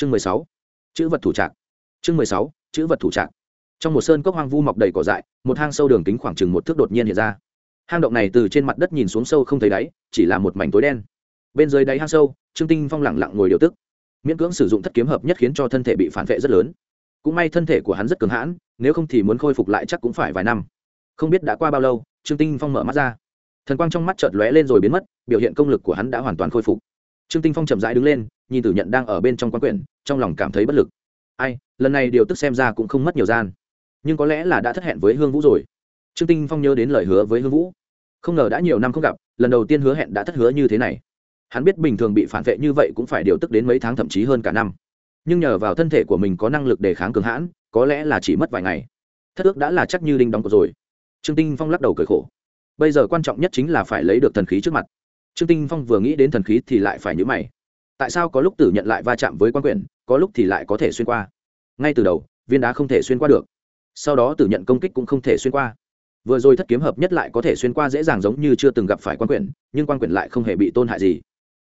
chương mười sáu, chữ vật thủ trạc. Chương mười sáu, chữ vật thủ trạc. Trong một sơn cốc hoang vu mọc đầy cỏ dại, một hang sâu đường kính khoảng chừng một thước đột nhiên hiện ra. Hang động này từ trên mặt đất nhìn xuống sâu không thấy đáy, chỉ là một mảnh tối đen. Bên dưới đáy hang sâu, trương tinh phong lẳng lặng ngồi điều tức. Miễn cưỡng sử dụng thất kiếm hợp nhất khiến cho thân thể bị phản vệ rất lớn. Cũng may thân thể của hắn rất cường hãn, nếu không thì muốn khôi phục lại chắc cũng phải vài năm. Không biết đã qua bao lâu, trương tinh phong mở mắt ra. Thần quang trong mắt chợt lóe lên rồi biến mất, biểu hiện công lực của hắn đã hoàn toàn khôi phục trương tinh phong chậm rãi đứng lên, nhìn tử nhận đang ở bên trong quan quyển, trong lòng cảm thấy bất lực. Ai, lần này điều tức xem ra cũng không mất nhiều gian. Nhưng có lẽ là đã thất hẹn với hương vũ rồi. Trương tinh phong nhớ đến lời hứa với hương vũ. Không ngờ đã nhiều năm không gặp, lần đầu tiên hứa hẹn đã thất hứa như thế này. Hắn biết bình thường bị phản vệ như vậy cũng phải điều tức đến mấy tháng thậm chí hơn cả năm. Nhưng nhờ vào thân thể của mình có năng lực đề kháng cường hãn, có lẽ là chỉ mất vài ngày. Thất ước đã là chắc như đinh đóng cột rồi. Trương tinh phong lắc đầu cười khổ. Bây giờ quan trọng nhất chính là phải lấy được thần khí trước mặt trương tinh phong vừa nghĩ đến thần khí thì lại phải nhữ mày. Tại sao có lúc tử nhận lại va chạm với quan quyển có lúc thì lại có thể xuyên qua? Ngay từ đầu, viên đá không thể xuyên qua được. Sau đó tử nhận công kích cũng không thể xuyên qua. Vừa rồi thất kiếm hợp nhất lại có thể xuyên qua dễ dàng giống như chưa từng gặp phải quan quyển nhưng quan quyển lại không hề bị tôn hại gì.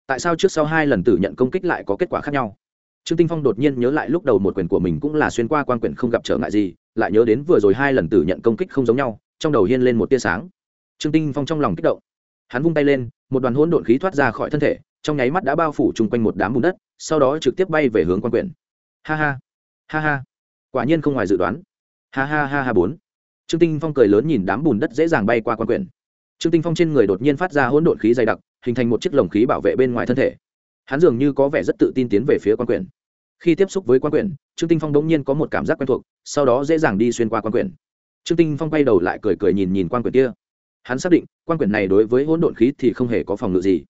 Tại sao trước sau hai lần tử nhận công kích lại có kết quả khác nhau? Trương tinh phong đột nhiên nhớ lại lúc đầu một quyền của mình cũng là xuyên qua quan quyển không gặp trở ngại gì, lại nhớ đến vừa rồi hai lần tử nhận công kích không giống nhau, trong đầu hiên lên một tia sáng. Trương tinh phong trong lòng kích động hắn vung tay lên, một đoàn hỗn độn khí thoát ra khỏi thân thể, trong nháy mắt đã bao phủ chung quanh một đám bùn đất, sau đó trực tiếp bay về hướng quan quyển ha ha ha ha. Quả nhiên không ngoài dự đoán. Ha ha ha ha bốn. Trương tinh phong cười lớn nhìn đám bùn đất dễ dàng bay qua quan quyển trương tinh phong trên người đột nhiên phát ra hỗn độn khí dày đặc, hình thành một chiếc lồng khí bảo vệ bên ngoài thân thể. Hắn dường như có vẻ rất tự tin tiến về phía quan quyển khi tiếp xúc với quan quyển trương tinh phong đống nhiên có một cảm giác quen thuộc, sau đó dễ dàng đi xuyên qua quan quyển trương tinh phong quay đầu lại cười cười nhìn nhìn quan quyển kia hắn xác định, quan quyển này đối với hỗn độn khí thì không hề có phòng ngự gì.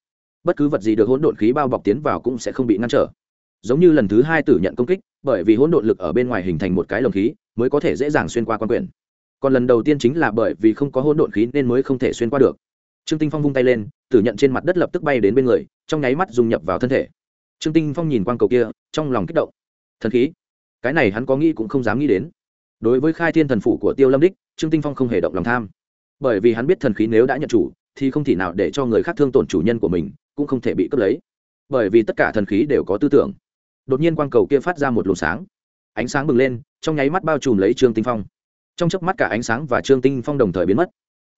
Bất cứ vật gì được hỗn độn khí bao bọc tiến vào cũng sẽ không bị ngăn trở. Giống như lần thứ hai tử nhận công kích, bởi vì hỗn độn lực ở bên ngoài hình thành một cái lồng khí, mới có thể dễ dàng xuyên qua quan quyển. Còn lần đầu tiên chính là bởi vì không có hỗn độn khí nên mới không thể xuyên qua được. Trương tinh phong vung tay lên, tử nhận trên mặt đất lập tức bay đến bên người, trong nháy mắt dùng nhập vào thân thể. Trương tinh phong nhìn quang cầu kia, trong lòng kích động. Thần khí? Cái này hắn có nghĩ cũng không dám nghĩ đến. Đối với khai thiên thần phủ của tiêu lâm đích, trương tinh phong không hề động lòng tham bởi vì hắn biết thần khí nếu đã nhận chủ, thì không thể nào để cho người khác thương tổn chủ nhân của mình, cũng không thể bị cướp lấy. Bởi vì tất cả thần khí đều có tư tưởng. Đột nhiên quang cầu kia phát ra một luồng sáng. Ánh sáng bừng lên, trong nháy mắt bao trùm lấy trương tinh phong. Trong chớp mắt cả ánh sáng và trương tinh phong đồng thời biến mất.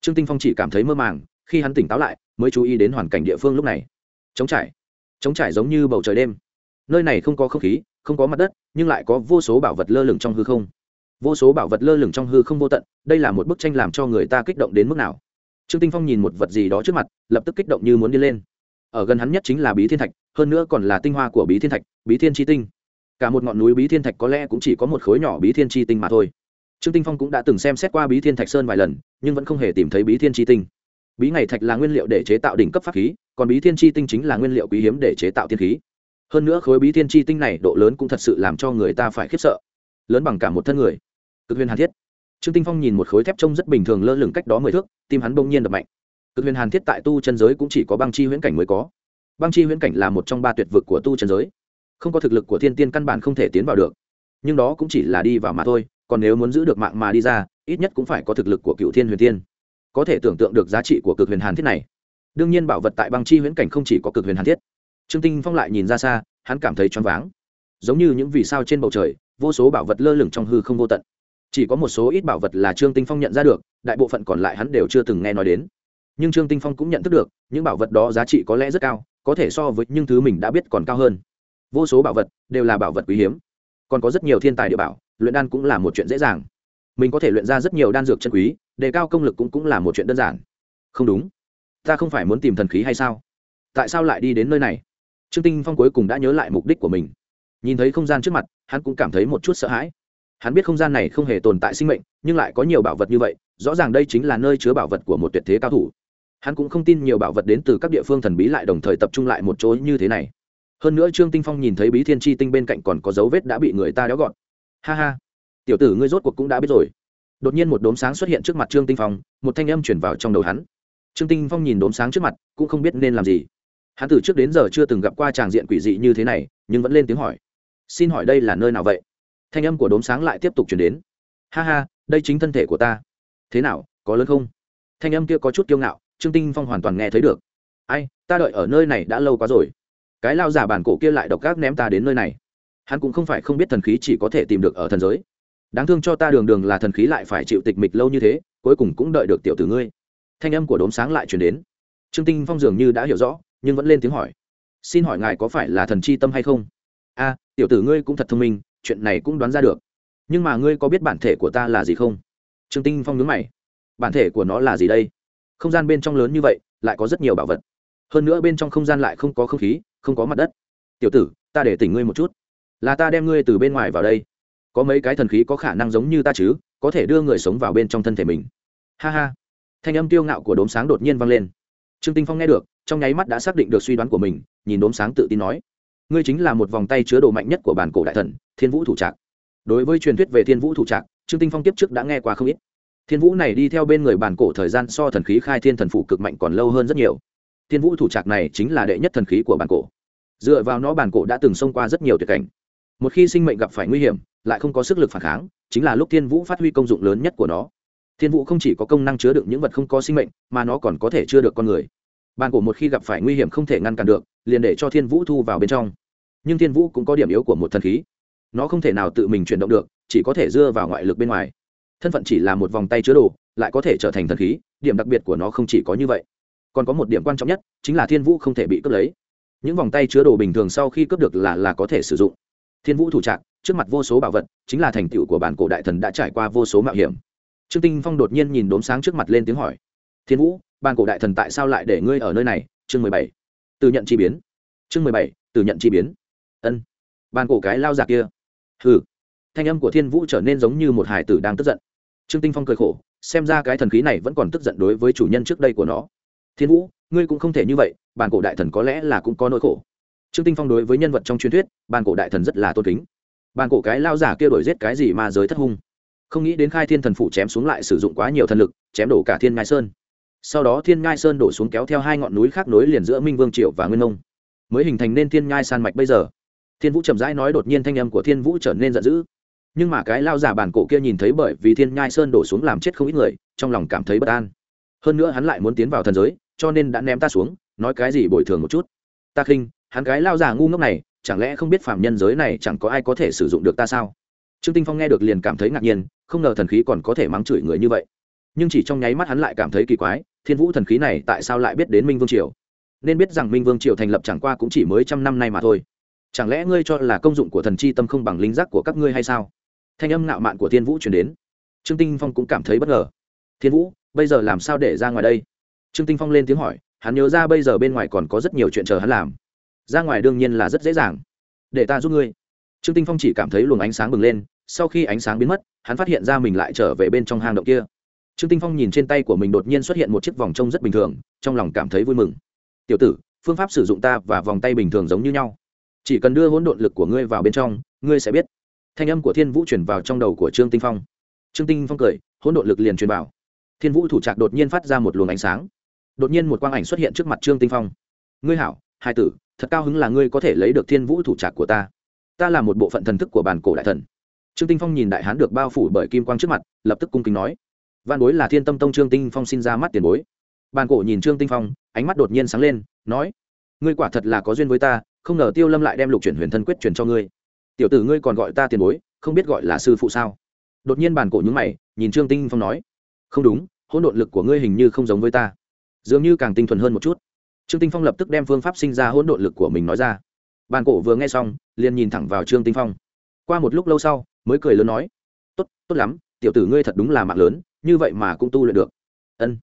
Trương tinh phong chỉ cảm thấy mơ màng, khi hắn tỉnh táo lại, mới chú ý đến hoàn cảnh địa phương lúc này. Trống trải. Trống trải giống như bầu trời đêm. Nơi này không có không khí, không có mặt đất, nhưng lại có vô số bảo vật lơ lửng trong hư không vô số bảo vật lơ lửng trong hư không vô tận, đây là một bức tranh làm cho người ta kích động đến mức nào. Trương tinh phong nhìn một vật gì đó trước mặt, lập tức kích động như muốn đi lên. Ở gần hắn nhất chính là bí thiên thạch, hơn nữa còn là tinh hoa của bí thiên thạch, bí thiên tri tinh. Cả một ngọn núi bí thiên thạch có lẽ cũng chỉ có một khối nhỏ bí thiên tri tinh mà thôi. Trương tinh phong cũng đã từng xem xét qua bí thiên thạch sơn vài lần, nhưng vẫn không hề tìm thấy bí thiên tri tinh. Bí ngày thạch là nguyên liệu để chế tạo đỉnh cấp pháp khí, còn bí thiên chi tinh chính là nguyên liệu quý hiếm để chế tạo thiên khí. Hơn nữa khối bí thiên chi tinh này độ lớn cũng thật sự làm cho người ta phải khiếp sợ. Lớn bằng cả một thân người cực huyền hàn thiết. Trương tinh phong nhìn một khối thép trông rất bình thường lơ lửng cách đó mười thước, tim hắn bỗng nhiên đập mạnh. Cực huyền hàn thiết tại tu chân giới cũng chỉ có băng chi huyễn cảnh mới có. Băng chi huyễn cảnh là một trong ba tuyệt vực của tu chân giới. Không có thực lực của thiên tiên căn bản không thể tiến vào được. Nhưng đó cũng chỉ là đi vào mà thôi, còn nếu muốn giữ được mạng mà đi ra, ít nhất cũng phải có thực lực của cựu thiên huyền tiên. Có thể tưởng tượng được giá trị của cực huyền hàn thiết này. Đương nhiên bảo vật tại băng chi huyễn cảnh không chỉ có cực huyền hàn thiết. Trương tinh phong lại nhìn ra xa, hắn cảm thấy choáng váng. Giống như những vì sao trên bầu trời, vô số bảo vật lơ lửng trong hư không vô tận chỉ có một số ít bảo vật là trương tinh phong nhận ra được, đại bộ phận còn lại hắn đều chưa từng nghe nói đến. Nhưng trương tinh phong cũng nhận thức được, những bảo vật đó giá trị có lẽ rất cao, có thể so với những thứ mình đã biết còn cao hơn. Vô số bảo vật đều là bảo vật quý hiếm. Còn có rất nhiều thiên tài địa bảo, luyện đan cũng là một chuyện dễ dàng. Mình có thể luyện ra rất nhiều đan dược chân quý, đề cao công lực cũng cũng là một chuyện đơn giản. Không đúng. Ta không phải muốn tìm thần khí hay sao? Tại sao lại đi đến nơi này? Trương tinh phong cuối cùng đã nhớ lại mục đích của mình. Nhìn thấy không gian trước mặt, hắn cũng cảm thấy một chút sợ hãi hắn biết không gian này không hề tồn tại sinh mệnh, nhưng lại có nhiều bảo vật như vậy, rõ ràng đây chính là nơi chứa bảo vật của một tuyệt thế cao thủ. Hắn cũng không tin nhiều bảo vật đến từ các địa phương thần bí lại đồng thời tập trung lại một chỗ như thế này. Hơn nữa trương tinh phong nhìn thấy bí thiên tri tinh bên cạnh còn có dấu vết đã bị người ta đéo gọn. Ha ha, tiểu tử ngươi rốt cuộc cũng đã biết rồi. Đột nhiên một đốm sáng xuất hiện trước mặt trương tinh phong, một thanh âm chuyển vào trong đầu hắn. Trương tinh phong nhìn đốm sáng trước mặt, cũng không biết nên làm gì. Hắn từ trước đến giờ chưa từng gặp qua tràng diện quỷ dị như thế này, nhưng vẫn lên tiếng hỏi. Xin hỏi đây là nơi nào vậy? Thanh âm của đốm sáng lại tiếp tục chuyển đến. Ha ha, đây chính thân thể của ta. Thế nào, có lớn không? Thanh âm kia có chút kiêu ngạo, trương tinh phong hoàn toàn nghe thấy được. Ai, ta đợi ở nơi này đã lâu quá rồi. Cái lao giả bản cổ kia lại độc gác ném ta đến nơi này. Hắn cũng không phải không biết thần khí chỉ có thể tìm được ở thần giới. Đáng thương cho ta đường đường là thần khí lại phải chịu tịch mịch lâu như thế, cuối cùng cũng đợi được tiểu tử ngươi. Thanh âm của đốm sáng lại chuyển đến. Trương tinh phong dường như đã hiểu rõ, nhưng vẫn lên tiếng hỏi. Xin hỏi ngài có phải là thần chi tâm hay không? A, tiểu tử ngươi cũng thật thông minh chuyện này cũng đoán ra được. Nhưng mà ngươi có biết bản thể của ta là gì không? Trương tinh phong nhớ mày. Bản thể của nó là gì đây? Không gian bên trong lớn như vậy, lại có rất nhiều bảo vật. Hơn nữa bên trong không gian lại không có không khí, không có mặt đất. Tiểu tử, ta để tỉnh ngươi một chút. Là ta đem ngươi từ bên ngoài vào đây. Có mấy cái thần khí có khả năng giống như ta chứ, có thể đưa người sống vào bên trong thân thể mình. Ha ha. Thanh âm tiêu ngạo của đốm sáng đột nhiên vang lên. Trương tinh phong nghe được, trong nháy mắt đã xác định được suy đoán của mình, nhìn đốm sáng tự tin nói ngươi chính là một vòng tay chứa đồ mạnh nhất của bản cổ đại thần, thiên vũ thủ trạc. Đối với truyền thuyết về thiên vũ thủ trạc, trương tinh phong tiếp trước đã nghe qua không ít. Thiên vũ này đi theo bên người bản cổ thời gian so thần khí khai thiên thần phủ cực mạnh còn lâu hơn rất nhiều. Thiên vũ thủ trạc này chính là đệ nhất thần khí của bản cổ. Dựa vào nó bản cổ đã từng xông qua rất nhiều tuyệt cảnh. Một khi sinh mệnh gặp phải nguy hiểm, lại không có sức lực phản kháng, chính là lúc thiên vũ phát huy công dụng lớn nhất của nó. Thiên vũ không chỉ có công năng chứa đựng những vật không có sinh mệnh, mà nó còn có thể chứa được con người. Bàn cổ một khi gặp phải nguy hiểm không thể ngăn cản được liền để cho thiên vũ thu vào bên trong. Nhưng thiên vũ cũng có điểm yếu của một thần khí. Nó không thể nào tự mình chuyển động được, chỉ có thể dưa vào ngoại lực bên ngoài. Thân phận chỉ là một vòng tay chứa đồ, lại có thể trở thành thần khí, điểm đặc biệt của nó không chỉ có như vậy. Còn có một điểm quan trọng nhất, chính là thiên vũ không thể bị cướp lấy. Những vòng tay chứa đồ bình thường sau khi cướp được là là có thể sử dụng. Thiên vũ thủ trạng, trước mặt vô số bảo vật, chính là thành tựu của bản cổ đại thần đã trải qua vô số mạo hiểm. Trương tinh phong đột nhiên nhìn đốm sáng trước mặt lên tiếng hỏi. Thiên vũ, bản cổ đại thần tại sao lại để ngươi ở nơi này? Chương mười bảy từ nhận chi biến. Chương mười bảy, từ nhận chi biến. Ân. Bàn cổ cái lao giả kia. Hừ. Thanh âm của thiên vũ trở nên giống như một hải tử đang tức giận. Trương tinh phong cười khổ, xem ra cái thần khí này vẫn còn tức giận đối với chủ nhân trước đây của nó. Thiên vũ, ngươi cũng không thể như vậy, bàn cổ đại thần có lẽ là cũng có nỗi khổ. Trương tinh phong đối với nhân vật trong truyền thuyết, bàn cổ đại thần rất là tôn kính. Bàn cổ cái lao giả kia đổi giết cái gì mà giới thất hung. Không nghĩ đến khai thiên thần phụ chém xuống lại sử dụng quá nhiều thần lực, chém đổ cả thiên ngai sơn sau đó thiên ngai sơn đổ xuống kéo theo hai ngọn núi khác nối liền giữa minh vương triệu và nguyên nông mới hình thành nên thiên ngai san mạch bây giờ thiên vũ chậm rãi nói đột nhiên thanh âm của thiên vũ trở nên giận dữ nhưng mà cái lao giả bản cổ kia nhìn thấy bởi vì thiên nhai sơn đổ xuống làm chết không ít người trong lòng cảm thấy bất an hơn nữa hắn lại muốn tiến vào thần giới cho nên đã ném ta xuống nói cái gì bồi thường một chút ta khinh hắn cái lao giả ngu ngốc này chẳng lẽ không biết phạm nhân giới này chẳng có ai có thể sử dụng được ta sao trương tinh phong nghe được liền cảm thấy ngạc nhiên không ngờ thần khí còn có thể mắng chửi người như vậy nhưng chỉ trong nháy mắt hắn lại cảm thấy kỳ quái, thiên vũ thần khí này tại sao lại biết đến minh vương triều? Nên biết rằng minh vương triều thành lập chẳng qua cũng chỉ mới trăm năm nay mà thôi. Chẳng lẽ ngươi cho là công dụng của thần chi tâm không bằng linh giác của các ngươi hay sao? Thanh âm ngạo mạn của thiên vũ chuyển đến. Trương tinh phong cũng cảm thấy bất ngờ. Thiên vũ, bây giờ làm sao để ra ngoài đây? Trương tinh phong lên tiếng hỏi. Hắn nhớ ra bây giờ bên ngoài còn có rất nhiều chuyện chờ hắn làm. Ra ngoài đương nhiên là rất dễ dàng. Để ta giúp ngươi. Trương tinh phong chỉ cảm thấy luồng ánh sáng bừng lên. Sau khi ánh sáng biến mất, hắn phát hiện ra mình lại trở về bên trong hang động kia trương tinh phong nhìn trên tay của mình đột nhiên xuất hiện một chiếc vòng trông rất bình thường, trong lòng cảm thấy vui mừng. Tiểu tử, phương pháp sử dụng ta và vòng tay bình thường giống như nhau. Chỉ cần đưa hỗn độn lực của ngươi vào bên trong, ngươi sẽ biết. Thanh âm của thiên vũ chuyển vào trong đầu của trương tinh phong. Trương tinh phong cười, hỗn độn lực liền truyền vào. Thiên vũ thủ trạc đột nhiên phát ra một luồng ánh sáng. Đột nhiên một quang ảnh xuất hiện trước mặt trương tinh phong. Ngươi hảo, hai tử, thật cao hứng là ngươi có thể lấy được thiên vũ thủ trạc của ta. Ta là một bộ phận thần thức của bản cổ đại thần. Trương tinh phong nhìn đại hán được bao phủ bởi kim quang trước mặt, lập tức cung kính nói văn bối là thiên tâm tông trương tinh phong xin ra mắt tiền bối. Bàn cổ nhìn trương tinh phong, ánh mắt đột nhiên sáng lên, nói, ngươi quả thật là có duyên với ta, không ngờ tiêu lâm lại đem lục chuyển huyền thân quyết truyền cho ngươi. Tiểu tử ngươi còn gọi ta tiền bối, không biết gọi là sư phụ sao? Đột nhiên bàn cổ nhúng mày, nhìn trương tinh phong nói, không đúng, hỗn độn lực của ngươi hình như không giống với ta. Dường như càng tinh thuần hơn một chút. Trương tinh phong lập tức đem phương pháp sinh ra hỗn độn lực của mình nói ra. Bàn cổ vừa nghe xong, liền nhìn thẳng vào trương tinh phong. Qua một lúc lâu sau, mới cười lớn nói, tốt tốt lắm, tiểu tử ngươi thật đúng là mạng lớn như vậy mà cũng tu luyện được. Ân,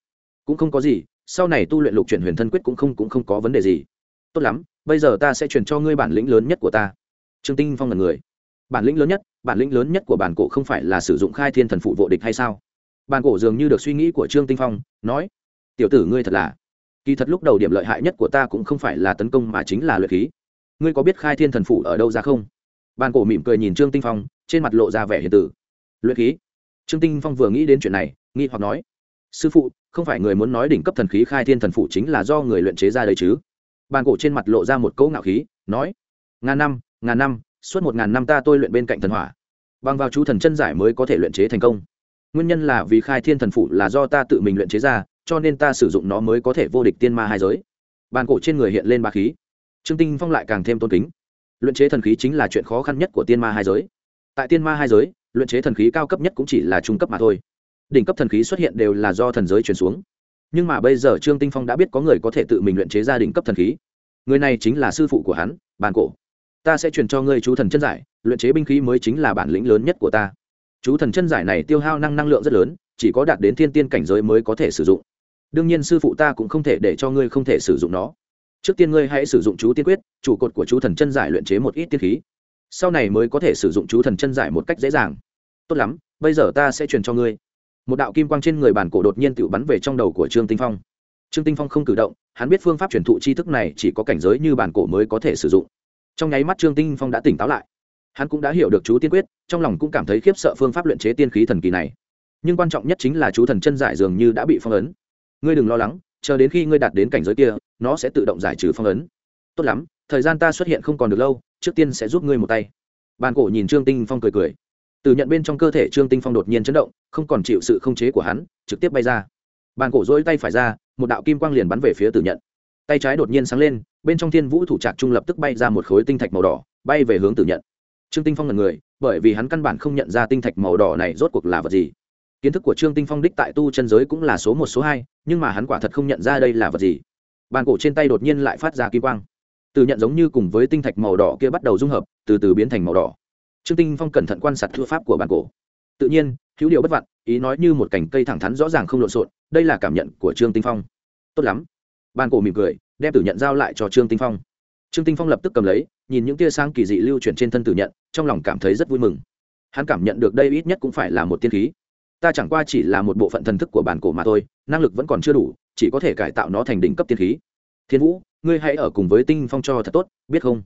cũng không có gì, sau này tu luyện lục chuyển huyền thân quyết cũng không cũng không có vấn đề gì. Tốt lắm, bây giờ ta sẽ truyền cho ngươi bản lĩnh lớn nhất của ta. Trương tinh phong là người. Bản lĩnh lớn nhất, bản lĩnh lớn nhất của bản cổ không phải là sử dụng khai thiên thần phụ vô địch hay sao? Bản cổ dường như được suy nghĩ của trương tinh phong, nói, tiểu tử ngươi thật là, kỳ thật lúc đầu điểm lợi hại nhất của ta cũng không phải là tấn công mà chính là luyện khí. Ngươi có biết khai thiên thần phụ ở đâu ra không? Bản cổ mỉm cười nhìn trương tinh phong, trên mặt lộ ra vẻ hiền tử luyện khí? Trương tinh phong vừa nghĩ đến chuyện này, nghi hoặc nói, sư phụ, không phải người muốn nói đỉnh cấp thần khí khai thiên thần phụ chính là do người luyện chế ra đấy chứ? Bàn cổ trên mặt lộ ra một cỗ ngạo khí, nói, ngàn năm ngàn năm, suốt một ngàn năm ta tôi luyện bên cạnh thần hỏa. Bằng vào chú thần chân giải mới có thể luyện chế thành công. Nguyên nhân là vì khai thiên thần phụ là do ta tự mình luyện chế ra, cho nên ta sử dụng nó mới có thể vô địch tiên ma hai giới. Bàn cổ trên người hiện lên ba khí. Trương tinh phong lại càng thêm tôn kính. Luyện chế thần khí chính là chuyện khó khăn nhất của tiên ma hai giới. Tại tiên ma hai giới luyện chế thần khí cao cấp nhất cũng chỉ là trung cấp mà thôi. Đỉnh cấp thần khí xuất hiện đều là do thần giới chuyển xuống. Nhưng mà bây giờ trương tinh phong đã biết có người có thể tự mình luyện chế ra đỉnh cấp thần khí. Người này chính là sư phụ của hắn, bàn cổ. Ta sẽ truyền cho ngươi chú thần chân giải, luyện chế binh khí mới chính là bản lĩnh lớn nhất của ta. Chú thần chân giải này tiêu hao năng năng lượng rất lớn, chỉ có đạt đến thiên tiên cảnh giới mới có thể sử dụng. Đương nhiên sư phụ ta cũng không thể để cho ngươi không thể sử dụng nó. Trước tiên ngươi hãy sử dụng chú tiên quyết, trụ cột của chú thần chân giải luyện chế một ít tiên khí sau này mới có thể sử dụng chú thần chân giải một cách dễ dàng. Tốt lắm, bây giờ ta sẽ truyền cho ngươi. Một đạo kim quang trên người bản cổ đột nhiên tự bắn về trong đầu của trương tinh phong. Trương tinh phong không cử động, hắn biết phương pháp truyền thụ tri thức này chỉ có cảnh giới như bản cổ mới có thể sử dụng. Trong nháy mắt trương tinh phong đã tỉnh táo lại. Hắn cũng đã hiểu được chú tiên quyết, trong lòng cũng cảm thấy khiếp sợ phương pháp luyện chế tiên khí thần kỳ này. Nhưng quan trọng nhất chính là chú thần chân giải dường như đã bị phong ấn. Ngươi đừng lo lắng, chờ đến khi ngươi đạt đến cảnh giới kia, nó sẽ tự động giải trừ phong ấn. Tốt lắm, thời gian ta xuất hiện không còn được lâu trước tiên sẽ giúp ngươi một tay. Bàn cổ nhìn trương tinh phong cười cười. Từ nhận bên trong cơ thể trương tinh phong đột nhiên chấn động, không còn chịu sự không chế của hắn, trực tiếp bay ra. Bàn cổ dỗi tay phải ra, một đạo kim quang liền bắn về phía tử nhận. Tay trái đột nhiên sáng lên, bên trong thiên vũ thủ trạc trung lập tức bay ra một khối tinh thạch màu đỏ, bay về hướng tử nhận. Trương tinh phong là người, bởi vì hắn căn bản không nhận ra tinh thạch màu đỏ này rốt cuộc là vật gì. Kiến thức của trương tinh phong đích tại tu chân giới cũng là số một, số hai, nhưng mà hắn quả thật không nhận ra đây là vật gì. Bàn cổ trên tay đột nhiên lại phát ra kim quang từ nhận giống như cùng với tinh thạch màu đỏ kia bắt đầu dung hợp, từ từ biến thành màu đỏ. Trương tinh phong cẩn thận quan sát thư pháp của bản cổ. Tự nhiên, hữu điều bất vặn ý nói như một cành cây thẳng thắn rõ ràng không lộn xộn, đây là cảm nhận của trương tinh phong. Tốt lắm. Bản cổ mỉm cười, đem tử nhận giao lại cho trương tinh phong. Trương tinh phong lập tức cầm lấy, nhìn những tia sáng kỳ dị lưu chuyển trên thân tử nhận, trong lòng cảm thấy rất vui mừng. Hắn cảm nhận được đây ít nhất cũng phải là một tiên khí. Ta chẳng qua chỉ là một bộ phận thần thức của bản cổ mà thôi, năng lực vẫn còn chưa đủ, chỉ có thể cải tạo nó thành đỉnh cấp tiên khí thiên vũ, ngươi hãy ở cùng với tinh phong cho thật tốt, biết không?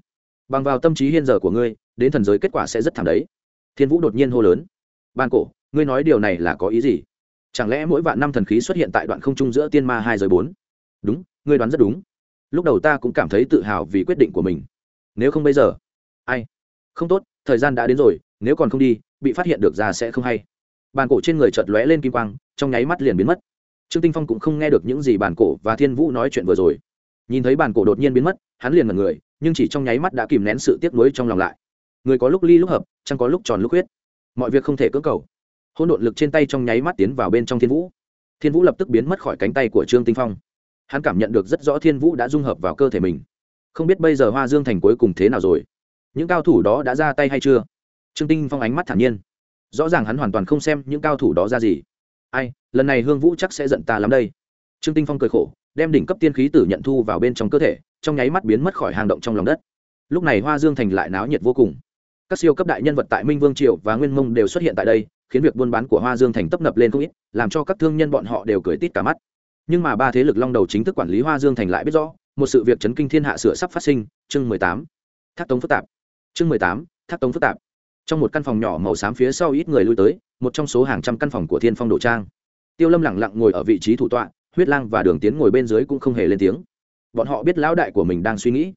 Bằng vào tâm trí hiên giờ của ngươi, đến thần giới kết quả sẽ rất thảm đấy. Thiên vũ đột nhiên hô lớn. Ban cổ, ngươi nói điều này là có ý gì? Chẳng lẽ mỗi vạn năm thần khí xuất hiện tại đoạn không trung giữa tiên ma hai giới bốn? Đúng, ngươi đoán rất đúng. Lúc đầu ta cũng cảm thấy tự hào vì quyết định của mình. Nếu không bây giờ, ai? Không tốt, thời gian đã đến rồi, nếu còn không đi, bị phát hiện được ra sẽ không hay. Bàn cổ trên người chợt lóe lên kim quang, trong nháy mắt liền biến mất. Trương tinh phong cũng không nghe được những gì bàn cổ và thiên vũ nói chuyện vừa rồi nhìn thấy bàn cổ đột nhiên biến mất, hắn liền ngẩn người, nhưng chỉ trong nháy mắt đã kìm nén sự tiếc nuối trong lòng lại. Người có lúc ly lúc hợp, chẳng có lúc tròn lúc huyết mọi việc không thể cưỡng cầu. Hôn độn lực trên tay trong nháy mắt tiến vào bên trong thiên vũ. Thiên vũ lập tức biến mất khỏi cánh tay của trương tinh phong. Hắn cảm nhận được rất rõ thiên vũ đã dung hợp vào cơ thể mình. Không biết bây giờ hoa dương thành cuối cùng thế nào rồi? Những cao thủ đó đã ra tay hay chưa? Trương tinh phong ánh mắt thản nhiên. Rõ ràng hắn hoàn toàn không xem những cao thủ đó ra gì. Ai, lần này hương vũ chắc sẽ giận ta lắm đây trương tinh phong cười khổ, đem đỉnh cấp tiên khí tử nhận thu vào bên trong cơ thể, trong nháy mắt biến mất khỏi hang động trong lòng đất. Lúc này hoa dương thành lại náo nhiệt vô cùng. Các siêu cấp đại nhân vật tại minh vương triều và nguyên mông đều xuất hiện tại đây, khiến việc buôn bán của hoa dương thành tấp nập lên không ít, làm cho các thương nhân bọn họ đều cười tít cả mắt. Nhưng mà ba thế lực long đầu chính thức quản lý hoa dương thành lại biết rõ, một sự việc chấn kinh thiên hạ sửa sắp phát sinh, chương mười tám. Thác tống phức tạp. Chương mười tám, thác tống phức tạp. Trong một căn phòng nhỏ màu xám phía sau ít người lui tới, một trong số hàng trăm căn phòng của thiên phong đồ trang. Tiêu lâm lẳng lặng ngồi ở vị trí thủ tọa huyết lang và đường tiến ngồi bên dưới cũng không hề lên tiếng. Bọn họ biết lão đại của mình đang suy nghĩ.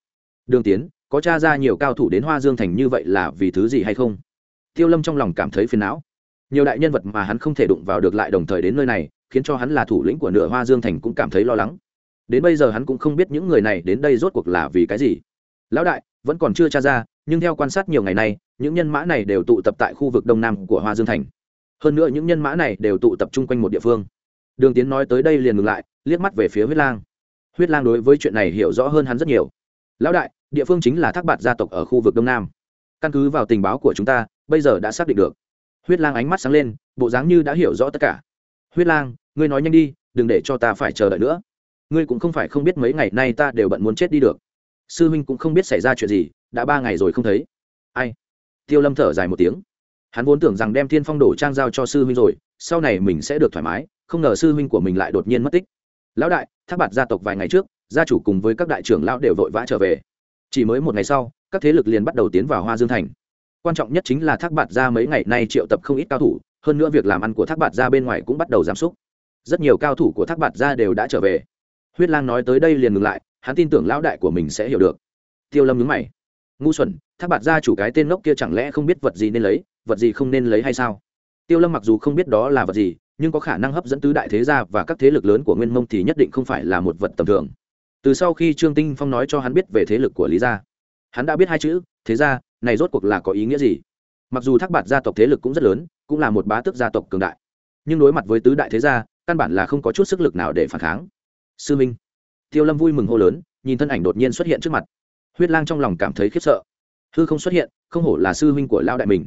Đường tiến, có t r a ra nhiều cao thủ đến hoa dương thành như vậy là vì thứ gì hay không? Tiêu lâm trong lòng cảm thấy phiền não. Nhiều đại nhân vật mà hắn không thể đụng vào được lại đồng thời đến nơi này, khiến cho hắn là thủ lĩnh của nửa hoa dương thành cũng cảm thấy lo lắng. Đến bây giờ hắn cũng không biết những người này đến đây rốt cuộc là vì cái gì. Lão đại, vẫn còn chưa tra ra, nhưng theo quan sát nhiều ngày nay, những nhân mã này đều tụ tập tại khu vực đông nam của hoa dương thành. Hơn nữa những nhân mã này đều tụ tập trung quanh một địa phương đường tiến nói tới đây liền ngừng lại, liếc mắt về phía huyết lang. Huyết lang đối với chuyện này hiểu rõ hơn hắn rất nhiều. Lão đại, địa phương chính là thác bạt gia tộc ở khu vực đông nam. Căn cứ vào tình báo của chúng ta, bây giờ đã xác định được. Huyết lang ánh mắt sáng lên, bộ dáng như đã hiểu rõ tất cả. Huyết lang, ngươi nói nhanh đi, đừng để cho ta phải chờ đợi nữa. Ngươi cũng không phải không biết mấy ngày nay ta đều bận muốn chết đi được. Sư huynh cũng không biết xảy ra chuyện gì, đã ba ngày rồi không thấy. Ai? Tiêu lâm thở dài một tiếng. Hắn vốn tưởng rằng đem thiên phong đổ trang giao cho sư huynh rồi, sau này mình sẽ được thoải mái không ngờ sư huynh của mình lại đột nhiên mất tích. Lão đại, thác bạt gia tộc vài ngày trước, gia chủ cùng với các đại trưởng lão đều vội vã trở về. Chỉ mới một ngày sau, các thế lực liền bắt đầu tiến vào hoa dương thành. Quan trọng nhất chính là thác bạt gia mấy ngày nay triệu tập không ít cao thủ, hơn nữa việc làm ăn của thác bạt gia bên ngoài cũng bắt đầu giảm sút. Rất nhiều cao thủ của thác bạt gia đều đã trở về. Huyết lang nói tới đây liền ngừng lại, hắn tin tưởng lão đại của mình sẽ hiểu được. Tiêu lâm nhướng mày. Ngu xuẩn, thác bạt gia chủ cái tên ngốc kia chẳng lẽ không biết vật gì nên lấy, vật gì không nên lấy hay sao? Tiêu lâm mặc dù không biết đó là vật gì nhưng có khả năng hấp dẫn tứ đại thế gia và các thế lực lớn của nguyên mông thì nhất định không phải là một vật tầm thường. Từ sau khi trương tinh phong nói cho hắn biết về thế lực của lý gia, hắn đã biết hai chữ, thế gia, này rốt cuộc là có ý nghĩa gì? Mặc dù thác bạt gia tộc thế lực cũng rất lớn, cũng là một bá tước gia tộc cường đại, nhưng đối mặt với tứ đại thế gia, căn bản là không có chút sức lực nào để phản kháng. Sư minh. Tiêu lâm vui mừng hô lớn, nhìn thân ảnh đột nhiên xuất hiện trước mặt. Huyết lang trong lòng cảm thấy khiếp sợ. Hư không xuất hiện, không hổ là sư huynh của lao đại mình.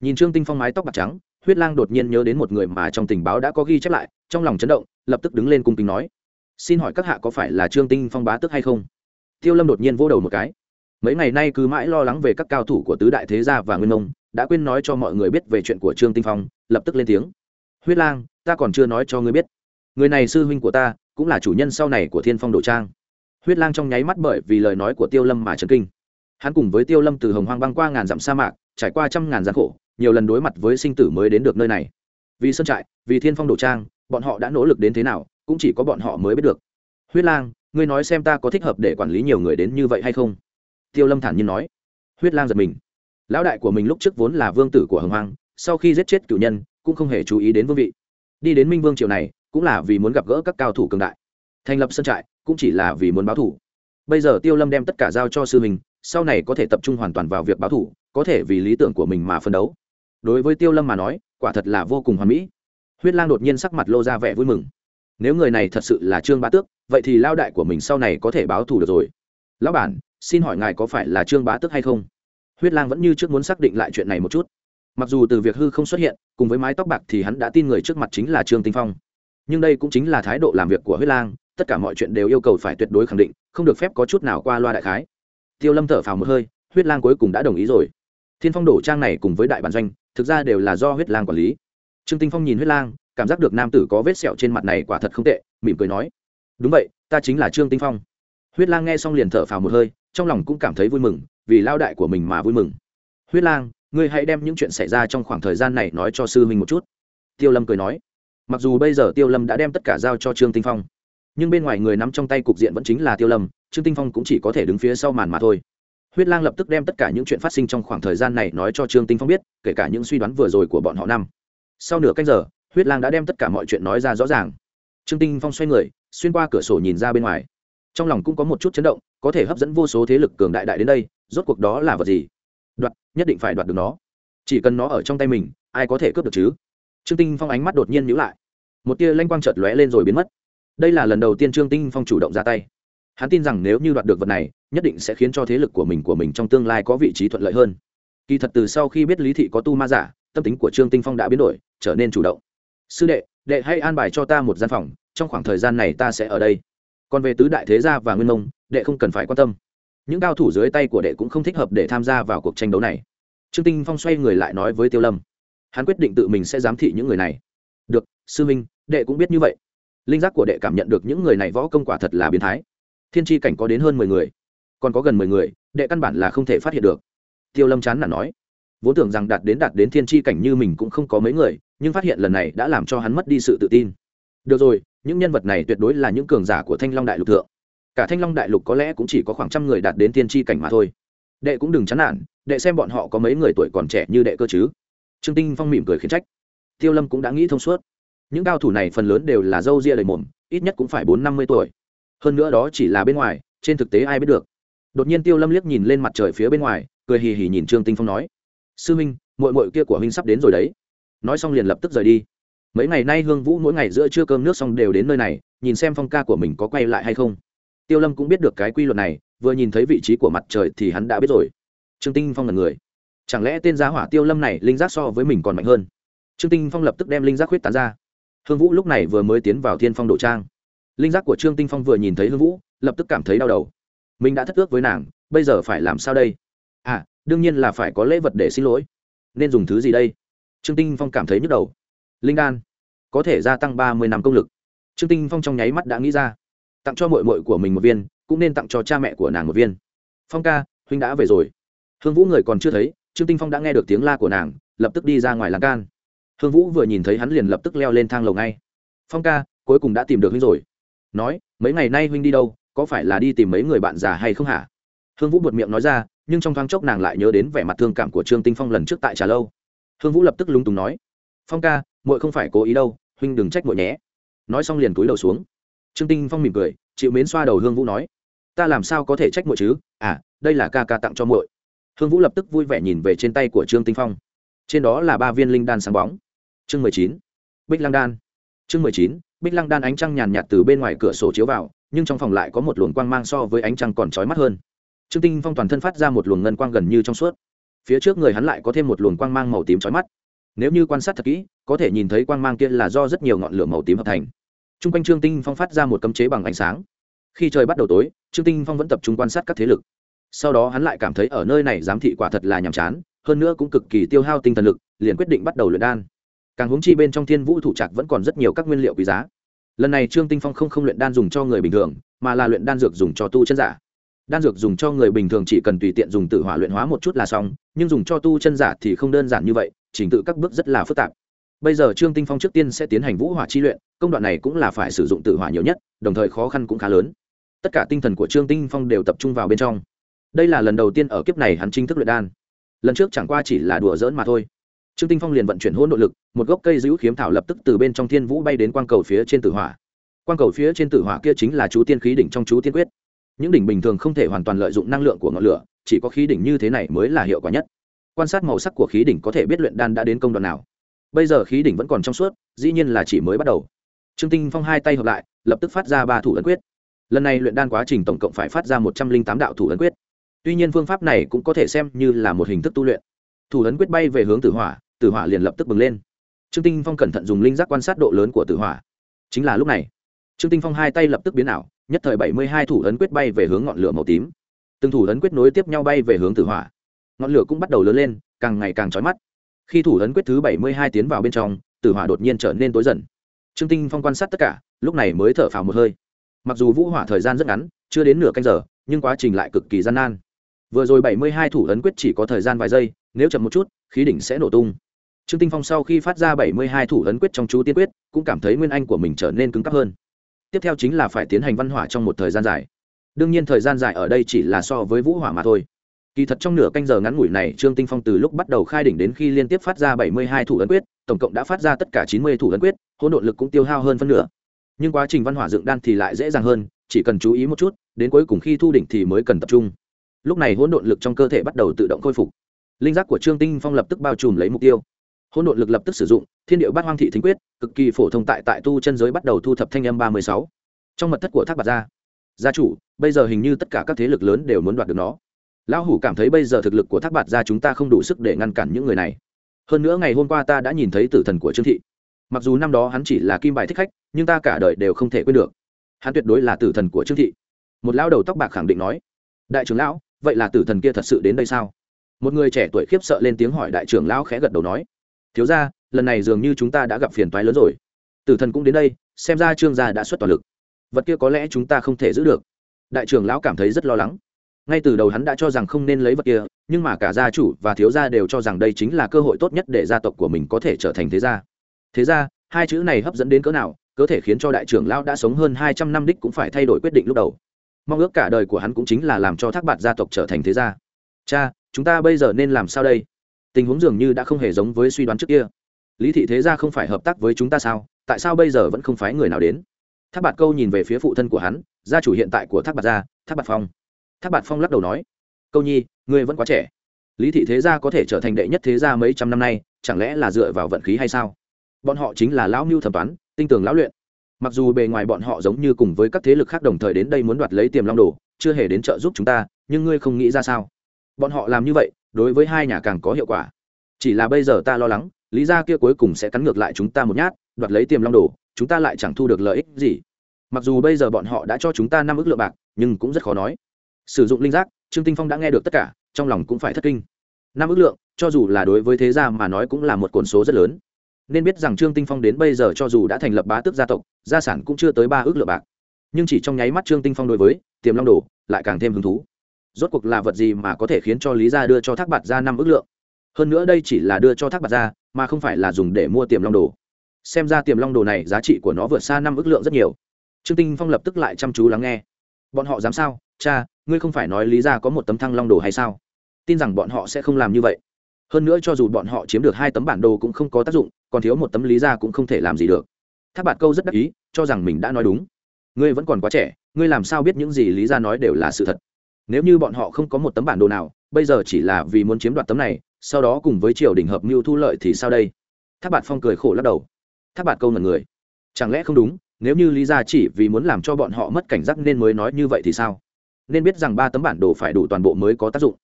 Nhìn trương tinh phong mái tóc bạc trắng huyết lang đột nhiên nhớ đến một người mà trong tình báo đã có ghi chép lại, trong lòng chấn động, lập tức đứng lên cung kính nói, xin hỏi các hạ có phải là trương tinh phong bá tức hay không? Tiêu lâm đột nhiên vô đầu một cái. Mấy ngày nay cứ mãi lo lắng về các cao thủ của tứ đại thế gia và nguyên mông đã quên nói cho mọi người biết về chuyện của trương tinh phong, lập tức lên tiếng, huyết lang, ta còn chưa nói cho ngươi biết. Người này sư huynh của ta, cũng là chủ nhân sau này của thiên phong đồ trang. Huyết lang trong nháy mắt bởi vì lời nói của tiêu lâm mà trấn kinh. Hắn cùng với tiêu lâm từ hồng hoang băng qua ngàn dặm sa mạc, trải qua trăm ngàn gian khổ nhiều lần đối mặt với sinh tử mới đến được nơi này. Vì sân trại vì thiên phong đồ trang bọn họ đã nỗ lực đến thế nào cũng chỉ có bọn họ mới biết được. Huyết lang ngươi nói xem ta có thích hợp để quản lý nhiều người đến như vậy hay không? Tiêu lâm thản nhiên nói. Huyết lang giật mình. Lão đại của mình lúc trước vốn là vương tử của hồng hoàng, sau khi giết chết cựu nhân cũng không hề chú ý đến vương vị. Đi đến minh vương triều này cũng là vì muốn gặp gỡ các cao thủ cường đại. Thành lập sân trại cũng chỉ là vì muốn báo thủ bây giờ tiêu lâm đem tất cả giao cho sư mình sau này có thể tập trung hoàn toàn vào việc báo thủ có thể vì lý tưởng của mình mà phân đấu đối với tiêu lâm mà nói, quả thật là vô cùng hoàn mỹ. Huyết lang đột nhiên sắc mặt lô ra vẻ vui mừng. Nếu người này thật sự là trương bá tước, vậy thì lao đại của mình sau này có thể báo thù được rồi. Lão bản, xin hỏi ngài có phải là trương bá tước hay không? Huyết lang vẫn như trước muốn xác định lại chuyện này một chút. Mặc dù từ việc hư không xuất hiện, cùng với mái tóc bạc thì hắn đã tin người trước mặt chính là trương tinh phong. Nhưng đây cũng chính là thái độ làm việc của huyết lang, tất cả mọi chuyện đều yêu cầu phải tuyệt đối khẳng định, không được phép có chút nào qua loa đại khái. Tiêu lâm thở phào một hơi, huyết lang cuối cùng đã đồng ý rồi thiên phong đổ trang này cùng với đại bản doanh, thực ra đều là do huyết lang quản lý. Trương tinh phong nhìn huyết lang, cảm giác được nam tử có vết sẹo trên mặt này quả thật không tệ, mỉm cười nói, đúng vậy, ta chính là trương tinh phong. Huyết lang nghe xong liền thở phào một hơi, trong lòng cũng cảm thấy vui mừng, vì lao đại của mình mà vui mừng. Huyết lang, ngươi hãy đem những chuyện xảy ra trong khoảng thời gian này nói cho sư huynh một chút. Tiêu lâm cười nói. Mặc dù bây giờ tiêu lâm đã đem tất cả giao cho trương tinh phong, nhưng bên ngoài người nắm trong tay cục diện vẫn chính là tiêu lâm, trương tinh phong cũng chỉ có thể đứng phía sau màn mà thôi huyết lang lập tức đem tất cả những chuyện phát sinh trong khoảng thời gian này nói cho trương tinh phong biết, kể cả những suy đoán vừa rồi của bọn họ năm. Sau nửa canh giờ, huyết lang đã đem tất cả mọi chuyện nói ra rõ ràng. Trương tinh phong xoay người, xuyên qua cửa sổ nhìn ra bên ngoài. Trong lòng cũng có một chút chấn động, có thể hấp dẫn vô số thế lực cường đại đại đến đây, rốt cuộc đó là vật gì? Đoạt, nhất định phải đoạt được nó. Chỉ cần nó ở trong tay mình, ai có thể cướp được chứ? Trương tinh phong ánh mắt đột nhiên nhíu lại. Một tia lanh quang chợt lóe lên rồi biến mất. Đây là lần đầu tiên trương tinh phong chủ động ra tay hắn tin rằng nếu như đoạt được vật này, nhất định sẽ khiến cho thế lực của mình của mình trong tương lai có vị trí thuận lợi hơn. Kỳ thật từ sau khi biết lý thị có tu ma giả, tâm tính của trương tinh phong đã biến đổi, trở nên chủ động. Sư đệ đệ hãy an bài cho ta một gian phòng, trong khoảng thời gian này ta sẽ ở đây. Còn về tứ đại thế gia và nguyên nông, đệ không cần phải quan tâm. Những cao thủ dưới tay của đệ cũng không thích hợp để tham gia vào cuộc tranh đấu này. Trương tinh phong xoay người lại nói với tiêu lâm. Hắn quyết định tự mình sẽ giám thị những người này. Được, sư minh, đệ cũng biết như vậy. Linh giác của đệ cảm nhận được những người này võ công quả thật là biến thái thiên tri cảnh có đến hơn mười người, còn có gần mười người, đệ căn bản là không thể phát hiện được. Tiêu lâm chán là nói, vốn tưởng rằng đạt đến đạt đến thiên tri cảnh như mình cũng không có mấy người, nhưng phát hiện lần này đã làm cho hắn mất đi sự tự tin. Được rồi, những nhân vật này tuyệt đối là những cường giả của thanh long đại lục thượng. Cả thanh long đại lục có lẽ cũng chỉ có khoảng trăm người đạt đến tiên tri cảnh mà thôi. Đệ cũng đừng chán nản, đệ xem bọn họ có mấy người tuổi còn trẻ như đệ cơ chứ. Trương tinh phong mỉm cười khiến trách. Tiêu lâm cũng đã nghĩ thông suốt. Những cao thủ này phần lớn đều là dâu ria đầy mồm, ít nhất cũng phải bốn năm mươi tuổi hơn nữa đó chỉ là bên ngoài, trên thực tế ai biết được. Đột nhiên tiêu lâm liếc nhìn lên mặt trời phía bên ngoài, cười hì hì nhìn trương tinh phong nói, sư minh mội mội kia của huynh sắp đến rồi đấy. Nói xong liền lập tức rời đi. Mấy ngày nay hương vũ mỗi ngày giữa trưa cơm nước xong đều đến nơi này, nhìn xem phong ca của mình có quay lại hay không. Tiêu lâm cũng biết được cái quy luật này, vừa nhìn thấy vị trí của mặt trời thì hắn đã biết rồi. Trương tinh phong là người. Chẳng lẽ tên giá hỏa tiêu lâm này linh giác so với mình còn mạnh hơn? Trương tinh phong lập tức đem linh giác huyết tán ra. Hương vũ lúc này vừa mới tiến vào thiên phong độ trang linh giác của trương tinh phong vừa nhìn thấy hương vũ, lập tức cảm thấy đau đầu. Mình đã thất ước với nàng, bây giờ phải làm sao đây? À đương nhiên là phải có lễ vật để xin lỗi. Nên dùng thứ gì đây? Trương tinh phong cảm thấy nhức đầu. Linh đan, có thể gia tăng ba mươi năm công lực. Trương tinh phong trong nháy mắt đã nghĩ ra. Tặng cho mội mội của mình một viên, cũng nên tặng cho cha mẹ của nàng một viên. Phong ca, huynh đã về rồi. Hương vũ người còn chưa thấy, trương tinh phong đã nghe được tiếng la của nàng, lập tức đi ra ngoài lan can. Hương vũ vừa nhìn thấy hắn liền lập tức leo lên thang lầu ngay. Phong ca, cuối cùng đã tìm được huynh rồi nói, mấy ngày nay huynh đi đâu, có phải là đi tìm mấy người bạn già hay không hả? Hương vũ buột miệng nói ra, nhưng trong thoáng chốc nàng lại nhớ đến vẻ mặt thương cảm của trương tinh phong lần trước tại trà lâu. Hương vũ lập tức lúng túng nói, phong ca, muội không phải cố ý đâu, huynh đừng trách muội nhé. Nói xong liền cúi đầu xuống. Trương tinh phong mỉm cười, chịu mến xoa đầu hương vũ nói, ta làm sao có thể trách muội chứ? À đây là ca ca tặng cho muội. Hương vũ lập tức vui vẻ nhìn về trên tay của trương tinh phong. Trên đó là ba viên linh đan sáng bóng. Chương mười chín. Bích lăng đan chương mười chín, bích lăng đan ánh trăng nhàn nhạt từ bên ngoài cửa sổ chiếu vào, nhưng trong phòng lại có một luồng quang mang so với ánh trăng còn trói mắt hơn. Trương tinh phong toàn thân phát ra một luồng ngân quang gần như trong suốt. Phía trước người hắn lại có thêm một luồng quang mang màu tím trói mắt. Nếu như quan sát thật kỹ, có thể nhìn thấy quang mang kia là do rất nhiều ngọn lửa màu tím hợp thành. T r u n g quanh trương tinh phong phát ra một cấm chế bằng ánh sáng. Khi trời bắt đầu tối, trương tinh phong vẫn tập trung quan sát các thế lực. Sau đó hắn lại cảm thấy ở nơi này giám thị quả thật là nhàm chán, hơn nữa cũng cực kỳ tiêu hao tinh thần lực, liền quyết định bắt đầu luyện đan càng hướng chi bên trong thiên vũ thủ trạc vẫn còn rất nhiều các nguyên liệu quý giá. Lần này trương tinh phong không không luyện đan dùng cho người bình thường, mà là luyện đan dược dùng cho tu chân giả. Đan dược dùng cho người bình thường chỉ cần tùy tiện dùng tự hỏa luyện hóa một chút là xong, nhưng dùng cho tu chân giả thì không đơn giản như vậy, trình tự các bước rất là phức tạp. Bây giờ trương tinh phong trước tiên sẽ tiến hành vũ hỏa chi luyện, công đoạn này cũng là phải sử dụng tự hỏa nhiều nhất, đồng thời khó khăn cũng khá lớn. Tất cả tinh thần của trương tinh phong đều tập trung vào bên trong. Đây là lần đầu tiên ở kiếp này hắn chính thức luyện đan. Lần trước chẳng qua chỉ là đùa giỡn mà thôi trương tinh phong liền vận chuyển hỗn nội lực, một gốc cây giữ khiếm thảo lập tức từ bên trong thiên vũ bay đến quang cầu phía trên tử hỏa. Quang cầu phía trên tử hỏa kia chính là chú tiên khí đỉnh trong chú tiên quyết. Những đỉnh bình thường không thể hoàn toàn lợi dụng năng lượng của ngọn lửa, chỉ có khí đỉnh như thế này mới là hiệu quả nhất. Quan sát màu sắc của khí đỉnh có thể biết luyện đan đã đến công đoạn nào. Bây giờ khí đỉnh vẫn còn trong suốt, dĩ nhiên là chỉ mới bắt đầu. Trương tinh phong hai tay hợp lại, lập tức phát ra ba thủ ấn quyết. Lần này luyện đan quá trình tổng cộng phải phát ra một trăm linh tám đạo thủ ấn quyết. Tuy nhiên phương pháp này cũng có thể xem như là một hình thức tu luyện. Thủ ấn quyết bay về hướng tử hỏa tử hỏa liền lập tức bừng lên. Trương tinh phong cẩn thận dùng linh giác quan sát độ lớn của tử hỏa. Chính là lúc này, trương tinh phong hai tay lập tức biến ảo, nhất thời bảy mươi hai thủ ấn quyết bay về hướng ngọn lửa màu tím. Từng thủ ấn quyết nối tiếp nhau bay về hướng tử hỏa. Ngọn lửa cũng bắt đầu lớn lên, càng ngày càng trói mắt. Khi thủ ấn quyết thứ bảy mươi hai tiến vào bên trong, tử hỏa đột nhiên trở nên tối dần. Trương tinh phong quan sát tất cả, lúc này mới thở phào một hơi. Mặc dù vũ hỏa thời gian rất ngắn, chưa đến nửa canh giờ, nhưng quá trình lại cực kỳ gian nan. Vừa rồi bảy mươi hai thủ ấn quyết chỉ có thời gian vài giây, nếu chậm một chút, khí đỉnh sẽ nổ tung trương tinh phong sau khi phát ra bảy mươi hai thủ ấn quyết trong chú tiên quyết, cũng cảm thấy nguyên anh của mình trở nên cứng cắp hơn. Tiếp theo chính là phải tiến hành văn hỏa trong một thời gian dài. Đương nhiên thời gian dài ở đây chỉ là so với vũ hỏa mà thôi. Kỳ thật trong nửa canh giờ ngắn ngủi này, trương tinh phong từ lúc bắt đầu khai đỉnh đến khi liên tiếp phát ra bảy mươi hai thủ ấn quyết, tổng cộng đã phát ra tất cả chín mươi thủ ấn quyết, hỗn độn lực cũng tiêu hao hơn phân nửa. Nhưng quá trình văn hỏa dựng đan thì lại dễ dàng hơn, chỉ cần chú ý một chút, đến cuối cùng khi thu đỉnh thì mới cần tập trung. Lúc này hỗn độn lực trong cơ thể bắt đầu tự động khôi phục. Linh giác của trương tinh phong lập tức bao trùm lấy mục tiêu hỗn độn lực lập tức sử dụng, thiên điệu bát hoang thị thính quyết, cực kỳ phổ thông tại tại tu chân giới bắt đầu thu thập thanh âm ba mươi sáu. Trong mật thất của thác bạc gia. Gia chủ, bây giờ hình như tất cả các thế lực lớn đều muốn đoạt được nó. Lão hủ cảm thấy bây giờ thực lực của thác bạc gia chúng ta không đủ sức để ngăn cản những người này. Hơn nữa ngày hôm qua ta đã nhìn thấy tử thần của trương thị. Mặc dù năm đó hắn chỉ là kim bài thích khách, nhưng ta cả đời đều không thể quên được. Hắn tuyệt đối là tử thần của trương thị. Một lão đầu tóc bạc khẳng định nói, đại trưởng lão, vậy là tử thần kia thật sự đến đây sao? Một người trẻ tuổi khiếp sợ lên tiếng hỏi đại trưởng lão khẽ gật đầu nói thiếu ra, lần này dường như chúng ta đã gặp phiền toái lớn rồi. Tử thần cũng đến đây, xem ra trương gia đã xuất toàn lực. Vật kia có lẽ chúng ta không thể giữ được. Đại trưởng lão cảm thấy rất lo lắng. Ngay từ đầu hắn đã cho rằng không nên lấy vật kia, nhưng mà cả gia chủ và thiếu gia đều cho rằng đây chính là cơ hội tốt nhất để gia tộc của mình có thể trở thành thế gia. Thế gia hai chữ này hấp dẫn đến cỡ nào, có thể khiến cho đại trưởng lão đã sống hơn hai trăm năm đích cũng phải thay đổi quyết định lúc đầu. Mong ước cả đời của hắn cũng chính là làm cho thác bạt gia tộc trở thành thế gia. Cha, chúng ta bây giờ nên làm sao đây? Tình huống dường như đã không hề giống với suy đoán trước kia. Lý thị thế gia không phải hợp tác với chúng ta sao? Tại sao bây giờ vẫn không phái người nào đến? Thác bạt câu nhìn về phía phụ thân của hắn, gia chủ hiện tại của thác bạt gia, thác bạt phong. Thác bạt phong lắc đầu nói, câu nhi, ngươi vẫn quá trẻ. Lý thị thế gia có thể trở thành đệ nhất thế gia mấy trăm năm nay, chẳng lẽ là dựa vào vận khí hay sao? Bọn họ chính là lão mưu thẩm toán, tinh tường lão luyện. Mặc dù bề ngoài bọn họ giống như cùng với các thế lực khác đồng thời đến đây muốn đoạt lấy tiềm long đồ, chưa hề đến trợ giúp chúng ta, nhưng ngươi không nghĩ ra sao? Bọn họ làm như vậy đối với hai nhà càng có hiệu quả. Chỉ là bây giờ ta lo lắng, lý ra kia cuối cùng sẽ cắn ngược lại chúng ta một nhát, đoạt lấy tiềm long đồ, chúng ta lại chẳng thu được lợi ích gì. Mặc dù bây giờ bọn họ đã cho chúng ta năm ước lượng bạc, nhưng cũng rất khó nói. Sử dụng linh giác, trương tinh phong đã nghe được tất cả, trong lòng cũng phải thất kinh. Năm ước lượng, cho dù là đối với thế gia mà nói cũng là một con số rất lớn. Nên biết rằng trương tinh phong đến bây giờ cho dù đã thành lập bá tước gia tộc, gia sản cũng chưa tới ba ước lượng bạc. Nhưng chỉ trong nháy mắt trương tinh phong đối với tiềm long đồ lại càng thêm hứng thú rốt cuộc là vật gì mà có thể khiến cho lý gia đưa cho thác bạt ra năm ước lượng? Hơn nữa đây chỉ là đưa cho thác bạt ra mà không phải là dùng để mua tiềm long đồ. Xem ra tiềm long đồ này giá trị của nó vượt xa năm ước lượng rất nhiều. Trương tinh phong lập tức lại chăm chú lắng nghe. Bọn họ dám sao? Cha, ngươi không phải nói lý gia có một tấm thăng long đồ hay sao? Tin rằng bọn họ sẽ không làm như vậy. Hơn nữa cho dù bọn họ chiếm được hai tấm bản đồ cũng không có tác dụng, còn thiếu một tấm lý gia cũng không thể làm gì được. Tháp bạt câu rất đắc ý, cho rằng mình đã nói đúng. Ngươi vẫn còn quá trẻ, ngươi làm sao biết những gì lý gia nói đều là sự thật? Nếu như bọn họ không có một tấm bản đồ nào, bây giờ chỉ là vì muốn chiếm đoạt tấm này, sau đó cùng với triều đình hợp mưu thu lợi thì sao đây? Tháp bạt phong cười khổ lắc đầu. Tháp bạt câu ngần người. Chẳng lẽ không đúng, nếu như lý ra chỉ vì muốn làm cho bọn họ mất cảnh giác nên mới nói như vậy thì sao? Nên biết rằng ba tấm bản đồ phải đủ toàn bộ mới có tác dụng.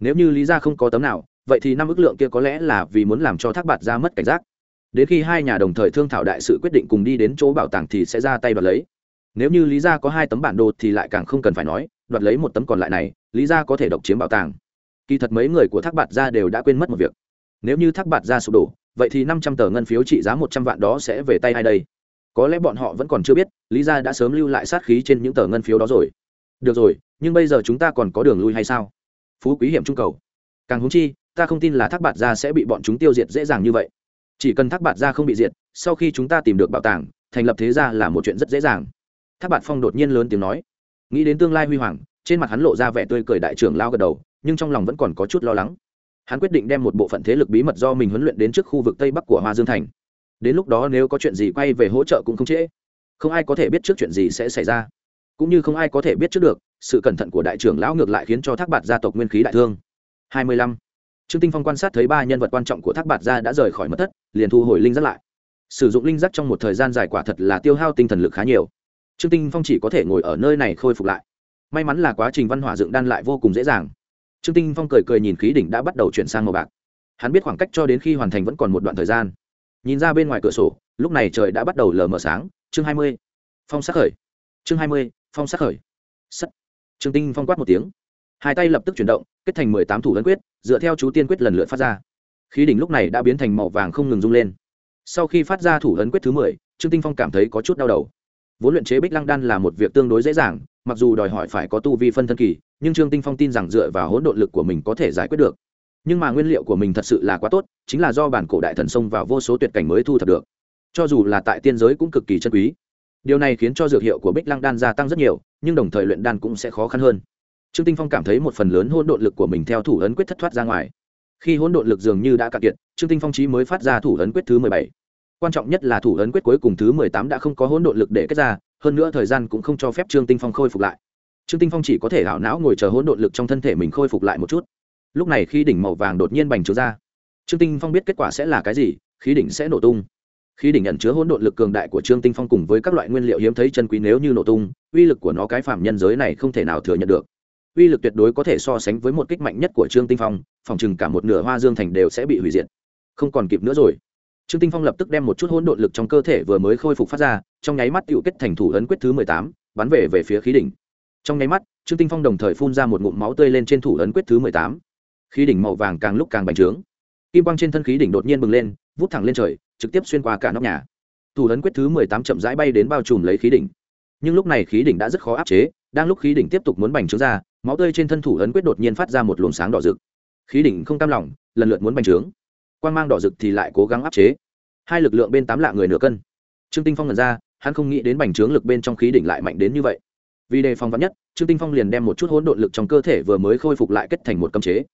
Nếu như lý ra không có tấm nào, vậy thì năm ước lượng kia có lẽ là vì muốn làm cho thác bạt ra mất cảnh giác. Đến khi hai nhà đồng thời thương thảo đại sự quyết định cùng đi đến chỗ bảo tàng thì sẽ ra tay và lấy. Nếu như lý gia có hai tấm bản đồ thì lại càng không cần phải nói đoạt lấy một tấm còn lại này, lý gia có thể độc chiếm bảo tàng. Kỳ thật mấy người của thác bạt gia đều đã quên mất một việc. Nếu như thác bạt gia sụp đổ, vậy thì năm trăm tờ ngân phiếu trị giá một trăm vạn đó sẽ về tay ai đây? Có lẽ bọn họ vẫn còn chưa biết, lý gia đã sớm lưu lại sát khí trên những tờ ngân phiếu đó rồi. Được rồi, nhưng bây giờ chúng ta còn có đường lui hay sao? Phú quý hiểm trung cầu. Càng húng chi, ta không tin là thác bạt gia sẽ bị bọn chúng tiêu diệt dễ dàng như vậy. Chỉ cần thác bạt gia không bị diệt, sau khi chúng ta tìm được bảo tàng, thành lập thế gia là một chuyện rất dễ dàng. Thác bạt phong đột nhiên lớn tiếng nói nghĩ đến tương lai huy hoàng, trên mặt hắn lộ ra vẻ tươi cười đại trưởng lao gật đầu, nhưng trong lòng vẫn còn có chút lo lắng. Hắn quyết định đem một bộ phận thế lực bí mật do mình huấn luyện đến trước khu vực tây bắc của hoa dương thành. Đến lúc đó nếu có chuyện gì quay về hỗ trợ cũng không trễ. Không ai có thể biết trước chuyện gì sẽ xảy ra. Cũng như không ai có thể biết trước được, sự cẩn thận của đại trưởng lão ngược lại khiến cho thác bạt gia tộc nguyên khí đại thương. 25. trương tinh phong quan sát thấy ba nhân vật quan trọng của thác bạt gia đã rời khỏi mất thất, liền thu hồi linh giác lại. Sử dụng linh giác trong một thời gian dài quả thật là tiêu hao tinh thần lực khá nhiều trương tinh phong chỉ có thể ngồi ở nơi này khôi phục lại. May mắn là quá trình văn hỏa dựng đan lại vô cùng dễ dàng. Trương tinh phong cười cười nhìn khí đỉnh đã bắt đầu chuyển sang màu bạc. Hắn biết khoảng cách cho đến khi hoàn thành vẫn còn một đoạn thời gian. Nhìn ra bên ngoài cửa sổ, lúc này trời đã bắt đầu lờ mờ sáng. Chương hai mươi. Phong sắc khởi. Chương hai mươi, phong sắc khởi. Sắt. Trương tinh phong quát một tiếng. Hai tay lập tức chuyển động, kết thành mười tám thủ ấn quyết, dựa theo chú tiên quyết lần lượt phát ra. Khí đỉnh lúc này đã biến thành màu vàng không ngừng rung lên. Sau khi phát ra thủ ấn quyết thứ mười, trương tinh phong cảm thấy có chút đau đầu vốn luyện chế bích lăng đan là một việc tương đối dễ dàng, mặc dù đòi hỏi phải có tu vi phân thân kỳ, nhưng trương tinh phong tin rằng dựa vào hỗn độn lực của mình có thể giải quyết được. Nhưng mà nguyên liệu của mình thật sự là quá tốt, chính là do bản cổ đại thần sông vào vô số tuyệt cảnh mới thu thập được. Cho dù là tại tiên giới cũng cực kỳ chân quý. Điều này khiến cho dược hiệu của bích lăng đan gia tăng rất nhiều, nhưng đồng thời luyện đan cũng sẽ khó khăn hơn. Trương tinh phong cảm thấy một phần lớn hỗn độn lực của mình theo thủ ấn quyết thất thoát ra ngoài. Khi hỗn độn lực dường như đã cạn kiệt, trương tinh phong chí mới phát ra thủ ấn quyết thứ mười bảy quan trọng nhất là thủ ấn quyết cuối cùng thứ mười tám đã không có hỗn độn lực để kết ra, hơn nữa thời gian cũng không cho phép trương tinh phong khôi phục lại. Trương tinh phong chỉ có thể hảo não ngồi chờ hỗn độn lực trong thân thể mình khôi phục lại một chút. Lúc này khi đỉnh màu vàng đột nhiên bành trướng ra. Trương tinh phong biết kết quả sẽ là cái gì, khí đỉnh sẽ nổ tung. Khí đỉnh nhận chứa hỗn độn lực cường đại của trương tinh phong cùng với các loại nguyên liệu hiếm thấy chân quý nếu như nổ tung, uy lực của nó cái phạm nhân giới này không thể nào thừa nhận được. Uy lực tuyệt đối có thể so sánh với một kích mạnh nhất của trương tinh phong, phòng chừng cả một nửa hoa dương thành đều sẽ bị hủy diệt. Không còn kịp nữa rồi trương tinh phong lập tức đem một chút hỗn độn lực trong cơ thể vừa mới khôi phục phát ra, trong nháy mắt tựu kết thành thủ ấn quyết thứ mười tám, bắn về về phía khí đỉnh. Trong nháy mắt, trương tinh phong đồng thời phun ra một ngụm máu tươi lên trên thủ ấn quyết thứ mười tám. Khí đỉnh màu vàng càng lúc càng bành trướng. Kim quang trên thân khí đỉnh đột nhiên bừng lên, vút thẳng lên trời, trực tiếp xuyên qua cả nóc nhà. Thủ ấn quyết thứ mười tám chậm rãi bay đến bao trùm lấy khí đỉnh. Nhưng lúc này khí đỉnh đã rất khó áp chế, đang lúc khí đỉnh tiếp tục muốn bành trướng ra, máu tươi trên thân thủ ấn quyết đột nhiên phát ra một luồng sáng đỏ rực. Khí đỉnh không cam lòng, lần lượt muốn bành trướng quan mang đỏ rực thì lại cố gắng áp chế. Hai lực lượng bên tám lạ người nửa cân. Trương tinh phong nhận ra, hắn không nghĩ đến bành trướng lực bên trong khí đỉnh lại mạnh đến như vậy. Vì đề phòng vắn nhất, trương tinh phong liền đem một chút hỗn độn lực trong cơ thể vừa mới khôi phục lại kết thành một cấm chế.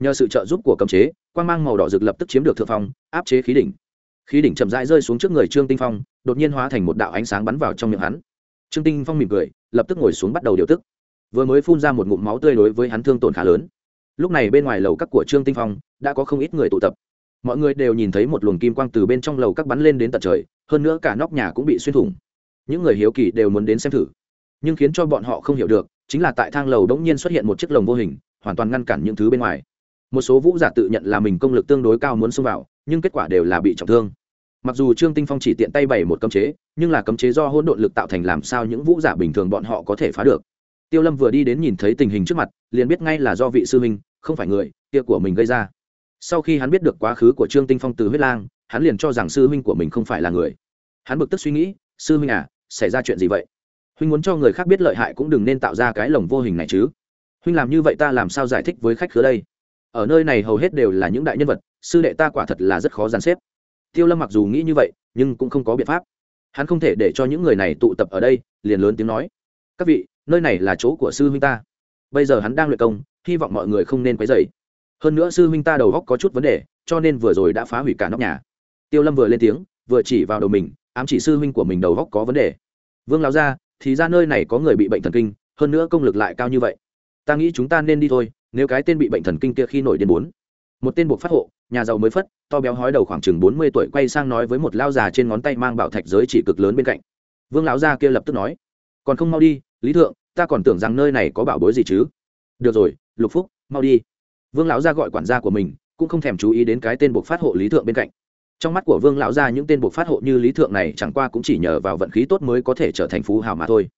Nhờ sự trợ giúp của cấm chế quan mang màu đỏ rực lập tức chiếm được thượng phong, áp chế khí đỉnh. Khí đỉnh chậm rãi rơi xuống trước người trương tinh phong, đột nhiên hóa thành một đạo ánh sáng bắn vào trong miệng hắn. Trương tinh phong mỉm cười, lập tức ngồi xuống bắt đầu điều tức. Vừa mới phun ra một ngụm máu tươi đối với hắn thương tổn khá lớn. Lúc này bên ngoài lầu các của trương tinh phong đã có không ít người tụ tập mọi người đều nhìn thấy một luồng kim quang từ bên trong lầu các bắn lên đến tận trời, hơn nữa cả nóc nhà cũng bị xuyên thủng. Những người hiếu kỳ đều muốn đến xem thử. Nhưng khiến cho bọn họ không hiểu được, chính là tại thang lầu đ ỗ n g nhiên xuất hiện một chiếc lồng vô hình, hoàn toàn ngăn cản những thứ bên ngoài. Một số vũ giả tự nhận là mình công lực tương đối cao muốn xông vào, nhưng kết quả đều là bị trọng thương. Mặc dù trương tinh phong chỉ tiện tay bày một cấm chế, nhưng là cấm chế do hỗn độn lực tạo thành làm sao những vũ giả bình thường bọn họ có thể phá được? Tiêu lâm vừa đi đến nhìn thấy tình hình trước mặt, liền biết ngay là do vị sư minh không phải người, kia của mình gây ra sau khi hắn biết được quá khứ của trương tinh phong từ huyết lang, hắn liền cho rằng sư huynh của mình không phải là người. Hắn bực tức suy nghĩ, sư huynh à xảy ra chuyện gì vậy? Huynh muốn cho người khác biết lợi hại cũng đừng nên tạo ra cái lồng vô hình này chứ. Huynh làm như vậy ta làm sao giải thích với khách khứa đây? Ở nơi này hầu hết đều là những đại nhân vật, sư đệ ta quả thật là rất khó dàn xếp. Tiêu lâm mặc dù nghĩ như vậy, nhưng cũng không có biện pháp. Hắn không thể để cho những người này tụ tập ở đây, liền lớn tiếng nói, các vị, nơi này là chỗ của sư huynh ta. Bây giờ hắn đang luyện công, hy vọng mọi người không nên quấy rầy hơn nữa sư huynh ta đầu góc có chút vấn đề, cho nên vừa rồi đã phá hủy cả nóc nhà. Tiêu lâm vừa lên tiếng, vừa chỉ vào đầu mình, ám chỉ sư huynh của mình đầu góc có vấn đề. Vương lao ra thì ra nơi này có người bị bệnh thần kinh, hơn nữa công lực lại cao như vậy. Ta nghĩ chúng ta nên đi thôi, nếu cái tên bị bệnh thần kinh kia khi nổi điên bốn. Một tên buộc phát hộ, nhà giàu mới phất, to béo hói đầu khoảng chừng bốn mươi tuổi quay sang nói với một lao già trên ngón tay mang bảo thạch giới chỉ cực lớn bên cạnh. Vương lão gia kia lập tức nói, còn không mau đi, lý thượng, ta còn tưởng rằng nơi này có bảo bối gì chứ? Được rồi, lục phúc, mau đi vương lão gia gọi quản gia của mình, cũng không thèm chú ý đến cái tên buộc phát hộ lý thượng bên cạnh. Trong mắt của vương lão gia những tên buộc phát hộ như lý thượng này chẳng qua cũng chỉ nhờ vào vận khí tốt mới có thể trở thành phú hào mà thôi.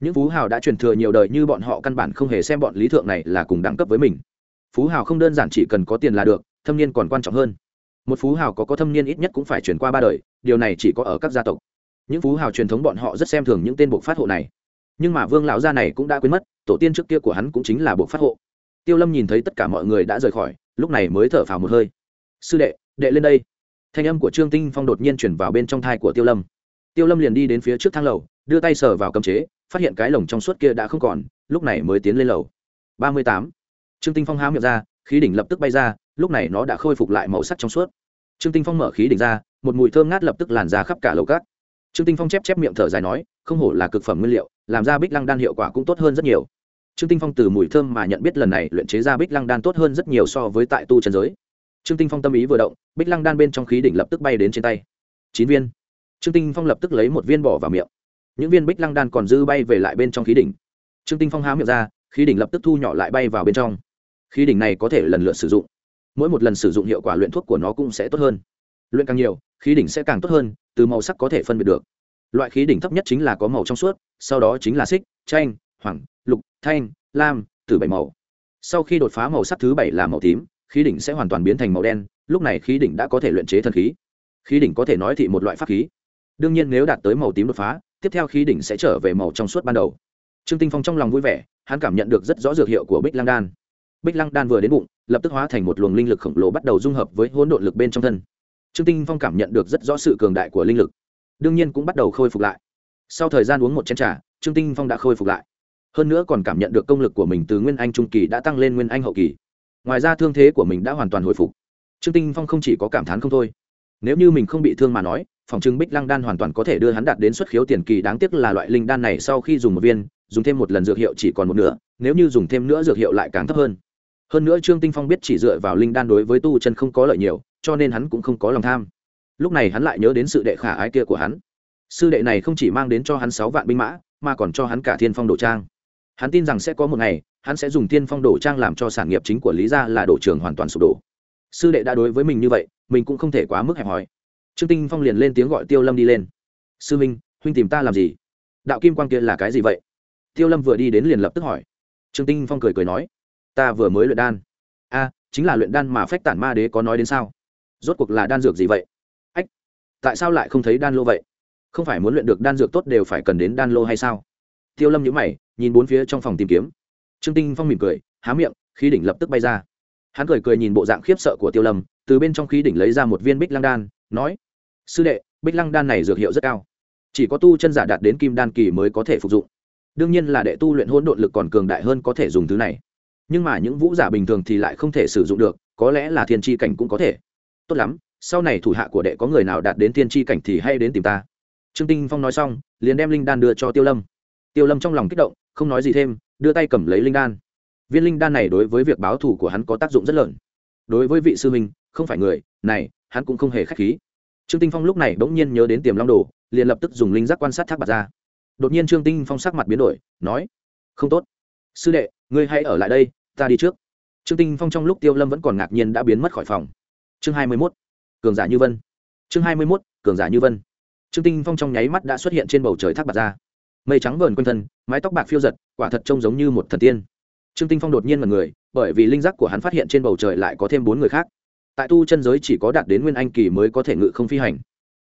Những phú hào đã truyền thừa nhiều đời như bọn họ căn bản không hề xem bọn lý thượng này là cùng đẳng cấp với mình. Phú hào không đơn giản chỉ cần có tiền là được, thâm niên còn quan trọng hơn. Một phú hào có có thâm niên ít nhất cũng phải chuyển qua ba đời, điều này chỉ có ở các gia tộc. Những phú hào truyền thống bọn họ rất xem thường những tên buộc phát hộ này. Nhưng mà vương lão gia này cũng đã quên mất, tổ tiên trước kia của hắn cũng chính là buộc phát hộ tiêu lâm nhìn thấy tất cả mọi người đã rời khỏi, lúc này mới thở phào một hơi. Sư đệ đệ lên đây. Thanh âm của trương tinh phong đột nhiên chuyển vào bên trong thai của tiêu lâm. Tiêu lâm liền đi đến phía trước thang lầu, đưa tay sờ vào cầm chế, phát hiện cái lồng trong suốt kia đã không còn, lúc này mới tiến lên lầu. Ba mươi tám. Trương tinh phong há miệng ra, khí đỉnh lập tức bay ra, lúc này nó đã khôi phục lại màu sắc trong suốt. Trương tinh phong mở khí đỉnh ra, một mùi thơm ngát lập tức làn ra khắp cả lầu cát trương tinh phong chép chép miệng thở dài nói, không hổ là cực phẩm nguyên liệu, làm ra bích lăng đan hiệu quả cũng tốt hơn rất nhiều trương tinh phong từ mùi thơm mà nhận biết lần này luyện chế ra bích lăng đan tốt hơn rất nhiều so với tại tu trần giới. Trương tinh phong tâm ý vừa động, bích lăng đan bên trong khí đỉnh lập tức bay đến trên tay. Chín viên. Trương tinh phong lập tức lấy một viên bỏ vào miệng. Những viên bích lăng đan còn dư bay về lại bên trong khí đỉnh. Trương tinh phong há miệng ra, khí đỉnh lập tức thu nhỏ lại bay vào bên trong. Khí đỉnh này có thể lần lượt sử dụng. Mỗi một lần sử dụng hiệu quả luyện thuốc của nó cũng sẽ tốt hơn. Luyện càng nhiều, khí đỉnh sẽ càng tốt hơn, từ màu sắc có thể phân biệt được. Loại khí đỉnh thấp nhất chính là có màu trong suốt, sau đó chính là xích, chanh hoàng lục thanh lam từ bảy màu. Sau khi đột phá màu sắc thứ bảy là màu tím khí đỉnh sẽ hoàn toàn biến thành màu đen lúc này khí đỉnh đã có thể luyện chế thần khí. Khí đỉnh có thể nói thị một loại pháp khí. Đương nhiên nếu đạt tới màu tím đột phá tiếp theo khí đỉnh sẽ trở về màu trong suốt ban đầu. Trương tinh phong trong lòng vui vẻ hắn cảm nhận được rất rõ dược hiệu của bích lăng đan. Bích lăng đan vừa đến bụng lập tức hóa thành một luồng linh lực khổng lồ bắt đầu dung hợp với hỗn độn lực bên trong thân. Trương tinh phong cảm nhận được rất rõ sự cường đại của linh lực. Đương nhiên cũng bắt đầu khôi phục lại. Sau thời gian uống một chén trà, trương tinh phong đã khôi phục lại hơn nữa còn cảm nhận được công lực của mình từ nguyên anh trung kỳ đã tăng lên nguyên anh hậu kỳ. Ngoài ra thương thế của mình đã hoàn toàn hồi phục. Trương tinh phong không chỉ có cảm thán không thôi. Nếu như mình không bị thương mà nói, phòng trưng bích lăng đan hoàn toàn có thể đưa hắn đạt đến xuất khiếu tiền kỳ đáng tiếc là loại linh đan này sau khi dùng một viên, dùng thêm một lần dược hiệu chỉ còn một nửa, nếu như dùng thêm nữa dược hiệu lại càng thấp hơn. Hơn nữa trương tinh phong biết chỉ dựa vào linh đan đối với tu chân không có lợi nhiều, cho nên hắn cũng không có lòng tham. Lúc này hắn lại nhớ đến sự đệ khả ái kia của hắn. Sư đệ này không chỉ mang đến cho hắn sáu vạn binh mã, mà còn cho hắn cả thiên phong đổ trang hắn tin rằng sẽ có một ngày, hắn sẽ dùng tiên phong đổ trang làm cho sản nghiệp chính của lý gia là đổ trường hoàn toàn sụp đổ. Sư đệ đã đối với mình như vậy, mình cũng không thể quá mức hẹp hòi. Trương tinh phong liền lên tiếng gọi tiêu lâm đi lên. Sư minh, huynh tìm ta làm gì? Đạo kim quang kia là cái gì vậy? Tiêu lâm vừa đi đến liền lập tức hỏi. Trương tinh phong cười cười nói. Ta vừa mới luyện đan. A, chính là luyện đan mà phách tản ma đế có nói đến sao? Rốt cuộc là đan dược gì vậy? Ách, tại sao lại không thấy đan lô vậy? Không phải muốn luyện được đan dược tốt đều phải cần đến đan lô hay sao? Tiêu lâm nhữ mày nhìn bốn phía trong phòng tìm kiếm. Trương tinh phong mỉm cười, há miệng, khí đỉnh lập tức bay ra. Hắn cười cười nhìn bộ dạng khiếp sợ của tiêu lâm, từ bên trong khí đỉnh lấy ra một viên bích lăng đan, nói, sư đệ, bích lăng đan này dược hiệu rất cao. Chỉ có tu chân giả đạt đến kim đan kỳ mới có thể phục dụng. Đương nhiên là đệ tu luyện hỗn độn lực còn cường đại hơn có thể dùng thứ này. Nhưng mà những vũ giả bình thường thì lại không thể sử dụng được, có lẽ là thiên tri cảnh cũng có thể. Tốt lắm, sau này thủ hạ của đệ có người nào đạt đến thiên tri cảnh thì hay đến tìm ta. Trương tinh phong nói xong, liền đem linh đan đưa cho tiêu lâm. Tiêu lâm trong lòng kích động không nói gì thêm, đưa tay cầm lấy linh đan. Viên linh đan này đối với việc báo thù của hắn có tác dụng rất lớn. Đối với vị sư minh không phải người, này, hắn cũng không hề k h á c h khí. Trương tinh phong lúc này bỗng nhiên nhớ đến tiềm long đồ, liền lập tức dùng linh giác quan sát thác bạc ra. Đột nhiên trương tinh phong sắc mặt biến đổi, nói, không tốt. Sư đệ, ngươi hãy ở lại đây, ta đi trước. Trương tinh phong trong lúc tiêu lâm vẫn còn ngạc nhiên đã biến mất khỏi phòng. Chương hai mươi mốt, cường giả như vân. Chương hai mươi mốt, cường giả như vân. Trương tinh phong trong nháy mắt đã xuất hiện trên bầu trời thác bạc ra mây trắng vờn quanh thân, mái tóc bạc phiêu giật, quả thật trông giống như một thần tiên. Trương tinh phong đột nhiên mật người, bởi vì linh giác của hắn phát hiện trên bầu trời lại có thêm bốn người khác. Tại tu chân giới chỉ có đạt đến nguyên anh kỳ mới có thể ngự không phi hành.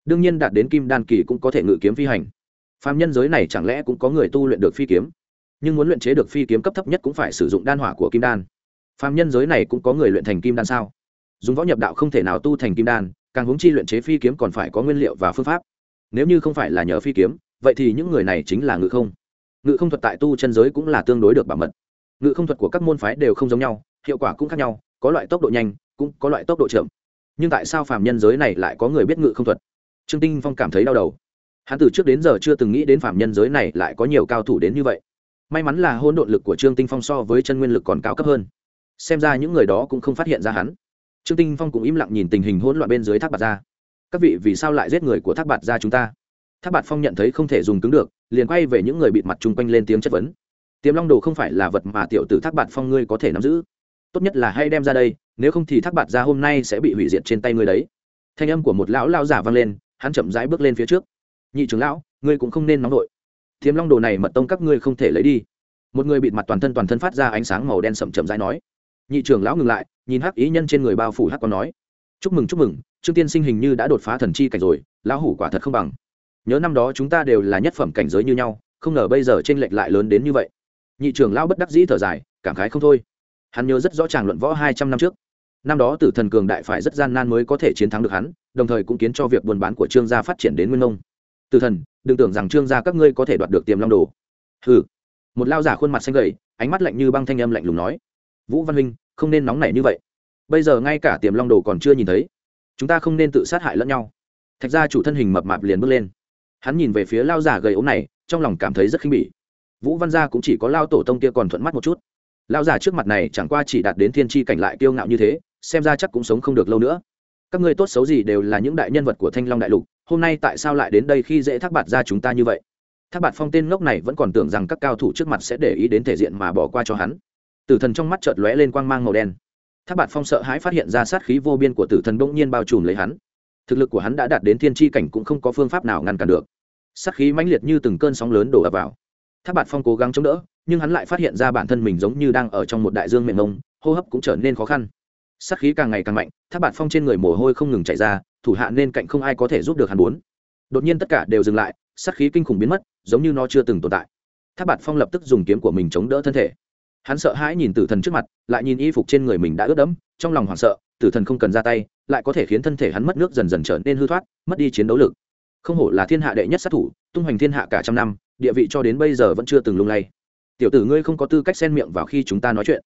Đương nhiên đạt đến kim đan kỳ cũng có thể ngự kiếm phi hành. Phạm nhân giới này chẳng lẽ cũng có người tu luyện được phi kiếm? Nhưng muốn luyện chế được phi kiếm cấp thấp nhất cũng phải sử dụng đan hỏa của kim đan. Phạm nhân giới này cũng có người luyện thành kim đan sao? Dùng võ nhập đạo không thể nào tu thành kim đan, càng hướng chi luyện chế phi kiếm còn phải có nguyên liệu và phương pháp. Nếu như không phải là nhờ phi kiếm vậy thì những người này chính là ngự không? Ngự không thuật tại tu chân giới cũng là tương đối được bảo mật. Ngự không thuật của các môn phái đều không giống nhau, hiệu quả cũng khác nhau, có loại tốc độ nhanh, cũng có loại tốc độ chậm. Nhưng tại sao phàm nhân giới này lại có người biết ngự không thuật? Trương tinh phong cảm thấy đau đầu. Hắn từ trước đến giờ chưa từng nghĩ đến phàm nhân giới này lại có nhiều cao thủ đến như vậy. May mắn là hôn độn lực của trương tinh phong so với chân nguyên lực còn cao cấp hơn. Xem ra những người đó cũng không phát hiện ra hắn. Trương tinh phong cũng im lặng nhìn tình hình hỗn loạn bên dưới thác bạt ra các vị vì sao lại giết người của thác bạt ra chúng ta? Thác bạt phong nhận thấy không thể dùng cứng được, liền quay về những người bịt mặt chung quanh lên tiếng chất vấn. Tiềm long đồ không phải là vật mà tiểu tử thác bạt phong ngươi có thể nắm giữ. Tốt nhất là hay đem ra đây, nếu không thì thác bạt ra hôm nay sẽ bị hủy diệt trên tay ngươi đấy. Thanh âm của một lão lao giả vang lên, hắn chậm rãi bước lên phía trước. Nhị trưởng lão, ngươi cũng không nên nóng vội. Tiềm long đồ này mật tông các ngươi không thể lấy đi. Một người bịt mặt toàn thân toàn thân phát ra ánh sáng màu đen sậm chậm rãi nói. Nhị trưởng lão ngừng lại, nhìn hắc ý nhân trên người bao phủ hắc còn nói. Chúc mừng chúc mừng, trương tiên sinh hình như đã đột phá thần chi cảnh rồi, lão hủ quả thật không bằng nhớ năm đó chúng ta đều là nhất phẩm cảnh giới như nhau, không ngờ bây giờ t r ê n lệch lại lớn đến như vậy. Nhị trưởng lão bất đắc dĩ thở dài, cảm khái không thôi. Hắn nhớ rất rõ ràng luận võ hai trăm năm trước. Năm đó tử thần cường đại phải rất gian nan mới có thể chiến thắng được hắn, đồng thời cũng kiến cho việc buôn bán của trương gia phát triển đến nguyên nông tử thần, đừng tưởng rằng trương gia các ngươi có thể đoạt được tiềm long đồ. Hừ. Một lao giả khuôn mặt xanh gầy, ánh mắt lạnh như băng thanh âm lạnh lùng nói. Vũ văn huynh, không nên nóng nảy như vậy. Bây giờ ngay cả tiềm long đồ còn chưa nhìn thấy. Chúng ta không nên tự sát hại lẫn nhau. Thạch ra chủ thân hình mập mạp liền bước lên hắn nhìn về phía lao giả gầy ốm này, trong lòng cảm thấy rất khinh bỉ. Vũ văn gia cũng chỉ có lao tổ tông kia còn thuận mắt một chút. Lao giả trước mặt này chẳng qua chỉ đạt đến thiên tri cảnh lại kiêu ngạo như thế, xem ra chắc cũng sống không được lâu nữa. Các ngươi tốt xấu gì đều là những đại nhân vật của thanh long đại lục, hôm nay tại sao lại đến đây khi dễ thác bạt ra chúng ta như vậy? Thác bạt phong tên ngốc này vẫn còn tưởng rằng các cao thủ trước mặt sẽ để ý đến thể diện mà bỏ qua cho hắn. Tử thần trong mắt chợt lóe lên quang mang màu đen. Thác bạt phong sợ hãi phát hiện ra sát khí vô biên của tử thần bỗng nhiên bao trùm lấy hắn thực lực của hắn đã đạt đến thiên tri cảnh cũng không có phương pháp nào ngăn cản được. Sắc khí mãnh liệt như từng cơn sóng lớn đổ ập vào. Thác bạt phong cố gắng chống đỡ, nhưng hắn lại phát hiện ra bản thân mình giống như đang ở trong một đại dương mềm mông, hô hấp cũng trở nên khó khăn. Sắc khí càng ngày càng mạnh thác bạt phong trên người mồ hôi không ngừng chạy ra, thủ hạ nên cạnh không ai có thể giúp được hắn bốn. Đột nhiên tất cả đều dừng lại sắc khí kinh khủng biến mất, giống như nó chưa từng tồn tại. Thác bạt phong lập tức dùng kiếm của mình chống đỡ thân thể. Hắn sợ hãi nhìn tử thần trước mặt, lại nhìn y phục trên người mình đã ướt đẫm, trong lòng hoảng sợ, tử thần không cần ra tay lại có thể khiến thân thể hắn mất nước dần dần trở nên hư thoát, mất đi chiến đấu lực. Không hổ là thiên hạ đệ nhất sát thủ, tung hoành thiên hạ cả trăm năm, địa vị cho đến bây giờ vẫn chưa từng lung lay. Tiểu tử ngươi không có tư cách xen miệng vào khi chúng ta nói chuyện.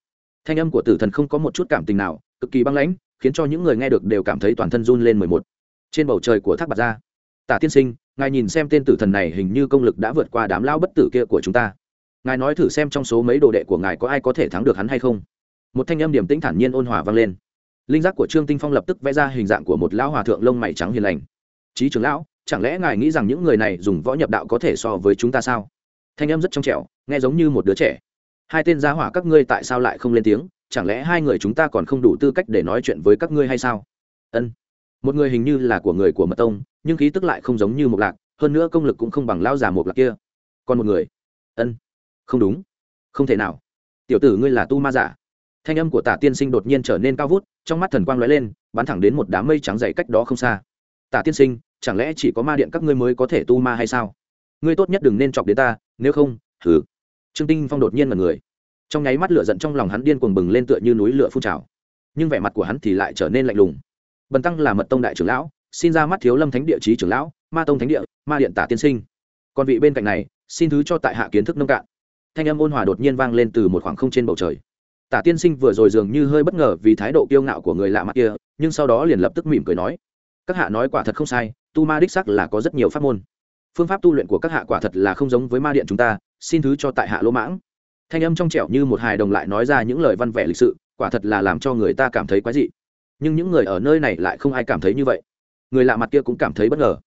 Thanh âm của tử thần không có một chút cảm tình nào, cực kỳ băng lãnh, khiến cho những người nghe được đều cảm thấy toàn thân run lên mười một. Trên bầu trời của thác bạc gia, tả tiên sinh, ngài nhìn xem tên tử thần này hình như công lực đã vượt qua đám lao bất tử kia của chúng ta. Ngài nói thử xem trong số mấy đồ đệ của ngài có ai có thể thắng được hắn hay không? Một thanh âm điểm tĩnh thản nhiên ôn hòa vang lên linh giác của trương tinh phong lập tức vẽ ra hình dạng của một lão hòa thượng lông mày trắng hiền lành. Chí trưởng lão, chẳng lẽ ngài nghĩ rằng những người này dùng võ nhập đạo có thể so với chúng ta sao? Thanh âm rất trong trẻo, nghe giống như một đứa trẻ. Hai tên gia hỏa các ngươi tại sao lại không lên tiếng? Chẳng lẽ hai người chúng ta còn không đủ tư cách để nói chuyện với các ngươi hay sao? Ân. Một người hình như là của người của mật tông, nhưng khí tức lại không giống như một lạc, hơn nữa công lực cũng không bằng lao già một lạc kia. Còn một người. Ân. Không đúng. Không thể nào. Tiểu tử ngươi là tu ma giả thanh âm của tả tiên sinh đột nhiên trở nên cao vút, trong mắt thần quang lóe lên, bắn thẳng đến một đám mây trắng dày cách đó không xa. Tả tiên sinh, chẳng lẽ chỉ có ma điện các ngươi mới có thể tu ma hay sao? Ngươi tốt nhất đừng nên chọc đến ta, nếu không thử trương tinh phong đột nhiên là người. Trong nháy mắt lửa giận trong lòng hắn điên cuồng bừng lên tựa như núi lửa phun trào. Nhưng vẻ mặt của hắn thì lại trở nên lạnh lùng. Bần tăng là mật tông đại trưởng lão, xin ra mắt thiếu lâm thánh địa trí trưởng lão, ma tông thánh địa, ma điện tả tiên sinh. Còn vị bên cạnh này, xin thứ cho tại hạ kiến thức nông cạn. Thanh âm ôn hòa đột nhiên vang lên từ một khoảng không trên bầu trời tả tiên sinh vừa rồi dường như hơi bất ngờ vì thái độ kiêu ngạo của người lạ mặt kia, nhưng sau đó liền lập tức mỉm cười nói, các hạ nói quả thật không sai, tu ma đích sắc là có rất nhiều pháp môn. Phương pháp tu luyện của các hạ quả thật là không giống với ma điện chúng ta, xin thứ cho tại hạ lỗ mãng. Thanh âm trong trẻo như một hài đồng lại nói ra những lời văn vẻ lịch sự, quả thật là làm cho người ta cảm thấy quái dị. Nhưng những người ở nơi này lại không ai cảm thấy như vậy. Người lạ mặt kia cũng cảm thấy bất ngờ.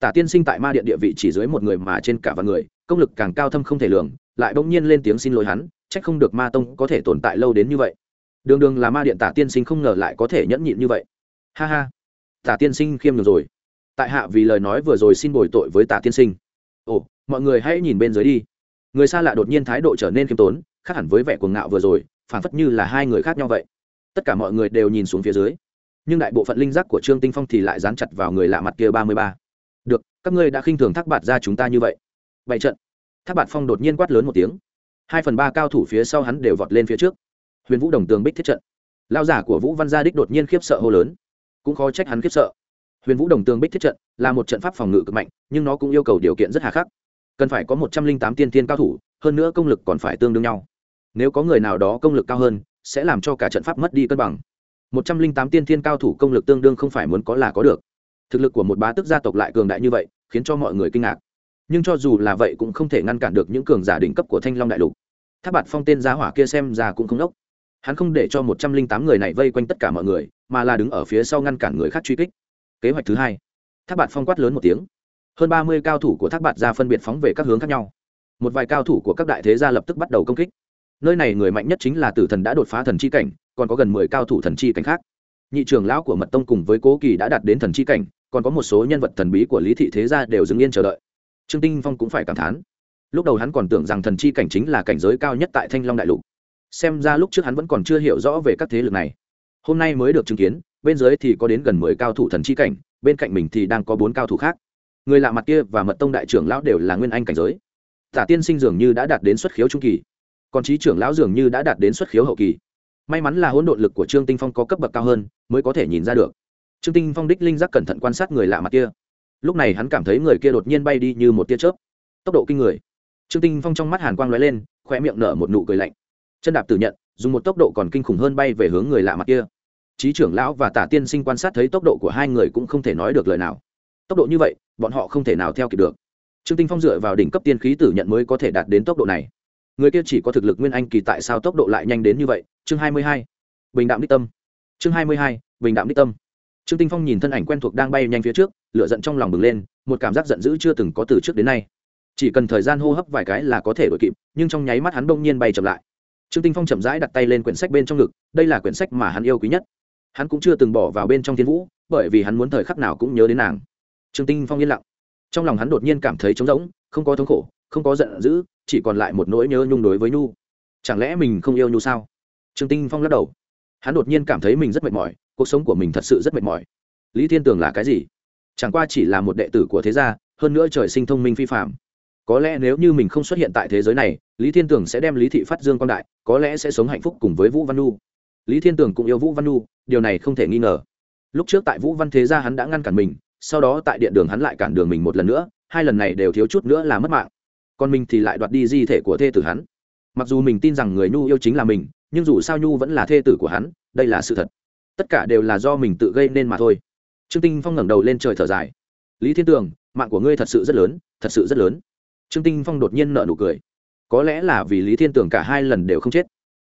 Tả tiên sinh tại ma điện địa vị chỉ dưới một người mà trên cả vạn người, công lực càng cao thâm không thể lường, lại bỗng nhiên lên tiếng xin lỗi hắn trách không được ma tông có thể tồn tại lâu đến như vậy. Đường đường là ma điện tả tiên sinh không ngờ lại có thể nhẫn nhịn như vậy. Ha ha. Tả tiên sinh khiêm nhường rồi. Tại hạ vì lời nói vừa rồi xin bồi tội với tả tiên sinh. Ồ, mọi người hãy nhìn bên dưới đi. Người xa lạ đột nhiên thái độ trở nên khiêm tốn, khác hẳn với vẻ cuồng ngạo vừa rồi, phản phất như là hai người khác nhau vậy. Tất cả mọi người đều nhìn xuống phía dưới. Nhưng đại bộ phận linh giác của trương tinh phong thì lại dán chặt vào người lạ mặt kia ba mươi ba. Được, các ngươi đã khinh thường thác bạt ra chúng ta như vậy. Bảy trận. Thác bạt phong đột nhiên quát lớn một tiếng hai phần ba cao thủ phía sau hắn đều vọt lên phía trước. Huyền vũ đồng tường bích thiết trận. Lao giả của vũ văn gia đích đột nhiên khiếp sợ hô lớn. Cũng khó trách hắn khiếp sợ. Huyền vũ đồng tường bích thiết trận là một trận pháp phòng ngự cực mạnh, nhưng nó cũng yêu cầu điều kiện rất hà khắc. Cần phải có một trăm linh tám tiên tiên cao thủ, hơn nữa công lực còn phải tương đương nhau. Nếu có người nào đó công lực cao hơn, sẽ làm cho cả trận pháp mất đi cân bằng. Một trăm linh tám tiên thiên cao thủ công lực tương đương không phải muốn có là có được. Thực lực của một bá tức gia tộc lại cường đại như vậy, khiến cho mọi người kinh ngạc. Nhưng cho dù là vậy cũng không thể ngăn cản được những cường giả đỉnh cấp của thanh long đại lục tháp bạt phong tên giá hỏa kia xem ra cũng không đốc. Hắn không để cho một trăm linh tám người này vây quanh tất cả mọi người, mà là đứng ở phía sau ngăn cản người khác truy kích. Kế hoạch thứ hai. Thác bạt phong quát lớn một tiếng. Hơn ba mươi cao thủ của thác bạt ra phân biệt phóng về các hướng khác nhau. Một vài cao thủ của các đại thế gia lập tức bắt đầu công kích. Nơi này người mạnh nhất chính là tử thần đã đột phá thần chi cảnh, còn có gần mười cao thủ thần chi cảnh khác. Nhị trưởng lão của mật tông cùng với cố kỳ đã đạt đến thần chi cảnh, còn có một số nhân vật thần bí của lý thị thế gia đều dừng yên chờ đợi. Trương tinh phong cũng phải cảm thán lúc đầu hắn còn tưởng rằng thần chi cảnh chính là cảnh giới cao nhất tại thanh long đại lục. Xem ra lúc trước hắn vẫn còn chưa hiểu rõ về các thế lực này. Hôm nay mới được chứng kiến, bên dưới thì có đến gần mười cao thủ thần chi cảnh, bên cạnh mình thì đang có bốn cao thủ khác. Người lạ mặt kia và mật tông đại trưởng lão đều là nguyên anh cảnh giới. Tả tiên sinh dường như đã đạt đến xuất khiếu trung kỳ, còn trí trưởng lão dường như đã đạt đến xuất khiếu hậu kỳ. May mắn là hỗn độn lực của trương tinh phong có cấp bậc cao hơn, mới có thể nhìn ra được. Trương tinh phong đích linh giác cẩn thận quan sát người lạ mặt kia. Lúc này hắn cảm thấy người kia đột nhiên bay đi như một tia chớp. Tốc độ kinh người trương tinh phong trong mắt hàn quang lóe lên khoe miệng nở một nụ cười lạnh. Chân đạp Tử nhận, dùng một tốc độ còn kinh khủng hơn bay về hướng người lạ mặt kia. Trí trưởng lão và tả tiên sinh quan sát thấy tốc độ của hai người cũng không thể nói được lời nào. Tốc độ như vậy, bọn họ không thể nào theo kịp được. Trương tinh phong dựa vào đỉnh cấp tiên khí tử nhận mới có thể đạt đến tốc độ này. Người kia chỉ có thực lực nguyên anh kỳ tại sao tốc độ lại nhanh đến như vậy? Chương hai mươi hai, bình đạm đích tâm. Chương hai mươi hai, bình đạm đích tâm. Trương tinh phong nhìn thân ảnh quen thuộc đang bay nhanh phía trước, lửa giận trong lòng bừng lên, một cảm giác giận dữ chưa từng có từ trước đến nay chỉ cần thời gian hô hấp vài cái là có thể đổi kịp, nhưng trong nháy mắt hắn đông nhiên bay chậm lại. Trương tinh phong chậm rãi đặt tay lên quyển sách bên trong ngực, đây là quyển sách mà hắn yêu quý nhất. Hắn cũng chưa từng bỏ vào bên trong thiên vũ, bởi vì hắn muốn thời khắc nào cũng nhớ đến nàng. Trương tinh phong yên lặng. Trong lòng hắn đột nhiên cảm thấy trống rỗng, không có thống khổ, không có giận dữ, chỉ còn lại một nỗi nhớ nhung đối với nhu. Chẳng lẽ mình không yêu nhu sao? Trương tinh phong lắc đầu. Hắn đột nhiên cảm thấy mình rất mệt mỏi, cuộc sống của mình thật sự rất mệt mỏi. Lý thiên tường là cái gì? Chẳng qua chỉ là một đệ tử của thế gia, hơn nữa trời sinh thông minh phi phạm có lẽ nếu như mình không xuất hiện tại thế giới này, lý thiên tường sẽ đem lý thị phát dương quan đại, có lẽ sẽ sống hạnh phúc cùng với vũ văn nu lý thiên tường cũng yêu vũ văn nu điều này không thể nghi ngờ. Lúc trước tại vũ văn thế gia hắn đã ngăn cản mình, sau đó tại điện đường hắn lại cản đường mình một lần nữa, hai lần này đều thiếu chút nữa là mất mạng. Còn mình thì lại đoạt đi di thể của thê tử hắn. Mặc dù mình tin rằng người nhu yêu chính là mình, nhưng dù sao nhu vẫn là thê tử của hắn, đây là sự thật. Tất cả đều là do mình tự gây nên mà thôi. Trương tinh phong ngẩng đầu lên trời thở dài. Lý thiên tường mạng của ngươi thật sự rất lớn, thật sự rất lớn trương tinh phong đột nhiên nở nụ cười. Có lẽ là vì lý thiên Tưởng cả hai lần đều không chết.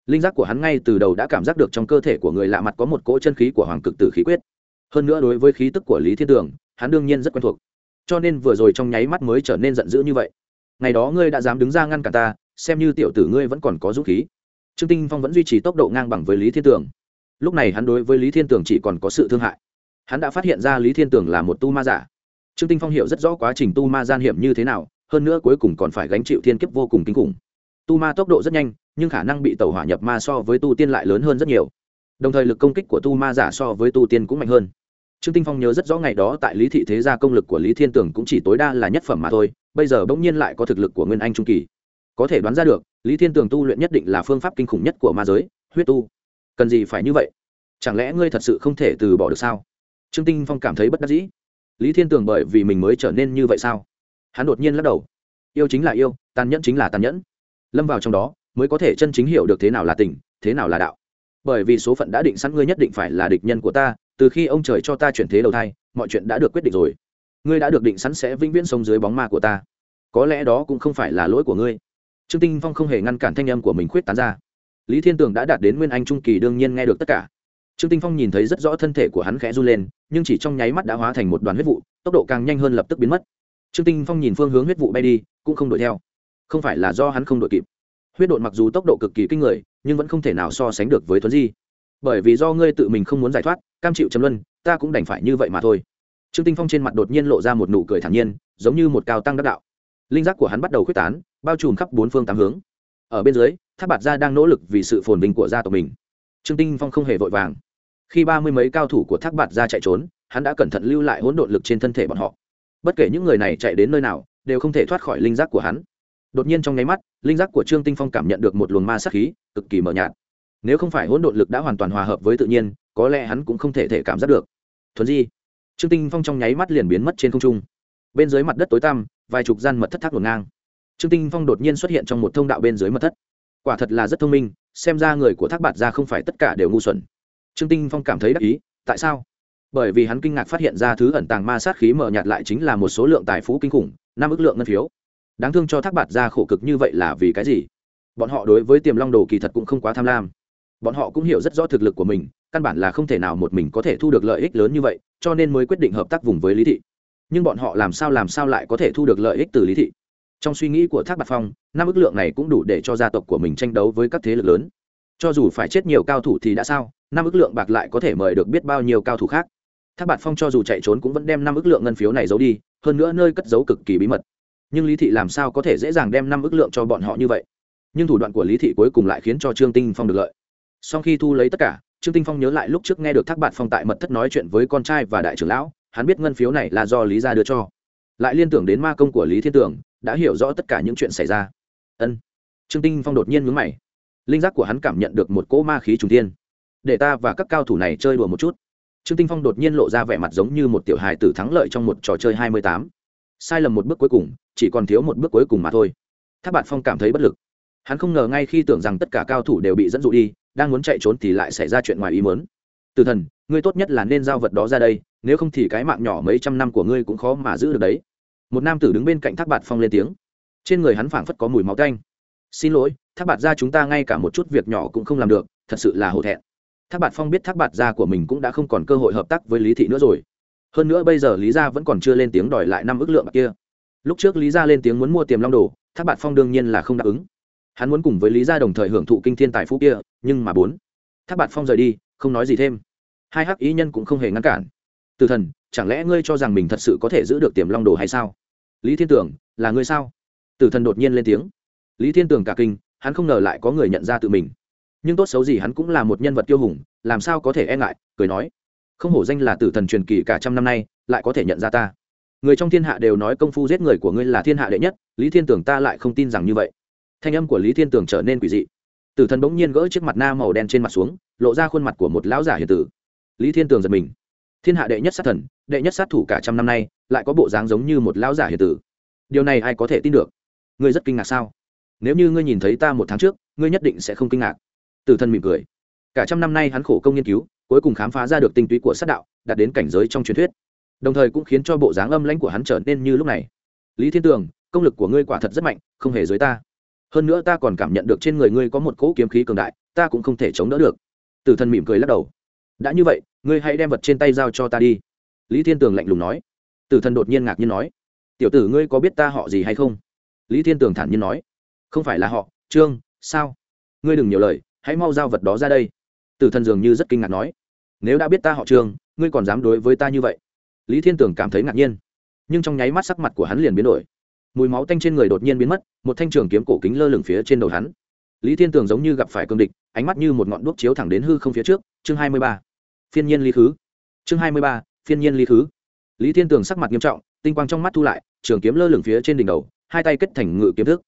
Linh giác của hắn ngay từ đầu đã cảm giác được trong cơ thể của người lạ mặt có một cỗ chân khí của hoàng cực tử khí quyết. Hơn nữa đối với khí tức của lý thiên Tưởng, hắn đương nhiên rất quen thuộc. Cho nên vừa rồi trong nháy mắt mới trở nên giận dữ như vậy. Ngày đó ngươi đã dám đứng ra ngăn cả ta xem như tiểu tử ngươi vẫn còn có dũng khí. Trương tinh phong vẫn duy trì tốc độ ngang bằng với lý thiên Tưởng. lúc này hắn đối với lý thiên Tưởng chỉ còn có sự thương hại. Hắn đã phát hiện ra lý thiên Tưởng là một tu ma giả. Trương tinh phong hiểu rất rõ quá trình tu ma gian hiểm như thế nào hơn nữa cuối cùng còn phải gánh chịu thiên kiếp vô cùng kinh khủng. Tu ma tốc độ rất nhanh, nhưng khả năng bị tàu hỏa nhập ma so với tu tiên lại lớn hơn rất nhiều. Đồng thời lực công kích của tu ma giả so với tu tiên cũng mạnh hơn. Trương tinh phong nhớ rất rõ ngày đó tại lý thị thế gia công lực của lý thiên tường cũng chỉ tối đa là nhất phẩm mà thôi, bây giờ bỗng nhiên lại có thực lực của nguyên anh trung kỳ. Có thể đoán ra được, lý thiên tường tu luyện nhất định là phương pháp kinh khủng nhất của ma giới, huyết tu. Cần gì phải như vậy? Chẳng lẽ ngươi thật sự không thể từ bỏ được sao? Trương tinh phong cảm thấy bất đắc dĩ. Lý thiên tường bởi vì mình mới trở nên như vậy sao? Hắn đột nhiên lắc đầu. Yêu chính là yêu, tàn nhẫn chính là tàn nhẫn. Lâm vào trong đó, mới có thể chân chính hiểu được thế nào là tình, thế nào là đạo. Bởi vì số phận đã định sẵn ngươi nhất định phải là địch nhân của ta, từ khi ông trời cho ta chuyển thế đầu thai, mọi chuyện đã được quyết định rồi. Ngươi đã được định sẵn sẽ vĩnh viễn sống dưới bóng ma của ta. Có lẽ đó cũng không phải là lỗi của ngươi. Trương tinh phong không hề ngăn cản thanh âm của mình khuyết tán ra. Lý thiên tường đã đạt đến nguyên anh trung kỳ đương nhiên nghe được tất cả. Trương tinh phong nhìn thấy rất rõ thân thể của hắn khẽ run lên, nhưng chỉ trong nháy mắt đã hóa thành một đoàn huyết vụ, tốc độ càng nhanh hơn lập tức biến mất trương tinh phong nhìn phương hướng huyết vụ bay đi, cũng không đuổi theo. Không phải là do hắn không đuổi kịp. Huyết độn mặc dù tốc độ cực kỳ kinh người, nhưng vẫn không thể nào so sánh được với thuấn di. Bởi vì do ngươi tự mình không muốn giải thoát, cam chịu chấm luân, ta cũng đành phải như vậy mà thôi. Trương tinh phong trên mặt đột nhiên lộ ra một nụ cười thản nhiên, giống như một cao tăng đắc đạo. Linh giác của hắn bắt đầu khuếch tán, bao trùm khắp bốn phương tám hướng. Ở bên dưới, tháp bạt gia đang nỗ lực vì sự phồn vinh của gia tộc mình. Trương tinh phong không hề vội vàng. Khi ba mươi mấy cao thủ của thác bạt gia chạy trốn, hắn đã cẩn thận lưu lại hỗn độn lực trên thân thể bọn họ bất kể những người này chạy đến nơi nào, đều không thể thoát khỏi linh giác của hắn. Đột nhiên trong nháy mắt, linh giác của trương tinh phong cảm nhận được một luồng ma sát khí, cực kỳ mờ nhạt. Nếu không phải hỗn độn lực đã hoàn toàn hòa hợp với tự nhiên, có lẽ hắn cũng không thể thể cảm giác được. Thuần di, trương tinh phong trong nháy mắt liền biến mất trên không trung. Bên dưới mặt đất tối tăm, vài chục gian mật thất thác ngổn ngang. Trương tinh phong đột nhiên xuất hiện trong một thông đạo bên dưới mật thất. Quả thật là rất thông minh, xem ra người của thác bạt ra không phải tất cả đều ngu xuẩn. Trương tinh phong cảm thấy đắc ý, tại sao? Bởi vì hắn kinh ngạc phát hiện ra thứ ẩn tàng ma sát khí mở nhạt lại chính là một số lượng tài phú kinh khủng, năm ước lượng ngân phiếu. Đáng thương cho thác bạt ra khổ cực như vậy là vì cái gì? Bọn họ đối với tiềm long đồ kỳ thật cũng không quá tham lam. Bọn họ cũng hiểu rất rõ thực lực của mình, căn bản là không thể nào một mình có thể thu được lợi ích lớn như vậy, cho nên mới quyết định hợp tác vùng với lý thị. Nhưng bọn họ làm sao làm sao lại có thể thu được lợi ích từ lý thị? Trong suy nghĩ của thác bạc phong, năm ước lượng này cũng đủ để cho gia tộc của mình tranh đấu với các thế lực lớn. Cho dù phải chết nhiều cao thủ thì đã sao? Năm ước lượng bạc lại có thể mời được biết bao nhiêu cao thủ khác? Thác bạt phong cho dù chạy trốn cũng vẫn đem năm ước lượng ngân phiếu này giấu đi, hơn nữa nơi cất giấu cực kỳ bí mật. Nhưng lý thị làm sao có thể dễ dàng đem năm ước lượng cho bọn họ như vậy? Nhưng thủ đoạn của lý thị cuối cùng lại khiến cho trương tinh phong được lợi. Sau khi thu lấy tất cả, trương tinh phong nhớ lại lúc trước nghe được thác bạt phong tại mật thất nói chuyện với con trai và đại trưởng lão, hắn biết ngân phiếu này là do lý gia đưa cho. Lại liên tưởng đến ma công của lý thiên tưởng, đã hiểu rõ tất cả những chuyện xảy ra. Ân. Trương tinh phong đột nhiên nhướng mày. Linh giác của hắn cảm nhận được một cỗ ma khí trùng tiên để ta và các cao thủ này chơi đùa một chút trương tinh phong đột nhiên lộ ra vẻ mặt giống như một tiểu hài tử thắng lợi trong một trò chơi hai mươi tám. Sai lầm một bước cuối cùng, chỉ còn thiếu một bước cuối cùng mà thôi. Tháp bạt phong cảm thấy bất lực. Hắn không ngờ ngay khi tưởng rằng tất cả cao thủ đều bị dẫn dụ đi, đang muốn chạy trốn thì lại xảy ra chuyện ngoài ý muốn. Từ thần, ngươi tốt nhất là nên giao vật đó ra đây, nếu không thì cái mạng nhỏ mấy trăm năm của ngươi cũng khó mà giữ được đấy. Một nam tử đứng bên cạnh thác bạt phong lên tiếng. Trên người hắn phảng phất có mùi máu tanh. Xin lỗi, thác bạt ra chúng ta ngay cả một chút việc nhỏ cũng không làm được, thật sự là hổ thẹn thác bạt phong biết thác bạt gia của mình cũng đã không còn cơ hội hợp tác với lý thị nữa rồi. Hơn nữa bây giờ lý gia vẫn còn chưa lên tiếng đòi lại năm ước lượng bạc kia. Lúc trước lý gia lên tiếng muốn mua tiềm long đồ, thác bạt phong đương nhiên là không đáp ứng. Hắn muốn cùng với lý gia đồng thời hưởng thụ kinh thiên tài phú kia, nhưng mà bốn. Thác bạt phong rời đi, không nói gì thêm. Hai hắc ý nhân cũng không hề ngăn cản. Từ thần, chẳng lẽ ngươi cho rằng mình thật sự có thể giữ được tiềm long đồ hay sao? Lý thiên tưởng, là ngươi sao? Tử thần đột nhiên lên tiếng. Lý thiên tưởng cả kinh, hắn không ngờ lại có người nhận ra tự mình nhưng tốt xấu gì hắn cũng là một nhân vật tiêu hùng, làm sao có thể e ngại, cười nói. Không hổ danh là tử thần truyền kỳ cả trăm năm nay, lại có thể nhận ra ta. Người trong thiên hạ đều nói công phu giết người của ngươi là thiên hạ đệ nhất, lý thiên tưởng ta lại không tin rằng như vậy. Thanh âm của lý thiên tưởng trở nên quỷ dị. Tử thần bỗng nhiên gỡ chiếc mặt na màu đen trên mặt xuống, lộ ra khuôn mặt của một lão giả hiền tử. Lý thiên tường giật mình. Thiên hạ đệ nhất sát thần, đệ nhất sát thủ cả trăm năm nay, lại có bộ dáng giống như một lão giả hiền tử. Điều này ai có thể tin được? Ngươi rất kinh ngạc sao? Nếu như ngươi nhìn thấy ta một tháng trước, ngươi nhất định sẽ không kinh ngạc tử thần mỉm cười. Cả trăm năm nay hắn khổ công nghiên cứu, cuối cùng khám phá ra được tinh túy của sát đạo, đạt đến cảnh giới trong truyền thuyết. Đồng thời cũng khiến cho bộ dáng âm lãnh của hắn trở nên như lúc này. Lý thiên tường, công lực của ngươi quả thật rất mạnh, không hề dưới ta. Hơn nữa ta còn cảm nhận được trên người ngươi có một cỗ kiếm khí cường đại, ta cũng không thể chống đỡ được. Tử thần mỉm cười lắc đầu. Đã như vậy, ngươi hãy đem vật trên tay giao cho ta đi. Lý thiên tường lạnh lùng nói. Tử thần đột nhiên ngạc nhiên nói. Tiểu tử ngươi có biết ta họ gì hay không? Lý thiên tường thản nhiên nói. Không phải là họ, trương, sao? Ngươi đừng nhiều lời hãy mau giao vật đó ra đây. Tử thần dường như rất kinh ngạc nói, nếu đã biết ta họ trương ngươi còn dám đối với ta như vậy? Lý thiên Tưởng cảm thấy ngạc nhiên, nhưng trong nháy mắt sắc mặt của hắn liền biến đổi. Mùi máu tanh trên người đột nhiên biến mất, một thanh trường kiếm cổ kính lơ lửng phía trên đầu hắn. Lý thiên Tưởng giống như gặp phải cương địch, ánh mắt như một ngọn đuốc chiếu thẳng đến hư không phía trước. Chương hai mươi ba. Phiên nhiên ly khứ. Chương hai mươi ba. Phiên nhiên ly khứ. Lý thiên Tưởng sắc mặt nghiêm trọng, tinh quang trong mắt thu lại, trường kiếm lơ lửng phía trên đỉnh đầu, hai tay kết thành ngự kiếm thức.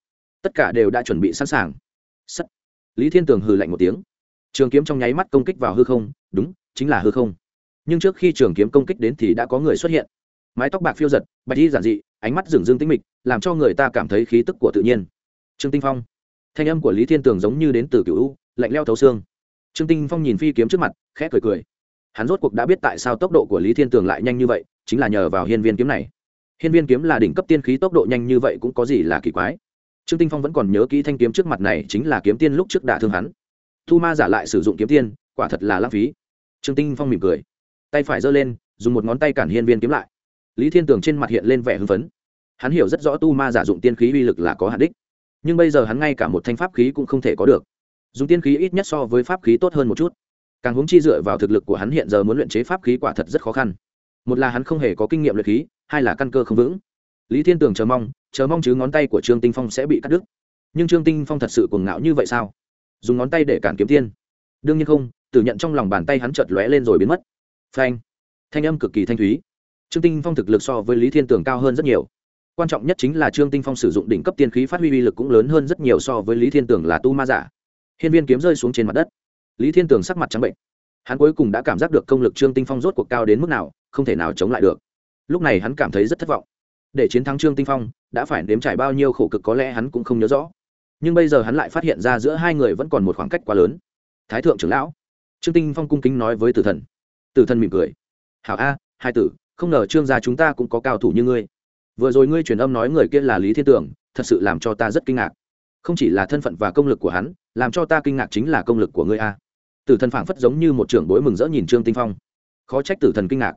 Tất cả đều đã chuẩn bị sẵn sàng. Sắt lý thiên tường hừ lạnh một tiếng. Trường kiếm trong nháy mắt công kích vào hư không, đúng, chính là hư không. Nhưng trước khi trường kiếm công kích đến thì đã có người xuất hiện. Mái tóc bạc phiêu giật, bạch y giản dị, ánh mắt rừng rưng tĩnh mịch, làm cho người ta cảm thấy khí tức của tự nhiên. Trương tinh phong. Thanh âm của lý thiên tường giống như đến từ cựu u, lạnh leo thấu xương. Trương tinh phong nhìn phi kiếm trước mặt, khẽ cười cười. Hắn rốt cuộc đã biết tại sao tốc độ của lý thiên tường lại nhanh như vậy, chính là nhờ vào hiên viên kiếm này. Hiên viên kiếm là đỉnh cấp tiên khí tốc độ nhanh như vậy cũng có gì là kỳ quái trương tinh phong vẫn còn nhớ kỹ thanh kiếm trước mặt này chính là kiếm tiên lúc trước đả thương hắn. Thu ma giả lại sử dụng kiếm tiên, quả thật là lãng phí. Trương tinh phong mỉm cười, tay phải giơ lên, dùng một ngón tay cản hiên viên kiếm lại. Lý thiên tường trên mặt hiện lên vẻ hưng phấn. Hắn hiểu rất rõ tu ma giả dụng tiên khí uy lực là có hạn đích, nhưng bây giờ hắn ngay cả một thanh pháp khí cũng không thể có được. Dùng tiên khí ít nhất so với pháp khí tốt hơn một chút. Càng hướng chi dựa vào thực lực của hắn hiện giờ muốn luyện chế pháp khí quả thật rất khó khăn. Một là hắn không hề có kinh nghiệm luyện khí, hai là căn cơ không vững lý thiên tường chờ mong chờ mong chứ ngón tay của trương tinh phong sẽ bị cắt đứt. Nhưng trương tinh phong thật sự cuồng ngạo như vậy sao? Dùng ngón tay để cản kiếm tiên. Đương nhiên không, tử nhận trong lòng bàn tay hắn chợt lóe lên rồi biến mất. Phanh. Thanh âm cực kỳ thanh thúy. Trương tinh phong thực lực so với lý thiên tường cao hơn rất nhiều. Quan trọng nhất chính là trương tinh phong sử dụng đỉnh cấp tiên khí phát huy uy lực cũng lớn hơn rất nhiều so với lý thiên tường là tu ma giả. Hiên viên kiếm rơi xuống trên mặt đất. Lý thiên tường sắc mặt trắng bệnh. Hắn cuối cùng đã cảm giác được công lực trương tinh phong rốt cuộc cao đến mức nào, không thể nào chống lại được. Lúc này hắn cảm thấy rất thất vọng để chiến thắng trương tinh phong, đã phải nếm trải bao nhiêu khổ cực có lẽ hắn cũng không nhớ rõ. Nhưng bây giờ hắn lại phát hiện ra giữa hai người vẫn còn một khoảng cách quá lớn. Thái thượng trưởng lão. Trương tinh phong cung kính nói với tử thần. Tử thần mỉm cười. Hảo a, hai tử, không ngờ trương gia chúng ta cũng có cao thủ như ngươi. Vừa rồi ngươi truyền âm nói người kia là lý thiên tường thật sự làm cho ta rất kinh ngạc. Không chỉ là thân phận và công lực của hắn, làm cho ta kinh ngạc chính là công lực của ngươi a. Tử thần phảng phất giống như một trưởng bối mừng rỡ nhìn trương tinh phong. Khó trách tử thần kinh ngạc.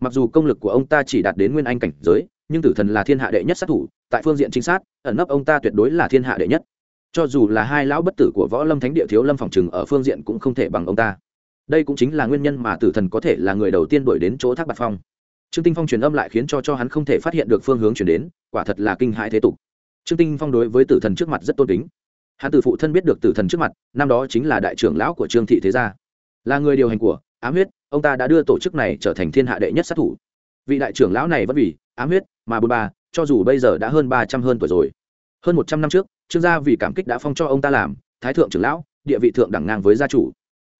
Mặc dù công lực của ông ta chỉ đạt đến nguyên anh cảnh giới nhưng tử thần là thiên hạ đệ nhất sát thủ, tại phương diện chính sát, ẩn nấp ông ta tuyệt đối là thiên hạ đệ nhất. Cho dù là hai lão bất tử của võ lâm thánh địa thiếu lâm phòng trừng ở phương diện cũng không thể bằng ông ta. Đây cũng chính là nguyên nhân mà tử thần có thể là người đầu tiên đuổi đến chỗ thác bạc phong. Trương tinh phong truyền âm lại khiến cho cho hắn không thể phát hiện được phương hướng chuyển đến, quả thật là kinh hãi thế tục. Trương tinh phong đối với tử thần trước mặt rất tôn kính. Hắn từ phụ thân biết được tử thần trước mặt, năm đó chính là đại trưởng lão của trương thị thế gia. Là người điều hành của ám huyết, ông ta đã đưa tổ chức này trở thành thiên hạ đệ nhất sát thủ. Vị đại trưởng lão này vẫn vì ám huyết mà bôn ba, cho dù bây giờ đã hơn ba trăm hơn tuổi rồi. Hơn một trăm năm trước, trương gia vì cảm kích đã phong cho ông ta làm, thái thượng trưởng lão, địa vị thượng đẳng ngang với gia chủ.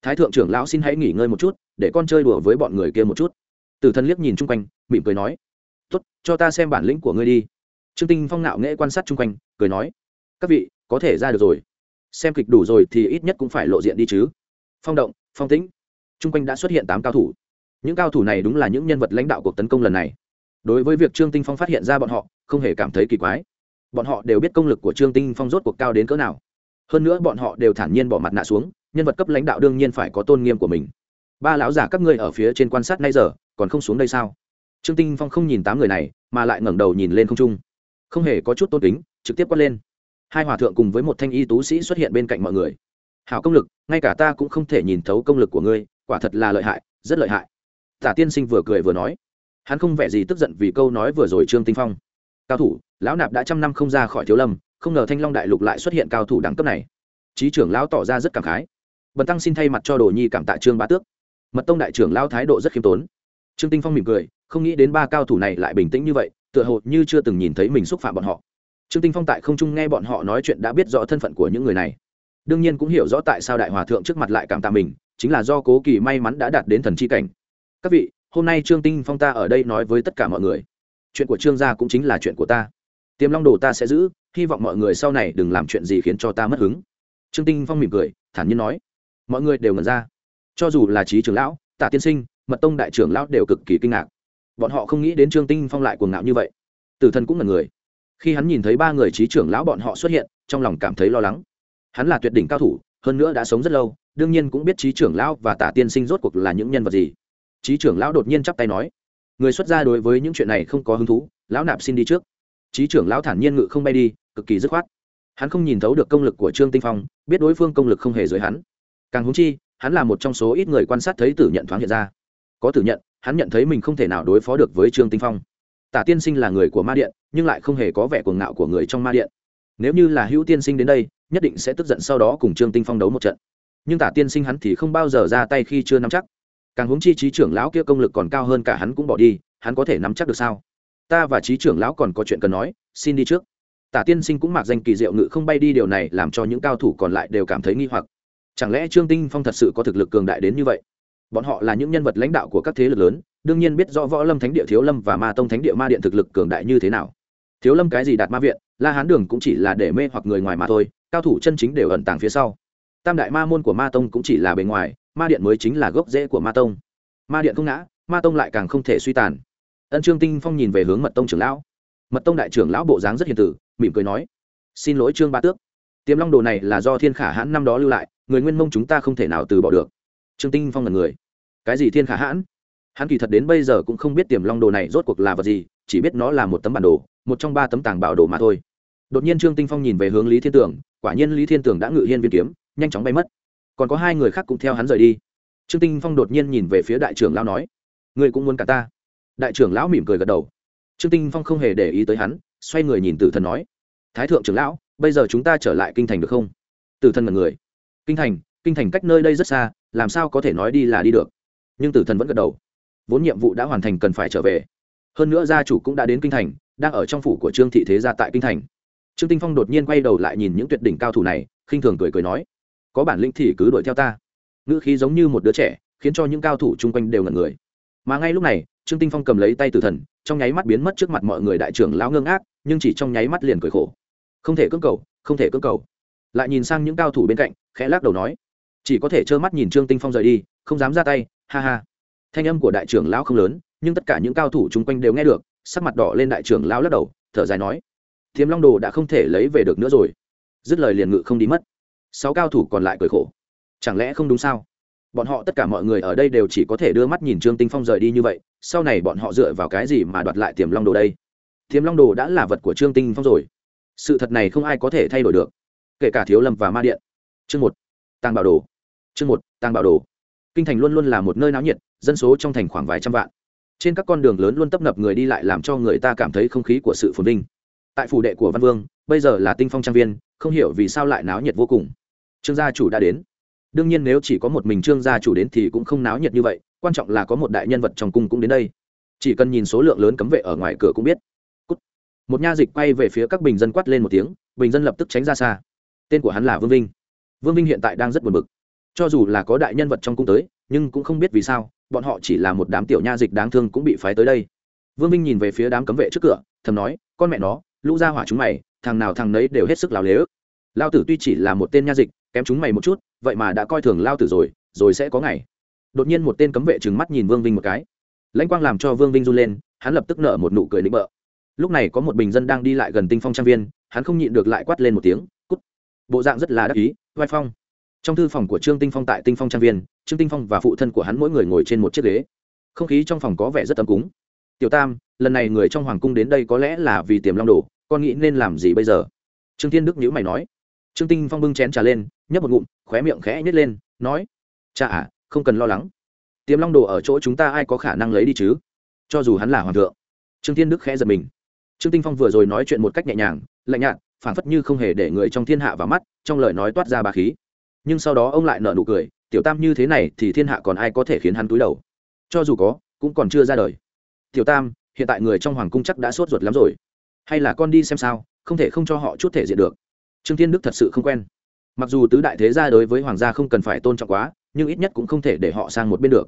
Thái thượng trưởng lão xin hãy nghỉ ngơi một chút, để con chơi đùa với bọn người kia một chút. Tử thần liếc nhìn chung quanh, mỉm cười nói, tốt, cho ta xem bản lĩnh của ngươi đi. Trương tinh phong nạo nghễ quan sát chung quanh, cười nói, các vị, có thể ra được rồi. Xem kịch đủ rồi thì ít nhất cũng phải lộ diện đi chứ. Phong động, phong tĩnh. Chung quanh đã xuất hiện tám cao thủ. Những cao thủ này đúng là những nhân vật lãnh đạo cuộc tấn công lần này đối với việc trương tinh phong phát hiện ra bọn họ, không hề cảm thấy kỳ quái. Bọn họ đều biết công lực của trương tinh phong rốt cuộc cao đến cỡ nào. Hơn nữa bọn họ đều thản nhiên bỏ mặt nạ xuống, nhân vật cấp lãnh đạo đương nhiên phải có tôn nghiêm của mình. Ba lão giả các ngươi ở phía trên quan sát nay giờ, còn không xuống đây sao? Trương tinh phong không nhìn tám người này, mà lại ngẩng đầu nhìn lên không trung. Không hề có chút tôn kính, trực tiếp quát lên. Hai hòa thượng cùng với một thanh y tú sĩ xuất hiện bên cạnh mọi người. Hảo công lực, ngay cả ta cũng không thể nhìn thấu công lực của ngươi, quả thật là lợi hại, rất lợi hại. Tả tiên sinh vừa cười vừa nói hắn không vẻ gì tức giận vì câu nói vừa rồi trương tinh phong. Cao thủ, lão nạp đã trăm năm không ra khỏi thiếu lâm, không ngờ thanh long đại lục lại xuất hiện cao thủ đẳng cấp này. Trí trưởng lão tỏ ra rất cảm khái. Bần tăng xin thay mặt cho đồ nhi cảm tạ trương bá tước. Mật tông đại trưởng lão thái độ rất khiêm tốn. Trương tinh phong mỉm cười, không nghĩ đến ba cao thủ này lại bình tĩnh như vậy, tựa hồ như chưa từng nhìn thấy mình xúc phạm bọn họ. Trương tinh phong tại không trung nghe bọn họ nói chuyện đã biết rõ thân phận của những người này. Đương nhiên cũng hiểu rõ tại sao đại hòa thượng trước mặt lại cảm tạ mình, chính là do cố kỳ may mắn đã đạt đến thần chi cảnh. Các vị hôm nay trương tinh phong ta ở đây nói với tất cả mọi người chuyện của trương gia cũng chính là chuyện của ta tiềm long đồ ta sẽ giữ hy vọng mọi người sau này đừng làm chuyện gì khiến cho ta mất hứng trương tinh phong mỉm cười thản nhiên nói mọi người đều ngẩn ra cho dù là trí trưởng lão tả tiên sinh mật tông đại trưởng lão đều cực kỳ kinh ngạc bọn họ không nghĩ đến trương tinh phong lại cuồng ngạo như vậy tử thần cũng là người khi hắn nhìn thấy ba người trí trưởng lão bọn họ xuất hiện trong lòng cảm thấy lo lắng hắn là tuyệt đỉnh cao thủ hơn nữa đã sống rất lâu đương nhiên cũng biết trí trưởng lão và tả tiên sinh rốt cuộc là những nhân vật gì trí trưởng lão đột nhiên chắp tay nói, người xuất gia đối với những chuyện này không có hứng thú, lão nạp xin đi trước. Trí trưởng lão thản nhiên ngự không bay đi, cực kỳ dứt khoát. Hắn không nhìn thấu được công lực của trương tinh phong, biết đối phương công lực không hề giới hắn. Càng húng chi, hắn là một trong số ít người quan sát thấy tử nhận thoáng hiện ra. Có tử nhận, hắn nhận thấy mình không thể nào đối phó được với trương tinh phong. Tả tiên sinh là người của ma điện, nhưng lại không hề có vẻ cuồng ngạo của người trong ma điện. Nếu như là hữu tiên sinh đến đây, nhất định sẽ tức giận sau đó cùng trương tinh phong đấu một trận. Nhưng tả tiên sinh hắn thì không bao giờ ra tay khi chưa nắm chắc càng hướng chi trí trưởng lão kia công lực còn cao hơn cả hắn cũng bỏ đi, hắn có thể nắm chắc được sao? Ta và trí trưởng lão còn có chuyện cần nói, xin đi trước. Tả tiên sinh cũng mặc danh kỳ diệu ngự không bay đi điều này làm cho những cao thủ còn lại đều cảm thấy nghi hoặc. Chẳng lẽ trương tinh phong thật sự có thực lực cường đại đến như vậy? Bọn họ là những nhân vật lãnh đạo của các thế lực lớn, đương nhiên biết rõ võ lâm thánh địa thiếu lâm và ma tông thánh địa ma điện thực lực cường đại như thế nào. Thiếu lâm cái gì đạt ma viện, la hán đường cũng chỉ là để mê hoặc người ngoài mà thôi, cao thủ chân chính đều ẩn tàng phía sau. Tam đại ma môn của ma tông cũng chỉ là bề ngoài ma điện mới chính là gốc rễ của ma tông. Ma điện không ngã ma tông lại càng không thể suy tàn. Ân trương tinh phong nhìn về hướng mật tông trưởng lão. Mật tông đại trưởng lão bộ dáng rất hiền tử mỉm cười nói xin lỗi trương ba tước. Tiềm long đồ này là do thiên khả hãn năm đó lưu lại người nguyên mông chúng ta không thể nào từ bỏ được. Trương tinh phong là người. Cái gì thiên khả hãn? Hắn kỳ thật đến bây giờ cũng không biết tiềm long đồ này rốt cuộc là vật gì chỉ biết nó là một tấm bản đồ một trong ba tấm tàng bảo đồ mà thôi. Đột nhiên trương tinh phong nhìn về hướng lý thiên Tưởng, quả nhiên lý thiên Tưởng đã ngự hiên viên kiếm nhanh chóng bay mất còn có hai người khác cũng theo hắn rời đi. Trương tinh phong đột nhiên nhìn về phía đại trưởng lão nói, ngươi cũng muốn cả ta? Đại trưởng lão mỉm cười gật đầu. Trương tinh phong không hề để ý tới hắn, xoay người nhìn tử thần nói, thái thượng trưởng lão, bây giờ chúng ta trở lại kinh thành được không? Tử thần mật người. Kinh thành kinh thành cách nơi đây rất xa, làm sao có thể nói đi là đi được? Nhưng tử thần vẫn gật đầu. Vốn nhiệm vụ đã hoàn thành cần phải trở về. Hơn nữa gia chủ cũng đã đến kinh thành, đang ở trong phủ của trương thị thế gia tại kinh thành. Trương tinh phong đột nhiên quay đầu lại nhìn những tuyệt đỉnh cao thủ này, khinh thường cười cười nói có bản lĩnh thì cứ đuổi theo ta. Ngữ khí giống như một đứa trẻ, khiến cho những cao thủ chung quanh đều ngẩn người. Mà ngay lúc này, trương tinh phong cầm lấy tay tử thần, trong nháy mắt biến mất trước mặt mọi người đại trưởng lão ngưng ác nhưng chỉ trong nháy mắt liền cười khổ. Không thể cưỡng cầu, không thể cưỡng cầu. Lại nhìn sang những cao thủ bên cạnh, khẽ lắc đầu nói, chỉ có thể trơ mắt nhìn trương tinh phong rời đi, không dám ra tay, ha ha. Thanh âm của đại trưởng lão không lớn, nhưng tất cả những cao thủ chung quanh đều nghe được, sắc mặt đỏ lên đại trưởng lão lắc đầu, thở dài nói, thiếm long đồ đã không thể lấy về được nữa rồi. Dứt lời liền ngự không đi mất sáu cao thủ còn lại cười khổ. Chẳng lẽ không đúng sao? Bọn họ tất cả mọi người ở đây đều chỉ có thể đưa mắt nhìn trương tinh phong rời đi như vậy, sau này bọn họ dựa vào cái gì mà đoạt lại tiềm long đồ đây? Tiềm long đồ đã là vật của trương tinh phong rồi. Sự thật này không ai có thể thay đổi được. Kể cả thiếu lâm và ma điện. Chương một, tàng bảo đồ. Chương một, tàng bảo đồ. Kinh thành luôn luôn là một nơi náo nhiệt, dân số trong thành khoảng vài trăm vạn. Trên các con đường lớn luôn tấp nập người đi lại làm cho người ta cảm thấy không khí của sự phồn vinh. Tại phủ đệ của văn vương, bây giờ là tinh phong trang viên, không hiểu vì sao lại náo nhiệt vô cùng trương gia chủ đã đến. Đương nhiên nếu chỉ có một mình trương gia chủ đến thì cũng không náo nhiệt như vậy, quan trọng là có một đại nhân vật trong cung cũng đến đây. Chỉ cần nhìn số lượng lớn cấm vệ ở ngoài cửa cũng biết、Cút. Một nha dịch quay về phía các bình dân quát lên một tiếng, bình dân lập tức tránh ra xa. Tên của hắn là vương vinh. Vương vinh hiện tại đang rất buồn bực. Cho dù là có đại nhân vật trong cung tới, nhưng cũng không biết vì sao, bọn họ chỉ là một đám tiểu nha dịch đáng thương cũng bị phái tới đây. Vương vinh nhìn về phía đám cấm vệ trước cửa, thầm nói, con mẹ nó, lũ ra hỏa chúng mày, thằng nào thằng nấy đều hết sức lào lế ức lao tử tuy chỉ là một tên nha dịch kém chúng mày một chút, vậy mà đã coi thường lao tử rồi rồi sẽ có ngày. Đột nhiên một tên cấm vệ trừng mắt nhìn vương vinh một cái. Lãnh quang làm cho vương vinh run lên, hắn lập tức nở một nụ cười nịnh bợ. Lúc này có một bình dân đang đi lại gần tinh phong trang viên, hắn không nhịn được lại quát lên một tiếng, cút. Bộ dạng rất là đắc ý, vai phong. Trong thư phòng của trương tinh phong tại tinh phong trang viên, trương tinh phong và phụ thân của hắn mỗi người ngồi trên một chiếc ghế. Không khí trong phòng có vẻ rất ấm cúng. Tiểu tam, lần này người trong hoàng cung đến đây có lẽ là vì tiềm long đồ con nghĩ nên làm gì bây giờ? Trương thiên đức nhữ mày nói. Trương tinh phong bưng chén trà lên nhấp một ngụm, khóe miệng khẽ nhét lên, nói, cha à không cần lo lắng. Tiềm long đồ ở chỗ chúng ta ai có khả năng lấy đi chứ? Cho dù hắn là hoàng thượng. Trương thiên đức khẽ giật mình. Trương tinh phong vừa rồi nói chuyện một cách nhẹ nhàng, lạnh nhạt, phảng phất như không hề để người trong thiên hạ vào mắt, trong lời nói toát ra bà khí. Nhưng sau đó ông lại nở nụ cười, tiểu tam như thế này thì thiên hạ còn ai có thể khiến hắn túi đầu? Cho dù có, cũng còn chưa ra đời. Tiểu tam, hiện tại người trong hoàng cung chắc đã sốt ruột lắm rồi. Hay là con đi xem sao, không thể không cho họ chút thể diện được. Trương thiên đức thật sự không quen mặc dù tứ đại thế gia đối với hoàng gia không cần phải tôn trọng quá, nhưng ít nhất cũng không thể để họ sang một bên được.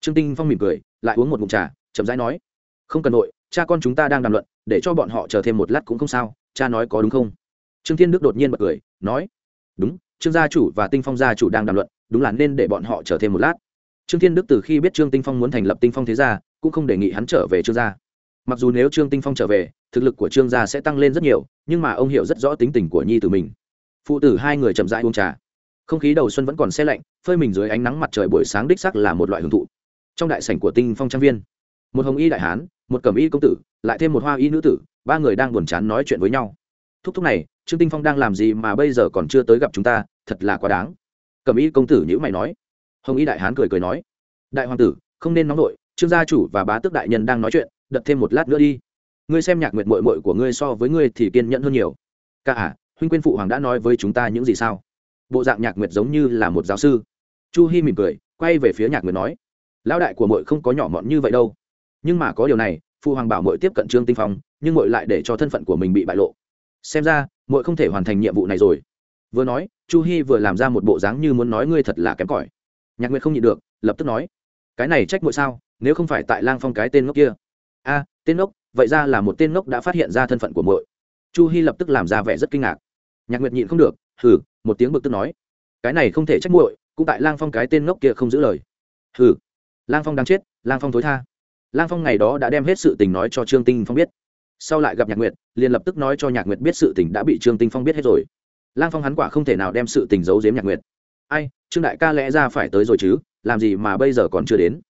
Trương tinh phong mỉm cười, lại uống một ngụm trà, chậm rãi nói, không cần nội cha con chúng ta đang đàm luận, để cho bọn họ chờ thêm một lát cũng không sao, cha nói có đúng không? Trương thiên đức đột nhiên bật cười, nói, đúng, trương gia chủ và tinh phong gia chủ đang đàm luận, đúng là nên để bọn họ chờ thêm một lát. Trương thiên đức từ khi biết trương tinh phong muốn thành lập tinh phong thế gia, cũng không đề nghị hắn trở về trương gia. Mặc dù nếu trương tinh phong trở về, thực lực của trương gia sẽ tăng lên rất nhiều, nhưng mà ông hiểu rất rõ tính tình của nhi tử mình phụ tử hai người chậm rãi uống trà. Không khí đầu xuân vẫn còn xe lạnh, phơi mình dưới ánh nắng mặt trời buổi sáng đích sắc là một loại hưởng thụ. Trong đại sảnh của tinh phong trang viên, một hồng y đại hán, một cẩm y công tử, lại thêm một hoa y nữ tử, ba người đang buồn chán nói chuyện với nhau. Thúc thúc này, trương tinh phong đang làm gì mà bây giờ còn chưa tới gặp chúng ta, thật là quá đáng. Cẩm y công tử nhữ mày nói. Hồng y đại hán cười cười nói. Đại hoàng tử, không nên nóng nổi trương gia chủ và bá tước đại nhân đang nói chuyện đợt thêm một lát nữa đi. Ngươi xem nhạc nguyệt mội mội của ngươi so với ngươi thì kiên nhẫn hơn nhiều. Ca à huynh quên phụ hoàng đã nói với chúng ta những gì sao? Bộ dạng nhạc nguyệt giống như là một giáo sư. Chu hi mỉm cười, quay về phía nhạc nguyệt nói, lão đại của mội không có nhỏ mọn như vậy đâu. Nhưng mà có điều này, phụ hoàng bảo mội tiếp cận trương tinh phong, nhưng mội lại để cho thân phận của mình bị bại lộ. Xem ra mội không thể hoàn thành nhiệm vụ này rồi. Vừa nói, chu hi vừa làm ra một bộ dáng như muốn nói ngươi thật là kém cỏi. Nhạc nguyệt không nhịn được, lập tức nói, cái này trách mội sao? Nếu không phải tại lang phong cái tên ngốc kia. A, tên ngốc, vậy ra là một tên ngốc đã phát hiện ra thân phận của mội chu hy lập tức làm ra vẻ rất kinh ngạc nhạc nguyệt nhịn không được, hừ, một tiếng bực tức nói. Cái này không thể trách muội, cũng tại lang phong cái tên ngốc kia không giữ lời. Hừ. Lang phong đang chết, lang phong thối tha. Lang phong ngày đó đã đem hết sự tình nói cho trương tinh phong biết. Sau lại gặp nhạc nguyệt, liền lập tức nói cho nhạc nguyệt biết sự tình đã bị trương tinh phong biết hết rồi. Lang phong hắn quả không thể nào đem sự tình giấu giếm nhạc nguyệt. Ai, trương đại ca lẽ ra phải tới rồi chứ, làm gì mà bây giờ còn chưa đến?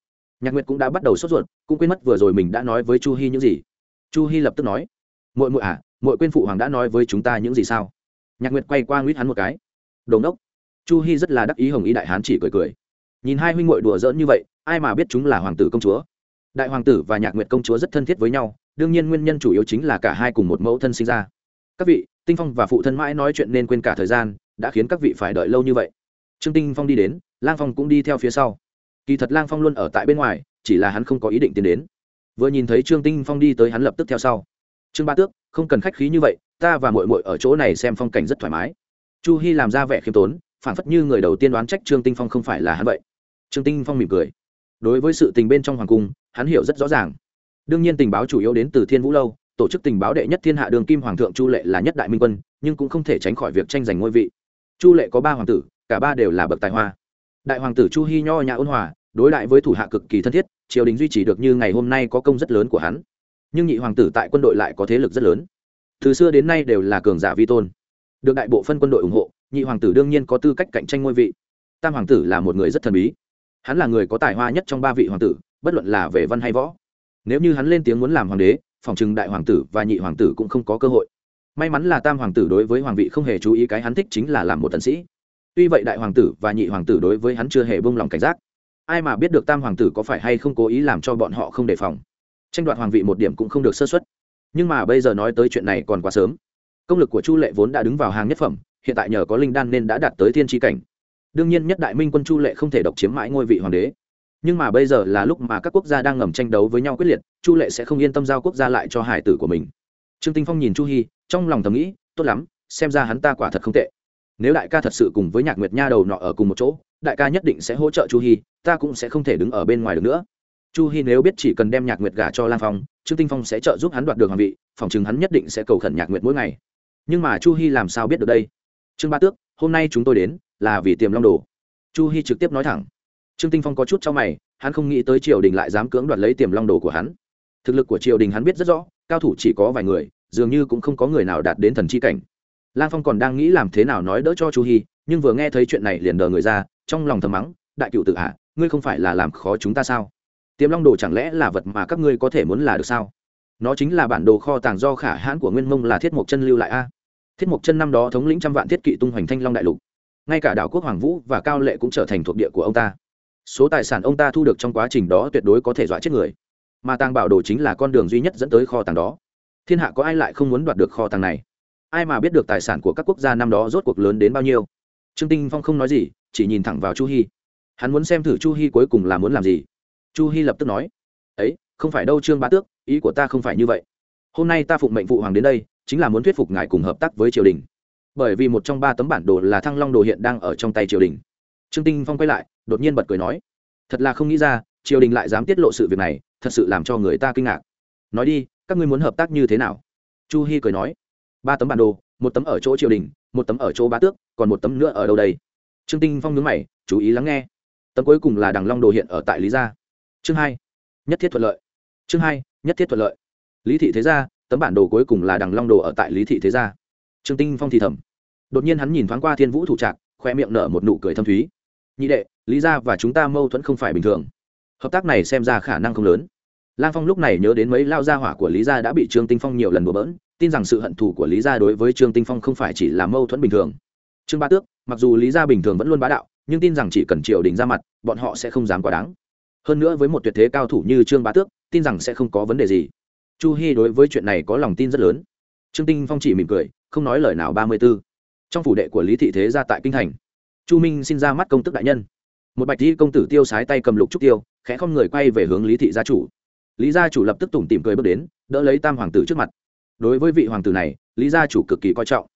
Nhạc nguyệt cũng đã bắt đầu sốt ruột, cũng quên mất vừa rồi mình đã nói với chu hy những gì. Chu hy lập tức nói, muội muội à muội quên phụ hoàng đã nói với chúng ta những gì sao? Nhạc nguyệt quay qua nguyết hắn một cái. Đồn đốc chu hy rất là đắc ý hồng ý đại hán chỉ cười cười. Nhìn hai huynh muội đùa giỡn như vậy, ai mà biết chúng là hoàng tử công chúa. Đại hoàng tử và nhạc nguyệt công chúa rất thân thiết với nhau, đương nhiên nguyên nhân chủ yếu chính là cả hai cùng một mẫu thân sinh ra. Các vị, tinh phong và phụ thân mãi nói chuyện nên quên cả thời gian, đã khiến các vị phải đợi lâu như vậy. Trương tinh phong đi đến, lang phong cũng đi theo phía sau. Kỳ thật lang phong luôn ở tại bên ngoài, chỉ là hắn không có ý định tiến đến. Vừa nhìn thấy trương tinh phong đi tới hắn lập tức theo sau. Trương ba tước, không cần khách khí như vậy ta và mội mội ở chỗ này xem phong cảnh rất thoải mái. Chu hy làm ra vẻ khiêm tốn phản phất như người đầu tiên đoán trách trương tinh phong không phải là hắn vậy. Trương tinh phong mỉm cười. Đối với sự tình bên trong hoàng cung, hắn hiểu rất rõ ràng. Đương nhiên tình báo chủ yếu đến từ thiên vũ lâu, tổ chức tình báo đệ nhất thiên hạ đường kim hoàng thượng chu lệ là nhất đại minh quân, nhưng cũng không thể tránh khỏi việc tranh giành ngôi vị. Chu lệ có ba hoàng tử, cả ba đều là bậc tài hoa. Đại hoàng tử chu hy nho nhã ôn hòa, đối đại với thủ hạ cực kỳ thân thiết, triều đình duy trì được như ngày hôm nay có công rất lớn của hắn. Nhưng nhị hoàng tử tại quân đội lại có thế lực rất lớn từ xưa đến nay đều là cường giả vi tôn. Được đại bộ phân quân đội ủng hộ, nhị hoàng tử đương nhiên có tư cách cạnh tranh ngôi vị. Tam hoàng tử là một người rất thần bí. Hắn là người có tài hoa nhất trong ba vị hoàng tử, bất luận là về văn hay võ. Nếu như hắn lên tiếng muốn làm hoàng đế, phòng trừng đại hoàng tử và nhị hoàng tử cũng không có cơ hội. May mắn là tam hoàng tử đối với hoàng vị không hề chú ý, cái hắn thích chính là làm một tần sĩ. Tuy vậy đại hoàng tử và nhị hoàng tử đối với hắn chưa hề buông lòng cảnh giác. Ai mà biết được tam hoàng tử có phải hay không cố ý làm cho bọn họ không đề phòng. Tranh đoạt hoàng vị một điểm cũng không được sơ xuất nhưng mà bây giờ nói tới chuyện này còn quá sớm. Công lực của chu lệ vốn đã đứng vào hàng nhất phẩm, hiện tại nhờ có linh đan nên đã đạt tới thiên tri cảnh. Đương nhiên nhất đại minh quân chu lệ không thể độc chiếm mãi ngôi vị hoàng đế. Nhưng mà bây giờ là lúc mà các quốc gia đang ngầm tranh đấu với nhau quyết liệt, chu lệ sẽ không yên tâm giao quốc gia lại cho hải tử của mình. Trương tinh phong nhìn chu hy trong lòng thầm nghĩ, tốt lắm, xem ra hắn ta quả thật không tệ. Nếu đại ca thật sự cùng với nhạc nguyệt nha đầu nọ ở cùng một chỗ, đại ca nhất định sẽ hỗ trợ chu hy ta cũng sẽ không thể đứng ở bên ngoài được nữa chu hy nếu biết chỉ cần đem nhạc nguyệt gả cho lan phong, trương tinh phong sẽ trợ giúp hắn đoạt được hoàng vị, phòng chừng hắn nhất định sẽ cầu khẩn nhạc nguyệt mỗi ngày. Nhưng mà chu hy làm sao biết được đây? Trương ba tước, hôm nay chúng tôi đến là vì tiềm long đồ. Chu hy trực tiếp nói thẳng. Trương tinh phong có chút cho mày, hắn không nghĩ tới triều đình lại dám cưỡng đoạt lấy tiềm long đồ của hắn. Thực lực của triều đình hắn biết rất rõ, cao thủ chỉ có vài người, dường như cũng không có người nào đạt đến thần chi cảnh. Lang phong còn đang nghĩ làm thế nào nói đỡ cho chu hy nhưng vừa nghe thấy chuyện này liền đờ người ra, trong lòng thầm mắng, đại cựu tự hạ à, ngươi không phải là làm khó chúng ta sao? Tiềm long đồ chẳng lẽ là vật mà các ngươi có thể muốn là được sao? Nó chính là bản đồ kho tàng do khả hãn của nguyên mông là thiết mộc chân lưu lại a. Thiết mộc chân năm đó thống lĩnh trăm vạn thiết kỵ tung hoành thanh long đại lục. Ngay cả đảo quốc hoàng vũ và cao lệ cũng trở thành thuộc địa của ông ta. Số tài sản ông ta thu được trong quá trình đó tuyệt đối có thể dọa chết người. Mà tàng bảo đồ chính là con đường duy nhất dẫn tới kho tàng đó. Thiên hạ có ai lại không muốn đoạt được kho tàng này? Ai mà biết được tài sản của các quốc gia năm đó rốt cuộc lớn đến bao nhiêu? Trương tinh phong không nói gì, chỉ nhìn thẳng vào chu hy hắn muốn xem thử chu hy cuối cùng là muốn làm gì chu hy lập tức nói, ấy, không phải đâu trương bá tước, ý của ta không phải như vậy. Hôm nay ta phụng mệnh phụ hoàng đến đây, chính là muốn thuyết phục ngài cùng hợp tác với triều đình. Bởi vì một trong ba tấm bản đồ là thăng long đồ hiện đang ở trong tay triều đình. Trương tinh phong quay lại, đột nhiên bật cười nói, thật là không nghĩ ra, triều đình lại dám tiết lộ sự việc này, thật sự làm cho người ta kinh ngạc. Nói đi, các ngươi muốn hợp tác như thế nào? Chu hy cười nói, ba tấm bản đồ, một tấm ở chỗ triều đình, một tấm ở chỗ bá tước, còn một tấm nữa ở đâu đây? Trương tinh phong nhớ mày, chú ý lắng nghe. Tấm cuối cùng là đằng long đồ hiện ở tại lý gia chương hai, nhất thiết thuận lợi. Chương hai, nhất thiết thuận lợi. Lý thị thế gia, tấm bản đồ cuối cùng là đằng long đồ ở tại lý thị thế gia. Trương tinh phong thì thầm. Đột nhiên hắn nhìn thoáng qua thiên vũ thủ trạc, khoe miệng nở một nụ cười thâm thúy. Nhị đệ, lý gia và chúng ta mâu thuẫn không phải bình thường. Hợp tác này xem ra khả năng không lớn. Lang phong lúc này nhớ đến mấy lao gia hỏa của lý gia đã bị trương tinh phong nhiều lần đùa bỡn, tin rằng sự hận thù của lý gia đối với trương tinh phong không phải chỉ là mâu thuẫn bình thường. Trương ba tước, mặc dù lý gia bình thường vẫn luôn bá đạo, nhưng tin rằng chỉ cần triều đình ra mặt, bọn họ sẽ không dám quá đáng hơn nữa với một tuyệt thế cao thủ như trương bá tước, tin rằng sẽ không có vấn đề gì. Chu hy đối với chuyện này có lòng tin rất lớn. Trương tinh phong chỉ mỉm cười, không nói lời nào ba mươi b ố trong phủ đệ của lý thị thế ra tại kinh thành, chu minh xin ra mắt công tức đại nhân. Một bạch di công tử tiêu sái tay cầm lục trúc tiêu, khẽ không người quay về hướng lý thị gia chủ. Lý gia chủ lập tức tủm tìm cười bước đến, đỡ lấy tam hoàng tử trước mặt. Đối với vị hoàng tử này, lý gia chủ cực kỳ coi trọng.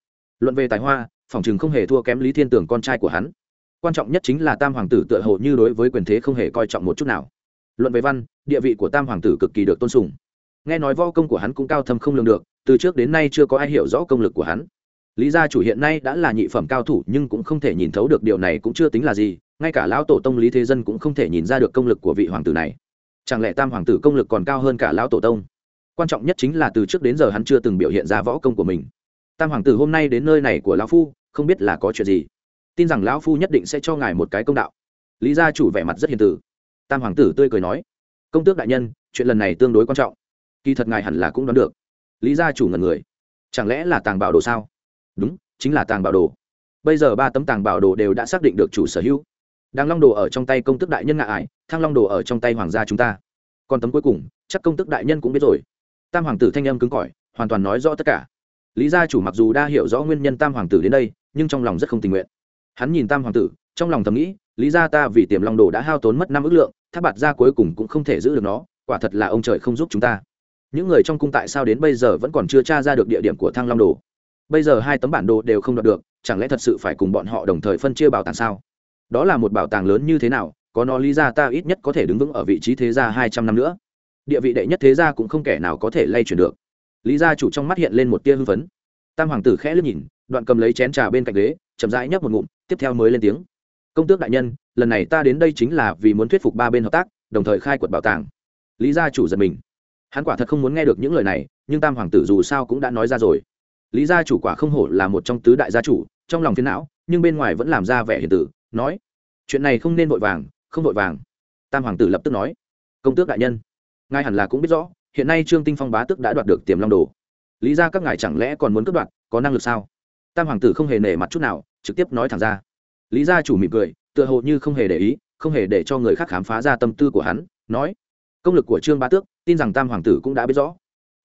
Luận về tài hoa, phòng chừng không hề thua kém lý thiên tưởng con trai của hắn quan trọng nhất chính là tam hoàng tử tựa hồ như đối với quyền thế không hề coi trọng một chút nào. Luận về văn, địa vị của tam hoàng tử cực kỳ được tôn sùng. Nghe nói võ công của hắn cũng cao thâm không lường được, từ trước đến nay chưa có ai hiểu rõ công lực của hắn. Lý gia chủ hiện nay đã là nhị phẩm cao thủ nhưng cũng không thể nhìn thấu được điều này cũng chưa tính là gì, ngay cả lão tổ tông lý thế dân cũng không thể nhìn ra được công lực của vị hoàng tử này. Chẳng lẽ tam hoàng tử công lực còn cao hơn cả lão tổ tông? Quan trọng nhất chính là từ trước đến giờ hắn chưa từng biểu hiện ra võ công của mình. Tam hoàng tử hôm nay đến nơi này của lão phu, không biết là có chuyện gì tin rằng lão phu nhất định sẽ cho ngài một cái công đạo. Lý gia chủ vẻ mặt rất hiền tử. Tam hoàng tử tươi cười nói, công tước đại nhân, chuyện lần này tương đối quan trọng. Kỳ thật ngài hẳn là cũng đoán được. Lý gia chủ ngần người. Chẳng lẽ là tàng bảo đồ sao? Đúng, chính là tàng bảo đồ. Bây giờ ba tấm tàng bảo đồ đều đã xác định được chủ sở hữu. Đang long đồ ở trong tay công tước đại nhân ngạ ải thang long đồ ở trong tay hoàng gia chúng ta. Còn tấm cuối cùng, chắc công tước đại nhân cũng biết rồi. Tam hoàng tử thanh âm cứng cỏi, hoàn toàn nói rõ tất cả. Lý gia chủ mặc dù đa hiểu rõ nguyên nhân tam hoàng tử đến đây, nhưng trong lòng rất không tình nguyện hắn nhìn tam hoàng tử, trong lòng thầm nghĩ, lý gia ta vì tiềm long đồ đã hao tốn mất năm ước lượng, tháp bạt ra cuối cùng cũng không thể giữ được nó, quả thật là ông trời không giúp chúng ta. Những người trong cung tại sao đến bây giờ vẫn còn chưa tra ra được địa điểm của thăng long đồ? Bây giờ hai tấm bản đồ đều không đoạt được, chẳng lẽ thật sự phải cùng bọn họ đồng thời phân chia bảo tàng sao? Đó là một bảo tàng lớn như thế nào, có nó lý ra ta ít nhất có thể đứng vững ở vị trí thế gia hai trăm năm nữa. Địa vị đệ nhất thế gia cũng không kẻ nào có thể lay chuyển được. Lý gia chủ trong mắt hiện lên một tia hưng phấn. Tam hoàng tử khẽ lướt nhìn, đoạn cầm lấy chén trà bên cạnh ghế chậm rãi nhấp một ngụm, tiếp theo mới lên tiếng. Công tước đại nhân, lần này ta đến đây chính là vì muốn thuyết phục ba bên hợp tác, đồng thời khai quật bảo tàng. Lý gia chủ giật mình. Hắn quả thật không muốn nghe được những lời này, nhưng tam hoàng tử dù sao cũng đã nói ra rồi. Lý gia chủ quả không hổ là một trong tứ đại gia chủ, trong lòng phiến não, nhưng bên ngoài vẫn làm ra vẻ hiền tử, nói, chuyện này không nên vội vàng, không vội vàng. Tam hoàng tử lập tức nói, công tước đại nhân, ngài hẳn là cũng biết rõ, hiện nay trương tinh phong bá tước đã đoạt được tiềm long đồ. Lý ra các ngài chẳng lẽ còn muốn cướp đoạt, có năng lực sao? Tam hoàng tử không hề nể mặt chút nào, trực tiếp nói thẳng ra. Lý gia chủ mỉm cười, tựa hồ như không hề để ý, không hề để cho người khác khám phá ra tâm tư của hắn, nói, công lực của trương bá tước, tin rằng tam hoàng tử cũng đã biết rõ.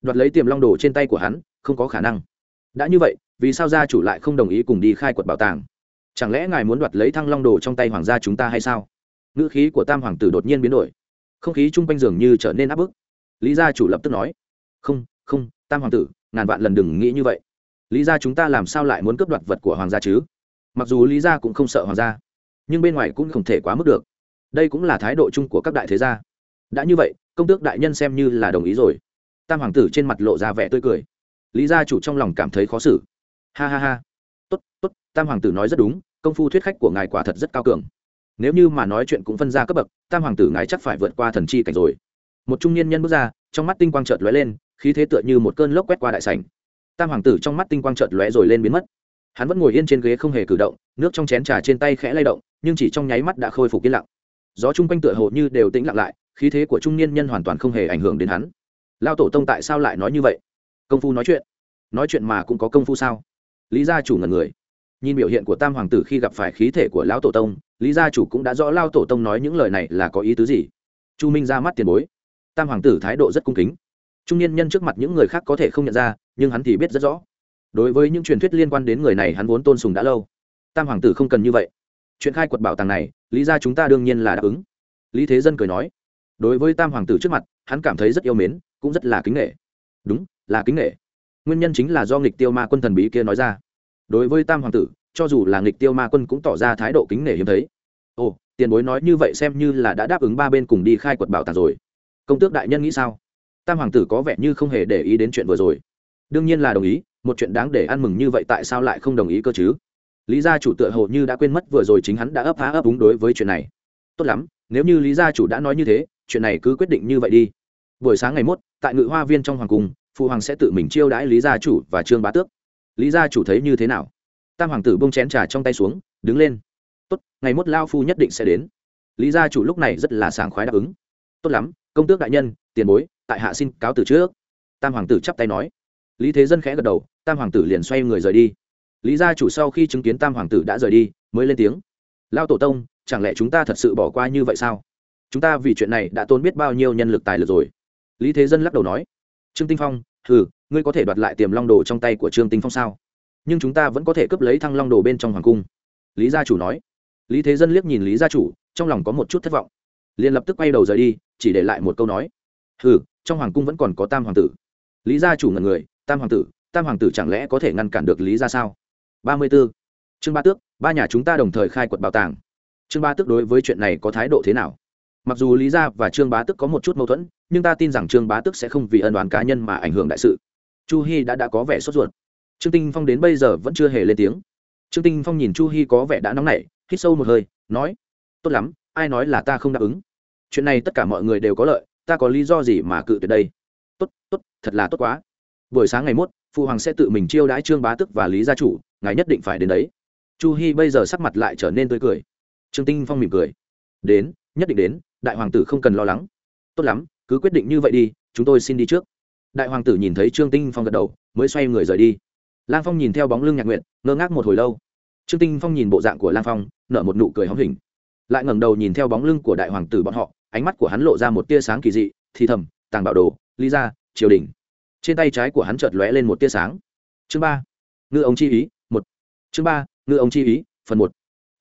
Đoạt lấy tiềm long đồ trên tay của hắn, không có khả năng. Đã như vậy, vì sao gia chủ lại không đồng ý cùng đi khai quật bảo tàng? Chẳng lẽ ngài muốn đoạt lấy thăng long đồ trong tay hoàng gia chúng ta hay sao? Ngữ khí của tam hoàng tử đột nhiên biến đổi. Không khí chung quanh giường như trở nên áp bức. Lý gia chủ lập tức nói, không không, tam hoàng tử, ngàn vạn lần đừng nghĩ như vậy lý gia chúng ta làm sao lại muốn cướp đoạt vật của hoàng gia chứ? Mặc dù lý gia cũng không sợ hoàng gia, nhưng bên ngoài cũng không thể quá mức được. Đây cũng là thái độ chung của các đại thế gia. Đã như vậy, công tước đại nhân xem như là đồng ý rồi. Tam hoàng tử trên mặt lộ ra vẻ tươi cười. Lý gia chủ trong lòng cảm thấy khó xử. Ha ha ha. Tốt tốt, tam hoàng tử nói rất đúng, công phu thuyết khách của ngài quả thật rất cao cường. Nếu như mà nói chuyện cũng phân ra cấp bậc, tam hoàng tử ngài chắc phải vượt qua thần chi cảnh rồi. Một trung niên nhân bước ra, trong mắt tinh quang chợt lóe lên, khí thế tựa như một cơn lốc quét qua đại sảnh tam hoàng tử trong mắt tinh quang chợt lóe rồi lên biến mất. Hắn vẫn ngồi yên trên ghế không hề cử động, nước trong chén trà trên tay khẽ lay động, nhưng chỉ trong nháy mắt đã khôi phục yên lặng. Gió chung quanh tựa hồ như đều tĩnh lặng lại, khí thế của trung niên nhân hoàn toàn không hề ảnh hưởng đến hắn. Lao tổ tông tại sao lại nói như vậy? Công phu nói chuyện. Nói chuyện mà cũng có công phu sao? Lý gia chủ ngần người. Nhìn biểu hiện của tam hoàng tử khi gặp phải khí thể của lão tổ tông, lý gia chủ cũng đã rõ lao tổ tông nói những lời này là có ý tứ gì. Chu minh ra mắt tiền bối. Tam hoàng tử thái độ rất cung kính trung niên nhân trước mặt những người khác có thể không nhận ra, nhưng hắn thì biết rất rõ. Đối với những truyền thuyết liên quan đến người này hắn vốn tôn sùng đã lâu. Tam hoàng tử không cần như vậy. Chuyện khai quật bảo tàng này, lý ra chúng ta đương nhiên là đáp ứng. Lý thế dân cười nói. Đối với tam hoàng tử trước mặt, hắn cảm thấy rất yêu mến, cũng rất là kính nghệ đúng, là kính nghệ nguyên nhân chính là do nghịch tiêu ma quân thần bí kia nói ra. Đối với tam hoàng tử, cho dù là nghịch tiêu ma quân cũng tỏ ra thái độ kính nể hiếm thấy. Ồ, tiền bối nói như vậy xem như là đã đáp ứng ba bên cùng đi khai quật bảo tàng rồi. Công tước đại nhân nghĩ sao? Tam hoàng tử có vẻ như không hề để ý đến chuyện vừa rồi. Đương nhiên là đồng ý, một chuyện đáng để ăn mừng như vậy tại sao lại không đồng ý cơ chứ? Lý gia chủ tựa hồ như đã quên mất vừa rồi chính hắn đã ấp há ấp úng đối với chuyện này. Tốt lắm, nếu như lý gia chủ đã nói như thế, chuyện này cứ quyết định như vậy đi. Buổi sáng ngày mốt, tại ngự hoa viên trong hoàng cung, phụ hoàng sẽ tự mình chiêu đãi lý gia chủ và trương bá tước. Lý gia chủ thấy như thế nào? Tam hoàng tử bông chén trà trong tay xuống, đứng lên. Tốt, ngày mốt lao phu nhất định sẽ đến. Lý gia chủ lúc này rất là sảng khoái đáp ứng. Tốt lắm, công tước đại nhân, tiền bối tại hạ xin cáo từ trước. Tam hoàng tử chắp tay nói. Lý thế dân khẽ gật đầu tam hoàng tử liền xoay người rời đi. Lý gia chủ sau khi chứng kiến tam hoàng tử đã rời đi mới lên tiếng. Lao tổ tông chẳng lẽ chúng ta thật sự bỏ qua như vậy sao? Chúng ta vì chuyện này đã tốn biết bao nhiêu nhân lực tài lực rồi. Lý thế dân lắc đầu nói. Trương tinh phong hừ, ngươi có thể đoạt lại tiềm long đồ trong tay của trương tinh phong sao? Nhưng chúng ta vẫn có thể cướp lấy thăng long đồ bên trong hoàng cung. Lý gia chủ nói. Lý thế dân liếc nhìn lý gia chủ trong lòng có một chút thất vọng. Liền lập tức quay đầu rời đi chỉ để lại một câu nói. Hừ trong hoàng cung vẫn còn có tam hoàng tử. Lý gia chủ ngần người, tam hoàng tử, tam hoàng tử chẳng lẽ có thể ngăn cản được lý ra sao? Ba mươi b ố trương ba tước, ba nhà chúng ta đồng thời khai quật bảo tàng. Trương ba tước đối với chuyện này có thái độ thế nào? Mặc dù lý gia và trương bá tước có một chút mâu thuẫn, nhưng ta tin rằng trương bá tước sẽ không vì ân đoán cá nhân mà ảnh hưởng đại sự. Chu hy đã đã có vẻ sốt ruột. Trương tinh phong đến bây giờ vẫn chưa hề lên tiếng. Trương tinh phong nhìn chu hy có vẻ đã nóng nảy, hít sâu một hơi, nói, tốt lắm, ai nói là ta không đáp ứng? Chuyện này tất cả mọi người đều có lợi ta có lý do gì mà cự tuyệt đây? Tốt tốt, thật là tốt quá. Buổi sáng ngày mốt phụ hoàng sẽ tự mình chiêu đãi trương bá tức và lý gia chủ, ngài nhất định phải đến đấy. Chu hy bây giờ sắc mặt lại trở nên tươi cười. Trương tinh phong mỉm cười. Đến, nhất định đến, đại hoàng tử không cần lo lắng. Tốt lắm, cứ quyết định như vậy đi, chúng tôi xin đi trước. Đại hoàng tử nhìn thấy trương tinh phong gật đầu, mới xoay người rời đi. Lang phong nhìn theo bóng lưng nhạc nguyện ngơ ngác một hồi lâu. Trương tinh phong nhìn bộ dạng của lang phong, nở một nụ cười hóm hình. Lại ngẩng đầu nhìn theo bóng lưng của đại hoàng tử bọn họ ánh mắt của hắn lộ ra một tia sáng kỳ dị, thì thầm, tàng bảo đồ ly ra triều đình. Trên tay trái của hắn chợt lóe lên một tia sáng. Chương ba ngư ông chi ý, một. Chương ba ngư ông chi ý, phần một.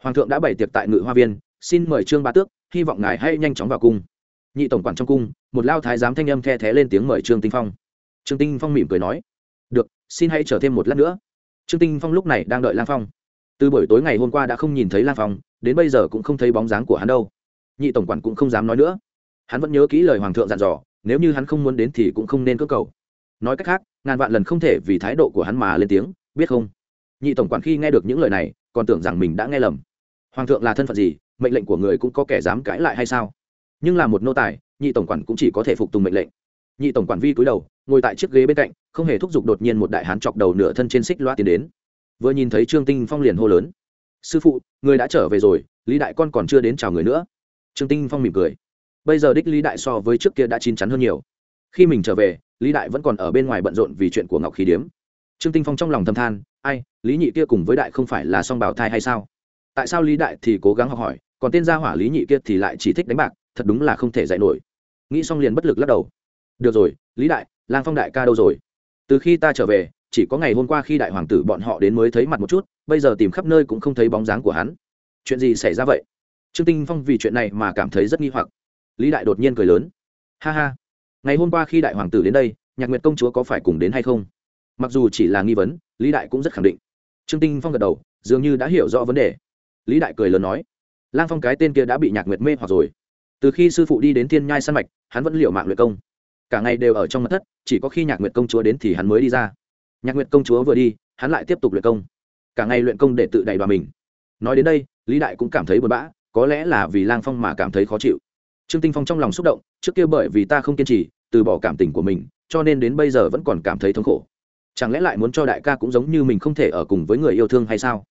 Hoàng thượng đã bày tiệc tại ngự hoa viên, xin mời trương ba tước, hy vọng ngài hãy nhanh chóng vào cung. Nhị tổng quản trong cung, một lao thái giám thanh âm the thé lên tiếng mời trương tinh phong. Trương tinh phong mỉm cười nói, được, xin hãy chờ thêm một lát nữa. Trương tinh phong lúc này đang đợi lang phong. Từ buổi tối ngày hôm qua đã không nhìn thấy lang phong, đến bây giờ cũng không thấy bóng dáng của hắn đâu nhị tổng quản cũng không dám nói nữa. Hắn vẫn nhớ kỹ lời hoàng thượng dặn dò, nếu như hắn không muốn đến thì cũng không nên cơ cầu. Nói cách khác, ngàn vạn lần không thể vì thái độ của hắn mà lên tiếng, biết không? Nhị tổng quản khi nghe được những lời này, còn tưởng rằng mình đã nghe lầm. Hoàng thượng là thân phận gì, mệnh lệnh của người cũng có kẻ dám cãi lại hay sao? Nhưng là một nô tài, nhị tổng quản cũng chỉ có thể phục tùng mệnh lệnh. Nhị tổng quản vi cúi đầu, ngồi tại chiếc ghế bên cạnh, không hề thúc giục đột nhiên một đại hán chọc đầu nửa thân trên xích loa tiến đến. Vừa nhìn thấy trương tinh phong liền hô lớn. Sư phụ, người đã trở về rồi, lý đại con còn chưa đến chào người nữa trương tinh phong mỉm cười. Bây giờ đích lý đại so với trước kia đã chín chắn hơn nhiều. Khi mình trở về, lý đại vẫn còn ở bên ngoài bận rộn vì chuyện của ngọc khí điếm. Trương tinh phong trong lòng thầm than, ai, lý nhị kia cùng với đại không phải là song bảo thai hay sao? Tại sao lý đại thì cố gắng học hỏi, còn tên gia hỏa lý nhị kia thì lại chỉ thích đánh bạc, thật đúng là không thể dạy nổi. Nghĩ xong liền bất lực lắc đầu. Được rồi, lý đại, lang phong đại ca đâu rồi? Từ khi ta trở về, chỉ có ngày hôm qua khi đại hoàng tử bọn họ đến mới thấy mặt một chút, bây giờ tìm khắp nơi cũng không thấy bóng dáng của hắn. Chuyện gì xảy ra vậy? Trương tinh phong vì chuyện này mà cảm thấy rất nghi hoặc. Lý đại đột nhiên cười lớn. Ha ha. Ngày hôm qua khi đại hoàng tử đến đây, nhạc nguyệt công chúa có phải cùng đến hay không? Mặc dù chỉ là nghi vấn, lý đại cũng rất khẳng định. Trương tinh phong gật đầu, dường như đã hiểu rõ vấn đề. Lý đại cười lớn nói, lang phong cái tên kia đã bị nhạc nguyệt mê hoặc rồi. Từ khi sư phụ đi đến thiên nhai săn mạch, hắn vẫn liệu mạng luyện công. Cả ngày đều ở trong mặt thất, chỉ có khi nhạc nguyệt công chúa đến thì hắn mới đi ra. Nhạc nguyệt công chúa vừa đi, hắn lại tiếp tục luyện công. Cả ngày luyện công để tự đầy bà mình. Nói đến đây, lý đại cũng cảm thấy buồn bã có lẽ là vì lang phong mà cảm thấy khó chịu. Trương tinh phong trong lòng xúc động, trước kia bởi vì ta không kiên trì, từ bỏ cảm tình của mình, cho nên đến bây giờ vẫn còn cảm thấy thống khổ. Chẳng lẽ lại muốn cho đại ca cũng giống như mình không thể ở cùng với người yêu thương hay sao?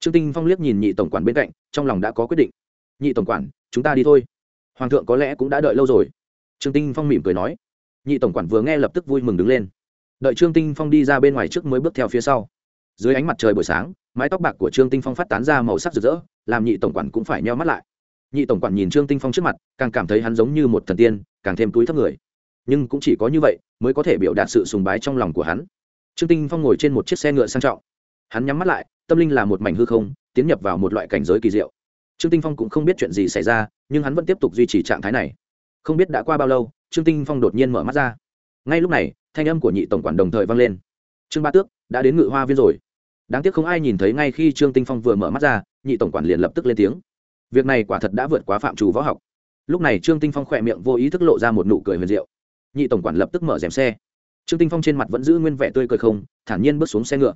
Trương tinh phong liếc nhìn nhị tổng quản bên cạnh, trong lòng đã có quyết định. Nhị tổng quản, chúng ta đi thôi. Hoàng thượng có lẽ cũng đã đợi lâu rồi. Trương tinh phong mỉm cười nói. Nhị tổng quản vừa nghe lập tức vui mừng đứng lên. Đợi trương tinh phong đi ra bên ngoài trước mới bước theo phía sau. Dưới ánh mặt trời buổi sáng mái tóc bạc của trương tinh phong phát tán ra màu sắc rực rỡ, làm nhị tổng quản cũng phải nheo mắt lại. Nhị tổng quản nhìn trương tinh phong trước mặt, càng cảm thấy hắn giống như một thần tiên, càng thêm túi thấp người. Nhưng cũng chỉ có như vậy mới có thể biểu đạt sự sùng bái trong lòng của hắn. Trương tinh phong ngồi trên một chiếc xe ngựa sang trọng. Hắn nhắm mắt lại, tâm linh là một mảnh hư không, tiến nhập vào một loại cảnh giới kỳ diệu. Trương tinh phong cũng không biết chuyện gì xảy ra, nhưng hắn vẫn tiếp tục duy trì trạng thái này. Không biết đã qua bao lâu, trương tinh phong đột nhiên mở mắt ra. Ngay lúc này, thanh âm của nhị tổng quản đồng thời vang lên. Trương ba tước, đã đến ngự hoa viên rồi đáng tiếc không ai nhìn thấy ngay khi trương tinh phong vừa mở mắt ra, nhị tổng quản liền lập tức lên tiếng. Việc này quả thật đã vượt quá phạm trù võ học. Lúc này trương tinh phong khỏe miệng vô ý thức lộ ra một nụ cười huyền diệu. Nhị tổng quản lập tức mở rèm xe. Trương tinh phong trên mặt vẫn giữ nguyên vẻ tươi cười không, thản nhiên bước xuống xe ngựa.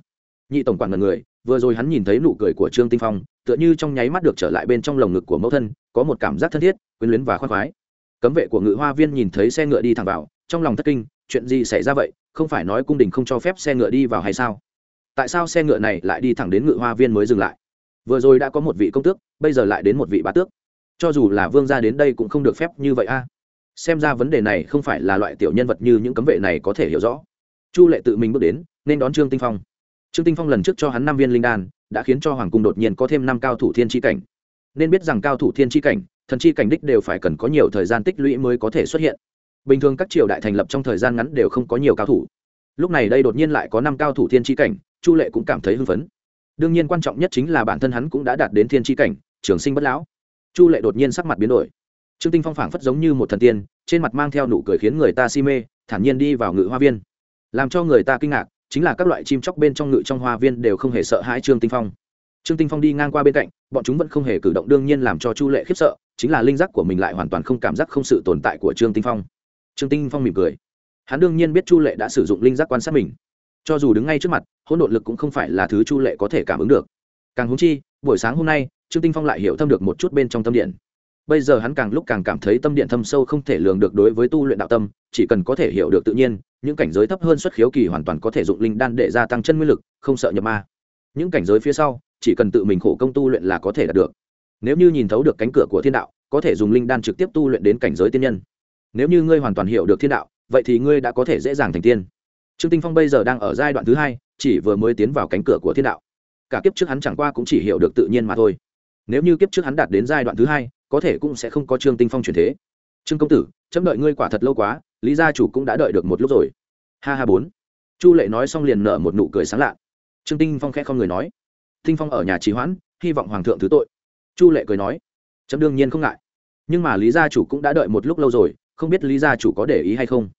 Nhị tổng quản ngần người, vừa rồi hắn nhìn thấy nụ cười của trương tinh phong, tựa như trong nháy mắt được trở lại bên trong lồng ngực của mẫu thân, có một cảm giác thân thiết, quyến luyến và khoan khoái. Cấm vệ của ngự hoa viên nhìn thấy xe ngựa đi thẳng vào, trong lòng thất kinh, chuyện gì xảy ra vậy, không phải nói cung đình không cho phép xe ngựa đi vào hay sao? Tại sao xe ngựa này lại đi thẳng đến ngự hoa viên mới dừng lại? Vừa rồi đã có một vị công tước, bây giờ lại đến một vị bá tước. Cho dù là vương gia đến đây cũng không được phép như vậy a. Xem ra vấn đề này không phải là loại tiểu nhân vật như những cấm vệ này có thể hiểu rõ. Chu lệ tự mình bước đến, nên đón trương tinh phong. Trương tinh phong lần trước cho hắn năm viên linh đan, đã khiến cho hoàng cung đột nhiên có thêm năm cao thủ thiên tri cảnh. Nên biết rằng cao thủ thiên tri cảnh, thần chi cảnh đích đều phải cần có nhiều thời gian tích lũy mới có thể xuất hiện. Bình thường các triều đại thành lập trong thời gian ngắn đều không có nhiều cao thủ. Lúc này đây đột nhiên lại có năm cao thủ thiên tri cảnh chu lệ cũng cảm thấy hưng phấn. Đương nhiên quan trọng nhất chính là bản thân hắn cũng đã đạt đến thiên tri cảnh, trường sinh bất lão. Chu lệ đột nhiên sắc mặt biến đổi. Trương tinh phong phảng phất giống như một thần tiên, trên mặt mang theo nụ cười khiến người ta si mê, thản nhiên đi vào ngự hoa viên. Làm cho người ta kinh ngạc, chính là các loại chim chóc bên trong ngự trong hoa viên đều không hề sợ hãi trương tinh phong. Trương tinh phong đi ngang qua bên cạnh, bọn chúng vẫn không hề cử động, đương nhiên làm cho chu lệ khiếp sợ, chính là linh giác của mình lại hoàn toàn không cảm giác không sự tồn tại của trương tinh phong. Trương tinh phong mỉm cười. Hắn đương nhiên biết chu lệ đã sử dụng linh giác quan sát mình cho dù đứng ngay trước mặt, hỗn độn lực cũng không phải là thứ chu lệ có thể cảm ứng được. Càng húng chi, buổi sáng hôm nay, trương tinh phong lại hiểu thâm được một chút bên trong tâm điện. Bây giờ hắn càng lúc càng cảm thấy tâm điện thâm sâu không thể lường được đối với tu luyện đạo tâm, chỉ cần có thể hiểu được tự nhiên, những cảnh giới thấp hơn xuất khiếu kỳ hoàn toàn có thể dụng linh đan để gia tăng chân nguyên lực, không sợ nhập ma. Những cảnh giới phía sau, chỉ cần tự mình khổ công tu luyện là có thể đạt được. Nếu như nhìn thấu được cánh cửa của thiên đạo, có thể dùng linh đan trực tiếp tu luyện đến cảnh giới tiên nhân. Nếu như ngươi hoàn toàn hiểu được thiên đạo, vậy thì ngươi đã có thể dễ dàng thành tiên trương tinh phong bây giờ đang ở giai đoạn thứ hai, chỉ vừa mới tiến vào cánh cửa của thiên đạo. Cả kiếp trước hắn chẳng qua cũng chỉ hiểu được tự nhiên mà thôi. Nếu như kiếp trước hắn đạt đến giai đoạn thứ hai, có thể cũng sẽ không có trương tinh phong chuyển thế. Trương công tử, chấm đợi ngươi quả thật lâu quá, lý gia chủ cũng đã đợi được một lúc rồi. Ha ha bốn. Chu lệ nói xong liền nở một nụ cười sáng lạ. Trương tinh phong khẽ không người nói. Tinh phong ở nhà trì hoãn, hy vọng hoàng thượng thứ tội. Chu lệ cười nói. Chấm đương nhiên không ngại. Nhưng mà lý gia chủ cũng đã đợi một lúc lâu rồi, không biết lý gia chủ có để ý hay không?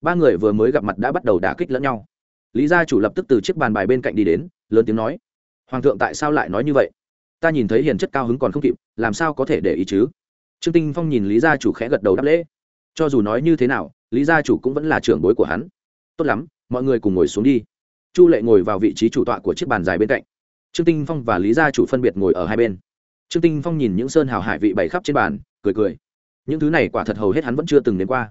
Ba người vừa mới gặp mặt đã bắt đầu đả kích lẫn nhau. Lý gia chủ lập tức từ chiếc bàn bài bên cạnh đi đến, lớn tiếng nói, hoàng thượng tại sao lại nói như vậy? Ta nhìn thấy hiền chất cao hứng còn không kịp, làm sao có thể để ý chứ? Trương tinh phong nhìn lý gia chủ khẽ gật đầu đáp lễ. Cho dù nói như thế nào, lý gia chủ cũng vẫn là trưởng bối của hắn. Tốt lắm, mọi người cùng ngồi xuống đi. Chu lệ ngồi vào vị trí chủ tọa của chiếc bàn dài bên cạnh. Trương tinh phong và lý gia chủ phân biệt ngồi ở hai bên. Trương tinh phong nhìn những sơn hào hải vị bày khắp trên bàn, cười cười. Những thứ này quả thật hầu hết hắn vẫn chưa từng đến qua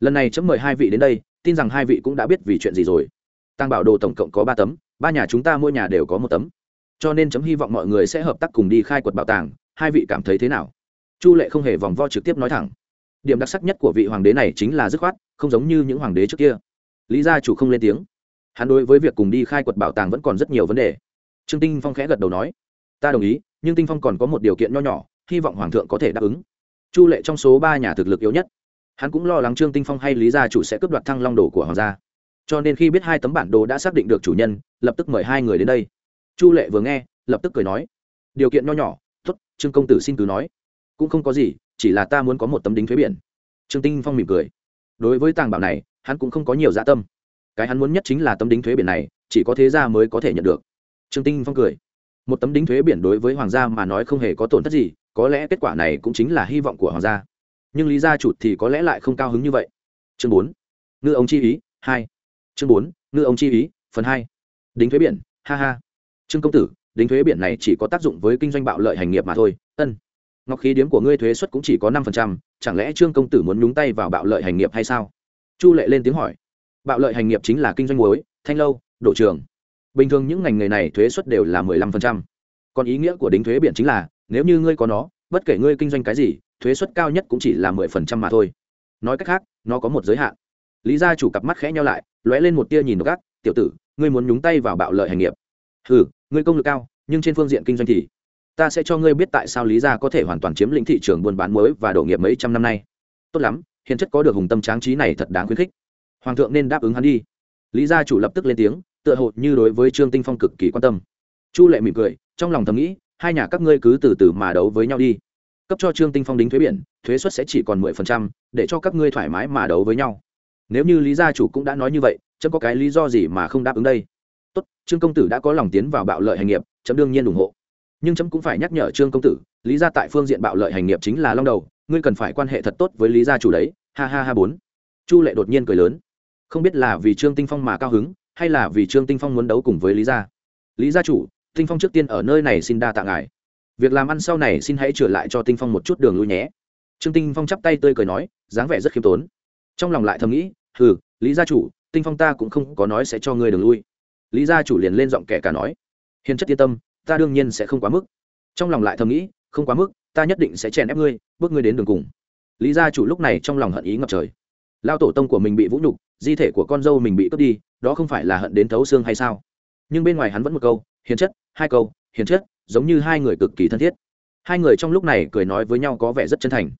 lần này chấm mời hai vị đến đây, tin rằng hai vị cũng đã biết vì chuyện gì rồi. Tăng bảo đồ tổng cộng có ba tấm, ba nhà chúng ta mỗi nhà đều có một tấm. Cho nên chấm hy vọng mọi người sẽ hợp tác cùng đi khai quật bảo tàng, hai vị cảm thấy thế nào? Chu lệ không hề vòng vo trực tiếp nói thẳng. Điểm đặc sắc nhất của vị hoàng đế này chính là dứt khoát, không giống như những hoàng đế trước kia. Lý gia chủ không lên tiếng. Hắn đối với việc cùng đi khai quật bảo tàng vẫn còn rất nhiều vấn đề. Trương tinh phong khẽ gật đầu nói, ta đồng ý, nhưng tinh phong còn có một điều kiện nho nhỏ, hy vọng hoàng thượng có thể đáp ứng. Chu lệ trong số ba nhà thực lực yếu nhất hắn cũng lo lắng trương tinh phong hay lý gia chủ sẽ cướp đoạt thăng long đồ của hoàng gia. Cho nên khi biết hai tấm bản đồ đã xác định được chủ nhân, lập tức mời hai người đến đây. Chu lệ vừa nghe, lập tức cười nói, điều kiện nho nhỏ, tốt, trương công tử xin cứ nói. Cũng không có gì, chỉ là ta muốn có một tấm đính thuế biển. Trương tinh phong mỉm cười. Đối với tàng bảo này, hắn cũng không có nhiều dạ tâm. Cái hắn muốn nhất chính là tấm đính thuế biển này, chỉ có thế gia mới có thể nhận được. Trương tinh phong cười. Một tấm đính thuế biển đối với hoàng gia mà nói không hề có tổn thất gì, có lẽ kết quả này cũng chính là hy vọng của hoàng gia nhưng lý gia chủ thì có lẽ lại không cao hứng như vậy. Chương bốn, ngư ông chi ý, hai. Chương bốn, ngư ông chi ý, phần hai. Đính thuế biển, ha ha. Trương công tử, đính thuế biển này chỉ có tác dụng với kinh doanh bạo lợi hành nghiệp mà thôi. Ân. Ngọc khí điếm của ngươi thuế suất cũng chỉ có năm phần trăm, chẳng lẽ trương công tử muốn nhúng tay vào bạo lợi hành nghiệp hay sao? Chu lệ lên tiếng hỏi. Bạo lợi hành nghiệp chính là kinh doanh muối, thanh lâu, đổ trường. Bình thường những ngành nghề này thuế suất đều là mười lăm phần trăm. Còn ý nghĩa của đính thuế biển chính là, nếu như ngươi có nó, bất kể ngươi kinh doanh cái gì thuế suất cao nhất cũng chỉ là mười phần trăm mà thôi. Nói cách khác, nó có một giới hạn. Lý gia chủ cặp mắt khẽ nhau lại, lóe lên một tia nhìn gác tiểu tử, ngươi muốn nhúng tay vào bạo lợi hành nghiệp. Ừ ngươi công lực cao, nhưng trên phương diện kinh doanh thì ta sẽ cho ngươi biết tại sao lý gia có thể hoàn toàn chiếm lĩnh thị trường buôn bán mới và đổ nghiệp mấy trăm năm nay. Tốt lắm, hiện chất có được hùng tâm tráng trí này thật đáng khuyến khích. Hoàng thượng nên đáp ứng hắn đi. Lý gia chủ lập tức lên tiếng, tựa hồ như đối với trương tinh phong cực kỳ quan tâm. Chu lệ mỉm cười, trong lòng thầm nghĩ, hai nhà các ngươi cứ từ từ mà đấu với nhau đi cấp cho trương tinh phong đính thuế biển, thuế suất sẽ chỉ còn mười phần trăm, để cho các ngươi thoải mái mà đấu với nhau. Nếu như lý gia chủ cũng đã nói như vậy, chấm có cái lý do gì mà không đáp ứng đây? Tốt, trương công tử đã có lòng tiến vào bạo lợi hành nghiệp, chấm đương nhiên ủng hộ. Nhưng chấm cũng phải nhắc nhở trương công tử, lý gia tại phương diện bạo lợi hành nghiệp chính là long đầu, ngươi cần phải quan hệ thật tốt với lý gia chủ đấy. Ha ha ha bốn. Chu lệ đột nhiên cười lớn. Không biết là vì trương tinh phong mà cao hứng, hay là vì trương tinh phong muốn đấu cùng với lý gia? Lý gia chủ, tinh phong trước tiên ở nơi này xin đa tạ ngài việc làm ăn sau này xin hãy trở lại cho tinh phong một chút đường lui nhé. Trương tinh phong chắp tay tươi cười nói dáng vẻ rất khiêm tốn. Trong lòng lại thầm nghĩ hừ, lý gia chủ tinh phong ta cũng không có nói sẽ cho ngươi đường lui. Lý gia chủ liền lên giọng kẻ cả nói hiền chất yên tâm ta đương nhiên sẽ không quá mức. Trong lòng lại thầm nghĩ không quá mức ta nhất định sẽ chèn ép ngươi bước ngươi đến đường cùng. Lý gia chủ lúc này trong lòng hận ý ngập trời. Lao tổ tông của mình bị vũ nhục di thể của con dâu mình bị cướp đi đó không phải là hận đến thấu xương hay sao? Nhưng bên ngoài hắn vẫn một câu hiền chất hai câu hiền chất giống như hai người cực kỳ thân thiết. Hai người trong lúc này cười nói với nhau có vẻ rất chân thành.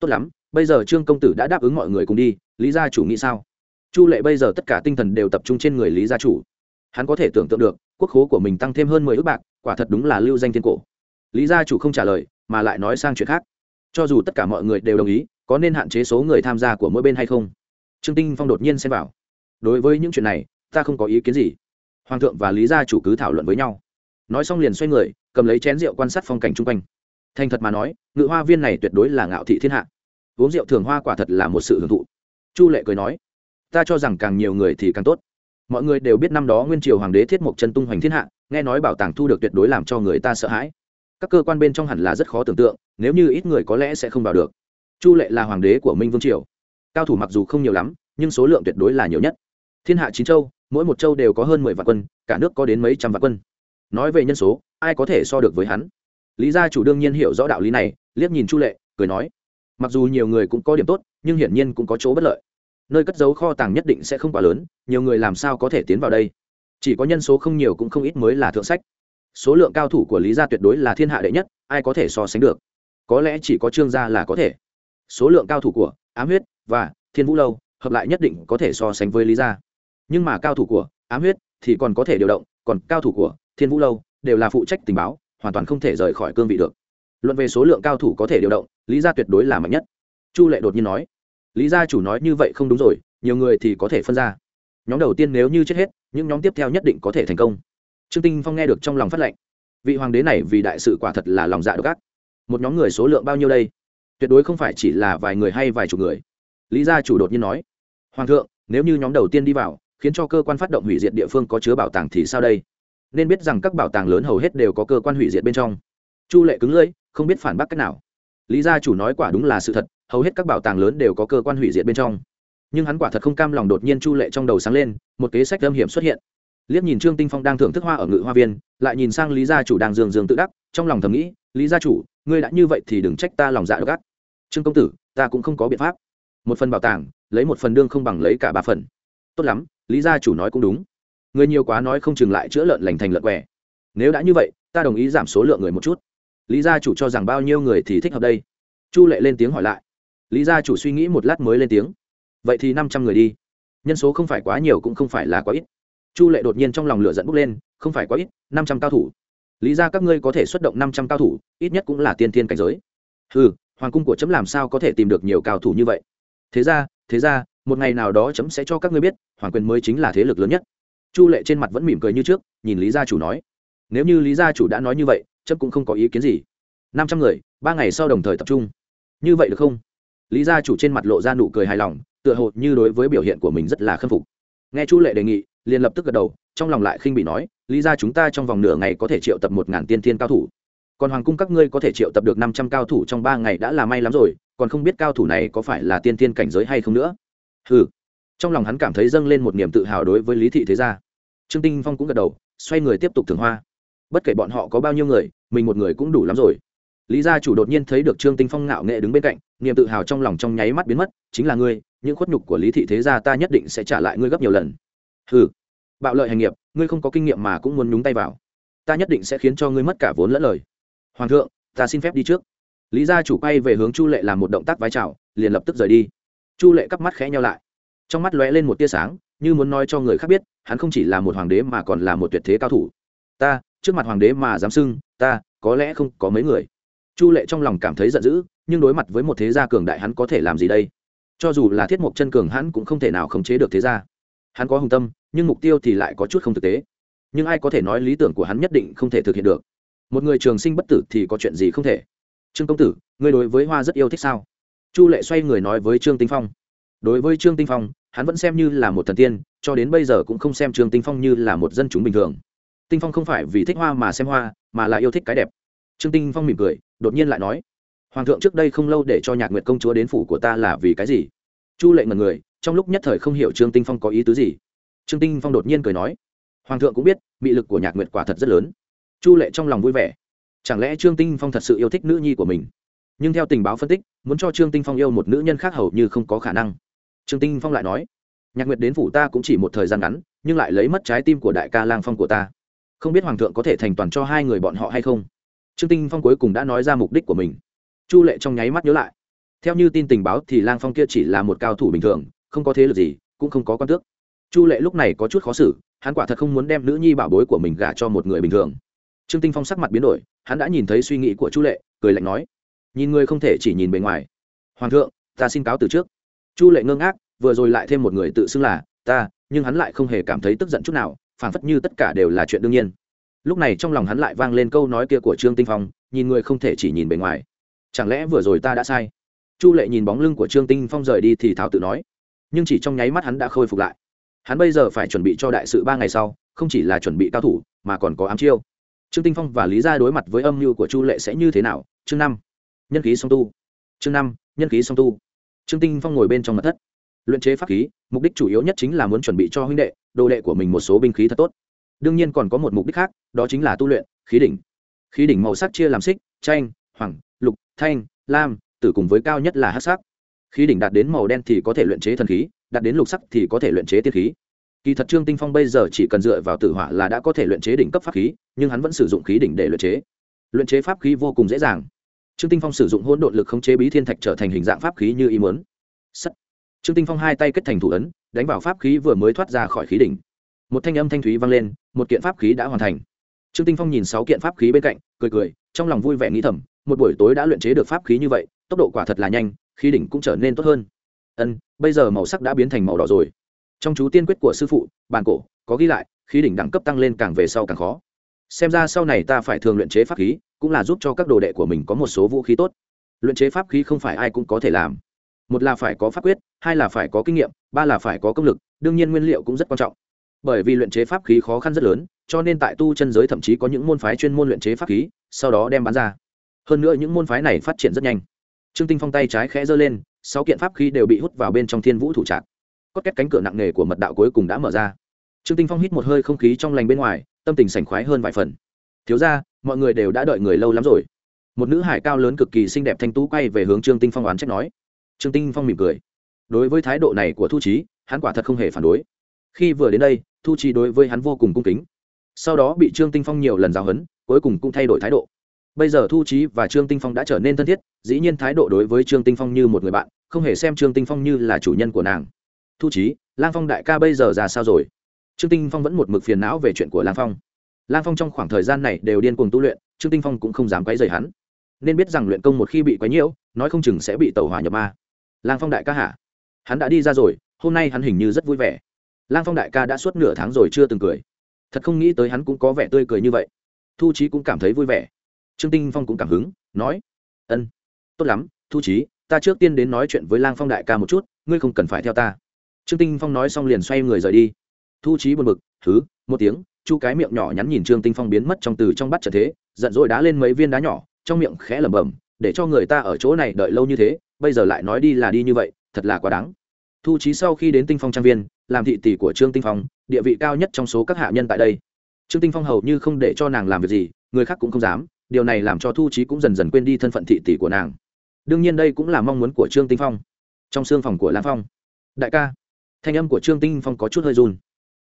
Tốt lắm, bây giờ trương công tử đã đáp ứng mọi người cùng đi, lý gia chủ nghĩ sao? Chu lệ bây giờ tất cả tinh thần đều tập trung trên người lý gia chủ. Hắn có thể tưởng tượng được, quốc khố của mình tăng thêm hơn mười ước bạc, quả thật đúng là lưu danh thiên cổ. Lý gia chủ không trả lời, mà lại nói sang chuyện khác. Cho dù tất cả mọi người đều đồng ý, có nên hạn chế số người tham gia của mỗi bên hay không? Trương tinh phong đột nhiên xem vào. Đối với những chuyện này, ta không có ý kiến gì. Hoàng thượng và lý gia chủ cứ thảo luận với nhau. Nói xong liền xoay người cầm lấy chén rượu quan sát phong cảnh chung quanh. Thành thật mà nói, ngự hoa viên này tuyệt đối là ngạo thị thiên hạ. Uống rượu thường hoa quả thật là một sự hưởng thụ. Chu lệ cười nói, ta cho rằng càng nhiều người thì càng tốt. Mọi người đều biết năm đó nguyên triều hoàng đế thiết mộc chân tung hoành thiên hạ, nghe nói bảo tàng thu được tuyệt đối làm cho người ta sợ hãi. Các cơ quan bên trong hẳn là rất khó tưởng tượng, nếu như ít người có lẽ sẽ không vào được. Chu lệ là hoàng đế của minh vương triều. Cao thủ mặc dù không nhiều lắm, nhưng số lượng tuyệt đối là nhiều nhất. Thiên hạ chín châu, mỗi một châu đều có hơn mười vạn quân, cả nước có đến mấy trăm vạn quân. Nói về nhân số ai có thể so được với hắn? Lý gia chủ đương nhiên hiểu rõ đạo lý này, liếc nhìn chu lệ, cười nói, mặc dù nhiều người cũng có điểm tốt, nhưng hiển nhiên cũng có chỗ bất lợi. Nơi cất giấu kho tàng nhất định sẽ không quá lớn, nhiều người làm sao có thể tiến vào đây? Chỉ có nhân số không nhiều cũng không ít mới là thượng sách. Số lượng cao thủ của lý gia tuyệt đối là thiên hạ đệ nhất, ai có thể so sánh được? Có lẽ chỉ có trương gia là có thể. Số lượng cao thủ của ám huyết và thiên vũ lâu hợp lại nhất định có thể so sánh với lý gia. Nhưng mà cao thủ của ám huyết thì còn có thể điều động, còn cao thủ của thiên vũ lâu đều là phụ trách tình báo, hoàn toàn không thể rời khỏi cương vị được. Luận về số lượng cao thủ có thể điều động, lý gia tuyệt đối là mạnh nhất. Chu lệ đột nhiên nói, lý gia chủ nói như vậy không đúng rồi, nhiều người thì có thể phân ra. Nhóm đầu tiên nếu như chết hết, những nhóm tiếp theo nhất định có thể thành công. Trương tinh phong nghe được trong lòng phát lệnh. Vị hoàng đế này vì đại sự quả thật là lòng dạ độc ác. Một nhóm người số lượng bao nhiêu đây? Tuyệt đối không phải chỉ là vài người hay vài chục người. Lý gia chủ đột nhiên nói, hoàng thượng, nếu như nhóm đầu tiên đi vào, khiến cho cơ quan phát động hủy diệt địa phương có chứa bảo tàng thì sao đây? Nên biết rằng các bảo tàng lớn hầu hết đều có cơ quan hủy diệt bên trong. Chu lệ cứng lưỡi, không biết phản bác cách nào. Lý gia chủ nói quả đúng là sự thật, hầu hết các bảo tàng lớn đều có cơ quan hủy diệt bên trong. Nhưng hắn quả thật không cam lòng đột nhiên chu lệ trong đầu sáng lên, một kế sách âm hiểm xuất hiện. Liếc nhìn trương tinh phong đang thưởng thức hoa ở ngự hoa viên, lại nhìn sang lý gia chủ đang dường dường tự đắc, trong lòng thầm nghĩ, lý gia chủ, ngươi đã như vậy thì đừng trách ta lòng dạ độc ác. Trương công tử, ta cũng không có biện pháp. Một phần bảo tàng, lấy một phần đương không bằng lấy cả ba phần. Tốt lắm, lý gia chủ nói cũng đúng người nhiều quá nói không chừng lại chữa lợn lành thành lợn què nếu đã như vậy, ta đồng ý giảm số lượng người một chút. Lý gia chủ cho rằng bao nhiêu người thì thích hợp đây. Chu lệ lên tiếng hỏi lại. Lý gia chủ suy nghĩ một lát mới lên tiếng. Vậy thì năm trăm người đi. Nhân số không phải quá nhiều cũng không phải là quá ít. Chu lệ đột nhiên trong lòng lửa dẫn bốc lên, không phải quá ít, năm trăm cao thủ. Lý ra các ngươi có thể xuất động năm trăm cao thủ, ít nhất cũng là tiên thiên cảnh giới. Ừ hoàng cung của chấm làm sao có thể tìm được nhiều cao thủ như vậy? Thế ra thế ra, một ngày nào đó chấm sẽ cho các ngươi biết, hoàng quyền mới chính là thế lực lớn nhất chu lệ trên mặt vẫn mỉm cười như trước, nhìn lý gia chủ nói. Nếu như lý gia chủ đã nói như vậy chấp cũng không có ý kiến gì. Năm trăm người, ba ngày sau đồng thời tập trung. Như vậy được không? Lý gia chủ trên mặt lộ ra nụ cười hài lòng, tựa hồ như đối với biểu hiện của mình rất là khâm phục. Nghe chu lệ đề nghị, liền lập tức gật đầu, trong lòng lại khinh bị nói, lý ra chúng ta trong vòng nửa ngày có thể triệu tập một ngàn tiên thiên cao thủ. Còn hoàng cung các ngươi có thể triệu tập được năm trăm cao thủ trong ba ngày đã là may lắm rồi, còn không biết cao thủ này có phải là tiên thiên cảnh giới hay không nữa. Ừ trong lòng hắn cảm thấy dâng lên một niềm tự hào đối với lý thị thế gia trương tinh phong cũng gật đầu xoay người tiếp tục thường hoa. Bất kể bọn họ có bao nhiêu người mình một người cũng đủ lắm rồi. Lý gia chủ đột nhiên thấy được trương tinh phong ngạo nghệ đứng bên cạnh niềm tự hào trong lòng trong nháy mắt biến mất chính là ngươi những khuất nhục của lý thị thế gia ta nhất định sẽ trả lại ngươi gấp nhiều lần. Hừ, bạo lợi hành nghiệp ngươi không có kinh nghiệm mà cũng muốn nhúng tay vào. Ta nhất định sẽ khiến cho ngươi mất cả vốn lẫn lời. Hoàng thượng ta xin phép đi trước. Lý gia chủ quay về hướng chu lệ làm một động tác vái chào liền lập tức rời đi. Chu lệ cắp mắt khẽ nhau lại. Trong mắt lóe lên một tia sáng như muốn nói cho người khác biết, hắn không chỉ là một hoàng đế mà còn là một tuyệt thế cao thủ. Ta, trước mặt hoàng đế mà dám xưng, ta, có lẽ không có mấy người. Chu lệ trong lòng cảm thấy giận dữ, nhưng đối mặt với một thế gia cường đại hắn có thể làm gì đây? Cho dù là thiết mộc chân cường hắn cũng không thể nào khống chế được thế gia. Hắn có hùng tâm, nhưng mục tiêu thì lại có chút không thực tế. Nhưng ai có thể nói lý tưởng của hắn nhất định không thể thực hiện được? Một người trường sinh bất tử thì có chuyện gì không thể? Trương công tử, ngươi đối với hoa rất yêu thích sao? Chu lệ xoay người nói với trương tinh phong. Đối với trương tinh phong hắn vẫn xem như là một thần tiên, cho đến bây giờ cũng không xem trương tinh phong như là một dân chúng bình thường. Tinh phong không phải vì thích hoa mà xem hoa, mà là yêu thích cái đẹp. Trương tinh phong mỉm cười, đột nhiên lại nói, hoàng thượng trước đây không lâu để cho nhạc nguyệt công chúa đến phủ của ta là vì cái gì? Chu lệ mật người, trong lúc nhất thời không hiểu trương tinh phong có ý tứ gì. Trương tinh phong đột nhiên cười nói, hoàng thượng cũng biết, mị lực của nhạc nguyệt quả thật rất lớn. Chu lệ trong lòng vui vẻ, chẳng lẽ trương tinh phong thật sự yêu thích nữ nhi của mình? Nhưng theo tình báo phân tích, muốn cho trương tinh phong yêu một nữ nhân khác hầu như không có khả năng trương tinh phong lại nói, nhạc nguyệt đến phủ ta cũng chỉ một thời gian ngắn, nhưng lại lấy mất trái tim của đại ca lang phong của ta. Không biết hoàng thượng có thể thành toàn cho hai người bọn họ hay không? Trương tinh phong cuối cùng đã nói ra mục đích của mình. Chu lệ trong nháy mắt nhớ lại. Theo như tin tình báo thì lang phong kia chỉ là một cao thủ bình thường, không có thế lực gì, cũng không có quan tước. Chu lệ lúc này có chút khó xử, hắn quả thật không muốn đem nữ nhi bảo bối của mình gả cho một người bình thường. Trương tinh phong sắc mặt biến đổi, hắn đã nhìn thấy suy nghĩ của chu lệ, cười lạnh nói, nhìn người không thể chỉ nhìn bề ngoài. Hoàng thượng, ta xin cáo từ trước chu lệ ngơ ngác, vừa rồi lại thêm một người tự xưng là, ta nhưng hắn lại không hề cảm thấy tức giận chút nào, phảng phất như tất cả đều là chuyện đương nhiên. Lúc này trong lòng hắn lại vang lên câu nói kia của trương tinh phong, nhìn người không thể chỉ nhìn bề ngoài. Chẳng lẽ vừa rồi ta đã sai? Chu lệ nhìn bóng lưng của trương tinh phong rời đi thì thảo tự nói. Nhưng chỉ trong nháy mắt hắn đã khôi phục lại. Hắn bây giờ phải chuẩn bị cho đại sự ba ngày sau, không chỉ là chuẩn bị cao thủ, mà còn có ám chiêu. Trương tinh phong và lý gia đối mặt với âm mưu của chu lệ sẽ như thế nào? Chương năm. Nhân khí song tu. Chương năm. Nhân khí song tu trương tinh phong ngồi bên trong mặt thất. Luyện chế pháp khí, mục đích chủ yếu nhất chính là muốn chuẩn bị cho huynh đệ, đồ đệ của mình một số binh khí thật tốt. Đương nhiên còn có một mục đích khác, đó chính là tu luyện, khí đỉnh. Khí đỉnh màu sắc chia làm xích tranh hoàng, lục, thanh, lam, tử cùng với cao nhất là hắc sắc. Khí đỉnh đạt đến màu đen thì có thể luyện chế thần khí, đạt đến lục sắc thì có thể luyện chế tiên khí. Kỳ thật trương tinh phong bây giờ chỉ cần dựa vào tử hỏa là đã có thể luyện chế đỉnh cấp pháp khí, nhưng hắn vẫn sử dụng khí đỉnh để luyện chế. Luyện chế pháp khí vô cùng dễ dàng trương tinh phong sử dụng hỗn độn lực khống chế bí thiên thạch trở thành hình dạng pháp khí như ý muốn. Sắt. Trương tinh phong hai tay kết thành thủ ấn, đánh vào pháp khí vừa mới thoát ra khỏi khí đỉnh. Một thanh âm thanh thúy vang lên, một kiện pháp khí đã hoàn thành. Trương tinh phong nhìn sáu kiện pháp khí bên cạnh, cười cười, trong lòng vui vẻ nghĩ thầm, một buổi tối đã luyện chế được pháp khí như vậy, tốc độ quả thật là nhanh, khí đỉnh cũng trở nên tốt hơn. Ân, bây giờ màu sắc đã biến thành màu đỏ rồi. Trong chú tiên quyết của sư phụ bàn cổ, có ghi lại, khí đỉnh đẳng cấp tăng lên càng về sau càng khó. Xem ra sau này ta phải thường luyện chế pháp khí cũng là giúp cho các đồ đệ của mình có một số vũ khí tốt. Luyện chế pháp khí không phải ai cũng có thể làm. Một là phải có pháp quyết, hai là phải có kinh nghiệm, ba là phải có công lực, đương nhiên nguyên liệu cũng rất quan trọng. Bởi vì luyện chế pháp khí khó khăn rất lớn, cho nên tại tu chân giới thậm chí có những môn phái chuyên môn luyện chế pháp khí, sau đó đem bán ra. Hơn nữa những môn phái này phát triển rất nhanh. Trương tinh phong tay trái khẽ giơ lên, sáu kiện pháp khí đều bị hút vào bên trong thiên vũ thủ trạc. Cốt két cánh cửa nặng nề của mật đạo cuối cùng đã mở ra. Trương tinh phong hít một hơi không khí trong lành bên ngoài, tâm tình sành khoái hơn vài phần. Thiếu ra mọi người đều đã đợi người lâu lắm rồi. Một nữ hải cao lớn cực kỳ xinh đẹp thanh tú quay về hướng trương tinh phong oán trách nói. Trương tinh phong mỉm cười. Đối với thái độ này của thu trí hắn quả thật không hề phản đối. Khi vừa đến đây, thu trí đối với hắn vô cùng cung kính. Sau đó bị trương tinh phong nhiều lần giáo huấn, cuối cùng cũng thay đổi thái độ. Bây giờ thu trí và trương tinh phong đã trở nên thân thiết, dĩ nhiên thái độ đối với trương tinh phong như một người bạn, không hề xem trương tinh phong như là chủ nhân của nàng. Thu trí lang phong đại ca bây giờ ra sao rồi? Trương tinh phong vẫn một mực phiền não về chuyện của lang phong lang phong trong khoảng thời gian này đều điên cuồng tu luyện trương tinh phong cũng không dám quấy rầy hắn. Nên biết rằng luyện công một khi bị quấy nhiễu nói không chừng sẽ bị tẩu hỏa nhập ma. Lang phong đại ca hả? Hắn đã đi ra rồi hôm nay hắn hình như rất vui vẻ. Lang phong đại ca đã suốt nửa tháng rồi chưa từng cười. Thật không nghĩ tới hắn cũng có vẻ tươi cười như vậy. Thu Chí cũng cảm thấy vui vẻ. Trương tinh phong cũng cảm hứng nói ân tốt lắm thu Chí, ta trước tiên đến nói chuyện với lang phong đại ca một chút ngươi không cần phải theo ta. Trương tinh phong nói xong liền xoay người rời đi. Thu Chí buồn bực thứ một tiếng chu cái miệng nhỏ nhắn nhìn trương tinh phong biến mất trong từ trong bắt trở thế, giận dỗi đá lên mấy viên đá nhỏ, trong miệng khẽ lẩm bẩm, để cho người ta ở chỗ này đợi lâu như thế, bây giờ lại nói đi là đi như vậy, thật là quá đáng. Thu trí sau khi đến tinh phong trang viên, làm thị tỷ của trương tinh phong, địa vị cao nhất trong số các hạ nhân tại đây. Trương tinh phong hầu như không để cho nàng làm việc gì, người khác cũng không dám, điều này làm cho thu trí cũng dần dần quên đi thân phận thị tỷ của nàng. Đương nhiên đây cũng là mong muốn của trương tinh phong. Trong xương phòng của lang phong, đại ca, thanh âm của trương tinh phong có chút hơi run.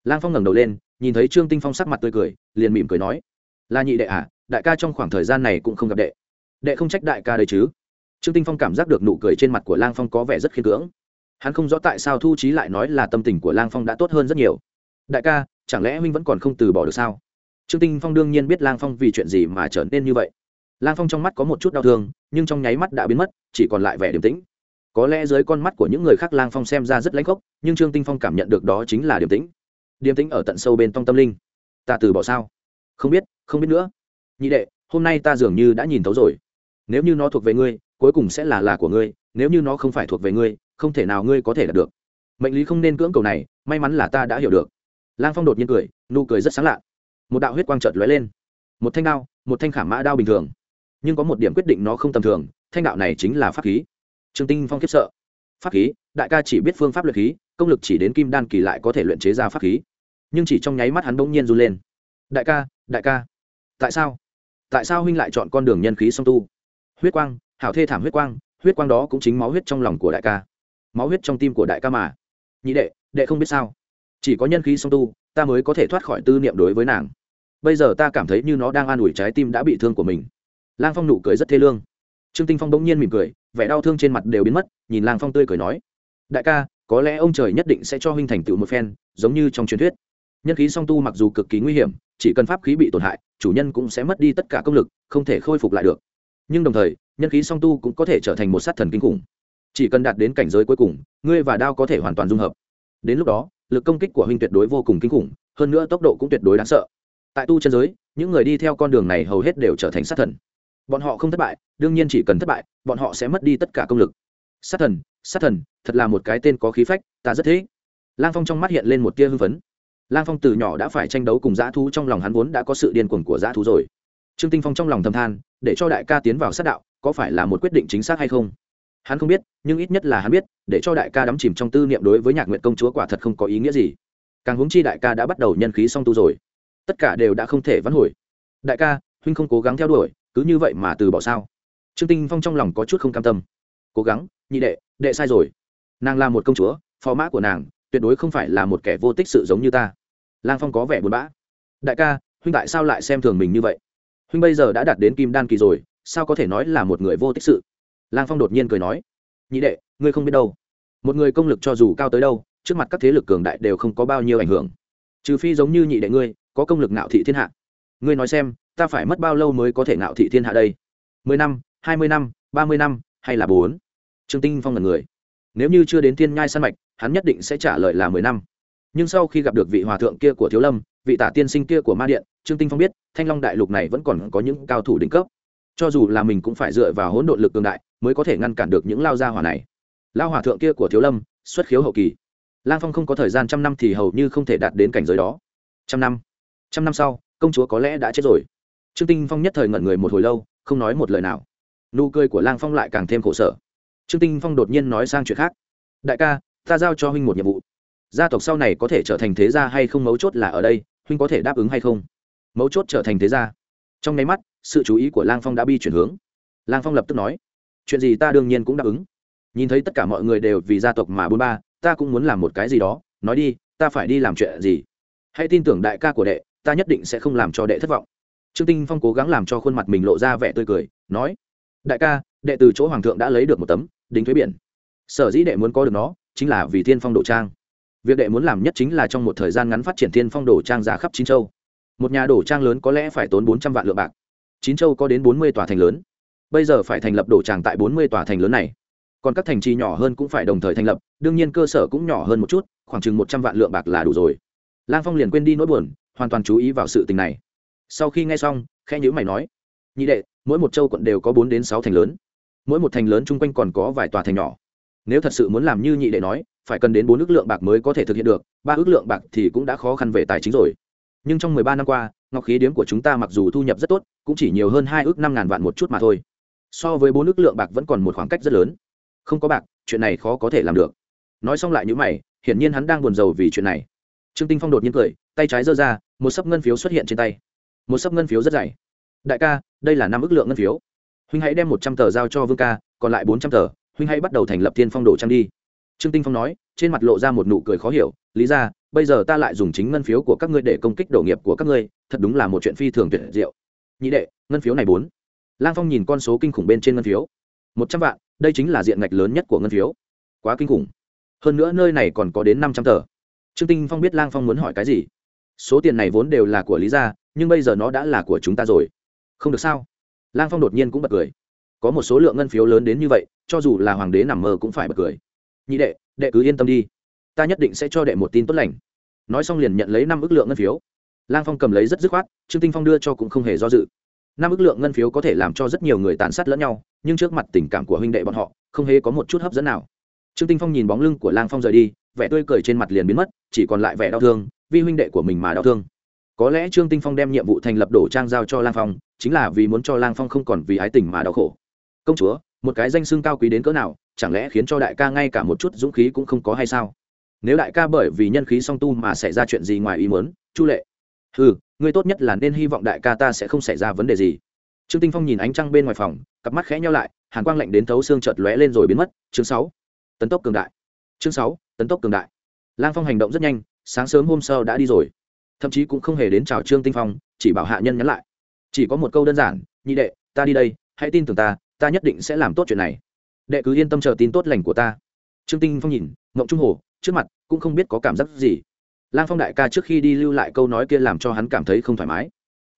Lang phong ngẩng đầu lên nhìn thấy trương tinh phong sắc mặt tươi cười liền mỉm cười nói là nhị đệ à đại ca trong khoảng thời gian này cũng không gặp đệ. Đệ không trách đại ca đây chứ? Trương tinh phong cảm giác được nụ cười trên mặt của lang phong có vẻ rất khiên cưỡng. Hắn không rõ tại sao thu trí lại nói là tâm tình của lang phong đã tốt hơn rất nhiều. Đại ca, chẳng lẽ huynh vẫn còn không từ bỏ được sao? Trương tinh phong đương nhiên biết lang phong vì chuyện gì mà trở nên như vậy. Lang phong trong mắt có một chút đau thương, nhưng trong nháy mắt đã biến mất, chỉ còn lại vẻ điềm tĩnh. Có lẽ dưới con mắt của những người khác lang phong xem ra rất lãnh khốc, nhưng trương tinh phong cảm nhận được đó chính là điềm tĩnh điềm tĩnh ở tận sâu bên trong tâm linh. Ta từ bỏ sao? Không biết không biết nữa. Nhị đệ, hôm nay ta dường như đã nhìn thấu rồi. Nếu như nó thuộc về ngươi, cuối cùng sẽ là là của ngươi. Nếu như nó không phải thuộc về ngươi, không thể nào ngươi có thể đạt được. Mệnh lý không nên cưỡng cầu này, may mắn là ta đã hiểu được. Lang phong đột nhiên cười, nụ cười rất sáng lạ. Một đạo huyết quang trợt lóe lên. Một thanh đao, một thanh khảm mã đao bình thường. Nhưng có một điểm quyết định nó không tầm thường, thanh đạo này chính là pháp khí. Trương tinh phong khiếp sợ. Pháp khí, đại ca chỉ biết phương pháp luyện khí, công lực chỉ đến kim đan kỳ lại có thể luyện chế ra pháp khí nhưng chỉ trong nháy mắt hắn bỗng nhiên run lên. Đại ca đại ca. Tại sao? Tại sao huynh lại chọn con đường nhân khí song tu? Huyết quang, hảo thê thảm huyết quang huyết quang đó cũng chính máu huyết trong lòng của đại ca. Máu huyết trong tim của đại ca mà. Nhị đệ đệ không biết sao. Chỉ có nhân khí song tu, ta mới có thể thoát khỏi tư niệm đối với nàng. Bây giờ ta cảm thấy như nó đang an ủi trái tim đã bị thương của mình. Lang phong nụ cười rất thê lương. Trương tinh phong bỗng nhiên mỉm cười, vẻ đau thương trên mặt đều biến mất, nhìn lang phong tươi cười nói. Đại ca, có lẽ ông trời nhất định sẽ cho huynh thành tựu một phen, giống như trong truyền thuyết nhân khí song tu mặc dù cực kỳ nguy hiểm, chỉ cần pháp khí bị tổn hại, chủ nhân cũng sẽ mất đi tất cả công lực, không thể khôi phục lại được. Nhưng đồng thời, nhân khí song tu cũng có thể trở thành một sát thần kinh khủng. Chỉ cần đạt đến cảnh giới cuối cùng, ngươi và đao có thể hoàn toàn dung hợp. Đến lúc đó, lực công kích của huynh tuyệt đối vô cùng kinh khủng, hơn nữa tốc độ cũng tuyệt đối đáng sợ. Tại tu chân giới, những người đi theo con đường này hầu hết đều trở thành sát thần. Bọn họ không thất bại, đương nhiên chỉ cần thất bại, bọn họ sẽ mất đi tất cả công lực. Sát thần sát thần, thật là một cái tên có khí phách, ta rất thế lang phong trong mắt hiện lên một tia hưng phấn lang phong từ nhỏ đã phải tranh đấu cùng dã thú, trong lòng hắn vốn đã có sự điên cuồng của dã thú rồi. Trương tinh phong trong lòng thầm than, để cho đại ca tiến vào sát đạo, có phải là một quyết định chính xác hay không? Hắn không biết, nhưng ít nhất là hắn biết, để cho đại ca đắm chìm trong tư niệm đối với nhạc nguyện công chúa quả thật không có ý nghĩa gì. Càng huống chi đại ca đã bắt đầu nhân khí song tu rồi. Tất cả đều đã không thể vãn hồi. Đại ca, huynh không cố gắng theo đuổi, cứ như vậy mà từ bỏ sao? Trương tinh phong trong lòng có chút không cam tâm. Cố gắng, nhị đệ đệ sai rồi. Nàng là một công chúa, phó mã của nàng, tuyệt đối không phải là một kẻ vô tích sự giống như ta lang phong có vẻ buồn bã. Đại ca, huynh tại sao lại xem thường mình như vậy? Huynh bây giờ đã đạt đến kim đan kỳ rồi, sao có thể nói là một người vô tích sự? Lang phong đột nhiên cười nói. Nhị đệ, ngươi không biết đâu. Một người công lực cho dù cao tới đâu, trước mặt các thế lực cường đại đều không có bao nhiêu ảnh hưởng. Trừ phi giống như nhị đệ ngươi, có công lực ngạo thị thiên hạ. Ngươi nói xem, ta phải mất bao lâu mới có thể ngạo thị thiên hạ đây? Mười năm, hai mươi năm, ba mươi năm, hay là bốn? Trương tinh phong là người. Nếu như chưa đến thiên nhai săn mạch, hắn nhất định sẽ trả lời là mười năm nhưng sau khi gặp được vị hòa thượng kia của thiếu lâm, vị tả tiên sinh kia của ma điện, trương tinh phong biết, thanh long đại lục này vẫn còn có những cao thủ đỉnh cấp. Cho dù là mình cũng phải dựa vào hỗn độn lực cường đại mới có thể ngăn cản được những lao gia hỏa này. Lao hòa thượng kia của thiếu lâm, xuất khiếu hậu kỳ. Lang phong không có thời gian trăm năm thì hầu như không thể đạt đến cảnh giới đó. Trăm năm. Trăm năm sau, công chúa có lẽ đã chết rồi. Trương tinh phong nhất thời ngẩn người một hồi lâu, không nói một lời nào. Nụ cười của lang phong lại càng thêm khổ sở. Trương tinh phong đột nhiên nói sang chuyện khác. Đại ca, ta giao cho huynh một nhiệm vụ gia tộc sau này có thể trở thành thế gia hay không mấu chốt là ở đây, huynh có thể đáp ứng hay không? Mấu chốt trở thành thế gia. Trong nháy mắt, sự chú ý của lang phong đã bi chuyển hướng. Lang phong lập tức nói, chuyện gì ta đương nhiên cũng đáp ứng. Nhìn thấy tất cả mọi người đều vì gia tộc mà bôn ba, ta cũng muốn làm một cái gì đó. Nói đi, ta phải đi làm chuyện gì? Hãy tin tưởng đại ca của đệ, ta nhất định sẽ không làm cho đệ thất vọng. Trương tinh phong cố gắng làm cho khuôn mặt mình lộ ra vẻ tươi cười, nói, đại ca, đệ từ chỗ hoàng thượng đã lấy được một tấm, đính thuế biển. Sở dĩ đệ muốn có được nó, chính là vì thiên phong đồ trang việc đệ muốn làm nhất chính là trong một thời gian ngắn phát triển thiên phong đồ trang ra khắp chín châu. Một nhà đồ trang lớn có lẽ phải tốn bốn trăm vạn lượng bạc. Chín châu có đến bốn mươi tòa thành lớn. Bây giờ phải thành lập đồ tràng tại bốn mươi tòa thành lớn này. Còn các thành trì nhỏ hơn cũng phải đồng thời thành lập, đương nhiên cơ sở cũng nhỏ hơn một chút, khoảng chừng một trăm vạn lượng bạc là đủ rồi. Lang phong liền quên đi nỗi buồn, hoàn toàn chú ý vào sự tình này. Sau khi nghe xong khe nhữ mày nói, nhị đệ, mỗi một châu quận đều có bốn đến sáu thành lớn. Mỗi một thành lớn chung quanh còn có vài tòa thành nhỏ. Nếu thật sự muốn làm như nhị đệ nói phải cần đến bốn ước lượng bạc mới có thể thực hiện được, ba ước lượng bạc thì cũng đã khó khăn về tài chính rồi. Nhưng trong mười ba năm qua, ngọc khí điếm của chúng ta mặc dù thu nhập rất tốt, cũng chỉ nhiều hơn hai ước năm ngàn vạn một chút mà thôi. So với bốn ước lượng bạc vẫn còn một khoảng cách rất lớn. Không có bạc, chuyện này khó có thể làm được. Nói xong lại những mày, hiển nhiên hắn đang buồn rầu vì chuyện này. Trương tinh phong đột nhiên cười, tay trái giơ ra, một sấp ngân phiếu xuất hiện trên tay. Một sấp ngân phiếu rất dày. Đại ca, đây là năm ước lượng ngân phiếu. Huynh hãy đem một trăm tờ giao cho vương ca, còn lại bốn trăm tờ, huynh hãy bắt đầu thành lập tiên phong đồ trang đi trương tinh phong nói, trên mặt lộ ra một nụ cười khó hiểu, lý ra, bây giờ ta lại dùng chính ngân phiếu của các ngươi để công kích đổ nghiệp của các ngươi, thật đúng là một chuyện phi thường tuyệt diệu. Nhị đệ, ngân phiếu này bốn. Lang phong nhìn con số kinh khủng bên trên ngân phiếu. Một trăm vạn, đây chính là diện ngạch lớn nhất của ngân phiếu. Quá kinh khủng. Hơn nữa nơi này còn có đến năm trăm tờ. Trương tinh phong biết lang phong muốn hỏi cái gì. Số tiền này vốn đều là của lý gia nhưng bây giờ nó đã là của chúng ta rồi. Không được sao? Lang phong đột nhiên cũng bật cười. Có một số lượng ngân phiếu lớn đến như vậy, cho dù là hoàng đế nằm mơ cũng phải bật cười nhị đệ đệ cứ yên tâm đi. Ta nhất định sẽ cho đệ một tin tốt lành. Nói xong liền nhận lấy năm ước lượng ngân phiếu. Lang phong cầm lấy rất dứt khoát, trương tinh phong đưa cho cũng không hề do dự. Năm ước lượng ngân phiếu có thể làm cho rất nhiều người tàn sát lẫn nhau, nhưng trước mặt tình cảm của huynh đệ bọn họ, không hề có một chút hấp dẫn nào. Trương tinh phong nhìn bóng lưng của lang phong rời đi, vẻ tươi cười trên mặt liền biến mất, chỉ còn lại vẻ đau thương, vì huynh đệ của mình mà đau thương. Có lẽ trương tinh phong đem nhiệm vụ thành lập đổ trang giao cho lang phong, chính là vì muốn cho lang phong không còn vì ái tình mà đau khổ. Công chúa, một cái danh xưng cao quý đến cỡ nào chẳng lẽ khiến cho đại ca ngay cả một chút dũng khí cũng không có hay sao? Nếu đại ca bởi vì nhân khí song tu mà xảy ra chuyện gì ngoài ý muốn, chu lệ? Ừ ngươi tốt nhất là nên hy vọng đại ca ta sẽ không xảy ra vấn đề gì. Trương tinh phong nhìn ánh trăng bên ngoài phòng, cặp mắt khẽ nhau lại, hàn quang lạnh đến thấu xương chợt lóe lên rồi biến mất. Chương sáu. Tấn tốc cường đại. Chương sáu, tấn tốc cường đại. Lang phong hành động rất nhanh, sáng sớm hôm sau đã đi rồi. Thậm chí cũng không hề đến chào trương tinh phong, chỉ bảo hạ nhân nhắn lại. Chỉ có một câu đơn giản, nhị đệ, ta đi đây, hãy tin tưởng ta ta nhất định sẽ làm tốt chuyện này đệ cứ yên tâm chờ tin tốt lành của ta. Trương tinh phong nhìn, ngộng trung hồ, trước mặt cũng không biết có cảm giác gì. Lang phong đại ca trước khi đi lưu lại câu nói kia làm cho hắn cảm thấy không thoải mái.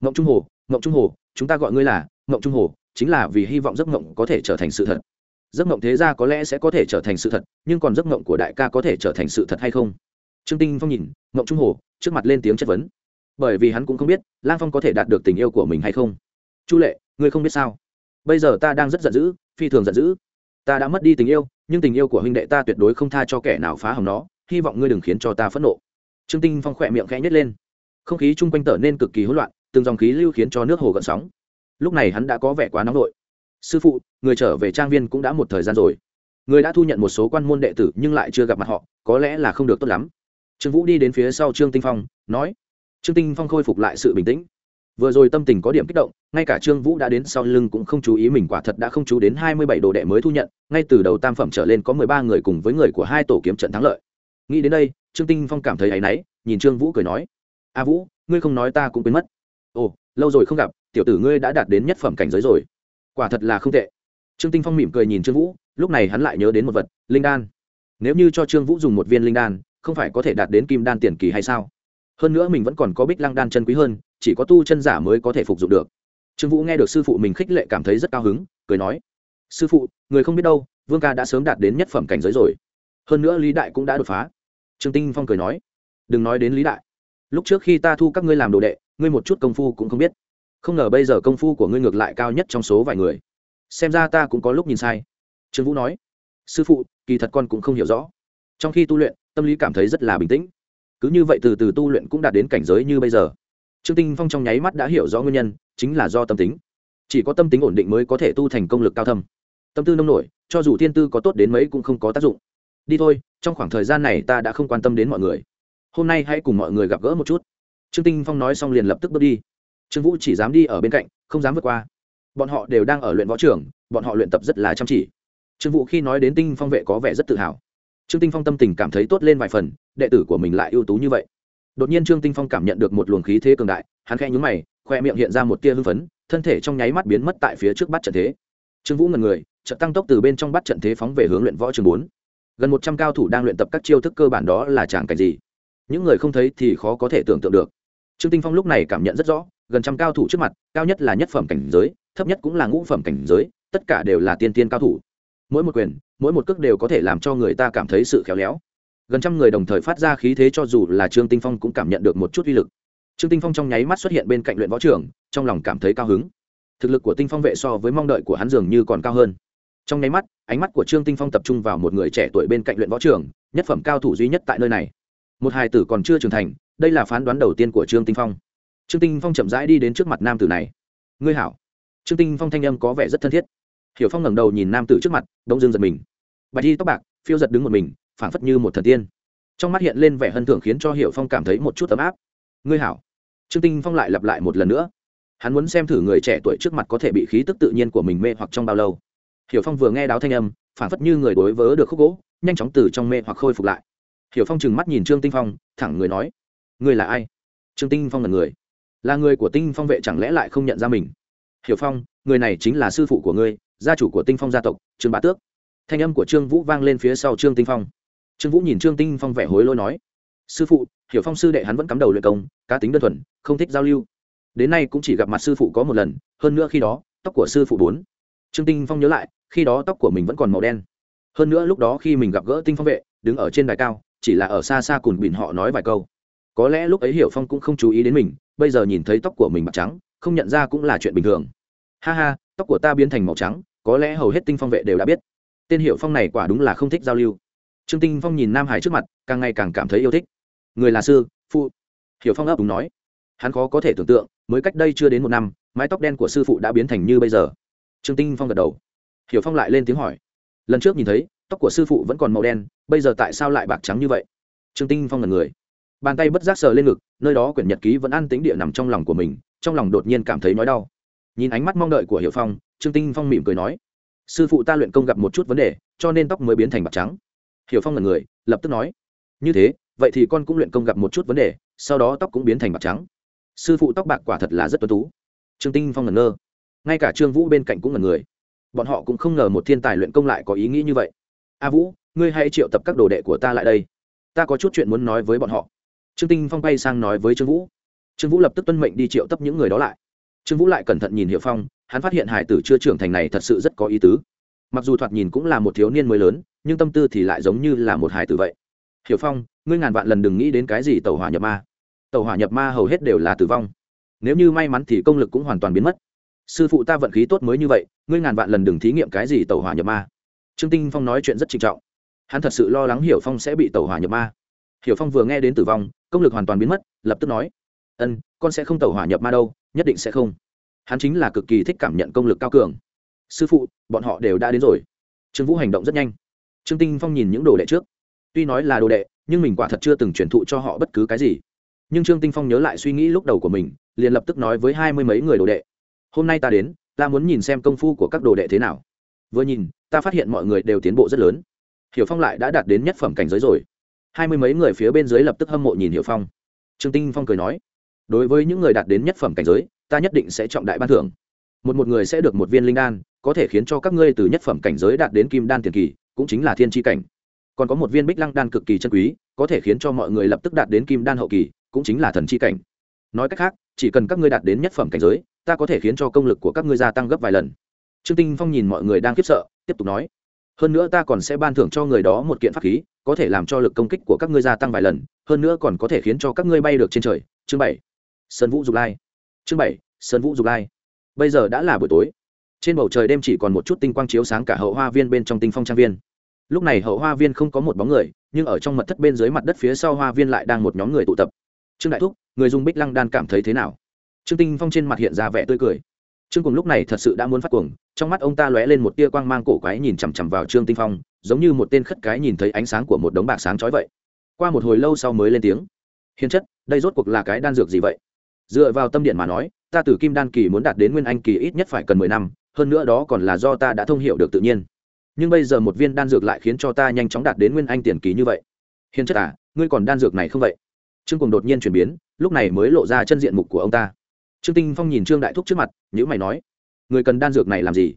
Ngộng trung hồ, ngộng trung hồ, chúng ta gọi ngươi là ngộng trung hồ, chính là vì hy vọng giấc ngộng có thể trở thành sự thật. Giấc ngộng thế ra có lẽ sẽ có thể trở thành sự thật, nhưng còn giấc ngộng của đại ca có thể trở thành sự thật hay không? Trương tinh phong nhìn, ngộng trung hồ, trước mặt lên tiếng chất vấn. Bởi vì hắn cũng không biết, lang phong có thể đạt được tình yêu của mình hay không. Chu lệ, ngươi không biết sao? Bây giờ ta đang rất giận dữ, phi thường giận dữ ta đã mất đi tình yêu, nhưng tình yêu của huynh đệ ta tuyệt đối không tha cho kẻ nào phá hỏng nó, hy vọng ngươi đừng khiến cho ta phẫn nộ. Trương tinh phong khỏe miệng khẽ nhất lên. Không khí chung quanh trở nên cực kỳ hỗn loạn, từng dòng khí lưu khiến cho nước hồ gợn sóng. Lúc này hắn đã có vẻ quá nóng vội sư phụ, người trở về trang viên cũng đã một thời gian rồi. Người đã thu nhận một số quan môn đệ tử nhưng lại chưa gặp mặt họ, có lẽ là không được tốt lắm. Trương vũ đi đến phía sau trương tinh phong, nói. Trương tinh phong khôi phục lại sự bình tĩnh vừa rồi tâm tình có điểm kích động, ngay cả trương vũ đã đến sau lưng cũng không chú ý mình quả thật đã không chú đến hai mươi bảy đồ đệ mới thu nhận, ngay từ đầu tam phẩm trở lên có mười ba người cùng với người của hai tổ kiếm trận thắng lợi. Nghĩ đến đây, trương tinh phong cảm thấy áy náy, nhìn trương vũ cười nói, a vũ, ngươi không nói ta cũng quên mất. Ồ, lâu rồi không gặp, tiểu tử ngươi đã đạt đến nhất phẩm cảnh giới rồi. Quả thật là không tệ. Trương tinh phong mỉm cười nhìn trương vũ, lúc này hắn lại nhớ đến một vật, linh đan. Nếu như cho trương vũ dùng một viên linh đan, không phải có thể đạt đến kim đan tiền kỳ hay sao? Hơn nữa mình vẫn còn có bích lăng đan chân quý hơn, chỉ có tu chân giả mới có thể phục dụng được. Trương vũ nghe được sư phụ mình khích lệ cảm thấy rất cao hứng, cười nói, sư phụ, người không biết đâu, vương ca đã sớm đạt đến nhất phẩm cảnh giới rồi. Hơn nữa lý đại cũng đã đột phá. Trương tinh phong cười nói, đừng nói đến lý đại. Lúc trước khi ta thu các ngươi làm đồ đệ, ngươi một chút công phu cũng không biết. Không ngờ bây giờ công phu của ngươi ngược lại cao nhất trong số vài người. Xem ra ta cũng có lúc nhìn sai. Trương vũ nói, sư phụ, kỳ thật con cũng không hiểu rõ. Trong khi tu luyện, tâm lý cảm thấy rất là bình tĩnh cứ như vậy từ từ tu luyện cũng đạt đến cảnh giới như bây giờ. Trương tinh phong trong nháy mắt đã hiểu rõ nguyên nhân, chính là do tâm tính. Chỉ có tâm tính ổn định mới có thể tu thành công lực cao thâm. Tâm tư nông nổi, cho dù thiên tư có tốt đến mấy cũng không có tác dụng. Đi thôi, trong khoảng thời gian này ta đã không quan tâm đến mọi người. Hôm nay hãy cùng mọi người gặp gỡ một chút. Trương tinh phong nói xong liền lập tức bước đi. Trương vũ chỉ dám đi ở bên cạnh, không dám vượt qua. Bọn họ đều đang ở luyện võ trường, bọn họ luyện tập rất là chăm chỉ. Trương vũ khi nói đến tinh phong vệ có vẻ rất tự hào. Trương tinh phong tâm tình cảm thấy tốt lên vài phần đệ tử của mình lại ưu tú như vậy. Đột nhiên trương tinh phong cảm nhận được một luồng khí thế cường đại, hắn khẽ nhướng mày, khoe miệng hiện ra một tia hưng phấn, thân thể trong nháy mắt biến mất tại phía trước bắt trận thế. Trương vũ ngần người trận tăng tốc từ bên trong bắt trận thế phóng về hướng luyện võ trường bốn. Gần một trăm cao thủ đang luyện tập các chiêu thức cơ bản đó là tràng cảnh gì. Những người không thấy thì khó có thể tưởng tượng được. Trương tinh phong lúc này cảm nhận rất rõ, gần trăm cao thủ trước mặt, cao nhất là nhất phẩm cảnh giới, thấp nhất cũng là ngũ phẩm cảnh giới, tất cả đều là tiên tiên cao thủ. Mỗi một quyền, mỗi một cước đều có thể làm cho người ta cảm thấy sự khéo léo gần trăm người đồng thời phát ra khí thế cho dù là trương tinh phong cũng cảm nhận được một chút uy lực. Trương tinh phong trong nháy mắt xuất hiện bên cạnh luyện võ trưởng, trong lòng cảm thấy cao hứng. Thực lực của tinh phong vệ so với mong đợi của hắn dường như còn cao hơn. Trong nháy mắt ánh mắt của trương tinh phong tập trung vào một người trẻ tuổi bên cạnh luyện võ trưởng, nhất phẩm cao thủ duy nhất tại nơi này. Một hài tử còn chưa trưởng thành đây là phán đoán đầu tiên của trương tinh phong. Trương tinh phong chậm rãi đi đến trước mặt nam tử này. Ngươi hảo. Trương tinh phong thanh âm có vẻ rất thân thiết. Hiểu phong ngẩng đầu nhìn nam tử trước mặt đông dương giật mình. Bạch y tóc bạc phiêu giật đứng một mình phảng phất như một thần tiên. Trong mắt hiện lên vẻ hân thưởng khiến cho hiểu phong cảm thấy một chút ấm áp. Ngươi hảo. Trương tinh phong lại lặp lại một lần nữa. Hắn muốn xem thử người trẻ tuổi trước mặt có thể bị khí tức tự nhiên của mình mê hoặc trong bao lâu. Hiểu phong vừa nghe đáo thanh âm, phảng phất như người đối vớ được khúc gỗ, nhanh chóng từ trong mê hoặc khôi phục lại. Hiểu phong trừng mắt nhìn trương tinh phong, thẳng người nói, ngươi là ai? Trương tinh phong là người. Là người của tinh phong vệ chẳng lẽ lại không nhận ra mình? Hiểu phong, người này chính là sư phụ của ngươi, gia chủ của tinh phong gia tộc, trương bá tước. Thanh âm của trương vũ vang lên phía sau trương tinh phong trương vũ nhìn trương tinh phong vẻ hối lỗi nói, sư phụ, hiểu phong sư đệ hắn vẫn cắm đầu luyện công, cá tính đơn thuần, không thích giao lưu. Đến nay cũng chỉ gặp mặt sư phụ có một lần, hơn nữa khi đó, tóc của sư phụ bốn. Trương tinh phong nhớ lại, khi đó tóc của mình vẫn còn màu đen. Hơn nữa lúc đó khi mình gặp gỡ tinh phong vệ, đứng ở trên đài cao, chỉ là ở xa xa cùng bỉn họ nói vài câu. Có lẽ lúc ấy hiểu phong cũng không chú ý đến mình, bây giờ nhìn thấy tóc của mình bạc trắng, không nhận ra cũng là chuyện bình thường. Ha ha, tóc của ta biến thành màu trắng, có lẽ hầu hết tinh phong vệ đều đã biết. Tên Hiểu phong này quả đúng là không thích giao lưu trương tinh phong nhìn nam hải trước mặt, càng ngày càng cảm thấy yêu thích. Người là sư, phụ. Hiểu phong ấp đúng nói. Hắn khó có thể tưởng tượng, mới cách đây chưa đến một năm, mái tóc đen của sư phụ đã biến thành như bây giờ. Trương tinh phong gật đầu. Hiểu phong lại lên tiếng hỏi. Lần trước nhìn thấy, tóc của sư phụ vẫn còn màu đen, bây giờ tại sao lại bạc trắng như vậy? Trương tinh phong là người. Bàn tay bất giác sờ lên ngực, nơi đó quyển nhật ký vẫn an tính địa nằm trong lòng của mình, trong lòng đột nhiên cảm thấy nói đau. Nhìn ánh mắt mong đợi của hiểu phong, trương tinh phong mỉm cười nói. Sư phụ ta luyện công gặp một chút vấn đề, cho nên tóc mới biến thành bạc trắng hiểu phong là người, lập tức nói, như thế, vậy thì con cũng luyện công gặp một chút vấn đề, sau đó tóc cũng biến thành bạc trắng. Sư phụ tóc bạc quả thật là rất tuân tú. Trương tinh phong ngẩn ngơ. Ngay cả trương vũ bên cạnh cũng ngẩn người. Bọn họ cũng không ngờ một thiên tài luyện công lại có ý nghĩ như vậy. A vũ, ngươi hãy triệu tập các đồ đệ của ta lại đây. Ta có chút chuyện muốn nói với bọn họ. Trương tinh phong bay sang nói với trương vũ. Trương vũ lập tức tuân mệnh đi triệu tập những người đó lại. Trương vũ lại cẩn thận nhìn hiệu phong, hắn phát hiện hải tử chưa trưởng thành này thật sự rất có ý tứ. Mặc dù thoạt nhìn cũng là một thiếu niên mới lớn nhưng tâm tư thì lại giống như là một hải tử vậy. Hiểu phong, ngươi ngàn vạn lần đừng nghĩ đến cái gì tàu hỏa nhập ma. Tàu hỏa nhập ma hầu hết đều là tử vong. Nếu như may mắn thì công lực cũng hoàn toàn biến mất. Sư phụ ta vận khí tốt mới như vậy, ngươi ngàn vạn lần đừng thí nghiệm cái gì tàu hỏa nhập ma. Trương tinh phong nói chuyện rất trịnh trọng. Hắn thật sự lo lắng hiểu phong sẽ bị tàu hỏa nhập ma. Hiểu phong vừa nghe đến tử vong, công lực hoàn toàn biến mất, lập tức nói, ân, con sẽ không tàu hỏa nhập ma đâu, nhất định sẽ không. Hắn chính là cực kỳ thích cảm nhận công lực cao cường. Sư phụ, bọn họ đều đã đến rồi. Trương vũ hành động rất nhanh trương tinh phong nhìn những đồ đệ trước. Tuy nói là đồ đệ, nhưng mình quả thật chưa từng truyền thụ cho họ bất cứ cái gì. Nhưng trương tinh phong nhớ lại suy nghĩ lúc đầu của mình, liền lập tức nói với hai mươi mấy người đồ đệ. Hôm nay ta đến, ta muốn nhìn xem công phu của các đồ đệ thế nào. Vừa nhìn, ta phát hiện mọi người đều tiến bộ rất lớn. Hiểu phong lại đã đạt đến nhất phẩm cảnh giới rồi. Hai mươi mấy người phía bên dưới lập tức hâm mộ nhìn hiểu phong. Trương tinh phong cười nói, đối với những người đạt đến nhất phẩm cảnh giới, ta nhất định sẽ trọng đại ban thưởng. Một một người sẽ được một viên linh đan, có thể khiến cho các ngươi từ nhất phẩm cảnh giới đạt đến kim đan tiền kỳ cũng chính là thiên tri cảnh. Còn có một viên bích lăng đan cực kỳ chân quý, có thể khiến cho mọi người lập tức đạt đến kim đan hậu kỳ, cũng chính là thần tri cảnh. Nói cách khác, chỉ cần các ngươi đạt đến nhất phẩm cảnh giới, ta có thể khiến cho công lực của các ngươi gia tăng gấp vài lần. Trương tinh phong nhìn mọi người đang khiếp sợ, tiếp tục nói, hơn nữa ta còn sẽ ban thưởng cho người đó một kiện pháp khí, có thể làm cho lực công kích của các ngươi gia tăng vài lần, hơn nữa còn có thể khiến cho các ngươi bay được trên trời. Chương bảy, sơn vũ dục lai. Chương bảy, sơn vũ dục lai. Bây giờ đã là buổi tối trên bầu trời đêm chỉ còn một chút tinh quang chiếu sáng cả hậu hoa viên bên trong tinh phong trang viên. Lúc này hậu hoa viên không có một bóng người, nhưng ở trong mật thất bên dưới mặt đất phía sau hoa viên lại đang một nhóm người tụ tập. Trương đại thúc, người dùng bích lăng đan cảm thấy thế nào? Trương tinh phong trên mặt hiện ra vẻ tươi cười. Trương cùng lúc này thật sự đã muốn phát cuồng, trong mắt ông ta lóe lên một tia quang mang cổ quái nhìn chằm chằm vào trương tinh phong, giống như một tên khất cái nhìn thấy ánh sáng của một đống bạc sáng chói vậy. Qua một hồi lâu sau mới lên tiếng. Hiền chất, đây rốt cuộc là cái đan dược gì vậy? Dựa vào tâm điện mà nói, ta từ kim đan kỳ muốn đạt đến nguyên anh kỳ ít nhất phải cần mười năm hơn nữa đó còn là do ta đã thông hiểu được tự nhiên. Nhưng bây giờ một viên đan dược lại khiến cho ta nhanh chóng đạt đến nguyên anh tiền kỳ như vậy. Hiền chất à ngươi còn đan dược này không vậy? Trương cùng đột nhiên chuyển biến, lúc này mới lộ ra chân diện mục của ông ta. Trương tinh phong nhìn trương đại thúc trước mặt nhữ mày nói, người cần đan dược này làm gì?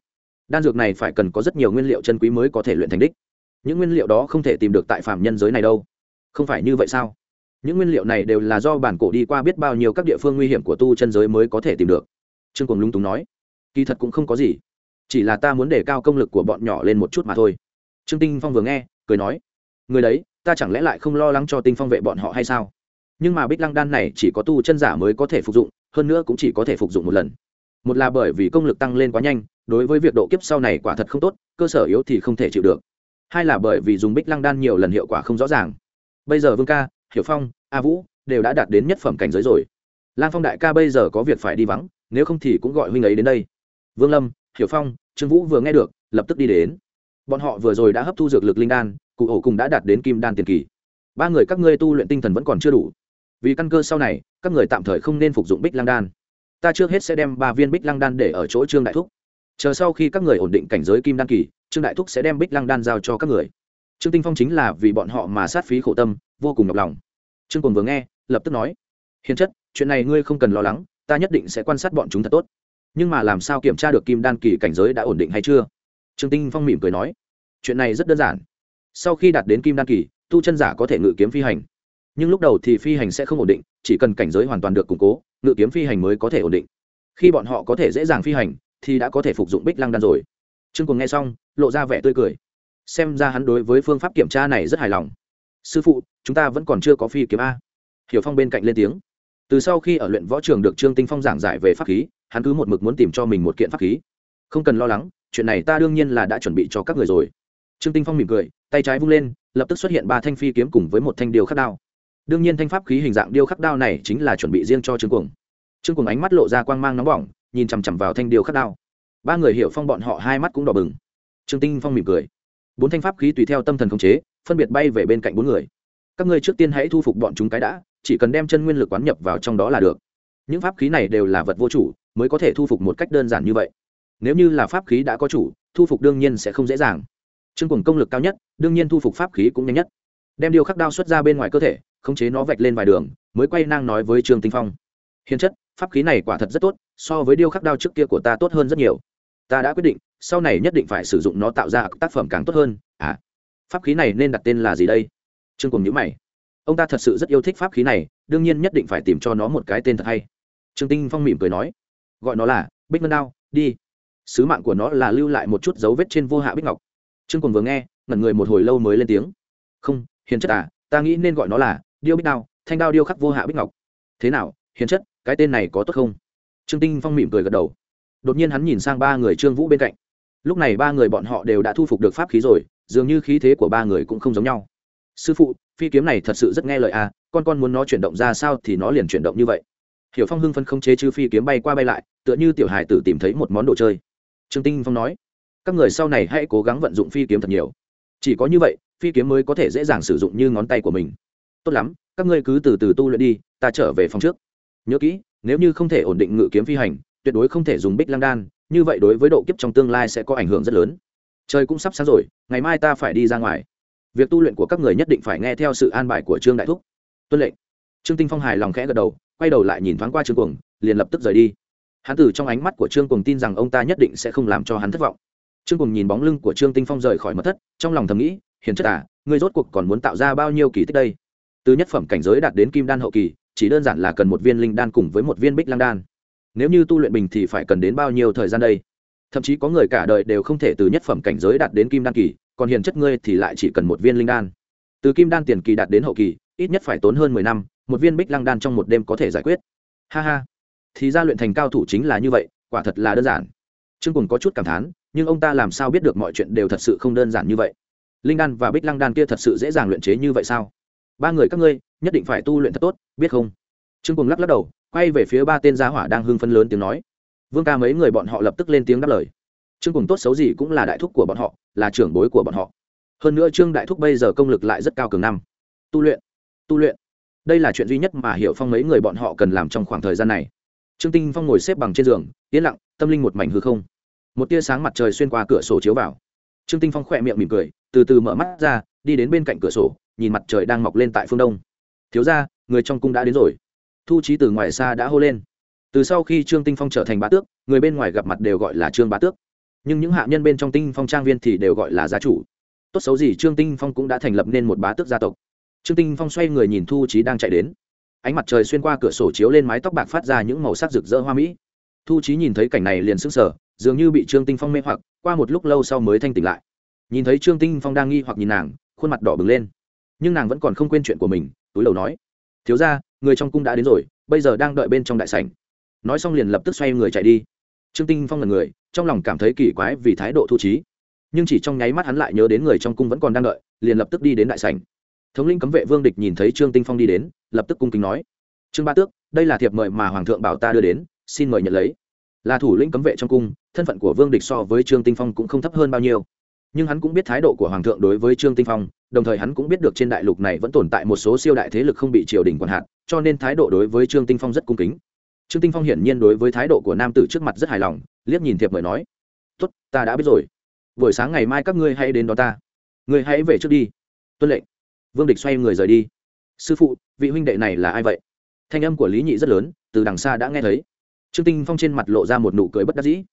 Đan dược này phải cần có rất nhiều nguyên liệu chân quý mới có thể luyện thành đích. Những nguyên liệu đó không thể tìm được tại phạm nhân giới này đâu. Không phải như vậy sao? Những nguyên liệu này đều là do bản cổ đi qua biết bao nhiêu các địa phương nguy hiểm của tu chân giới mới có thể tìm được. Trương cùng lúng túng nói kỳ thật cũng không có gì. Chỉ là ta muốn để cao công lực của bọn nhỏ lên một chút mà thôi. Trương tinh phong vừa nghe, cười nói, người đấy, ta chẳng lẽ lại không lo lắng cho tinh phong vệ bọn họ hay sao? Nhưng mà bích lăng đan này chỉ có tu chân giả mới có thể phục dụng, hơn nữa cũng chỉ có thể phục dụng một lần. Một là bởi vì công lực tăng lên quá nhanh, đối với việc độ kiếp sau này quả thật không tốt, cơ sở yếu thì không thể chịu được. Hai là bởi vì dùng bích lăng đan nhiều lần hiệu quả không rõ ràng. Bây giờ vương ca, hiểu phong, a vũ đều đã đạt đến nhất phẩm cảnh giới rồi. Lang phong đại ca bây giờ có việc phải đi vắng, nếu không thì cũng gọi huynh ấy đến đây vương lâm, hiểu phong, trương vũ vừa nghe được, lập tức đi đến. Bọn họ vừa rồi đã hấp thu dược lực linh đan, cụ ổ cùng đã đạt đến kim đan tiền kỳ. Ba người các ngươi tu luyện tinh thần vẫn còn chưa đủ. Vì căn cơ sau này, các người tạm thời không nên phục dụng bích lăng đan. Ta trước hết sẽ đem ba viên bích lăng đan để ở chỗ trương đại thúc. Chờ sau khi các người ổn định cảnh giới kim đan kỳ, trương đại thúc sẽ đem bích lăng đan giao cho các người. Trương tinh phong chính là vì bọn họ mà sát phí khổ tâm, vô cùng nhọc lòng. Trương cồn vừa nghe, lập tức nói, hiền chất, chuyện này ngươi không cần lo lắng, ta nhất định sẽ quan sát bọn chúng thật tốt nhưng mà làm sao kiểm tra được kim đan kỳ cảnh giới đã ổn định hay chưa? Trương tinh phong mỉm cười nói, chuyện này rất đơn giản. Sau khi đạt đến kim đan kỳ, tu chân giả có thể ngự kiếm phi hành. Nhưng lúc đầu thì phi hành sẽ không ổn định, chỉ cần cảnh giới hoàn toàn được củng cố, ngự kiếm phi hành mới có thể ổn định. Khi bọn họ có thể dễ dàng phi hành, thì đã có thể phục dụng bích lăng đan rồi. Trương cùng nghe xong, lộ ra vẻ tươi cười. Xem ra hắn đối với phương pháp kiểm tra này rất hài lòng. Sư phụ, chúng ta vẫn còn chưa có phi kiếm a. Hiểu phong bên cạnh lên tiếng. Từ sau khi ở luyện võ trường được trương tinh phong giảng giải về pháp khí hắn cứ một mực muốn tìm cho mình một kiện pháp khí. Không cần lo lắng, chuyện này ta đương nhiên là đã chuẩn bị cho các người rồi. Trương tinh phong mỉm cười, tay trái vung lên, lập tức xuất hiện ba thanh phi kiếm cùng với một thanh điêu khắc đao. Đương nhiên thanh pháp khí hình dạng điêu khắc đao này chính là chuẩn bị riêng cho trương cuồng. Trương cuồng ánh mắt lộ ra quang mang nóng bỏng, nhìn chằm chằm vào thanh điêu khắc đao. Ba người hiểu phong bọn họ hai mắt cũng đỏ bừng. Trương tinh phong mỉm cười. Bốn thanh pháp khí tùy theo tâm thần khống chế, phân biệt bay về bên cạnh bốn người. Các ngươi trước tiên hãy thu phục bọn chúng cái đã, chỉ cần đem chân nguyên lực quán nhập vào trong đó là được. Những pháp khí này đều là vật vô chủ mới có thể thu phục một cách đơn giản như vậy. Nếu như là pháp khí đã có chủ, thu phục đương nhiên sẽ không dễ dàng. Trương cùng công lực cao nhất, đương nhiên thu phục pháp khí cũng nhanh nhất. Đem điêu khắc đao xuất ra bên ngoài cơ thể, khống chế nó vạch lên vài đường, mới quay nang nói với trương tinh phong. Hiền chất, pháp khí này quả thật rất tốt, so với điêu khắc đao trước kia của ta tốt hơn rất nhiều. Ta đã quyết định, sau này nhất định phải sử dụng nó tạo ra tác phẩm càng tốt hơn. À pháp khí này nên đặt tên là gì đây? Trương cùng nhữ mày. Ông ta thật sự rất yêu thích pháp khí này, đương nhiên nhất định phải tìm cho nó một cái tên thật hay. Trương tinh phong mỉm cười nói gọi nó là bích ngân đao, đi. Sứ mạng của nó là lưu lại một chút dấu vết trên vô hạ bích ngọc. Trương cùng vừa nghe, ngẩn người một hồi lâu mới lên tiếng. Không, hiền chất à ta nghĩ nên gọi nó là điêu bích đao, thanh đao điêu khắc vô hạ bích ngọc. Thế nào, hiền chất, cái tên này có tốt không? Trương tinh phong mỉm cười gật đầu. Đột nhiên hắn nhìn sang ba người trương vũ bên cạnh. Lúc này ba người bọn họ đều đã thu phục được pháp khí rồi, dường như khí thế của ba người cũng không giống nhau. Sư phụ, phi kiếm này thật sự rất nghe lời à con con muốn nó chuyển động ra sao thì nó liền chuyển động như vậy hiểu phong hưng phân không chế chư phi kiếm bay qua bay lại, tựa như tiểu hài tử tìm thấy một món đồ chơi. Trương tinh phong nói, các người sau này hãy cố gắng vận dụng phi kiếm thật nhiều. Chỉ có như vậy, phi kiếm mới có thể dễ dàng sử dụng như ngón tay của mình. Tốt lắm, các ngươi cứ từ từ tu luyện đi, ta trở về phòng trước. Nhớ kỹ, nếu như không thể ổn định ngự kiếm phi hành, tuyệt đối không thể dùng bích lăng đan, như vậy đối với độ kiếp trong tương lai sẽ có ảnh hưởng rất lớn. Trời cũng sắp sáng rồi, ngày mai ta phải đi ra ngoài. Việc tu luyện của các người nhất định phải nghe theo sự an bài của trương đại thúc. Tuân lệnh. Trương tinh phong hài lòng khẽ gật đầu quay đầu lại nhìn thoáng qua trương cuồng, liền lập tức rời đi. Hắn từ trong ánh mắt của trương cuồng tin rằng ông ta nhất định sẽ không làm cho hắn thất vọng. Trương cuồng nhìn bóng lưng của trương tinh phong rời khỏi mật thất, trong lòng thầm nghĩ, hiền chất à ngươi rốt cuộc còn muốn tạo ra bao nhiêu kỳ tích đây? Từ nhất phẩm cảnh giới đạt đến kim đan hậu kỳ, chỉ đơn giản là cần một viên linh đan cùng với một viên bích lăng đan. Nếu như tu luyện bình thì phải cần đến bao nhiêu thời gian đây? Thậm chí có người cả đời đều không thể từ nhất phẩm cảnh giới đạt đến kim đan kỳ, còn hiền chất ngươi thì lại chỉ cần một viên linh đan. Từ kim đan tiền kỳ đạt đến hậu kỳ, ít nhất phải tốn hơn mười năm một viên bích lăng đan trong một đêm có thể giải quyết. Ha ha. Thì ra luyện thành cao thủ chính là như vậy, quả thật là đơn giản. Trương cùng có chút cảm thán, nhưng ông ta làm sao biết được mọi chuyện đều thật sự không đơn giản như vậy? Linh đan và bích lăng đan kia thật sự dễ dàng luyện chế như vậy sao? Ba người các ngươi, nhất định phải tu luyện thật tốt, biết không? Trương cùng lắc lắc đầu, quay về phía ba tên gia hỏa đang hưng phân lớn tiếng nói. Vương ca mấy người bọn họ lập tức lên tiếng đáp lời. Trương cùng tốt xấu gì cũng là đại thúc của bọn họ, là trưởng bối của bọn họ. Hơn nữa trương đại thúc bây giờ công lực lại rất cao cường năm. Tu luyện tu luyện đây là chuyện duy nhất mà Hiệu phong mấy người bọn họ cần làm trong khoảng thời gian này. Trương tinh phong ngồi xếp bằng trên giường, yên lặng, tâm linh một mảnh hư không. Một tia sáng mặt trời xuyên qua cửa sổ chiếu vào. Trương tinh phong khỏe miệng mỉm cười, từ từ mở mắt ra, đi đến bên cạnh cửa sổ, nhìn mặt trời đang mọc lên tại phương đông. Thiếu ra người trong cung đã đến rồi. Thu trí từ ngoài xa đã hô lên. Từ sau khi trương tinh phong trở thành bá tước, người bên ngoài gặp mặt đều gọi là trương bá tước. Nhưng những hạ nhân bên trong tinh phong trang viên thì đều gọi là gia chủ. Tốt xấu gì trương tinh phong cũng đã thành lập nên một bá tước gia tộc trương tinh phong xoay người nhìn thu trí đang chạy đến. Ánh mặt trời xuyên qua cửa sổ chiếu lên mái tóc bạc phát ra những màu sắc rực rỡ hoa mỹ. Thu trí nhìn thấy cảnh này liền sững sờ, dường như bị trương tinh phong mê hoặc, qua một lúc lâu sau mới thanh tỉnh lại. Nhìn thấy trương tinh phong đang nghi hoặc nhìn nàng, khuôn mặt đỏ bừng lên. Nhưng nàng vẫn còn không quên chuyện của mình, túi đầu nói, thiếu ra người trong cung đã đến rồi, bây giờ đang đợi bên trong đại sảnh. Nói xong liền lập tức xoay người chạy đi. Trương tinh phong là người, trong lòng cảm thấy kỳ quái vì thái độ thu trí nhưng chỉ trong nháy mắt hắn lại nhớ đến người trong cung vẫn còn đang đợi, liền lập tức đi đến đại sảnh thống linh cấm vệ vương địch nhìn thấy trương tinh phong đi đến, lập tức cung kính nói, trương ba tước, đây là thiệp mời mà hoàng thượng bảo ta đưa đến, xin mời nhận lấy. Là thủ lĩnh cấm vệ trong cung, thân phận của vương địch so với trương tinh phong cũng không thấp hơn bao nhiêu. Nhưng hắn cũng biết thái độ của hoàng thượng đối với trương tinh phong, đồng thời hắn cũng biết được trên đại lục này vẫn tồn tại một số siêu đại thế lực không bị triều đình quản hạt cho nên thái độ đối với trương tinh phong rất cung kính. Trương tinh phong hiển nhiên đối với thái độ của nam tử trước mặt rất hài lòng, liếc nhìn thiệp mời nói, tốt, ta đã biết rồi. Buổi sáng ngày mai các ngươi hãy đến đó ta. Ngươi hãy về trước đi. Tuân lệnh vương địch xoay người rời đi. Sư phụ, vị huynh đệ này là ai vậy? Thanh âm của lý nhị rất lớn, từ đằng xa đã nghe thấy. Trương tinh phong trên mặt lộ ra một nụ cười bất đắc dĩ.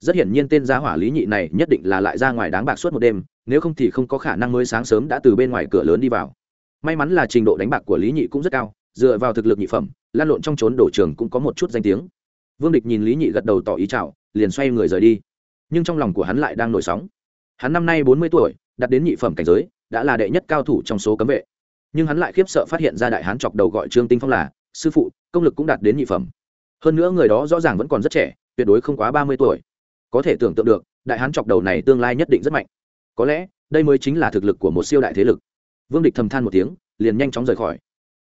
Rất hiển nhiên tên gia hỏa lý nhị này nhất định là lại ra ngoài đáng bạc suốt một đêm, nếu không thì không có khả năng mới sáng sớm đã từ bên ngoài cửa lớn đi vào. May mắn là trình độ đánh bạc của lý nhị cũng rất cao, dựa vào thực lực nhị phẩm, lan lộn trong trốn đổ trường cũng có một chút danh tiếng. Vương địch nhìn lý nhị gật đầu tỏ ý chào, liền xoay người rời đi. Nhưng trong lòng của hắn lại đang nổi sóng. Hắn năm nay bốn mươi tuổi đặt đến nhị phẩm cảnh giới đã là đệ nhất cao thủ trong số cấm vệ. Nhưng hắn lại khiếp sợ phát hiện ra đại hán chọc đầu gọi trương tinh phong là sư phụ, công lực cũng đạt đến nhị phẩm. Hơn nữa người đó rõ ràng vẫn còn rất trẻ, tuyệt đối không quá ba mươi tuổi. Có thể tưởng tượng được, đại hán chọc đầu này tương lai nhất định rất mạnh. Có lẽ, đây mới chính là thực lực của một siêu đại thế lực. Vương địch thầm than một tiếng, liền nhanh chóng rời khỏi.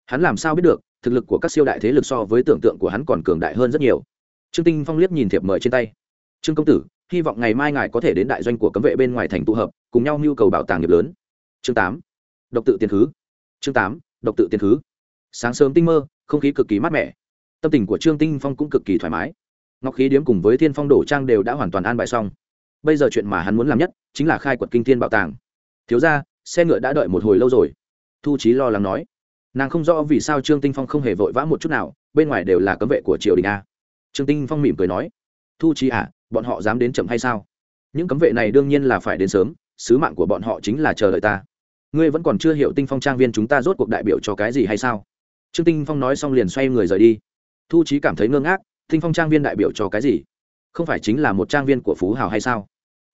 Hắn làm sao biết được, thực lực của các siêu đại thế lực so với tưởng tượng của hắn còn cường đại hơn rất nhiều. Trương tinh phong liếc nhìn thiệp mời trên tay. Trương công tử, hy vọng ngày mai ngài có thể đến đại doanh của cấm vệ bên ngoài thành tụ hợp, cùng nhau nhu cầu bảo tàng nghiệp lớn chương tám, độc tự tiền khứ chương tám, độc tự tiền khứ sáng sớm tinh mơ, không khí cực kỳ mát mẻ. Tâm tình của trương tinh phong cũng cực kỳ thoải mái. Ngọc khí điếm cùng với thiên phong đổ trang đều đã hoàn toàn an bài xong. Bây giờ chuyện mà hắn muốn làm nhất chính là khai quật kinh thiên bảo tàng. Thiếu ra xe ngựa đã đợi một hồi lâu rồi. Thu trí lo lắng nói. Nàng không rõ vì sao trương tinh phong không hề vội vã một chút nào, bên ngoài đều là cấm vệ của triều đình a. Trương tinh phong mỉm cười nói. Thu trí à bọn họ dám đến chậm hay sao? Những cấm vệ này đương nhiên là phải đến sớm, sứ mạng của bọn họ chính là chờ đợi ta ngươi vẫn còn chưa hiểu tinh phong trang viên chúng ta rốt cuộc đại biểu cho cái gì hay sao? Trương tinh phong nói xong liền xoay người rời đi. Thu trí cảm thấy ngơ ngác, tinh phong trang viên đại biểu cho cái gì? Không phải chính là một trang viên của phú hào hay sao?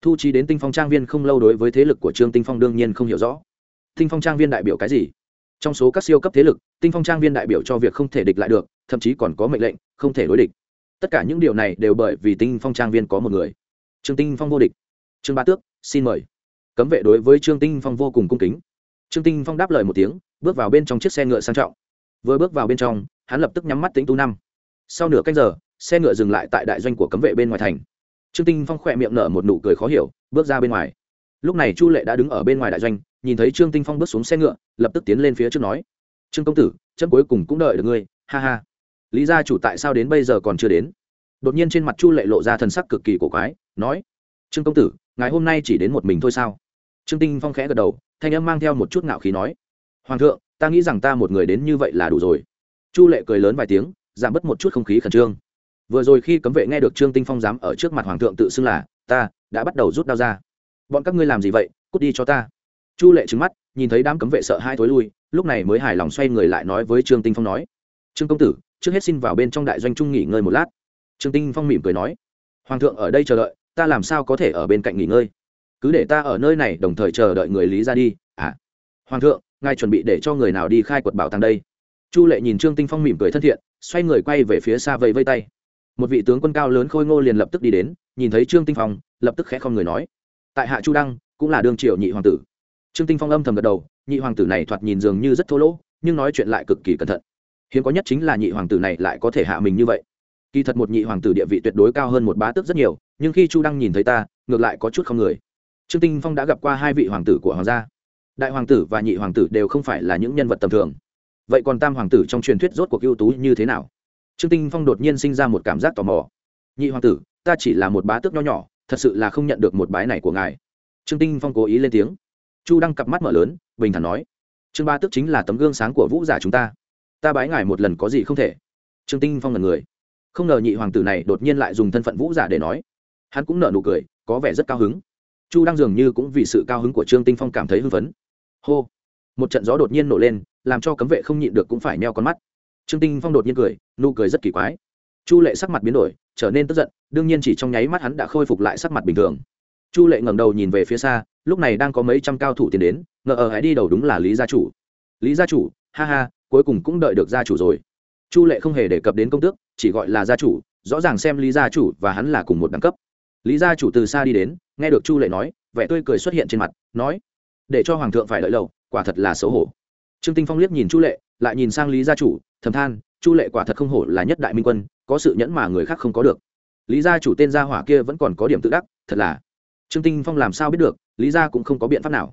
Thu trí đến tinh phong trang viên không lâu đối với thế lực của trương tinh phong đương nhiên không hiểu rõ. Tinh phong trang viên đại biểu cái gì? Trong số các siêu cấp thế lực, tinh phong trang viên đại biểu cho việc không thể địch lại được, thậm chí còn có mệnh lệnh, không thể đối địch. Tất cả những điều này đều bởi vì tinh phong trang viên có một người. Trương tinh phong vô địch. Trương ba tước, xin mời. Cấm vệ đối với trương tinh phong vô cùng cung kính trương tinh phong đáp lời một tiếng, bước vào bên trong chiếc xe ngựa sang trọng. Vừa bước vào bên trong, hắn lập tức nhắm mắt tính tu năm. Sau nửa canh giờ, xe ngựa dừng lại tại đại doanh của cấm vệ bên ngoài thành. Trương tinh phong khỏe miệng nở một nụ cười khó hiểu, bước ra bên ngoài. Lúc này chu lệ đã đứng ở bên ngoài đại doanh, nhìn thấy trương tinh phong bước xuống xe ngựa, lập tức tiến lên phía trước nói, trương công tử chân cuối cùng cũng đợi được ngươi, ha ha. Lý gia chủ tại sao đến bây giờ còn chưa đến? Đột nhiên trên mặt chu lệ lộ ra thần sắc cực kỳ cổ quái, nói, trương công tử ngày hôm nay chỉ đến một mình thôi sao? Trương tinh phong khẽ gật đầu thanh âm mang theo một chút ngạo khí nói, hoàng thượng, ta nghĩ rằng ta một người đến như vậy là đủ rồi. Chu lệ cười lớn vài tiếng, giảm bớt một chút không khí khẩn trương. Vừa rồi khi cấm vệ nghe được trương tinh phong dám ở trước mặt hoàng thượng tự xưng là, ta đã bắt đầu rút đao ra. Bọn các ngươi làm gì vậy? Cút đi cho ta. Chu lệ trứng mắt, nhìn thấy đám cấm vệ sợ hai thối lui, lúc này mới hài lòng xoay người lại nói với trương tinh phong nói, trương công tử, trước hết xin vào bên trong đại doanh trung nghỉ ngơi một lát. Trương tinh phong mỉm cười nói, hoàng thượng ở đây chờ đợi, ta làm sao có thể ở bên cạnh nghỉ ngơi? Cứ để ta ở nơi này, đồng thời chờ đợi người lý ra đi. À hoàng thượng, ngài chuẩn bị để cho người nào đi khai quật bảo tàng đây? Chu lệ nhìn trương tinh phong mỉm cười thân thiện, xoay người quay về phía xa vẫy vây tay. Một vị tướng quân cao lớn khôi ngô liền lập tức đi đến, nhìn thấy trương tinh phong, lập tức khẽ không người nói. Tại hạ chu đăng, cũng là đương triều nhị hoàng tử. Trương tinh phong âm thầm gật đầu, nhị hoàng tử này thoạt nhìn dường như rất thô lỗ, nhưng nói chuyện lại cực kỳ cẩn thận. Hiếm có nhất chính là nhị hoàng tử này lại có thể hạ mình như vậy. Kỳ thật một nhị hoàng tử địa vị tuyệt đối cao hơn một bá tước rất nhiều, nhưng khi chu đăng nhìn thấy ta, ngược lại có chút không người trương tinh phong đã gặp qua hai vị hoàng tử của hoàng gia. Đại hoàng tử và nhị hoàng tử đều không phải là những nhân vật tầm thường. Vậy còn tam hoàng tử trong truyền thuyết rốt cuộc ưu tú như thế nào? Trương tinh phong đột nhiên sinh ra một cảm giác tò mò. Nhị hoàng tử, ta chỉ là một bá tước nho nhỏ, thật sự là không nhận được một bái này của ngài. Trương tinh phong cố ý lên tiếng. Chu đăng cặp mắt mở lớn, bình thản nói. Trương ba tước chính là tấm gương sáng của vũ giả chúng ta. Ta bái ngài một lần có gì không thể? Trương tinh phong là người. Không ngờ nhị hoàng tử này đột nhiên lại dùng thân phận vũ giả để nói. Hắn cũng nở nụ cười, có vẻ rất cao hứng chu đang dường như cũng vì sự cao hứng của trương tinh phong cảm thấy hưng phấn. Hô! Một trận gió đột nhiên nổ lên, làm cho cấm vệ không nhịn được cũng phải neo con mắt. Trương tinh phong đột nhiên cười, nụ cười rất kỳ quái. Chu lệ sắc mặt biến đổi, trở nên tức giận, đương nhiên chỉ trong nháy mắt hắn đã khôi phục lại sắc mặt bình thường. Chu lệ ngẩng đầu nhìn về phía xa, lúc này đang có mấy trăm cao thủ tiến đến, ngờ ở hãy đi đầu đúng là lý gia chủ. Lý gia chủ, ha ha, cuối cùng cũng đợi được gia chủ rồi. Chu lệ không hề đề cập đến công tước, chỉ gọi là gia chủ, rõ ràng xem lý gia chủ và hắn là cùng một đẳng cấp lý gia chủ từ xa đi đến nghe được chu lệ nói vẻ tươi cười xuất hiện trên mặt nói để cho hoàng thượng phải đợi lâu quả thật là xấu hổ. Trương tinh phong liếc nhìn chu lệ lại nhìn sang lý gia chủ thầm than chu lệ quả thật không hổ là nhất đại minh quân có sự nhẫn mà người khác không có được. Lý gia chủ tên gia hỏa kia vẫn còn có điểm tự đắc thật là. Trương tinh phong làm sao biết được lý gia cũng không có biện pháp nào.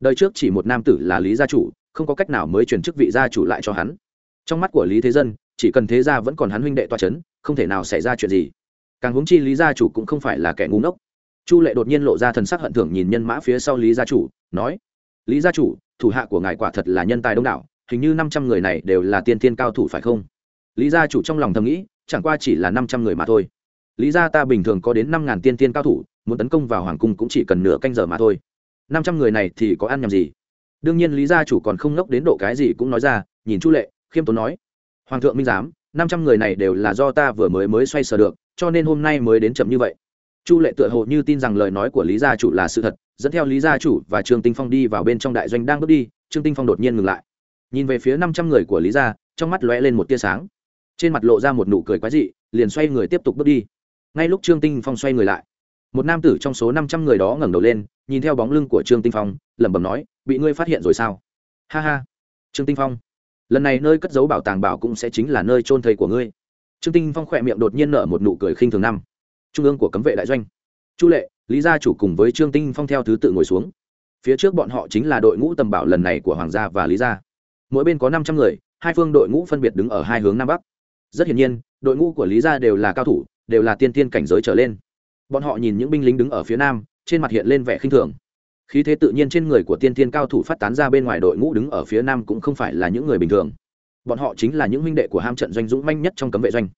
Đời trước chỉ một nam tử là lý gia chủ không có cách nào mới chuyển chức vị gia chủ lại cho hắn. Trong mắt của lý thế dân chỉ cần thế gia vẫn còn hắn huynh đệ toa chấn, không thể nào xảy ra chuyện gì càng huống chi lý gia chủ cũng không phải là kẻ ngu ngốc. Chu lệ đột nhiên lộ ra thần sắc hận thưởng nhìn nhân mã phía sau lý gia chủ, nói, lý gia chủ, thủ hạ của ngài quả thật là nhân tài đông đảo, hình như năm trăm người này đều là tiên thiên cao thủ phải không? Lý gia chủ trong lòng thầm nghĩ, chẳng qua chỉ là năm trăm người mà thôi. Lý gia ta bình thường có đến năm ngàn tiên thiên cao thủ, muốn tấn công vào hoàng cung cũng chỉ cần nửa canh giờ mà thôi. Năm trăm người này thì có ăn nhầm gì? Đương nhiên lý gia chủ còn không ngốc đến độ cái gì cũng nói ra, nhìn chu lệ, khiêm tốn nói, hoàng thượng minh giám, năm trăm người này đều là do ta vừa mới mới xoay sở được cho nên hôm nay mới đến chậm như vậy. Chu lệ tựa hồ như tin rằng lời nói của lý gia chủ là sự thật, dẫn theo lý gia chủ và trương tinh phong đi vào bên trong đại doanh đang bước đi, trương tinh phong đột nhiên ngừng lại. Nhìn về phía năm trăm người của lý gia, trong mắt lóe lên một tia sáng. Trên mặt lộ ra một nụ cười quái dị, liền xoay người tiếp tục bước đi. Ngay lúc trương tinh phong xoay người lại, một nam tử trong số năm trăm người đó ngẩng đầu lên, nhìn theo bóng lưng của trương tinh phong, lẩm bẩm nói, bị ngươi phát hiện rồi sao? Ha ha, trương tinh phong, lần này nơi cất giấu bảo tàng bảo cũng sẽ chính là nơi trôn thầy của ngươi trương tinh phong khỏe miệng đột nhiên nở một nụ cười khinh thường năm. Trung ương của cấm vệ đại doanh. Chu lệ, lý gia chủ cùng với trương tinh phong theo thứ tự ngồi xuống. Phía trước bọn họ chính là đội ngũ tầm bảo lần này của hoàng gia và lý gia. Mỗi bên có năm trăm người, hai phương đội ngũ phân biệt đứng ở hai hướng nam bắc. Rất hiển nhiên, đội ngũ của lý gia đều là cao thủ, đều là tiên tiên cảnh giới trở lên. Bọn họ nhìn những binh lính đứng ở phía nam, trên mặt hiện lên vẻ khinh thường. Khí thế tự nhiên trên người của tiên tiên cao thủ phát tán ra bên ngoài đội ngũ đứng ở phía nam cũng không phải là những người bình thường bọn họ chính là những huynh đệ của ham trận doanh dũng manh nhất trong cấm vệ doanh.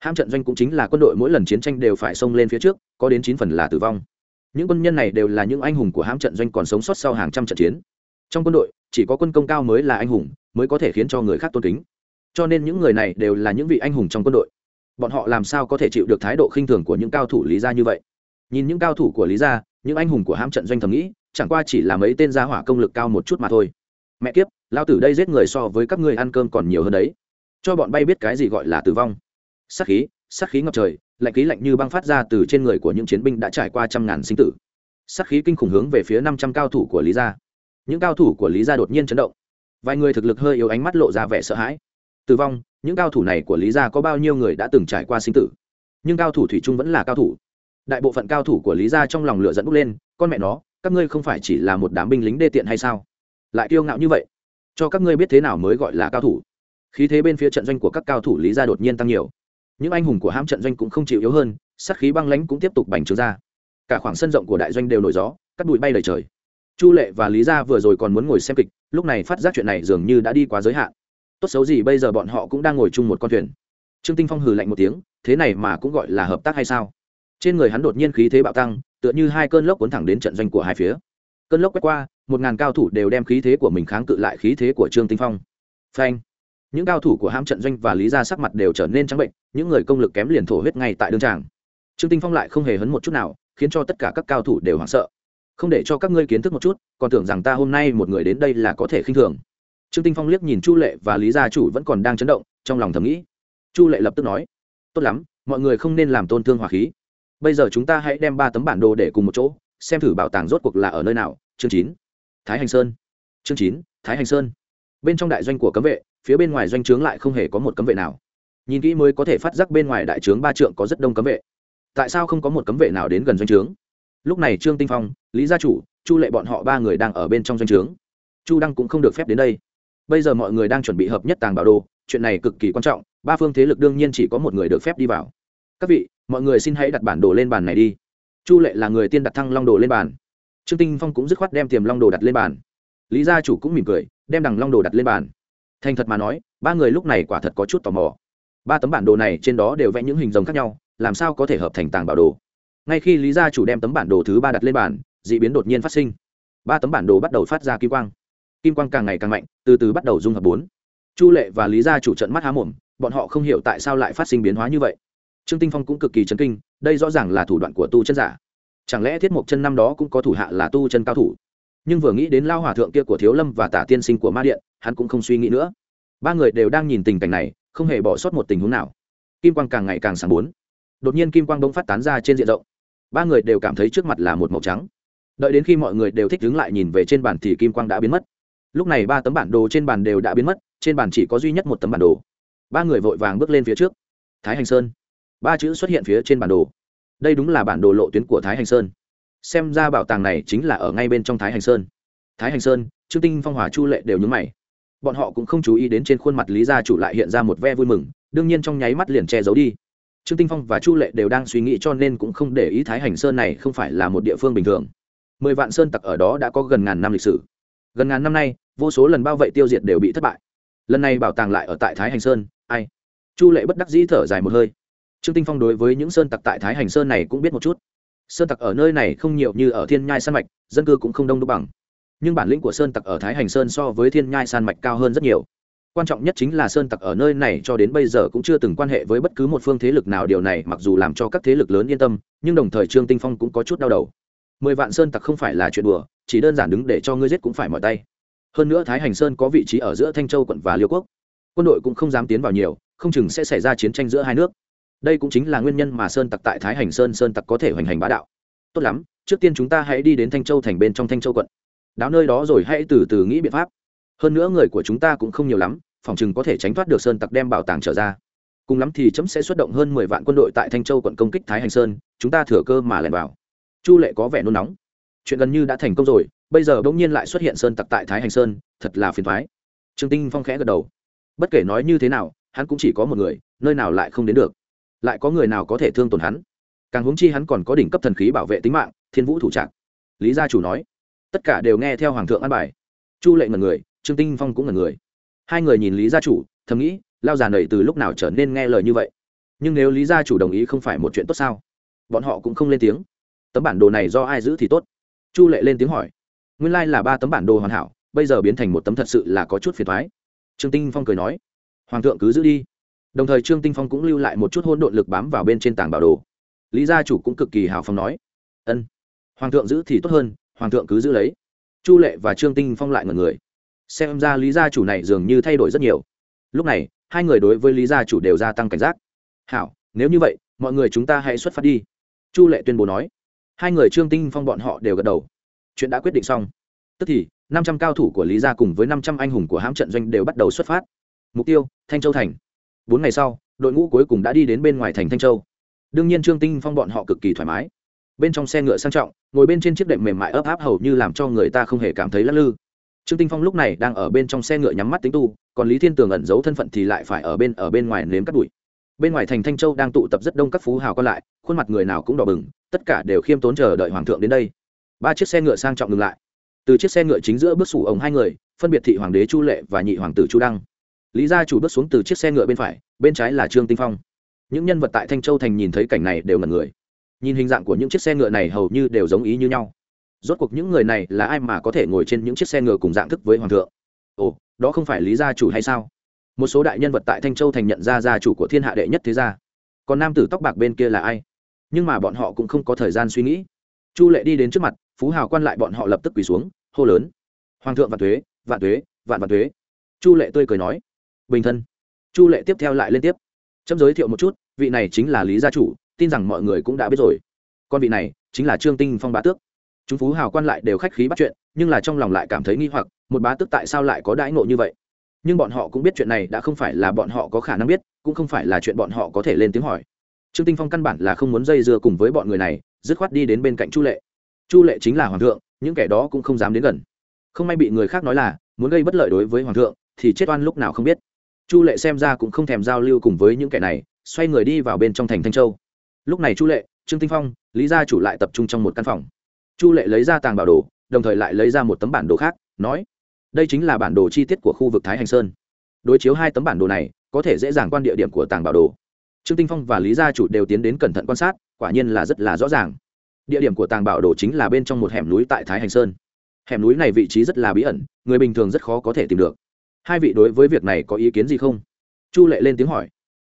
Ham trận doanh cũng chính là quân đội mỗi lần chiến tranh đều phải xông lên phía trước, có đến chín phần là tử vong. Những quân nhân này đều là những anh hùng của ham trận doanh còn sống sót sau hàng trăm trận chiến. Trong quân đội, chỉ có quân công cao mới là anh hùng, mới có thể khiến cho người khác tôn kính. Cho nên những người này đều là những vị anh hùng trong quân đội. Bọn họ làm sao có thể chịu được thái độ khinh thường của những cao thủ lý gia như vậy? Nhìn những cao thủ của lý gia, những anh hùng của ham trận doanh thầm nghĩ, chẳng qua chỉ là mấy tên gia hỏa công lực cao một chút mà thôi mẹ kiếp, lao tử đây giết người so với các ngươi ăn cơm còn nhiều hơn đấy. Cho bọn bay biết cái gì gọi là tử vong. Sắc khí sắc khí ngập trời, lạnh khí lạnh như băng phát ra từ trên người của những chiến binh đã trải qua trăm ngàn sinh tử. Sắc khí kinh khủng hướng về phía năm trăm cao thủ của lý gia. Những cao thủ của lý gia đột nhiên chấn động. Vài người thực lực hơi yếu ánh mắt lộ ra vẻ sợ hãi. Tử vong, những cao thủ này của lý gia có bao nhiêu người đã từng trải qua sinh tử? Nhưng cao thủ thủy trung vẫn là cao thủ. Đại bộ phận cao thủ của lý gia trong lòng lửa dẫn bốc lên, con mẹ nó, các ngươi không phải chỉ là một đám binh lính đê tiện hay sao? Lại kiêu ngạo như vậy? Cho các ngươi biết thế nào mới gọi là cao thủ. Khí thế bên phía trận doanh của các cao thủ lý gia đột nhiên tăng nhiều. Những anh hùng của hãm trận doanh cũng không chịu yếu hơn, sát khí băng lãnh cũng tiếp tục bành trướng ra. Cả khoảng sân rộng của đại doanh đều nổi gió, cắt bụi bay lời trời. Chu lệ và lý gia vừa rồi còn muốn ngồi xem kịch, lúc này phát giác chuyện này dường như đã đi quá giới hạn. Tốt xấu gì bây giờ bọn họ cũng đang ngồi chung một con thuyền. Trương tinh phong hừ lạnh một tiếng, thế này mà cũng gọi là hợp tác hay sao? Trên người hắn đột nhiên khí thế bạo tăng, tựa như hai cơn lốc cuốn thẳng đến trận doanh của hai phía. Cơn lốc quét qua một ngàn cao thủ đều đem khí thế của mình kháng cự lại khí thế của trương tinh phong. Phanh. Những cao thủ của ham trận doanh và lý gia sắc mặt đều trở nên trắng bệnh, những người công lực kém liền thổ huyết ngay tại đương tràng. Trương tinh phong lại không hề hấn một chút nào, khiến cho tất cả các cao thủ đều hoảng sợ. Không để cho các ngươi kiến thức một chút, còn tưởng rằng ta hôm nay một người đến đây là có thể khinh thường. Trương tinh phong liếc nhìn chu lệ và lý gia chủ vẫn còn đang chấn động, trong lòng thầm nghĩ. Chu lệ lập tức nói, tốt lắm, mọi người không nên làm tôn thương hỏa khí. Bây giờ chúng ta hãy đem ba tấm bản đồ để cùng một chỗ, xem thử bảo tàng rốt cuộc là ở nơi nào, chương chín thái hành sơn. Chương chín, thái hành sơn. Bên trong đại doanh của cấm vệ, phía bên ngoài doanh trướng lại không hề có một cấm vệ nào. Nhìn kỹ mới có thể phát giác bên ngoài đại trướng ba trượng có rất đông cấm vệ. Tại sao không có một cấm vệ nào đến gần doanh trướng? Lúc này trương tinh phong, lý gia chủ, chu lệ bọn họ ba người đang ở bên trong doanh trướng. Chu đăng cũng không được phép đến đây. Bây giờ mọi người đang chuẩn bị hợp nhất tàng bảo đồ, chuyện này cực kỳ quan trọng, ba phương thế lực đương nhiên chỉ có một người được phép đi vào. Các vị, mọi người xin hãy đặt bản đồ lên bàn này đi. Chu lệ là người tiên đặt thăng long đồ lên bàn trương tinh phong cũng dứt khoát đem tiềm long đồ đặt lên bàn. Lý gia chủ cũng mỉm cười, đem đằng long đồ đặt lên bàn. Thành thật mà nói, ba người lúc này quả thật có chút tò mò. Ba tấm bản đồ này trên đó đều vẽ những hình rồng khác nhau, làm sao có thể hợp thành tàng bảo đồ? Ngay khi lý gia chủ đem tấm bản đồ thứ ba đặt lên bàn d ị biến đột nhiên phát sinh. Ba tấm bản đồ bắt đầu phát ra kim quang. Kim quang càng ngày càng mạnh, từ từ bắt đầu dung hợp bốn. Chu lệ và lý gia chủ trận mắt há mồm, bọn họ không hiểu tại sao lại phát sinh biến hóa như vậy. Trương tinh phong cũng cực kỳ chấn kinh, đây rõ ràng là thủ đoạn của tu chân giả chẳng lẽ thiết mộc chân năm đó cũng có thủ hạ là tu chân cao thủ? Nhưng vừa nghĩ đến lao hòa thượng kia của thiếu lâm và tả tiên sinh của ma điện, hắn cũng không suy nghĩ nữa. Ba người đều đang nhìn tình cảnh này, không hề bỏ sót một tình huống nào. Kim quang càng ngày càng sáng bốn. Đột nhiên kim quang bỗng phát tán ra trên diện rộng. Ba người đều cảm thấy trước mặt là một màu trắng. Đợi đến khi mọi người đều thích đứng lại nhìn về trên bàn thì kim quang đã biến mất. Lúc này ba tấm bản đồ trên bàn đều đã biến mất, trên bàn chỉ có duy nhất một tấm bản đồ. Ba người vội vàng bước lên phía trước. Thái hành sơn. Ba chữ xuất hiện phía trên bản đồ đây đúng là bản đồ lộ tuyến của thái hành sơn. Xem ra bảo tàng này chính là ở ngay bên trong thái hành sơn. Thái hành sơn, trương tinh, phong hòa chu lệ đều nhúng mày. Bọn họ cũng không chú ý đến trên khuôn mặt lý gia chủ lại hiện ra một ve vui mừng, đương nhiên trong nháy mắt liền che giấu đi. Trương tinh, phong và chu lệ đều đang suy nghĩ cho nên cũng không để ý thái hành sơn này không phải là một địa phương bình thường. Mười vạn sơn tặc ở đó đã có gần ngàn năm lịch sử. Gần ngàn năm nay, vô số lần bao vây tiêu diệt đều bị thất bại. Lần này bảo tàng lại ở tại thái hành sơn, ai? Chu lệ bất đắc dĩ thở dài một hơi trương tinh phong đối với những sơn tặc tại thái hành sơn này cũng biết một chút. Sơn tặc ở nơi này không nhiều như ở thiên nhai san mạch, dân cư cũng không đông đúc bằng. Nhưng bản lĩnh của sơn tặc ở thái hành sơn so với thiên nhai san mạch cao hơn rất nhiều. Quan trọng nhất chính là sơn tặc ở nơi này cho đến bây giờ cũng chưa từng quan hệ với bất cứ một phương thế lực nào. Điều này mặc dù làm cho các thế lực lớn yên tâm, nhưng đồng thời trương tinh phong cũng có chút đau đầu. Mười vạn sơn tặc không phải là chuyện đùa, chỉ đơn giản đứng để cho ngươi giết cũng phải mỏi tay. Hơn nữa thái hành sơn có vị trí ở giữa thanh châu quận và liêu quốc. Quân đội cũng không dám tiến vào nhiều, không chừng sẽ xảy ra chiến tranh giữa hai nước đây cũng chính là nguyên nhân mà sơn tặc tại thái hành sơn sơn tặc có thể hoành hành bá đạo. Tốt lắm, trước tiên chúng ta hãy đi đến thanh châu thành bên trong thanh châu quận. Đáo nơi đó rồi hãy từ từ nghĩ biện pháp. Hơn nữa người của chúng ta cũng không nhiều lắm, phòng chừng có thể tránh thoát được sơn tặc đem bảo tàng trở ra. Cùng lắm thì chấm sẽ xuất động hơn mười vạn quân đội tại thanh châu quận công kích thái hành sơn, chúng ta thừa cơ mà lẻn vào. Chu lệ có vẻ nôn nóng. Chuyện gần như đã thành công rồi, bây giờ bỗng nhiên lại xuất hiện sơn tặc tại thái hành sơn, thật là phiền thoái trương tinh phong khẽ gật đầu. Bất kể nói như thế nào, hắn cũng chỉ có một người, nơi nào lại không đến được lại có người nào có thể thương tổn hắn? Càng huống chi hắn còn có đỉnh cấp thần khí bảo vệ tính mạng, thiên vũ thủ trạng lý gia chủ nói. Tất cả đều nghe theo hoàng thượng an bài. Chu lệ ngần người, trương tinh phong cũng ngần người. Hai người nhìn lý gia chủ, thầm nghĩ, lao già nầy từ lúc nào trở nên nghe lời như vậy? Nhưng nếu lý gia chủ đồng ý không phải một chuyện tốt sao? Bọn họ cũng không lên tiếng. Tấm bản đồ này do ai giữ thì tốt? Chu lệ lên tiếng hỏi. Nguyên lai là ba tấm bản đồ hoàn hảo, bây giờ biến thành một tấm thật sự là có chút phiền thoái trương tinh phong cười nói. Hoàng thượng cứ giữ đi đồng thời trương tinh phong cũng lưu lại một chút hôn độn lực bám vào bên trên tảng bảo đồ. Lý gia chủ cũng cực kỳ hào phóng nói, ân, hoàng thượng giữ thì tốt hơn, hoàng thượng cứ giữ lấy. Chu lệ và trương tinh phong lại ngần người. Xem ra lý gia chủ này dường như thay đổi rất nhiều. Lúc này, hai người đối với lý gia chủ đều gia tăng cảnh giác. Hảo, nếu như vậy, mọi người chúng ta hãy xuất phát đi. Chu lệ tuyên bố nói. Hai người trương tinh phong bọn họ đều gật đầu. Chuyện đã quyết định xong. Tức thì, năm trăm cao thủ của lý gia cùng với năm trăm anh hùng của hãm trận doanh đều bắt đầu xuất phát. Mục tiêu, thanh châu thành bốn ngày sau, đội ngũ cuối cùng đã đi đến bên ngoài thành thanh châu. Đương nhiên trương tinh phong bọn họ cực kỳ thoải mái. Bên trong xe ngựa sang trọng, ngồi bên trên chiếc đệm mềm mại ấp áp hầu như làm cho người ta không hề cảm thấy lắc lư. Trương tinh phong lúc này đang ở bên trong xe ngựa nhắm mắt tính tu, còn lý thiên tường ẩn giấu thân phận thì lại phải ở bên ở bên ngoài nếm cắt bụi. Bên ngoài thành thanh châu đang tụ tập rất đông các phú hào còn lại, khuôn mặt người nào cũng đỏ bừng, tất cả đều khiêm tốn chờ đợi hoàng thượng đến đây. Ba chiếc xe ngựa sang trọng ngừng lại. Từ chiếc xe ngựa chính giữa bước sủ ống hai người, phân biệt thị hoàng đế chu lệ và nhị hoàng tử chu đăng lý gia chủ bước xuống từ chiếc xe ngựa bên phải, bên trái là trương tinh phong. Những nhân vật tại thanh châu thành nhìn thấy cảnh này đều là người. Nhìn hình dạng của những chiếc xe ngựa này hầu như đều giống ý như nhau. Rốt cuộc những người này là ai mà có thể ngồi trên những chiếc xe ngựa cùng dạng thức với hoàng thượng? Ồ, đó không phải lý gia chủ hay sao? Một số đại nhân vật tại thanh châu thành nhận ra gia chủ của thiên hạ đệ nhất thế gia. Còn nam tử tóc bạc bên kia là ai? Nhưng mà bọn họ cũng không có thời gian suy nghĩ. Chu lệ đi đến trước mặt, phú hào quan lại bọn họ lập tức quỳ xuống, hô lớn. Hoàng thượng vạn thuế vạn thuế, vạn vạn thuế. Chu lệ tươi cười nói bình thân. Chu lệ tiếp theo lại lên tiếp. Chấm giới thiệu một chút, vị này chính là lý gia chủ, tin rằng mọi người cũng đã biết rồi. Con vị này chính là trương tinh phong bá tước. Chúng phú hào quan lại đều khách khí bắt chuyện, nhưng là trong lòng lại cảm thấy nghi hoặc, một bá tước tại sao lại có đãi ngộ như vậy? Nhưng bọn họ cũng biết chuyện này đã không phải là bọn họ có khả năng biết, cũng không phải là chuyện bọn họ có thể lên tiếng hỏi. Trương tinh phong căn bản là không muốn dây dưa cùng với bọn người này, dứt khoát đi đến bên cạnh chu lệ. Chu lệ chính là hoàng thượng, những kẻ đó cũng không dám đến gần. Không may bị người khác nói là, muốn gây bất lợi đối với hoàng thượng, thì chết oan lúc nào không biết chu lệ xem ra cũng không thèm giao lưu cùng với những kẻ này, xoay người đi vào bên trong thành thanh châu. Lúc này chu lệ, trương tinh phong, lý gia chủ lại tập trung trong một căn phòng. Chu lệ lấy ra tàng bảo đồ, đồng thời lại lấy ra một tấm bản đồ khác, nói, đây chính là bản đồ chi tiết của khu vực thái hành sơn. Đối chiếu hai tấm bản đồ này, có thể dễ dàng quan địa điểm của tàng bảo đồ. Trương tinh phong và lý gia chủ đều tiến đến cẩn thận quan sát, quả nhiên là rất là rõ ràng. Địa điểm của tàng bảo đồ chính là bên trong một hẻm núi tại thái hành sơn. Hẻm núi này vị trí rất là bí ẩn, người bình thường rất khó có thể tìm được hai vị đối với việc này có ý kiến gì không? Chu lệ lên tiếng hỏi.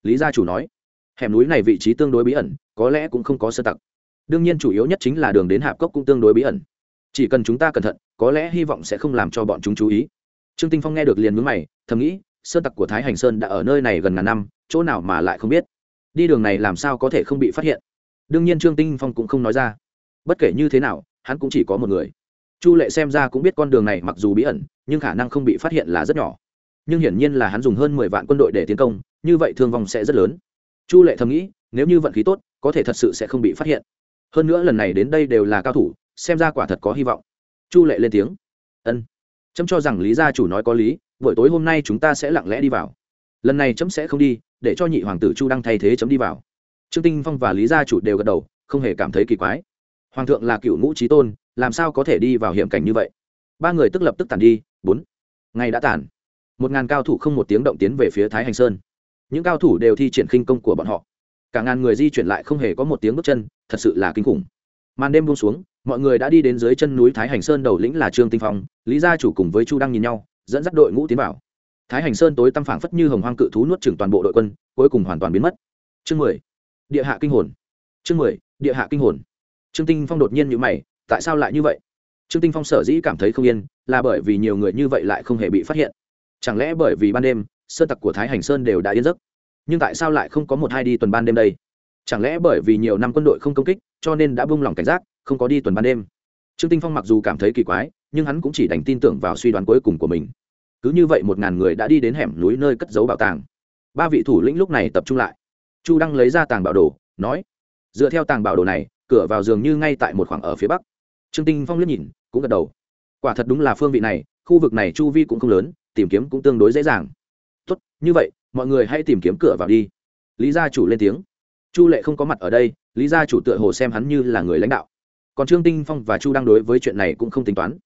Lý gia chủ nói, hẻm núi này vị trí tương đối bí ẩn, có lẽ cũng không có sơ tặc. Đương nhiên chủ yếu nhất chính là đường đến hạp cốc cũng tương đối bí ẩn. Chỉ cần chúng ta cẩn thận, có lẽ hy vọng sẽ không làm cho bọn chúng chú ý. Trương tinh phong nghe được liền mướn mày, thầm nghĩ sơn tặc của thái hành sơn đã ở nơi này gần ngàn năm, chỗ nào mà lại không biết. Đi đường này làm sao có thể không bị phát hiện? Đương nhiên trương tinh phong cũng không nói ra. Bất kể như thế nào, hắn cũng chỉ có một người. Chu lệ xem ra cũng biết con đường này mặc dù bí ẩn nhưng khả năng không bị phát hiện là rất nhỏ. Nhưng hiển nhiên là hắn dùng hơn mười vạn quân đội để tiến công, như vậy thương vong sẽ rất lớn. Chu lệ thầm nghĩ, nếu như vận khí tốt, có thể thật sự sẽ không bị phát hiện. Hơn nữa lần này đến đây đều là cao thủ, xem ra quả thật có hy vọng. Chu lệ lên tiếng. Ân. Trâm cho rằng lý gia chủ nói có lý, buổi tối hôm nay chúng ta sẽ lặng lẽ đi vào. Lần này trẫm sẽ không đi, để cho nhị hoàng tử chu đăng thay thế chấm đi vào. Trương tinh phong và lý gia chủ đều gật đầu, không hề cảm thấy kỳ quái. Hoàng thượng là cựu ngũ trí tôn, làm sao có thể đi vào hiểm cảnh như vậy? Ba người tức lập tức tàn đi bốn. Ngày đã tàn. Một ngàn cao thủ không một tiếng động tiến về phía thái hành sơn. Những cao thủ đều thi triển khinh công của bọn họ. Cả ngàn người di chuyển lại không hề có một tiếng bước chân, thật sự là kinh khủng. Màn đêm buông xuống, mọi người đã đi đến dưới chân núi thái hành sơn đầu lĩnh là trương tinh phong, lý gia chủ cùng với chu Đang nhìn nhau, dẫn dắt đội ngũ tiến vào. Thái hành sơn tối tăm phảng phất như hồng hoang cự thú nuốt chửng toàn bộ đội quân, cuối cùng hoàn toàn biến mất. Chương mười. Địa hạ kinh hồn. Chương mười, địa hạ kinh hồn. Trương tinh phong đột nhiên nhữ mày, tại sao lại như vậy? Trương tinh phong sở dĩ cảm thấy không yên là bởi vì nhiều người như vậy lại không hề bị phát hiện. Chẳng lẽ bởi vì ban đêm, sơn tặc của thái hành sơn đều đã yên giấc? Nhưng tại sao lại không có một hai đi tuần ban đêm đây? Chẳng lẽ bởi vì nhiều năm quân đội không công kích, cho nên đã buông lỏng cảnh giác, không có đi tuần ban đêm? Trương tinh phong mặc dù cảm thấy kỳ quái, nhưng hắn cũng chỉ đành tin tưởng vào suy đoán cuối cùng của mình. Cứ như vậy một ngàn người đã đi đến hẻm núi nơi cất giấu bảo tàng. Ba vị thủ lĩnh lúc này tập trung lại. Chu đăng lấy ra tàng bảo đồ, nói, dựa theo tàng bảo đồ này, cửa vào giường như ngay tại một khoảng ở phía bắc. Trương tinh phong liếc nhìn cũng gật đầu. Quả thật đúng là phương vị này, khu vực này chu vi cũng không lớn, tìm kiếm cũng tương đối dễ dàng. Tốt, như vậy, mọi người hãy tìm kiếm cửa vào đi. Lý gia chủ lên tiếng. Chu lệ không có mặt ở đây, lý gia chủ tựa hồ xem hắn như là người lãnh đạo. Còn trương tinh phong và chu đang đối với chuyện này cũng không tính toán.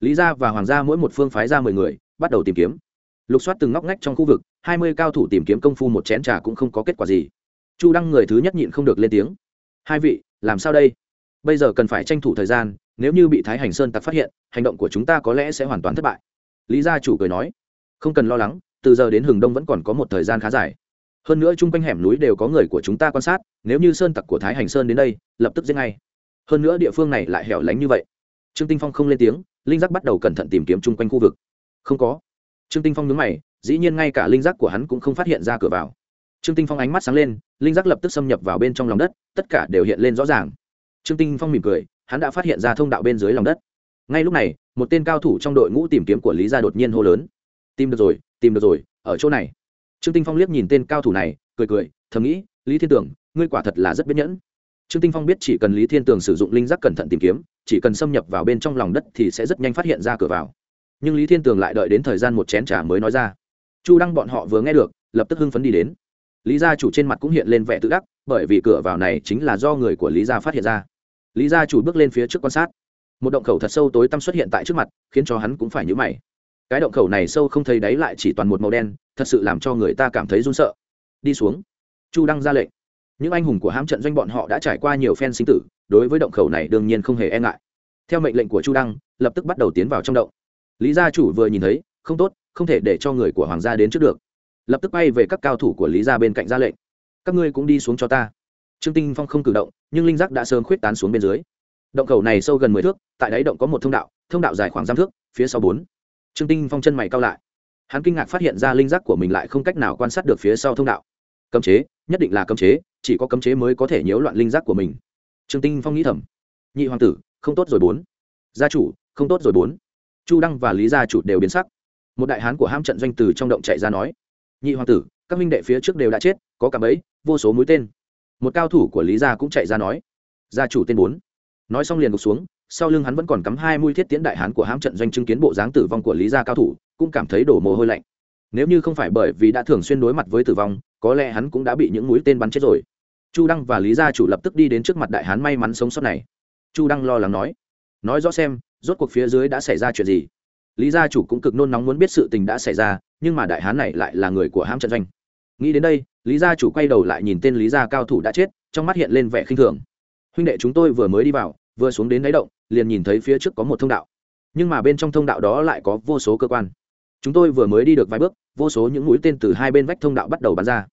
Lý gia và hoàng gia mỗi một phương phái ra mười người, bắt đầu tìm kiếm. Lục soát từng ngóc ngách trong khu vực, hai mươi cao thủ tìm kiếm công phu một chén trà cũng không có kết quả gì. Chu đăng người thứ nhất nhịn không được lên tiếng. Hai vị, làm sao đây? Bây giờ cần phải tranh thủ thời gian, nếu như bị thái hành sơn tặc phát hiện, hành động của chúng ta có lẽ sẽ hoàn toàn thất bại. Lý gia chủ cười nói. Không cần lo lắng, từ giờ đến hừng đông vẫn còn có một thời gian khá dài. Hơn nữa chung quanh hẻm núi đều có người của chúng ta quan sát, nếu như sơn tặc của thái hành sơn đến đây, lập tức giết ngay. Hơn nữa địa phương này lại hẻo lánh như vậy. Trương tinh phong không lên tiếng, linh giác bắt đầu cẩn thận tìm kiếm chung quanh khu vực. Không có. Trương tinh phong nhớ mày, dĩ nhiên ngay cả linh giác của hắn cũng không phát hiện ra cửa vào. Trương tinh phong ánh mắt sáng lên, linh giác lập tức xâm nhập vào bên trong lòng đất, tất cả đều hiện lên rõ ràng trương tinh phong mỉm cười, hắn đã phát hiện ra thông đạo bên dưới lòng đất. Ngay lúc này, một tên cao thủ trong đội ngũ tìm kiếm của lý gia đột nhiên hô lớn. Tìm được rồi, tìm được rồi, ở chỗ này. Trương tinh phong liếc nhìn tên cao thủ này, cười cười, thầm nghĩ, lý thiên tường ngươi quả thật là rất biết nhẫn. Trương tinh phong biết chỉ cần lý thiên tường sử dụng linh giác cẩn thận tìm kiếm, chỉ cần xâm nhập vào bên trong lòng đất thì sẽ rất nhanh phát hiện ra cửa vào. Nhưng lý thiên tường lại đợi đến thời gian một chén trà mới nói ra. Chu đăng bọn họ vừa nghe được, lập tức hưng phấn đi đến. Lý gia chủ trên mặt cũng hiện lên vẻ tự đắc bởi vì cửa vào này chính là do người của lý gia phát hiện ra. Lý gia chủ bước lên phía trước quan sát. Một động khẩu thật sâu tối tăm xuất hiện tại trước mặt, khiến cho hắn cũng phải nhữ mày. Cái động khẩu này sâu không thấy đáy lại chỉ toàn một màu đen, thật sự làm cho người ta cảm thấy run sợ. Đi xuống. Chu đăng ra lệnh. Những anh hùng của hãm trận doanh bọn họ đã trải qua nhiều phen sinh tử, đối với động khẩu này đương nhiên không hề e ngại. Theo mệnh lệnh của chu đăng, lập tức bắt đầu tiến vào trong động. Lý gia chủ vừa nhìn thấy, không tốt, không thể để cho người của hoàng gia đến trước được. Lập tức bay về các cao thủ của lý gia bên cạnh ra lệnh các ngươi cũng đi xuống cho ta. Trương tinh phong không cử động, nhưng linh giác đã sớm khuyết tán xuống bên dưới. Động khẩu này sâu gần mười thước, tại đáy động có một thông đạo thông đạo dài khoảng giam thước, phía sau bốn. Trương tinh phong chân mày cao lại. Hắn kinh ngạc phát hiện ra linh giác của mình lại không cách nào quan sát được phía sau thông đạo. Cấm chế, nhất định là cấm chế, chỉ có cấm chế mới có thể nhiễu loạn linh giác của mình. Trương tinh phong nghĩ thầm. Nhị hoàng tử, không tốt rồi bốn. Gia chủ, không tốt rồi bốn. Chu đăng và lý gia chủ đều biến sắc. Một đại hán của ham trận doanh từ trong động chạy ra nói nhị hoàng tử, các minh đệ phía trước đều đã chết, có cả mấy, vô số mũi tên. Một cao thủ của lý gia cũng chạy ra nói, gia chủ tên bốn. Nói xong liền gục xuống, sau lưng hắn vẫn còn cắm hai mũi thiết tiễn đại hán của hãm trận doanh chứng kiến bộ dáng tử vong của lý gia cao thủ, cũng cảm thấy đổ mồ hôi lạnh. Nếu như không phải bởi vì đã thường xuyên đối mặt với tử vong, có lẽ hắn cũng đã bị những mũi tên bắn chết rồi. Chu đăng và lý gia chủ lập tức đi đến trước mặt đại hán may mắn sống sót này. Chu đăng lo lắng nói nói rõ xem, rốt cuộc phía dưới đã xảy ra chuyện gì? Lý gia chủ cũng cực nôn nóng muốn biết sự tình đã xảy ra nhưng mà đại hán này lại là người của hãm trận doanh. Nghĩ đến đây, lý gia chủ quay đầu lại nhìn tên lý gia cao thủ đã chết, trong mắt hiện lên vẻ khinh thường. Huynh đệ chúng tôi vừa mới đi vào, vừa xuống đến đáy động, liền nhìn thấy phía trước có một thông đạo. Nhưng mà bên trong thông đạo đó lại có vô số cơ quan. Chúng tôi vừa mới đi được vài bước, vô số những mũi tên từ hai bên vách thông đạo bắt đầu bắn ra.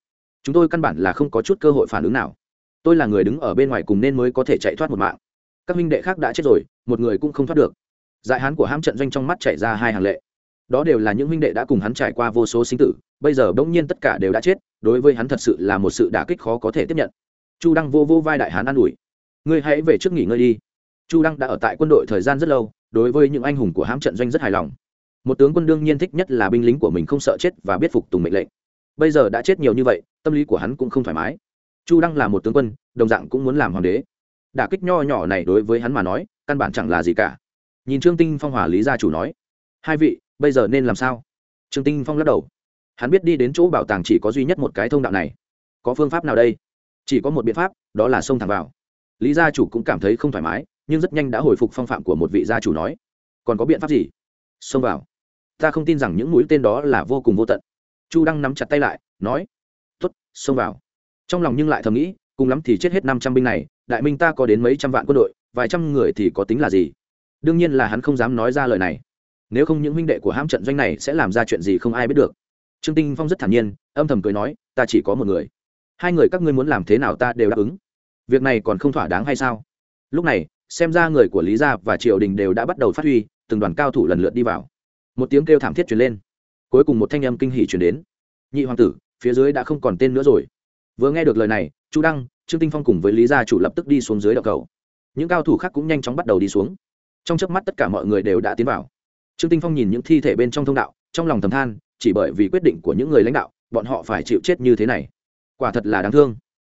Chúng tôi căn bản là không có chút cơ hội phản ứng nào. Tôi là người đứng ở bên ngoài cùng nên mới có thể chạy thoát một mạng. Các huynh đệ khác đã chết rồi, một người cũng không thoát được. Dại hán của ham trận doanh trong mắt chạy ra hai hàng lệ đó đều là những huynh đệ đã cùng hắn trải qua vô số sinh tử, bây giờ bỗng nhiên tất cả đều đã chết, đối với hắn thật sự là một sự đả kích khó có thể tiếp nhận. Chu đăng vô vô vai đại hán an ủi, ngươi hãy về trước nghỉ ngơi đi. Chu đăng đã ở tại quân đội thời gian rất lâu, đối với những anh hùng của hãm trận doanh rất hài lòng. Một tướng quân đương nhiên thích nhất là binh lính của mình không sợ chết và biết phục tùng mệnh lệnh. Bây giờ đã chết nhiều như vậy, tâm lý của hắn cũng không thoải mái. Chu đăng là một tướng quân, đồng dạng cũng muốn làm hoàng đế. Đả kích nho nhỏ này đối với hắn mà nói, căn bản chẳng là gì cả. Nhìn trương tinh phong hòa lý gia chủ nói, hai vị bây giờ nên làm sao? Trương tinh phong lắc đầu. Hắn biết đi đến chỗ bảo tàng chỉ có duy nhất một cái thông đạo này. Có phương pháp nào đây? Chỉ có một biện pháp, đó là xông thẳng vào. Lý gia chủ cũng cảm thấy không thoải mái, nhưng rất nhanh đã hồi phục phong phạm của một vị gia chủ nói, còn có biện pháp gì? Xông vào. Ta không tin rằng những mũi tên đó là vô cùng vô tận. Chu đăng nắm chặt tay lại, nói, tốt, xông vào. Trong lòng nhưng lại thầm nghĩ, cùng lắm thì chết hết năm trăm binh này, đại minh ta có đến mấy trăm vạn quân đội, vài trăm người thì có tính là gì? Đương nhiên là hắn không dám nói ra lời này nếu không những huynh đệ của hãm trận doanh này sẽ làm ra chuyện gì không ai biết được. Trương tinh phong rất thản nhiên, âm thầm cười nói, ta chỉ có một người. Hai người các ngươi muốn làm thế nào ta đều đáp ứng. Việc này còn không thỏa đáng hay sao? Lúc này, xem ra người của lý gia và triều đình đều đã bắt đầu phát huy, từng đoàn cao thủ lần lượt đi vào. Một tiếng kêu thảm thiết truyền lên. Cuối cùng một thanh âm kinh hỉ truyền đến. Nhị hoàng tử, phía dưới đã không còn tên nữa rồi. Vừa nghe được lời này, chu đăng, trương tinh phong cùng với lý gia chủ lập tức đi xuống dưới đập cầu. Những cao thủ khác cũng nhanh chóng bắt đầu đi xuống. Trong chớp mắt tất cả mọi người đều đã tiến vào trương tinh phong nhìn những thi thể bên trong thông đạo, trong lòng thầm than, chỉ bởi vì quyết định của những người lãnh đạo, bọn họ phải chịu chết như thế này. Quả thật là đáng thương.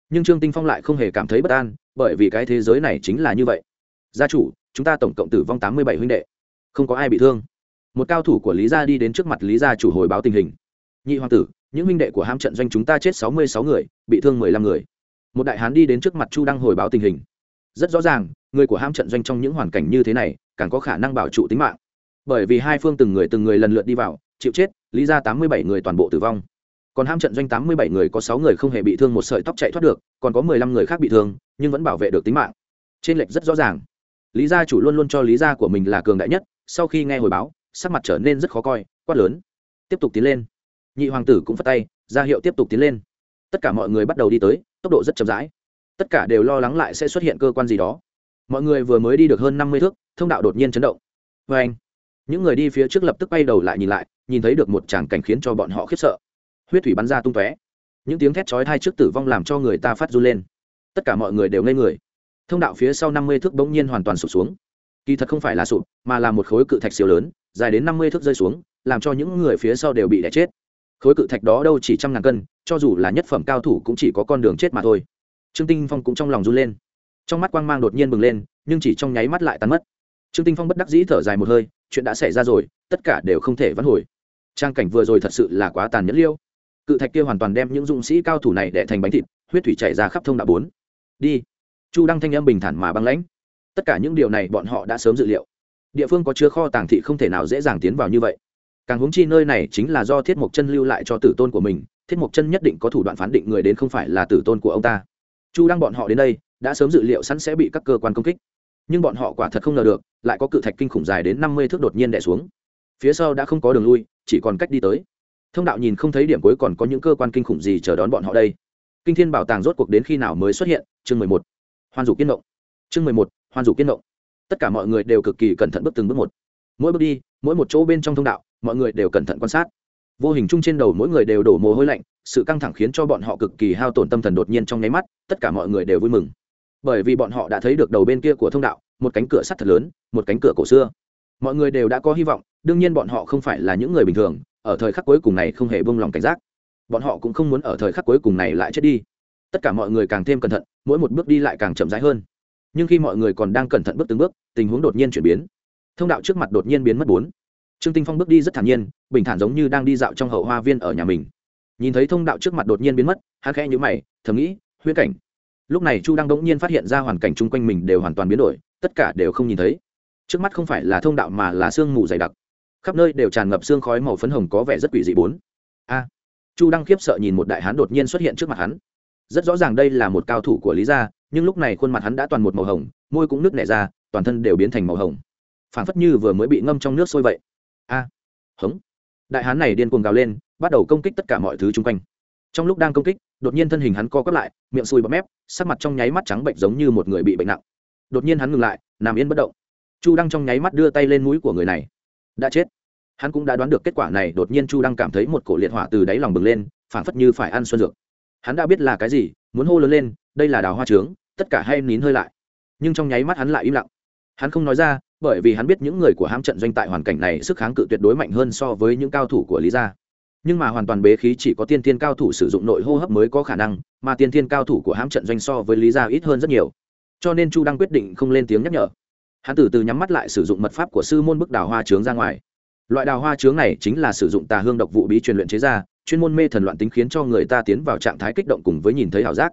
Nhưng trương tinh phong lại không hề cảm thấy bất an, bởi vì cái thế giới này chính là như vậy. Gia chủ, chúng ta tổng cộng tử vong tám mươi bảy huynh đệ. Không có ai bị thương. Một cao thủ của lý gia đi đến trước mặt lý gia chủ hồi báo tình hình. Nhị hoàng tử, những huynh đệ của ham trận doanh chúng ta chết sáu mươi sáu người, bị thương mười lăm người. Một đại hán đi đến trước mặt chu đăng hồi báo tình hình. Rất rõ ràng, người của ham trận doanh trong những hoàn cảnh như thế này, càng có khả năng bảo trụ tính mạng bởi vì hai phương từng người từng người lần lượt đi vào, chịu chết, lý ra tám mươi bảy người toàn bộ tử vong. Còn ham trận doanh tám mươi bảy người có sáu người không hề bị thương một sợi tóc chạy thoát được, còn có mười lăm người khác bị thương, nhưng vẫn bảo vệ được tính mạng. Trên lệch rất rõ ràng. Lý gia chủ luôn luôn cho lý gia của mình là cường đại nhất, sau khi nghe hồi báo, sắc mặt trở nên rất khó coi, quát lớn. Tiếp tục tiến lên. Nhị hoàng tử cũng phất tay, ra hiệu tiếp tục tiến lên. Tất cả mọi người bắt đầu đi tới, tốc độ rất chậm rãi. Tất cả đều lo lắng lại sẽ xuất hiện cơ quan gì đó. Mọi người vừa mới đi được hơn năm mươi thước, thông đạo đột nhiên chấn động. Vê anh những người đi phía trước lập tức bay đầu lại nhìn lại, nhìn thấy được một tràng cảnh khiến cho bọn họ khiếp sợ. Huyết thủy bắn ra tung tóe. Những tiếng thét chói thai trước tử vong làm cho người ta phát run lên. Tất cả mọi người đều ngây người. Thông đạo phía sau năm mươi thước bỗng nhiên hoàn toàn sụp xuống. Kỳ thật không phải là sụp, mà là một khối cự thạch siêu lớn, dài đến năm mươi thước rơi xuống, làm cho những người phía sau đều bị đẻ chết. Khối cự thạch đó đâu chỉ trăm ngàn cân, cho dù là nhất phẩm cao thủ cũng chỉ có con đường chết mà thôi. Trương tinh phong cũng trong lòng run lên. Trong mắt quang mang đột nhiên bừng lên, nhưng chỉ trong nháy mắt lại tan mất. Trương tinh phong bất đắc dĩ thở dài một hơi chuyện đã xảy ra rồi, tất cả đều không thể vãn hồi. Trang cảnh vừa rồi thật sự là quá tàn nhẫn liêu. Cự thạch kia hoàn toàn đem những dũng sĩ cao thủ này đẻ thành bánh thịt, huyết thủy chảy ra khắp thông đạo bốn. Đi. Chu đăng thanh âm bình thản mà băng lãnh. Tất cả những điều này bọn họ đã sớm dự liệu. Địa phương có chứa kho tàng thị không thể nào dễ dàng tiến vào như vậy. Càng huống chi nơi này chính là do thiết mộc chân lưu lại cho tử tôn của mình, thiết mộc chân nhất định có thủ đoạn phán định người đến không phải là tử tôn của ông ta. Chu đăng bọn họ đến đây, đã sớm dự liệu sẵn sẽ bị các cơ quan công kích nhưng bọn họ quả thật không ngờ được, lại có cự thạch kinh khủng dài đến năm mươi thước đột nhiên đẻ xuống. Phía sau đã không có đường lui, chỉ còn cách đi tới. Thông đạo nhìn không thấy điểm cuối còn có những cơ quan kinh khủng gì chờ đón bọn họ đây. Kinh thiên bảo tàng rốt cuộc đến khi nào mới xuất hiện? Chương mười một. Hoan dục kiên động chương mười một. Hoan dục kiên động tất cả mọi người đều cực kỳ cẩn thận bước từng bước một. Mỗi bước đi, mỗi một chỗ bên trong thông đạo, mọi người đều cẩn thận quan sát. Vô hình chung trên đầu mỗi người đều đổ mồ hôi lạnh, sự căng thẳng khiến cho bọn họ cực kỳ hao tổn tâm thần đột nhiên trong nháy mắt, tất cả mọi người đều vui mừng bởi vì bọn họ đã thấy được đầu bên kia của thông đạo, một cánh cửa sắt thật lớn, một cánh cửa cổ xưa. Mọi người đều đã có hy vọng, đương nhiên bọn họ không phải là những người bình thường, ở thời khắc cuối cùng này không hề buông lòng cảnh giác. Bọn họ cũng không muốn ở thời khắc cuối cùng này lại chết đi. Tất cả mọi người càng thêm cẩn thận, mỗi một bước đi lại càng chậm rãi hơn. Nhưng khi mọi người còn đang cẩn thận bước từng bước, tình huống đột nhiên chuyển biến. Thông đạo trước mặt đột nhiên biến mất bốn. Trương tinh phong bước đi rất thản nhiên, bình thản giống như đang đi dạo trong hậu hoa viên ở nhà mình. Nhìn thấy thông đạo trước mặt đột nhiên biến mất, hắn khẽ nhữ mày, thầm nghĩ, huyễn cảnh lúc này chu đang đ ỗ n g nhiên phát hiện ra hoàn cảnh chung quanh mình đều hoàn toàn biến đổi, tất cả đều không nhìn thấy. Trước mắt không phải là thông đạo mà là sương mù dày đặc. Khắp nơi đều tràn ngập xương khói màu phấn hồng có vẻ rất quỷ dị bốn. A! Chu đang khiếp sợ nhìn một đại hán đột nhiên xuất hiện trước mặt hắn. Rất rõ ràng đây là một cao thủ của lý gia, nhưng lúc này khuôn mặt hắn đã toàn một màu hồng, môi cũng nước nẻ ra, toàn thân đều biến thành màu hồng. Phản phất như vừa mới bị ngâm trong nước sôi vậy. A! Hống! Đại hán này điên cuồng gào lên, bắt đầu công kích tất cả mọi thứ chung quanh trong lúc đang công kích, đột nhiên thân hình hắn co quắp lại, miệng sùi bọt mép, sắc mặt trong nháy mắt trắng bệnh giống như một người bị bệnh nặng. Đột nhiên hắn ngừng lại, nằm yên bất động. Chu đăng trong nháy mắt đưa tay lên mũi của người này. Đã chết. Hắn cũng đã đoán được kết quả này, đột nhiên chu đăng cảm thấy một cổ liệt hỏa từ đáy lòng bừng lên, phảng phất như phải ăn xuân dược. Hắn đã biết là cái gì, muốn hô lớn lên, đây là đào hoa trướng, tất cả hay nín hơi lại. Nhưng trong nháy mắt hắn lại im lặng. Hắn không nói ra, bởi vì hắn biết những người của hãm trận doanh tại hoàn cảnh này sức kháng cự tuyệt đối mạnh hơn so với những cao thủ của lý gia nhưng mà hoàn toàn bế khí chỉ có tiên thiên cao thủ sử dụng nội hô hấp mới có khả năng, mà tiên thiên cao thủ của hãm trận doanh so với lý gia ít hơn rất nhiều. Cho nên chu đang quyết định không lên tiếng nhắc nhở. Hắn từ từ nhắm mắt lại sử dụng mật pháp của sư môn bức đào hoa trướng ra ngoài. Loại đào hoa trướng này chính là sử dụng tà hương độc vụ bí truyền luyện chế ra, chuyên môn mê thần loạn tính khiến cho người ta tiến vào trạng thái kích động cùng với nhìn thấy ảo giác.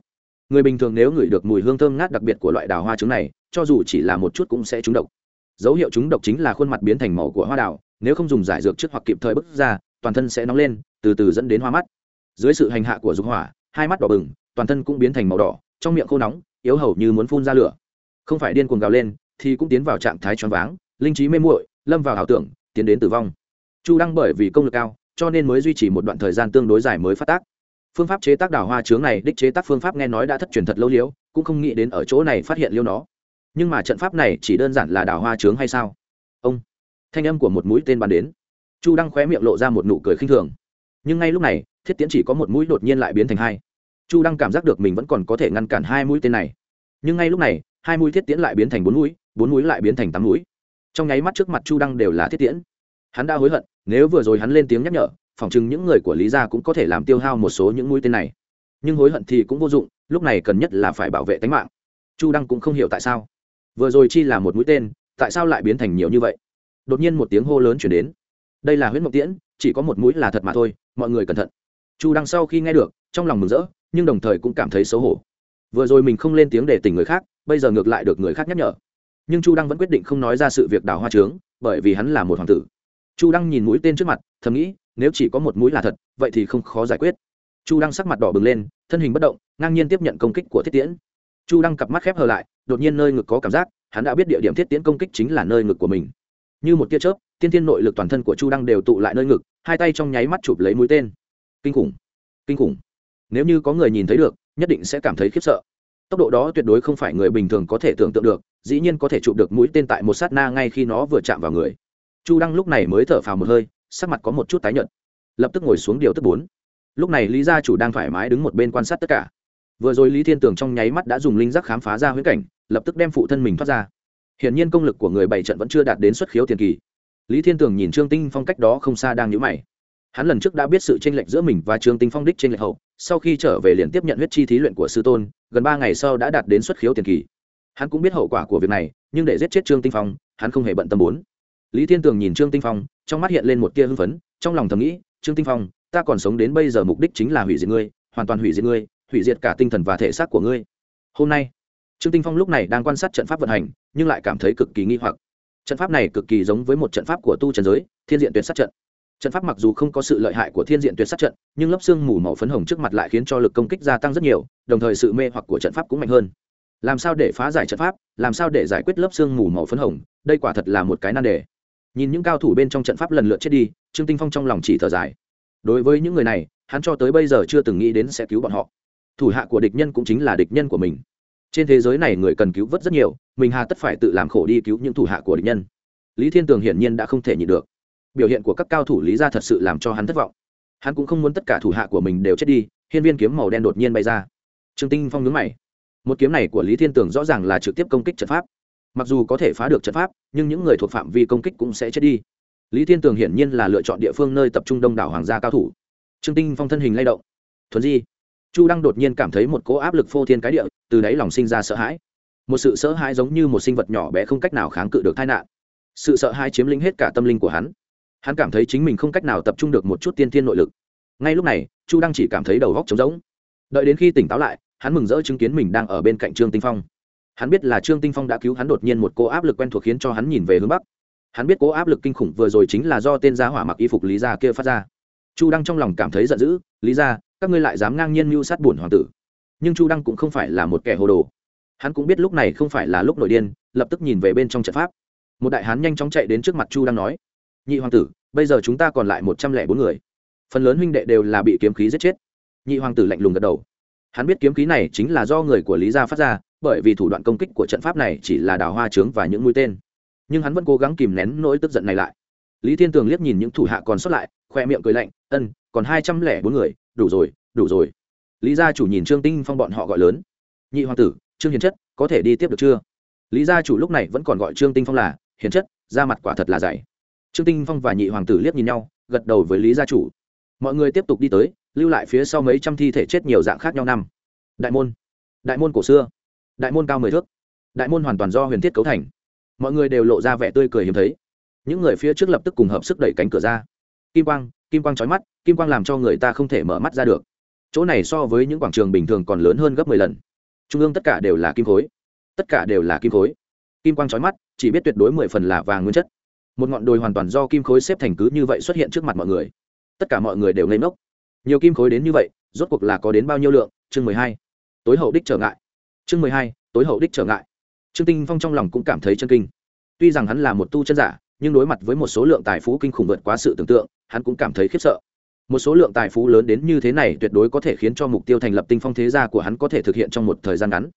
Người bình thường nếu ngửi được mùi hương thơm ngát đặc biệt của loại đào hoa trứng này, cho dù chỉ là một chút cũng sẽ trúng độc. Dấu hiệu trúng độc chính là khuôn mặt biến thành màu của hoa đào, nếu không dùng giải dược trước hoặc kịp thời bức ra toàn thân sẽ nóng lên, từ từ dẫn đến hoa mắt. Dưới sự hành hạ của dục hỏa, hai mắt đỏ bừng, toàn thân cũng biến thành màu đỏ, trong miệng khô nóng, yếu hầu như muốn phun ra lửa. Không phải điên cuồng gào lên, thì cũng tiến vào trạng thái choáng váng, linh trí mê muội, lâm vào ảo tưởng, tiến đến tử vong. Chu đăng bởi vì công lực cao, cho nên mới duy trì một đoạn thời gian tương đối dài mới phát tác. Phương pháp chế tác đào hoa chướng này, đích chế tác phương pháp nghe nói đã thất truyền thật lâu liễu cũng không nghĩ đến ở chỗ này phát hiện liêu nó. Nhưng mà trận pháp này chỉ đơn giản là đào hoa chướng hay sao? Ông, thanh âm của một mũi tên bắn đến chu đăng khóe miệng lộ ra một nụ cười khinh thường. Nhưng ngay lúc này, thiết tiễn chỉ có một mũi đột nhiên lại biến thành hai. Chu đăng cảm giác được mình vẫn còn có thể ngăn cản hai mũi tên này. Nhưng ngay lúc này, hai mũi thiết tiễn lại biến thành bốn mũi bốn mũi lại biến thành tám mũi. Trong nháy mắt trước mặt chu đăng đều là thiết tiễn. Hắn đã hối hận, nếu vừa rồi hắn lên tiếng nhắc nhở, phỏng chừng những người của lý gia cũng có thể làm tiêu hao một số những mũi tên này. Nhưng hối hận thì cũng vô dụng, lúc này cần nhất là phải bảo vệ tính mạng. Chu đăng cũng không hiểu tại sao. Vừa rồi chi là một mũi tên, tại sao lại biến thành nhiều như vậy? Đột nhiên một tiếng hô lớn chuyển đến đây là huyết mộng tiễn, chỉ có một mũi là thật mà thôi, mọi người cẩn thận. Chu đăng sau khi nghe được, trong lòng mừng rỡ, nhưng đồng thời cũng cảm thấy xấu hổ. Vừa rồi mình không lên tiếng để tỉnh người khác, bây giờ ngược lại được người khác nhắc nhở. Nhưng chu đăng vẫn quyết định không nói ra sự việc đào hoa trướng, bởi vì hắn là một hoàng tử. Chu đăng nhìn mũi tên trước mặt, thầm nghĩ, nếu chỉ có một mũi là thật, vậy thì không khó giải quyết. Chu đăng sắc mặt đỏ bừng lên, thân hình bất động, ngang nhiên tiếp nhận công kích của thiết tiễn. Chu đăng cặp mắt khép hờ lại, đột nhiên nơi ngực có cảm giác, hắn đã biết địa điểm thiết tiễn công kích chính là nơi ngực của mình. Như một tia chớp tiên tiên nội lực toàn thân của chu đăng đều tụ lại nơi ngực, hai tay trong nháy mắt chụp lấy mũi tên. Kinh khủng kinh khủng. Nếu như có người nhìn thấy được, nhất định sẽ cảm thấy khiếp sợ. Tốc độ đó tuyệt đối không phải người bình thường có thể tưởng tượng được, dĩ nhiên có thể chụp được mũi tên tại một sát na ngay khi nó vừa chạm vào người. Chu đăng lúc này mới thở phào một hơi, sắc mặt có một chút tái nhợt. Lập tức ngồi xuống điều tức bốn. Lúc này lý gia chủ đang thoải mái đứng một bên quan sát tất cả. Vừa rồi lý thiên tường trong nháy mắt đã dùng linh giác khám phá ra huyễn cảnh, lập tức đem phụ thân mình thoát ra. Hiển nhiên công lực của người bảy trận vẫn chưa đạt đến xuất khiếu tiền kỳ lý thiên tường nhìn trương tinh phong cách đó không xa đang nhíu mày. Hắn lần trước đã biết sự tranh lệch giữa mình và trương tinh phong đích tranh lệch hậu, sau khi trở về liền tiếp nhận huyết chi thí luyện của sư tôn, gần ba ngày sau đã đạt đến xuất khiếu tiền kỳ. Hắn cũng biết hậu quả của việc này, nhưng để giết chết trương tinh phong, hắn không hề bận tâm bốn. Lý thiên tường nhìn trương tinh phong, trong mắt hiện lên một tia hưng phấn, trong lòng thầm nghĩ, trương tinh phong, ta còn sống đến bây giờ mục đích chính là hủy diệt ngươi, hoàn toàn hủy diệt ngươi, hủy diệt cả tinh thần và thể xác của ngươi. Hôm nay, trương tinh phong lúc này đang quan sát trận pháp vận hành, nhưng lại cảm thấy cực kỳ nghi hoặc trận pháp này cực kỳ giống với một trận pháp của tu trần giới, thiên diện tuyệt sát trận. Trận pháp mặc dù không có sự lợi hại của thiên diện tuyệt sát trận, nhưng lớp xương mù màu phấn hồng trước mặt lại khiến cho lực công kích gia tăng rất nhiều, đồng thời sự mê hoặc của trận pháp cũng mạnh hơn. Làm sao để phá giải trận pháp? Làm sao để giải quyết lớp xương mù màu phấn hồng? Đây quả thật là một cái nan đề. Nhìn những cao thủ bên trong trận pháp lần lượt chết đi, trương tinh phong trong lòng chỉ thở dài. Đối với những người này, hắn cho tới bây giờ chưa từng nghĩ đến sẽ cứu bọn họ. Thủ hạ của địch nhân cũng chính là địch nhân của mình trên thế giới này người cần cứu vớt rất nhiều, mình hà tất phải tự làm khổ đi cứu những thủ hạ của địch nhân. Lý thiên tường hiển nhiên đã không thể nhịn được. Biểu hiện của các cao thủ lý ra thật sự làm cho hắn thất vọng. Hắn cũng không muốn tất cả thủ hạ của mình đều chết đi, hiên viên kiếm màu đen đột nhiên bay ra. Trương tinh phong nhướng mày. Một kiếm này của lý thiên tường rõ ràng là trực tiếp công kích trận pháp. Mặc dù có thể phá được trận pháp, nhưng những người thuộc phạm vi công kích cũng sẽ chết đi. Lý thiên tường hiển nhiên là lựa chọn địa phương nơi tập trung đông đảo hoàng gia cao thủ. Trương tinh phong thân hình lay động. Thuần di chu đăng đột nhiên cảm thấy một cỗ áp lực phô thiên cái địa, từ đáy lòng sinh ra sợ hãi. Một sự sợ hãi giống như một sinh vật nhỏ bé không cách nào kháng cự được tai nạn. Sự sợ hãi chiếm lĩnh hết cả tâm linh của hắn. Hắn cảm thấy chính mình không cách nào tập trung được một chút tiên thiên nội lực. Ngay lúc này, chu đăng chỉ cảm thấy đầu góc trống rỗng. Đợi đến khi tỉnh táo lại, hắn mừng rỡ chứng kiến mình đang ở bên cạnh trương tinh phong. Hắn biết là trương tinh phong đã cứu hắn đột nhiên một cô áp lực quen thuộc khiến cho hắn nhìn về hướng bắc. Hắn biết cố áp lực kinh khủng vừa rồi chính là do tên gia hỏa mặc y phục lý gia kia phát ra. Chu đăng trong lòng cảm thấy giận dữ, lý gia các ngươi lại dám ngang nhiên mưu sát bổn hoàng tử. Nhưng chu đăng cũng không phải là một kẻ hồ đồ. Hắn cũng biết lúc này không phải là lúc nổi điên, lập tức nhìn về bên trong trận pháp. Một đại hán nhanh chóng chạy đến trước mặt chu đăng nói, nhị hoàng tử, bây giờ chúng ta còn lại một trăm lẻ bốn người. Phần lớn huynh đệ đều là bị kiếm khí giết chết. Nhị hoàng tử lạnh lùng gật đầu. Hắn biết kiếm khí này chính là do người của lý gia phát ra, bởi vì thủ đoạn công kích của trận pháp này chỉ là đào hoa trướng và những mũi tên. Nhưng hắn vẫn cố gắng kìm nén nỗi tức giận này lại. Lý thiên tường liếc nhìn những thủ hạ còn sót lại, khoe miệng cười lạnh ân, còn hai trăm lẻ bốn người, đủ rồi đủ rồi. Lý gia chủ nhìn trương tinh phong bọn họ gọi lớn. Nhị hoàng tử, trương hiền chất, có thể đi tiếp được chưa? Lý gia chủ lúc này vẫn còn gọi trương tinh phong là, hiền chất, ra mặt quả thật là dày. Trương tinh phong và nhị hoàng tử liếc nhìn nhau, gật đầu với lý gia chủ. Mọi người tiếp tục đi tới, lưu lại phía sau mấy trăm thi thể chết nhiều dạng khác nhau năm. Đại môn. Đại môn cổ xưa. Đại môn cao mười thước. Đại môn hoàn toàn do huyền thiết cấu thành. Mọi người đều lộ ra vẻ tươi cười hiếm thấy. Những người phía trước lập tức cùng hợp sức đẩy cánh cửa ra. Kim quang kim quang trói mắt, kim quang làm cho người ta không thể mở mắt ra được. Chỗ này so với những quảng trường bình thường còn lớn hơn gấp mười lần. Trung ương tất cả đều là kim khối. Tất cả đều là kim khối. Kim quang trói mắt, chỉ biết tuyệt đối mười phần là vàng nguyên chất. Một ngọn đồi hoàn toàn do kim khối xếp thành cứ như vậy xuất hiện trước mặt mọi người. Tất cả mọi người đều ngây ngốc. Nhiều kim khối đến như vậy, rốt cuộc là có đến bao nhiêu lượng? Chương mười hai. Tối hậu đích trở ngại. Chương mười hai, tối hậu đích trở ngại. Trương tinh phong trong lòng cũng cảm thấy chân kinh. Tuy rằng hắn là một tu chân giả, nhưng đối mặt với một số lượng tài phú kinh khủng vượt quá sự tưởng tượng hắn cũng cảm thấy khiếp sợ. Một số lượng tài phú lớn đến như thế này tuyệt đối có thể khiến cho mục tiêu thành lập tinh phong thế gia của hắn có thể thực hiện trong một thời gian ngắn.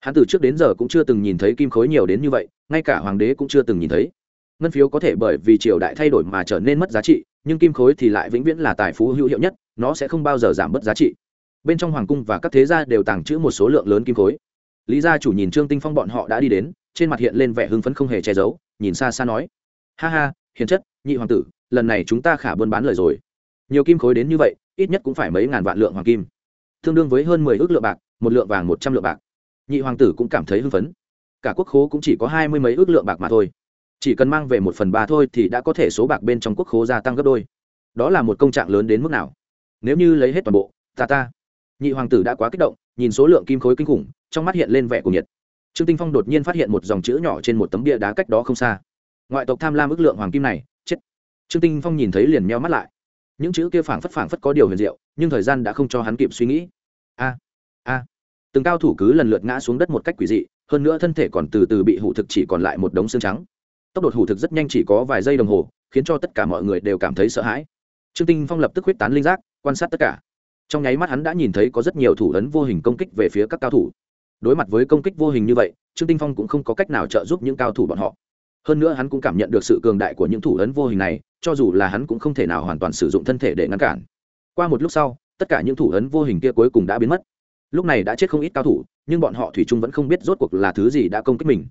Hắn từ trước đến giờ cũng chưa từng nhìn thấy kim khối nhiều đến như vậy, ngay cả hoàng đế cũng chưa từng nhìn thấy. Ngân phiếu có thể bởi vì triều đại thay đổi mà trở nên mất giá trị, nhưng kim khối thì lại vĩnh viễn là tài phú hữu hiệu nhất, nó sẽ không bao giờ giảm mất giá trị. Bên trong hoàng cung và các thế gia đều tàng trữ một số lượng lớn kim khối. Lý gia chủ nhìn trương tinh phong bọn họ đã đi đến, trên mặt hiện lên vẻ hưng phấn không hề che giấu, nhìn xa xa nói, ha ha, hiền chất, nhị hoàng tử lần này chúng ta khả buôn bán lời rồi. Nhiều kim khối đến như vậy, ít nhất cũng phải mấy ngàn vạn lượng hoàng kim. Tương đương với hơn mười ước lượng bạc, một lượng vàng một trăm lượng bạc. Nhị hoàng tử cũng cảm thấy hưng phấn. Cả quốc khố cũng chỉ có hai mươi mấy ước lượng bạc mà thôi. Chỉ cần mang về một phần ba thôi thì đã có thể số bạc bên trong quốc khố gia tăng gấp đôi. Đó là một công trạng lớn đến mức nào? Nếu như lấy hết toàn bộ, ta ta. Nhị hoàng tử đã quá kích động, nhìn số lượng kim khối kinh khủng, trong mắt hiện lên vẻ của nhiệt. Trương tinh phong đột nhiên phát hiện một dòng chữ nhỏ trên một tấm bia đá cách đó không xa. Ngoại tộc tham lam ước lượng hoàng kim này, chết trương tinh phong nhìn thấy liền meo mắt lại. Những chữ kia phảng phất phảng phất có điều huyền diệu, nhưng thời gian đã không cho hắn kịp suy nghĩ. A a. Từng cao thủ cứ lần lượt ngã xuống đất một cách quỷ dị, hơn nữa thân thể còn từ từ bị hủ thực chỉ còn lại một đống xương trắng. Tốc độ hủ thực rất nhanh chỉ có vài giây đồng hồ, khiến cho tất cả mọi người đều cảm thấy sợ hãi. Trương tinh phong lập tức huyết tán linh giác, quan sát tất cả. Trong nháy mắt hắn đã nhìn thấy có rất nhiều thủ ấn vô hình công kích về phía các cao thủ. Đối mặt với công kích vô hình như vậy, trương tinh phong cũng không có cách nào trợ giúp những cao thủ bọn họ hơn nữa hắn cũng cảm nhận được sự cường đại của những thủ ấn vô hình này, cho dù là hắn cũng không thể nào hoàn toàn sử dụng thân thể để ngăn cản. Qua một lúc sau, tất cả những thủ ấn vô hình kia cuối cùng đã biến mất. Lúc này đã chết không ít cao thủ, nhưng bọn họ thủy chung vẫn không biết rốt cuộc là thứ gì đã công kích mình.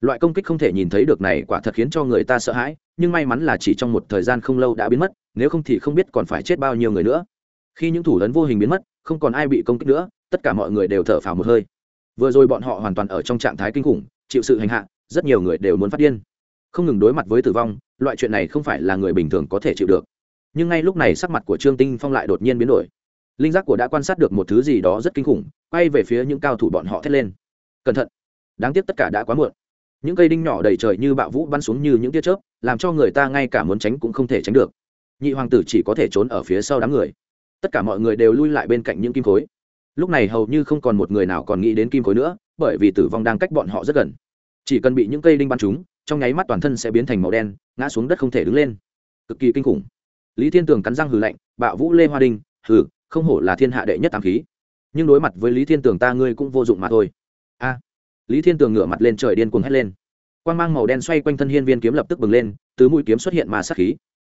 Loại công kích không thể nhìn thấy được này quả thật khiến cho người ta sợ hãi, nhưng may mắn là chỉ trong một thời gian không lâu đã biến mất, nếu không thì không biết còn phải chết bao nhiêu người nữa. Khi những thủ ấn vô hình biến mất, không còn ai bị công kích nữa, tất cả mọi người đều thở phào một hơi. Vừa rồi bọn họ hoàn toàn ở trong trạng thái kinh khủng, chịu sự hành hạ, rất nhiều người đều muốn phát điên không ngừng đối mặt với tử vong, loại chuyện này không phải là người bình thường có thể chịu được. Nhưng ngay lúc này sắc mặt của trương tinh phong lại đột nhiên biến đổi. Linh giác của đã quan sát được một thứ gì đó rất kinh khủng, quay về phía những cao thủ bọn họ thét lên. Cẩn thận! Đáng tiếc tất cả đã quá muộn. Những cây đinh nhỏ đầy trời như bạo vũ bắn xuống như những tia chớp, làm cho người ta ngay cả muốn tránh cũng không thể tránh được. Nhị hoàng tử chỉ có thể trốn ở phía sau đám người. Tất cả mọi người đều lui lại bên cạnh những kim khối. Lúc này hầu như không còn một người nào còn nghĩ đến kim khối nữa, bởi vì tử vong đang cách bọn họ rất gần. Chỉ cần bị những cây đinh bắn trúng trong nháy mắt toàn thân sẽ biến thành màu đen, ngã xuống đất không thể đứng lên. Cực kỳ kinh khủng. Lý thiên tường cắn răng hừ lạnh, bạo vũ lê hoa đinh, hừ, không hổ là thiên hạ đệ nhất tám khí. Nhưng đối mặt với lý thiên tường ta ngươi cũng vô dụng mà thôi. A. Lý thiên tường ngửa mặt lên trời điên cuồng hét lên. Quan g mang màu đen xoay quanh thân hiên viên kiếm lập tức bừng lên tứ mũi kiếm xuất hiện ma sát khí.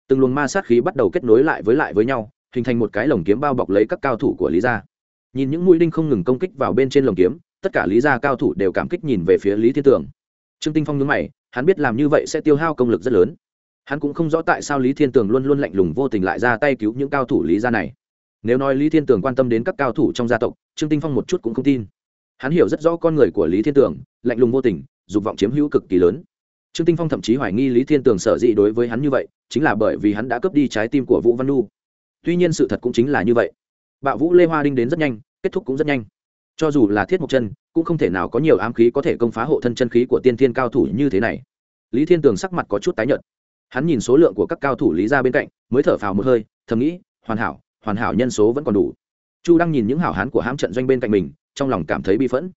Từng luồng ma sát khí bắt đầu kết nối lại với lại với nhau, hình thành một cái lồng kiếm bao bọc lấy các cao thủ của lý gia. Nhìn những mũi đinh không ngừng công kích vào bên trên lồng kiếm, tất cả lý gia cao thủ đều cảm kích nhìn về phía lý thiên tường. Trương tinh phong nhớ mày hắn biết làm như vậy sẽ tiêu hao công lực rất lớn. Hắn cũng không rõ tại sao lý thiên tường luôn luôn lạnh lùng vô tình lại ra tay cứu những cao thủ lý gia này. Nếu nói lý thiên tường quan tâm đến các cao thủ trong gia tộc, trương tinh phong một chút cũng không tin. Hắn hiểu rất rõ con người của lý thiên tường, lạnh lùng vô tình, dục vọng chiếm hữu cực kỳ lớn. Trương tinh phong thậm chí hoài nghi lý thiên tường sở dĩ đối với hắn như vậy, chính là bởi vì hắn đã cướp đi trái tim của vũ văn nu tuy nhiên sự thật cũng chính là như vậy. Bạo vũ lê hoa đinh đến rất nhanh, kết thúc cũng rất nhanh cho dù là thiết mộc chân, cũng không thể nào có nhiều ám khí có thể công phá hộ thân chân khí của tiên thiên cao thủ như thế này. Lý thiên tường sắc mặt có chút tái nhợt. Hắn nhìn số lượng của các cao thủ lý ra bên cạnh, mới thở phào một hơi, thầm nghĩ, hoàn hảo hoàn hảo nhân số vẫn còn đủ. Chu đang nhìn những hảo hán của hãm trận doanh bên cạnh mình, trong lòng cảm thấy bi phẫn.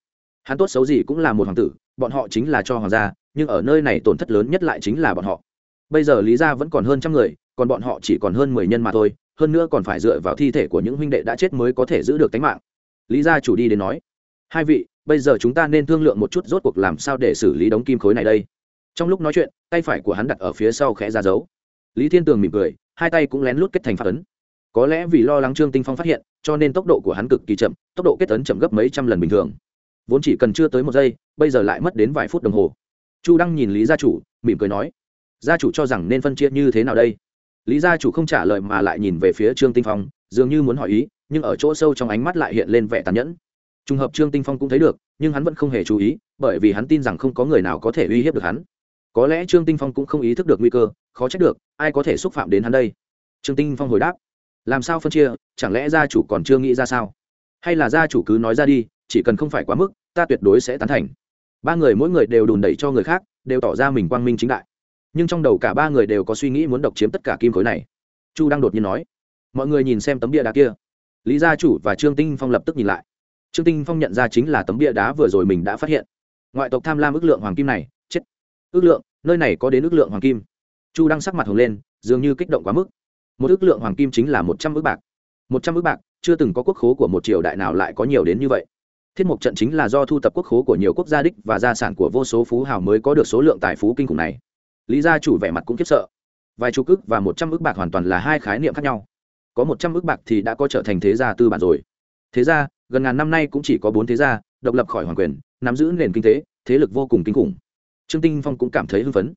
Hắn tốt xấu gì cũng là một hoàng tử, bọn họ chính là cho hoàng gia, nhưng ở nơi này tổn thất lớn nhất lại chính là bọn họ. Bây giờ lý gia vẫn còn hơn trăm người, còn bọn họ chỉ còn hơn mười nhân mà thôi, hơn nữa còn phải dựa vào thi thể của những huynh đệ đã chết mới có thể giữ được tính mạng lý gia chủ đi đến nói, hai vị, bây giờ chúng ta nên thương lượng một chút rốt cuộc làm sao để xử lý đống kim khối này đây. Trong lúc nói chuyện, tay phải của hắn đặt ở phía sau khẽ ra giấu. lý thiên tường mỉm cười, hai tay cũng lén lút kết thành phát ấn. Có lẽ vì lo lắng trương tinh phong phát hiện, cho nên tốc độ của hắn cực kỳ chậm, tốc độ kết ấn chậm gấp mấy trăm lần bình thường. Vốn chỉ cần chưa tới một giây, bây giờ lại mất đến vài phút đồng hồ. Chu đăng nhìn lý gia chủ, mỉm cười nói, gia chủ cho rằng nên phân chia như thế nào đây? Lý gia chủ không trả lời mà lại nhìn về phía trương tinh phong, dường như muốn hỏi ý nhưng ở chỗ sâu trong ánh mắt lại hiện lên vẻ tàn nhẫn. Trùng hợp trương tinh phong cũng thấy được, nhưng hắn vẫn không hề chú ý, bởi vì hắn tin rằng không có người nào có thể uy hiếp được hắn. Có lẽ trương tinh phong cũng không ý thức được nguy cơ, khó trách được, ai có thể xúc phạm đến hắn đây? Trương tinh phong hồi đáp, làm sao phân chia, chẳng lẽ gia chủ còn chưa nghĩ ra sao? Hay là gia chủ cứ nói ra đi, chỉ cần không phải quá mức, ta tuyệt đối sẽ tán thành. Ba người mỗi người đều đùn đẩy cho người khác, đều tỏ ra mình quang minh chính đại. Nhưng trong đầu cả ba người đều có suy nghĩ muốn độc chiếm tất cả kim khối này. Chu đang đột nhiên nói, mọi người nhìn xem tấm bia đá kia lý gia chủ và trương tinh phong lập tức nhìn lại. Trương tinh phong nhận ra chính là tấm bia đá vừa rồi mình đã phát hiện. Ngoại tộc tham lam ước lượng hoàng kim này, chết. Ước lượng, nơi này có đến ước lượng hoàng kim. Chu đang sắc mặt hồng lên, dường như kích động quá mức. Một ước lượng hoàng kim chính là một trăm ước bạc. Một trăm ước bạc, chưa từng có quốc khố của một triều đại nào lại có nhiều đến như vậy. Thiết mục trận chính là do thu tập quốc khố của nhiều quốc gia đích và gia sản của vô số phú hào mới có được số lượng tài phú kinh khủng này. Lý gia chủ vẻ mặt cũng khiếp sợ. Vài chục ức và một trăm ước bạc hoàn toàn là hai khái niệm khác nhau có một trăm ức bạc thì đã có trở thành thế gia tư bản rồi. Thế gia, gần ngàn năm nay cũng chỉ có bốn thế gia, độc lập khỏi hoàng quyền, nắm giữ nền kinh tế, thế lực vô cùng kinh khủng. Trương tinh phong cũng cảm thấy hưng phấn.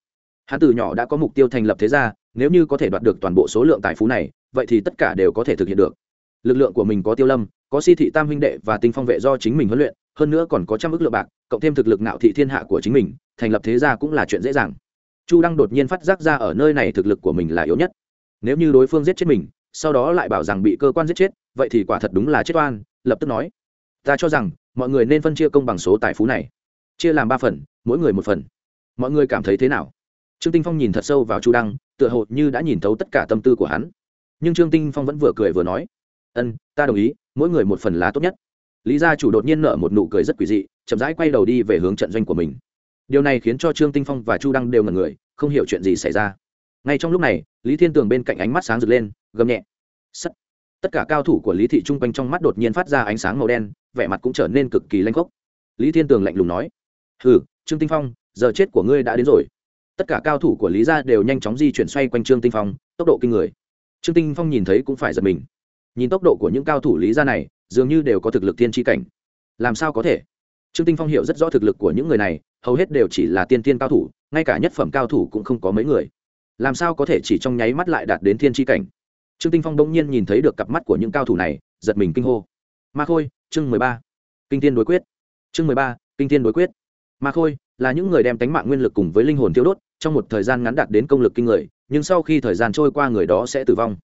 Hắn từ nhỏ đã có mục tiêu thành lập thế gia, nếu như có thể đoạt được toàn bộ số lượng tài phú này, vậy thì tất cả đều có thể thực hiện được. Lực lượng của mình có tiêu lâm, có si thị tam huynh đệ và tinh phong vệ do chính mình huấn luyện, hơn nữa còn có trăm ước lượng bạc, cộng thêm thực lực nạo thị thiên hạ của chính mình, thành lập thế gia cũng là chuyện dễ dàng. Chu đăng đột nhiên phát giác ra ở nơi này thực lực của mình là yếu nhất. Nếu như đối phương giết chết mình sau đó lại bảo rằng bị cơ quan giết chết, vậy thì quả thật đúng là chết oan, lập tức nói. Ta cho rằng, mọi người nên phân chia công bằng số tài phú này. Chia làm ba phần, mỗi người một phần. Mọi người cảm thấy thế nào? Trương tinh phong nhìn thật sâu vào chu đăng, tựa hồ như đã nhìn thấu tất cả tâm tư của hắn. Nhưng trương tinh phong vẫn vừa cười vừa nói, ân, ta đồng ý, mỗi người một phần là tốt nhất. Lý gia chủ đột nhiên nở một nụ cười rất quỷ dị, chậm rãi quay đầu đi về hướng trận doanh của mình. Điều này khiến cho trương tinh phong và chu đăng đều ngẩn người, không hiểu chuyện gì xảy ra. Ngay trong lúc này, lý thiên tường bên cạnh ánh mắt sáng rực lên gầm nhẹ. Sắt. Tất cả cao thủ của lý thị trung quanh trong mắt đột nhiên phát ra ánh sáng màu đen, vẻ mặt cũng trở nên cực kỳ lanh khốc. Lý thiên tường lạnh lùng nói, hừ, trương tinh phong, giờ chết của ngươi đã đến rồi. Tất cả cao thủ của lý gia đều nhanh chóng di chuyển xoay quanh trương tinh phong, tốc độ kinh người. Trương tinh phong nhìn thấy cũng phải giật mình. Nhìn tốc độ của những cao thủ lý gia này, dường như đều có thực lực tiên tri cảnh. Làm sao có thể? Trương tinh phong hiểu rất rõ thực lực của những người này, hầu hết đều chỉ là tiên tiên cao thủ, ngay cả nhất phẩm cao thủ cũng không có mấy người. Làm sao có thể chỉ trong nháy mắt lại đạt đến thiên tri cảnh? Trương tinh phong bỗng nhiên nhìn thấy được cặp mắt của những cao thủ này, giật mình kinh hô. Ma khôi, chương mười ba. Kinh thiên đối quyết. Chương mười ba, kinh thiên đối quyết. Ma khôi là những người đem tánh mạng nguyên lực cùng với linh hồn tiêu đốt, trong một thời gian ngắn đạt đến công lực kinh người, nhưng sau khi thời gian trôi qua người đó sẽ tử vong.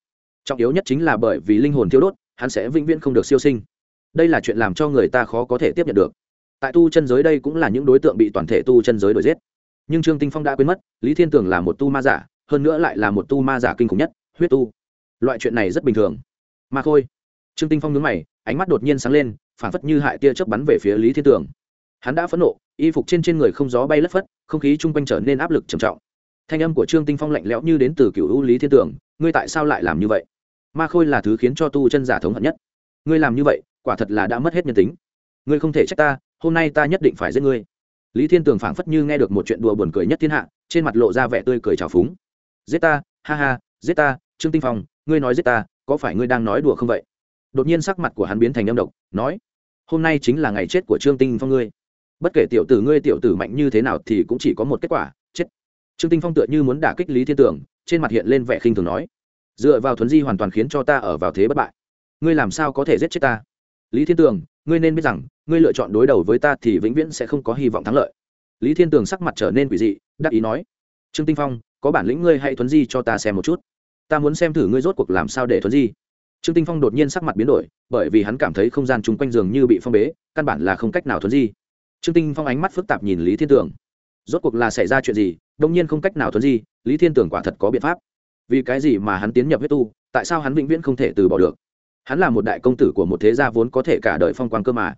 Trọng yếu nhất chính là bởi vì linh hồn tiêu đốt, hắn sẽ vĩnh viễn không được siêu sinh. Đây là chuyện làm cho người ta khó có thể tiếp nhận được. Tại tu chân giới đây cũng là những đối tượng bị toàn thể tu chân giới đổi giết. Nhưng trương tinh phong đã quên mất, lý thiên tường là một tu ma giả, hơn nữa lại là một tu ma giả kinh khủng nhất, huyết tu loại chuyện này rất bình thường. Ma khôi, trương tinh phong nhướng mày, ánh mắt đột nhiên sáng lên phản phất như hại tia chớp bắn về phía lý thiên tường. Hắn đã phẫn nộ, y phục trên trên người không gió bay lất phất, không khí chung quanh trở nên áp lực trầm trọng. Thanh âm của trương tinh phong lạnh lẽo như đến từ cựu u lý thiên tường, ngươi tại sao lại làm như vậy? Ma khôi là thứ khiến cho tu chân giả thống hận nhất. Ngươi làm như vậy, quả thật là đã mất hết nhân tính. Ngươi không thể trách ta, hôm nay ta nhất định phải giết ngươi. Lý thiên tường phảng phất như nghe được một chuyện đùa buồn cười nhất thiên hạ, trên mặt lộ ra vẻ tươi cười trào phúng. Giết ta, ha ha, giết ta, trương tinh phong ngươi nói giết ta, có phải ngươi đang nói đùa không vậy? Đột nhiên sắc mặt của hắn biến thành âm độc, nói, hôm nay chính là ngày chết của trương tinh phong ngươi. Bất kể tiểu tử ngươi tiểu tử mạnh như thế nào thì cũng chỉ có một kết quả, chết. Trương tinh phong tựa như muốn đả kích lý thiên tường trên mặt hiện lên vẻ khinh thường nói, dựa vào thuấn di hoàn toàn khiến cho ta ở vào thế bất bại. Ngươi làm sao có thể giết chết ta? Lý thiên tường ngươi nên biết rằng, ngươi lựa chọn đối đầu với ta thì vĩnh viễn sẽ không có hy vọng thắng lợi. Lý thiên tường sắc mặt trở nên quỷ dị, đắc ý nói, trương tinh phong, có bản lĩnh ngươi hãy thuấn di cho ta xem một chút ta muốn xem thử ngươi rốt cuộc làm sao để thuấn di. Trương tinh phong đột nhiên sắc mặt biến đổi, bởi vì hắn cảm thấy không gian chung quanh giường như bị phong bế, căn bản là không cách nào thuấn di. Trương tinh phong ánh mắt phức tạp nhìn lý thiên tường rốt cuộc là xảy ra chuyện gì, đông nhiên không cách nào thuấn di, lý thiên tường quả thật có biện pháp. Vì cái gì mà hắn tiến nhập huyết tu, tại sao hắn vĩnh viễn không thể từ bỏ được? Hắn là một đại công tử của một thế gia vốn có thể cả đời phong quang cơ mà.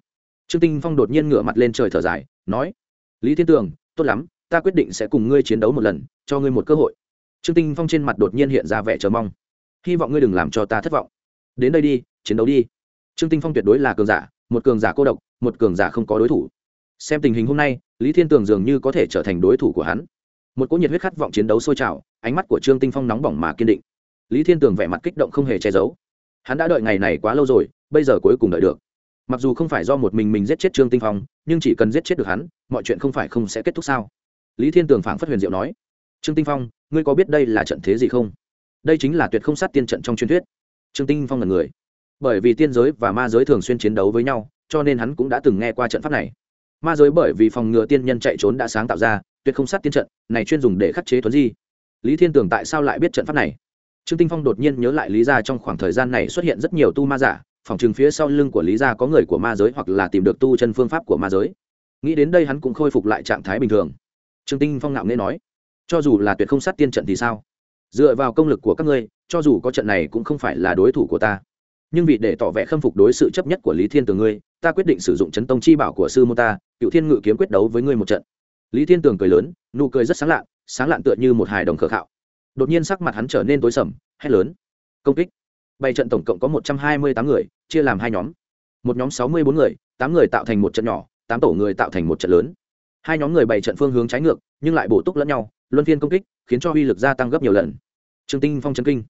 Trương tinh phong đột nhiên ngửa mặt lên trời thở dài, nói, lý thiên tường tốt lắm, ta quyết định sẽ cùng ngươi chiến đấu một lần, cho ngươi một cơ hội trương tinh phong trên mặt đột nhiên hiện ra vẻ chờ mong. Hy vọng ngươi đừng làm cho ta thất vọng. Đến đây đi, chiến đấu đi. Trương tinh phong tuyệt đối là cường giả, một cường giả cô độc, một cường giả không có đối thủ. Xem tình hình hôm nay, lý thiên tường dường như có thể trở thành đối thủ của hắn. Một cỗ nhiệt huyết khát vọng chiến đấu sôi trào, ánh mắt của trương tinh phong nóng bỏng mà kiên định. Lý thiên tường vẻ mặt kích động không hề che giấu. Hắn đã đợi ngày này quá lâu rồi, bây giờ cuối cùng đợi được. Mặc dù không phải do một mình mình giết chết trương tinh phong, nhưng chỉ cần giết chết được hắn, mọi chuyện không phải không sẽ kết thúc sao? Lý thiên tường phảng phất huyền diệu nói trương tinh phong, ngươi có biết đây là trận thế gì không? Đây chính là tuyệt không sát tiên trận trong truyền thuyết. Trương tinh phong là người. Bởi vì tiên giới và ma giới thường xuyên chiến đấu với nhau, cho nên hắn cũng đã từng nghe qua trận pháp này. Ma giới bởi vì phòng ngừa tiên nhân chạy trốn đã sáng tạo ra, tuyệt không sát tiên trận, này chuyên dùng để khắc chế tuấn di. Lý thiên tưởng tại sao lại biết trận pháp này? Trương tinh phong đột nhiên nhớ lại lý gia trong khoảng thời gian này xuất hiện rất nhiều tu ma giả, phòng trường phía sau lưng của lý gia có người của ma giới hoặc là tìm được tu chân phương pháp của ma giới. Nghĩ đến đây hắn cũng khôi phục lại trạng thái bình thường. Trương tinh phong ngạo nghễ nói cho dù là tuyệt không sát tiên trận thì sao? Dựa vào công lực của các ngươi cho dù có trận này cũng không phải là đối thủ của ta. Nhưng vì để tỏ vẻ khâm phục đối sự chấp nhất của lý thiên tường ngươi ta quyết định sử dụng chấn tông chi bảo của sư môn ta cựu thiên ngự kiếm quyết đấu với ngươi một trận. Lý thiên tường cười lớn nụ cười rất sáng lạn, sáng lạn tựa như một hài đồng khờ khạo. Đột nhiên sắc mặt hắn trở nên tối sầm hét lớn. Công kích. Bảy trận tổng cộng có một trăm hai mươi tám người chia làm hai nhóm. Một nhóm sáu mươi bốn người tám người tạo thành một trận nhỏ tám tổ người tạo thành một trận lớn. Hai nhóm người bảy trận phương hướng trái ngược nhưng lại bổ túc lẫn nhau luân phiên công kích, khiến cho uy lực gia tăng gấp nhiều lần. Trương tinh phong chấn kinh.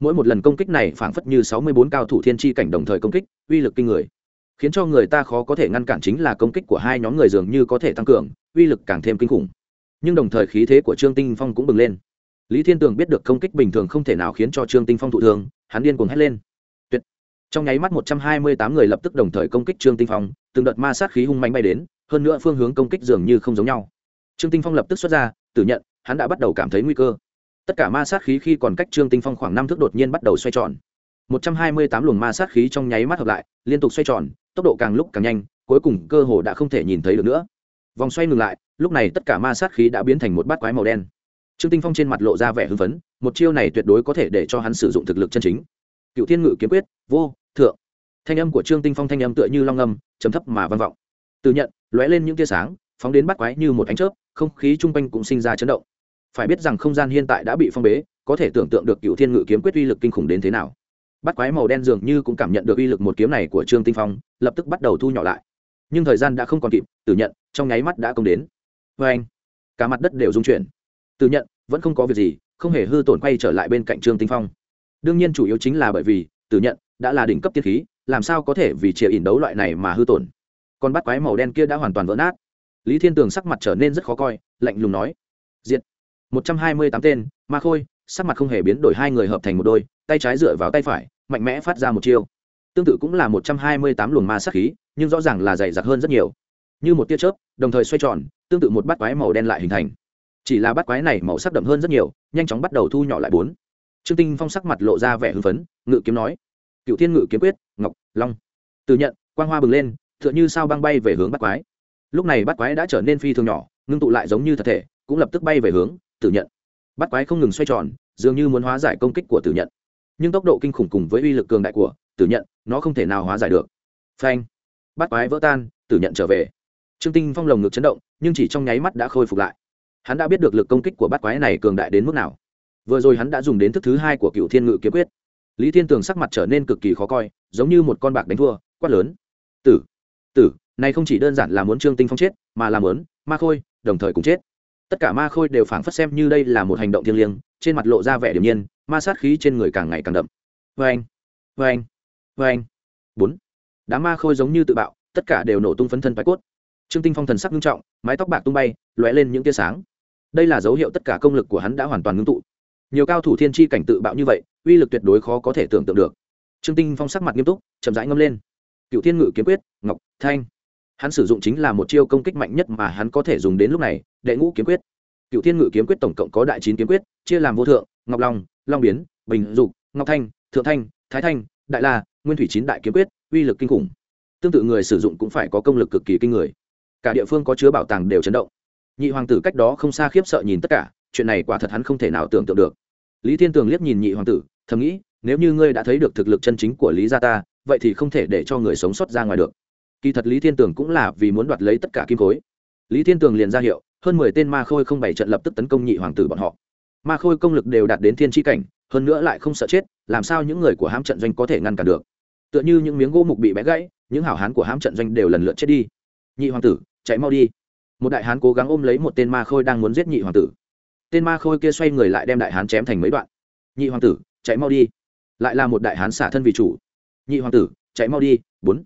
Mỗi một lần công kích này phảng phất như sáu mươi bốn cao thủ thiên tri cảnh đồng thời công kích, uy lực kinh người. Khiến cho người ta khó có thể ngăn cản chính là công kích của hai nhóm người dường như có thể tăng cường, uy lực càng thêm kinh khủng. Nhưng đồng thời khí thế của trương tinh phong cũng bừng lên. Lý thiên tường biết được công kích bình thường không thể nào khiến cho trương tinh phong thụ thương, hắn điên cuồng hét lên. Tuyệt. trong nháy mắt một trăm hai mươi tám người lập tức đồng thời công kích trương tinh phong, từng đợt ma sát khí hung mạnh bay đến, hơn nữa phương hướng công kích dường như không giống nhau. Trương tinh phong lập tức xuất ra, tử nhận hắn đã bắt đầu cảm thấy nguy cơ. Tất cả ma sát khí khi còn cách trương tinh phong khoảng năm thước đột nhiên bắt đầu xoay tròn. Một trăm hai mươi tám luồng ma sát khí trong nháy mắt hợp lại, liên tục xoay tròn, tốc độ càng lúc càng nhanh, cuối cùng cơ hồ đã không thể nhìn thấy được nữa. Vòng xoay ngừng lại, lúc này tất cả ma sát khí đã biến thành một bát quái màu đen. Trương tinh phong trên mặt lộ ra vẻ hưng phấn, một chiêu này tuyệt đối có thể để cho hắn sử dụng thực lực chân chính. Cựu thiên ngự kiếm quyết, vô, thượng. Thanh âm của trương tinh phong thanh âm tựa như long âm chấm thấp mà vang vọng. Từ nhận, lóe lên những tia sáng, phóng đến bắt quái như một ánh chớp, không khí chung quanh cũng sinh ra chấn động phải biết rằng không gian hiện tại đã bị phong bế, có thể tưởng tượng được cựu thiên ngự kiếm quyết uy lực kinh khủng đến thế nào. Bắt quái màu đen dường như cũng cảm nhận được uy lực một kiếm này của trương tinh phong, lập tức bắt đầu thu nhỏ lại. Nhưng thời gian đã không còn kịp, tử nhận trong nháy mắt đã công đến. Với anh, cả mặt đất đều rung chuyển. Tử nhận, vẫn không có việc gì, không hề hư tổn quay trở lại bên cạnh trương tinh phong. Đương nhiên chủ yếu chính là bởi vì tử nhận đã là đỉnh cấp tiên khí, làm sao có thể vì chia ỉn đấu loại này mà hư tổn. Còn bắt quái màu đen kia đã hoàn toàn vỡ nát. Lý thiên tường sắc mặt trở nên rất khó coi, lạnh lùng nói. Diện một trăm hai mươi tám tên ma khôi, sắc mặt không hề biến đổi, hai người hợp thành một đôi, tay trái dựa vào tay phải, mạnh mẽ phát ra một chiêu. Tương tự cũng là một trăm hai mươi tám luồng ma sát khí, nhưng rõ ràng là dày đặc hơn rất nhiều. Như một tia chớp, đồng thời xoay tròn, tương tự một bát quái màu đen lại hình thành. Chỉ là bát quái này màu sắc đậm hơn rất nhiều, nhanh chóng bắt đầu thu nhỏ lại bốn. Trương tinh phong sắc mặt lộ ra vẻ hưng phấn, ngự kiếm nói, cựu thiên ngự kiếm quyết, ngọc, long. Từ nhận, quang hoa bừng lên, tựa như sao băng bay về hướng bát quái. Lúc này bát quái đã trở nên phi thường nhỏ, ngưng tụ lại giống như thật thể, cũng lập tức bay về hướng tử nhận. Bát quái không ngừng xoay tròn, dường như muốn hóa giải công kích của tử nhận. Nhưng tốc độ kinh khủng cùng với uy lực cường đại của tử nhận, nó không thể nào hóa giải được. Phanh. Bát quái vỡ tan, tử nhận trở về. Trương tinh phong lồng ngực chấn động, nhưng chỉ trong nháy mắt đã khôi phục lại. Hắn đã biết được lực công kích của bát quái này cường đại đến mức nào. Vừa rồi hắn đã dùng đến thức thứ hai của cựu thiên ngự kiếm quyết. Lý thiên tường sắc mặt trở nên cực kỳ khó coi, giống như một con bạc đánh thua, quát lớn. Tử tử, này không chỉ đơn giản là muốn trương tinh phong chết, mà là muốn ma khôi, đồng thời cũng chết tất cả ma khôi đều phảng phất xem như đây là một hành động thiêng liêng, trên mặt lộ ra vẻ điềm nhiên, ma sát khí trên người càng ngày càng đậm. Vê anh vê anh vê anh bốn. Đám ma khôi giống như tự bạo, tất cả đều nổ tung phấn thân bạch cốt. Trương tinh phong thần sắc nghiêm trọng, mái tóc bạc tung bay, lóe lên những tia sáng. Đây là dấu hiệu tất cả công lực của hắn đã hoàn toàn ngưng tụ. Nhiều cao thủ thiên tri cảnh tự bạo như vậy, uy lực tuyệt đối khó có thể tưởng tượng được. Trương tinh phong sắc mặt nghiêm túc, chậm rãi ngâm lên. Cựu thiên ngự kiếm quyết, ngọc, thanh hắn sử dụng chính là một chiêu công kích mạnh nhất mà hắn có thể dùng đến lúc này, đệ ngũ kiếm quyết. Cựu thiên ngự kiếm quyết tổng cộng có đại chín kiếm quyết, chia làm vô thượng, ngọc long long biến, bình dục, ngọc thanh, thượng thanh, thái thanh, đại la, nguyên thủy chín đại kiếm quyết, uy lực kinh khủng. Tương tự người sử dụng cũng phải có công lực cực kỳ kinh người. Cả địa phương có chứa bảo tàng đều chấn động. Nhị hoàng tử cách đó không xa khiếp sợ nhìn tất cả, chuyện này quả thật hắn không thể nào tưởng tượng được. Lý thiên tường liếc nhìn nhị hoàng tử, thầm nghĩ, nếu như ngươi đã thấy được thực lực chân chính của lý gia ta, vậy thì không thể để cho người sống sót ra ngoài được kỳ thật lý thiên tường cũng là vì muốn đoạt lấy tất cả kim khối. Lý thiên tường liền ra hiệu, hơn mười tên ma khôi không bảy trận lập tức tấn công nhị hoàng tử bọn họ. Ma khôi công lực đều đạt đến thiên tri cảnh, hơn nữa lại không sợ chết, làm sao những người của hãm trận doanh có thể ngăn cản được? Tựa như những miếng gỗ mục bị bẽ gãy, những hảo hán của hãm trận doanh đều lần lượt chết đi. Nhị hoàng tử, chạy mau đi. Một đại hán cố gắng ôm lấy một tên ma khôi đang muốn giết nhị hoàng tử. Tên ma khôi kia xoay người lại đem đại hán chém thành mấy đoạn. Nhị hoàng tử, chạy mau đi. Lại là một đại hán xả thân vì chủ. Nhị hoàng tử, chạy mau đi. Bốn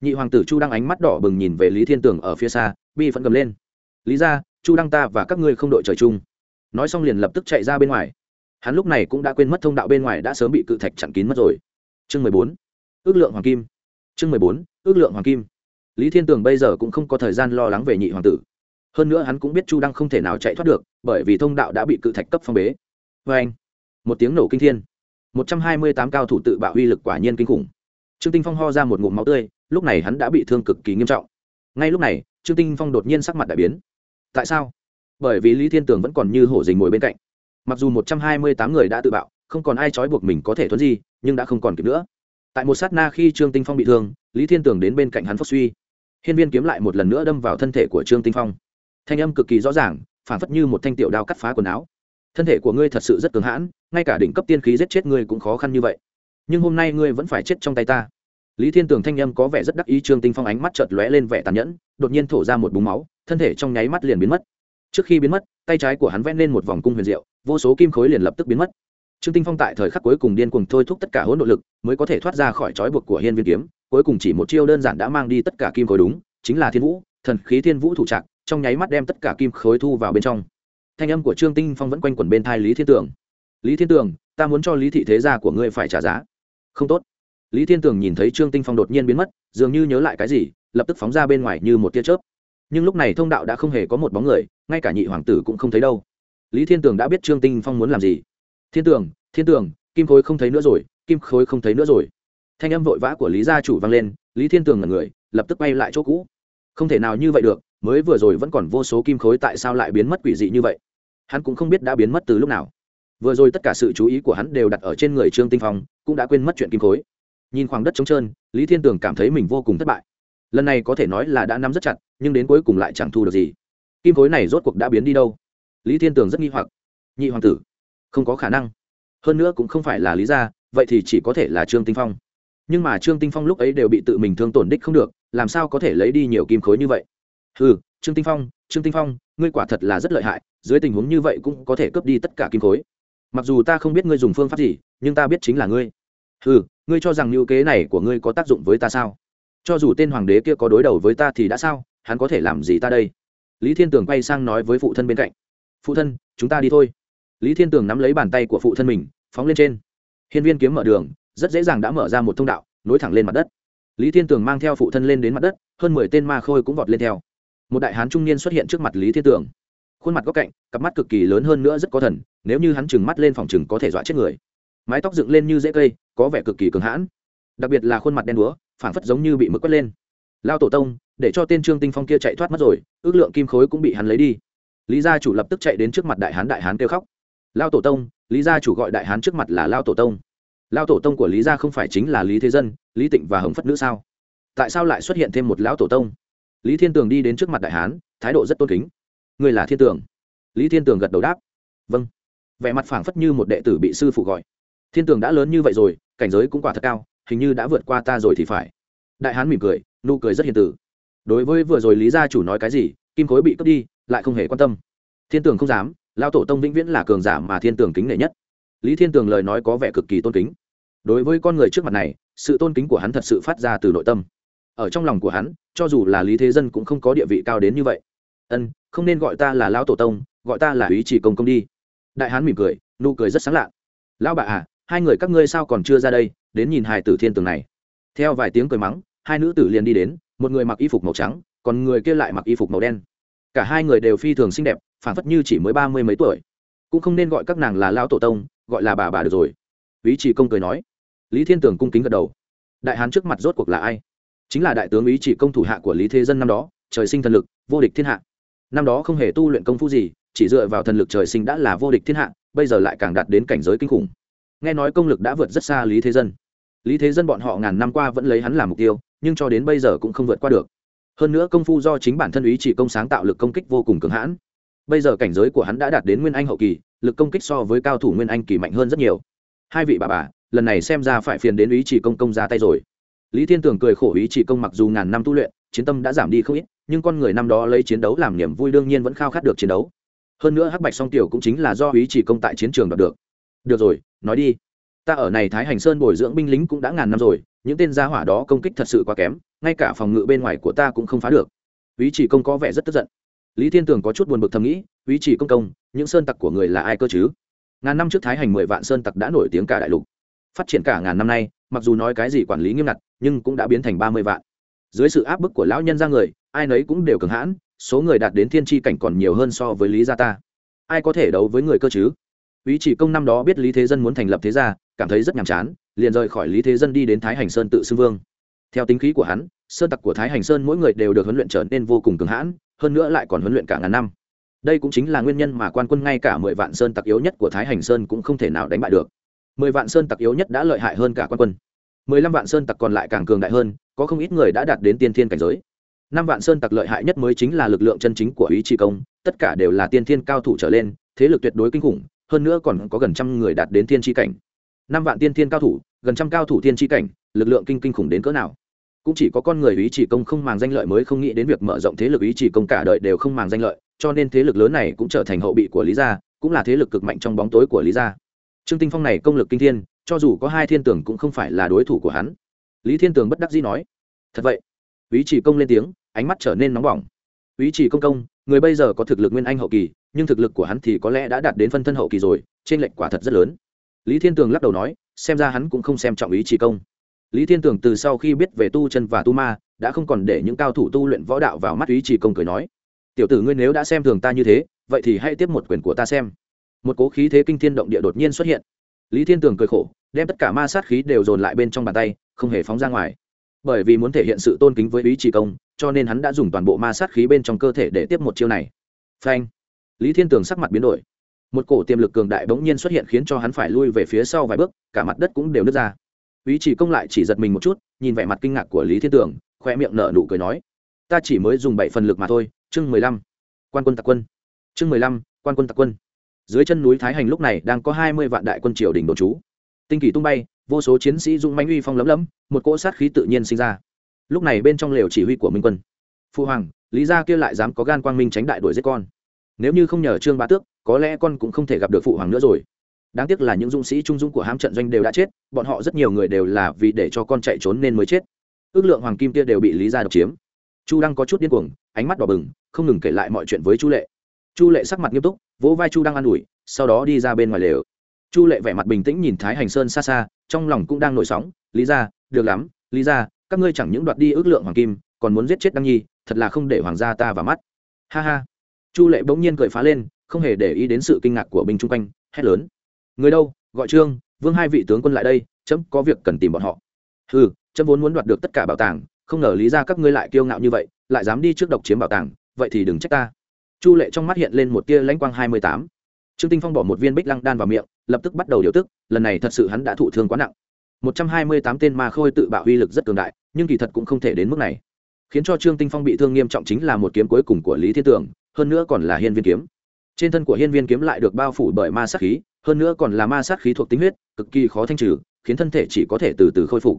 nhị hoàng tử chu đăng ánh mắt đỏ bừng nhìn về lý thiên tường ở phía xa, bi vẫn cầm lên. Lý ra chu đăng ta và các ngươi không đội trời chung. Nói xong liền lập tức chạy ra bên ngoài. Hắn lúc này cũng đã quên mất thông đạo bên ngoài đã sớm bị cự thạch chặn kín mất rồi. Chương mười bốn, ước lượng hoàng kim. Chương mười bốn, ước lượng hoàng kim. Lý thiên tường bây giờ cũng không có thời gian lo lắng về nhị hoàng tử. Hơn nữa hắn cũng biết chu đăng không thể nào chạy thoát được, bởi vì thông đạo đã bị cự thạch cấp phong bế. Vê anh, một tiếng nổ kinh thiên. Một trăm hai mươi tám cao thủ tự bạo uy lực quả nhiên kinh khủng. Trương tinh phong ho ra một ngụm máu tươi lúc này hắn đã bị thương cực kỳ nghiêm trọng. Ngay lúc này, trương tinh phong đột nhiên sắc mặt đại biến. Tại sao? Bởi vì lý thiên tường vẫn còn như hổ dình ngồi bên cạnh. Mặc dù một trăm hai mươi tám người đã tự bạo, không còn ai trói buộc mình có thể thuấn gì nhưng đã không còn kịp nữa. Tại một sát na khi trương tinh phong bị thương, lý thiên tường đến bên cạnh hắn phốc suy. Hiên viên kiếm lại một lần nữa đâm vào thân thể của trương tinh phong. Thanh âm cực kỳ rõ ràng, phản phất như một thanh tiểu đao cắt phá quần áo. Thân thể của ngươi thật sự rất cường hãn, ngay cả đỉnh cấp tiên khí giết chết ngươi cũng khó khăn như vậy. Nhưng hôm nay ngươi vẫn phải chết trong tay ta lý thiên tường thanh âm có vẻ rất đắc ý, trương tinh phong ánh mắt chợt lóe lên vẻ tàn nhẫn, đột nhiên thổ ra một búng máu, thân thể trong nháy mắt liền biến mất. Trước khi biến mất, tay trái của hắn vẽ lên một vòng cung huyền diệu, vô số kim khối liền lập tức biến mất. Trương tinh phong tại thời khắc cuối cùng điên cuồng thôi thúc tất cả hỗn độ lực, mới có thể thoát ra khỏi trói buộc của hiên viên kiếm, cuối cùng chỉ một chiêu đơn giản đã mang đi tất cả kim khối đúng, chính là thiên vũ, thần khí thiên vũ thủ trạc, trong nháy mắt đem tất cả kim khối thu vào bên trong. Thanh âm của trương tinh phong vẫn quanh quẩn bên thai lý thiên tường. Lý thiên tường, ta muốn cho lý thị thế gia của ngươi phải trả giá. Không tốt lý thiên tường nhìn thấy trương tinh phong đột nhiên biến mất, dường như nhớ lại cái gì, lập tức phóng ra bên ngoài như một tia chớp. Nhưng lúc này thông đạo đã không hề có một bóng người, ngay cả nhị hoàng tử cũng không thấy đâu. Lý thiên tường đã biết trương tinh phong muốn làm gì. Thiên tường thiên tường, kim khối không thấy nữa rồi, kim khối không thấy nữa rồi. Thanh âm vội vã của lý gia chủ vang lên, lý thiên tường là người, lập tức bay lại chỗ cũ. Không thể nào như vậy được, mới vừa rồi vẫn còn vô số kim khối tại sao lại biến mất quỷ dị như vậy? Hắn cũng không biết đã biến mất từ lúc nào. Vừa rồi tất cả sự chú ý của hắn đều đặt ở trên người trương tinh phong, cũng đã quên mất chuyện kim khối nhìn khoảng đất trống trơn, lý thiên tường cảm thấy mình vô cùng thất bại. Lần này có thể nói là đã nắm rất chặt, nhưng đến cuối cùng lại chẳng thu được gì. Kim khối này rốt cuộc đã biến đi đâu? Lý thiên tường rất nghi hoặc. Nhị hoàng tử, không có khả năng. Hơn nữa cũng không phải là lý gia, vậy thì chỉ có thể là trương tinh phong. Nhưng mà trương tinh phong lúc ấy đều bị tự mình thương tổn đích không được, làm sao có thể lấy đi nhiều kim khối như vậy? Ừ trương tinh phong, trương tinh phong, ngươi quả thật là rất lợi hại, dưới tình huống như vậy cũng có thể cướp đi tất cả kim khối. Mặc dù ta không biết ngươi dùng phương pháp gì, nhưng ta biết chính là ngươi ừ ngươi cho rằng lưu kế này của ngươi có tác dụng với ta sao? Cho dù tên hoàng đế kia có đối đầu với ta thì đã sao? Hắn có thể làm gì ta đây? Lý thiên tường quay sang nói với phụ thân bên cạnh. Phụ thân, chúng ta đi thôi. Lý thiên tường nắm lấy bàn tay của phụ thân mình, phóng lên trên. Hiên viên kiếm mở đường, rất dễ dàng đã mở ra một thông đạo, nối thẳng lên mặt đất. Lý thiên tường mang theo phụ thân lên đến mặt đất, hơn mười tên ma khôi cũng vọt lên theo. Một đại hán trung niên xuất hiện trước mặt lý thiên tường. Khuôn mặt góc cạnh, cặp mắt cực kỳ lớn hơn nữa rất có thần, nếu như hắn trừng mắt lên phòng chừng có thể dọa chết người. Mái tóc dựng lên như dễ cây có vẻ cực kỳ cường hãn. Đặc biệt là khuôn mặt đen đúa, phảng phất giống như bị mực quất lên. Lao tổ tông, để cho tên trương tinh phong kia chạy thoát mất rồi, ước lượng kim khối cũng bị hắn lấy đi. Lý gia chủ lập tức chạy đến trước mặt đại hán đại hán kêu khóc. Lao tổ tông, lý gia chủ gọi đại hán trước mặt là lao tổ tông. Lao tổ tông của lý gia không phải chính là lý thế dân, lý tịnh và hồng phất nữ sao? Tại sao lại xuất hiện thêm một lão tổ tông? Lý thiên tường đi đến trước mặt đại hán, thái độ rất tôn kính. Người là thiên tường. Lý thiên tường gật đầu đáp. Vâng. Vẻ mặt phảng phất như một đệ tử bị sư phụ gọi. Thiên tường đã lớn như vậy rồi cảnh giới cũng quả thật cao, hình như đã vượt qua ta rồi thì phải. Đại hán mỉm cười, nụ cười rất hiền tử đối với vừa rồi lý gia chủ nói cái gì, kim khối bị cướp đi, lại không hề quan tâm. Thiên tường không dám lao tổ tông vĩnh viễn là cường giả mà thiên tường kính nể nhất. Lý thiên tường lời nói có vẻ cực kỳ tôn kính. Đối với con người trước mặt này, sự tôn kính của hắn thật sự phát ra từ nội tâm. Ở trong lòng của hắn, cho dù là lý thế dân cũng không có địa vị cao đến như vậy. Ân, không nên gọi ta là lão tổ tông, gọi ta là ý chỉ công công đi. Đại hán mỉm cười, nụ cười rất sáng lạ lão bà à hai người các ngươi sao còn chưa ra đây, đến nhìn hài tử thiên tường này. Theo vài tiếng cười mắng, hai nữ tử liền đi đến, một người mặc y phục màu trắng, còn người kia lại mặc y phục màu đen. Cả hai người đều phi thường xinh đẹp phản phất như chỉ mới ba mươi mấy tuổi. Cũng không nên gọi các nàng là lao tổ tông, gọi là bà bà được rồi. Ý chỉ công cười nói. Lý thiên tường cung kính gật đầu. Đại hán trước mặt rốt cuộc là ai? Chính là đại tướng ý chỉ công thủ hạ của lý thế dân năm đó, trời sinh thần lực, vô địch thiên hạ. Năm đó không hề tu luyện công phu gì, chỉ dựa vào thần lực trời sinh đã là vô địch thiên hạ, bây giờ lại càng đạt đến cảnh giới kinh khủng nghe nói công lực đã vượt rất xa lý thế dân lý thế dân bọn họ ngàn năm qua vẫn lấy hắn làm mục tiêu nhưng cho đến bây giờ cũng không vượt qua được hơn nữa công phu do chính bản thân ý chỉ công sáng tạo lực công kích vô cùng cường hãn bây giờ cảnh giới của hắn đã đạt đến nguyên anh hậu kỳ lực công kích so với cao thủ nguyên anh kỳ mạnh hơn rất nhiều hai vị bà bà lần này xem ra phải phiền đến ý chỉ công công ra tay rồi lý thiên tường cười khổ ý chỉ công mặc dù ngàn năm tu luyện chiến tâm đã giảm đi không ít nhưng con người năm đó lấy chiến đấu làm niềm vui đương nhiên vẫn khao khát được chiến đấu hơn nữa hắc bạch song tiểu cũng chính là do ý chỉ công tại chiến trường đạt được được rồi nói đi. Ta ở này thái hành sơn bồi dưỡng binh lính cũng đã ngàn năm rồi, những tên gia hỏa đó công kích thật sự quá kém, ngay cả phòng ngự bên ngoài của ta cũng không phá được. Ý chỉ công có vẻ rất tức giận. Lý thiên tường có chút buồn bực thầm nghĩ ý chỉ công công, những sơn tặc của người là ai cơ chứ? Ngàn năm trước thái hành mười vạn sơn tặc đã nổi tiếng cả đại lục. Phát triển cả ngàn năm nay, mặc dù nói cái gì quản lý nghiêm ngặt, nhưng cũng đã biến thành ba mươi vạn. Dưới sự áp bức của lão nhân ra người, ai nấy cũng đều cường hãn, số người đạt đến thiên tri cảnh còn nhiều hơn so với lý gia ta. Ai có thể đấu với người cơ chứ? Ý chỉ công năm đó biết lý thế dân muốn thành lập thế gia, cảm thấy rất nhàm chán, liền rời khỏi lý thế dân đi đến thái hành sơn tự xưng vương. Theo tính khí của hắn, sơn tặc của thái hành sơn mỗi người đều được huấn luyện trở nên vô cùng cường hãn, hơn nữa lại còn huấn luyện cả ngàn năm. Đây cũng chính là nguyên nhân mà quan quân ngay cả mười vạn sơn tặc yếu nhất của thái hành sơn cũng không thể nào đánh bại được. Mười vạn sơn tặc yếu nhất đã lợi hại hơn cả quan quân. Mười lăm vạn sơn tặc còn lại càng cường đại hơn, có không ít người đã đạt đến tiên thiên cảnh giới. Năm vạn sơn tặc lợi hại nhất mới chính là lực lượng chân chính của ý tri công, tất cả đều là tiên thiên cao thủ trở lên, thế lực tuyệt đối kinh khủng hơn nữa còn có gần trăm người đạt đến thiên tri cảnh. Năm vạn tiên thiên cao thủ, gần trăm cao thủ thiên tri cảnh, lực lượng kinh kinh khủng đến cỡ nào. Cũng chỉ có con người ý chỉ công không màng danh lợi mới không nghĩ đến việc mở rộng thế lực ý chỉ công cả đời đều không màng danh lợi, cho nên thế lực lớn này cũng trở thành hậu bị của lý gia, cũng là thế lực cực mạnh trong bóng tối của lý gia. Trương tinh phong này công lực kinh thiên, cho dù có hai thiên tưởng cũng không phải là đối thủ của hắn. Lý thiên tường bất đắc dĩ nói, thật vậy? Ý chỉ công lên tiếng, ánh mắt trở nên nóng bỏng. Ý chỉ công công, người bây giờ có thực lực nguyên anh hậu kỳ nhưng thực lực của hắn thì có lẽ đã đạt đến phân thân hậu kỳ rồi trên lệnh quả thật rất lớn. Lý thiên tường lắc đầu nói, xem ra hắn cũng không xem trọng ý chỉ công. Lý thiên tường từ sau khi biết về tu chân và tu ma, đã không còn để những cao thủ tu luyện võ đạo vào mắt ý chỉ công cười nói, tiểu tử ngươi nếu đã xem thường ta như thế, vậy thì hãy tiếp một quyền của ta xem. Một cố khí thế kinh thiên động địa đột nhiên xuất hiện. Lý thiên tường cười khổ, đem tất cả ma sát khí đều dồn lại bên trong bàn tay, không hề phóng ra ngoài. Bởi vì muốn thể hiện sự tôn kính với ý chỉ công, cho nên hắn đã dùng toàn bộ ma sát khí bên trong cơ thể để tiếp một chiêu này. Phanh lý thiên tường sắc mặt biến đổi. Một cổ tiềm lực cường đại bỗng nhiên xuất hiện khiến cho hắn phải lui về phía sau vài bước, cả mặt đất cũng đều nứt ra. Ý chỉ công lại chỉ giật mình một chút, nhìn vẻ mặt kinh ngạc của lý thiên tường khoe miệng nở nụ cười nói, ta chỉ mới dùng bảy phần lực mà thôi, chương mười lăm, quan quân tặc quân. Chương mười lăm, quan quân tặc quân. Dưới chân núi thái hành lúc này đang có hai mươi vạn đại quân triều đình đồn trú. Tinh kỳ tung bay, vô số chiến sĩ dung manh uy phong lấm lấm, một cỗ sát khí tự nhiên sinh ra. Lúc này bên trong lều chỉ huy của minh quân. Phu hoàng, lý gia kia lại dám có gan quang minh tránh đại đuổi giết con nếu như không nhờ trương bá tước, có lẽ con cũng không thể gặp được phụ hoàng nữa rồi. Đáng tiếc là những dũng sĩ trung dũng của hám trận doanh đều đã chết, bọn họ rất nhiều người đều là vì để cho con chạy trốn nên mới chết. Ước lượng hoàng kim kia đều bị lý gia độc chiếm. Chu đang có chút điên cuồng, ánh mắt đỏ bừng, không ngừng kể lại mọi chuyện với chu lệ. Chu lệ sắc mặt nghiêm túc, vỗ vai chu đang an ủi, sau đó đi ra bên ngoài lều. Chu lệ vẻ mặt bình tĩnh nhìn thái hành sơn xa xa, trong lòng cũng đang nổi sóng. Lý ra được lắm, lý ra các ngươi chẳng những đoạt đi ước lượng hoàng kim, còn muốn giết chết đăng nhi, thật là không để hoàng gia ta vào mắt. Ha ha chu lệ bỗng nhiên cười phá lên, không hề để ý đến sự kinh ngạc của binh chung quanh, hét lớn. Người đâu? Gọi trương, vương hai vị tướng quân lại đây, chấm có việc cần tìm bọn họ. Ừ chấm vốn muốn đoạt được tất cả bảo tàng, không ngờ lý ra các ngươi lại kiêu ngạo như vậy, lại dám đi trước độc chiếm bảo tàng, vậy thì đừng trách ta. Chu lệ trong mắt hiện lên một tia lãnh quang hai mươi tám. Trương tinh phong bỏ một viên bích lăng đan vào miệng, lập tức bắt đầu điều tức, lần này thật sự hắn đã thụ thương quá nặng. Một trăm hai mươi tám tên ma khôi tự bạo uy lực rất cường đại, nhưng kỳ thật cũng không thể đến mức này. Khiến cho trương tinh phong bị thương nghiêm trọng chính là một kiếm cuối cùng của lý thiên tường hơn nữa còn là hiên viên kiếm. Trên thân của hiên viên kiếm lại được bao phủ bởi ma sát khí, hơn nữa còn là ma sát khí thuộc tính huyết, cực kỳ khó thanh trừ, khiến thân thể chỉ có thể từ từ khôi phục.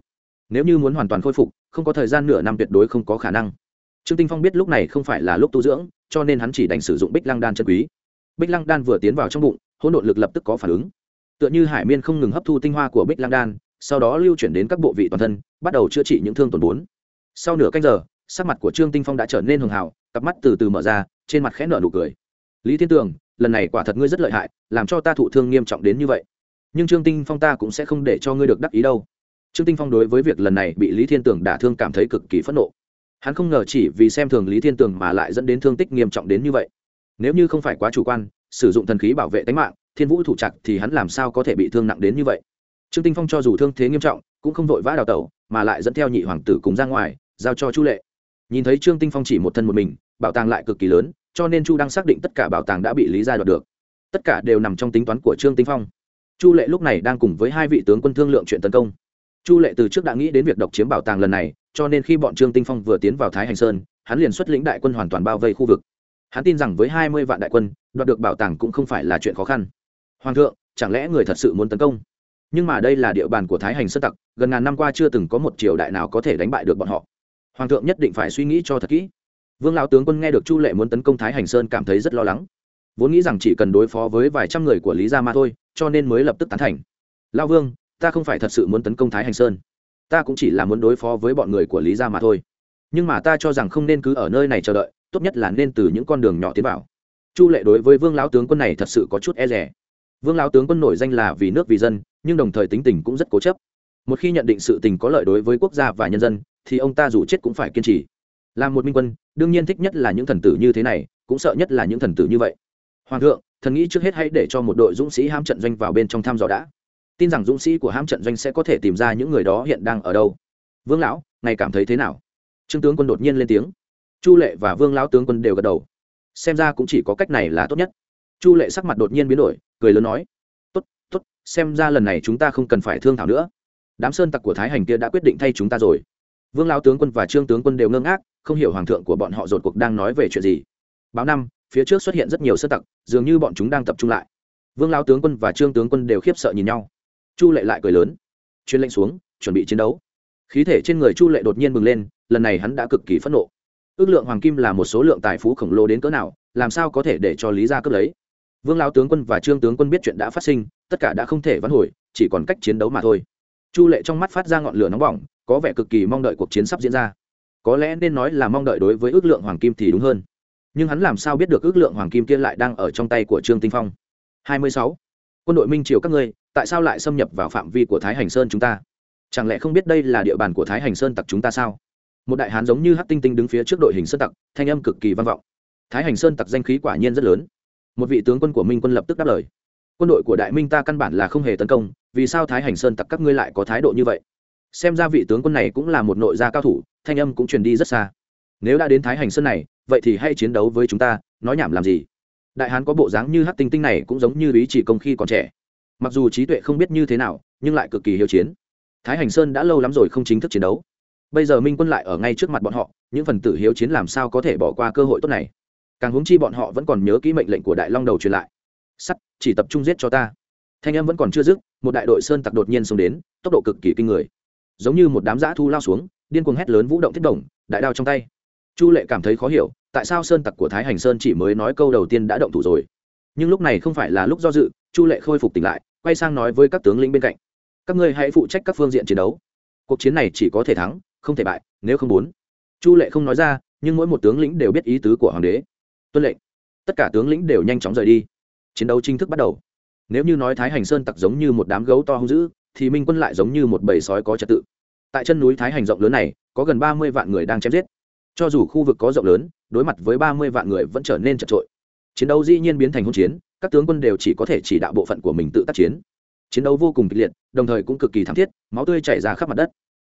Nếu như muốn hoàn toàn khôi phục, không có thời gian nửa năm tuyệt đối không có khả năng. Trương tinh phong biết lúc này không phải là lúc tu dưỡng, cho nên hắn chỉ đành sử dụng bích lăng đan chân quý. Bích lăng đan vừa tiến vào trong bụng, hỗn độn lực lập tức có phản ứng. Tựa như hải miên không ngừng hấp thu tinh hoa của bích lăng đan, sau đó lưu chuyển đến các bộ vị toàn thân, bắt đầu chữa trị những thương tổn bốn. Sau nửa canh giờ, sắc mặt của trương tinh phong đã trở nên hường hào, cặp mắt từ từ mở ra trên mặt khẽ nở nụ cười. Lý thiên tường, lần này quả thật ngươi rất lợi hại, làm cho ta thụ thương nghiêm trọng đến như vậy. Nhưng trương tinh phong ta cũng sẽ không để cho ngươi được đắc ý đâu. Trương tinh phong đối với việc lần này bị lý thiên tường đả thương cảm thấy cực kỳ phẫn nộ. Hắn không ngờ chỉ vì xem thường lý thiên tường mà lại dẫn đến thương tích nghiêm trọng đến như vậy. Nếu như không phải quá chủ quan, sử dụng thần khí bảo vệ tính mạng, thiên vũ thủ chặt thì hắn làm sao có thể bị thương nặng đến như vậy? Trương tinh phong cho dù thương thế nghiêm trọng, cũng không vội vã đào tẩu, mà lại dẫn theo nhị hoàng tử cùng ra ngoài, giao cho chu lệ. Nhìn thấy trương tinh phong chỉ một thân một mình, bảo tàng lại cực kỳ lớn cho nên chu đang xác định tất cả bảo tàng đã bị lý gia đoạt được. Tất cả đều nằm trong tính toán của trương tinh phong. Chu lệ lúc này đang cùng với hai vị tướng quân thương lượng chuyện tấn công. Chu lệ từ trước đã nghĩ đến việc độc chiếm bảo tàng lần này, cho nên khi bọn trương tinh phong vừa tiến vào thái hành sơn, hắn liền xuất lĩnh đại quân hoàn toàn bao vây khu vực. Hắn tin rằng với hai mươi vạn đại quân, đoạt được bảo tàng cũng không phải là chuyện khó khăn. Hoàng thượng, chẳng lẽ người thật sự muốn tấn công? Nhưng mà đây là địa bàn của thái hành sơn tặc, gần ngàn năm qua chưa từng có một triều đại nào có thể đánh bại được bọn họ. Hoàng thượng nhất định phải suy nghĩ cho thật kỹ vương lão tướng quân nghe được chu lệ muốn tấn công thái hành sơn cảm thấy rất lo lắng. Vốn nghĩ rằng chỉ cần đối phó với vài trăm người của lý gia mà thôi, cho nên mới lập tức tán thành. Lao vương, ta không phải thật sự muốn tấn công thái hành sơn. Ta cũng chỉ là muốn đối phó với bọn người của lý gia mà thôi. Nhưng mà ta cho rằng không nên cứ ở nơi này chờ đợi, tốt nhất là nên từ những con đường nhỏ tiến vào. Chu lệ đối với vương lão tướng quân này thật sự có chút e rẻ vương lão tướng quân nổi danh là vì nước vì dân, nhưng đồng thời tính tình cũng rất cố chấp. Một khi nhận định sự tình có lợi đối với quốc gia và nhân dân, thì ông ta dù chết cũng phải kiên trì làm một minh quân, đương nhiên thích nhất là những thần tử như thế này, cũng sợ nhất là những thần tử như vậy. Hoàng thượng, thần nghĩ trước hết hãy để cho một đội dũng sĩ ham trận doanh vào bên trong thăm dò đã. Tin rằng dũng sĩ của ham trận doanh sẽ có thể tìm ra những người đó hiện đang ở đâu. Vương lão, ngài cảm thấy thế nào? Trương tướng quân đột nhiên lên tiếng. Chu lệ và vương lão tướng quân đều gật đầu. Xem ra cũng chỉ có cách này là tốt nhất. Chu lệ sắc mặt đột nhiên biến đổi, cười lớn nói. Tốt tốt, xem ra lần này chúng ta không cần phải thương thảo nữa. Đám sơn tặc của thái hành kia đã quyết định thay chúng ta rồi vương lão tướng quân và trương tướng quân đều ngơ ngác, không hiểu hoàng thượng của bọn họ rột cuộc đang nói về chuyện gì. Báo năm, phía trước xuất hiện rất nhiều sơ tặc, dường như bọn chúng đang tập trung lại. Vương lão tướng quân và trương tướng quân đều khiếp sợ nhìn nhau. Chu lệ lại cười lớn. Chuyên lệnh xuống, chuẩn bị chiến đấu. Khí thể trên người chu lệ đột nhiên bừng lên, lần này hắn đã cực kỳ phẫn nộ. Ước lượng hoàng kim là một số lượng tài phú khổng lồ đến cỡ nào, làm sao có thể để cho lý gia cướp lấy? Vương lão tướng quân và trương tướng quân biết chuyện đã phát sinh, tất cả đã không thể vãn hồi, chỉ còn cách chiến đấu mà thôi. Chu lệ trong mắt phát ra ngọn lửa nóng bỏng có vẻ cực kỳ mong đợi cuộc chiến sắp diễn ra. Có lẽ nên nói là mong đợi đối với ước lượng hoàng kim thì đúng hơn. Nhưng hắn làm sao biết được ước lượng hoàng kim kia lại đang ở trong tay của trương tinh phong? 26. quân đội minh triều các ngươi, tại sao lại xâm nhập vào phạm vi của thái hành sơn chúng ta? Chẳng lẽ không biết đây là địa bàn của thái hành sơn tặc chúng ta sao? Một đại hán giống như hát tinh tinh đứng phía trước đội hình sơn tặc, thanh âm cực kỳ vang vọng. Thái hành sơn tặc danh khí quả nhiên rất lớn. Một vị tướng quân của minh quân lập tức đáp lời. Quân đội của đại minh ta căn bản là không hề tấn công, vì sao thái hành sơn tặc các ngươi lại có thái độ như vậy? Xem ra vị tướng quân này cũng là một nội gia cao thủ, thanh âm cũng truyền đi rất xa. Nếu đã đến thái hành sơn này, vậy thì hãy chiến đấu với chúng ta, nói nhảm làm gì? Đại hán có bộ dáng như hát tinh tinh này cũng giống như ý chỉ công khi còn trẻ. Mặc dù trí tuệ không biết như thế nào, nhưng lại cực kỳ hiếu chiến. Thái hành sơn đã lâu lắm rồi không chính thức chiến đấu. Bây giờ minh quân lại ở ngay trước mặt bọn họ, những phần tử hiếu chiến làm sao có thể bỏ qua cơ hội tốt này? Càng huống chi bọn họ vẫn còn nhớ kỹ mệnh lệnh của đại long đầu truyền lại. Sắt, chỉ tập trung giết cho ta. Thanh em vẫn còn chưa dứt, một đại đội sơn tặc đột nhiên xông đến, tốc độ cực kỳ kinh người giống như một đám dã thu lao xuống, điên cuồng hét lớn vũ động thiết động đại đao trong tay. Chu lệ cảm thấy khó hiểu, tại sao sơn tặc của thái hành sơn chỉ mới nói câu đầu tiên đã động thủ rồi? Nhưng lúc này không phải là lúc do dự, chu lệ khôi phục tỉnh lại, quay sang nói với các tướng lĩnh bên cạnh. Các ngươi hãy phụ trách các phương diện chiến đấu. Cuộc chiến này chỉ có thể thắng, không thể bại, nếu không muốn. Chu lệ không nói ra, nhưng mỗi một tướng lĩnh đều biết ý tứ của hoàng đế. Tuân lệnh. Tất cả tướng lĩnh đều nhanh chóng rời đi. Chiến đấu chính thức bắt đầu. Nếu như nói thái hành sơn tặc giống như một đám gấu to hung dữ thì minh quân lại giống như một bầy sói có trật tự. Tại chân núi thái hành rộng lớn này, có gần ba mươi vạn người đang chém giết. Cho dù khu vực có rộng lớn, đối mặt với ba mươi vạn người vẫn trở nên chật trội. Chiến đấu dĩ nhiên biến thành hỗn chiến, các tướng quân đều chỉ có thể chỉ đạo bộ phận của mình tự tác chiến. Chiến đấu vô cùng kịch liệt, đồng thời cũng cực kỳ thảm thiết, máu tươi chảy ra khắp mặt đất.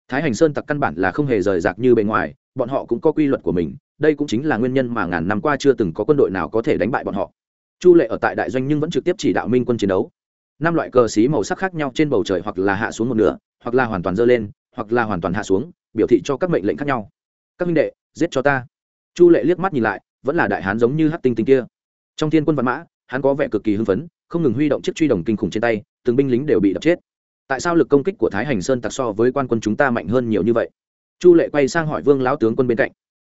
Thái hành sơn tặc căn bản là không hề rời rạc như bề ngoài, bọn họ cũng có quy luật của mình, đây cũng chính là nguyên nhân mà ngàn năm qua chưa từng có quân đội nào có thể đánh bại bọn họ. Chu lệ ở tại đại doanh nhưng vẫn trực tiếp chỉ đạo minh quân chiến đấu năm loại cờ xí màu sắc khác nhau trên bầu trời hoặc là hạ xuống một nửa, hoặc là hoàn toàn dơ lên, hoặc là hoàn toàn hạ xuống, biểu thị cho các mệnh lệnh khác nhau. Các minh đệ, giết cho ta. Chu lệ liếc mắt nhìn lại, vẫn là đại hán giống như hát tinh tinh kia. Trong thiên quân văn mã, hắn có vẻ cực kỳ hưng phấn, không ngừng huy động chiếc truy đồng kinh khủng trên tay, từng binh lính đều bị đập chết. Tại sao lực công kích của thái hành sơn tặc so với quan quân chúng ta mạnh hơn nhiều như vậy? Chu lệ quay sang hỏi vương lão tướng quân bên cạnh.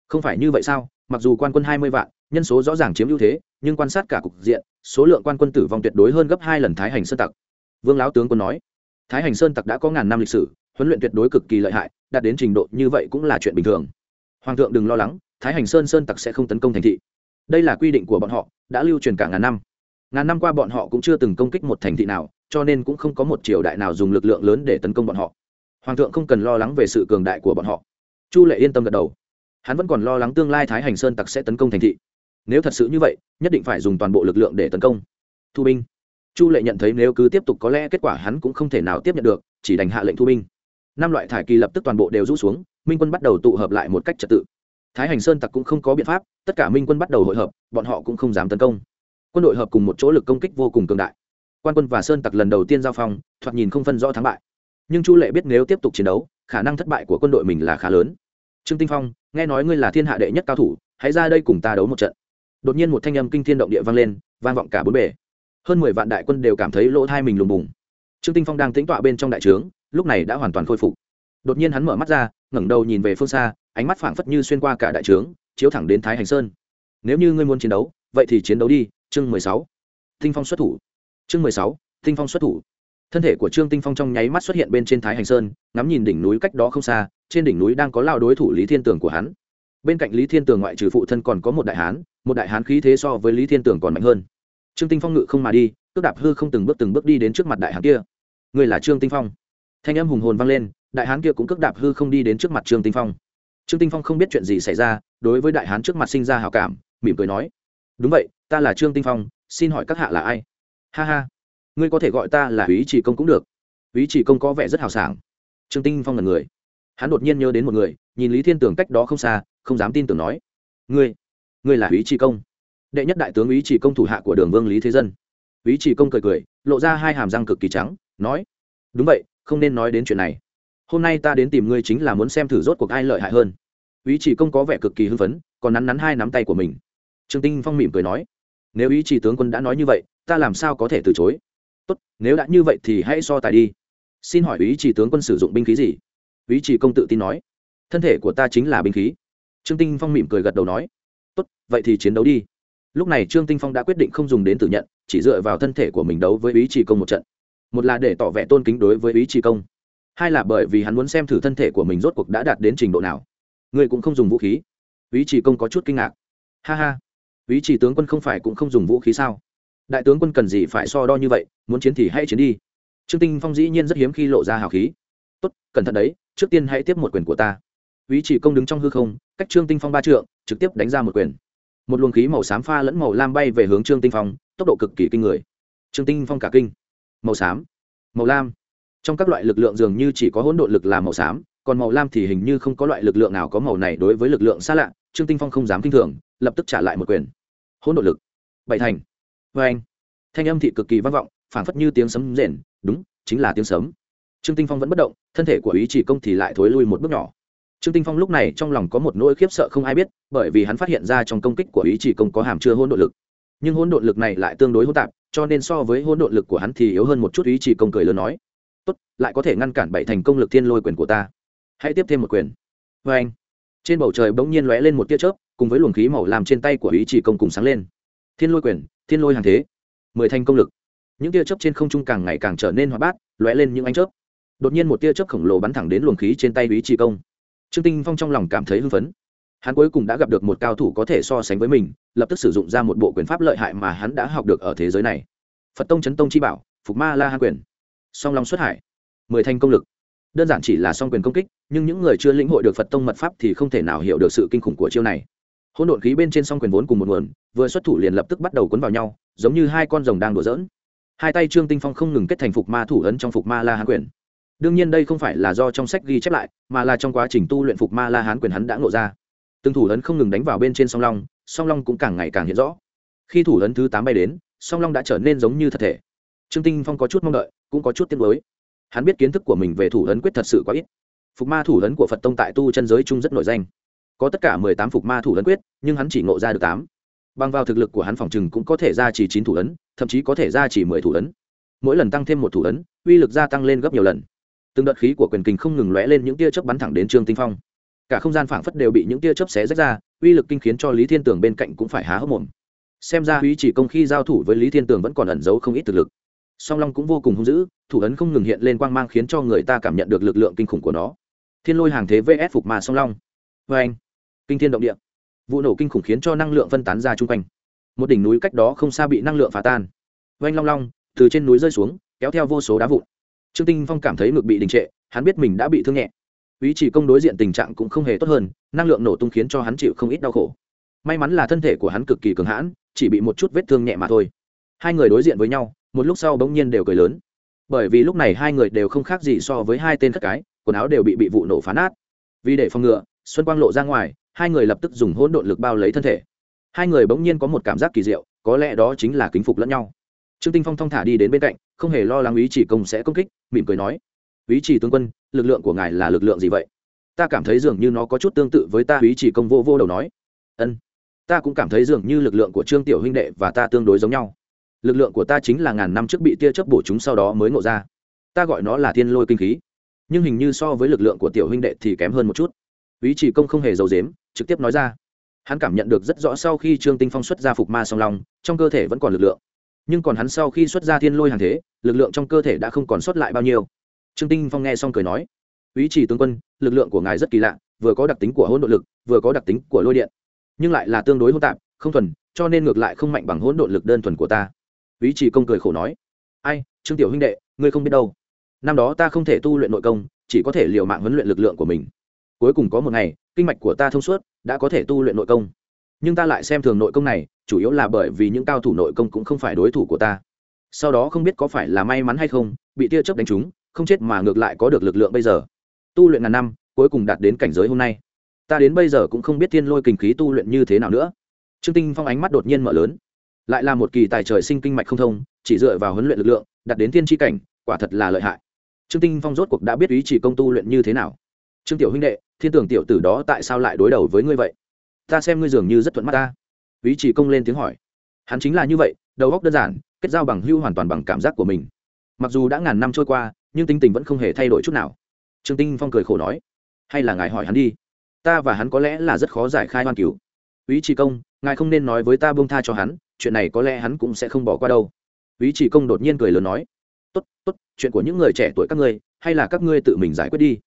Không phải như vậy sao? Mặc dù quan quân hai mươi vạn, nhân số rõ ràng chiếm ưu thế nhưng quan sát cả cục diện, số lượng quan quân tử vong tuyệt đối hơn gấp hai lần thái hành sơn tặc. Vương lão tướng quân nói, thái hành sơn tặc đã có ngàn năm lịch sử, huấn luyện tuyệt đối cực kỳ lợi hại, đạt đến trình độ như vậy cũng là chuyện bình thường. Hoàng thượng đừng lo lắng, thái hành sơn sơn tặc sẽ không tấn công thành thị. Đây là quy định của bọn họ, đã lưu truyền cả ngàn năm. Ngàn năm qua bọn họ cũng chưa từng công kích một thành thị nào, cho nên cũng không có một triều đại nào dùng lực lượng lớn để tấn công bọn họ. Hoàng thượng không cần lo lắng về sự cường đại của bọn họ. Chu lệ yên tâm gật đầu. Hắn vẫn còn lo lắng tương lai thái hành sơn tặc sẽ tấn công thành thị nếu thật sự như vậy, nhất định phải dùng toàn bộ lực lượng để tấn công. Thu binh. Chu lệ nhận thấy nếu cứ tiếp tục có lẽ kết quả hắn cũng không thể nào tiếp nhận được, chỉ đành hạ lệnh thu binh. Năm loại thải kỳ lập tức toàn bộ đều rút xuống, minh quân bắt đầu tụ hợp lại một cách trật tự. Thái hành sơn tặc cũng không có biện pháp, tất cả minh quân bắt đầu hội hợp, bọn họ cũng không dám tấn công. Quân đội hợp cùng một chỗ lực công kích vô cùng cường đại. Quan quân và sơn tặc lần đầu tiên giao phong, thoạt nhìn không phân rõ thắng bại. Nhưng chu lệ biết nếu tiếp tục chiến đấu, khả năng thất bại của quân đội mình là khá lớn. Trương tinh phong, nghe nói ngươi là thiên hạ đệ nhất cao thủ, hãy ra đây cùng ta đấu một trận đột nhiên một thanh âm kinh thiên động địa vang lên, vang vọng cả bốn bể hơn mười vạn đại quân đều cảm thấy lỗ thai mình lùng bùng. Trương tinh phong đang tĩnh tọa bên trong đại trướng, lúc này đã hoàn toàn khôi phục. Đột nhiên hắn mở mắt ra, ngẩng đầu nhìn về phương xa, ánh mắt phảng phất như xuyên qua cả đại trướng, chiếu thẳng đến thái hành sơn. Nếu như ngươi muốn chiến đấu, vậy thì chiến đấu đi, chương mười sáu. Tinh phong xuất thủ. Chương mười sáu, tinh phong xuất thủ. Thân thể của trương tinh phong trong nháy mắt xuất hiện bên trên thái hành sơn, ngắm nhìn đỉnh núi cách đó không xa, trên đỉnh núi đang có lao đối thủ lý thiên tường của hắn. Bên cạnh lý thiên tường ngoại trừ phụ thân còn có một đại hán một đại hán khí thế so với lý thiên Tưởng còn mạnh hơn trương tinh phong ngự không mà đi cước đạp hư không từng bước từng bước đi đến trước mặt đại hán kia người là trương tinh phong thanh âm hùng hồn vang lên đại hán kia cũng cước đạp hư không đi đến trước mặt trương tinh phong trương tinh phong không biết chuyện gì xảy ra đối với đại hán trước mặt sinh ra hào cảm mỉm cười nói đúng vậy ta là trương tinh phong xin hỏi các hạ là ai ha ha ngươi có thể gọi ta là ý chỉ công cũng được ý chỉ công có vẻ rất hào sảng trương tinh phong là người hắn đột nhiên nhớ đến một người nhìn lý thiên Tưởng cách đó không xa không dám tin tưởng nói ngươi ngươi là ý chỉ công. Đệ nhất đại tướng ý chỉ công thủ hạ của đường vương lý thế dân. Ý chỉ công cười cười, lộ ra hai hàm răng cực kỳ trắng, nói, đúng vậy, không nên nói đến chuyện này. Hôm nay ta đến tìm ngươi chính là muốn xem thử rốt cuộc ai lợi hại hơn. Ý chỉ công có vẻ cực kỳ hưng phấn, còn nắn nắn hai nắm tay của mình. Trương tinh phong mỉm cười nói, nếu ý chỉ tướng quân đã nói như vậy, ta làm sao có thể từ chối? Tốt, nếu đã như vậy thì hãy so tài đi. Xin hỏi ý chỉ tướng quân sử dụng binh khí gì? Ý chỉ công tự tin nói, thân thể của ta chính là binh khí. Trương tinh phong mỉm cười gật đầu nói tốt, vậy thì chiến đấu đi. Lúc này trương tinh phong đã quyết định không dùng đến tự nhận, chỉ dựa vào thân thể của mình đấu với ý chỉ công một trận. Một là để tỏ vẻ tôn kính đối với ý chỉ công, hai là bởi vì hắn muốn xem thử thân thể của mình rốt cuộc đã đạt đến trình độ nào. Người cũng không dùng vũ khí. Ý chỉ công có chút kinh ngạc. Ha ha, ý chỉ tướng quân không phải cũng không dùng vũ khí sao? Đại tướng quân cần gì phải so đo như vậy, muốn chiến thì hãy chiến đi. Trương tinh phong dĩ nhiên rất hiếm khi lộ ra hào khí. Tốt, cẩn thận đấy, trước tiên hãy tiếp một quyền của ta ý chỉ công đứng trong hư không, cách trương tinh phong ba trượng, trực tiếp đánh ra một quyền. Một luồng khí màu xám pha lẫn màu lam bay về hướng trương tinh phong, tốc độ cực kỳ kinh người. Trương tinh phong cả kinh. Màu xám, màu lam. Trong các loại lực lượng dường như chỉ có hỗn độn lực là màu xám, còn màu lam thì hình như không có loại lực lượng nào có màu này đối với lực lượng xa lạ, trương tinh phong không dám kinh thường, lập tức trả lại một quyền. Hỗn độn lực. Bảy thành. Vê anh. Thanh âm thị cực kỳ vang vọng, phảng phất như tiếng sấm rền, đúng, chính là tiếng sấm. Trương tinh phong vẫn bất động, thân thể của ý chỉ công thì lại thối lui một bước nhỏ trương tinh phong lúc này trong lòng có một nỗi khiếp sợ không ai biết, bởi vì hắn phát hiện ra trong công kích của ý chỉ công có hàm chứa hỗn độn lực. Nhưng hỗn độn lực này lại tương đối hỗn tạp, cho nên so với hỗn độn lực của hắn thì yếu hơn một chút ý chỉ công cười lớn nói, tốt, lại có thể ngăn cản bảy thành công lực thiên lôi quyền của ta. Hãy tiếp thêm một quyền. Và anh, trên bầu trời bỗng nhiên lóe lên một tia chớp, cùng với luồng khí màu làm trên tay của ý chỉ công cùng sáng lên. Thiên lôi quyền, thiên lôi hàng thế, mười thành công lực. Những tia chớp trên không trung càng ngày càng trở nên hoạt bát, lóe lên những ánh chớp. Đột nhiên một tia chớp khổng lồ bắn thẳng đến luồng khí trên tay ý chỉ công trương tinh phong trong lòng cảm thấy hưng phấn. Hắn cuối cùng đã gặp được một cao thủ có thể so sánh với mình, lập tức sử dụng ra một bộ quyền pháp lợi hại mà hắn đã học được ở thế giới này. Phật tông chấn tông chi bảo, phục ma la hạ quyền. Song long xuất hải. Mười thành công lực. Đơn giản chỉ là song quyền công kích, nhưng những người chưa lĩnh hội được phật tông mật pháp thì không thể nào hiểu được sự kinh khủng của chiêu này. Hỗn độn khí bên trên song quyền vốn cùng một nguồn, vừa xuất thủ liền lập tức bắt đầu cuốn vào nhau, giống như hai con rồng đang đùa giỡn. Hai tay trương tinh phong không ngừng kết thành phục ma thủ ấn trong phục ma la hán quyền đương nhiên đây không phải là do trong sách ghi chép lại, mà là trong quá trình tu luyện phục ma la hán quyền hắn đã ngộ ra. Từng thủ ấn không ngừng đánh vào bên trên song long song long cũng càng ngày càng hiện rõ. Khi thủ ấn thứ tám bay đến, song long đã trở nên giống như thật thể. Trương tinh phong có chút mong đợi, cũng có chút tiếc nuối. Hắn biết kiến thức của mình về thủ ấn quyết thật sự quá ít. Phục ma thủ ấn của phật tông tại tu chân giới chung rất nổi danh. Có tất cả mười tám phục ma thủ ấn quyết, nhưng hắn chỉ ngộ ra được tám. Bằng vào thực lực của hắn phòng chừng cũng có thể ra chỉ chín thủ ấn, thậm chí có thể ra chỉ mười thủ ấn. Mỗi lần tăng thêm một thủ ấn, uy lực gia tăng lên gấp nhiều lần từng đợt khí của quyền kình không ngừng lóe lên những tia chớp bắn thẳng đến trương tinh phong. Cả không gian phảng phất đều bị những tia chớp xé rách ra, uy lực kinh khiến cho lý thiên tường bên cạnh cũng phải há hốc mồm. Xem ra uy chỉ công khi giao thủ với lý thiên tường vẫn còn ẩn giấu không ít thực lực. Song long cũng vô cùng hung dữ, thủ ấn không ngừng hiện lên quang mang khiến cho người ta cảm nhận được lực lượng kinh khủng của nó. Thiên lôi hàng thế vs phục mà song long. Vê anh, kinh thiên động địa. Vụ nổ kinh khủng khiến cho năng lượng phân tán ra chung quanh. Một đỉnh núi cách đó không xa bị năng lượng phá tan. Vê anh long long, từ trên núi rơi xuống, kéo theo vô số đá vụn trương tinh phong cảm thấy ngực bị đình trệ, hắn biết mình đã bị thương nhẹ. Ý chỉ công đối diện tình trạng cũng không hề tốt hơn, năng lượng nổ tung khiến cho hắn chịu không ít đau khổ. May mắn là thân thể của hắn cực kỳ cường hãn, chỉ bị một chút vết thương nhẹ mà thôi. Hai người đối diện với nhau, một lúc sau bỗng nhiên đều cười lớn. Bởi vì lúc này hai người đều không khác gì so với hai tên thất cái, quần áo đều bị bị vụ nổ phá nát. Vì để phòng ngừa, xuân quang lộ ra ngoài, hai người lập tức dùng hỗn độn lực bao lấy thân thể. Hai người bỗng nhiên có một cảm giác kỳ diệu, có lẽ đó chính là kính phục lẫn nhau trương tinh phong thong thả đi đến bên cạnh, không hề lo lắng ý chỉ công sẽ công kích, mỉm cười nói, ý chỉ tướng quân, lực lượng của ngài là lực lượng gì vậy? Ta cảm thấy dường như nó có chút tương tự với ta. Ý chỉ công vô vô đầu nói, ân, ta cũng cảm thấy dường như lực lượng của trương tiểu huynh đệ và ta tương đối giống nhau. Lực lượng của ta chính là ngàn năm trước bị tia chớp bổ chúng sau đó mới ngộ ra. Ta gọi nó là thiên lôi kinh khí, nhưng hình như so với lực lượng của tiểu huynh đệ thì kém hơn một chút. Ý chỉ công không hề giấu dếm trực tiếp nói ra. Hắn cảm nhận được rất rõ sau khi trương tinh phong xuất ra phục ma song long, trong cơ thể vẫn còn lực lượng nhưng còn hắn sau khi xuất ra thiên lôi hàng thế, lực lượng trong cơ thể đã không còn sót lại bao nhiêu. Trương tinh phong nghe xong cười nói, ý chỉ tướng quân, lực lượng của ngài rất kỳ lạ, vừa có đặc tính của hỗn độ lực, vừa có đặc tính của lôi điện. Nhưng lại là tương đối hỗn tạp, không thuần, cho nên ngược lại không mạnh bằng hỗn độn lực đơn thuần của ta. Ý chỉ công cười khổ nói, ai, trương tiểu huynh đệ, ngươi không biết đâu. Năm đó ta không thể tu luyện nội công, chỉ có thể liều mạng huấn luyện lực lượng của mình. Cuối cùng có một ngày, kinh mạch của ta thông suốt, đã có thể tu luyện nội công nhưng ta lại xem thường nội công này, chủ yếu là bởi vì những cao thủ nội công cũng không phải đối thủ của ta. Sau đó không biết có phải là may mắn hay không, bị tia chớp đánh trúng, không chết mà ngược lại có được lực lượng bây giờ. Tu luyện ngàn năm, cuối cùng đạt đến cảnh giới hôm nay. Ta đến bây giờ cũng không biết thiên lôi kinh khí tu luyện như thế nào nữa. Trương tinh phong ánh mắt đột nhiên mở lớn. Lại là một kỳ tài trời sinh kinh mạch không thông, chỉ dựa vào huấn luyện lực lượng, đạt đến thiên tri cảnh, quả thật là lợi hại. Trương tinh phong rốt cuộc đã biết ý chỉ công tu luyện như thế nào. Trương tiểu huynh đệ, thiên tưởng tiểu tử đó tại sao lại đối đầu với ngươi vậy? Ta xem ngươi dường như rất thuận mắt ta. Ý chỉ công lên tiếng hỏi. Hắn chính là như vậy, đầu óc đơn giản, kết giao bằng hưu hoàn toàn bằng cảm giác của mình. Mặc dù đã ngàn năm trôi qua, nhưng tinh tình vẫn không hề thay đổi chút nào. Trương tinh phong cười khổ nói, hay là ngài hỏi hắn đi. Ta và hắn có lẽ là rất khó giải khai hoan cứu ý chỉ công, ngài không nên nói với ta buông tha cho hắn, chuyện này có lẽ hắn cũng sẽ không bỏ qua đâu. Ý chỉ công đột nhiên cười lớn nói, tốt tốt, chuyện của những người trẻ tuổi các ngươi, hay là các ngươi tự mình giải quyết đi.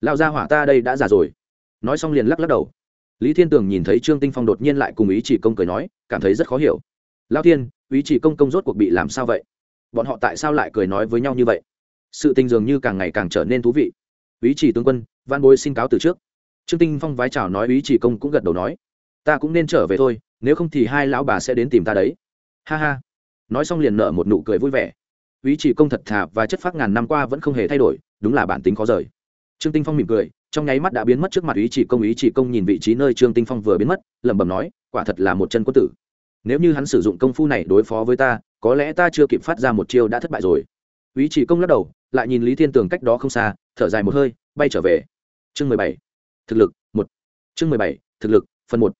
Lao gia hỏa ta đây đã già rồi. Nói xong liền lắc lắc đầu lý thiên tường nhìn thấy trương tinh phong đột nhiên lại cùng ý chỉ công cười nói, cảm thấy rất khó hiểu. Lao thiên, ý chỉ công công rốt cuộc bị làm sao vậy? Bọn họ tại sao lại cười nói với nhau như vậy? Sự tình dường như càng ngày càng trở nên thú vị. Ý chỉ tướng quân, văn bối xin cáo từ trước. Trương tinh phong vái chào nói ý chỉ công cũng gật đầu nói, ta cũng nên trở về thôi, nếu không thì hai lão bà sẽ đến tìm ta đấy. Ha ha. Nói xong liền nở một nụ cười vui vẻ. Ý chỉ công thật thà và chất phác ngàn năm qua vẫn không hề thay đổi, đúng là bản tính khó rời trương tinh phong mỉm cười, trong nháy mắt đã biến mất trước mặt ý chỉ công. Ý chỉ công nhìn vị trí nơi trương tinh phong vừa biến mất, lẩm bẩm nói, quả thật là một chân quân tử. Nếu như hắn sử dụng công phu này đối phó với ta, có lẽ ta chưa kịp phát ra một chiêu đã thất bại rồi. Ý chỉ công lắc đầu, lại nhìn lý thiên tường cách đó không xa, thở dài một hơi, bay trở về. Chương mười bảy. Thực lực, một. Chương mười bảy. Thực lực, phần một.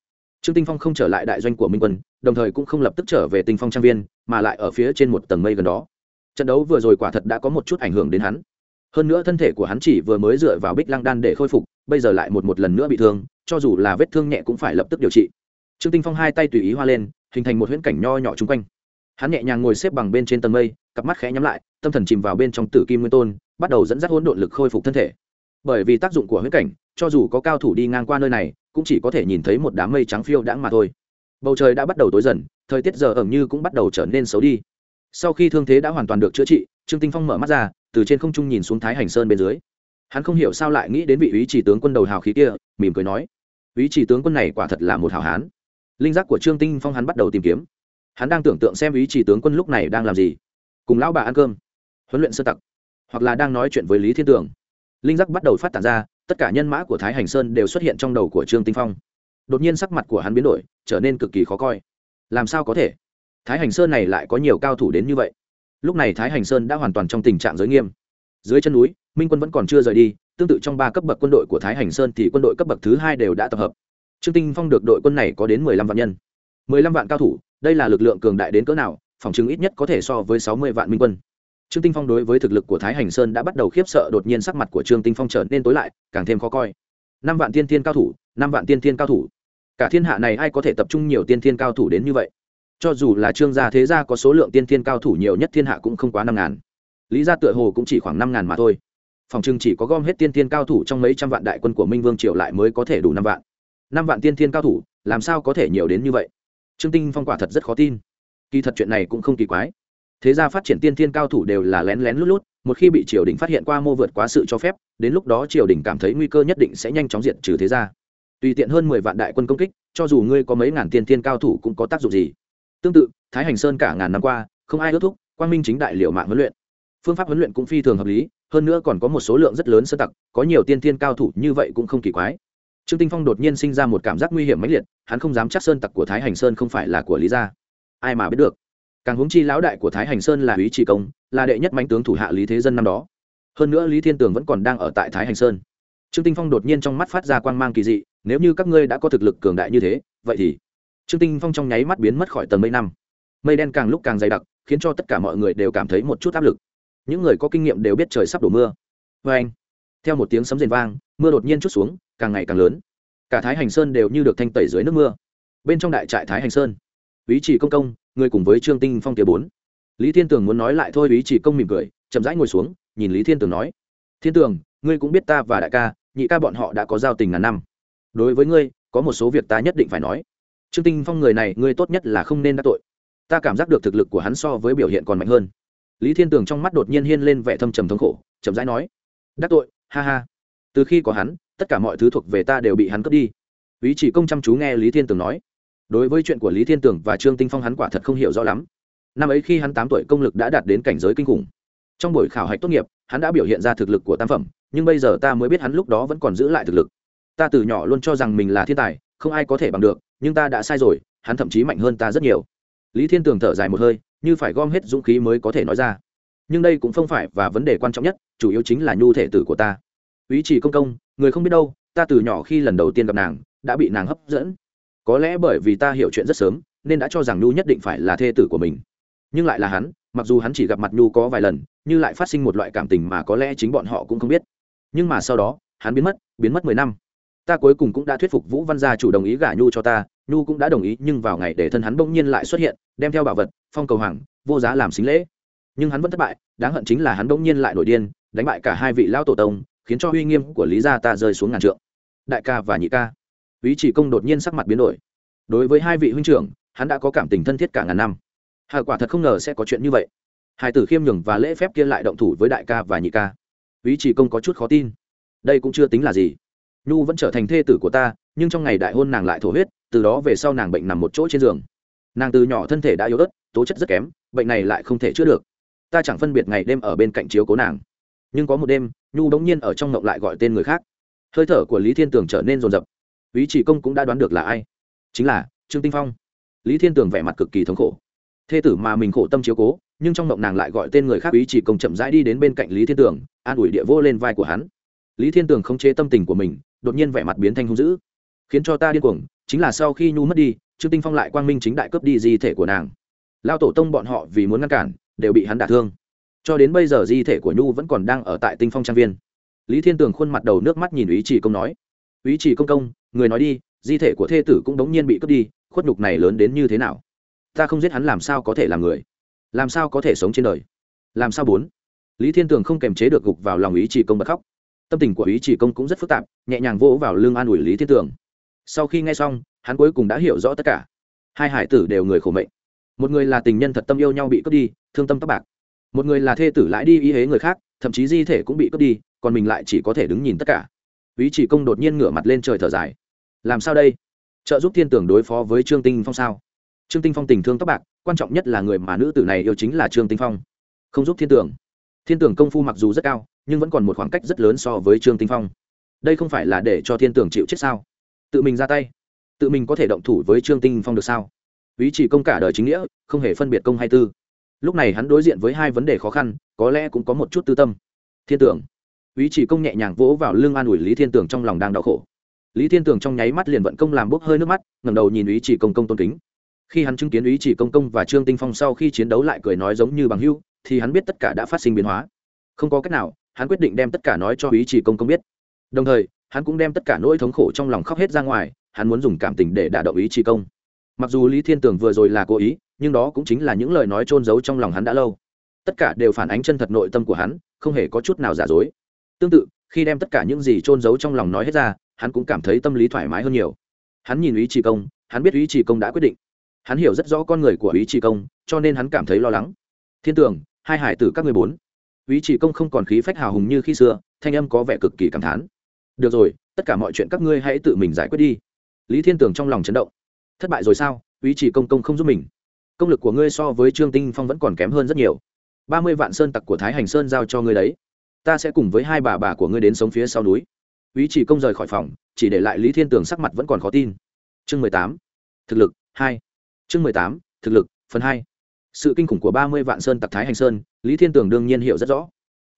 Trương tinh phong không trở lại đại doanh của minh quân, đồng thời cũng không lập tức trở về tinh phong trang viên, mà lại ở phía trên một tầng mây gần đó. Trận đấu vừa rồi quả thật đã có một chút ảnh hưởng đến hắn hơn nữa thân thể của hắn chỉ vừa mới dựa vào bích lăng đan để khôi phục, bây giờ lại một một lần nữa bị thương, cho dù là vết thương nhẹ cũng phải lập tức điều trị. Trương tinh phong hai tay tùy ý hoa lên, hình thành một huyễn cảnh nho nhỏ chung quanh. Hắn nhẹ nhàng ngồi xếp bằng bên trên tầng mây, cặp mắt khẽ nhắm lại, tâm thần chìm vào bên trong tử kim nguyên tôn, bắt đầu dẫn dắt hỗn độn lực khôi phục thân thể. Bởi vì tác dụng của huyễn cảnh, cho dù có cao thủ đi ngang qua nơi này, cũng chỉ có thể nhìn thấy một đám mây trắng phiêu đãng mà thôi. Bầu trời đã bắt đầu tối dần, thời tiết giờ ẩm như cũng bắt đầu trở nên xấu đi. Sau khi thương thế đã hoàn toàn được chữa trị, trương tinh phong mở mắt ra từ trên không trung nhìn xuống thái hành sơn bên dưới. Hắn không hiểu sao lại nghĩ đến vị ý chỉ tướng quân đầu hào khí kia, mỉm cười nói ý chỉ tướng quân này quả thật là một hào hán. Linh giác của trương tinh phong hắn bắt đầu tìm kiếm. Hắn đang tưởng tượng xem ý chỉ tướng quân lúc này đang làm gì. Cùng lão bà ăn cơm, huấn luyện sơ tặc, hoặc là đang nói chuyện với lý thiên tường. Linh giác bắt đầu phát tản ra, tất cả nhân mã của thái hành sơn đều xuất hiện trong đầu của trương tinh phong. Đột nhiên sắc mặt của hắn biến đổi, trở nên cực kỳ khó coi. Làm sao có thể? Thái hành sơn này lại có nhiều cao thủ đến như vậy lúc này thái hành sơn đã hoàn toàn trong tình trạng giới nghiêm. Dưới chân núi, minh quân vẫn còn chưa rời đi, tương tự trong ba cấp bậc quân đội của thái hành sơn thì quân đội cấp bậc thứ hai đều đã tập hợp. Trương tinh phong được đội quân này có đến mười lăm vạn nhân. mười lăm vạn cao thủ, đây là lực lượng cường đại đến cỡ nào, phòng chứng ít nhất có thể so với sáu mươi vạn minh quân. Trương tinh phong đối với thực lực của thái hành sơn đã bắt đầu khiếp sợ, đột nhiên sắc mặt của trương tinh phong trở nên tối lại, càng thêm khó coi. năm vạn tiên thiên cao thủ, năm vạn tiên thiên cao thủ. Cả thiên hạ này ai có thể tập trung nhiều tiên thiên cao thủ đến như vậy? Cho dù là trương gia thế gia có số lượng tiên thiên cao thủ nhiều nhất thiên hạ cũng không quá năm ngàn. Lý gia tựa hồ cũng chỉ khoảng năm ngàn mà thôi. Phòng trưng chỉ có gom hết tiên thiên cao thủ trong mấy trăm vạn đại quân của minh vương triều lại mới có thể đủ năm vạn. Năm vạn tiên thiên cao thủ, làm sao có thể nhiều đến như vậy? Trương tinh phong quả thật rất khó tin. Kỳ thật chuyện này cũng không kỳ quái. Thế ra phát triển tiên thiên cao thủ đều là lén lén lút lút, một khi bị triều đình phát hiện qua mô vượt quá sự cho phép, đến lúc đó triều đình cảm thấy nguy cơ nhất định sẽ nhanh chóng diệt trừ thế ra tùy tiện hơn mười vạn đại quân công kích, cho dù ngươi có mấy ngàn tiên thiên cao thủ cũng có tác dụng gì? Tương tự, thái hành sơn cả ngàn năm qua, không ai ước thúc, quang minh chính đại liệu mạng huấn luyện. Phương pháp huấn luyện cũng phi thường hợp lý, hơn nữa còn có một số lượng rất lớn sơ tặc, có nhiều tiên tiên cao thủ như vậy cũng không kỳ quái. Trương tinh phong đột nhiên sinh ra một cảm giác nguy hiểm mãnh liệt, hắn không dám chắc sơn tặc của thái hành sơn không phải là của lý gia. Ai mà biết được? Càng huống chi lão đại của thái hành sơn là Lý chỉ công, là đệ nhất mãnh tướng thủ hạ lý thế dân năm đó. Hơn nữa lý thiên tường vẫn còn đang ở tại thái hành sơn. Trương tinh phong đột nhiên trong mắt phát ra quang mang kỳ dị, nếu như các ngươi đã có thực lực cường đại như thế, vậy thì trương tinh phong trong nháy mắt biến mất khỏi tầng mây năm. Mây đen càng lúc càng dày đặc, khiến cho tất cả mọi người đều cảm thấy một chút áp lực. Những người có kinh nghiệm đều biết trời sắp đổ mưa. Vê anh, theo một tiếng sấm rền vang, mưa đột nhiên chút xuống, càng ngày càng lớn. Cả thái hành sơn đều như được thanh tẩy dưới nước mưa. Bên trong đại trại thái hành sơn, ý chỉ công công, người cùng với trương tinh phong kia bốn. Lý thiên tường muốn nói lại thôi, ý chỉ công mỉm cười, chậm rãi ngồi xuống, nhìn lý thiên tường nói. Thiên tường, ngươi cũng biết ta và đại ca, nhị ca bọn họ đã có giao tình ngàn năm. Đối với ngươi, có một số việc ta nhất định phải nói trương tinh phong người này ngươi tốt nhất là không nên đắc tội. Ta cảm giác được thực lực của hắn so với biểu hiện còn mạnh hơn. Lý thiên tường trong mắt đột nhiên hiên lên vẻ thâm trầm thống khổ, chậm rãi nói, đắc tội, ha ha. Từ khi có hắn, tất cả mọi thứ thuộc về ta đều bị hắn cướp đi. Ý chỉ công chăm chú nghe lý thiên tường nói. Đối với chuyện của lý thiên tường và trương tinh phong hắn quả thật không hiểu rõ lắm. Năm ấy khi hắn tám tuổi công lực đã đạt đến cảnh giới kinh khủng. Trong buổi khảo hạch tốt nghiệp, hắn đã biểu hiện ra thực lực của tam phẩm, nhưng bây giờ ta mới biết hắn lúc đó vẫn còn giữ lại thực lực. Ta từ nhỏ luôn cho rằng mình là thiên tài, không ai có thể bằng được nhưng ta đã sai rồi, hắn thậm chí mạnh hơn ta rất nhiều. Lý thiên tường thở dài một hơi, như phải gom hết dũng khí mới có thể nói ra. Nhưng đây cũng không phải và vấn đề quan trọng nhất, chủ yếu chính là nhu thể tử của ta. Ý chỉ công công, người không biết đâu, ta từ nhỏ khi lần đầu tiên gặp nàng, đã bị nàng hấp dẫn. Có lẽ bởi vì ta hiểu chuyện rất sớm, nên đã cho rằng nhu nhất định phải là thê tử của mình. Nhưng lại là hắn, mặc dù hắn chỉ gặp mặt nhu có vài lần, nhưng lại phát sinh một loại cảm tình mà có lẽ chính bọn họ cũng không biết. Nhưng mà sau đó, hắn biến mất biến mất mười năm ta cuối cùng cũng đã thuyết phục vũ văn gia chủ đồng ý gả nhu cho ta, nhu cũng đã đồng ý, nhưng vào ngày để thân hắn bỗng nhiên lại xuất hiện, đem theo bảo vật, phong cầu hoàng, vô giá làm xính lễ. Nhưng hắn vẫn thất bại, đáng hận chính là hắn bỗng nhiên lại nổi điên, đánh bại cả hai vị lão tổ tông, khiến cho uy nghiêm của lý gia ta rơi xuống ngàn trượng. Đại ca và nhị ca. Ý chỉ công đột nhiên sắc mặt biến đổi. Đối với hai vị huynh trưởng, hắn đã có cảm tình thân thiết cả ngàn năm. Hà quả thật không ngờ sẽ có chuyện như vậy. Hai tử khiêm nhường và lễ phép kia lại động thủ với đại ca và nhị ca. Ý chỉ công có chút khó tin. Đây cũng chưa tính là gì nhu vẫn trở thành thê tử của ta, nhưng trong ngày đại hôn nàng lại thổ huyết, từ đó về sau nàng bệnh nằm một chỗ trên giường. Nàng từ nhỏ thân thể đã yếu ớt, tố chất rất kém, bệnh này lại không thể chữa được. Ta chẳng phân biệt ngày đêm ở bên cạnh chiếu cố nàng. Nhưng có một đêm, nhu đ ố n g nhiên ở trong ngộng lại gọi tên người khác. Hơi thở của lý thiên tường trở nên rồn rập ý chỉ công cũng đã đoán được là ai? Chính là trương tinh phong. Lý thiên tường vẻ mặt cực kỳ thống khổ. Thê tử mà mình khổ tâm chiếu cố, nhưng trong ngộng nàng lại gọi tên người khác, ý chỉ công chậm rãi đi đến bên cạnh lý thiên tường, an ủi địa vô lên vai của hắn. Lý thiên tường không chế tâm tình của mình đột nhiên vẻ mặt biến thành hung dữ. Khiến cho ta điên cuồng, chính là sau khi nhu mất đi, trương tinh phong lại quang minh chính đại cướp đi di thể của nàng. Lao tổ tông bọn họ vì muốn ngăn cản, đều bị hắn đả thương. Cho đến bây giờ di thể của nhu vẫn còn đang ở tại tinh phong trang viên. Lý thiên tường khuôn mặt đầu nước mắt nhìn ý chỉ công nói ý chỉ công công, người nói đi, di thể của thê tử cũng đống nhiên bị cướp đi, khuất nhục này lớn đến như thế nào? Ta không giết hắn làm sao có thể làm người? Làm sao có thể sống trên đời? Làm sao bốn? Lý thiên tường không kềm chế được gục vào lòng ý chỉ công bật khóc tâm tình của ý chỉ công cũng rất phức tạp, nhẹ nhàng vỗ vào lưng an ủi lý thiên tường. Sau khi nghe xong, hắn cuối cùng đã hiểu rõ tất cả. Hai hải tử đều người khổ mệnh. Một người là tình nhân thật tâm yêu nhau bị cướp đi, thương tâm tóc bạc. Một người là thê tử lãi đi y hế người khác, thậm chí di thể cũng bị cướp đi, còn mình lại chỉ có thể đứng nhìn tất cả. Ý chỉ công đột nhiên ngửa mặt lên trời thở dài. Làm sao đây? Trợ giúp thiên tưởng đối phó với trương tinh phong sao? Trương tinh phong tình thương tóc bạc, quan trọng nhất là người mà nữ tử này yêu chính là trương tinh phong. Không giúp thiên tưởng thiên tưởng công phu mặc dù rất cao, nhưng vẫn còn một khoảng cách rất lớn so với trương tinh phong. Đây không phải là để cho thiên tưởng chịu chết sao? Tự mình ra tay, tự mình có thể động thủ với trương tinh phong được sao? Ý chỉ công cả đời chính nghĩa, không hề phân biệt công hay tư. Lúc này hắn đối diện với hai vấn đề khó khăn, có lẽ cũng có một chút tư tâm. Thiên tưởng. Ý chỉ công nhẹ nhàng vỗ vào lưng an ủi lý thiên tưởng trong lòng đang đau khổ. Lý thiên tưởng trong nháy mắt liền vận công làm bốc hơi nước mắt, ngẩng đầu nhìn ý chỉ công công tôn kính. Khi hắn chứng kiến ý chỉ công công và trương tinh phong sau khi chiến đấu lại cười nói giống như bằng hưu thì hắn biết tất cả đã phát sinh biến hóa. Không có cách nào, hắn quyết định đem tất cả nói cho ý chỉ công công biết. Đồng thời, hắn cũng đem tất cả nỗi thống khổ trong lòng khóc hết ra ngoài, hắn muốn dùng cảm tình để đả động ý chỉ công. Mặc dù lý thiên tường vừa rồi là cố ý, nhưng đó cũng chính là những lời nói trôn giấu trong lòng hắn đã lâu. Tất cả đều phản ánh chân thật nội tâm của hắn, không hề có chút nào giả dối. Tương tự, khi đem tất cả những gì trôn giấu trong lòng nói hết ra, hắn cũng cảm thấy tâm lý thoải mái hơn nhiều. Hắn nhìn ý chỉ công, hắn biết ý chỉ công đã quyết định. Hắn hiểu rất rõ con người của ý chỉ công, cho nên hắn cảm thấy lo lắng. Thiên tường hai hải tử các người bốn. Ý chỉ công không còn khí phách hào hùng như khi xưa, thanh âm có vẻ cực kỳ cảm thán. Được rồi, tất cả mọi chuyện các ngươi hãy tự mình giải quyết đi. Lý thiên Tưởng trong lòng chấn động. Thất bại rồi sao? Ý chỉ công công không giúp mình. Công lực của ngươi so với trương tinh phong vẫn còn kém hơn rất nhiều. Ba mươi vạn sơn tặc của thái hành sơn giao cho ngươi đấy. Ta sẽ cùng với hai bà bà của ngươi đến sống phía sau núi. Ý chỉ công rời khỏi phòng, chỉ để lại lý thiên tường sắc mặt vẫn còn khó tin. Chương mười tám. Thực lực, hai. Chương mười tám. Thực lực, phần hai sự kinh khủng của ba mươi vạn sơn tặc thái hành sơn, lý thiên tường đương nhiên hiểu rất rõ.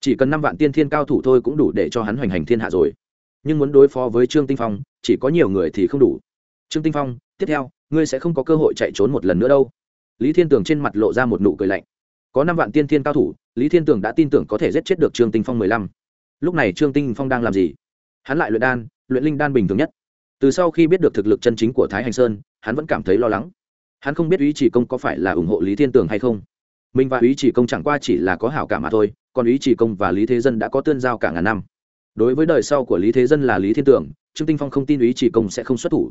Chỉ cần năm vạn tiên thiên cao thủ thôi cũng đủ để cho hắn hoành hành thiên hạ rồi. Nhưng muốn đối phó với trương tinh phong, chỉ có nhiều người thì không đủ. Trương tinh phong, tiếp theo, ngươi sẽ không có cơ hội chạy trốn một lần nữa đâu. Lý thiên tường trên mặt lộ ra một nụ cười lạnh. Có năm vạn tiên thiên cao thủ, lý thiên tường đã tin tưởng có thể giết chết được trương tinh phong mười lăm. Lúc này trương tinh phong đang làm gì? Hắn lại luyện đan, luyện linh đan bình thường nhất. Từ sau khi biết được thực lực chân chính của thái hành sơn, hắn vẫn cảm thấy lo lắng hắn không biết ý chỉ công có phải là ủng hộ lý thiên tường hay không. Mình và ý chỉ công chẳng qua chỉ là có hảo cảm mà thôi, còn ý chỉ công và lý thế dân đã có tương giao cả ngàn năm. Đối với đời sau của lý thế dân là lý thiên tường, trương tinh phong không tin ý chỉ công sẽ không xuất thủ.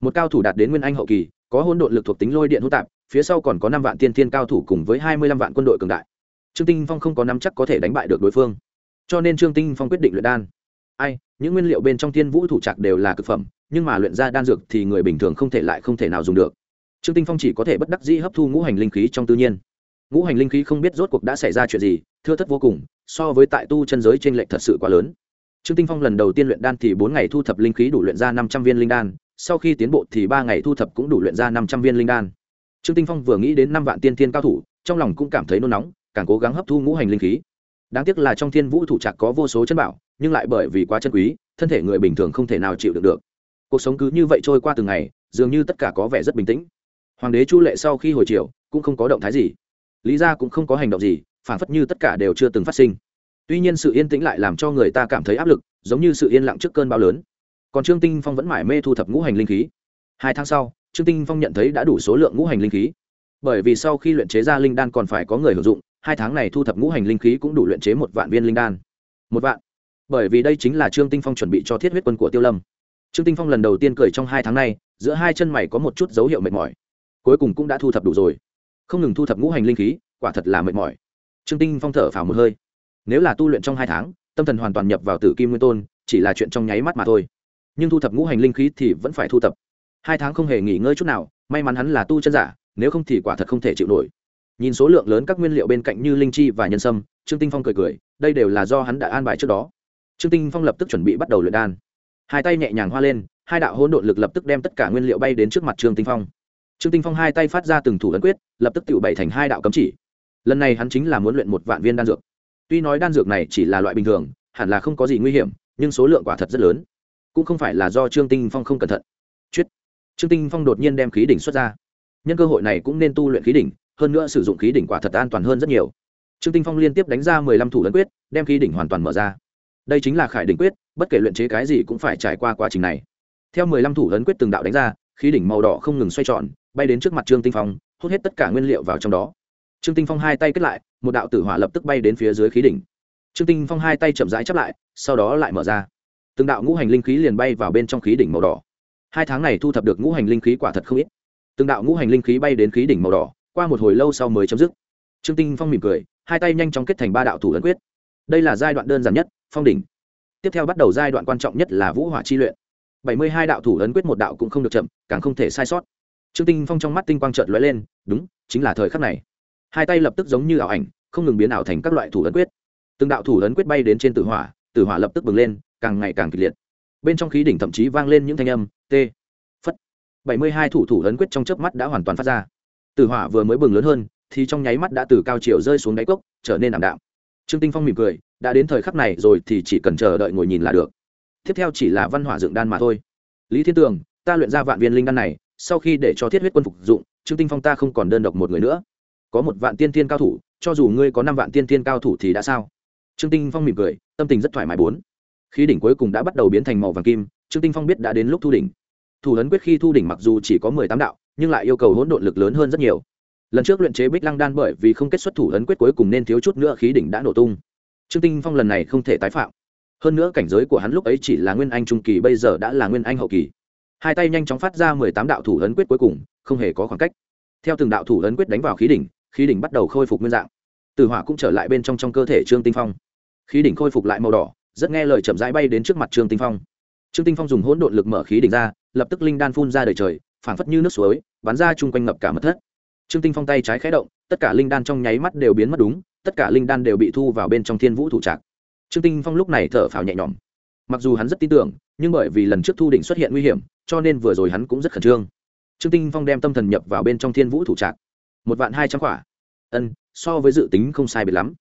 Một cao thủ đạt đến nguyên anh hậu kỳ, có hôn đội lực thuộc tính lôi điện hỗn tạp, phía sau còn có năm vạn tiên thiên cao thủ cùng với hai mươi lăm vạn quân đội cường đại. Trương tinh phong không có năm chắc có thể đánh bại được đối phương. Cho nên trương tinh phong quyết định luyện đan. Ai, những nguyên liệu bên trong thiên vũ thủ trạc đều là cực phẩm, nhưng mà luyện ra đan dược thì người bình thường không thể lại không thể nào dùng được trương tinh phong chỉ có thể bất đắc dĩ hấp thu ngũ hành linh khí trong tự nhiên. Ngũ hành linh khí không biết rốt cuộc đã xảy ra chuyện gì, thưa thất vô cùng, so với tại tu chân giới trên lệch thật sự quá lớn. Trương tinh phong lần đầu tiên luyện đan thì bốn ngày thu thập linh khí đủ luyện ra năm trăm viên linh đan, sau khi tiến bộ thì ba ngày thu thập cũng đủ luyện ra năm trăm viên linh đan. Trương tinh phong vừa nghĩ đến năm vạn tiên thiên cao thủ, trong lòng cũng cảm thấy nôn nóng, càng cố gắng hấp thu ngũ hành linh khí. Đáng tiếc là trong thiên vũ thủ trạc có vô số chân bảo, nhưng lại bởi vì quá chân quý, thân thể người bình thường không thể nào chịu được được. Cuộc sống cứ như vậy trôi qua từng ngày, dường như tất cả có vẻ rất bình tĩnh hoàng đế chu lệ sau khi hồi triều, cũng không có động thái gì. Lý ra cũng không có hành động gì, phản phất như tất cả đều chưa từng phát sinh. Tuy nhiên sự yên tĩnh lại làm cho người ta cảm thấy áp lực, giống như sự yên lặng trước cơn bão lớn. Còn trương tinh phong vẫn mải mê thu thập ngũ hành linh khí. Hai tháng sau, trương tinh phong nhận thấy đã đủ số lượng ngũ hành linh khí. Bởi vì sau khi luyện chế ra linh đan còn phải có người hưởng dụng, hai tháng này thu thập ngũ hành linh khí cũng đủ luyện chế một vạn viên linh đan. Một vạn. Bởi vì đây chính là trương tinh phong chuẩn bị cho thiết huyết quân của tiêu lâm. Trương tinh phong lần đầu tiên cười trong hai tháng này, giữa hai chân mày có một chút dấu hiệu mệt mỏi cuối cùng cũng đã thu thập đủ rồi. Không ngừng thu thập ngũ hành linh khí, quả thật là mệt mỏi. Trương tinh phong thở phào một hơi. Nếu là tu luyện trong hai tháng, tâm thần hoàn toàn nhập vào tử kim nguyên tôn, chỉ là chuyện trong nháy mắt mà thôi. Nhưng thu thập ngũ hành linh khí thì vẫn phải thu thập. Hai tháng không hề nghỉ ngơi chút nào, may mắn hắn là tu chân giả, nếu không thì quả thật không thể chịu nổi. Nhìn số lượng lớn các nguyên liệu bên cạnh như linh chi và nhân sâm, trương tinh phong cười cười, đây đều là do hắn đã an bài trước đó. Trương tinh phong lập tức chuẩn bị bắt đầu luyện đan. Hai tay nhẹ nhàng hoa lên, hai đạo hỗn độn lực lập tức đem tất cả nguyên liệu bay đến trước mặt trương tinh phong trương tinh phong hai tay phát ra từng thủ ấn quyết, lập tức tự bày thành hai đạo cấm chỉ. Lần này hắn chính là muốn luyện một vạn viên đan dược. Tuy nói đan dược này chỉ là loại bình thường, hẳn là không có gì nguy hiểm, nhưng số lượng quả thật rất lớn. Cũng không phải là do trương tinh phong không cẩn thận. Chuyết. Trương tinh phong đột nhiên đem khí đỉnh xuất ra. Nhân cơ hội này cũng nên tu luyện khí đỉnh, hơn nữa sử dụng khí đỉnh quả thật an toàn hơn rất nhiều. Trương tinh phong liên tiếp đánh ra mười lăm thủ ấn quyết, đem khí đỉnh hoàn toàn mở ra. Đây chính là khải đỉnh quyết, bất kể luyện chế cái gì cũng phải trải qua quá trình này. Theo mười lăm thủ ấn quyết từng đạo đánh ra, khí đỉnh màu đỏ không ngừng xoay tròn bay đến trước mặt trương tinh phong, hút hết tất cả nguyên liệu vào trong đó. Trương tinh phong hai tay kết lại, một đạo tử hỏa lập tức bay đến phía dưới khí đỉnh. Trương tinh phong hai tay chậm rãi chắp lại, sau đó lại mở ra. Từng đạo ngũ hành linh khí liền bay vào bên trong khí đỉnh màu đỏ. Hai tháng này thu thập được ngũ hành linh khí quả thật không ít. Từng đạo ngũ hành linh khí bay đến khí đỉnh màu đỏ, qua một hồi lâu sau mới chấm dứt. Trương tinh phong mỉm cười, hai tay nhanh chóng kết thành ba đạo thủ ấn quyết. Đây là giai đoạn đơn giản nhất, phong đỉnh. Tiếp theo bắt đầu giai đoạn quan trọng nhất là vũ hỏa chi luyện. Bảy mươi hai đạo thủ ấn quyết một đạo cũng không được chậm, càng không thể sai sót trương tinh phong trong mắt tinh quang chợt lóe lên, đúng, chính là thời khắc này. Hai tay lập tức giống như ảo ảnh, không ngừng biến ảo thành các loại thủ ấn quyết. Từng đạo thủ ấn quyết bay đến trên tử hỏa tử hỏa lập tức bừng lên, càng ngày càng kịch liệt. Bên trong khí đỉnh thậm chí vang lên những thanh âm, t, phất. Bảy mươi hai thủ thủ ấn quyết trong chớp mắt đã hoàn toàn phát ra. Tử hỏa vừa mới bừng lớn hơn, thì trong nháy mắt đã từ cao chiều rơi xuống đáy cốc, trở nên ảm đạm. Trương tinh phong mỉm cười, đã đến thời khắc này rồi thì chỉ cần chờ đợi ngồi nhìn là được. Tiếp theo chỉ là văn hỏa dựng đan mà thôi. Lý thiên tường, ta luyện ra vạn viên linh đan này sau khi để cho thiết huyết quân phục dụng, trương tinh phong ta không còn đơn độc một người nữa. Có một vạn tiên tiên cao thủ, cho dù ngươi có năm vạn tiên tiên cao thủ thì đã sao? Trương tinh phong mỉm cười, tâm tình rất thoải mái bốn. Khí đỉnh cuối cùng đã bắt đầu biến thành màu vàng kim, trương tinh phong biết đã đến lúc thu đỉnh. Thủ ấn quyết khi thu đỉnh mặc dù chỉ có mười tám đạo, nhưng lại yêu cầu hỗn độn lực lớn hơn rất nhiều. Lần trước luyện chế bích lăng đan bởi vì không kết xuất thủ ấn quyết cuối cùng nên thiếu chút nữa khí đỉnh đã nổ tung. Trương tinh phong lần này không thể tái phạm. Hơn nữa cảnh giới của hắn lúc ấy chỉ là nguyên anh trung kỳ, bây giờ đã là nguyên anh hậu kỳ hai tay nhanh chóng phát ra mười tám đạo thủ ấn quyết cuối cùng, không hề có khoảng cách. Theo từng đạo thủ ấn quyết đánh vào khí đỉnh khí đỉnh bắt đầu khôi phục nguyên dạng. Từ hỏa cũng trở lại bên trong trong cơ thể trương tinh phong. Khí đỉnh khôi phục lại màu đỏ, rất nghe lời chậm rãi bay đến trước mặt trương tinh phong. Trương tinh phong dùng hỗn độn lực mở khí đỉnh ra, lập tức linh đan phun ra đời trời, phảng phất như nước suối, bắn ra chung quanh ngập cả mật thất. Trương tinh phong tay trái khẽ động, tất cả linh đan trong nháy mắt đều biến mất đúng, tất cả linh đan đều bị thu vào bên trong thiên vũ thủ trạc. Trương tinh phong lúc này thở phào nhẹ nhõm. Mặc dù hắn rất tin tưởng, nhưng bởi vì lần trước thu đỉnh xuất hiện nguy hiểm cho nên vừa rồi hắn cũng rất khẩn trương. Trương tinh phong đem tâm thần nhập vào bên trong thiên vũ thủ trạc. Một vạn hai trăm quả ân, so với dự tính không sai biệt lắm.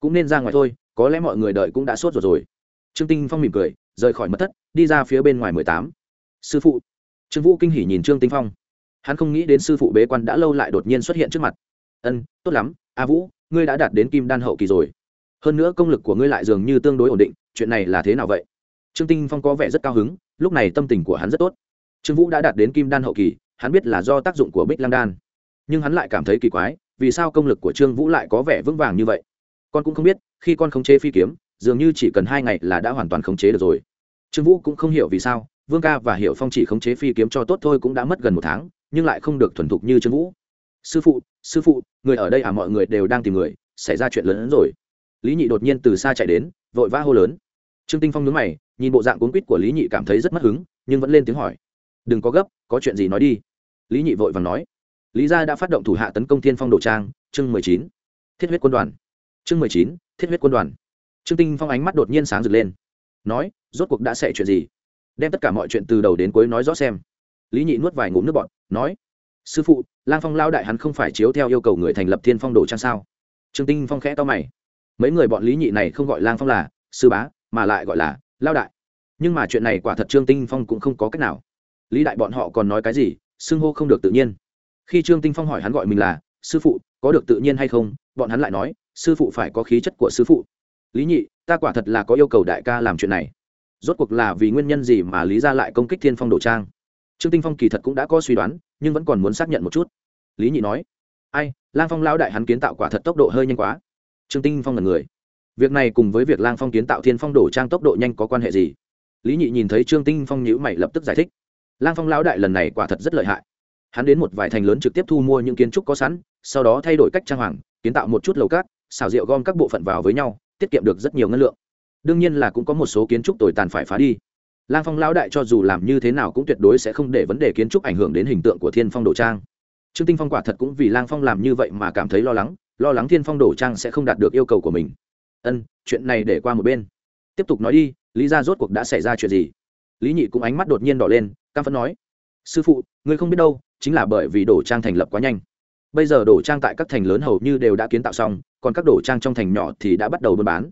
Cũng nên ra ngoài thôi, có lẽ mọi người đợi cũng đã sốt rồi rồi. Trương tinh phong mỉm cười, rời khỏi mật thất, đi ra phía bên ngoài mười tám. Sư phụ. Trương vũ kinh hỉ nhìn trương tinh phong. Hắn không nghĩ đến sư phụ bế quan đã lâu lại đột nhiên xuất hiện trước mặt. Ân, tốt lắm, a vũ, ngươi đã đạt đến kim đan hậu kỳ rồi. Hơn nữa công lực của ngươi lại dường như tương đối ổn định, chuyện này là thế nào vậy? Trương tinh phong có vẻ rất cao hứng, lúc này tâm tình của hắn rất tốt trương vũ đã đạt đến kim đan hậu kỳ, hắn biết là do tác dụng của bích lăng đan. Nhưng hắn lại cảm thấy kỳ quái, vì sao công lực của trương vũ lại có vẻ vững vàng như vậy? Con cũng không biết, khi con khống chế phi kiếm, dường như chỉ cần hai ngày là đã hoàn toàn khống chế được rồi. Trương vũ cũng không hiểu vì sao, vương ca và hiểu phong chỉ khống chế phi kiếm cho tốt thôi cũng đã mất gần một tháng, nhưng lại không được thuần thục như trương vũ. Sư phụ sư phụ, người ở đây à mọi người đều đang tìm người, xảy ra chuyện lớn hơn rồi. Lý nhị đột nhiên từ xa chạy đến, vội vã hô lớn. Trương tinh phong nhướng mày, nhìn bộ dạng cuốn quýt của lý nhị cảm thấy rất mất hứng, nhưng vẫn lên tiếng hỏi đừng có gấp, có chuyện gì nói đi. Lý nhị vội vàng nói. Lý gia đã phát động thủ hạ tấn công thiên phong đồ trang, chương mười chín. Thiết huyết quân đoàn. Chương mười chín, thiết huyết quân đoàn. Trương tinh phong ánh mắt đột nhiên sáng rực lên. Nói, rốt cuộc đã xảy chuyện gì? Đem tất cả mọi chuyện từ đầu đến cuối nói rõ xem. Lý nhị nuốt vài ngụm nước bọn nói. Sư phụ, lang phong lao đại hắn không phải chiếu theo yêu cầu người thành lập thiên phong đồ trang sao? Trương tinh phong khẽ to mày. Mấy người bọn lý nhị này không gọi lang phong là sư bá, mà lại gọi là lao đại. Nhưng mà chuyện này quả thật trương tinh phong cũng không có cách nào lý đại bọn họ còn nói cái gì, xưng hô không được tự nhiên. Khi trương tinh phong hỏi hắn gọi mình là, sư phụ, có được tự nhiên hay không? Bọn hắn lại nói, sư phụ phải có khí chất của sư phụ. Lý nhị, ta quả thật là có yêu cầu đại ca làm chuyện này. Rốt cuộc là vì nguyên nhân gì mà lý ra lại công kích thiên phong đồ trang? Trương tinh phong kỳ thật cũng đã có suy đoán, nhưng vẫn còn muốn xác nhận một chút. Lý nhị nói, ai, lang phong lão đại hắn kiến tạo quả thật tốc độ hơi nhanh quá. Trương tinh phong là người. Việc này cùng với việc lang phong kiến tạo thiên phong đổ trang tốc độ nhanh có quan hệ gì? Lý nhị nhìn thấy trương tinh phong nhữ mày lập tức giải thích lang phong lão đại lần này quả thật rất lợi hại. Hắn đến một vài thành lớn trực tiếp thu mua những kiến trúc có sẵn, sau đó thay đổi cách trang hoàng, kiến tạo một chút lầu cát, xào rượu gom các bộ phận vào với nhau, tiết kiệm được rất nhiều ngân lượng. Đương nhiên là cũng có một số kiến trúc tồi tàn phải phá đi. Lang phong lão đại cho dù làm như thế nào cũng tuyệt đối sẽ không để vấn đề kiến trúc ảnh hưởng đến hình tượng của thiên phong đồ trang. Trương tinh phong quả thật cũng vì lang phong làm như vậy mà cảm thấy lo lắng lo lắng thiên phong đồ trang sẽ không đạt được yêu cầu của mình. Ân, chuyện này để qua một bên. Tiếp tục nói đi, lý ra rốt cuộc đã xảy ra chuyện gì? Lý nhị cũng ánh mắt đột nhiên đỏ lên cam phấn nói, sư phụ, ngươi không biết đâu, chính là bởi vì đổ trang thành lập quá nhanh. Bây giờ đổ trang tại các thành lớn hầu như đều đã kiến tạo xong, còn các đổ trang trong thành nhỏ thì đã bắt đầu buôn bán.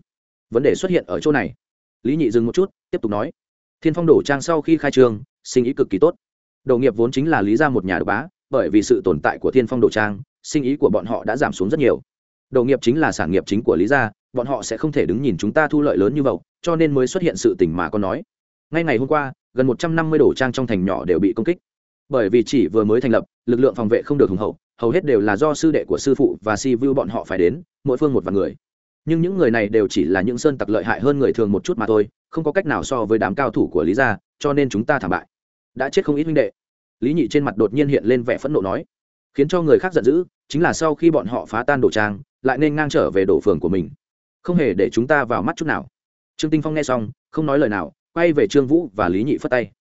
Vấn đề xuất hiện ở chỗ này. Lý nhị dừng một chút, tiếp tục nói, thiên phong đổ trang sau khi khai trương, sinh ý cực kỳ tốt. Đồ nghiệp vốn chính là lý ra một nhà độc bá, bởi vì sự tồn tại của thiên phong đổ trang, sinh ý của bọn họ đã giảm xuống rất nhiều. Đồ nghiệp chính là sản nghiệp chính của lý gia, bọn họ sẽ không thể đứng nhìn chúng ta thu lợi lớn như vậy, cho nên mới xuất hiện sự tình mà con nói ngay ngày hôm qua, gần một trăm năm mươi đổ trang trong thành nhỏ đều bị công kích. Bởi vì chỉ vừa mới thành lập, lực lượng phòng vệ không được hùng hậu, hầu hết đều là do sư đệ của sư phụ và si vu bọn họ phải đến, mỗi phương một vài người. Nhưng những người này đều chỉ là những sơn tặc lợi hại hơn người thường một chút mà thôi, không có cách nào so với đám cao thủ của lý gia, cho nên chúng ta thảm bại. Đã chết không ít huynh đệ. Lý nhị trên mặt đột nhiên hiện lên vẻ phẫn nộ nói, khiến cho người khác giận dữ, chính là sau khi bọn họ phá tan đổ trang, lại nên ngang trở về đổ phường của mình. Không hề để chúng ta vào mắt chút nào. Trương tinh phong nghe xong, không nói lời nào quay về trương vũ và lý nhị phất tay.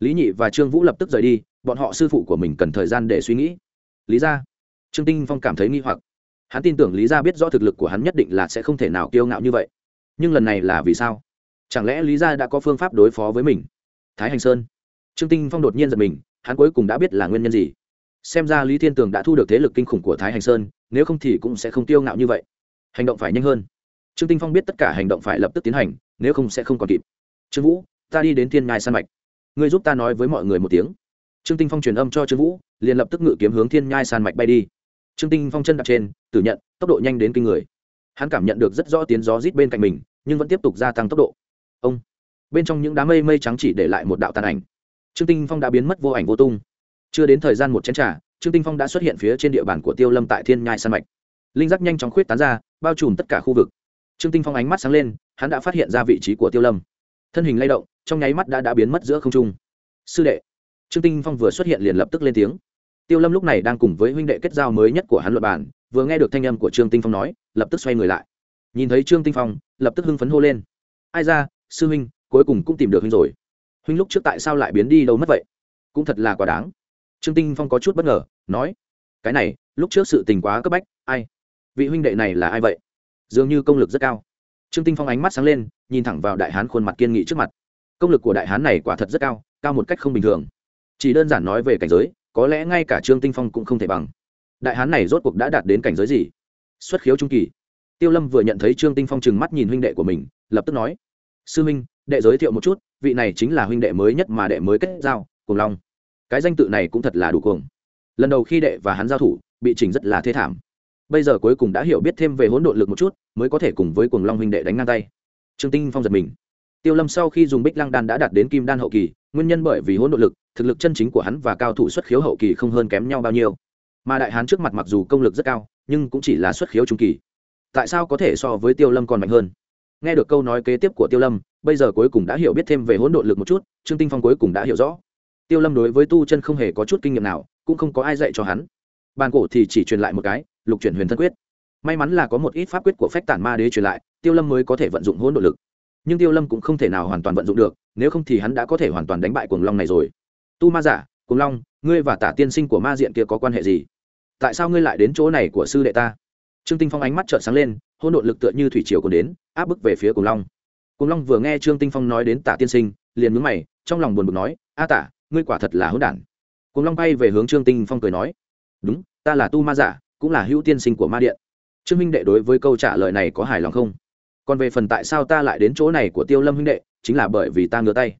Lý nhị và trương vũ lập tức rời đi, bọn họ sư phụ của mình cần thời gian để suy nghĩ. Lý ra trương tinh phong cảm thấy nghi hoặc. Hắn tin tưởng lý ra biết rõ thực lực của hắn nhất định là sẽ không thể nào kiêu ngạo như vậy. Nhưng lần này là vì sao? Chẳng lẽ lý ra đã có phương pháp đối phó với mình? Thái hành sơn. Trương tinh phong đột nhiên giật mình, hắn cuối cùng đã biết là nguyên nhân gì. Xem ra lý thiên tường đã thu được thế lực kinh khủng của thái hành sơn, nếu không thì cũng sẽ không tiêu ngạo như vậy. Hành động phải nhanh hơn. Trương tinh phong biết tất cả hành động phải lập tức tiến hành, nếu không sẽ không còn kịp trương vũ ta đi đến thiên Nhai san mạch. Ngươi giúp ta nói với mọi người một tiếng. Trương tinh phong truyền âm cho trương vũ liền lập tức ngự kiếm hướng thiên nhai san mạch bay đi. Trương tinh phong chân đặt trên tử nhận tốc độ nhanh đến kinh người. Hắn cảm nhận được rất rõ tiếng gió rít bên cạnh mình nhưng vẫn tiếp tục gia tăng tốc độ. Ông! Bên trong những đám mây mây trắng chỉ để lại một đạo tàn ảnh. Trương tinh phong đã biến mất vô ảnh vô tung. Chưa đến thời gian một chén trà, trương tinh phong đã xuất hiện phía trên địa bàn của tiêu lâm tại thiên nhai san mạch. Linh giác nhanh chóng khuyết tán ra bao trùm tất cả khu vực. Trương tinh phong ánh mắt sáng lên hắn đã phát hiện ra vị trí của tiêu lâm thân hình lay động, trong nháy mắt đã đã biến mất giữa không trung. Sư đệ, trương tinh phong vừa xuất hiện liền lập tức lên tiếng. Tiêu lâm lúc này đang cùng với huynh đệ kết giao mới nhất của hắn luật bản vừa nghe được thanh âm của trương tinh phong nói, lập tức xoay người lại. Nhìn thấy trương tinh phong, lập tức hưng phấn hô lên. Ai ra, sư huynh, cuối cùng cũng tìm được huynh rồi. Huynh lúc trước tại sao lại biến đi đâu mất vậy? Cũng thật là quá đáng. Trương tinh phong có chút bất ngờ, nói, cái này, lúc trước sự tình quá cấp bách, ai? Vị huynh đệ này là ai vậy? Dường như công lực rất cao trương tinh phong ánh mắt sáng lên, nhìn thẳng vào đại hán khuôn mặt kiên nghị trước mặt. Công lực của đại hán này quả thật rất cao cao một cách không bình thường. Chỉ đơn giản nói về cảnh giới, có lẽ ngay cả trương tinh phong cũng không thể bằng. Đại hán này rốt cuộc đã đạt đến cảnh giới gì? Xuất khiếu trung kỳ. Tiêu lâm vừa nhận thấy trương tinh phong trừng mắt nhìn huynh đệ của mình, lập tức nói, sư huynh, đệ giới thiệu một chút, vị này chính là huynh đệ mới nhất mà đệ mới kết giao cùng long. Cái danh tự này cũng thật là đủ cuồng. Lần đầu khi đệ và hắn giao thủ, bị chỉnh rất là thê thảm bây giờ cuối cùng đã hiểu biết thêm về hỗn độn lực một chút, mới có thể cùng với cuồng long huynh đệ đánh ngang tay. Trương tinh phong giật mình. Tiêu lâm sau khi dùng bích lăng đan đã đạt đến kim đan hậu kỳ, nguyên nhân bởi vì hỗn độn lực, thực lực chân chính của hắn và cao thủ xuất khiếu hậu kỳ không hơn kém nhau bao nhiêu. Mà đại hán trước mặt mặc dù công lực rất cao, nhưng cũng chỉ là xuất khiếu trung kỳ. Tại sao có thể so với tiêu lâm còn mạnh hơn? Nghe được câu nói kế tiếp của tiêu lâm, bây giờ cuối cùng đã hiểu biết thêm về hỗn độn lực một chút, trương tinh phong cuối cùng đã hiểu rõ. Tiêu lâm đối với tu chân không hề có chút kinh nghiệm nào, cũng không có ai dạy cho hắn. Bàn cổ thì chỉ truyền lại một cái lục chuyển huyền thân quyết. May mắn là có một ít pháp quyết của phách tản ma đế truyền lại, tiêu lâm mới có thể vận dụng hỗn độ lực. Nhưng tiêu lâm cũng không thể nào hoàn toàn vận dụng được, nếu không thì hắn đã có thể hoàn toàn đánh bại cuồng long này rồi. Tu ma giả, cuồng long, ngươi và tả tiên sinh của ma diện kia có quan hệ gì? Tại sao ngươi lại đến chỗ này của sư đệ ta? Trương tinh phong ánh mắt trợn sáng lên, hỗn độ lực tựa như thủy triều còn đến, áp bức về phía cuồng long. Cuồng long vừa nghe trương tinh phong nói đến tả tiên sinh, liền mướn mày, trong lòng buồn bực nói, a tả, ngươi quả thật là hỗn đản. Cuồng long bay về hướng trương tinh phong cười nói, đúng, ta là tu ma giả cũng là hữu tiên sinh của ma điện. Trương minh đệ đối với câu trả lời này có hài lòng không? Còn về phần tại sao ta lại đến chỗ này của tiêu lâm huynh đệ, chính là bởi vì ta ngửa tay.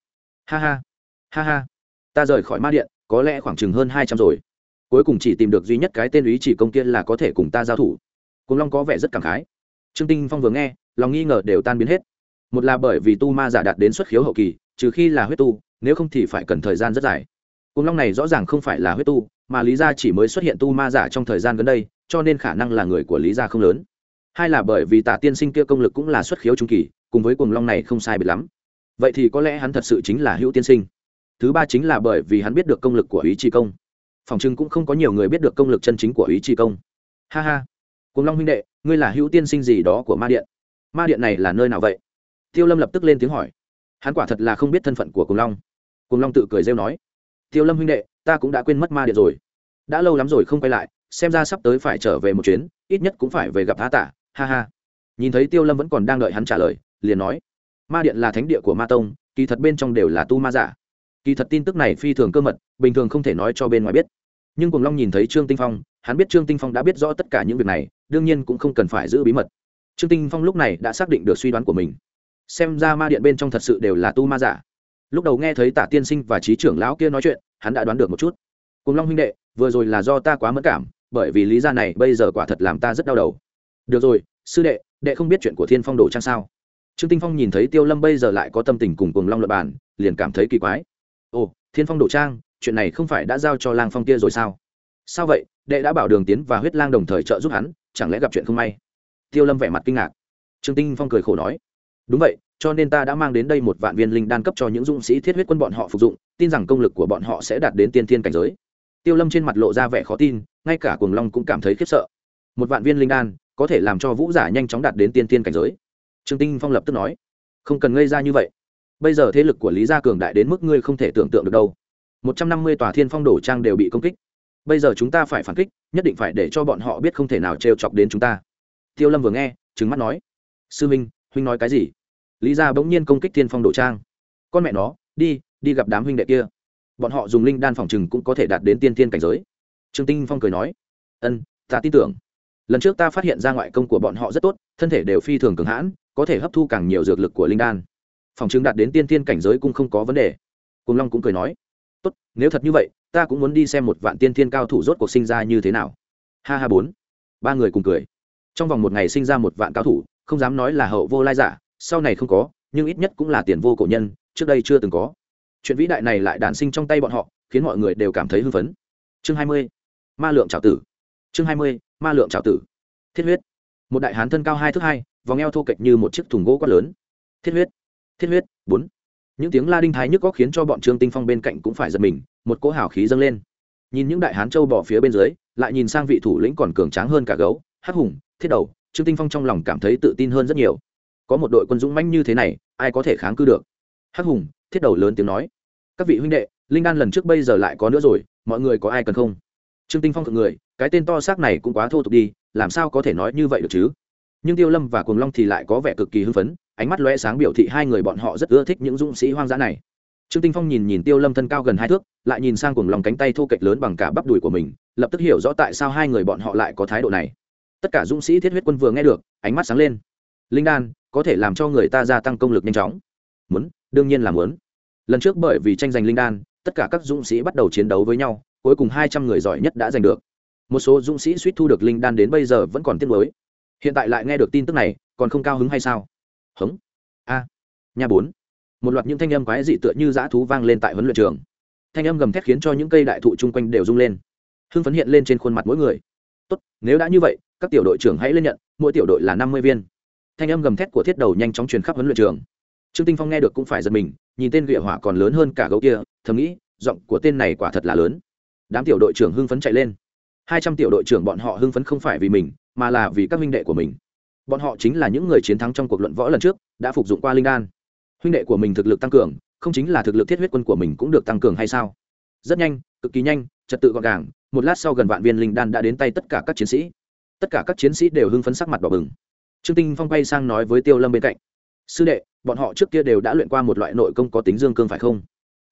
Ha ha ha ha. Ta rời khỏi ma điện, có lẽ khoảng chừng hơn hai trăm rồi. Cuối cùng chỉ tìm được duy nhất cái tên ý chỉ công kia là có thể cùng ta giao thủ. Cùng long có vẻ rất cảm khái. Trương tinh phong vừa nghe, lòng nghi ngờ đều tan biến hết. Một là bởi vì tu ma giả đạt đến xuất khiếu hậu kỳ, trừ khi là huyết tu, nếu không thì phải cần thời gian rất dài cùng long này rõ ràng không phải là huyết tu, mà lý gia chỉ mới xuất hiện tu ma giả trong thời gian gần đây, cho nên khả năng là người của lý gia không lớn. Hai là bởi vì tả tiên sinh kia công lực cũng là xuất khiếu trung kỳ, cùng với cuồng long này không sai biệt lắm. Vậy thì có lẽ hắn thật sự chính là hữu tiên sinh. Thứ ba chính là bởi vì hắn biết được công lực của ý Chi công. Phòng chừng cũng không có nhiều người biết được công lực chân chính của ý Chi công. Ha ha. Cuồng long huynh đệ, ngươi là hữu tiên sinh gì đó của ma điện? Ma điện này là nơi nào vậy? Tiêu lâm lập tức lên tiếng hỏi. Hắn quả thật là không biết thân phận của cuồng long. Cuồng long tự cười rêu nói tiêu lâm huynh đệ, ta cũng đã quên mất ma điện rồi. Đã lâu lắm rồi không quay lại, xem ra sắp tới phải trở về một chuyến, ít nhất cũng phải về gặp tha tả, ha ha. Nhìn thấy tiêu lâm vẫn còn đang đợi hắn trả lời, liền nói, ma điện là thánh địa của ma tông, kỳ thật bên trong đều là tu ma giả. Kỳ thật tin tức này phi thường cơ mật, bình thường không thể nói cho bên ngoài biết. Nhưng cùng long nhìn thấy trương tinh phong, hắn biết trương tinh phong đã biết rõ tất cả những việc này, đương nhiên cũng không cần phải giữ bí mật. Trương tinh phong lúc này đã xác định được suy đoán của mình. Xem ra ma điện bên trong thật sự đều là tu ma giả lúc đầu nghe thấy tả tiên sinh và trí trưởng lão kia nói chuyện, hắn đã đoán được một chút. Cùng long huynh đệ, vừa rồi là do ta quá mất cảm, bởi vì lý ra này bây giờ quả thật làm ta rất đau đầu. Được rồi, sư đệ đệ không biết chuyện của thiên phong đồ trang sao? Trương tinh phong nhìn thấy tiêu lâm bây giờ lại có tâm tình cùng cùng long luật bản liền cảm thấy kỳ quái. Ồ, thiên phong đồ trang chuyện này không phải đã giao cho lang phong kia rồi sao? Sao vậy? Đệ đã bảo đường tiến và huyết lang đồng thời trợ giúp hắn, chẳng lẽ gặp chuyện không may? Tiêu lâm vẻ mặt kinh ngạc. Trương tinh phong cười khổ nói. Đúng vậy cho nên ta đã mang đến đây một vạn viên linh đan cấp cho những dũng sĩ thiết huyết quân bọn họ phục dụng, tin rằng công lực của bọn họ sẽ đạt đến tiên thiên cảnh giới. Tiêu lâm trên mặt lộ ra vẻ khó tin, ngay cả cuồng long cũng cảm thấy khiếp sợ. Một vạn viên linh đan có thể làm cho vũ giả nhanh chóng đạt đến tiên thiên cảnh giới. Trương tinh phong lập tức nói, không cần ngây ra như vậy. Bây giờ thế lực của lý gia cường đại đến mức ngươi không thể tưởng tượng được đâu. Một trăm năm mươi tòa thiên phong đổ trang đều bị công kích. Bây giờ chúng ta phải phản kích, nhất định phải để cho bọn họ biết không thể nào trêu chọc đến chúng ta. Tiêu lâm vừa nghe trứng mắt nói, sư minh, huynh nói cái gì? Lý gia bỗng nhiên công kích thiên phong đổ trang. Con mẹ nó, đi đi gặp đám huynh đệ kia. Bọn họ dùng linh đan phòng chừng cũng có thể đạt đến tiên tiên cảnh giới. Trương tinh phong cười nói, ân, ta tin tưởng. Lần trước ta phát hiện ra ngoại công của bọn họ rất tốt, thân thể đều phi thường cường hãn, có thể hấp thu càng nhiều dược lực của linh đan. Phòng chứng đạt đến tiên tiên cảnh giới cũng không có vấn đề. Cùng long cũng cười nói, tốt, nếu thật như vậy, ta cũng muốn đi xem một vạn tiên tiên cao thủ rốt cuộc sinh ra như thế nào. Ha ha bốn. Ba người cùng cười. Trong vòng một ngày sinh ra một vạn cao thủ, không dám nói là hậu vô lai giả sau này không có, nhưng ít nhất cũng là tiền vô cổ nhân, trước đây chưa từng có. Chuyện vĩ đại này lại đản sinh trong tay bọn họ, khiến mọi người đều cảm thấy hưng phấn. Chương hai mươi, ma lượng trào tử. Chương hai mươi, ma lượng trào tử. Thiết huyết. Một đại hán thân cao hai thước hai, vòng eo thô kệch như một chiếc thùng gỗ quát lớn. Thiết huyết. Thiết huyết. Bốn. Những tiếng la đinh thái nhức có khiến cho bọn trương tinh phong bên cạnh cũng phải giật mình, một cỗ hào khí dâng lên. Nhìn những đại hán châu bỏ phía bên dưới, lại nhìn sang vị thủ lĩnh còn cường tráng hơn cả gấu, hắc hùng, thiết đầu, trương tinh phong trong lòng cảm thấy tự tin hơn rất nhiều có một đội quân dũng mãnh như thế này, ai có thể kháng cự được? Hắc hùng, thiết đầu lớn tiếng nói. Các vị huynh đệ, linh đan lần trước bây giờ lại có nữa rồi, mọi người có ai cần không? Trương tinh phong thượng người, cái tên to xác này cũng quá thô tục đi, làm sao có thể nói như vậy được chứ? Nhưng tiêu lâm và cuồng long thì lại có vẻ cực kỳ hưng phấn, ánh mắt lóe sáng biểu thị hai người bọn họ rất ưa thích những dũng sĩ hoang dã này. Trương tinh phong nhìn nhìn tiêu lâm thân cao gần hai thước, lại nhìn sang cuồng long cánh tay thô kệch lớn bằng cả bắp đùi của mình, lập tức hiểu rõ tại sao hai người bọn họ lại có thái độ này. Tất cả dũng sĩ thiết huyết quân vừa nghe được, ánh mắt sáng lên. Linh đan có thể làm cho người ta gia tăng công lực nhanh chóng. Muốn, đương nhiên là muốn. Lần trước bởi vì tranh giành linh đan, tất cả các dũng sĩ bắt đầu chiến đấu với nhau, cuối cùng hai trăm người giỏi nhất đã giành được. Một số dũng sĩ suýt thu được linh đan đến bây giờ vẫn còn tiếc mới hiện tại lại nghe được tin tức này, còn không cao hứng hay sao? Hứng a. Nhà bốn. Một loạt những thanh âm quái dị tựa như dã thú vang lên tại huấn luyện trường. Thanh âm gầm thét khiến cho những cây đại thụ chung quanh đều rung lên. Hưng phấn hiện lên trên khuôn mặt mỗi người. Tốt, nếu đã như vậy, các tiểu đội trưởng hãy lên nhận, mỗi tiểu đội là năm mươi viên thanh âm gầm thét của thiết đầu nhanh chóng truyền khắp huấn luyện trường. Trương tinh phong nghe được cũng phải giật mình, nhìn tên gđịa hỏa còn lớn hơn cả gấu kia, thầm nghĩ, giọng của tên này quả thật là lớn. Đám tiểu đội trưởng hưng phấn chạy lên. Hai trăm tiểu đội trưởng bọn họ hưng phấn không phải vì mình, mà là vì các huynh đệ của mình. Bọn họ chính là những người chiến thắng trong cuộc luận võ lần trước, đã phục dụng qua linh đan. Huynh đệ của mình thực lực tăng cường, không chính là thực lực thiết huyết quân của mình cũng được tăng cường hay sao? Rất nhanh, cực kỳ nhanh, trật tự gọn gàng, một lát sau gần vạn viên linh đan đã đến tay tất cả các chiến sĩ. Tất cả các chiến sĩ đều hưng phấn sắc mặt đỏ bừng trương tinh phong bay sang nói với tiêu lâm bên cạnh. Sư đệ, bọn họ trước kia đều đã luyện qua một loại nội công có tính dương cương phải không?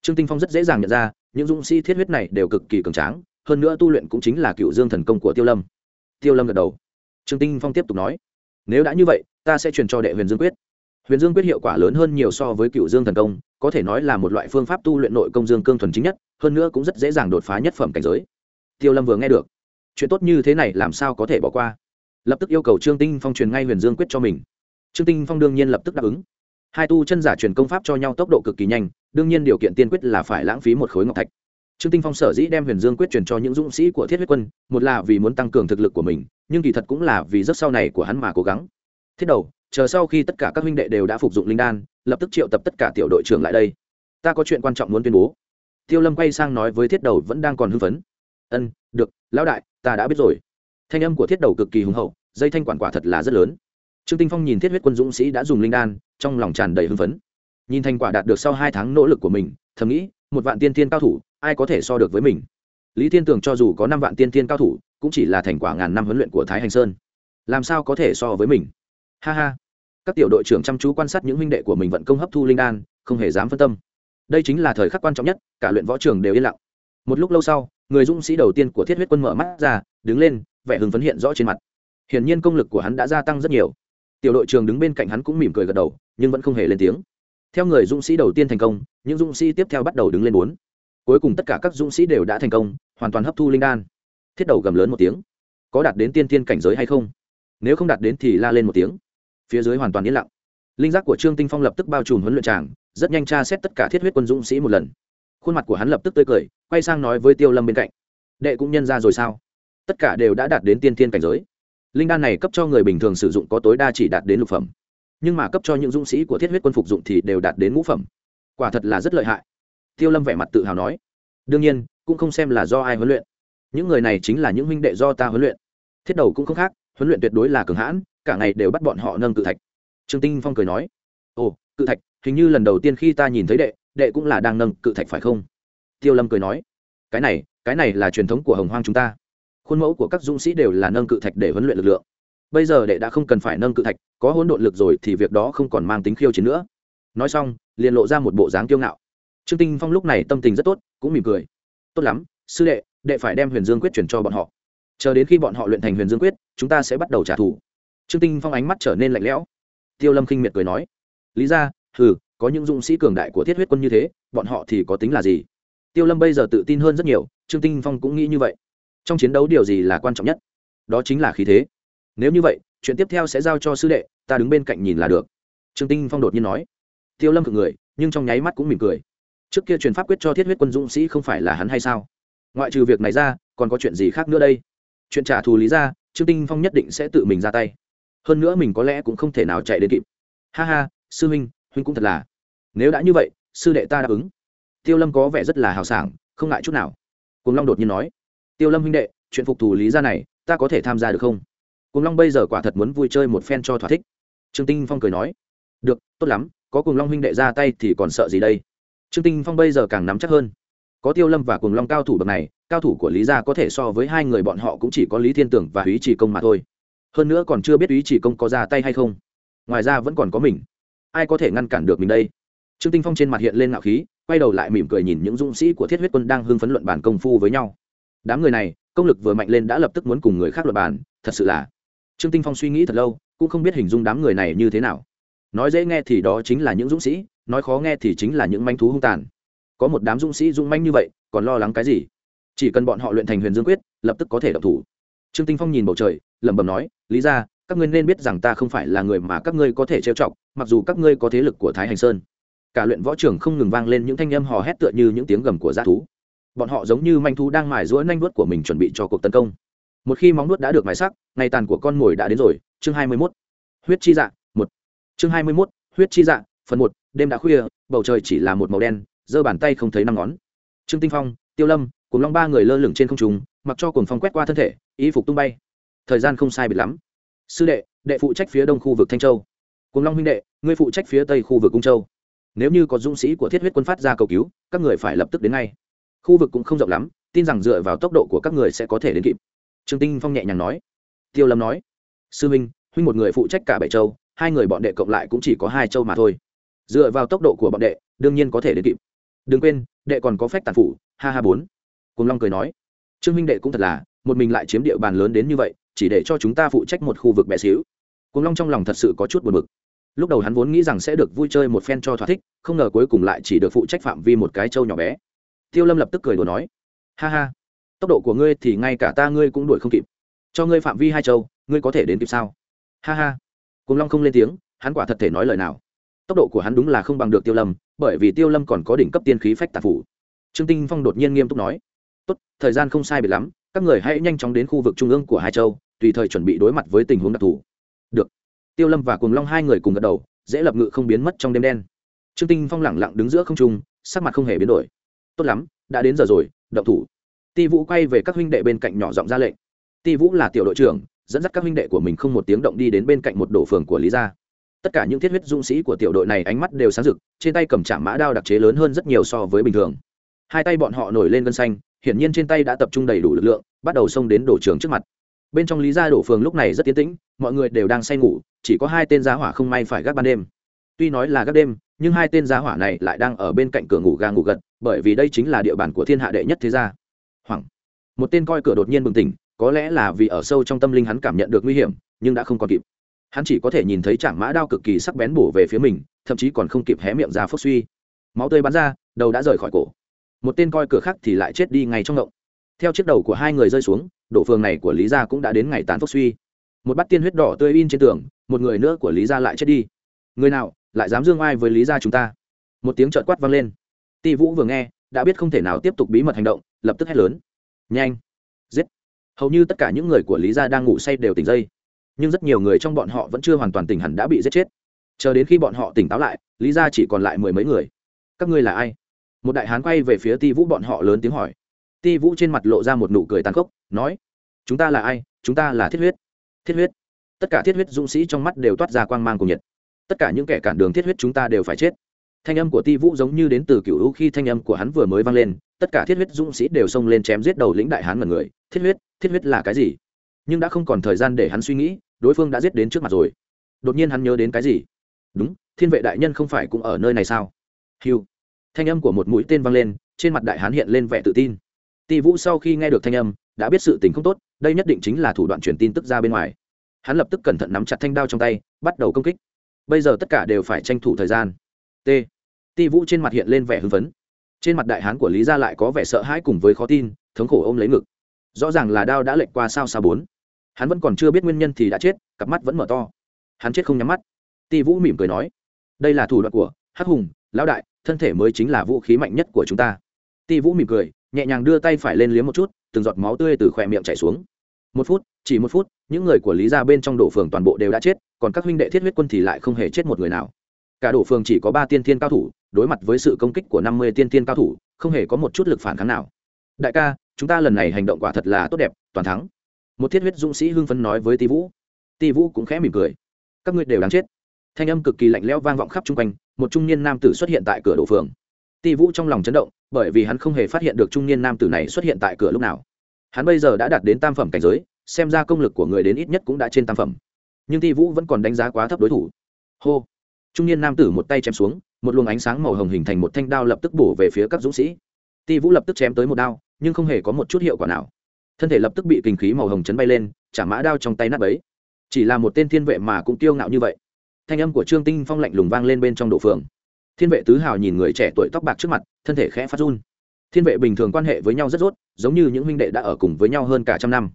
Trương tinh phong rất dễ dàng nhận ra, những dũng sĩ thiết huyết này đều cực kỳ cường tráng, hơn nữa tu luyện cũng chính là cựu dương thần công của tiêu lâm. Tiêu lâm gật đầu. Trương tinh phong tiếp tục nói, nếu đã như vậy, ta sẽ truyền cho đệ huyền dương quyết. Huyền dương quyết hiệu quả lớn hơn nhiều so với cựu dương thần công, có thể nói là một loại phương pháp tu luyện nội công dương cương thuần chính nhất, hơn nữa cũng rất dễ dàng đột phá nhất phẩm cảnh giới. Tiêu lâm vừa nghe được, chuyện tốt như thế này làm sao có thể bỏ qua? Lập tức yêu cầu trương tinh phong truyền ngay huyền dương quyết cho mình. Trương tinh phong đương nhiên lập tức đáp ứng. Hai tu chân giả truyền công pháp cho nhau tốc độ cực kỳ nhanh, đương nhiên điều kiện tiên quyết là phải lãng phí một khối ngọc thạch. Trương tinh phong sở dĩ đem huyền dương quyết truyền cho những dũng sĩ của thiết huyết quân, một là vì muốn tăng cường thực lực của mình, nhưng kỳ thật cũng là vì rất sau này của hắn mà cố gắng. Thiết đầu, chờ sau khi tất cả các huynh đệ đều đã phục dụng linh đan, lập tức triệu tập tất cả tiểu đội trưởng lại đây. Ta có chuyện quan trọng muốn tuyên bố. Tiêu lâm quay sang nói với thiết đầu vẫn đang còn hưng phấn. Ân, được, lão đại, ta đã biết rồi thanh âm của thiết đầu cực kỳ hùng hậu, dây thanh quản quả thật là rất lớn. Trương tinh phong nhìn thiết huyết quân dũng sĩ đã dùng linh đan, trong lòng tràn đầy hưng phấn. Nhìn thành quả đạt được sau hai tháng nỗ lực của mình, thầm nghĩ, một vạn tiên tiên cao thủ, ai có thể so được với mình? Lý thiên tường cho dù có năm vạn tiên tiên cao thủ, cũng chỉ là thành quả ngàn năm huấn luyện của thái hành sơn. Làm sao có thể so với mình? Ha ha. Các tiểu đội trưởng chăm chú quan sát những huynh đệ của mình vận công hấp thu linh đan, không hề dám phân tâm. Đây chính là thời khắc quan trọng nhất, cả luyện võ trường đều yên lặng. Một lúc lâu sau, người dũng sĩ đầu tiên của thiết huyết quân mở mắt ra, đứng lên vẻ hưng phấn hiện rõ trên mặt. Hiển nhiên công lực của hắn đã gia tăng rất nhiều. Tiểu đội trường đứng bên cạnh hắn cũng mỉm cười gật đầu, nhưng vẫn không hề lên tiếng. Theo người dũng sĩ đầu tiên thành công, những dũng sĩ tiếp theo bắt đầu đứng lên bốn. Cuối cùng tất cả các dũng sĩ đều đã thành công, hoàn toàn hấp thu linh đan. Thiết đầu gầm lớn một tiếng. Có đạt đến tiên tiên cảnh giới hay không? Nếu không đạt đến thì la lên một tiếng. Phía dưới hoàn toàn yên lặng. Linh giác của trương tinh phong lập tức bao trùm huấn luyện tràng, rất nhanh tra xét tất cả thiết huyết quân dũng sĩ một lần. Khuôn mặt của hắn lập tức tươi cười, quay sang nói với tiêu lâm bên cạnh. Đệ cũng nhân ra rồi sao? Tất cả đều đã đạt đến tiên tiên cảnh giới. Linh đan này cấp cho người bình thường sử dụng có tối đa chỉ đạt đến lục phẩm. Nhưng mà cấp cho những dũng sĩ của thiết huyết quân phục dụng thì đều đạt đến ngũ phẩm. Quả thật là rất lợi hại. Tiêu lâm vẻ mặt tự hào nói. Đương nhiên, cũng không xem là do ai huấn luyện. Những người này chính là những huynh đệ do ta huấn luyện. Thiết đầu cũng không khác, huấn luyện tuyệt đối là cường hãn, cả ngày đều bắt bọn họ nâng cự thạch. Trương tinh phong cười nói. Ồ, cự thạch, hình như lần đầu tiên khi ta nhìn thấy đệ đệ cũng là đang nâng cự thạch phải không? Tiêu lâm cười nói. Cái này cái này là truyền thống của hồng hoang chúng ta khuôn mẫu của các dũng sĩ đều là nâng cự thạch để huấn luyện lực lượng. Bây giờ đệ đã không cần phải nâng cự thạch, có hỗn độn lực rồi thì việc đó không còn mang tính khiêu chiến nữa. Nói xong, liền lộ ra một bộ dáng kiêu ngạo. Trương tinh phong lúc này tâm tình rất tốt, cũng mỉm cười. Tốt lắm, sư đệ đệ phải đem huyền dương quyết chuyển cho bọn họ. Chờ đến khi bọn họ luyện thành huyền dương quyết, chúng ta sẽ bắt đầu trả thù. Trương tinh phong ánh mắt trở nên lạnh lẽo. Tiêu lâm khinh miệt cười nói. Lý ra ừ có những dũng sĩ cường đại của thiết huyết quân như thế, bọn họ thì có tính là gì? Tiêu lâm bây giờ tự tin hơn rất nhiều, trương tinh phong cũng nghĩ như vậy trong chiến đấu điều gì là quan trọng nhất? Đó chính là khí thế. Nếu như vậy, chuyện tiếp theo sẽ giao cho sư đệ, ta đứng bên cạnh nhìn là được. Trương tinh phong đột nhiên nói. Tiêu lâm cực người, nhưng trong nháy mắt cũng mỉm cười. Trước kia truyền pháp quyết cho thiết huyết quân dũng sĩ không phải là hắn hay sao? Ngoại trừ việc này ra, còn có chuyện gì khác nữa đây? Chuyện trả thù lý ra, trương tinh phong nhất định sẽ tự mình ra tay. Hơn nữa mình có lẽ cũng không thể nào chạy đến kịp. Ha ha, sư huynh huynh cũng thật là. Nếu đã như vậy, sư đệ ta đáp ứng. Tiêu lâm có vẻ rất là hào sảng, không ngại chút nào. Cùng long đột nhiên nói tiêu lâm huynh đệ, chuyện phục thù lý ra này, ta có thể tham gia được không? Cùng long bây giờ quả thật muốn vui chơi một phen cho thỏa thích. Trương tinh phong cười nói, được, tốt lắm, có cùng long huynh đệ ra tay thì còn sợ gì đây? Trương tinh phong bây giờ càng nắm chắc hơn. Có tiêu lâm và cùng long cao thủ bậc này, cao thủ của lý gia có thể so với hai người bọn họ cũng chỉ có lý thiên tưởng và ý chỉ công mà thôi. Hơn nữa còn chưa biết ý chỉ công có ra tay hay không. Ngoài ra vẫn còn có mình. Ai có thể ngăn cản được mình đây? Trương tinh phong trên mặt hiện lên ngạo khí, quay đầu lại mỉm cười nhìn những dũng sĩ của thiết huyết quân đang hưng phấn luận bản công phu với nhau đám người này, công lực vừa mạnh lên đã lập tức muốn cùng người khác luận bàn, thật sự là. Trương tinh phong suy nghĩ thật lâu, cũng không biết hình dung đám người này như thế nào. Nói dễ nghe thì đó chính là những dũng sĩ, nói khó nghe thì chính là những manh thú hung tàn. Có một đám dũng sĩ dũng manh như vậy, còn lo lắng cái gì? Chỉ cần bọn họ luyện thành huyền dương quyết, lập tức có thể độc thủ. Trương tinh phong nhìn bầu trời, lẩm bẩm nói, lý ra các ngươi nên biết rằng ta không phải là người mà các ngươi có thể trêu chọc, mặc dù các ngươi có thế lực của thái hành sơn. Cả luyện võ trường không ngừng vang lên những thanh âm hò hét tựa như những tiếng gầm của g thú bọn họ giống như manh thú đang mài rũa nanh vuốt của mình chuẩn bị cho cuộc tấn công. Một khi móng nuốt đã được mài sắc ngày tàn của con mồi đã đến rồi. Chương hai mươi 21. huyết chi dạ một. Chương hai mươi 21, huyết chi dạ phần một. Đêm đã khuya bầu trời chỉ là một màu đen giơ bàn tay không thấy năm ngón. Trương tinh phong tiêu lâm cùng long ba người lơ lửng trên không trung mặc cho cuồng phong quét qua thân thể y phục tung bay. Thời gian không sai biệt lắm. Sư đệ đệ phụ trách phía đông khu vực thanh châu. Cùng long huynh đệ ngươi phụ trách phía tây khu vực cung châu. Nếu như có dũng sĩ của thiết huyết quân phát ra cầu cứu các người phải lập tức đến ngay khu vực cũng không rộng lắm, tin rằng dựa vào tốc độ của các người sẽ có thể đến kịp. Trương tinh phong nhẹ nhàng nói. Tiêu lâm nói. Sư minh, huynh một người phụ trách cả bảy châu, hai người bọn đệ cộng lại cũng chỉ có hai châu mà thôi. Dựa vào tốc độ của bọn đệ, đương nhiên có thể đến kịp. Đừng quên, đệ còn có phách tàn phủ, ha ha bốn. Cùng long cười nói. Trương minh đệ cũng thật là, một mình lại chiếm địa bàn lớn đến như vậy, chỉ để cho chúng ta phụ trách một khu vực bé xíu. Cùng long trong lòng thật sự có chút buồn bực. Lúc đầu hắn vốn nghĩ rằng sẽ được vui chơi một phen cho thỏa thích, không ngờ cuối cùng lại chỉ được phụ trách phạm vi một cái châu nhỏ bé tiêu lâm lập tức cười đùa nói, ha ha, tốc độ của ngươi thì ngay cả ta ngươi cũng đuổi không kịp. Cho ngươi phạm vi hai châu, ngươi có thể đến kịp sao? Ha ha. Cùng long không lên tiếng, hắn quả thật thể nói lời nào. Tốc độ của hắn đúng là không bằng được tiêu lâm, bởi vì tiêu lâm còn có đỉnh cấp tiên khí phách tạp phủ. Trương tinh phong đột nhiên nghiêm túc nói, tốt, thời gian không sai biệt lắm, các người hãy nhanh chóng đến khu vực trung ương của hai châu, tùy thời chuẩn bị đối mặt với tình huống đặc thù. Được. Tiêu lâm và cùng long hai người cùng gật đầu, dễ lập ngự không biến mất trong đêm đen. Trương tinh phong lẳng lặng đứng giữa không trung, sắc mặt không hề biến đổi tốt lắm, đã đến giờ rồi, động thủ. Ti vũ quay về các huynh đệ bên cạnh nhỏ giọng ra lệnh. Ti vũ là tiểu đội trưởng, dẫn dắt các huynh đệ của mình không một tiếng động đi đến bên cạnh một đổ phường của lý gia. Tất cả những thiết huyết dũng sĩ của tiểu đội này ánh mắt đều sáng rực, trên tay cầm chạm mã đao đặc chế lớn hơn rất nhiều so với bình thường. Hai tay bọn họ nổi lên gân xanh, hiển nhiên trên tay đã tập trung đầy đủ lực lượng, bắt đầu xông đến đổ trường trước mặt. Bên trong lý gia đổ phường lúc này rất tiến tĩnh, mọi người đều đang say ngủ, chỉ có hai tên giá hỏa không may phải gác ban đêm. Tuy nói là gác đêm nhưng hai tên gia hỏa này lại đang ở bên cạnh cửa ngủ ga ngủ gật, bởi vì đây chính là địa bàn của thiên hạ đệ nhất thế gia. Hoảng. Một tên coi cửa đột nhiên bừng tỉnh, có lẽ là vì ở sâu trong tâm linh hắn cảm nhận được nguy hiểm, nhưng đã không còn kịp. Hắn chỉ có thể nhìn thấy chạm mã đao cực kỳ sắc bén bổ về phía mình, thậm chí còn không kịp hé miệng ra phốc suy. Máu tươi bắn ra, đầu đã rời khỏi cổ. Một tên coi cửa khác thì lại chết đi ngay trong ngộng. Theo chiếc đầu của hai người rơi xuống, đổ phường này của lý gia cũng đã đến ngày tàn phốc suy. Một bát tiên huyết đỏ tươi in trên tường, một người nữa của lý gia lại chết đi. Người nào? Lại dám dương oai với lý gia chúng ta. Một tiếng trợn quát vang lên. Ti vũ vừa nghe, đã biết không thể nào tiếp tục bí mật hành động, lập tức hét lớn. Nhanh. Giết. Hầu như tất cả những người của lý gia đang ngủ say đều tỉnh dây nhưng rất nhiều người trong bọn họ vẫn chưa hoàn toàn tỉnh hẳn đã bị giết chết. Chờ đến khi bọn họ tỉnh táo lại, lý gia chỉ còn lại mười mấy người. Các ngươi là ai? Một đại hán quay về phía ti vũ bọn họ lớn tiếng hỏi. Ti vũ trên mặt lộ ra một nụ cười tàn khốc, nói, chúng ta là ai? Chúng ta là thiết huyết. Thiết huyết. Tất cả thiết huyết dũng sĩ trong mắt đều toát ra quang mang cùng nhiệt tất cả những kẻ cản đường thiết huyết chúng ta đều phải chết. Thanh âm của ti vũ giống như đến từ cựu hữu khi thanh âm của hắn vừa mới vang lên, tất cả thiết huyết dũng sĩ đều xông lên chém giết đầu lĩnh đại hán mật người, thiết huyết thiết huyết là cái gì? Nhưng đã không còn thời gian để hắn suy nghĩ, đối phương đã giết đến trước mặt rồi. Đột nhiên hắn nhớ đến cái gì? Đúng, thiên vệ đại nhân không phải cũng ở nơi này sao? Hiu thanh âm của một mũi tên vang lên, trên mặt đại hán hiện lên vẻ tự tin. Ti vũ sau khi nghe được thanh âm, đã biết sự tình không tốt, đây nhất định chính là thủ đoạn truyền tin tức ra bên ngoài. Hắn lập tức cẩn thận nắm chặt thanh đao trong tay, bắt đầu công kích bây giờ tất cả đều phải tranh thủ thời gian. T. Ti vũ trên mặt hiện lên vẻ hưng phấn. Trên mặt đại hán của lý gia lại có vẻ sợ hãi cùng với khó tin, thống khổ ôm lấy ngực. Rõ ràng là đao đã lệch qua sao xa bốn. Hắn vẫn còn chưa biết nguyên nhân thì đã chết, cặp mắt vẫn mở to. Hắn chết không nhắm mắt. Ti vũ mỉm cười nói, đây là thủ đoạn của hắc hùng, lão đại, thân thể mới chính là vũ khí mạnh nhất của chúng ta. Ti vũ mỉm cười, nhẹ nhàng đưa tay phải lên liếm một chút, từng giọt máu tươi từ khỏe miệng chảy xuống. Một phút, chỉ một phút, những người của lý gia bên trong đổ phường toàn bộ đều đã chết còn các huynh đệ thiết huyết quân thì lại không hề chết một người nào. Cả đổ phường chỉ có ba tiên thiên cao thủ, đối mặt với sự công kích của năm mươi tiên thiên cao thủ, không hề có một chút lực phản kháng nào. Đại ca, chúng ta lần này hành động quả thật là tốt đẹp, toàn thắng. Một thiết huyết dũng sĩ hưng phấn nói với ti vũ. Ti vũ cũng khẽ mỉm cười. Các ngươi đều đáng chết. Thanh âm cực kỳ lạnh lẽo vang vọng khắp chung quanh, một trung niên nam tử xuất hiện tại cửa đổ phường. Ti vũ trong lòng chấn động, bởi vì hắn không hề phát hiện được trung niên nam tử này xuất hiện tại cửa lúc nào. Hắn bây giờ đã đạt đến tam phẩm cảnh giới, xem ra công lực của người đến ít nhất cũng đã trên tam phẩm nhưng ti vũ vẫn còn đánh giá quá thấp đối thủ. Hô. Trung niên nam tử một tay chém xuống, một luồng ánh sáng màu hồng hình thành một thanh đao lập tức bổ về phía các dũng sĩ. Ti vũ lập tức chém tới một đao, nhưng không hề có một chút hiệu quả nào. Thân thể lập tức bị kinh khí màu hồng chấn bay lên, chả mã đao trong tay nắp ấy chỉ là một tên thiên vệ mà cũng tiêu ngạo như vậy. Thanh âm của trương tinh phong lạnh lùng vang lên bên trong độ phường. Thiên vệ tứ hào nhìn người trẻ tuổi tóc bạc trước mặt, thân thể khẽ phát run. Thiên vệ bình thường quan hệ với nhau rất rốt, giống như những huynh đệ đã ở cùng với nhau hơn cả trăm năm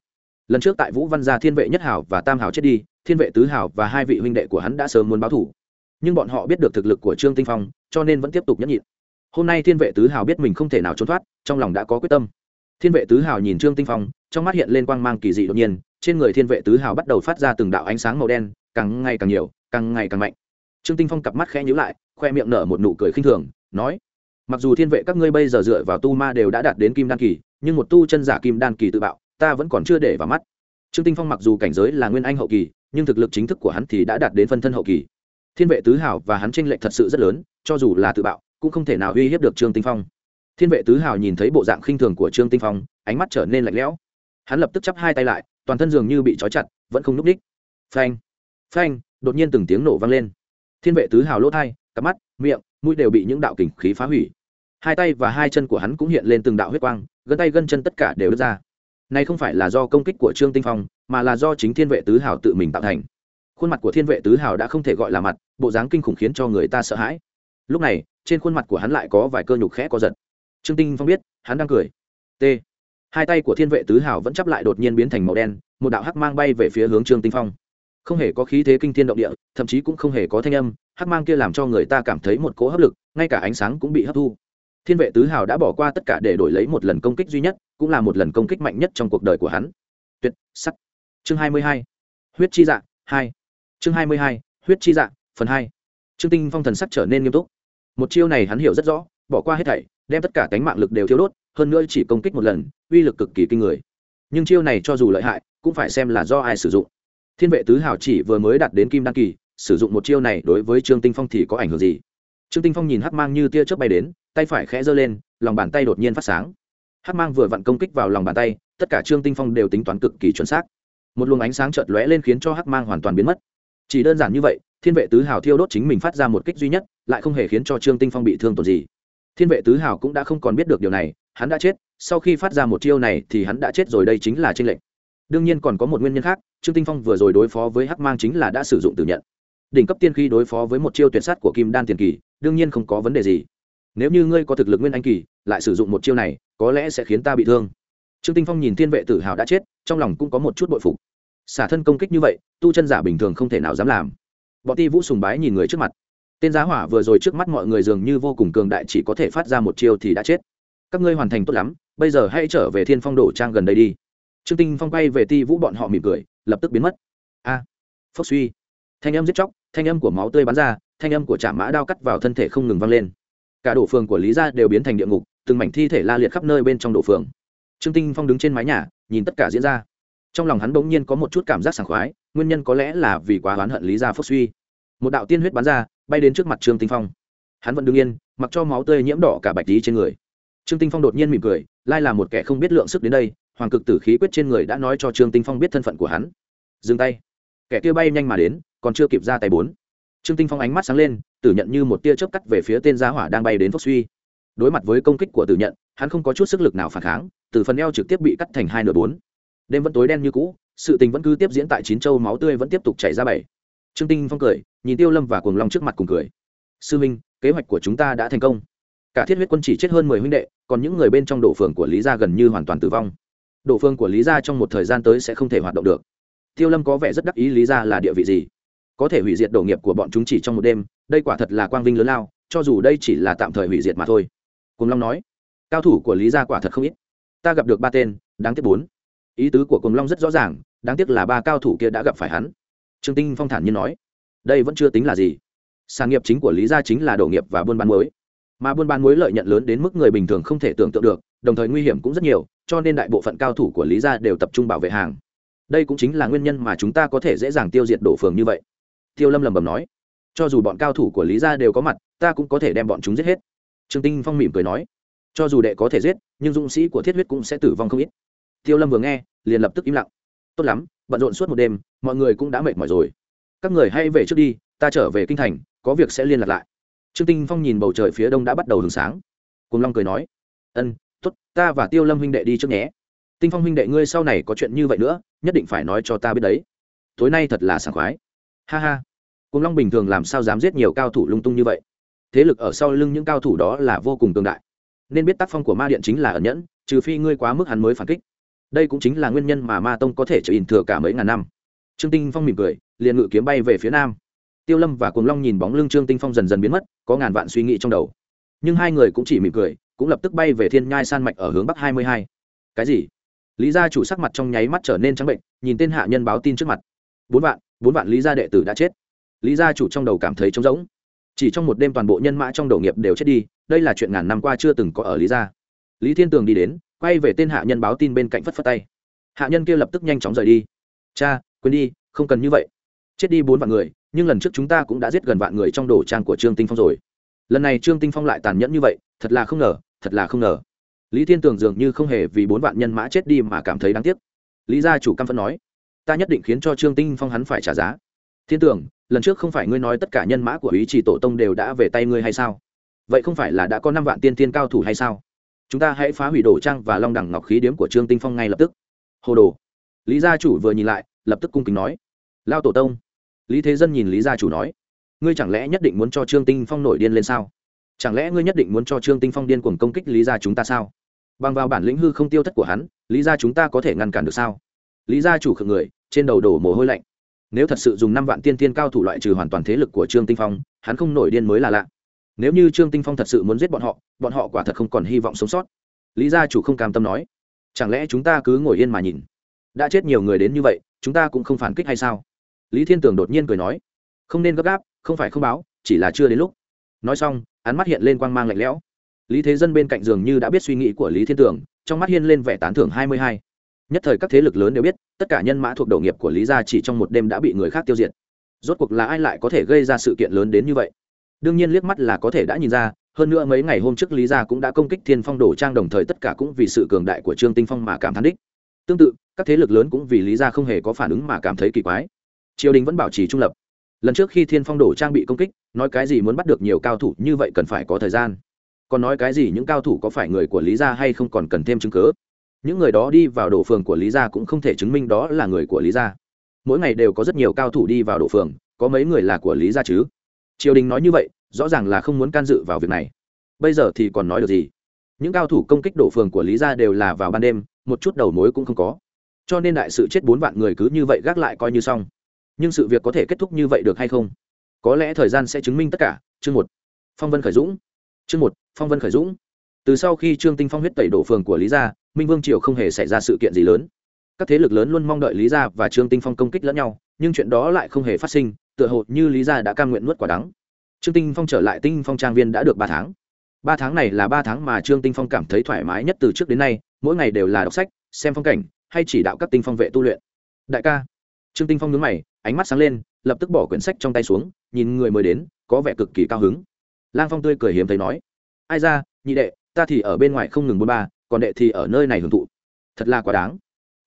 lần trước tại vũ văn gia thiên vệ nhất Hảo và tam Hảo chết đi, thiên vệ tứ Hảo và hai vị huynh đệ của hắn đã sớm muốn báo thủ. Nhưng bọn họ biết được thực lực của trương tinh phong, cho nên vẫn tiếp tục nhẫn nhịn. Hôm nay thiên vệ tứ Hảo biết mình không thể nào trốn thoát, trong lòng đã có quyết tâm. Thiên vệ tứ Hảo nhìn trương tinh phong, trong mắt hiện lên quang mang kỳ dị đột nhiên, trên người thiên vệ tứ Hảo bắt đầu phát ra từng đạo ánh sáng màu đen, càng ngày càng nhiều, càng ngày càng mạnh. Trương tinh phong cặp mắt khẽ nhíu lại, khoe miệng nở một nụ cười khinh thường, nói, mặc dù thiên vệ các ngươi bây giờ dựa vào tu ma đều đã đạt đến kim đan kỳ, nhưng một tu chân giả kim đan kỳ tự bạo ta vẫn còn chưa để vào mắt. Trương tinh phong mặc dù cảnh giới là nguyên anh hậu kỳ, nhưng thực lực chính thức của hắn thì đã đạt đến phân thân hậu kỳ. Thiên vệ tứ hào và hắn tranh lệch thật sự rất lớn, cho dù là tự bạo, cũng không thể nào uy hiếp được trương tinh phong. Thiên vệ tứ hào nhìn thấy bộ dạng khinh thường của trương tinh phong, ánh mắt trở nên lạnh lẽo. Hắn lập tức chắp hai tay lại, toàn thân dường như bị trói chặt, vẫn không núp đích. Phanh phanh, đột nhiên từng tiếng nổ vang lên. Thiên vệ tứ hào lỗ thai, cặp mắt, miệng, mũi đều bị những đạo kình khí phá hủy. Hai tay và hai chân của hắn cũng hiện lên từng đạo huyết quang gân tay gân chân tất cả đều đứt ra này không phải là do công kích của trương tinh phong, mà là do chính thiên vệ tứ hào tự mình tạo thành. Khuôn mặt của thiên vệ tứ hào đã không thể gọi là mặt, bộ dáng kinh khủng khiến cho người ta sợ hãi. Lúc này, trên khuôn mặt của hắn lại có vài cơ nhục khẽ có giật. Trương tinh phong biết, hắn đang cười. T. Hai tay của thiên vệ tứ hào vẫn chắp lại đột nhiên biến thành màu đen, một đạo hắc mang bay về phía hướng trương tinh phong. Không hề có khí thế kinh thiên động địa, thậm chí cũng không hề có thanh âm, hắc mang kia làm cho người ta cảm thấy một cỗ hấp lực, ngay cả ánh sáng cũng bị hấp thu. Thiên vệ tứ hào đã bỏ qua tất cả để đổi lấy một lần công kích duy nhất cũng là một lần công kích mạnh nhất trong cuộc đời của hắn. Tuyệt sắt chương hai mươi hai. Huyết chi dạ hai. Chương hai mươi hai, huyết chi dạ phần hai. Trương tinh phong thần sắc trở nên nghiêm túc. Một chiêu này hắn hiểu rất rõ, bỏ qua hết thảy, đem tất cả cánh mạng lực đều thiếu đốt, hơn nữa chỉ công kích một lần, uy lực cực kỳ kinh người. Nhưng chiêu này cho dù lợi hại, cũng phải xem là do ai sử dụng. Thiên vệ tứ hào chỉ vừa mới đạt đến kim đăng kỳ, sử dụng một chiêu này đối với trương tinh phong thì có ảnh hưởng gì? Trương tinh phong nhìn hắc mang như tia chớp bay đến, tay phải khẽ giơ lên, lòng bàn tay đột nhiên phát sáng hắc mang vừa vặn công kích vào lòng bàn tay, tất cả trương tinh phong đều tính toán cực kỳ chuẩn xác. Một luồng ánh sáng chợt lóe lên khiến cho hắc mang hoàn toàn biến mất. Chỉ đơn giản như vậy, thiên vệ tứ hào thiêu đốt chính mình phát ra một kích duy nhất, lại không hề khiến cho trương tinh phong bị thương tổn gì. Thiên vệ tứ hào cũng đã không còn biết được điều này, hắn đã chết, sau khi phát ra một chiêu này thì hắn đã chết rồi, đây chính là tranh lệnh đương nhiên còn có một nguyên nhân khác, trương tinh phong vừa rồi đối phó với hắc mang chính là đã sử dụng tử nhận. Đỉnh cấp tiên khi đối phó với một chiêu tuyệt sát của kim đan tiền kỳ, đương nhiên không có vấn đề gì. Nếu như ngươi có thực lực nguyên anh kỳ, lại sử dụng một chiêu này có lẽ sẽ khiến ta bị thương. Trương tinh phong nhìn thiên vệ tử hào đã chết trong lòng cũng có một chút bội phục. Xả thân công kích như vậy tu chân giả bình thường không thể nào dám làm. Bọn ti vũ sùng bái nhìn người trước mặt. Tên giá hỏa vừa rồi trước mắt mọi người dường như vô cùng cường đại chỉ có thể phát ra một chiêu thì đã chết. Các ngươi hoàn thành tốt lắm bây giờ hãy trở về thiên phong đổ trang gần đây đi. Trương tinh phong quay về ti vũ bọn họ mỉm cười lập tức biến mất. A à, phốc suy. Thanh âm giết chóc thanh âm của máu tươi bắn ra thanh âm của trạm mã đao cắt vào thân thể không ngừng vang lên. Cả đổ phường của lý gia đều biến thành địa ngục từng mảnh thi thể la liệt khắp nơi bên trong đổ phường. Trương tinh phong đứng trên mái nhà, nhìn tất cả diễn ra. Trong lòng hắn bỗng nhiên có một chút cảm giác sảng khoái, nguyên nhân có lẽ là vì quá oán hận lý gia Phúc suy. Một đạo tiên huyết bắn ra, bay đến trước mặt trương tinh phong. Hắn vẫn đứng yên, mặc cho máu tươi nhiễm đỏ cả bạch tí trên người. Trương tinh phong đột nhiên mỉm cười, lai là một kẻ không biết lượng sức đến đây, hoàng cực tử khí quyết trên người đã nói cho trương tinh phong biết thân phận của hắn. Dừng tay. Kẻ kia bay nhanh mà đến, còn chưa kịp ra tay bốn. Trương tinh phong ánh mắt sáng lên, tử nhận như một tia chớp cắt về phía tên giá hỏa đang bay đến Phúc suy đối mặt với công kích của tử nhận, hắn không có chút sức lực nào phản kháng, từ phần eo trực tiếp bị cắt thành hai nửa bốn. Đêm vẫn tối đen như cũ, sự tình vẫn cứ tiếp diễn tại chín châu máu tươi vẫn tiếp tục chảy ra bảy. Trương tinh phong cười, nhìn tiêu lâm và cuồng long trước mặt cùng cười. Sư minh, kế hoạch của chúng ta đã thành công. Cả thiết huyết quân chỉ chết hơn mười huynh đệ, còn những người bên trong đổ phường của lý gia gần như hoàn toàn tử vong. Đổ phường của lý gia trong một thời gian tới sẽ không thể hoạt động được. Tiêu lâm có vẻ rất đắc ý lý gia là địa vị gì. Có thể hủy diệt đổ nghiệp của bọn chúng chỉ trong một đêm, đây quả thật là quang vinh lớn lao, cho dù đây chỉ là tạm thời hủy diệt mà thôi cùng long nói, cao thủ của lý gia quả thật không ít. Ta gặp được ba tên, đáng tiếc bốn. Ý tứ của cùng long rất rõ ràng, đáng tiếc là ba cao thủ kia đã gặp phải hắn. Trương tinh phong thản nhiên nói, đây vẫn chưa tính là gì. Sản nghiệp chính của lý gia chính là đổ nghiệp và buôn bán muối. Mà buôn bán muối lợi nhận lớn đến mức người bình thường không thể tưởng tượng được, đồng thời nguy hiểm cũng rất nhiều, cho nên đại bộ phận cao thủ của lý gia đều tập trung bảo vệ hàng. Đây cũng chính là nguyên nhân mà chúng ta có thể dễ dàng tiêu diệt đổ phường như vậy. Tiêu lâm lầm bầm nói, cho dù bọn cao thủ của lý gia đều có mặt, ta cũng có thể đem bọn chúng giết hết trương tinh phong mỉm cười nói cho dù đệ có thể giết nhưng dũng sĩ của thiết huyết cũng sẽ tử vong không ít. Tiêu lâm vừa nghe liền lập tức im lặng. Tốt lắm bận rộn suốt một đêm mọi người cũng đã mệt mỏi rồi. Các người hay về trước đi ta trở về kinh thành có việc sẽ liên lạc lại. Trương tinh phong nhìn bầu trời phía đông đã bắt đầu hừng sáng. Cùng long cười nói ân tốt, ta và tiêu lâm huynh đệ đi trước nhé. Tinh phong huynh đệ ngươi sau này có chuyện như vậy nữa nhất định phải nói cho ta biết đấy. Tối nay thật là sảng khoái. Ha ha. Cùng long bình thường làm sao dám giết nhiều cao thủ lung tung như vậy? Thế lực ở sau lưng những cao thủ đó là vô cùng tương đại. Nên biết tác phong của ma điện chính là ẩn nhẫn, trừ phi ngươi quá mức hắn mới phản kích. Đây cũng chính là nguyên nhân mà ma tông có thể trở in thừa cả mấy ngàn năm. Trương tinh phong mỉm cười, liền ngự kiếm bay về phía nam. Tiêu lâm và cuồng long nhìn bóng lưng trương tinh phong dần dần biến mất, có ngàn vạn suy nghĩ trong đầu. Nhưng hai người cũng chỉ mỉm cười, cũng lập tức bay về thiên nhai san mạch ở hướng bắc hai mươi hai. Cái gì? Lý gia chủ sắc mặt trong nháy mắt trở nên trắng bệnh, nhìn tên hạ nhân báo tin trước mặt. Bốn vạn bốn vạn lý gia đệ tử đã chết. Lý gia chủ trong đầu cảm thấy trống rỗng chỉ trong một đêm toàn bộ nhân mã trong đầu nghiệp đều chết đi, đây là chuyện ngàn năm qua chưa từng có ở lý gia. Lý thiên tường đi đến, quay về tên hạ nhân báo tin bên cạnh phất phất tay. Hạ nhân kia lập tức nhanh chóng rời đi. Cha, quên đi, không cần như vậy. Chết đi bốn vạn người, nhưng lần trước chúng ta cũng đã giết gần vạn người trong đồ trang của trương tinh phong rồi. Lần này trương tinh phong lại tàn nhẫn như vậy, thật là không ngờ, thật là không ngờ. Lý thiên tường dường như không hề vì bốn vạn nhân mã chết đi mà cảm thấy đáng tiếc. Lý gia chủ căm phẫn nói, ta nhất định khiến cho trương tinh phong hắn phải trả giá thiên Tưởng, lần trước không phải ngươi nói tất cả nhân mã của ý chỉ tổ tông đều đã về tay ngươi hay sao? Vậy không phải là đã có năm vạn tiên tiên cao thủ hay sao? Chúng ta hãy phá hủy đồ trang và long đẳng ngọc khí điếm của trương tinh phong ngay lập tức. Hồ đồ. Lý gia chủ vừa nhìn lại lập tức cung kính nói. Lao tổ tông. Lý thế dân nhìn lý gia chủ nói. Ngươi chẳng lẽ nhất định muốn cho trương tinh phong nổi điên lên sao? Chẳng lẽ ngươi nhất định muốn cho trương tinh phong điên cuồng công kích lý gia chúng ta sao? Bằng vào bản lĩnh hư không tiêu thất của hắn lý gia chúng ta có thể ngăn cản được sao? Lý gia chủ khựng người trên đầu đổ mồ hôi lạnh nếu thật sự dùng năm vạn tiên tiên cao thủ loại trừ hoàn toàn thế lực của trương tinh phong, hắn không nổi điên mới là lạ. Nếu như trương tinh phong thật sự muốn giết bọn họ bọn họ quả thật không còn hy vọng sống sót. Lý gia chủ không cam tâm nói. Chẳng lẽ chúng ta cứ ngồi yên mà nhìn? Đã chết nhiều người đến như vậy, chúng ta cũng không phản kích hay sao? Lý thiên tường đột nhiên cười nói. Không nên gấp gáp, không phải không báo, chỉ là chưa đến lúc. Nói xong ánh mắt hiện lên quang mang lạnh lẽo. Lý thế dân bên cạnh giường như đã biết suy nghĩ của lý thiên tường, trong mắt hiên lên vẻ tán thưởng hai mươi hai nhất thời các thế lực lớn đều biết, tất cả nhân mã thuộc đầu nghiệp của lý gia chỉ trong một đêm đã bị người khác tiêu diệt. Rốt cuộc là ai lại có thể gây ra sự kiện lớn đến như vậy? Đương nhiên liếc mắt là có thể đã nhìn ra, hơn nữa mấy ngày hôm trước lý gia cũng đã công kích thiên phong đổ trang đồng thời tất cả cũng vì sự cường đại của trương tinh phong mà cảm thán đích. Tương tự, các thế lực lớn cũng vì lý gia không hề có phản ứng mà cảm thấy kỳ quái. Triều đình vẫn bảo trì trung lập. Lần trước khi thiên phong đổ trang bị công kích, nói cái gì muốn bắt được nhiều cao thủ như vậy cần phải có thời gian. Còn nói cái gì những cao thủ có phải người của lý gia hay không còn cần thêm chứng cứ những người đó đi vào đổ phường của lý gia cũng không thể chứng minh đó là người của lý gia. Mỗi ngày đều có rất nhiều cao thủ đi vào đổ phường, có mấy người là của lý gia chứ? Triều đình nói như vậy, rõ ràng là không muốn can dự vào việc này. Bây giờ thì còn nói được gì? Những cao thủ công kích đổ phường của lý gia đều là vào ban đêm, một chút đầu mối cũng không có. Cho nên đại sự chết bốn vạn người cứ như vậy gác lại coi như xong. Nhưng sự việc có thể kết thúc như vậy được hay không? Có lẽ thời gian sẽ chứng minh tất cả. Chương một. Phong vân khởi dũng. Chương một. Phong vân khởi dũng. Từ sau khi trương tinh phong huyết tẩy đổ phường của lý gia minh vương triều không hề xảy ra sự kiện gì lớn các thế lực lớn luôn mong đợi lý gia và trương tinh phong công kích lẫn nhau nhưng chuyện đó lại không hề phát sinh tựa hồ như lý gia đã cam nguyện nuốt quả đắng trương tinh phong trở lại tinh phong trang viên đã được ba tháng ba tháng này là ba tháng mà trương tinh phong cảm thấy thoải mái nhất từ trước đến nay mỗi ngày đều là đọc sách xem phong cảnh hay chỉ đạo các tinh phong vệ tu luyện đại ca trương tinh phong nhướng mày ánh mắt sáng lên lập tức bỏ quyển sách trong tay xuống nhìn người mới đến có vẻ cực kỳ cao hứng lang phong tươi cười hiếm thấy nói ai ra nhị đệ ta thì ở bên ngoài không ngừng bôn ba còn đệ thì ở nơi này hưởng thụ. Thật là quá đáng.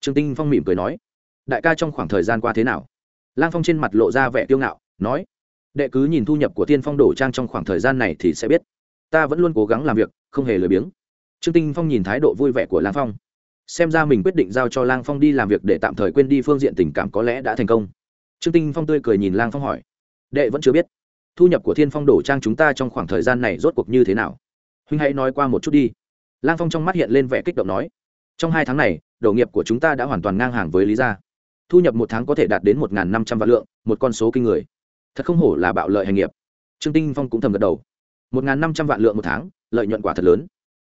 Trương tinh phong mỉm cười nói, đại ca trong khoảng thời gian qua thế nào? Lang phong trên mặt lộ ra vẻ kiêu ngạo, nói, đệ cứ nhìn thu nhập của tiên phong đổ trang trong khoảng thời gian này thì sẽ biết. Ta vẫn luôn cố gắng làm việc, không hề lười biếng. Trương tinh phong nhìn thái độ vui vẻ của lang phong. Xem ra mình quyết định giao cho lang phong đi làm việc để tạm thời quên đi phương diện tình cảm có lẽ đã thành công. Trương tinh phong tươi cười nhìn lang phong hỏi, đệ vẫn chưa biết, thu nhập của thiên phong đổ trang chúng ta trong khoảng thời gian này rốt cuộc như thế nào? Huynh hãy nói qua một chút đi lang phong trong mắt hiện lên vẻ kích động nói, trong hai tháng này đồ nghiệp của chúng ta đã hoàn toàn ngang hàng với lý gia. Thu nhập một tháng có thể đạt đến một năm trăm vạn lượng, một con số kinh người. Thật không hổ là bạo lợi hành nghiệp. Trương tinh phong cũng thầm gật đầu. Một năm trăm vạn lượng một tháng, lợi nhuận quả thật lớn.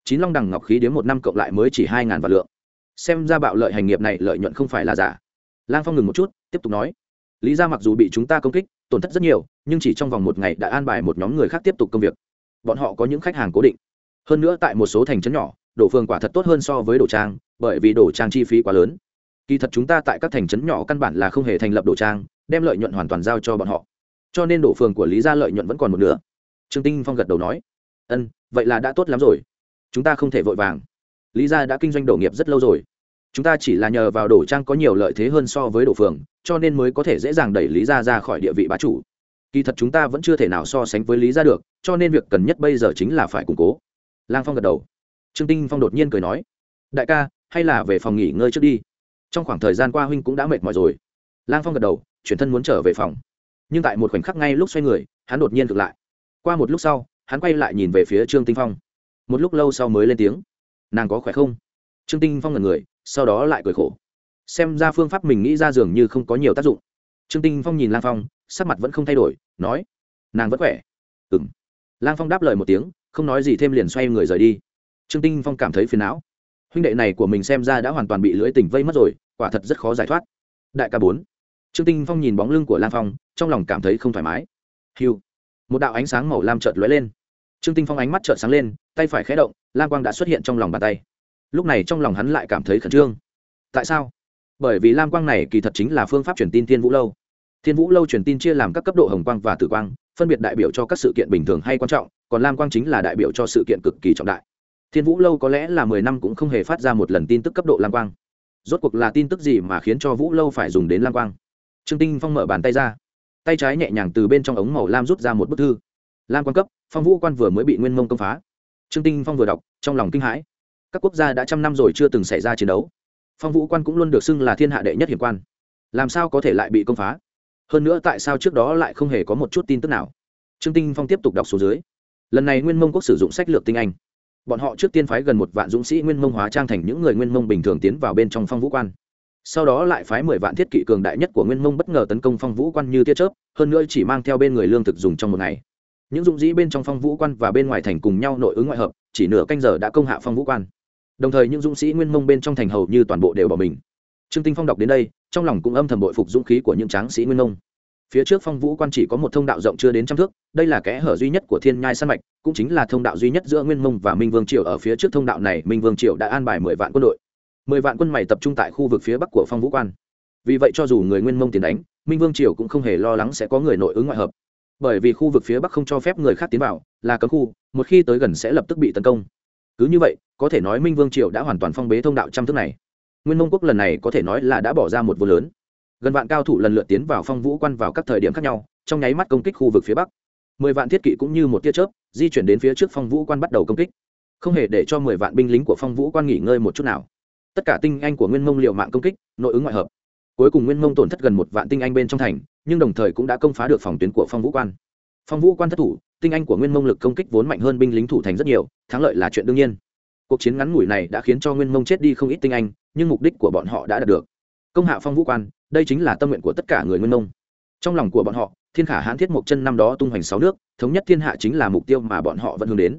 Chín long đằng ngọc khí đến một năm cộng lại mới chỉ hai vạn lượng. Xem ra bạo lợi hành nghiệp này lợi nhuận không phải là giả. Lang phong ngừng một chút, tiếp tục nói, lý ra mặc dù bị chúng ta công kích, tổn thất rất nhiều, nhưng chỉ trong vòng một ngày đã an bài một nhóm người khác tiếp tục công việc. Bọn họ có những khách hàng cố định hơn nữa tại một số thành trấn nhỏ đổ phường quả thật tốt hơn so với đổ trang, bởi vì đổ trang chi phí quá lớn. Kỳ thật chúng ta tại các thành trấn nhỏ căn bản là không hề thành lập đổ trang, đem lợi nhuận hoàn toàn giao cho bọn họ. Cho nên đổ phường của lý gia lợi nhuận vẫn còn một nửa. Trương tinh phong gật đầu nói, ân, vậy là đã tốt lắm rồi. Chúng ta không thể vội vàng. Lý gia đã kinh doanh đổ nghiệp rất lâu rồi. Chúng ta chỉ là nhờ vào đổ trang có nhiều lợi thế hơn so với đổ phường, cho nên mới có thể dễ dàng đẩy lý gia ra khỏi địa vị bá chủ. Kỳ thật chúng ta vẫn chưa thể nào so sánh với lý gia được, cho nên việc cần nhất bây giờ chính là phải củng cố lang phong gật đầu. Trương tinh phong đột nhiên cười nói, đại ca, hay là về phòng nghỉ ngơi trước đi. Trong khoảng thời gian qua huynh cũng đã mệt mỏi rồi. Lang phong gật đầu, chuyển thân muốn trở về phòng. Nhưng tại một khoảnh khắc ngay lúc xoay người, hắn đột nhiên ngược lại. Qua một lúc sau, hắn quay lại nhìn về phía trương tinh phong. Một lúc lâu sau mới lên tiếng, nàng có khỏe không? Trương tinh phong ngẩn người, sau đó lại cười khổ. Xem ra phương pháp mình nghĩ ra dường như không có nhiều tác dụng. Trương tinh phong nhìn lang phong, sắc mặt vẫn không thay đổi, nói, nàng vẫn khỏe. Ừm. lang phong đáp lời một tiếng không nói gì thêm liền xoay người rời đi. Trương tinh phong cảm thấy phiền não. Huynh đệ này của mình xem ra đã hoàn toàn bị lưỡi tình vây mất rồi, quả thật rất khó giải thoát. Đại ca bốn. Trương tinh phong nhìn bóng lưng của lam phong, trong lòng cảm thấy không thoải mái. Hiu một đạo ánh sáng màu lam chợt lóe lên. Trương tinh phong ánh mắt chợt sáng lên, tay phải khẽ động, lam quang đã xuất hiện trong lòng bàn tay. Lúc này trong lòng hắn lại cảm thấy khẩn trương. Tại sao? Bởi vì lam quang này kỳ thật chính là phương pháp truyền tin thiên vũ lâu. Thiên vũ lâu truyền tin chia làm các cấp độ hồng quang và tử quang phân biệt đại biểu cho các sự kiện bình thường hay quan trọng, còn lam quang chính là đại biểu cho sự kiện cực kỳ trọng đại. Thiên vũ lâu có lẽ là mười năm cũng không hề phát ra một lần tin tức cấp độ lam quang. Rốt cuộc là tin tức gì mà khiến cho vũ lâu phải dùng đến lam quang? Trương tinh phong mở bàn tay ra. Tay trái nhẹ nhàng từ bên trong ống màu lam rút ra một bức thư. Lam quan cấp, phong vũ quan vừa mới bị nguyên mông công phá. Trương tinh phong vừa đọc, trong lòng kinh hãi. Các quốc gia đã trăm năm rồi chưa từng xảy ra chiến đấu. Phong vũ quan cũng luôn được xưng là thiên hạ đệ nhất hiểm quan. Làm sao có thể lại bị công phá? Hơn nữa tại sao trước đó lại không hề có một chút tin tức nào? Trương tinh phong tiếp tục đọc số dưới. Lần này nguyên mông quốc sử dụng sách lược tinh anh. Bọn họ trước tiên phái gần một vạn dũng sĩ nguyên mông hóa trang thành những người nguyên mông bình thường tiến vào bên trong phong vũ quan. Sau đó lại phái mười vạn thiết kỵ cường đại nhất của nguyên mông bất ngờ tấn công phong vũ quan như tia chớp, hơn nữa chỉ mang theo bên người lương thực dùng trong một ngày. Những dũng dĩ bên trong phong vũ quan và bên ngoài thành cùng nhau nội ứng ngoại hợp, chỉ nửa canh giờ đã công hạ phong vũ quan. Đồng thời những dũng sĩ nguyên mông bên trong thành hầu như toàn bộ đều bỏ mình trương tinh phong đọc đến đây, trong lòng cũng âm thầm bội phục dũng khí của những tráng sĩ nguyên mông phía trước phong vũ quan chỉ có một thông đạo rộng chưa đến trăm thước, đây là kẽ hở duy nhất của thiên nhai săn mạch, cũng chính là thông đạo duy nhất giữa nguyên mông và minh vương triều ở phía trước thông đạo này, minh vương triều đã an bài mười vạn quân đội. Mười vạn quân mày tập trung tại khu vực phía bắc của phong vũ quan. Vì vậy cho dù người nguyên mông tiến đánh, minh vương triều cũng không hề lo lắng sẽ có người nội ứng ngoại hợp. Bởi vì khu vực phía bắc không cho phép người khác tiến vào, là cấm khu, một khi tới gần sẽ lập tức bị tấn công. Cứ như vậy, có thể nói minh vương triều đã hoàn toàn phong bế thông đạo trăm thước này nguyên mông quốc lần này có thể nói là đã bỏ ra một vô lớn. Gần vạn cao thủ lần lượt tiến vào phong vũ quan vào các thời điểm khác nhau, trong nháy mắt công kích khu vực phía bắc. Mười vạn thiết kỵ cũng như một tia chớp, di chuyển đến phía trước phong vũ quan bắt đầu công kích. Không hề để cho mười vạn binh lính của phong vũ quan nghỉ ngơi một chút nào. Tất cả tinh anh của nguyên mông liệu mạng công kích, nội ứng ngoại hợp. Cuối cùng nguyên mông tổn thất gần một vạn tinh anh bên trong thành, nhưng đồng thời cũng đã công phá được phòng tuyến của phong vũ quan. Phong vũ quan thất thủ, tinh anh của nguyên mông lực công kích vốn mạnh hơn binh lính thủ thành rất nhiều, thắng lợi là chuyện đương nhiên cuộc chiến ngắn ngủi này đã khiến cho nguyên mông chết đi không ít tinh anh, nhưng mục đích của bọn họ đã đạt được. Công hạ phong vũ quan, đây chính là tâm nguyện của tất cả người nguyên mông. Trong lòng của bọn họ, thiên khả hãn thiết mộc chân năm đó tung hoành sáu nước, thống nhất thiên hạ chính là mục tiêu mà bọn họ vẫn hướng đến.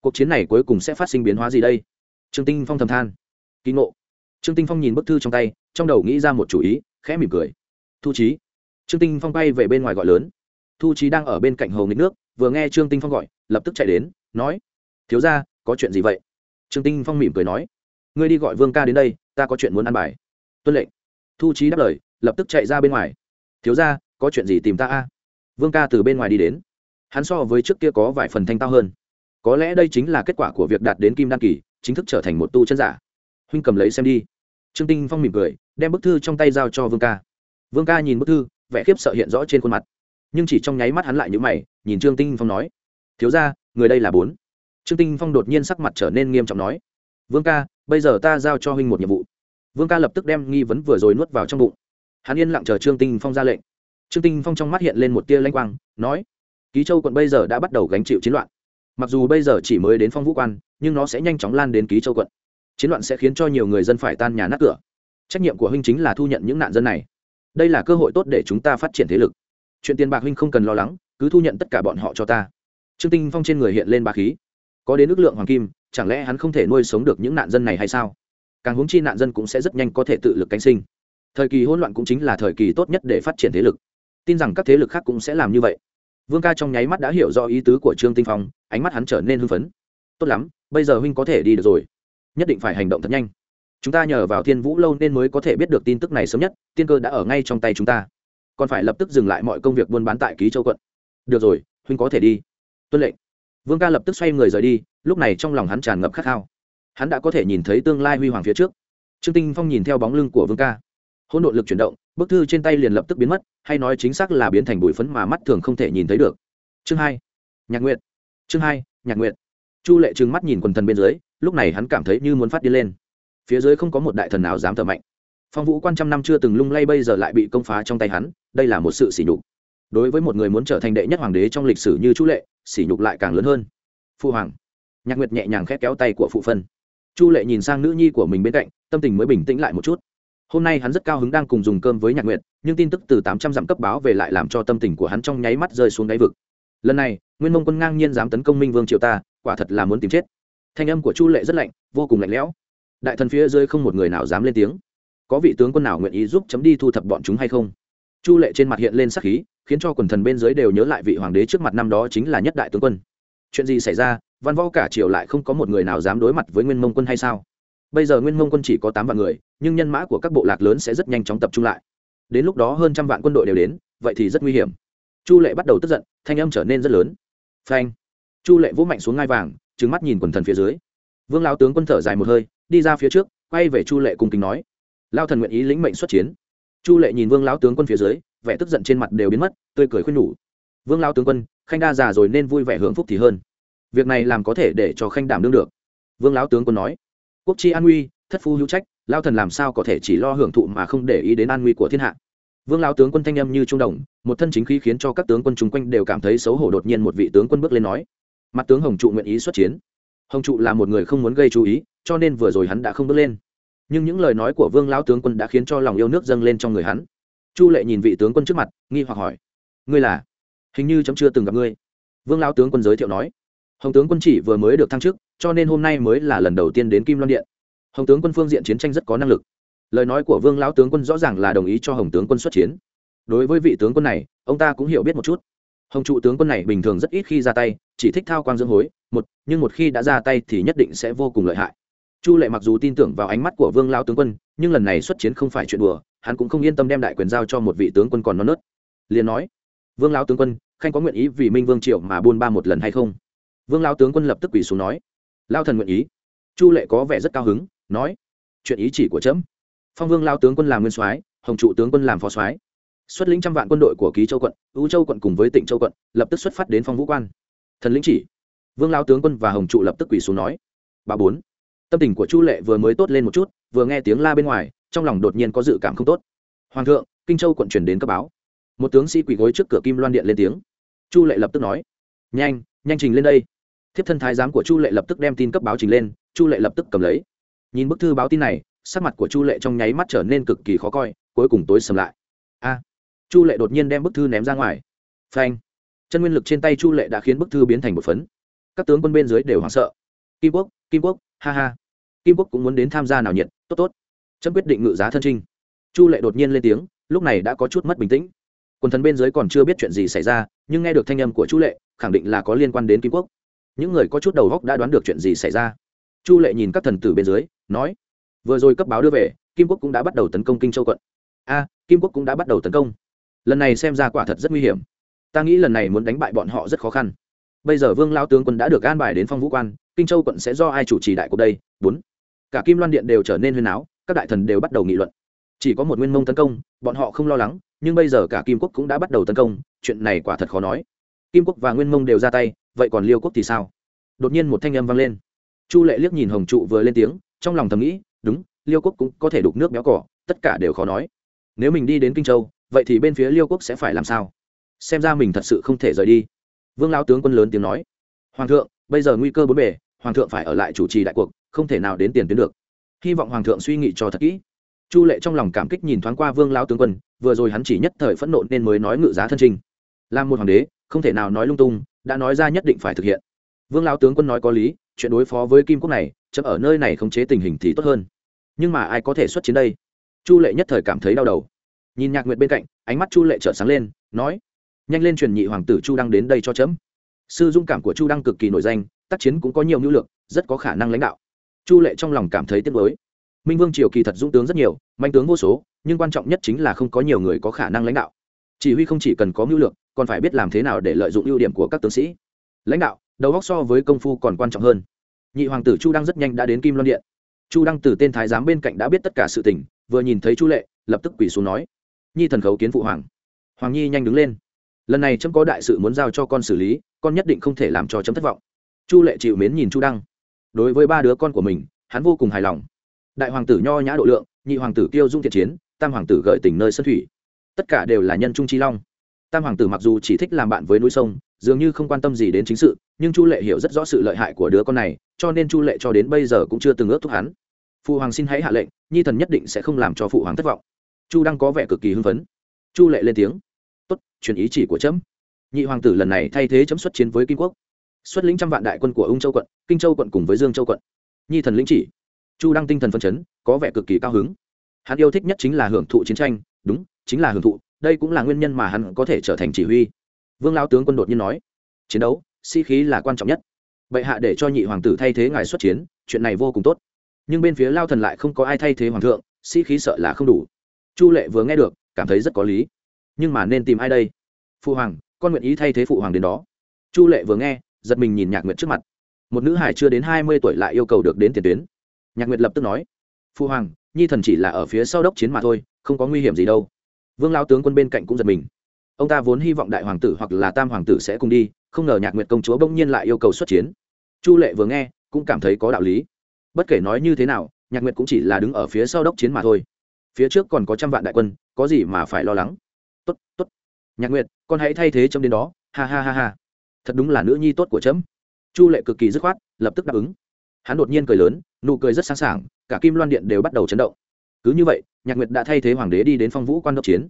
Cuộc chiến này cuối cùng sẽ phát sinh biến hóa gì đây? Trương tinh phong thầm than. Kỳ ngộ. Trương tinh phong nhìn bức thư trong tay, trong đầu nghĩ ra một chủ ý, khẽ mỉm cười. Thu trí trương tinh phong bay về bên ngoài gọi lớn. Thu trí đang ở bên cạnh hồ nghịch nước, vừa nghe trương tinh phong gọi, lập tức chạy đến, nói, thiếu ra có chuyện gì vậy? Trương tinh phong mỉm cười nói, ngươi đi gọi vương ca đến đây, ta có chuyện muốn ăn bài. Tuân lệnh. Thu trí đáp lời, lập tức chạy ra bên ngoài. Thiếu ra có chuyện gì tìm ta a? Vương ca từ bên ngoài đi đến. Hắn so với trước kia có vài phần thanh tao hơn. Có lẽ đây chính là kết quả của việc đạt đến kim đan kỳ, chính thức trở thành một tu chân giả. Huynh cầm lấy xem đi. Trương tinh phong mỉm cười, đem bức thư trong tay giao cho vương ca. Vương ca nhìn bức thư, vẻ khiếp sợ hiện rõ trên khuôn mặt. Nhưng chỉ trong nháy mắt hắn lại nhíu mày, nhìn trương tinh phong nói, thiếu ra người đây là bốn trương tinh phong đột nhiên sắc mặt trở nên nghiêm trọng nói, vương ca, bây giờ ta giao cho huynh một nhiệm vụ. Vương ca lập tức đem nghi vấn vừa rồi nuốt vào trong bụng. Hắn yên lặng chờ trương tinh phong ra lệnh. Trương tinh phong trong mắt hiện lên một tia lanh quang, nói, ký châu quận bây giờ đã bắt đầu gánh chịu chiến loạn. Mặc dù bây giờ chỉ mới đến phong vũ quan, nhưng nó sẽ nhanh chóng lan đến ký châu quận. Chiến loạn sẽ khiến cho nhiều người dân phải tan nhà nát cửa. Trách nhiệm của huynh chính là thu nhận những nạn dân này. Đây là cơ hội tốt để chúng ta phát triển thế lực. Chuyện tiền bạc huynh không cần lo lắng, cứ thu nhận tất cả bọn họ cho ta. Trương tinh phong trên người hiện lên ba khí có đến ước lượng hoàng kim, chẳng lẽ hắn không thể nuôi sống được những nạn dân này hay sao? Càng huống chi nạn dân cũng sẽ rất nhanh có thể tự lực cánh sinh. Thời kỳ hỗn loạn cũng chính là thời kỳ tốt nhất để phát triển thế lực. Tin rằng các thế lực khác cũng sẽ làm như vậy. Vương ca trong nháy mắt đã hiểu rõ ý tứ của trương tinh phong, ánh mắt hắn trở nên hưng phấn. Tốt lắm, bây giờ huynh có thể đi được rồi. Nhất định phải hành động thật nhanh. Chúng ta nhờ vào thiên vũ lâu nên mới có thể biết được tin tức này sớm nhất, tiên cơ đã ở ngay trong tay chúng ta. Còn phải lập tức dừng lại mọi công việc buôn bán tại ký châu quận. Được rồi, huynh có thể đi. Tuân lệnh vương ca lập tức xoay người rời đi, lúc này trong lòng hắn tràn ngập khát khao. Hắn đã có thể nhìn thấy tương lai huy hoàng phía trước. Trương tinh phong nhìn theo bóng lưng của vương ca. Hỗn độn lực chuyển động, bức thư trên tay liền lập tức biến mất, hay nói chính xác là biến thành bụi phấn mà mắt thường không thể nhìn thấy được. Chương hai, nhạc nguyện chương hai, nhạc nguyện chu lệ trừng mắt nhìn quần thần bên dưới, lúc này hắn cảm thấy như muốn phát đi lên. Phía dưới không có một đại thần nào dám thở mạnh. Phong vũ quan trăm năm chưa từng lung lay bây giờ lại bị công phá trong tay hắn, đây là một sự sỉ nhục. Đối với một người muốn trở thành đệ nhất hoàng đế trong lịch sử như chu lệ sỉ nhục lại càng lớn hơn. Phu hoàng. Nhạc nguyệt nhẹ nhàng khét kéo tay của phụ phân. Chu lệ nhìn sang nữ nhi của mình bên cạnh, tâm tình mới bình tĩnh lại một chút. Hôm nay hắn rất cao hứng đang cùng dùng cơm với nhạc nguyệt, nhưng tin tức từ tám trăm dặm cấp báo về lại làm cho tâm tình của hắn trong nháy mắt rơi xuống đáy vực. Lần này, nguyên mông quân ngang nhiên dám tấn công minh vương triều ta, quả thật là muốn tìm chết. Thanh âm của chu lệ rất lạnh, vô cùng lạnh lẽo. Đại thần phía dưới không một người nào dám lên tiếng. Có vị tướng quân nào nguyện ý giúp chấm đi thu thập bọn chúng hay không? Chu lệ trên mặt hiện lên sắc khí khiến cho quần thần bên dưới đều nhớ lại vị hoàng đế trước mặt năm đó chính là nhất đại tướng quân. Chuyện gì xảy ra, văn võ cả triều lại không có một người nào dám đối mặt với nguyên mông quân hay sao? Bây giờ nguyên mông quân chỉ có tám vạn người, nhưng nhân mã của các bộ lạc lớn sẽ rất nhanh chóng tập trung lại. Đến lúc đó hơn trăm vạn quân đội đều đến, vậy thì rất nguy hiểm. Chu lệ bắt đầu tức giận, thanh âm trở nên rất lớn. Phanh! Chu lệ vỗ mạnh xuống ngai vàng trứng mắt nhìn quần thần phía dưới. Vương lao tướng quân thở dài một hơi, đi ra phía trước, quay về chu lệ cùng kính nói. Lao thần nguyện ý lĩnh mệnh xuất chiến. Chu lệ nhìn vương lão tướng quân phía dưới vẻ tức giận trên mặt đều biến mất, tươi cười khuyên nhủ. Vương lao tướng quân, khanh đa già rồi nên vui vẻ hưởng phúc thì hơn. Việc này làm có thể để cho khanh đảm đương được. Vương lão tướng quân nói. Quốc chi an nguy, thất phu hữu trách lao thần làm sao có thể chỉ lo hưởng thụ mà không để ý đến an nguy của thiên hạ. Vương lao tướng quân thanh âm như trung đồng một thân chính khí khiến cho các tướng quân chung quanh đều cảm thấy xấu hổ đột nhiên một vị tướng quân bước lên nói. Mặt tướng hồng trụ nguyện ý xuất chiến. Hồng trụ là một người không muốn gây chú ý, cho nên vừa rồi hắn đã không bước lên. Nhưng những lời nói của vương lão tướng quân đã khiến cho lòng yêu nước dâng lên trong người hắn chu lệ nhìn vị tướng quân trước mặt, nghi hoặc hỏi, ngươi là? Hình như chấm chưa từng gặp ngươi. Vương lão tướng quân giới thiệu nói, hồng tướng quân chỉ vừa mới được thăng chức, cho nên hôm nay mới là lần đầu tiên đến kim loan điện. Hồng tướng quân phương diện chiến tranh rất có năng lực. Lời nói của vương lão tướng quân rõ ràng là đồng ý cho hồng tướng quân xuất chiến. Đối với vị tướng quân này, ông ta cũng hiểu biết một chút. Hồng trụ tướng quân này bình thường rất ít khi ra tay, chỉ thích thao quang dưỡng hối, một, nhưng một khi đã ra tay thì nhất định sẽ vô cùng lợi hại chu lệ mặc dù tin tưởng vào ánh mắt của vương lao tướng quân, nhưng lần này xuất chiến không phải chuyện đùa, hắn cũng không yên tâm đem đại quyền giao cho một vị tướng quân còn non nớt. Liền nói, vương lao tướng quân, khanh có nguyện ý vì minh vương triệu mà buôn ba một lần hay không? Vương lao tướng quân lập tức quỳ xuống nói lao thần nguyện ý. Chu lệ có vẻ rất cao hứng, nói, chuyện ý chỉ của trẫm phong vương lao tướng quân làm nguyên soái, hồng trụ tướng quân làm phó soái. Xuất lĩnh trăm vạn quân đội của ký châu quận, U châu quận cùng với tỉnh châu quận, lập tức xuất phát đến phong vũ quan. Thần lĩnh chỉ. Vương lao tướng quân và hồng trụ lập tức quỳ xuống nói Ba bốn tâm tình của chu lệ vừa mới tốt lên một chút, vừa nghe tiếng la bên ngoài, trong lòng đột nhiên có dự cảm không tốt. Hoàng thượng, kinh châu quận truyền đến cấp báo. Một tướng sĩ quỳ gối trước cửa kim loan điện lên tiếng. Chu lệ lập tức nói, nhanh nhanh trình lên đây. Thiếp thân thái giám của chu lệ lập tức đem tin cấp báo trình lên, chu lệ lập tức cầm lấy. Nhìn bức thư báo tin này, sắc mặt của chu lệ trong nháy mắt trở nên cực kỳ khó coi, cuối cùng tối sầm lại. A! Chu lệ đột nhiên đem bức thư ném ra ngoài. Phanh! Chân nguyên lực trên tay chu lệ đã khiến bức thư biến thành một phấn. Các tướng quân bên dưới đều hoảng sợ. Kim quốc kim quốc, ha ha. Kim quốc cũng muốn đến tham gia nào nhiệt, tốt tốt. Chấm quyết định ngự giá thân trinh. Chu lệ đột nhiên lên tiếng, lúc này đã có chút mất bình tĩnh. Quần thần bên dưới còn chưa biết chuyện gì xảy ra, nhưng nghe được thanh âm của chu lệ, khẳng định là có liên quan đến kim quốc. Những người có chút đầu góc đã đoán được chuyện gì xảy ra. Chu lệ nhìn các thần tử bên dưới, nói, vừa rồi cấp báo đưa về, kim quốc cũng đã bắt đầu tấn công kinh châu quận. A, kim quốc cũng đã bắt đầu tấn công. Lần này xem ra quả thật rất nguy hiểm. Ta nghĩ lần này muốn đánh bại bọn họ rất khó khăn. Bây giờ vương lao tướng quân đã được an bài đến phong vũ quan kinh châu quận sẽ do ai chủ trì đại cuộc đây? Bốn. Cả kim loan điện đều trở nên huyên áo các đại thần đều bắt đầu nghị luận. Chỉ có một nguyên mông tấn công, bọn họ không lo lắng, nhưng bây giờ cả kim quốc cũng đã bắt đầu tấn công, chuyện này quả thật khó nói. Kim quốc và nguyên mông đều ra tay, vậy còn liêu quốc thì sao? Đột nhiên một thanh âm vang lên. Chu lệ liếc nhìn hồng trụ vừa lên tiếng, trong lòng thầm nghĩ, đúng, liêu quốc cũng có thể đục nước béo cỏ, tất cả đều khó nói. Nếu mình đi đến kinh châu, vậy thì bên phía liêu quốc sẽ phải làm sao? Xem ra mình thật sự không thể rời đi. Vương lao tướng quân lớn tiếng nói. Hoàng thượng, bây giờ nguy cơ bốn bề hoàng thượng phải ở lại chủ trì đại cuộc, không thể nào đến tiền tuyến được. Hy vọng hoàng thượng suy nghĩ cho thật kỹ. Chu lệ trong lòng cảm kích nhìn thoáng qua vương lao tướng quân, vừa rồi hắn chỉ nhất thời phẫn nộ nên mới nói ngự giá thân trinh làm một hoàng đế, không thể nào nói lung tung, đã nói ra nhất định phải thực hiện. Vương lao tướng quân nói có lý, chuyện đối phó với kim quốc này, chấm ở nơi này khống chế tình hình thì tốt hơn. Nhưng mà ai có thể xuất chiến đây? Chu lệ nhất thời cảm thấy đau đầu. Nhìn nhạc nguyệt bên cạnh, ánh mắt chu lệ trở sáng lên, nói, nhanh lên truyền nhị hoàng tử chu đăng đến đây cho chấm. Sư dung cảm của chu đăng cực kỳ nổi danh tác chiến cũng có nhiều nhu lược rất có khả năng lãnh đạo. Chu lệ trong lòng cảm thấy tiếc nuối. Minh vương triều kỳ thật dũng tướng rất nhiều, manh tướng vô số, nhưng quan trọng nhất chính là không có nhiều người có khả năng lãnh đạo. Chỉ huy không chỉ cần có mưu lược, còn phải biết làm thế nào để lợi dụng ưu điểm của các tướng sĩ. Lãnh đạo, đầu góc so với công phu còn quan trọng hơn. Nhị hoàng tử chu đăng rất nhanh đã đến kim loan điện. Chu đăng từ tên thái giám bên cạnh đã biết tất cả sự tình, vừa nhìn thấy chu lệ, lập tức quỳ xuống nói, nhi thần khấu kiến phụ hoàng. Hoàng nhi nhanh đứng lên. Lần này trâm có đại sự muốn giao cho con xử lý, con nhất định không thể làm cho chấm thất vọng chu lệ chịu mến nhìn chu đăng. Đối với ba đứa con của mình, hắn vô cùng hài lòng. Đại hoàng tử nho nhã độ lượng, nhị hoàng tử kiêu dung thiện chiến, tam hoàng tử gợi tình nơi sân thủy. Tất cả đều là nhân trung chi long. Tam hoàng tử mặc dù chỉ thích làm bạn với núi sông, dường như không quan tâm gì đến chính sự, nhưng chu lệ hiểu rất rõ sự lợi hại của đứa con này, cho nên chu lệ cho đến bây giờ cũng chưa từng ước thúc hắn. Phụ hoàng xin hãy hạ lệnh, nhi thần nhất định sẽ không làm cho phụ hoàng thất vọng. Chu đang có vẻ cực kỳ hưng phấn. Chu lệ lên tiếng. Tốt truyền ý chỉ của trẫm nhị hoàng tử lần này thay thế chấm xuất chiến với kim quốc xuất lĩnh trăm vạn đại quân của ung châu quận, kinh châu quận cùng với dương châu quận. Nhi thần lĩnh chỉ. Chu đăng tinh thần phân chấn, có vẻ cực kỳ cao hứng. Hắn yêu thích nhất chính là hưởng thụ chiến tranh, đúng, chính là hưởng thụ, đây cũng là nguyên nhân mà hắn có thể trở thành chỉ huy. Vương lao tướng quân đột nhiên nói, chiến đấu, sĩ、si、khí là quan trọng nhất. Bệ hạ để cho nhị hoàng tử thay thế ngài xuất chiến, chuyện này vô cùng tốt. Nhưng bên phía lao thần lại không có ai thay thế hoàng thượng, sĩ、si、khí sợ là không đủ. Chu lệ vừa nghe được, cảm thấy rất có lý. Nhưng mà nên tìm ai đây? Phụ hoàng, con nguyện ý thay thế phụ hoàng đến đó. Chu lệ vừa nghe giật mình nhìn nhạc nguyệt trước mặt. Một nữ hải chưa đến hai mươi tuổi lại yêu cầu được đến tiền tuyến. Nhạc nguyệt lập tức nói, phu hoàng, nhi thần chỉ là ở phía sau đốc chiến mà thôi, không có nguy hiểm gì đâu. Vương lao tướng quân bên cạnh cũng giật mình. Ông ta vốn hy vọng đại hoàng tử hoặc là tam hoàng tử sẽ cùng đi, không ngờ nhạc nguyệt công chúa bỗng nhiên lại yêu cầu xuất chiến. Chu lệ vừa nghe, cũng cảm thấy có đạo lý. Bất kể nói như thế nào, nhạc nguyệt cũng chỉ là đứng ở phía sau đốc chiến mà thôi. Phía trước còn có trăm vạn đại quân, có gì mà phải lo lắng? Tốt tốt, nhạc nguyệt, con hãy thay thế trong đến đó, ha ha ha ha thật đúng là nữ nhi tốt của chấm. Chu lệ cực kỳ dứt khoát, lập tức đáp ứng. Hắn đột nhiên cười lớn, nụ cười rất sáng sảng, cả kim loan điện đều bắt đầu chấn động. Cứ như vậy, nhạc nguyệt đã thay thế hoàng đế đi đến phong vũ quan đốc chiến.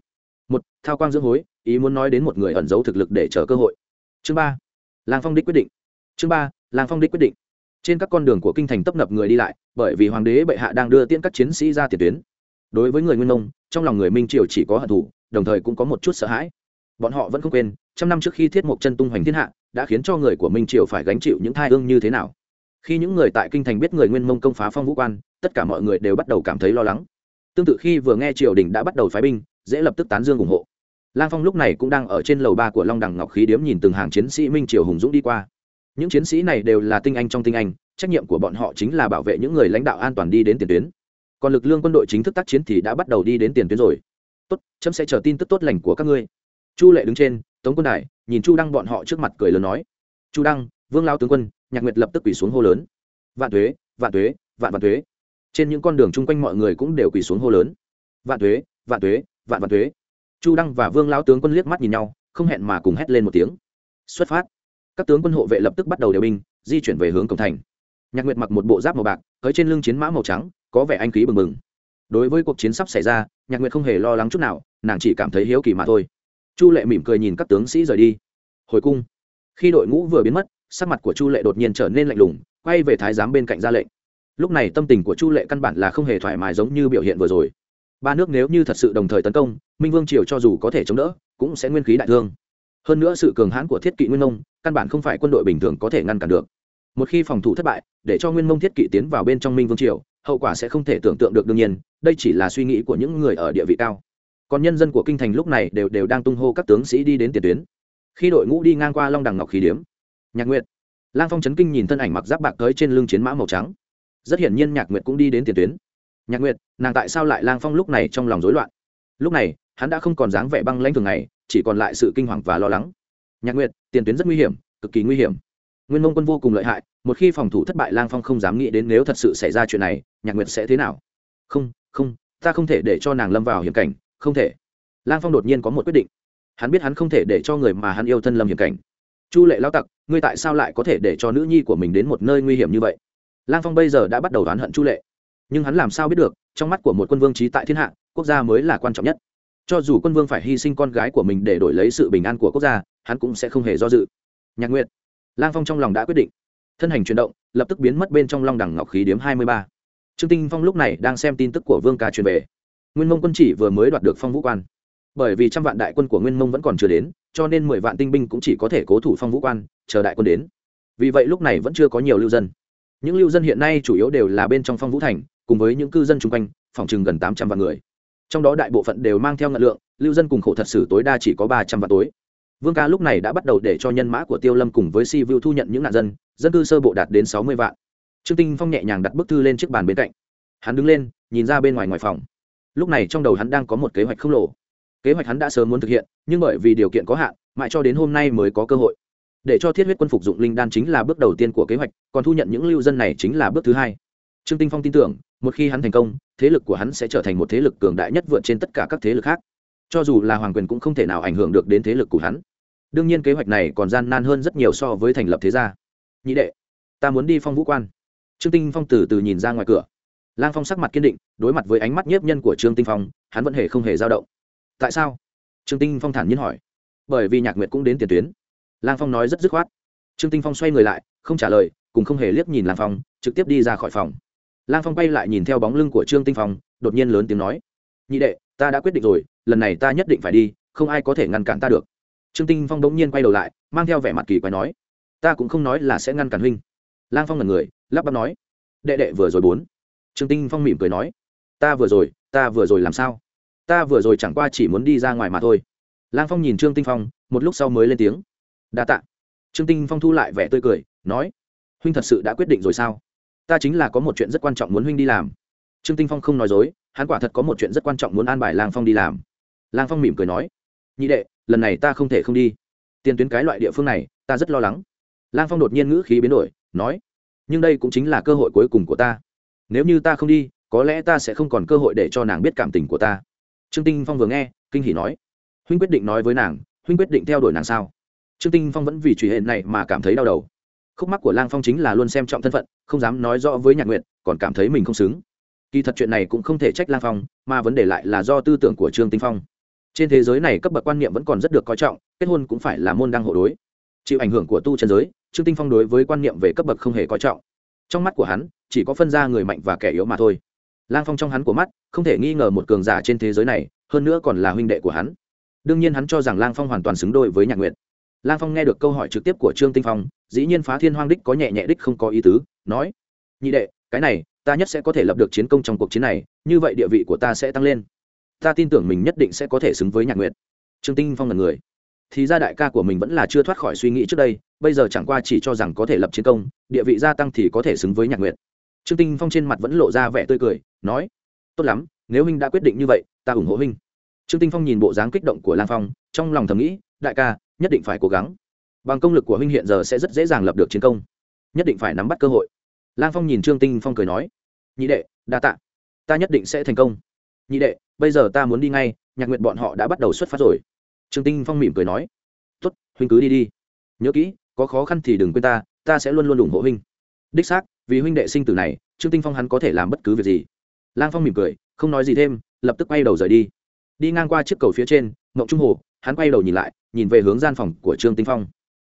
Một, thao quang dưỡng hối, ý muốn nói đến một người ẩn giấu thực lực để chờ cơ hội. Chương ba làng phong đích quyết định. Chương ba làng phong đích quyết định. Trên các con đường của kinh thành tấp nập người đi lại, bởi vì hoàng đế bệ hạ đang đưa tiễn các chiến sĩ ra tiền tuyến. Đối với người nguyên mông trong lòng người minh triều chỉ có hận thù, đồng thời cũng có một chút sợ hãi. Bọn họ vẫn không quên, trăm năm trước khi thiết mộc chân tung hoành thiên hạ đã khiến cho người của minh triều phải gánh chịu những thai ương như thế nào. Khi những người tại kinh thành biết người nguyên mông công phá phong vũ quan, tất cả mọi người đều bắt đầu cảm thấy lo lắng. Tương tự khi vừa nghe triều đình đã bắt đầu phái binh, dễ lập tức tán dương ủng hộ. Lang phong lúc này cũng đang ở trên lầu ba của long đằng ngọc khí điếm nhìn từng hàng chiến sĩ minh triều hùng dũng đi qua. Những chiến sĩ này đều là tinh anh trong tinh anh, trách nhiệm của bọn họ chính là bảo vệ những người lãnh đạo an toàn đi đến tiền tuyến. Còn lực lượng quân đội chính thức tác chiến thì đã bắt đầu đi đến tiền tuyến rồi. Tốt, chấm sẽ chờ tin tức tốt lành của các ngươi. Chu lệ đứng trên, tống quân đài nhìn chu đăng bọn họ trước mặt cười lớn nói, chu đăng, vương lao tướng quân, nhạc nguyệt lập tức quỳ xuống hô lớn. Vạn thuế vạn thuế vạn vạn thuế trên những con đường chung quanh mọi người cũng đều quỳ xuống hô lớn. Vạn thuế vạn thuế vạn vạn thuế chu đăng và vương lao tướng quân liếc mắt nhìn nhau, không hẹn mà cùng hét lên một tiếng. Xuất phát. Các tướng quân hộ vệ lập tức bắt đầu điều binh, di chuyển về hướng cổng thành. Nhạc nguyệt mặc một bộ giáp màu bạc tới trên lưng chiến mã màu trắng, có vẻ anh khí bừng bừng. Đối với cuộc chiến sắp xảy ra, nhạc nguyệt không hề lo lắng chút nào, nàng chỉ cảm thấy hiếu kỳ mà thôi chu lệ mỉm cười nhìn các tướng sĩ rời đi. Hồi cung, khi đội ngũ vừa biến mất, sắc mặt của chu lệ đột nhiên trở nên lạnh lùng, quay về thái giám bên cạnh ra lệnh. Lúc này tâm tình của chu lệ căn bản là không hề thoải mái giống như biểu hiện vừa rồi. Ba nước nếu như thật sự đồng thời tấn công, minh vương triều cho dù có thể chống đỡ, cũng sẽ nguyên khí đại thương. Hơn nữa sự cường hãn của thiết kỵ nguyên mông, căn bản không phải quân đội bình thường có thể ngăn cản được. Một khi phòng thủ thất bại, để cho nguyên mông thiết kỵ tiến vào bên trong minh vương triều, hậu quả sẽ không thể tưởng tượng được đương nhiên, đây chỉ là suy nghĩ của những người ở địa vị cao còn nhân dân của kinh thành lúc này đều đều đang tung hô các tướng sĩ đi đến tiền tuyến. Khi đội ngũ đi ngang qua long đằng ngọc khí điếm, nhạc nguyệt, lang phong chấn kinh nhìn thân ảnh mặc giáp bạc tới trên lưng chiến mã màu trắng. Rất hiển nhiên nhạc nguyệt cũng đi đến tiền tuyến. Nhạc nguyệt, nàng tại sao lại lang phong lúc này trong lòng rối loạn? Lúc này, hắn đã không còn dáng vẻ băng lãnh thường ngày, chỉ còn lại sự kinh hoàng và lo lắng. Nhạc nguyệt, tiền tuyến rất nguy hiểm, cực kỳ nguy hiểm. Nguyên mông quân vô cùng lợi hại, một khi phòng thủ thất bại lang phong không dám nghĩ đến nếu thật sự xảy ra chuyện này, nhạc nguyệt sẽ thế nào? Không không, ta không thể để cho nàng lâm vào hiểm cảnh không thể. Lang phong đột nhiên có một quyết định. Hắn biết hắn không thể để cho người mà hắn yêu thân lâm hiểm cảnh. Chu lệ lao tặc, ngươi tại sao lại có thể để cho nữ nhi của mình đến một nơi nguy hiểm như vậy? Lang phong bây giờ đã bắt đầu đoán hận chu lệ. Nhưng hắn làm sao biết được, trong mắt của một quân vương trí tại thiên hạ, quốc gia mới là quan trọng nhất. Cho dù quân vương phải hy sinh con gái của mình để đổi lấy sự bình an của quốc gia, hắn cũng sẽ không hề do dự. Nhạc nguyệt. Lang phong trong lòng đã quyết định. Thân hành chuyển động, lập tức biến mất bên trong long đẳng ngọc khí điếm hai mươi ba. Trương tinh phong lúc này đang xem tin tức của vương ca truyền về nguyên mông quân chỉ vừa mới đoạt được phong vũ quan. Bởi vì trăm vạn đại quân của nguyên mông vẫn còn chưa đến, cho nên mười vạn tinh binh cũng chỉ có thể cố thủ phong vũ quan, chờ đại quân đến. Vì vậy lúc này vẫn chưa có nhiều lưu dân. Những lưu dân hiện nay chủ yếu đều là bên trong phong vũ thành, cùng với những cư dân chung quanh, phòng chừng gần tám trăm vạn người. Trong đó đại bộ phận đều mang theo ngân lượng, lưu dân cùng khổ thật sự tối đa chỉ có ba trăm vạn tối. Vương ca lúc này đã bắt đầu để cho nhân mã của tiêu lâm cùng với si vu thu nhận những nạn dân dân cư sơ bộ đạt đến sáu mươi vạn. Trương tinh phong nhẹ nhàng đặt bức thư lên chiếc bàn bên cạnh. Hắn đứng lên, nhìn ra bên ngoài ngoài phòng lúc này trong đầu hắn đang có một kế hoạch không lộ kế hoạch hắn đã sớm muốn thực hiện, nhưng bởi vì điều kiện có hạn, mãi cho đến hôm nay mới có cơ hội. Để cho thiết huyết quân phục dụng linh đan chính là bước đầu tiên của kế hoạch, còn thu nhận những lưu dân này chính là bước thứ hai. Trương tinh phong tin tưởng, một khi hắn thành công, thế lực của hắn sẽ trở thành một thế lực cường đại nhất vượt trên tất cả các thế lực khác. Cho dù là hoàng quyền cũng không thể nào ảnh hưởng được đến thế lực của hắn. Đương nhiên kế hoạch này còn gian nan hơn rất nhiều so với thành lập thế gia. Nhị đệ, ta muốn đi phong vũ quan. Trương tinh phong từ từ nhìn ra ngoài cửa lang phong sắc mặt kiên định, đối mặt với ánh mắt nhiếp nhân của trương tinh phong, hắn vẫn hề không hề dao động. Tại sao? Trương tinh phong thản nhiên hỏi. Bởi vì nhạc nguyệt cũng đến tiền tuyến. Lang phong nói rất dứt khoát. Trương tinh phong xoay người lại, không trả lời, cùng không hề liếc nhìn lang phong, trực tiếp đi ra khỏi phòng. Lang phong bay lại nhìn theo bóng lưng của trương tinh phong, đột nhiên lớn tiếng nói. Nhị đệ, ta đã quyết định rồi, lần này ta nhất định phải đi, không ai có thể ngăn cản ta được. Trương tinh phong bỗng nhiên quay đầu lại, mang theo vẻ mặt kỳ quái nói. Ta cũng không nói là sẽ ngăn cản huynh. Lang phong là người, lắp bắp nói. Đệ đệ vừa rồi bốn trương tinh phong mỉm cười nói, ta vừa rồi, ta vừa rồi làm sao? Ta vừa rồi chẳng qua chỉ muốn đi ra ngoài mà thôi. Lang phong nhìn trương tinh phong, một lúc sau mới lên tiếng, đa tạ. trương tinh phong thu lại vẻ tươi cười, nói, huynh thật sự đã quyết định rồi sao? Ta chính là có một chuyện rất quan trọng muốn huynh đi làm. Trương tinh phong không nói dối, hắn quả thật có một chuyện rất quan trọng muốn an bài lang phong đi làm. Lang phong mỉm cười nói, nhị đệ, lần này ta không thể không đi. Tiền tuyến cái loại địa phương này, ta rất lo lắng. Lang phong đột nhiên ngữ khí biến đổi, nói, nhưng đây cũng chính là cơ hội cuối cùng của ta nếu như ta không đi, có lẽ ta sẽ không còn cơ hội để cho nàng biết cảm tình của ta. Trương tinh phong vừa nghe, kinh hỉ nói. Huynh quyết định nói với nàng, huynh quyết định theo đuổi nàng sao? Trương tinh phong vẫn vì truy hệ này mà cảm thấy đau đầu. Khúc mắc của lang phong chính là luôn xem trọng thân phận, không dám nói rõ với nhạc nguyện còn cảm thấy mình không xứng. Kỳ thật chuyện này cũng không thể trách lang phong, mà vấn đề lại là do tư tưởng của trương tinh phong. Trên thế giới này cấp bậc quan niệm vẫn còn rất được coi trọng, kết hôn cũng phải là môn đăng hộ đối. Chịu ảnh hưởng của tu chân giới, trương tinh phong đối với quan niệm về cấp bậc không hề coi trọng trong mắt của hắn, chỉ có phân ra người mạnh và kẻ yếu mà thôi. Lang phong trong hắn của mắt, không thể nghi ngờ một cường giả trên thế giới này, hơn nữa còn là huynh đệ của hắn. Đương nhiên hắn cho rằng lang phong hoàn toàn xứng đôi với nhạc nguyệt. Lang phong nghe được câu hỏi trực tiếp của trương tinh phong, dĩ nhiên phá thiên hoang đích có nhẹ nhẹ đích không có ý tứ, nói, nhị đệ, cái này, ta nhất sẽ có thể lập được chiến công trong cuộc chiến này, như vậy địa vị của ta sẽ tăng lên. Ta tin tưởng mình nhất định sẽ có thể xứng với nhạc nguyệt. Trương tinh phong là người thì ra đại ca của mình vẫn là chưa thoát khỏi suy nghĩ trước đây, bây giờ chẳng qua chỉ cho rằng có thể lập chiến công, địa vị gia tăng thì có thể xứng với nhạc nguyệt. Trương tinh phong trên mặt vẫn lộ ra vẻ tươi cười, nói, tốt lắm, nếu huynh đã quyết định như vậy, ta ủng hộ huynh. Trương tinh phong nhìn bộ dáng kích động của lang phong, trong lòng thầm nghĩ, đại ca, nhất định phải cố gắng. Bằng công lực của huynh hiện giờ sẽ rất dễ dàng lập được chiến công. Nhất định phải nắm bắt cơ hội. Lang phong nhìn trương tinh phong cười nói, nhị đệ, đa tạ. Ta nhất định sẽ thành công. Nhị đệ, bây giờ ta muốn đi ngay, nhạc nguyện bọn họ đã bắt đầu xuất phát rồi trương tinh phong mỉm cười nói, tốt, huynh cứ đi đi. Nhớ kỹ, có khó khăn thì đừng quên ta ta sẽ luôn luôn ủng hộ huynh. Đích xác, vì huynh đệ sinh tử này, trương tinh phong hắn có thể làm bất cứ việc gì. Lang phong mỉm cười, không nói gì thêm, lập tức quay đầu rời đi. Đi ngang qua chiếc cầu phía trên, mộng trung hồ, hắn quay đầu nhìn lại, nhìn về hướng gian phòng của trương tinh phong.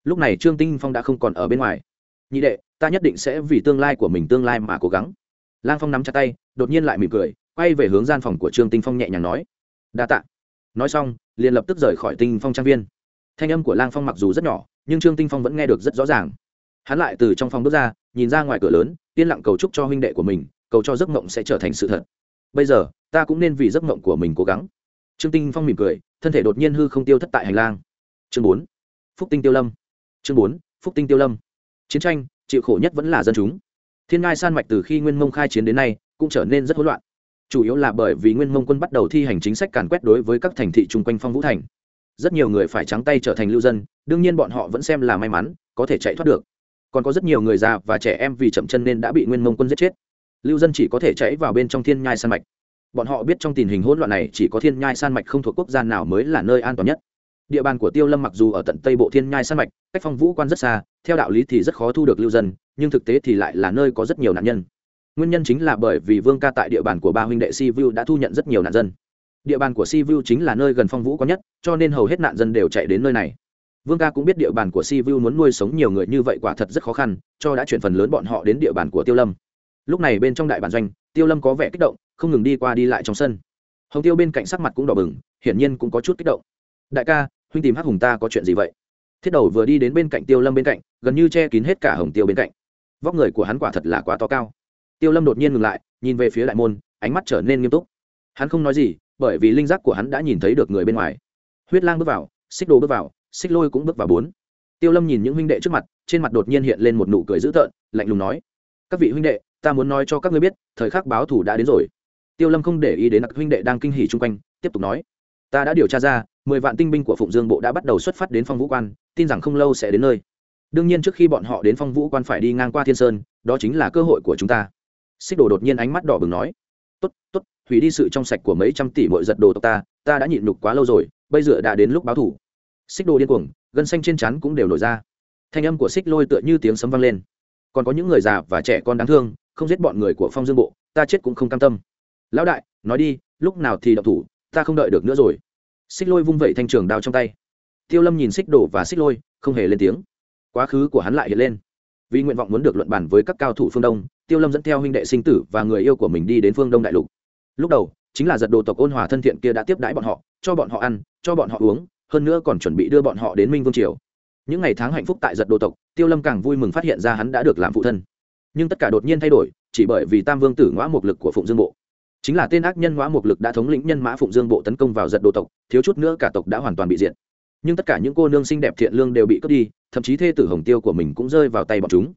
Lúc này trương tinh phong đã không còn ở bên ngoài. Nhị đệ, ta nhất định sẽ vì tương lai của mình tương lai mà cố gắng. Lang phong nắm chặt tay, đột nhiên lại mỉm cười, quay về hướng gian phòng của trương tinh phong nhẹ nhàng nói, đa tạ nói xong, liền lập tức rời khỏi tinh phong trang viên. Thanh âm của lang phong mặc dù rất nhỏ, nhưng trương tinh phong vẫn nghe được rất rõ ràng. Hắn lại từ trong phòng bước ra, nhìn ra ngoài cửa lớn, yên lặng cầu chúc cho huynh đệ của mình, cầu cho giấc mộng sẽ trở thành sự thật. Bây giờ, ta cũng nên vì giấc mộng của mình cố gắng. Trương tinh phong mỉm cười, thân thể đột nhiên hư không tiêu thất tại hành lang. Chương bốn. Phúc tinh tiêu lâm. Chương bốn. Phúc tinh tiêu lâm. Chiến tranh, chịu khổ nhất vẫn là dân chúng. Thiên ngai san mạch từ khi nguyên mông khai chiến đến nay, cũng trở nên rất hỗn loạn chủ yếu là bởi vì nguyên mông quân bắt đầu thi hành chính sách càn quét đối với các thành thị chung quanh phong vũ thành. Rất nhiều người phải trắng tay trở thành lưu dân, đương nhiên bọn họ vẫn xem là may mắn, có thể chạy thoát được. Còn có rất nhiều người già và trẻ em vì chậm chân nên đã bị nguyên mông quân giết chết. Lưu dân chỉ có thể chạy vào bên trong thiên nhai san mạch. Bọn họ biết trong tình hình hỗn loạn này chỉ có thiên nhai san mạch không thuộc quốc gia nào mới là nơi an toàn nhất. Địa bàn của tiêu lâm mặc dù ở tận tây bộ thiên nhai san mạch, cách phong vũ quan rất xa, theo đạo lý thì rất khó thu được lưu dân, nhưng thực tế thì lại là nơi có rất nhiều nạn nhân nguyên nhân chính là bởi vì vương ca tại địa bàn của ba huynh đệ si vu đã thu nhận rất nhiều nạn dân. Địa bàn của si vu chính là nơi gần phong vũ có nhất, cho nên hầu hết nạn dân đều chạy đến nơi này. Vương ca cũng biết địa bàn của si vu muốn nuôi sống nhiều người như vậy quả thật rất khó khăn, cho đã chuyển phần lớn bọn họ đến địa bàn của tiêu lâm. Lúc này bên trong đại bản doanh, tiêu lâm có vẻ kích động, không ngừng đi qua đi lại trong sân. Hồng tiêu bên cạnh sắc mặt cũng đỏ bừng, hiển nhiên cũng có chút kích động. Đại ca, huynh tìm hắc hùng ta có chuyện gì vậy? Thiết đầu vừa đi đến bên cạnh tiêu lâm bên cạnh, gần như che kín hết cả hồng tiêu bên cạnh. Vóc người của hắn quả thật là quá to cao tiêu lâm đột nhiên ngừng lại, nhìn về phía đại môn, ánh mắt trở nên nghiêm túc. Hắn không nói gì, bởi vì linh giác của hắn đã nhìn thấy được người bên ngoài. Huyết lang bước vào, xích đồ bước vào, xích lôi cũng bước vào bốn. Tiêu lâm nhìn những huynh đệ trước mặt, trên mặt đột nhiên hiện lên một nụ cười dữ tợn, lạnh lùng nói, các vị huynh đệ, ta muốn nói cho các ngươi biết, thời khắc báo thủ đã đến rồi. Tiêu lâm không để ý đến các huynh đệ đang kinh hỉ chung quanh, tiếp tục nói, ta đã điều tra ra, mười vạn tinh binh của phụng dương bộ đã bắt đầu xuất phát đến phong vũ quan, tin rằng không lâu sẽ đến nơi. Đương nhiên trước khi bọn họ đến phong vũ quan phải đi ngang qua thiên sơn, đó chính là cơ hội của chúng ta xích đồ đột nhiên ánh mắt đỏ bừng nói, tốt tốt, hủy đi sự trong sạch của mấy trăm tỷ mọi giật đồ tộc ta ta đã nhịn nhục quá lâu rồi, bây giờ đã đến lúc báo thủ. Xích đồ điên cuồng, gân xanh trên chắn cũng đều nổi ra. Thanh âm của xích lôi tựa như tiếng sấm vang lên. Còn có những người già và trẻ con đáng thương, không giết bọn người của phong dương bộ, ta chết cũng không cam tâm. Lão đại, nói đi, lúc nào thì đậu thủ, ta không đợi được nữa rồi. Xích lôi vung vẩy thanh trường đao trong tay. Tiêu lâm nhìn xích đổ và xích lôi, không hề lên tiếng. Quá khứ của hắn lại hiện lên vì nguyện vọng muốn được luận bàn với các cao thủ phương đông, tiêu lâm dẫn theo huynh đệ sinh tử và người yêu của mình đi đến phương đông đại lục. Lúc đầu, chính là giật đồ tộc ôn hòa thân thiện kia đã tiếp đãi bọn họ, cho bọn họ ăn, cho bọn họ uống, hơn nữa còn chuẩn bị đưa bọn họ đến minh vương triều. Những ngày tháng hạnh phúc tại giật đồ tộc, tiêu lâm càng vui mừng phát hiện ra hắn đã được làm phụ thân. Nhưng tất cả đột nhiên thay đổi, chỉ bởi vì tam vương tử ngõ mục lực của phụng dương bộ. Chính là tên ác nhân ngõ mục lực đã thống lĩnh nhân mã phụng dương bộ tấn công vào giật đồ tộc, thiếu chút nữa cả tộc đã hoàn toàn bị diệt nhưng tất cả những cô nương xinh đẹp thiện lương đều bị cướp đi, thậm chí thê tử hồng tiêu của mình cũng rơi vào tay bọn chúng.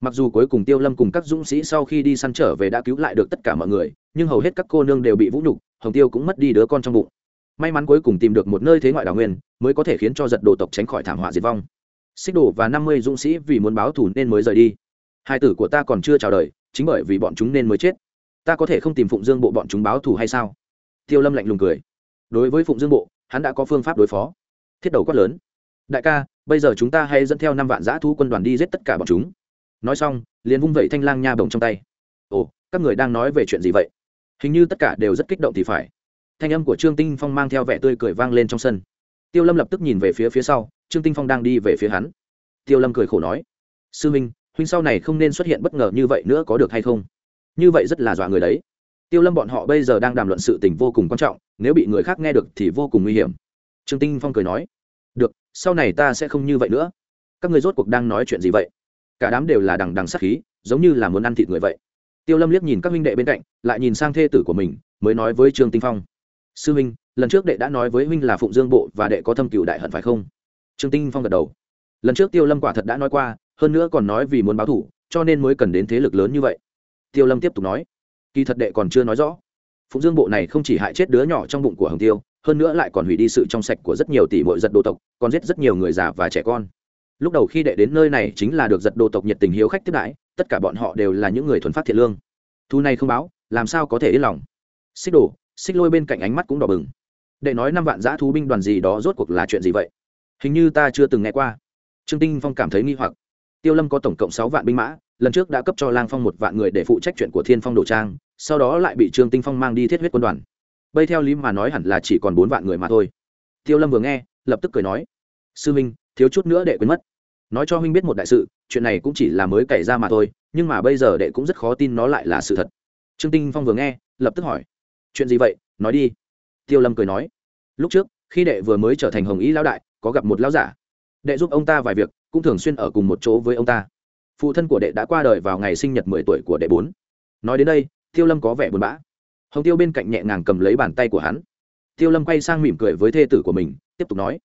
Mặc dù cuối cùng tiêu lâm cùng các dũng sĩ sau khi đi săn trở về đã cứu lại được tất cả mọi người, nhưng hầu hết các cô nương đều bị vũ nhục, hồng tiêu cũng mất đi đứa con trong bụng. May mắn cuối cùng tìm được một nơi thế ngoại đào nguyên, mới có thể khiến cho giật đồ tộc tránh khỏi thảm họa diệt vong. Xích đồ và năm mươi dũng sĩ vì muốn báo thù nên mới rời đi. Hai tử của ta còn chưa chào đời, chính bởi vì bọn chúng nên mới chết. Ta có thể không tìm phụng dương bộ bọn chúng báo thù hay sao? Tiêu lâm lạnh lùng cười. Đối với phụng dương bộ, hắn đã có phương pháp đối phó thiết đầu quát lớn. Đại ca, bây giờ chúng ta hãy dẫn theo năm vạn giã thu quân đoàn đi giết tất cả bọn chúng. Nói xong, liền vung vẩy thanh lang nha bồng trong tay. Ồ, các người đang nói về chuyện gì vậy? Hình như tất cả đều rất kích động thì phải. Thanh âm của trương tinh phong mang theo vẻ tươi cười vang lên trong sân. Tiêu lâm lập tức nhìn về phía phía sau, trương tinh phong đang đi về phía hắn. Tiêu lâm cười khổ nói, sư huynh huynh sau này không nên xuất hiện bất ngờ như vậy nữa có được hay không? Như vậy rất là dọa người đấy. Tiêu lâm bọn họ bây giờ đang đàm luận sự tình vô cùng quan trọng, nếu bị người khác nghe được thì vô cùng nguy hiểm trương tinh phong cười nói, được, sau này ta sẽ không như vậy nữa. Các người rốt cuộc đang nói chuyện gì vậy? Cả đám đều là đằng đằng sát khí, giống như là muốn ăn thịt người vậy. Tiêu lâm liếc nhìn các huynh đệ bên cạnh, lại nhìn sang thê tử của mình, mới nói với trương tinh phong, sư huynh, lần trước đệ đã nói với huynh là phụng dương bộ và đệ có thâm cựu đại hận phải không? Trương tinh phong gật đầu, lần trước tiêu lâm quả thật đã nói qua, hơn nữa còn nói vì muốn báo thủ, cho nên mới cần đến thế lực lớn như vậy. Tiêu lâm tiếp tục nói, kỳ thật đệ còn chưa nói rõ. Phụng dương bộ này không chỉ hại chết đứa nhỏ trong bụng của hồng tiêu hơn nữa lại còn hủy đi sự trong sạch của rất nhiều tỷ muội giật đồ tộc, còn giết rất nhiều người già và trẻ con. Lúc đầu khi đệ đến nơi này chính là được giật đồ tộc nhiệt tình hiếu khách tiếp đãi, tất cả bọn họ đều là những người thuần phát thiện lương. Thu này không báo, làm sao có thể yên lòng? Xích đổ xích lôi bên cạnh ánh mắt cũng đỏ bừng. Đệ nói năm vạn giã thú binh đoàn gì đó rốt cuộc là chuyện gì vậy? Hình như ta chưa từng nghe qua. Trương tinh phong cảm thấy nghi hoặc. Tiêu lâm có tổng cộng sáu vạn binh mã, lần trước đã cấp cho lang phong một vạn người để phụ trách chuyện của thiên phong đồ trang, sau đó lại bị trương tinh phong mang đi thiết huyết quân đoàn bây theo lý mà nói hẳn là chỉ còn bốn vạn người mà thôi. Tiêu lâm vừa nghe, lập tức cười nói, sư huynh thiếu chút nữa đệ quên mất. Nói cho huynh biết một đại sự, chuyện này cũng chỉ là mới cày ra mà thôi, nhưng mà bây giờ đệ cũng rất khó tin nó lại là sự thật. Trương tinh phong vừa nghe, lập tức hỏi, chuyện gì vậy? Nói đi. Tiêu lâm cười nói, lúc trước, khi đệ vừa mới trở thành hồng ý lão đại, có gặp một lão giả. Đệ giúp ông ta vài việc, cũng thường xuyên ở cùng một chỗ với ông ta. Phụ thân của đệ đã qua đời vào ngày sinh nhật mười tuổi của đệ bốn. Nói đến đây, tiêu lâm có vẻ buồn bã hồng tiêu bên cạnh nhẹ nhàng cầm lấy bàn tay của hắn. Tiêu lâm quay sang mỉm cười với thê tử của mình, tiếp tục nói,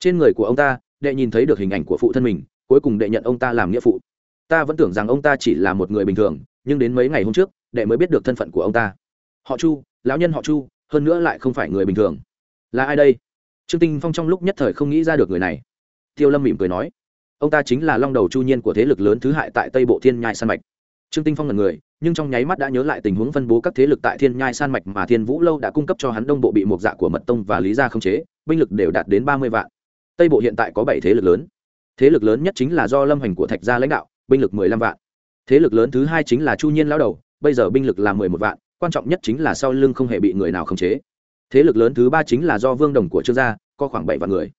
trên người của ông ta, đệ nhìn thấy được hình ảnh của phụ thân mình, cuối cùng đệ nhận ông ta làm nghĩa phụ. Ta vẫn tưởng rằng ông ta chỉ là một người bình thường, nhưng đến mấy ngày hôm trước, đệ mới biết được thân phận của ông ta. Họ chu, lão nhân họ chu, hơn nữa lại không phải người bình thường. Là ai đây? Trương tinh phong trong lúc nhất thời không nghĩ ra được người này. Tiêu lâm mỉm cười nói, ông ta chính là long đầu chu nhiên của thế lực lớn thứ hại tại tây bộ thiên nhai san mạch trương tinh phong là người, nhưng trong nháy mắt đã nhớ lại tình huống phân bố các thế lực tại thiên nhai san mạch mà thiên vũ lâu đã cung cấp cho hắn đông bộ bị một dạ của mật tông và lý gia không chế, binh lực đều đạt đến ba mươi vạn. Tây bộ hiện tại có bảy thế lực lớn. Thế lực lớn nhất chính là do lâm hành của thạch gia lãnh đạo, binh lực mười lăm vạn. Thế lực lớn thứ hai chính là chu nhiên lão đầu, bây giờ binh lực là mười một vạn, quan trọng nhất chính là sau lưng không hề bị người nào khống chế. Thế lực lớn thứ ba chính là do vương đồng của trương gia, có khoảng bảy vạn người.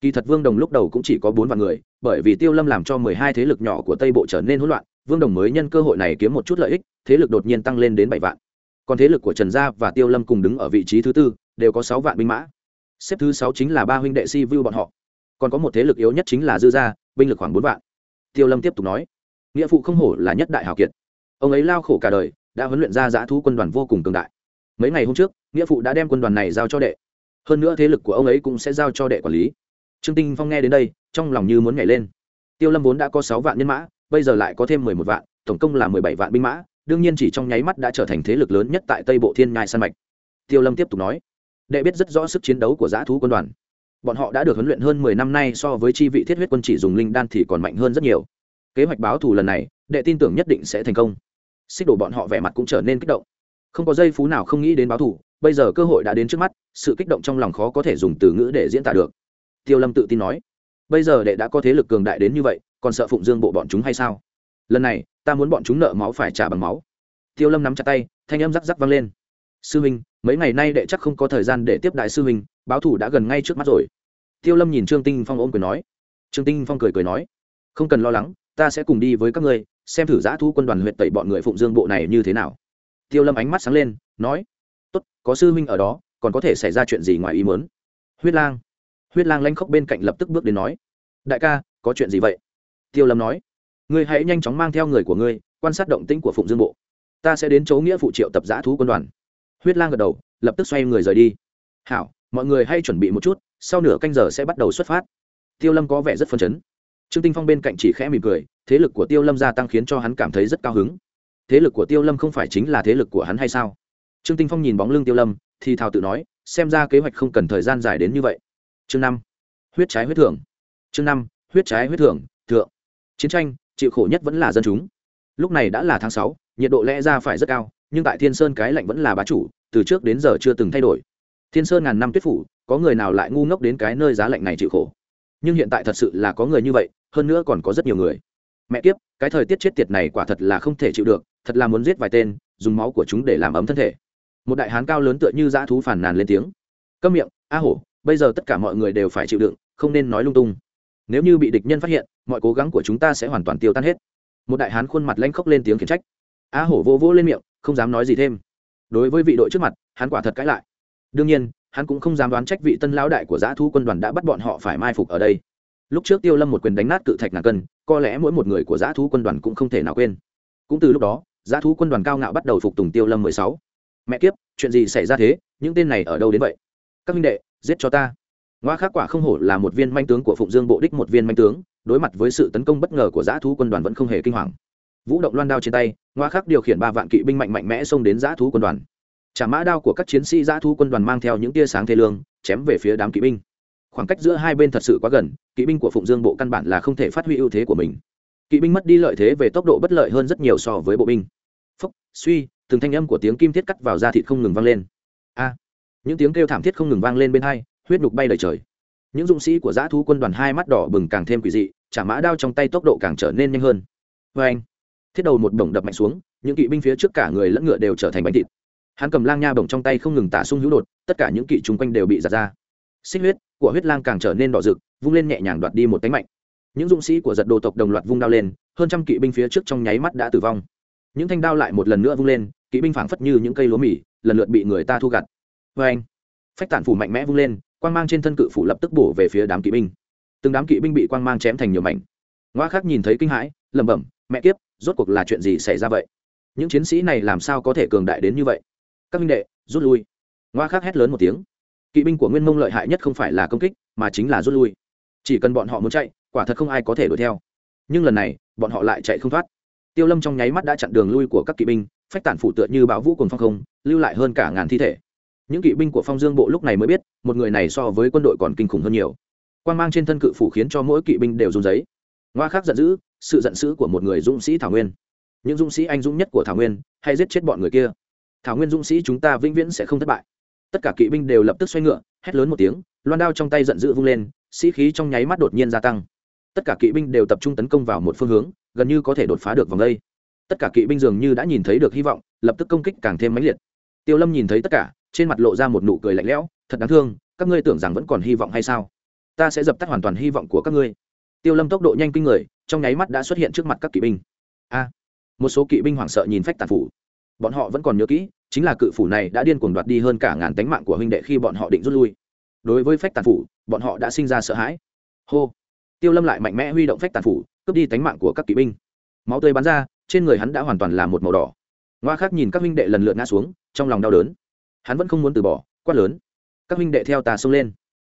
Kỳ thật vương đồng lúc đầu cũng chỉ có bốn vạn người, bởi vì tiêu lâm làm cho mười hai thế lực nhỏ của tây bộ trở nên hỗn loạn vương đồng mới nhân cơ hội này kiếm một chút lợi ích, thế lực đột nhiên tăng lên đến bảy vạn. Còn thế lực của trần gia và tiêu lâm cùng đứng ở vị trí thứ tư, đều có sáu vạn binh mã. Xếp thứ sáu chính là ba huynh đệ si vu bọn họ. Còn có một thế lực yếu nhất chính là dư gia, binh lực khoảng bốn vạn. Tiêu lâm tiếp tục nói, nghĩa phụ không hổ là nhất đại hào kiệt. Ông ấy lao khổ cả đời, đã huấn luyện ra giã thú quân đoàn vô cùng cường đại. Mấy ngày hôm trước, nghĩa phụ đã đem quân đoàn này giao cho đệ. Hơn nữa thế lực của ông ấy cũng sẽ giao cho đệ quản lý. Trương tinh phong nghe đến đây, trong lòng như muốn nhảy lên. Tiêu lâm vốn đã có sáu vạn nhân mã bây giờ lại có thêm mười một vạn, tổng công là mười bảy vạn binh mã, đương nhiên chỉ trong nháy mắt đã trở thành thế lực lớn nhất tại tây bộ thiên nhai san mạch. Tiêu lâm tiếp tục nói, đệ biết rất rõ sức chiến đấu của giã thú quân đoàn. Bọn họ đã được huấn luyện hơn mười năm nay so với chi vị thiết huyết quân chỉ dùng linh đan thì còn mạnh hơn rất nhiều. Kế hoạch báo thù lần này, đệ tin tưởng nhất định sẽ thành công. Xích đổ bọn họ vẻ mặt cũng trở nên kích động. Không có giây phú nào không nghĩ đến báo thù, bây giờ cơ hội đã đến trước mắt, sự kích động trong lòng khó có thể dùng từ ngữ để diễn tả được. Tiêu lâm tự tin nói, bây giờ đệ đã có thế lực cường đại đến như vậy còn sợ phụng dương bộ bọn chúng hay sao? Lần này, ta muốn bọn chúng nợ máu phải trả bằng máu. Tiêu lâm nắm chặt tay, thanh âm rắc rắc vang lên. Sư huynh, mấy ngày nay đệ chắc không có thời gian để tiếp đại sư huynh, báo thủ đã gần ngay trước mắt rồi. Tiêu lâm nhìn trương tinh phong ôm cười nói. Trương tinh phong cười cười nói. Không cần lo lắng, ta sẽ cùng đi với các ngươi, xem thử giã thu quân đoàn huyện tẩy bọn người phụng dương bộ này như thế nào. Tiêu lâm ánh mắt sáng lên, nói. Tốt, có sư huynh ở đó, còn có thể xảy ra chuyện gì ngoài ý muốn? Huyết lang. Huyết lang lanh khóc bên cạnh lập tức bước đến nói. Đại ca, có chuyện gì vậy? Tiêu lâm nói, ngươi hãy nhanh chóng mang theo người của ngươi, quan sát động tĩnh của phụng dương bộ. Ta sẽ đến chỗ nghĩa phụ triệu tập giã thú quân đoàn. Huyết lang gật đầu, lập tức xoay người rời đi. Hảo, mọi người hãy chuẩn bị một chút, sau nửa canh giờ sẽ bắt đầu xuất phát. Tiêu lâm có vẻ rất phấn chấn. Trương tinh phong bên cạnh chỉ khẽ mỉm cười, thế lực của tiêu lâm gia tăng khiến cho hắn cảm thấy rất cao hứng. Thế lực của tiêu lâm không phải chính là thế lực của hắn hay sao? Trương tinh phong nhìn bóng lưng tiêu lâm, thì thào tự nói, xem ra kế hoạch không cần thời gian dài đến như vậy. Chương năm, huyết trái huyết thưởng. Chương năm, huyết trái huyết thưởng, thượng chiến tranh, chịu khổ nhất vẫn là dân chúng. Lúc này đã là tháng sáu, nhiệt độ lẽ ra phải rất cao, nhưng tại thiên sơn cái lạnh vẫn là bá chủ, từ trước đến giờ chưa từng thay đổi. Thiên sơn ngàn năm tuyết phủ, có người nào lại ngu ngốc đến cái nơi giá lạnh này chịu khổ? Nhưng hiện tại thật sự là có người như vậy, hơn nữa còn có rất nhiều người. Mẹ kiếp, cái thời tiết chết tiệt này quả thật là không thể chịu được, thật là muốn giết vài tên, dùng máu của chúng để làm ấm thân thể. Một đại hán cao lớn tựa như dã thú phản nàn lên tiếng. Câm miệng, a hổ, bây giờ tất cả mọi người đều phải chịu đựng, không nên nói lung tung nếu như bị địch nhân phát hiện, mọi cố gắng của chúng ta sẽ hoàn toàn tiêu tan hết. Một đại hán khuôn mặt lanh khóc lên tiếng khiển trách. A hổ vô vô lên miệng, không dám nói gì thêm. Đối với vị đội trước mặt, hắn quả thật cãi lại. Đương nhiên, hắn cũng không dám đoán trách vị tân lão đại của giã thu quân đoàn đã bắt bọn họ phải mai phục ở đây. Lúc trước tiêu lâm một quyền đánh nát cự thạch ngàn cân, có lẽ mỗi một người của giã thu quân đoàn cũng không thể nào quên. Cũng từ lúc đó, giã thu quân đoàn cao ngạo bắt đầu phục tùng tiêu lâm mười sáu. Mẹ kiếp, chuyện gì xảy ra thế? Những tên này ở đâu đến vậy? Các minh đệ, giết cho ta ngoa khắc quả không hổ là một viên manh tướng của phụng dương bộ đích một viên manh tướng, đối mặt với sự tấn công bất ngờ của giã thú quân đoàn vẫn không hề kinh hoàng. Vũ động loan đao trên tay, ngoa khắc điều khiển ba vạn kỵ binh mạnh mạnh mẽ xông đến giã thú quân đoàn. Trả mã đao của các chiến sĩ giã thú quân đoàn mang theo những tia sáng thê lương, chém về phía đám kỵ binh. Khoảng cách giữa hai bên thật sự quá gần, kỵ binh của phụng dương bộ căn bản là không thể phát huy ưu thế của mình. Kỵ binh mất đi lợi thế về tốc độ bất lợi hơn rất nhiều so với bộ binh. Phúc, suy, từng thanh âm của tiếng kim thiết cắt vào da thịt không ngừng vang lên. A. Những tiếng kêu thảm thiết không ngừng vang lên bên hai huyết nhục bay đầy trời. Những dũng sĩ của giã thú quân đoàn hai mắt đỏ bừng càng thêm quỷ dị, trả mã đao trong tay tốc độ càng trở nên nhanh hơn. Vê anh, thiết đầu một bổng đập mạnh xuống, những kỵ binh phía trước cả người lẫn ngựa đều trở thành bánh thịt. Hắn cầm lang nha bổng trong tay không ngừng tả sung hữu đột, tất cả những kỵ chung quanh đều bị giặt ra. Xích huyết của huyết lang càng trở nên đỏ rực, vung lên nhẹ nhàng đoạt đi một tánh mạnh. Những dũng sĩ của giật đồ tộc đồng loạt vung đao lên, hơn trăm kỵ binh phía trước trong nháy mắt đã tử vong. Những thanh đao lại một lần nữa vung lên, kỵ binh phảng phất như những cây lúa mì, lần lượt bị người ta thu gặt. Vê anh, phách tản phủ mạnh mẽ vung lên quang mang trên thân cự phủ lập tức bổ về phía đám kỵ binh. Từng đám kỵ binh bị quang mang chém thành nhiều mảnh. Ngoa khác nhìn thấy kinh hãi, lẩm bẩm, mẹ kiếp, rốt cuộc là chuyện gì xảy ra vậy? Những chiến sĩ này làm sao có thể cường đại đến như vậy? Các minh đệ, rút lui. Ngoa khác hét lớn một tiếng. Kỵ binh của nguyên mông lợi hại nhất không phải là công kích, mà chính là rút lui. Chỉ cần bọn họ muốn chạy, quả thật không ai có thể đuổi theo. Nhưng lần này, bọn họ lại chạy không thoát. Tiêu lâm trong nháy mắt đã chặn đường lui của các kỵ binh, phách tản phủ tựa như bão vũ cùng phong không, lưu lại hơn cả ngàn thi thể những kỵ binh của phong dương bộ lúc này mới biết, một người này so với quân đội còn kinh khủng hơn nhiều. Quan mang trên thân cự phủ khiến cho mỗi kỵ binh đều run giấy ngoa khác giận dữ, sự giận dữ của một người dũng sĩ thảo nguyên. Những dũng sĩ anh dũng nhất của thảo nguyên, hay giết chết bọn người kia. Thảo nguyên dũng sĩ chúng ta vĩnh viễn sẽ không thất bại. Tất cả kỵ binh đều lập tức xoay ngựa, hét lớn một tiếng, loan đao trong tay giận dữ vung lên, sĩ khí trong nháy mắt đột nhiên gia tăng. Tất cả kỵ binh đều tập trung tấn công vào một phương hướng, gần như có thể đột phá được vòng đây. Tất cả kỵ binh dường như đã nhìn thấy được hy vọng, lập tức công kích càng thêm mãnh liệt. Tiêu lâm nhìn thấy tất cả trên mặt lộ ra một nụ cười lạnh lẽo, thật đáng thương, các ngươi tưởng rằng vẫn còn hy vọng hay sao? Ta sẽ dập tắt hoàn toàn hy vọng của các ngươi. Tiêu lâm tốc độ nhanh kinh người, trong nháy mắt đã xuất hiện trước mặt các kỵ binh. A! Một số kỵ binh hoảng sợ nhìn phách tàn phủ. Bọn họ vẫn còn nhớ kỹ, chính là cự phủ này đã điên cuồng đoạt đi hơn cả ngàn tánh mạng của huynh đệ khi bọn họ định rút lui. Đối với phách tàn phủ, bọn họ đã sinh ra sợ hãi. Hô! Tiêu lâm lại mạnh mẽ huy động phách tàn phủ, cướp đi tánh mạng của các kỵ binh. Máu tươi bắn ra, trên người hắn đã hoàn toàn là một màu đỏ. Ngoa khác nhìn các huynh đệ lần lượt ngã xuống, trong lòng đau đớn hắn vẫn không muốn từ bỏ, quát lớn. Các huynh đệ theo tà xông lên.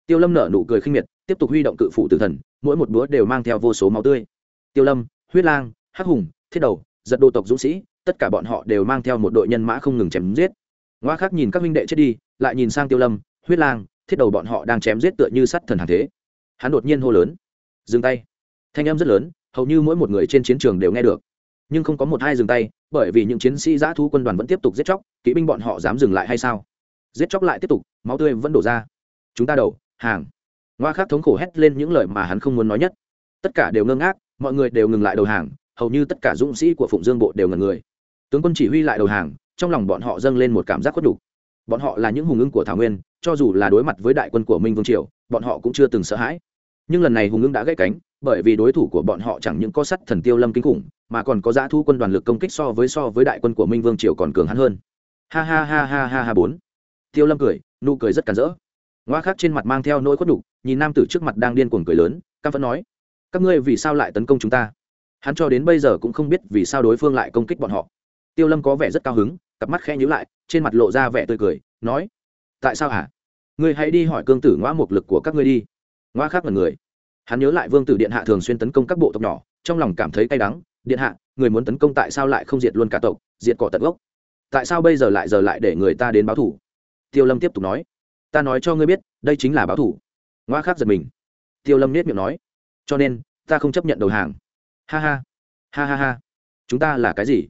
Tiêu lâm nở nụ cười khinh miệt, tiếp tục huy động cự phủ tử thần, mỗi một búa đều mang theo vô số máu tươi. Tiêu lâm, huyết lang, hắc hùng, thiết đầu, giật đô tộc dũng sĩ, tất cả bọn họ đều mang theo một đội nhân mã không ngừng chém giết. Ngoa khác nhìn các huynh đệ chết đi, lại nhìn sang tiêu lâm, huyết lang, thiết đầu bọn họ đang chém giết tựa như sắt thần hàng thế. Hắn đột nhiên hô lớn. Dừng tay. Thanh âm rất lớn, hầu như mỗi một người trên chiến trường đều nghe được. Nhưng không có một hai dừng tay bởi vì những chiến sĩ giã thu quân đoàn vẫn tiếp tục giết chóc, kỵ binh bọn họ dám dừng lại hay sao? Giết chóc lại tiếp tục, máu tươi vẫn đổ ra. Chúng ta đầu, hàng. Ngoa khác thống khổ hét lên những lời mà hắn không muốn nói nhất. Tất cả đều ngơ ngác, mọi người đều ngừng lại đầu hàng, hầu như tất cả dũng sĩ của phụng dương bộ đều ngần người. Tướng quân chỉ huy lại đầu hàng, trong lòng bọn họ dâng lên một cảm giác khuất đục bọn họ là những hùng ưng của thảo nguyên, cho dù là đối mặt với đại quân của minh vương triều, bọn họ cũng chưa từng sợ hãi. Nhưng lần này hùng ưng đã gãy cánh bởi vì đối thủ của bọn họ chẳng những có sắt thần tiêu lâm kinh khủng, mà còn có giá thu quân đoàn lực công kích so với so với đại quân của minh vương triều còn cường hắn hơn. Ha ha ha ha ha ha bốn. Tiêu lâm cười, nụ cười rất cản rỡ. Ngoa khác trên mặt mang theo nỗi khuất đục nhìn nam tử trước mặt đang điên cuồng cười lớn cam vẫn nói, các ngươi vì sao lại tấn công chúng ta? Hắn cho đến bây giờ cũng không biết vì sao đối phương lại công kích bọn họ. Tiêu lâm có vẻ rất cao hứng, cặp mắt khẽ nhíu lại, trên mặt lộ ra vẻ tươi cười, nói, tại sao hả? Ngươi hãy đi hỏi cương tử ngoa mục lực của các ngươi đi. Ngoa khác là người hắn nhớ lại vương tử điện hạ thường xuyên tấn công các bộ tộc nhỏ, trong lòng cảm thấy cay đắng, điện hạ, người muốn tấn công tại sao lại không diệt luôn cả tộc, diệt cỏ tận gốc? Tại sao bây giờ lại giờ lại để người ta đến báo thủ? Tiêu lâm tiếp tục nói, ta nói cho ngươi biết, đây chính là báo thủ. Ngoa khác giật mình. Tiêu lâm nết miệng nói, cho nên, ta không chấp nhận đầu hàng. Ha ha ha ha ha, chúng ta là cái gì?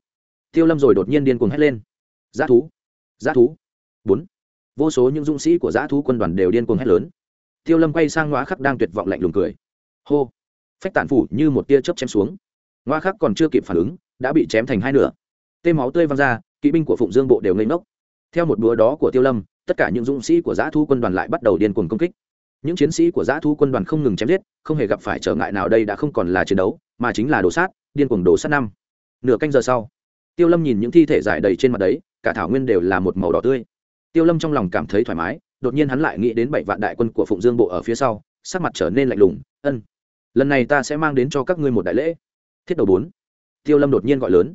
Tiêu lâm rồi đột nhiên điên cuồng hét lên giá thú giá thú. Bốn. Vô số những dũng sĩ của giá thú quân đoàn đều điên cuồng hét lớn. Tiêu lâm quay sang ngoá khắc đang tuyệt vọng lạnh lùng cười hô. Phách tản phủ như một tia chớp chém xuống. Ngoa khắc còn chưa kịp phản ứng, đã bị chém thành hai nửa. Tê máu tươi văng ra, kỵ binh của phụng dương bộ đều ngây ngốc. Theo một búa đó của tiêu lâm, tất cả những dũng sĩ của giã thu quân đoàn lại bắt đầu điên cuồng công kích. Những chiến sĩ của giã thu quân đoàn không ngừng chém giết, không hề gặp phải trở ngại nào đây đã không còn là chiến đấu, mà chính là đổ sát, điên cuồng đổ sát năm. Nửa canh giờ sau, tiêu lâm nhìn những thi thể giải đầy trên mặt đấy, cả thảo nguyên đều là một màu đỏ tươi. Tiêu lâm trong lòng cảm thấy thoải mái, đột nhiên hắn lại nghĩ đến bảy vạn đại quân của phụng dương bộ ở phía sau, sắc mặt trở nên lạnh lùng, ân lần này ta sẽ mang đến cho các ngươi một đại lễ. Thiết đầu bốn. Tiêu lâm đột nhiên gọi lớn.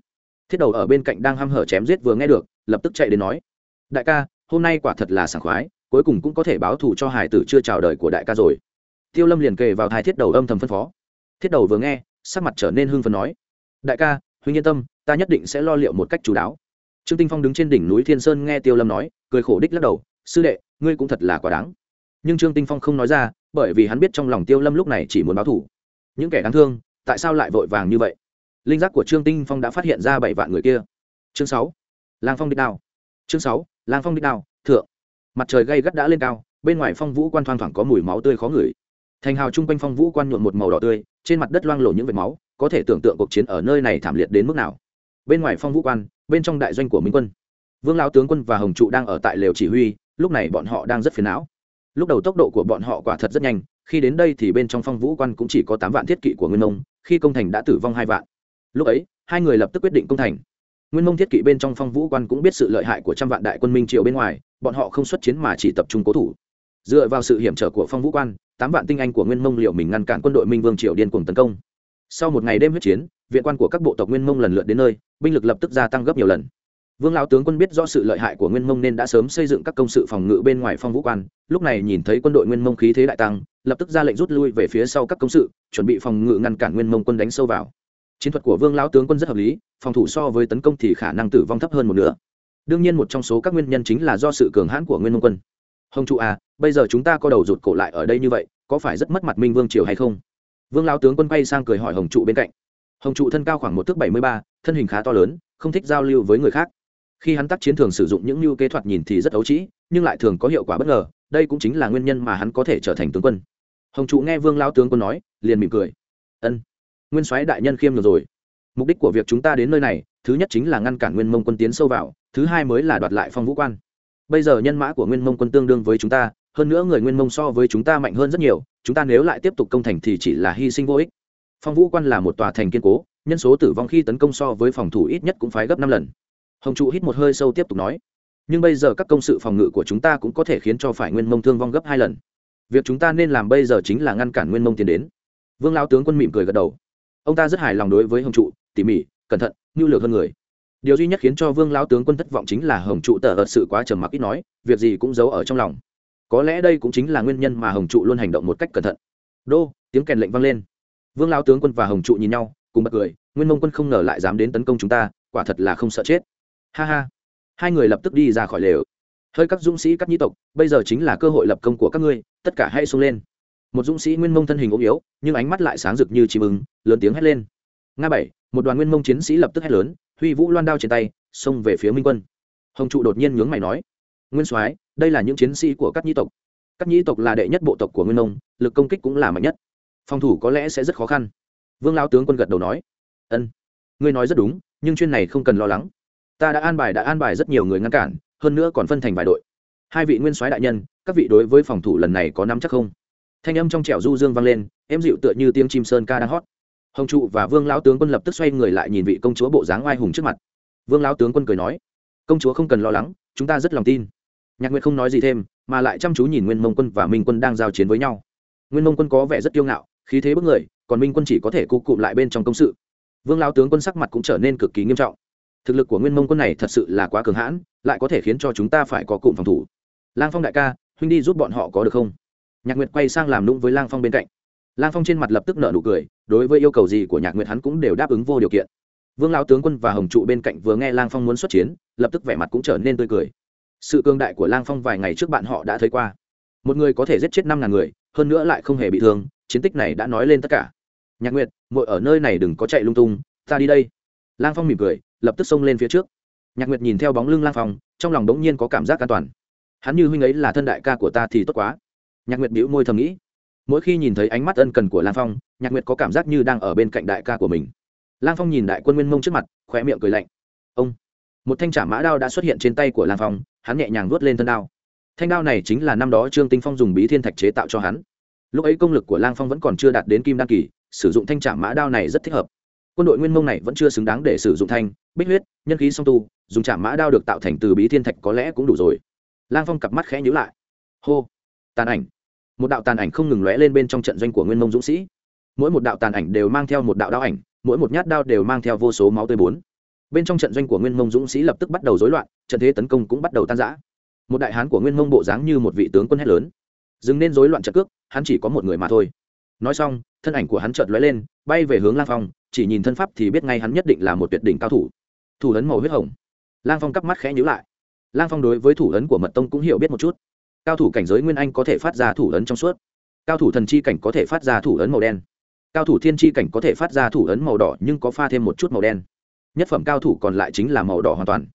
Thiết đầu ở bên cạnh đang hăm hở chém giết vừa nghe được, lập tức chạy đến nói, đại ca, hôm nay quả thật là sảng khoái, cuối cùng cũng có thể báo thù cho hải tử chưa chào đời của đại ca rồi. Tiêu lâm liền kề vào hai thiết đầu âm thầm phân phó. Thiết đầu vừa nghe, sắc mặt trở nên hưng phấn nói, đại ca, huynh yên tâm, ta nhất định sẽ lo liệu một cách chú đáo. Trương tinh phong đứng trên đỉnh núi thiên sơn nghe tiêu lâm nói, cười khổ đích lắc đầu, sư đệ, ngươi cũng thật là quá đáng. Nhưng trương tinh phong không nói ra bởi vì hắn biết trong lòng tiêu lâm lúc này chỉ muốn báo thủ. Những kẻ đáng thương, tại sao lại vội vàng như vậy? Linh giác của trương tinh phong đã phát hiện ra bảy vạn người kia. Chương sáu, lang phong đích đao. Chương sáu, lang phong đích đao, thượng. Mặt trời gay gắt đã lên cao, bên ngoài phong vũ quan thoang thoảng có mùi máu tươi khó ngửi. Thành hào chung quanh phong vũ quan nhuộm một màu đỏ tươi, trên mặt đất loang lổ những vệt máu, có thể tưởng tượng cuộc chiến ở nơi này thảm liệt đến mức nào. Bên ngoài phong vũ quan, bên trong đại doanh của minh quân. Vương lão tướng quân và hồng trụ đang ở tại lều chỉ huy, lúc này bọn họ đang rất phiền não lúc đầu tốc độ của bọn họ quả thật rất nhanh, khi đến đây thì bên trong phong vũ quan cũng chỉ có tám vạn thiết kỵ của nguyên mông, khi công thành đã tử vong hai vạn. Lúc ấy, hai người lập tức quyết định công thành. Nguyên mông thiết kỵ bên trong phong vũ quan cũng biết sự lợi hại của trăm vạn đại quân minh triều bên ngoài, bọn họ không xuất chiến mà chỉ tập trung cố thủ. Dựa vào sự hiểm trở của phong vũ quan, tám vạn tinh anh của nguyên mông liệu mình ngăn cản quân đội minh vương triều điên cuồng tấn công. Sau một ngày đêm huyết chiến, viện quan của các bộ tộc nguyên mông lần lượt đến nơi, binh lực lập tức gia tăng gấp nhiều lần vương lão tướng quân biết rõ sự lợi hại của nguyên mông nên đã sớm xây dựng các công sự phòng ngự bên ngoài phong vũ quan, lúc này nhìn thấy quân đội nguyên mông khí thế đại tăng, lập tức ra lệnh rút lui về phía sau các công sự, chuẩn bị phòng ngự ngăn cản nguyên mông quân đánh sâu vào. Chiến thuật của vương lão tướng quân rất hợp lý, phòng thủ so với tấn công thì khả năng tử vong thấp hơn một nửa. Đương nhiên một trong số các nguyên nhân chính là do sự cường hãn của nguyên mông quân. Hồng trụ à bây giờ chúng ta có đầu rụt cổ lại ở đây như vậy, có phải rất mất mặt minh vương triều hay không? Vương lão tướng quân bay sang cười hỏi hồng trụ bên cạnh. Hồng trụ thân cao khoảng một thước bảy mươi ba, thân hình khá to lớn, không thích giao lưu với người khác khi hắn tác chiến thường sử dụng những mưu kế thuật nhìn thì rất ấu trĩ, nhưng lại thường có hiệu quả bất ngờ, đây cũng chính là nguyên nhân mà hắn có thể trở thành tướng quân. Hồng trụ nghe vương lao tướng quân nói, liền mỉm cười. Ân, nguyên soái đại nhân khiêm được rồi. Mục đích của việc chúng ta đến nơi này, thứ nhất chính là ngăn cản nguyên mông quân tiến sâu vào, thứ hai mới là đoạt lại phong vũ quan. Bây giờ nhân mã của nguyên mông quân tương đương với chúng ta, hơn nữa người nguyên mông so với chúng ta mạnh hơn rất nhiều, chúng ta nếu lại tiếp tục công thành thì chỉ là hy sinh vô ích. Phong vũ quan là một tòa thành kiên cố, nhân số tử vong khi tấn công so với phòng thủ ít nhất cũng phải gấp năm lần hồng trụ hít một hơi sâu tiếp tục nói, nhưng bây giờ các công sự phòng ngự của chúng ta cũng có thể khiến cho phải nguyên mông thương vong gấp hai lần. Việc chúng ta nên làm bây giờ chính là ngăn cản nguyên mông tiến đến. Vương lao tướng quân mỉm cười gật đầu. Ông ta rất hài lòng đối với hồng trụ, tỉ mỉ, cẩn thận, nhu lược hơn người. Điều duy nhất khiến cho vương lão tướng quân thất vọng chính là hồng trụ tờ ợt sự quá trầm mặc ít nói, việc gì cũng giấu ở trong lòng. Có lẽ đây cũng chính là nguyên nhân mà hồng trụ luôn hành động một cách cẩn thận. Đô, tiếng kèn lệnh vang lên. Vương lão tướng quân và hồng trụ nhìn nhau, cùng bật cười, nguyên mông quân không ngờ lại dám đến tấn công chúng ta, quả thật là không sợ chết ha ha. Hai người lập tức đi ra khỏi lều. Hơi các dũng sĩ các nhi tộc bây giờ chính là cơ hội lập công của các ngươi tất cả hãy xông lên. Một dũng sĩ nguyên mông thân hình ốm yếu nhưng ánh mắt lại sáng rực như chim ứng lớn tiếng hét lên. Nga bảy một đoàn nguyên mông chiến sĩ lập tức hét lớn huy vũ loan đao trên tay xông về phía minh quân. Hồng trụ đột nhiên nhướng mày nói nguyên soái đây là những chiến sĩ của các nhi tộc. Các nhi tộc là đệ nhất bộ tộc của nguyên mông, lực công kích cũng là mạnh nhất. Phòng thủ có lẽ sẽ rất khó khăn. Vương lao tướng quân gật đầu nói ân ngươi nói rất đúng nhưng chuyên này không cần lo lắng ta đã an bài đã an bài rất nhiều người ngăn cản, hơn nữa còn phân thành vài đội. Hai vị nguyên soái đại nhân, các vị đối với phòng thủ lần này có nắm chắc không? Thanh âm trong trẻo du dương vang lên em dịu tựa như tiếng chim sơn ca đang hót. Hồng trụ và vương lão tướng quân lập tức xoay người lại nhìn vị công chúa bộ dáng oai hùng trước mặt. Vương lão tướng quân cười nói, công chúa không cần lo lắng, chúng ta rất lòng tin. Nhạc nguyệt không nói gì thêm, mà lại chăm chú nhìn nguyên mông quân và minh quân đang giao chiến với nhau. Nguyên mông quân có vẻ rất kiêu ngạo, khí thế bức người, còn minh quân chỉ có thể cụ cụm lại bên trong công sự. Vương lão tướng quân sắc mặt cũng trở nên cực kỳ nghiêm trọng thực lực của nguyên mông quân này thật sự là quá cường hãn, lại có thể khiến cho chúng ta phải có cụm phòng thủ. Lang phong đại ca, huynh đi giúp bọn họ có được không? Nhạc nguyệt quay sang làm lũng với lang phong bên cạnh. Lang phong trên mặt lập tức nợ nụ cười, đối với yêu cầu gì của nhạc nguyệt hắn cũng đều đáp ứng vô điều kiện. Vương lão tướng quân và hồng trụ bên cạnh vừa nghe lang phong muốn xuất chiến, lập tức vẻ mặt cũng trở nên tươi cười. Sự cương đại của lang phong vài ngày trước bạn họ đã thấy qua. Một người có thể giết chết năm ngàn người, hơn nữa lại không hề bị thương, chiến tích này đã nói lên tất cả. Nhạc nguyệt ngồi ở nơi này đừng có chạy lung tung, ta đi đây. Lang phong mỉm cười lập tức xông lên phía trước. Nhạc nguyệt nhìn theo bóng lưng lang phong, trong lòng đống nhiên có cảm giác an toàn. Hắn như huynh ấy là thân đại ca của ta thì tốt quá. Nhạc nguyệt bĩu môi thầm nghĩ. Mỗi khi nhìn thấy ánh mắt ân cần của lang phong, nhạc nguyệt có cảm giác như đang ở bên cạnh đại ca của mình. Lang phong nhìn đại quân nguyên mông trước mặt, khóe miệng cười lạnh. Ông! Một thanh trả mã đao đã xuất hiện trên tay của lang phong, hắn nhẹ nhàng vuốt lên thân đao. Thanh đao này chính là năm đó trương tinh phong dùng bí thiên thạch chế tạo cho hắn. Lúc ấy công lực của lang phong vẫn còn chưa đạt đến kim đan kỳ, sử dụng thanh trả mã đao này rất thích hợp quân đội nguyên mông này vẫn chưa xứng đáng để sử dụng thanh, bích huyết, nhân khí song tu, dùng trả mã đao được tạo thành từ bí thiên thạch có lẽ cũng đủ rồi. Lang phong cặp mắt khẽ nhíu lại. Hô, tàn ảnh. Một đạo tàn ảnh không ngừng lóe lên bên trong trận doanh của nguyên mông dũng sĩ. Mỗi một đạo tàn ảnh đều mang theo một đạo đao ảnh, mỗi một nhát đao đều mang theo vô số máu tươi bốn. Bên trong trận doanh của nguyên mông dũng sĩ lập tức bắt đầu rối loạn, trận thế tấn công cũng bắt đầu tan rã. Một đại hán của nguyên mông bộ dáng như một vị tướng quân hét lớn. Dừng nên rối loạn trận cước, hắn chỉ có một người mà thôi nói xong, thân ảnh của hắn chợt lóe lên, bay về hướng lang phong, chỉ nhìn thân pháp thì biết ngay hắn nhất định là một tuyệt đỉnh cao thủ. Thủ ấn màu huyết hồng. Lang phong cắp mắt khẽ nhíu lại. Lang phong đối với thủ ấn của mật tông cũng hiểu biết một chút. Cao thủ cảnh giới nguyên anh có thể phát ra thủ ấn trong suốt. Cao thủ thần chi cảnh có thể phát ra thủ ấn màu đen. Cao thủ thiên chi cảnh có thể phát ra thủ ấn màu đỏ nhưng có pha thêm một chút màu đen. Nhất phẩm cao thủ còn lại chính là màu đỏ hoàn toàn.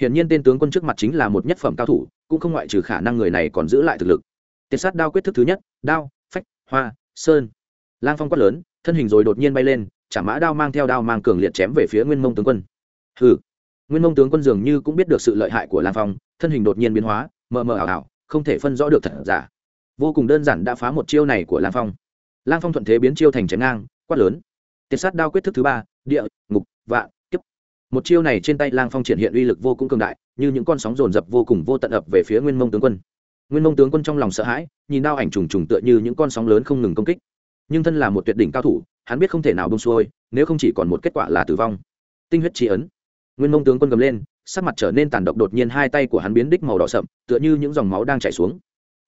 Hiển nhiên tên tướng quân trước mặt chính là một nhất phẩm cao thủ, cũng không ngoại trừ khả năng người này còn giữ lại thực lực. Tiết sát đao quyết thức thứ nhất, đao, phách, hoa sơn. Lang phong quát lớn, thân hình rồi đột nhiên bay lên, chả mã đao mang theo đao mang cường liệt chém về phía nguyên mông tướng quân. Hừ. Nguyên mông tướng quân dường như cũng biết được sự lợi hại của lang phong, thân hình đột nhiên biến hóa, mờ mờ ảo ảo, không thể phân rõ được thật giả. Vô cùng đơn giản đã phá một chiêu này của lang phong. Lang phong thuận thế biến chiêu thành chém ngang, quát lớn. Tiệt sát đao quyết thức thứ ba, địa, ngục, vạn, kiếp. Một chiêu này trên tay lang phong triển hiện uy lực vô cùng cường đại, như những con sóng dồn dập vô cùng vô tận ập về phía nguyên mông tướng quân nguyên mông tướng quân trong lòng sợ hãi, nhìn đao ảnh trùng trùng tựa như những con sóng lớn không ngừng công kích. Nhưng thân là một tuyệt đỉnh cao thủ, hắn biết không thể nào bông xuôi, nếu không chỉ còn một kết quả là tử vong. Tinh huyết tri ấn. Nguyên mông tướng quân gầm lên, sắc mặt trở nên tàn độc đột nhiên hai tay của hắn biến đích màu đỏ sậm, tựa như những dòng máu đang chảy xuống.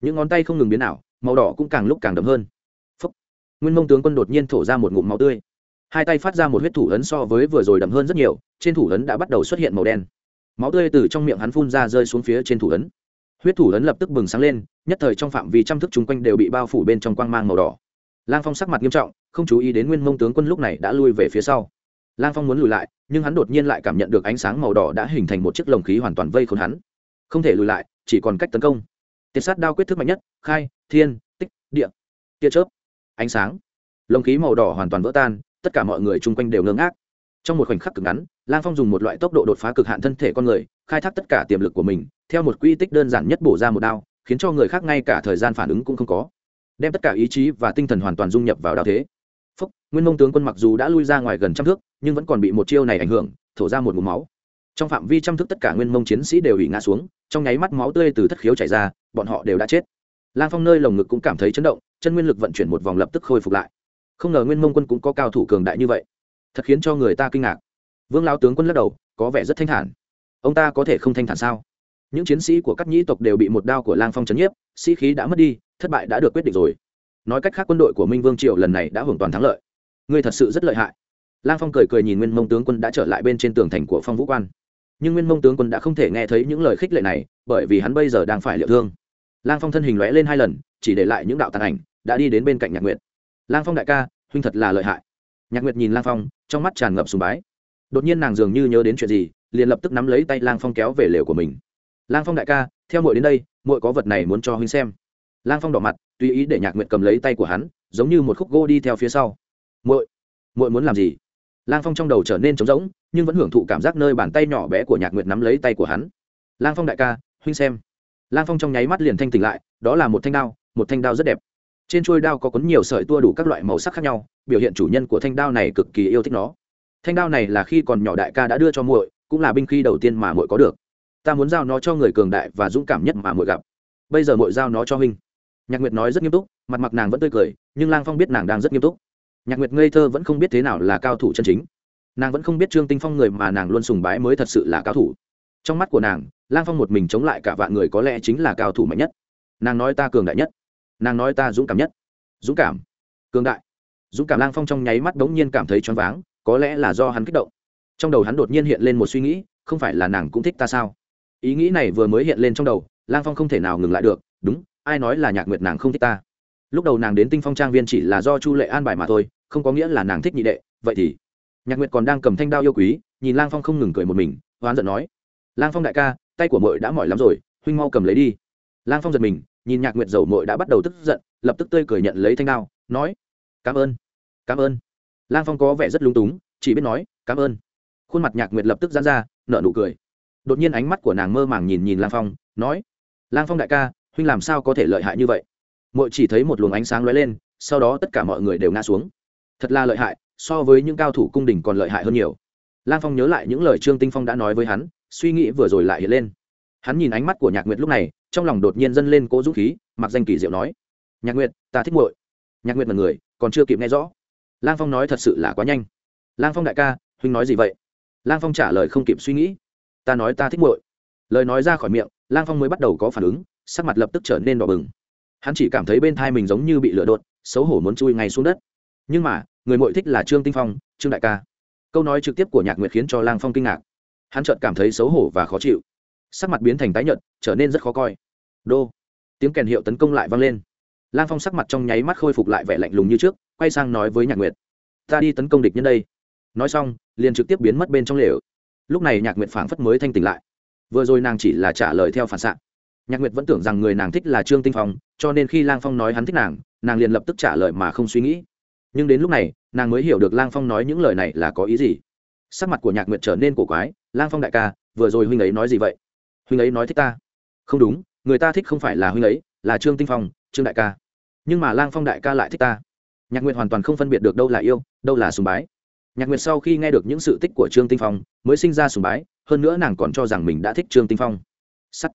Những ngón tay không ngừng biến ảo, màu đỏ cũng càng lúc càng đậm hơn. Phúc. nguyên mông tướng quân đột nhiên thổ ra một ngụm máu tươi. Hai tay phát ra một huyết thủ ấn so với vừa rồi đậm hơn rất nhiều, trên thủ ấn đã bắt đầu xuất hiện màu đen. Máu tươi từ trong miệng hắn phun ra rơi xuống phía trên thủ ấn huyết thủ ấn lập tức bừng sáng lên, nhất thời trong phạm vi trăm thức chung quanh đều bị bao phủ bên trong quang mang màu đỏ. Lang phong sắc mặt nghiêm trọng, không chú ý đến nguyên mông tướng quân lúc này đã lui về phía sau. Lang phong muốn lùi lại, nhưng hắn đột nhiên lại cảm nhận được ánh sáng màu đỏ đã hình thành một chiếc lồng khí hoàn toàn vây khốn hắn. Không thể lùi lại, chỉ còn cách tấn công. Tiệt sát đao quyết thức mạnh nhất, khai, thiên, tích, địa. Tia chớp. Ánh sáng. Lồng khí màu đỏ hoàn toàn vỡ tan, tất cả mọi người chung quanh đều ngơ ngác. Trong một khoảnh khắc cực ngắn lang phong dùng một loại tốc độ đột phá cực hạn thân thể con người, khai thác tất cả tiềm lực của mình, theo một quy tích đơn giản nhất bổ ra một đao, khiến cho người khác ngay cả thời gian phản ứng cũng không có. Đem tất cả ý chí và tinh thần hoàn toàn dung nhập vào đao thế. Phúc, nguyên mông tướng quân mặc dù đã lui ra ngoài gần trăm thước, nhưng vẫn còn bị một chiêu này ảnh hưởng, thổ ra một ngụm máu. Trong phạm vi trăm thước tất cả nguyên mông chiến sĩ đều bị ngã xuống, trong nháy mắt máu tươi từ thất khiếu chảy ra, bọn họ đều đã chết. Lang phong nơi lồng ngực cũng cảm thấy chấn động, chân nguyên lực vận chuyển một vòng lập tức khôi phục lại. Không ngờ nguyên mông quân cũng có cao thủ cường đại như vậy. Thật khiến cho người ta kinh ngạc vương lao tướng quân lắc đầu, có vẻ rất thanh thản. Ông ta có thể không thanh thản sao? Những chiến sĩ của các nhĩ tộc đều bị một đao của lang phong trấn nhiếp, sĩ khí đã mất đi, thất bại đã được quyết định rồi. Nói cách khác, quân đội của minh vương triều lần này đã hưởng toàn thắng lợi. Ngươi thật sự rất lợi hại. Lang phong cười cười nhìn nguyên mông tướng quân đã trở lại bên trên tường thành của phong vũ quan. Nhưng nguyên mông tướng quân đã không thể nghe thấy những lời khích lệ này, bởi vì hắn bây giờ đang phải liệu thương. Lang phong thân hình lóe lên hai lần, chỉ để lại những đạo tàn ảnh, đã đi đến bên cạnh nhạc nguyệt. Lang phong đại ca, huynh thật là lợi hại. Nhạc nguyệt nhìn lang phong, trong mắt tràn ngập sùng bái đột nhiên nàng dường như nhớ đến chuyện gì, liền lập tức nắm lấy tay lang phong kéo về lều của mình. Lang phong đại ca, theo muội đến đây, muội có vật này muốn cho huynh xem. Lang phong đỏ mặt, tùy ý để nhạc nguyệt cầm lấy tay của hắn, giống như một khúc gô đi theo phía sau. Muội muội muốn làm gì? Lang phong trong đầu trở nên trống rỗng, nhưng vẫn hưởng thụ cảm giác nơi bàn tay nhỏ bé của nhạc nguyệt nắm lấy tay của hắn. Lang phong đại ca, huynh xem. Lang phong trong nháy mắt liền thanh tỉnh lại, đó là một thanh đao, một thanh đao rất đẹp. Trên chuôi đao có quấn nhiều sợi tua đủ các loại màu sắc khác nhau, biểu hiện chủ nhân của thanh đao này cực kỳ yêu thích nó thanh đao này là khi còn nhỏ đại ca đã đưa cho muội, cũng là binh khí đầu tiên mà muội có được. Ta muốn giao nó cho người cường đại và dũng cảm nhất mà muội gặp. Bây giờ muội giao nó cho huynh. Nhạc nguyệt nói rất nghiêm túc, mặt mặc nàng vẫn tươi cười, nhưng lang phong biết nàng đang rất nghiêm túc. Nhạc nguyệt ngây thơ vẫn không biết thế nào là cao thủ chân chính. Nàng vẫn không biết trương tinh phong người mà nàng luôn sùng bái mới thật sự là cao thủ. Trong mắt của nàng, lang phong một mình chống lại cả vạn người có lẽ chính là cao thủ mạnh nhất. Nàng nói ta cường đại nhất. Nàng nói ta dũng cảm nhất. Dũng cảm. Cường đại. Dũng cảm lang phong trong nháy mắt đ ố n g nhiên cảm thấy choáng váng có lẽ là do hắn kích động. Trong đầu hắn đột nhiên hiện lên một suy nghĩ, không phải là nàng cũng thích ta sao? Ý nghĩ này vừa mới hiện lên trong đầu, lang phong không thể nào ngừng lại được, đúng, ai nói là nhạc nguyệt nàng không thích ta? Lúc đầu nàng đến tinh phong trang viên chỉ là do chu lệ an bài mà thôi, không có nghĩa là nàng thích nhị đệ, vậy thì nhạc nguyệt còn đang cầm thanh đao yêu quý, nhìn lang phong không ngừng cười một mình, hoán giận nói, lang phong đại ca, tay của mội đã mỏi lắm rồi, huynh mau cầm lấy đi. Lang phong giật mình, nhìn nhạc nguyệt dầu mội đã bắt đầu tức giận, lập tức tươi cười nhận lấy thanh đao, nói, cảm ơn cảm ơn lang phong có vẻ rất lung túng, chỉ biết nói, cảm ơn. Khuôn mặt nhạc nguyệt lập tức dán ra, nở nụ cười. Đột nhiên ánh mắt của nàng mơ màng nhìn nhìn lang phong, nói, lang phong đại ca, huynh làm sao có thể lợi hại như vậy? Mội chỉ thấy một luồng ánh sáng lóe lên, sau đó tất cả mọi người đều ngã xuống. Thật là lợi hại, so với những cao thủ cung đình còn lợi hại hơn nhiều. Lang phong nhớ lại những lời trương tinh phong đã nói với hắn, suy nghĩ vừa rồi lại hiện lên. Hắn nhìn ánh mắt của nhạc nguyệt lúc này, trong lòng đột nhiên dâng lên cỗ dũng khí, mặc danh kỳ diệu nói, nhạc nguyệt, ta thích muội. Nhạc nguyệt là người, còn chưa kịp nghe rõ lang phong nói thật sự là quá nhanh. Lang phong đại ca, huynh nói gì vậy? Lang phong trả lời không kịp suy nghĩ. Ta nói ta thích muội. Lời nói ra khỏi miệng, lang phong mới bắt đầu có phản ứng, sắc mặt lập tức trở nên đỏ bừng. Hắn chỉ cảm thấy bên thai mình giống như bị lửa đột xấu hổ muốn chui ngay xuống đất. Nhưng mà, người mội thích là trương tinh phong, trương đại ca. Câu nói trực tiếp của nhạc nguyệt khiến cho lang phong kinh ngạc. Hắn chợt cảm thấy xấu hổ và khó chịu. Sắc mặt biến thành tái nhợt, trở nên rất khó coi. Đô. Tiếng kèn hiệu tấn công lại vang lên. Lang phong sắc mặt trong nháy mắt khôi phục lại vẻ lạnh lùng như trước quay sang nói với nhạc nguyệt. Ta đi tấn công địch nhân đây. Nói xong, liền trực tiếp biến mất bên trong lều. Lúc này nhạc nguyệt phảng phất mới thanh tỉnh lại. Vừa rồi nàng chỉ là trả lời theo phản xạ. Nhạc nguyệt vẫn tưởng rằng người nàng thích là trương tinh phong, cho nên khi lang phong nói hắn thích nàng nàng liền lập tức trả lời mà không suy nghĩ. Nhưng đến lúc này, nàng mới hiểu được lang phong nói những lời này là có ý gì. Sắc mặt của nhạc nguyệt trở nên cổ quái, lang phong đại ca, vừa rồi huynh ấy nói gì vậy? Huynh ấy nói thích ta. Không đúng, người ta thích không phải là huynh ấy, là trương tinh phong, trương đại ca. Nhưng mà lang phong đại ca lại thích ta nhạc nguyệt hoàn toàn không phân biệt được đâu là yêu, đâu là sùng bái. Nhạc nguyệt sau khi nghe được những sự tích của trương tinh phong, mới sinh ra sùng bái, hơn nữa nàng còn cho rằng mình đã thích trương tinh phong. Sắt.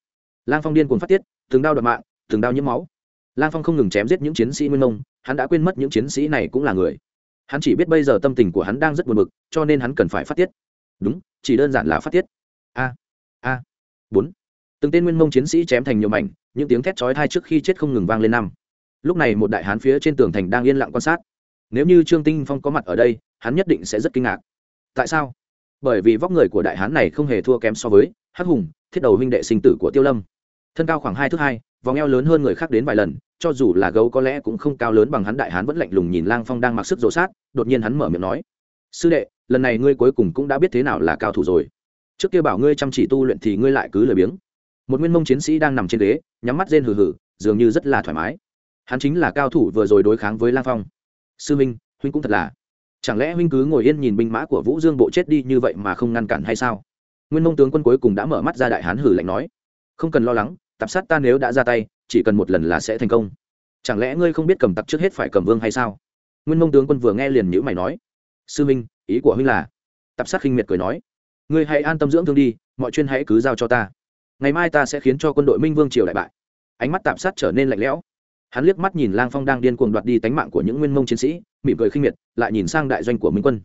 Lang phong điên cuồng phát tiết, từng đau đoạt mạng, từng đau nhiễm máu. Lang phong không ngừng chém giết những chiến sĩ nguyên nông, hắn đã quên mất những chiến sĩ này cũng là người. Hắn chỉ biết bây giờ tâm tình của hắn đang rất buồn bực, cho nên hắn cần phải phát tiết. Đúng, chỉ đơn giản là phát tiết. A a, bốn. Từng tên nguyên mông chiến sĩ chém thành nhiều mảnh, những tiếng thét chói thai trước khi chết không ngừng vang lên năm lúc này một đại hán phía trên tường thành đang yên lặng quan sát. Nếu như trương tinh phong có mặt ở đây, hắn nhất định sẽ rất kinh ngạc. Tại sao? Bởi vì vóc người của đại hán này không hề thua kém so với hắc hùng, thiết đầu huynh đệ sinh tử của tiêu lâm. Thân cao khoảng hai thước hai, vòng eo lớn hơn người khác đến vài lần, cho dù là gấu có lẽ cũng không cao lớn bằng hắn, đại hán vẫn lạnh lùng nhìn lang phong đang mặc sức rỗ sát, đột nhiên hắn mở miệng nói, sư đệ, lần này ngươi cuối cùng cũng đã biết thế nào là cao thủ rồi. Trước kia bảo ngươi chăm chỉ tu luyện thì ngươi lại cứ lười biếng. Một nguyên mông chiến sĩ đang nằm trên ghế, nhắm mắt rên hừ hừ, dường như rất là thoải mái hắn chính là cao thủ vừa rồi đối kháng với lang phong. Sư minh, huynh cũng thật là. Chẳng lẽ huynh cứ ngồi yên nhìn binh mã của vũ dương bộ chết đi như vậy mà không ngăn cản hay sao? Nguyên mông tướng quân cuối cùng đã mở mắt ra đại hán hử lạnh nói. Không cần lo lắng, tạp sát ta nếu đã ra tay, chỉ cần một lần là sẽ thành công. Chẳng lẽ ngươi không biết cầm tặc trước hết phải cầm vương hay sao? Nguyên mông tướng quân vừa nghe liền nhữ mày nói. Sư minh, ý của huynh là? Tạp sát khinh miệt cười nói. Ngươi hãy an tâm dưỡng thương đi, mọi chuyện hãy cứ giao cho ta. Ngày mai ta sẽ khiến cho quân đội minh vương triều đại bại. Ánh mắt tạp sát trở nên lạnh lẽo hắn liếc mắt nhìn lang phong đang điên cuồng đoạt đi tánh mạng của những nguyên mông chiến sĩ, mỉm cười khinh miệt, lại nhìn sang đại doanh của minh quân.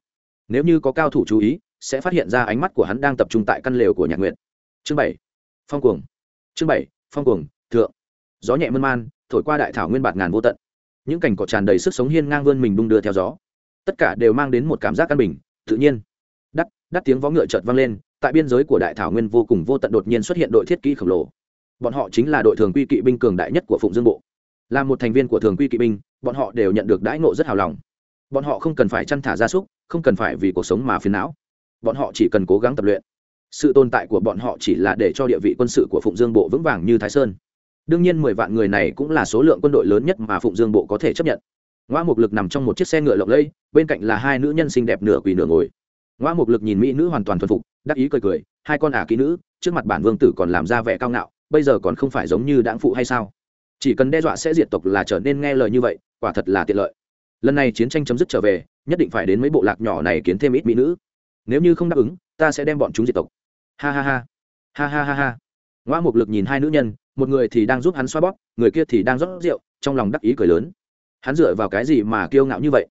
Nếu như có cao thủ chú ý, sẽ phát hiện ra ánh mắt của hắn đang tập trung tại căn lều của nhạc nguyện chương bảy, phong cuồng. Chương bảy, phong cuồng, thượng. Gió nhẹ mơn man, thổi qua đại thảo nguyên bạt ngàn vô tận. Những cành cỏ tràn đầy sức sống hiên ngang vươn mình đung đưa theo gió. Tất cả đều mang đến một cảm giác căn bình, tự nhiên. Đắt đắt tiếng vó ngựa chợt vang lên, tại biên giới của đại thảo nguyên vô cùng vô tận đột nhiên xuất hiện đội thiết kỹ khổng lồ. Bọn họ chính là đội thường quy kỵ binh cường đại nhất của phụng dương bộ là một thành viên của thường quy kỵ binh, bọn họ đều nhận được đãi ngộ rất hào lòng. Bọn họ không cần phải chăn thả gia súc, không cần phải vì cuộc sống mà phiền não. Bọn họ chỉ cần cố gắng tập luyện. Sự tồn tại của bọn họ chỉ là để cho địa vị quân sự của phụng dương bộ vững vàng như thái sơn. Đương nhiên mười vạn người này cũng là số lượng quân đội lớn nhất mà phụng dương bộ có thể chấp nhận. Ngoa mục lực nằm trong một chiếc xe ngựa lộng lẫy, bên cạnh là hai nữ nhân xinh đẹp nửa quỳ nửa ngồi. Ngoa mục lực nhìn mỹ nữ hoàn toàn thuần phục, đắc ý cười cười, hai con ả kỹ nữ, trước mặt bản vương tử còn làm ra vẻ cao ngạo, bây giờ còn không phải giống như đáng phụ hay sao? Chỉ cần đe dọa sẽ diệt tộc là trở nên nghe lời như vậy, quả thật là tiện lợi. Lần này chiến tranh chấm dứt trở về, nhất định phải đến mấy bộ lạc nhỏ này kiến thêm ít mỹ nữ. Nếu như không đáp ứng, ta sẽ đem bọn chúng diệt tộc. Ha ha ha. Ha ha ha ha. Ngoa mục lực nhìn hai nữ nhân, một người thì đang giúp hắn xoa bóp, người kia thì đang rót rượu, trong lòng đắc ý cười lớn. Hắn dựa vào cái gì mà kiêu ngạo như vậy?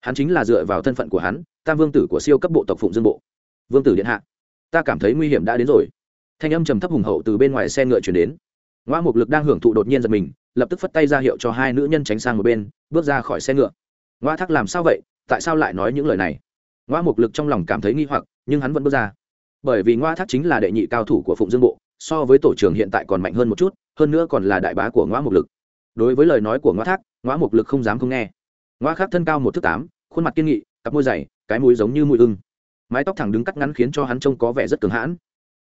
Hắn chính là dựa vào thân phận của hắn, tam vương tử của siêu cấp bộ tộc phụng dương bộ. Vương tử điện hạ, ta cảm thấy nguy hiểm đã đến rồi. Thanh âm trầm thấp hùng hậu từ bên ngoài xe ngựa chuyển đến ngoa mục lực đang hưởng thụ đột nhiên giật mình, lập tức phất tay ra hiệu cho hai nữ nhân tránh sang một bên, bước ra khỏi xe ngựa. Ngoa thác làm sao vậy? Tại sao lại nói những lời này? Ngoa mục lực trong lòng cảm thấy nghi hoặc, nhưng hắn vẫn bước ra. Bởi vì ngoa thác chính là đệ nhị cao thủ của phụng dương bộ, so với tổ trưởng hiện tại còn mạnh hơn một chút, hơn nữa còn là đại bá của ngoa mục lực. Đối với lời nói của ngoa thác, ngoa mục lực không dám không nghe. Ngoa khác thân cao một thước tám, khuôn mặt kiên nghị, cặp môi dày, cái mũi giống như mũi ưng. Mái tóc thẳng đứng cắt ngắn khiến cho hắn trông có vẻ rất cường hãn.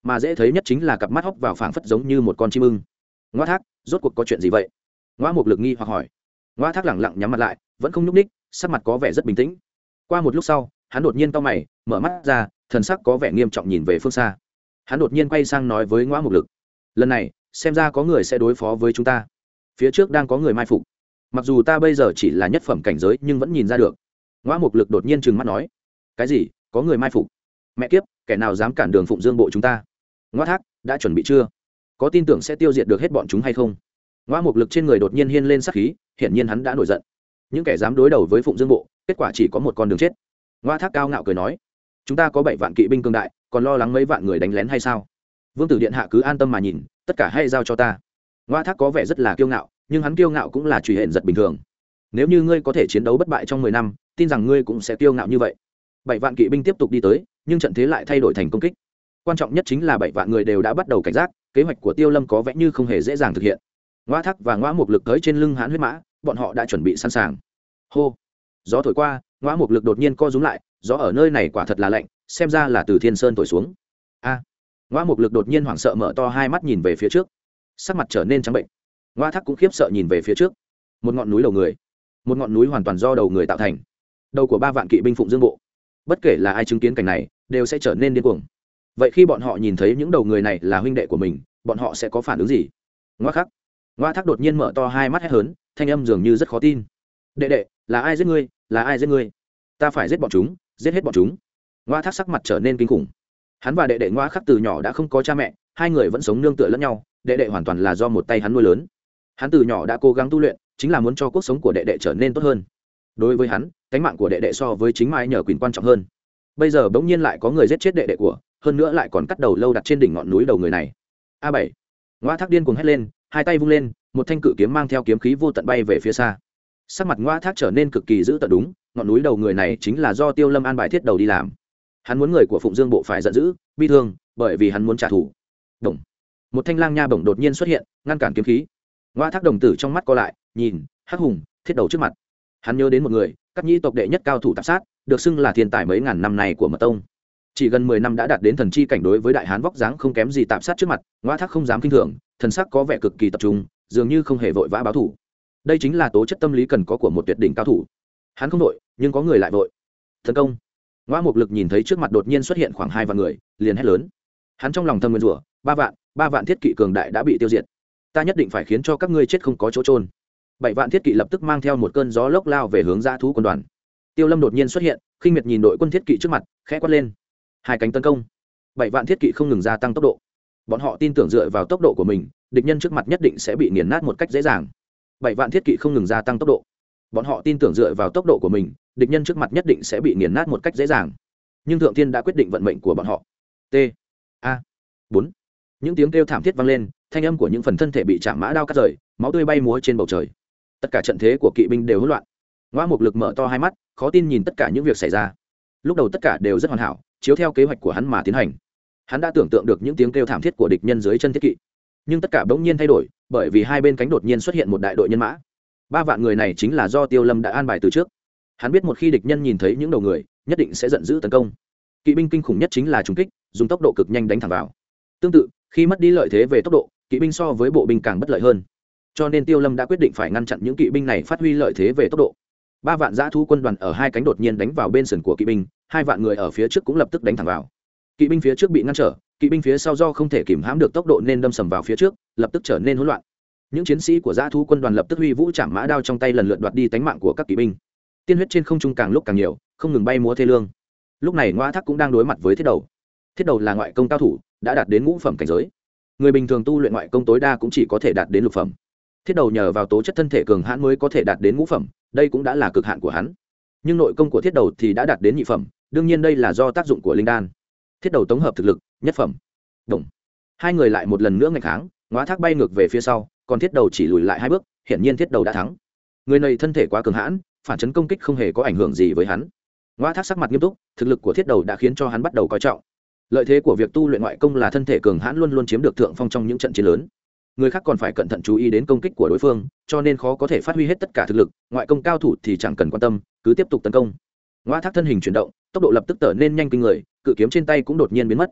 Mà dễ thấy nhất chính là cặp mắt hốc vào phảng phất giống như một con chim ưng ngoa thác, rốt cuộc có chuyện gì vậy? Ngoa mục lực nghi hoặc hỏi. Ngoa thác lẳng lặng nhắm mặt lại, vẫn không nhúc ních sắc mặt có vẻ rất bình tĩnh. Qua một lúc sau, hắn đột nhiên to mày, mở mắt ra, thần sắc có vẻ nghiêm trọng nhìn về phương xa. Hắn đột nhiên quay sang nói với ngoa mục lực. Lần này, xem ra có người sẽ đối phó với chúng ta. Phía trước đang có người mai phục. Mặc dù ta bây giờ chỉ là nhất phẩm cảnh giới nhưng vẫn nhìn ra được. Ngoa mục lực đột nhiên trừng mắt nói. Cái gì? Có người mai phục? Mẹ kiếp, kẻ nào dám cản đường phụng dương bộ chúng ta? Ngoa thác, đã chuẩn bị chưa? Có tin tưởng sẽ tiêu diệt được hết bọn chúng hay không? Ngoa mục lực trên người đột nhiên hiên lên sắc khí, hiển nhiên hắn đã nổi giận. Những kẻ dám đối đầu với phụng dương bộ, kết quả chỉ có một con đường chết. Ngoa thác cao ngạo cười nói, chúng ta có bảy vạn kỵ binh cương đại, còn lo lắng mấy vạn người đánh lén hay sao? Vương tử điện hạ cứ an tâm mà nhìn, tất cả hay giao cho ta. Ngoa thác có vẻ rất là kiêu ngạo, nhưng hắn kiêu ngạo cũng là truy hển giật bình thường. Nếu như ngươi có thể chiến đấu bất bại trong mười năm, tin rằng ngươi cũng sẽ kiêu ngạo như vậy. Bảy vạn kỵ binh tiếp tục đi tới, nhưng trận thế lại thay đổi thành công kích. Quan trọng nhất chính là bảy vạn người đều đã bắt đầu cảnh giác kế hoạch của tiêu lâm có vẻ như không hề dễ dàng thực hiện. Ngoa thác và ngoa Mục lực tới trên lưng hãn huyết mã bọn họ đã chuẩn bị sẵn sàng. Hô! Gió thổi qua ngoa Mục lực đột nhiên co rúm lại gió ở nơi này quả thật là lạnh xem ra là từ thiên sơn thổi xuống. A! À, ngoa mục lực đột nhiên hoảng sợ mở to hai mắt nhìn về phía trước. Sắc mặt trở nên trắng bệnh. Ngoa thác cũng khiếp sợ nhìn về phía trước. Một ngọn núi đầu người. Một ngọn núi hoàn toàn do đầu người tạo thành. Đầu của ba vạn kỵ binh phụng dương bộ. Bất kể là ai chứng kiến cảnh này đều sẽ trở nên điên cuồng vậy khi bọn họ nhìn thấy những đầu người này là huynh đệ của mình, bọn họ sẽ có phản ứng gì? Ngoa khắc. Ngoa thác đột nhiên mở to hai mắt hét hớn, thanh âm dường như rất khó tin. Đệ đệ, là ai giết ngươi? Là ai giết ngươi? Ta phải giết bọn chúng, giết hết bọn chúng. Ngoa thác sắc mặt trở nên kinh khủng. Hắn và đệ đệ ngoa khắc từ nhỏ đã không có cha mẹ, hai người vẫn sống nương tựa lẫn nhau, đệ đệ hoàn toàn là do một tay hắn nuôi lớn. Hắn từ nhỏ đã cố gắng tu luyện, chính là muốn cho cuộc sống của đệ đệ trở nên tốt hơn. Đối với hắn, cánh mạng của đệ đệ so với chính mai nhờ quyền quan trọng hơn. Bây giờ bỗng nhiên lại có người giết chết đệ đệ của hơn nữa lại còn cắt đầu lâu đặt trên đỉnh ngọn núi đầu người này. A bảy. Ngoa thác điên cuồng hét lên, hai tay vung lên, một thanh cự kiếm mang theo kiếm khí vô tận bay về phía xa. Sắc mặt ngoa thác trở nên cực kỳ dữ tận đúng, ngọn núi đầu người này chính là do tiêu lâm an bài thiết đầu đi làm. Hắn muốn người của phụng dương bộ phải giận dữ, bi thương, bởi vì hắn muốn trả thù. Đồng. Một thanh lang nha bổng đột nhiên xuất hiện, ngăn cản kiếm khí. Ngoa thác đồng tử trong mắt co lại, nhìn, hắc hùng, thiết đầu trước mặt. Hắn nhớ đến một người, các nhĩ tộc đệ nhất cao thủ tạp sát, được xưng là thiên tài mấy ngàn năm này của mật tông chỉ gần mười năm đã đạt đến thần chi cảnh đối với đại hán vóc dáng không kém gì tạm sát trước mặt, ngoa thác không dám kinh thường, thần sắc có vẻ cực kỳ tập trung, dường như không hề vội vã báo thủ. Đây chính là tố chất tâm lý cần có của một tuyệt đỉnh cao thủ. Hắn không vội nhưng có người lại vội. Tấn công. Ngoa mục lực nhìn thấy trước mặt đột nhiên xuất hiện khoảng hai vạn người, liền hét lớn. Hắn trong lòng thâm nguyên rủa, ba vạn ba vạn thiết kỵ cường đại đã bị tiêu diệt. Ta nhất định phải khiến cho các ngươi chết không có chỗ trôn bảy vạn thiết kỵ lập tức mang theo một cơn gió lốc lao về hướng ra thú quân đoàn. Tiêu lâm đột nhiên xuất hiện, khinh miệt nhìn đội quân thiết kỵ trước mặt, khẽ quát lên hai cánh tấn công. Bảy vạn thiết kỵ không ngừng gia tăng tốc độ. Bọn họ tin tưởng dựa vào tốc độ của mình, địch nhân trước mặt nhất định sẽ bị nghiền nát một cách dễ dàng. Bảy vạn thiết kỵ không ngừng gia tăng tốc độ. Bọn họ tin tưởng dựa vào tốc độ của mình, địch nhân trước mặt nhất định sẽ bị nghiền nát một cách dễ dàng. Nhưng thượng tiên đã quyết định vận mệnh của bọn họ. T, a, bốn. Những tiếng kêu thảm thiết vang lên, thanh âm của những phần thân thể bị chạm mã đao cắt rời, máu tươi bay múa trên bầu trời. Tất cả trận thế của kỵ binh đều hỗn loạn. Ngoa mục lực mở to hai mắt, khó tin nhìn tất cả những việc xảy ra. Lúc đầu tất cả đều rất hoàn hảo chiếu theo kế hoạch của hắn mà tiến hành. Hắn đã tưởng tượng được những tiếng kêu thảm thiết của địch nhân dưới chân thiết kỵ. Nhưng tất cả bỗng nhiên thay đổi, bởi vì hai bên cánh đột nhiên xuất hiện một đại đội nhân mã. Ba vạn người này chính là do tiêu lâm đã an bài từ trước. Hắn biết một khi địch nhân nhìn thấy những đầu người, nhất định sẽ giận dữ tấn công. Kỵ binh kinh khủng nhất chính là trúng kích, dùng tốc độ cực nhanh đánh thẳng vào. Tương tự, khi mất đi lợi thế về tốc độ, kỵ binh so với bộ binh càng bất lợi hơn. Cho nên tiêu lâm đã quyết định phải ngăn chặn những kỵ binh này phát huy lợi thế về tốc độ. Ba vạn giã thu quân đoàn ở hai cánh đột nhiên đánh vào bên sườn của kỵ binh hai vạn người ở phía trước cũng lập tức đánh thẳng vào. Kỵ binh phía trước bị ngăn trở, kỵ binh phía sau do không thể kìm hãm được tốc độ nên đâm sầm vào phía trước, lập tức trở nên hỗn loạn. Những chiến sĩ của giã thu quân đoàn lập tức huy vũ chạm mã đao trong tay lần lượt đoạt đi tánh mạng của các kỵ binh. Tiên huyết trên không trung càng lúc càng nhiều, không ngừng bay múa thê lương. Lúc này ngoa thác cũng đang đối mặt với thiết đầu. Thiết đầu là ngoại công cao thủ, đã đạt đến ngũ phẩm cảnh giới. Người bình thường tu luyện ngoại công tối đa cũng chỉ có thể đạt đến lục phẩm. Thiết đầu nhờ vào tố chất thân thể cường hãn mới có thể đạt đến ngũ phẩm, đây cũng đã là cực hạn của hắn. Nhưng nội công của thiết đầu thì đã đạt đến nhị phẩm đương nhiên đây là do tác dụng của linh đan. Thiết đầu tống hợp thực lực, nhất phẩm. Động hai người lại một lần nữa ngày kháng, ngóa thác bay ngược về phía sau, còn thiết đầu chỉ lùi lại hai bước, hiển nhiên thiết đầu đã thắng. Người này thân thể quá cường hãn, phản chấn công kích không hề có ảnh hưởng gì với hắn. Ngóa thác sắc mặt nghiêm túc, thực lực của thiết đầu đã khiến cho hắn bắt đầu coi trọng. Lợi thế của việc tu luyện ngoại công là thân thể cường hãn luôn luôn chiếm được thượng phong trong những trận chiến lớn. Người khác còn phải cẩn thận chú ý đến công kích của đối phương, cho nên khó có thể phát huy hết tất cả thực lực, ngoại công cao thủ thì chẳng cần quan tâm, cứ tiếp tục tấn công ngoa thác thân hình chuyển động, tốc độ lập tức trở nên nhanh kinh người, cự kiếm trên tay cũng đột nhiên biến mất.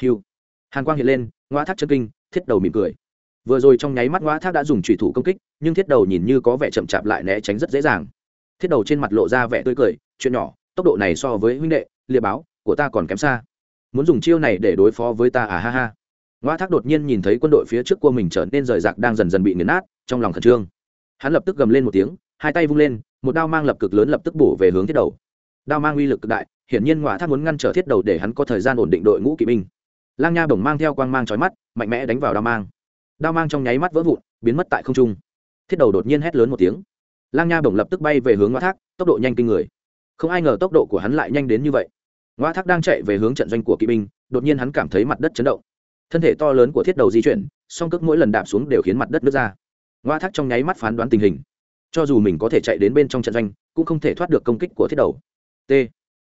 Hiu hàn quang hiện lên, ngoa thác chân kinh, thiết đầu mỉm cười. Vừa rồi trong nháy mắt ngoa thác đã dùng thủy thủ công kích, nhưng thiết đầu nhìn như có vẻ chậm chạp lại né tránh rất dễ dàng. Thiết đầu trên mặt lộ ra vẻ tươi cười, chuyện nhỏ, tốc độ này so với huynh đệ liệt báo, của ta còn kém xa. Muốn dùng chiêu này để đối phó với ta à ha ha. Ngoa thác đột nhiên nhìn thấy quân đội phía trước của mình trở nên rời rạc đang dần dần bị nghiền nát, trong lòng khẩn trương. Hắn lập tức gầm lên một tiếng, hai tay vung lên, một đao mang lập cực lớn lập tức bổ về hướng thiết đầu đao mang uy lực cực đại, hiển nhiên ngoa thác muốn ngăn trở thiết đầu để hắn có thời gian ổn định đội ngũ kỵ binh. Lang nha bổng mang theo quang mang trói mắt, mạnh mẽ đánh vào đao mang. Đao mang trong nháy mắt vỡ vụn, biến mất tại không trung. Thiết đầu đột nhiên hét lớn một tiếng. Lang nha bổng lập tức bay về hướng ngoa thác, tốc độ nhanh kinh người. Không ai ngờ tốc độ của hắn lại nhanh đến như vậy. Ngoa thác đang chạy về hướng trận doanh của kỵ binh, đột nhiên hắn cảm thấy mặt đất chấn động. Thân thể to lớn của thiết đầu di chuyển, song cước mỗi lần đạp xuống đều khiến mặt đất nứt ra. Ngoa thác trong nháy mắt phán đoán tình hình. Cho dù mình có thể chạy đến bên trong trận doanh, cũng không thể thoát được công kích của thiết đầu t.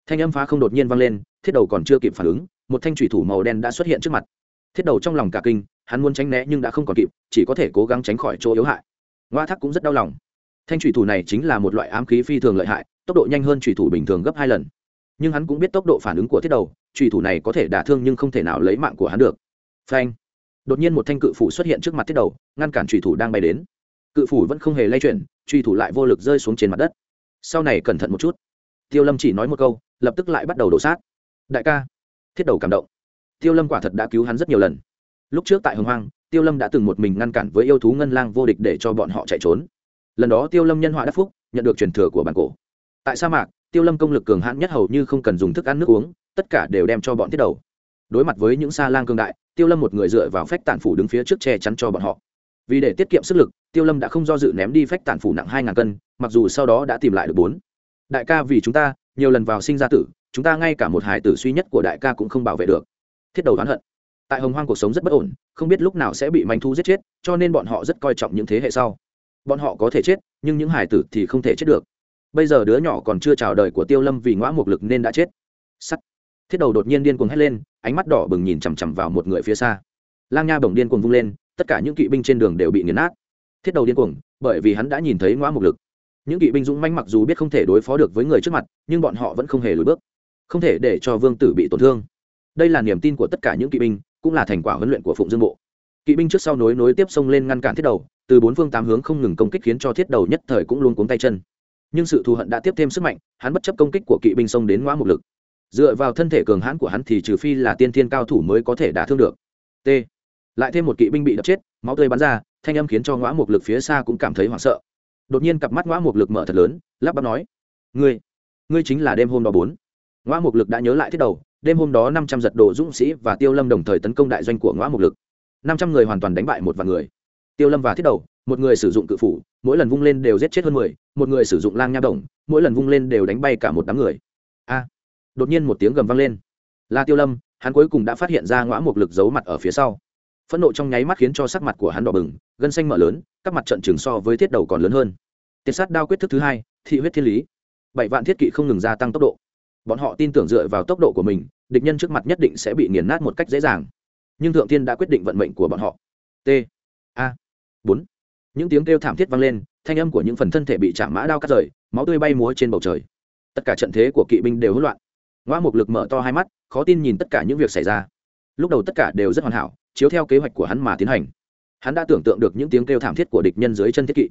Thanh âm phá không đột nhiên vang lên, thiết đầu còn chưa kịp phản ứng, một thanh thủy thủ màu đen đã xuất hiện trước mặt. Thiết đầu trong lòng cả kinh, hắn muốn tránh né nhưng đã không còn kịp, chỉ có thể cố gắng tránh khỏi chỗ yếu hại. Ngoa thác cũng rất đau lòng. Thanh thủy thủ này chính là một loại ám khí phi thường lợi hại, tốc độ nhanh hơn thủy thủ bình thường gấp hai lần. Nhưng hắn cũng biết tốc độ phản ứng của thiết đầu thủy thủ này có thể đả thương nhưng không thể nào lấy mạng của hắn được. Phanh! Đột nhiên một thanh cự phủ xuất hiện trước mặt thiết đầu, ngăn cản thủy thủ đang bay đến. Cự phủ vẫn không hề lay chuyển truy thủ lại vô lực rơi xuống trên mặt đất. Sau này cẩn thận một chút tiêu lâm chỉ nói một câu, lập tức lại bắt đầu đổ sát. Đại ca, thiết đầu cảm động. Tiêu lâm quả thật đã cứu hắn rất nhiều lần. Lúc trước tại hồng hoang, tiêu lâm đã từng một mình ngăn cản với yêu thú ngân lang vô địch để cho bọn họ chạy trốn. Lần đó tiêu lâm nhân họa đắc phúc, nhận được truyền thừa của bản cổ. Tại sa mạc, tiêu lâm công lực cường hãn nhất hầu như không cần dùng thức ăn nước uống, tất cả đều đem cho bọn thiết đầu. Đối mặt với những sa lang cương đại, tiêu lâm một người dựa vào phách tản phủ đứng phía trước che chắn cho bọn họ. Vì để tiết kiệm sức lực, tiêu lâm đã không do dự ném đi phách tản phủ nặng hai ngàn cân, mặc dù sau đó đã tìm lại được bốn đại ca vì chúng ta, nhiều lần vào sinh ra tử, chúng ta ngay cả một hải tử suy nhất của đại ca cũng không bảo vệ được. Thiết đầu đoán hận. Tại hồng hoang cuộc sống rất bất ổn, không biết lúc nào sẽ bị manh thu giết chết, cho nên bọn họ rất coi trọng những thế hệ sau. Bọn họ có thể chết, nhưng những hải tử thì không thể chết được. Bây giờ đứa nhỏ còn chưa chào đời của tiêu lâm vì ngõ mục lực nên đã chết. Sắt. Thiết đầu đột nhiên điên cuồng hét lên, ánh mắt đỏ bừng nhìn chằm chằm vào một người phía xa. Lang nha bồng điên cuồng vung lên, tất cả những kỵ binh trên đường đều bị nghiền nát. Thiết đầu điên cuồng, bởi vì hắn đã nhìn thấy ngõ mục lực những kỵ binh dũng manh mặc dù biết không thể đối phó được với người trước mặt, nhưng bọn họ vẫn không hề lùi bước, không thể để cho vương tử bị tổn thương. Đây là niềm tin của tất cả những kỵ binh, cũng là thành quả huấn luyện của phụng dương bộ. Kỵ binh trước sau nối nối tiếp xông lên ngăn cản thiết đầu, từ bốn phương tám hướng không ngừng công kích khiến cho thiết đầu nhất thời cũng luôn cuống tay chân. Nhưng sự thù hận đã tiếp thêm sức mạnh, hắn bất chấp công kích của kỵ binh xông đến ngoã mục lực. Dựa vào thân thể cường hãn của hắn thì trừ phi là tiên thiên cao thủ mới có thể đả thương được. T. Lại thêm một kỵ binh bị đập chết, máu tươi bắn ra, thanh âm khiến cho ngõ mục lực phía xa cũng cảm thấy hoảng sợ đột nhiên cặp mắt ngõ mục lực mở thật lớn, lắp bắp nói, ngươi ngươi chính là đêm hôm đó bốn. Ngõ mục lực đã nhớ lại thiết đầu, đêm hôm đó năm trăm giật đồ dũng sĩ và tiêu lâm đồng thời tấn công đại doanh của ngõ mục lực. Năm trăm người hoàn toàn đánh bại một vài người. Tiêu lâm và thiết đầu, một người sử dụng cự phủ, mỗi lần vung lên đều giết chết hơn mười, một người sử dụng lang nha đồng mỗi lần vung lên đều đánh bay cả một đám người. A! Đột nhiên một tiếng gầm vang lên. Là tiêu lâm, hắn cuối cùng đã phát hiện ra ngõ mục lực giấu mặt ở phía sau phẫn nộ trong nháy mắt khiến cho sắc mặt của hắn đỏ bừng, gân xanh mở lớn, các mặt trận trường so với thiết đầu còn lớn hơn. Tiết sát đao quyết thức thứ hai, thị huyết thiên lý. Bảy vạn thiết kỵ không ngừng gia tăng tốc độ. Bọn họ tin tưởng dựa vào tốc độ của mình, địch nhân trước mặt nhất định sẽ bị nghiền nát một cách dễ dàng. Nhưng thượng tiên đã quyết định vận mệnh của bọn họ. T, a, bốn. Những tiếng kêu thảm thiết vang lên, thanh âm của những phần thân thể bị chạm mã đao cắt rời, máu tươi bay múa trên bầu trời. Tất cả trận thế của kỵ binh đều hỗn loạn. Ngoa mục lực mở to hai mắt, khó tin nhìn tất cả những việc xảy ra. Lúc đầu tất cả đều rất hoàn hảo chiếu theo kế hoạch của hắn mà tiến hành. Hắn đã tưởng tượng được những tiếng kêu thảm thiết của địch nhân dưới chân thiết kỵ.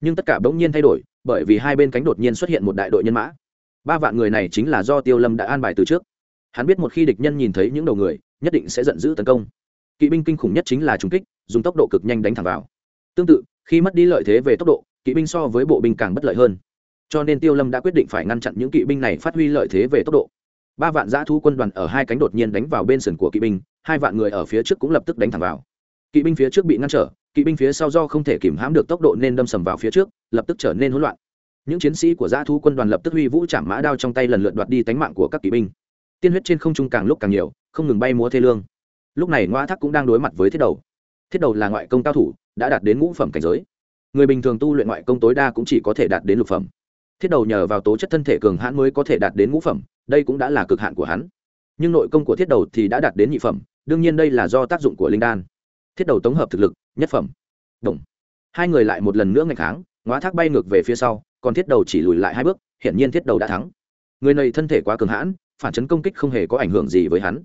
Nhưng tất cả bỗng nhiên thay đổi, bởi vì hai bên cánh đột nhiên xuất hiện một đại đội nhân mã. Ba vạn người này chính là do tiêu lâm đã an bài từ trước. Hắn biết một khi địch nhân nhìn thấy những đầu người, nhất định sẽ giận dữ tấn công. Kỵ binh kinh khủng nhất chính là trúng kích, dùng tốc độ cực nhanh đánh thẳng vào. Tương tự, khi mất đi lợi thế về tốc độ, kỵ binh so với bộ binh càng bất lợi hơn. Cho nên tiêu lâm đã quyết định phải ngăn chặn những kỵ binh này phát huy lợi thế về tốc độ. Ba vạn giã thu quân đoàn ở hai cánh đột nhiên đánh vào bên sườn của kỵ binh hai vạn người ở phía trước cũng lập tức đánh thẳng vào. Kỵ binh phía trước bị ngăn trở, kỵ binh phía sau do không thể kìm hãm được tốc độ nên đâm sầm vào phía trước, lập tức trở nên hỗn loạn. Những chiến sĩ của giã thu quân đoàn lập tức huy vũ chạm mã đao trong tay lần lượt đoạt đi tánh mạng của các kỵ binh. Tiên huyết trên không trung càng lúc càng nhiều, không ngừng bay múa thê lương. Lúc này ngoa thác cũng đang đối mặt với thiết đầu. Thiết đầu là ngoại công cao thủ, đã đạt đến ngũ phẩm cảnh giới. Người bình thường tu luyện ngoại công tối đa cũng chỉ có thể đạt đến lục phẩm. Thiết đầu nhờ vào tố chất thân thể cường hãn mới có thể đạt đến ngũ phẩm, đây cũng đã là cực hạn của hắn. Nhưng nội công của thiết đầu thì đã đạt đến nhị phẩm đương nhiên đây là do tác dụng của linh đan. Thiết đầu tổng hợp thực lực, nhất phẩm. Đồng. hai người lại một lần nữa ngày kháng, ngóa thác bay ngược về phía sau, còn thiết đầu chỉ lùi lại hai bước, hiển nhiên thiết đầu đã thắng. Người này thân thể quá cường hãn, phản chấn công kích không hề có ảnh hưởng gì với hắn.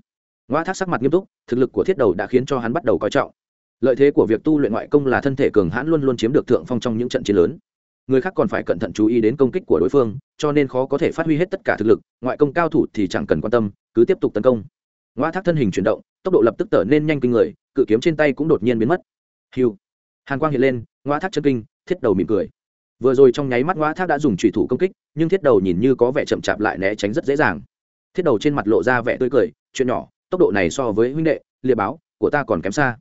Ngóa thác sắc mặt nghiêm túc, thực lực của thiết đầu đã khiến cho hắn bắt đầu coi trọng. Lợi thế của việc tu luyện ngoại công là thân thể cường hãn luôn luôn chiếm được thượng phong trong những trận chiến lớn. Người khác còn phải cẩn thận chú ý đến công kích của đối phương, cho nên khó có thể phát huy hết tất cả thực lực, ngoại công cao thủ thì chẳng cần quan tâm, cứ tiếp tục tấn công ngoa thác thân hình chuyển động, tốc độ lập tức trở nên nhanh kinh người, cự kiếm trên tay cũng đột nhiên biến mất. Hiu hàn quang hiện lên ngoa thác chân kinh, thiết đầu mỉm cười. Vừa rồi trong nháy mắt ngoa thác đã dùng trùy thủ công kích, nhưng thiết đầu nhìn như có vẻ chậm chạp lại né tránh rất dễ dàng. Thiết đầu trên mặt lộ ra vẻ tươi cười, chuyện nhỏ, tốc độ này so với huynh đệ liệt báo, của ta còn kém xa.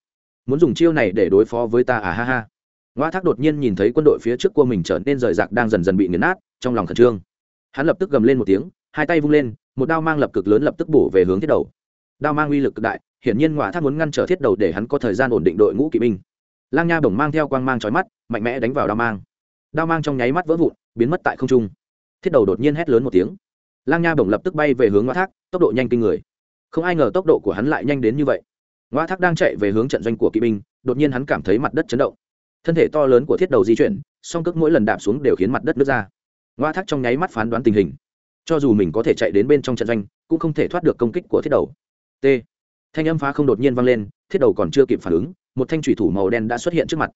Muốn dùng chiêu này để đối phó với ta à ha ha. Ngoa thác đột nhiên nhìn thấy quân đội phía trước của mình trở nên rời rạc đang dần dần bị nghiền nát, trong lòng khẩn trương. Hắn lập tức gầm lên một tiếng, hai tay vung lên, một đao mang lập cực lớn lập tức bổ về hướng thiết đầu đao mang uy lực cực đại, hiển nhiên ngoa thác muốn ngăn trở thiết đầu để hắn có thời gian ổn định đội ngũ kỵ binh. Lang nha bổng mang theo quang mang trói mắt, mạnh mẽ đánh vào đao mang. Đao mang trong nháy mắt vỡ vụn, biến mất tại không trung. Thiết đầu đột nhiên hét lớn một tiếng. Lang nha bổng lập tức bay về hướng ngoa thác, tốc độ nhanh kinh người. Không ai ngờ tốc độ của hắn lại nhanh đến như vậy. Ngoa thác đang chạy về hướng trận doanh của kỵ binh, đột nhiên hắn cảm thấy mặt đất chấn động. Thân thể to lớn của thiết đầu di chuyển, song cước mỗi lần đạp xuống đều khiến mặt đất nứt ra. Ngoa thác trong nháy mắt phán đoán tình hình. Cho dù mình có thể chạy đến bên trong trận doanh, cũng không thể thoát được công kích của thiết đầu t. Thanh âm phá không đột nhiên vang lên, thiết đầu còn chưa kịp phản ứng, một thanh thủy thủ màu đen đã xuất hiện trước mặt.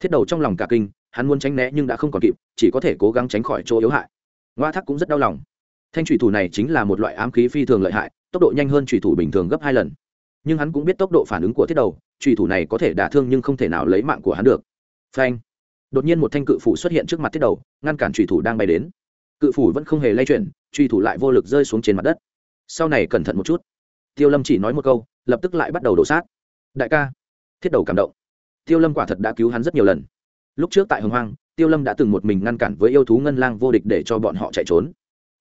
Thiết đầu trong lòng cả kinh, hắn muốn tránh né nhưng đã không còn kịp, chỉ có thể cố gắng tránh khỏi chỗ yếu hại. Ngoa thác cũng rất đau lòng. Thanh thủy thủ này chính là một loại ám khí phi thường lợi hại, tốc độ nhanh hơn thủy thủ bình thường gấp hai lần. Nhưng hắn cũng biết tốc độ phản ứng của thiết đầu thủy thủ này có thể đả thương nhưng không thể nào lấy mạng của hắn được. Phanh. Đột nhiên một thanh cự phủ xuất hiện trước mặt thiết đầu, ngăn cản thủy thủ đang bay đến. Cự phủ vẫn không hề lay chuyển truy thủ lại vô lực rơi xuống trên mặt đất. Sau này cẩn thận một chút tiêu lâm chỉ nói một câu, lập tức lại bắt đầu đổ sát. Đại ca, thiết đầu cảm động. Tiêu lâm quả thật đã cứu hắn rất nhiều lần. Lúc trước tại hồng hoang, tiêu lâm đã từng một mình ngăn cản với yêu thú ngân lang vô địch để cho bọn họ chạy trốn.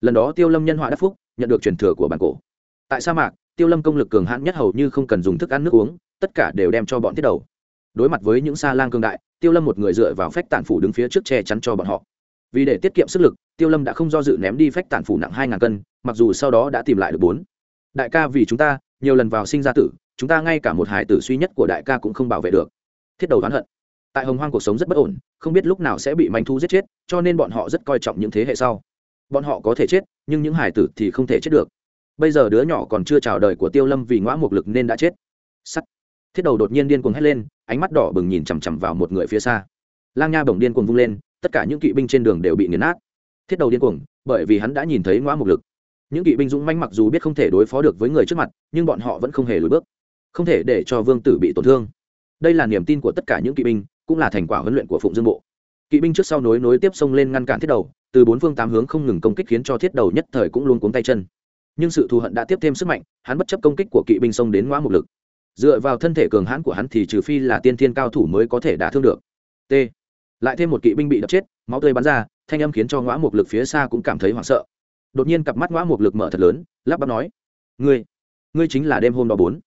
Lần đó tiêu lâm nhân họa đắc phúc, nhận được truyền thừa của bản cổ. Tại sa mạc, tiêu lâm công lực cường hãn nhất hầu như không cần dùng thức ăn nước uống, tất cả đều đem cho bọn thiết đầu. Đối mặt với những sa lang cương đại, tiêu lâm một người dựa vào phách tản phủ đứng phía trước che chắn cho bọn họ. Vì để tiết kiệm sức lực, tiêu lâm đã không do dự ném đi phách tản phủ nặng hai ngàn cân, mặc dù sau đó đã tìm lại được bốn đại ca vì chúng ta, nhiều lần vào sinh ra tử, chúng ta ngay cả một hải tử suy nhất của đại ca cũng không bảo vệ được. Thiết đầu đoán hận. Tại hồng hoang cuộc sống rất bất ổn, không biết lúc nào sẽ bị manh thu giết chết, cho nên bọn họ rất coi trọng những thế hệ sau. Bọn họ có thể chết, nhưng những hải tử thì không thể chết được. Bây giờ đứa nhỏ còn chưa chào đời của tiêu lâm vì ngõ mục lực nên đã chết. Sắt. Thiết đầu đột nhiên điên cuồng hét lên, ánh mắt đỏ bừng nhìn chằm chằm vào một người phía xa. Lang nha bổng điên cuồng vung lên, tất cả những kỵ binh trên đường đều bị nghiền nát. Thiết đầu điên cuồng, bởi vì hắn đã nhìn thấy ngõ mục lực những kỵ binh dũng manh mặc dù biết không thể đối phó được với người trước mặt, nhưng bọn họ vẫn không hề lùi bước, không thể để cho vương tử bị tổn thương. Đây là niềm tin của tất cả những kỵ binh, cũng là thành quả huấn luyện của phụng dương bộ. Kỵ binh trước sau nối nối tiếp xông lên ngăn cản thiết đầu, từ bốn phương tám hướng không ngừng công kích khiến cho thiết đầu nhất thời cũng luôn cuống tay chân. Nhưng sự thù hận đã tiếp thêm sức mạnh, hắn bất chấp công kích của kỵ binh xông đến ngoã mục lực. Dựa vào thân thể cường hãn của hắn thì trừ phi là tiên thiên cao thủ mới có thể đả thương được. T. Lại thêm một kỵ binh bị đập chết, máu tươi bắn ra, thanh âm khiến cho ngõ mục lực phía xa cũng cảm thấy hoảng sợ đột nhiên cặp mắt ngõ mục lực mở thật lớn, lắp bắp nói, ngươi ngươi chính là đêm hôm đó bốn.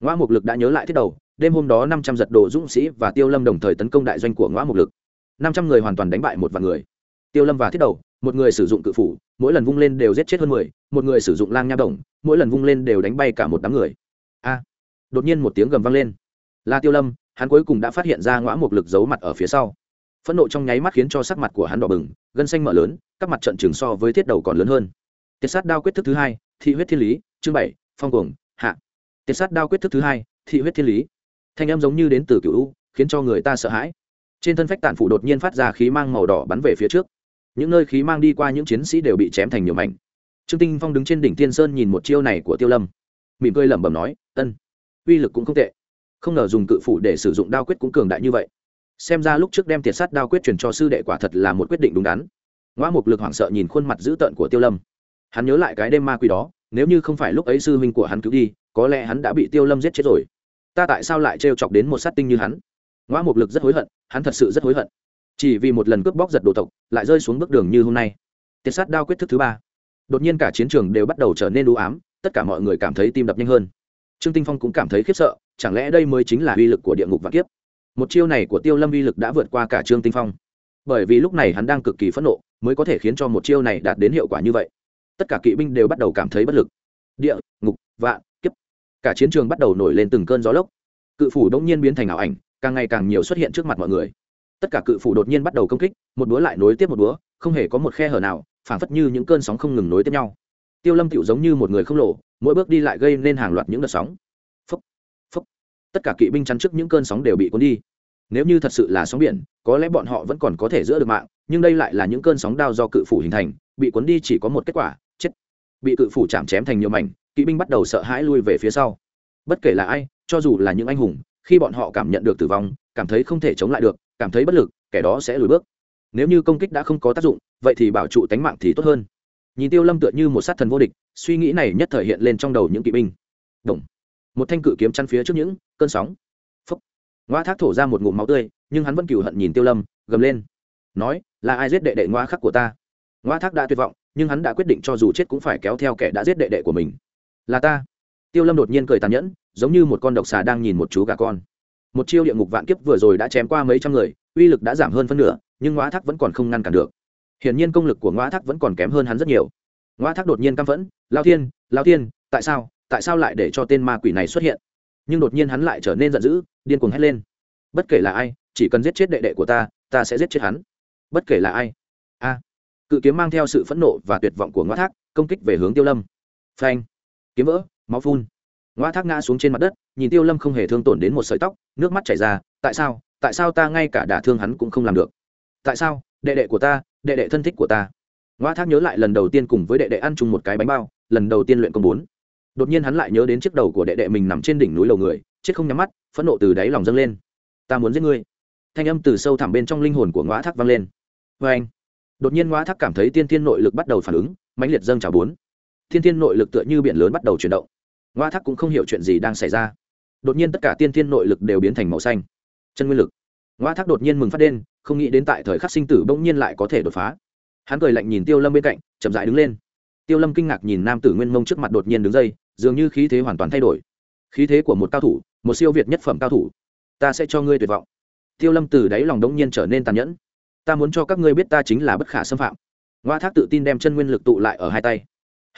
Ngõ mục lực đã nhớ lại thiết đầu, đêm hôm đó năm trăm giật đồ dũng sĩ và tiêu lâm đồng thời tấn công đại doanh của ngõ mục lực. Năm trăm người hoàn toàn đánh bại một vạn người. Tiêu lâm và thiết đầu, một người sử dụng cự phủ, mỗi lần vung lên đều giết chết hơn mười, một người sử dụng lang nha đồng mỗi lần vung lên đều đánh bay cả một đám người. A! Đột nhiên một tiếng gầm vang lên. Là tiêu lâm, hắn cuối cùng đã phát hiện ra ngõ mục lực giấu mặt ở phía sau. Phẫn nộ trong nháy mắt khiến cho sắc mặt của hắn đỏ bừng, gân xanh mở lớn các mặt trận trường so với thiết đầu còn lớn hơn. Tiết sát đao quyết thức thứ hai, thị huyết thiên lý, chương bảy, phong cuồng, hạ. Tiết sát đao quyết thức thứ hai, thị huyết thiên lý. Thanh âm giống như đến từ cựu u, khiến cho người ta sợ hãi. Trên thân phách tản phủ đột nhiên phát ra khí mang màu đỏ bắn về phía trước. Những nơi khí mang đi qua những chiến sĩ đều bị chém thành nhiều mảnh. Trương tinh phong đứng trên đỉnh tiên sơn nhìn một chiêu này của tiêu lâm. Mỉm cười lẩm bẩm nói, ân, uy lực cũng không tệ. Không ngờ dùng cự phủ để sử dụng đao quyết cũng cường đại như vậy. Xem ra lúc trước đem tiệt sát đao quyết truyền cho sư đệ quả thật là một quyết định đúng đắn ngoa mục lực hoảng sợ nhìn khuôn mặt dữ tợn của tiêu lâm. Hắn nhớ lại cái đêm ma quỷ đó, nếu như không phải lúc ấy sư huynh của hắn cứu đi, có lẽ hắn đã bị tiêu lâm giết chết rồi. Ta tại sao lại trêu chọc đến một sát tinh như hắn? Ngoa mục lực rất hối hận, hắn thật sự rất hối hận. Chỉ vì một lần cướp bóc giật đồ tộc, lại rơi xuống bước đường như hôm nay. Tiệt sát đao quyết thức thứ ba. Đột nhiên cả chiến trường đều bắt đầu trở nên u ám, tất cả mọi người cảm thấy tim đập nhanh hơn. Trương tinh phong cũng cảm thấy khiếp sợ, chẳng lẽ đây mới chính là uy lực của địa ngục và kiếp? Một chiêu này của tiêu lâm uy lực đã vượt qua cả trương tinh phong. Bởi vì lúc này hắn đang cực kỳ phẫn nộ mới có thể khiến cho một chiêu này đạt đến hiệu quả như vậy. Tất cả kỵ binh đều bắt đầu cảm thấy bất lực. Địa, ngục, vạn, kiếp. Cả chiến trường bắt đầu nổi lên từng cơn gió lốc. Cự phủ đột nhiên biến thành ảo ảnh, càng ngày càng nhiều xuất hiện trước mặt mọi người. Tất cả cự phủ đột nhiên bắt đầu công kích, một búa lại nối tiếp một búa, không hề có một khe hở nào, phảng phất như những cơn sóng không ngừng nối tiếp nhau. Tiêu lâm tựu giống như một người không lộ, mỗi bước đi lại gây nên hàng loạt những đợt sóng. Phấp phấp tất cả kỵ binh chắn trước những cơn sóng đều bị cuốn đi. Nếu như thật sự là sóng biển, có lẽ bọn họ vẫn còn có thể giữ được mạng nhưng đây lại là những cơn sóng đao do cự phủ hình thành, bị cuốn đi chỉ có một kết quả, chết. Bị cự phủ chạm chém thành nhiều mảnh, kỵ binh bắt đầu sợ hãi lui về phía sau. Bất kể là ai, cho dù là những anh hùng, khi bọn họ cảm nhận được tử vong, cảm thấy không thể chống lại được, cảm thấy bất lực, kẻ đó sẽ lùi bước. Nếu như công kích đã không có tác dụng, vậy thì bảo trụ tánh mạng thì tốt hơn. Nhìn tiêu lâm tựa như một sát thần vô địch, suy nghĩ này nhất thời hiện lên trong đầu những kỵ binh. Động. một thanh cự kiếm chăn phía trước những cơn sóng. Phấp ngoa thác thổ ra một ngụm máu tươi, nhưng hắn vẫn cừu hận nhìn tiêu lâm, gầm lên nói, là ai giết đệ đệ ngoa khắc của ta? Ngoa thác đã tuyệt vọng, nhưng hắn đã quyết định cho dù chết cũng phải kéo theo kẻ đã giết đệ đệ của mình. Là ta. Tiêu lâm đột nhiên cười tàn nhẫn, giống như một con độc xà đang nhìn một chú gà con. Một chiêu địa ngục vạn kiếp vừa rồi đã chém qua mấy trăm người, uy lực đã giảm hơn phân nửa, nhưng ngoa thác vẫn còn không ngăn cản được. Hiển nhiên công lực của ngoa thác vẫn còn kém hơn hắn rất nhiều. Ngoa thác đột nhiên căm phẫn, lao thiên lao thiên, tại sao tại sao lại để cho tên ma quỷ này xuất hiện? Nhưng đột nhiên hắn lại trở nên giận dữ, điên cuồng hét lên. Bất kể là ai, chỉ cần giết chết đệ đệ của ta ta sẽ giết chết hắn bất kể là ai. A. Cự kiếm mang theo sự phẫn nộ và tuyệt vọng của ngoa thác, công kích về hướng tiêu lâm. Phanh. Kiếm vỡ, máu phun. Ngoa thác ngã xuống trên mặt đất, nhìn tiêu lâm không hề thương tổn đến một sợi tóc, nước mắt chảy ra, tại sao? Tại sao ta ngay cả đả thương hắn cũng không làm được? Tại sao? Đệ đệ của ta, đệ đệ thân thích của ta. Ngoa thác nhớ lại lần đầu tiên cùng với đệ đệ ăn chung một cái bánh bao, lần đầu tiên luyện công bốn. Đột nhiên hắn lại nhớ đến chiếc đầu của đệ đệ mình nằm trên đỉnh núi lầu người, chết không nhắm mắt, phẫn nộ từ đáy lòng dâng lên. Ta muốn giết ngươi thanh âm từ sâu thẳm bên trong linh hồn của ngoa thác vang lên. Vê anh, đột nhiên ngoa thác cảm thấy tiên tiên nội lực bắt đầu phản ứng, mãnh liệt dâng trào bốn. Thiên tiên nội lực tựa như biển lớn bắt đầu chuyển động. Ngoa thác cũng không hiểu chuyện gì đang xảy ra. Đột nhiên tất cả tiên tiên nội lực đều biến thành màu xanh. Chân nguyên lực. Ngoa thác đột nhiên mừng phát đen không nghĩ đến tại thời khắc sinh tử bỗng nhiên lại có thể đột phá. Hắn cười lạnh nhìn tiêu lâm bên cạnh, chậm dại đứng lên. Tiêu lâm kinh ngạc nhìn nam tử nguyên mông trước mặt đột nhiên đứng dây dường như khí thế hoàn toàn thay đổi. Khí thế của một cao thủ, một siêu việt nhất phẩm cao thủ. Ta sẽ cho ngươi tuyệt vọng tiêu lâm từ đáy lòng đống nhiên trở nên tàn nhẫn. Ta muốn cho các ngươi biết ta chính là bất khả xâm phạm. Ngoa thác tự tin đem chân nguyên lực tụ lại ở hai tay.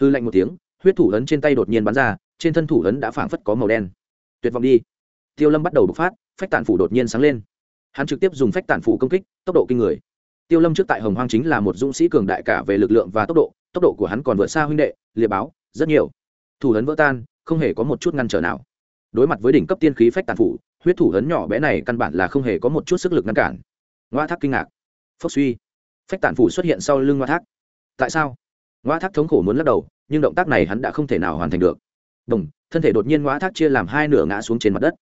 Hư lạnh một tiếng, huyết thủ ấn trên tay đột nhiên bắn ra, trên thân thủ ấn đã phảng phất có màu đen. Tuyệt vọng đi. Tiêu lâm bắt đầu bộc phát, phách tản phủ đột nhiên sáng lên. Hắn trực tiếp dùng phách tản phủ công kích, tốc độ kinh người. Tiêu lâm trước tại hồng hoang chính là một dũng sĩ cường đại cả về lực lượng và tốc độ tốc độ của hắn còn vượt xa huynh đệ liệt báo, rất nhiều. Thủ ấn vỡ tan, không hề có một chút ngăn trở nào. Đối mặt với đỉnh cấp tiên khí phách tàn phủ huyết thủ ấn nhỏ bé này căn bản là không hề có một chút sức lực ngăn cản. Ngoa thác kinh ngạc. Phốc suy. Phách tàn phủ xuất hiện sau lưng ngoa thác. Tại sao? Ngoa thác thống khổ muốn lắc đầu, nhưng động tác này hắn đã không thể nào hoàn thành được. Đồng thân thể đột nhiên ngoa thác chia làm hai nửa ngã xuống trên mặt đất.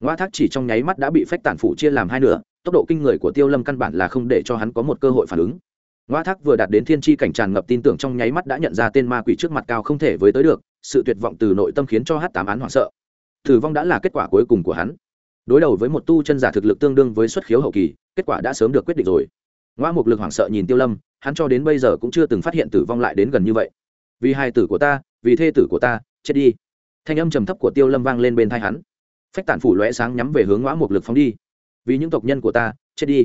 Ngoa thác chỉ trong nháy mắt đã bị phách tàn phủ chia làm hai nửa, tốc độ kinh người của tiêu lâm căn bản là không để cho hắn có một cơ hội phản ứng. Ngoa thác vừa đạt đến thiên tri cảnh tràn ngập tin tưởng trong nháy mắt đã nhận ra tên ma quỷ trước mặt cao không thể với tới được, sự tuyệt vọng từ nội tâm khiến cho hát tám án hoảng sợ. Tử vong đã là kết quả cuối cùng của hắn đối đầu với một tu chân giả thực lực tương đương với xuất khiếu hậu kỳ, kết quả đã sớm được quyết định rồi. Ngoa mục lực hoảng sợ nhìn tiêu lâm, hắn cho đến bây giờ cũng chưa từng phát hiện tử vong lại đến gần như vậy. Vì hai tử của ta, vì thê tử của ta, chết đi. Thanh âm trầm thấp của tiêu lâm vang lên bên thai hắn. Phách tản phủ lóe sáng nhắm về hướng ngõ mục lực phóng đi. Vì những tộc nhân của ta, chết đi.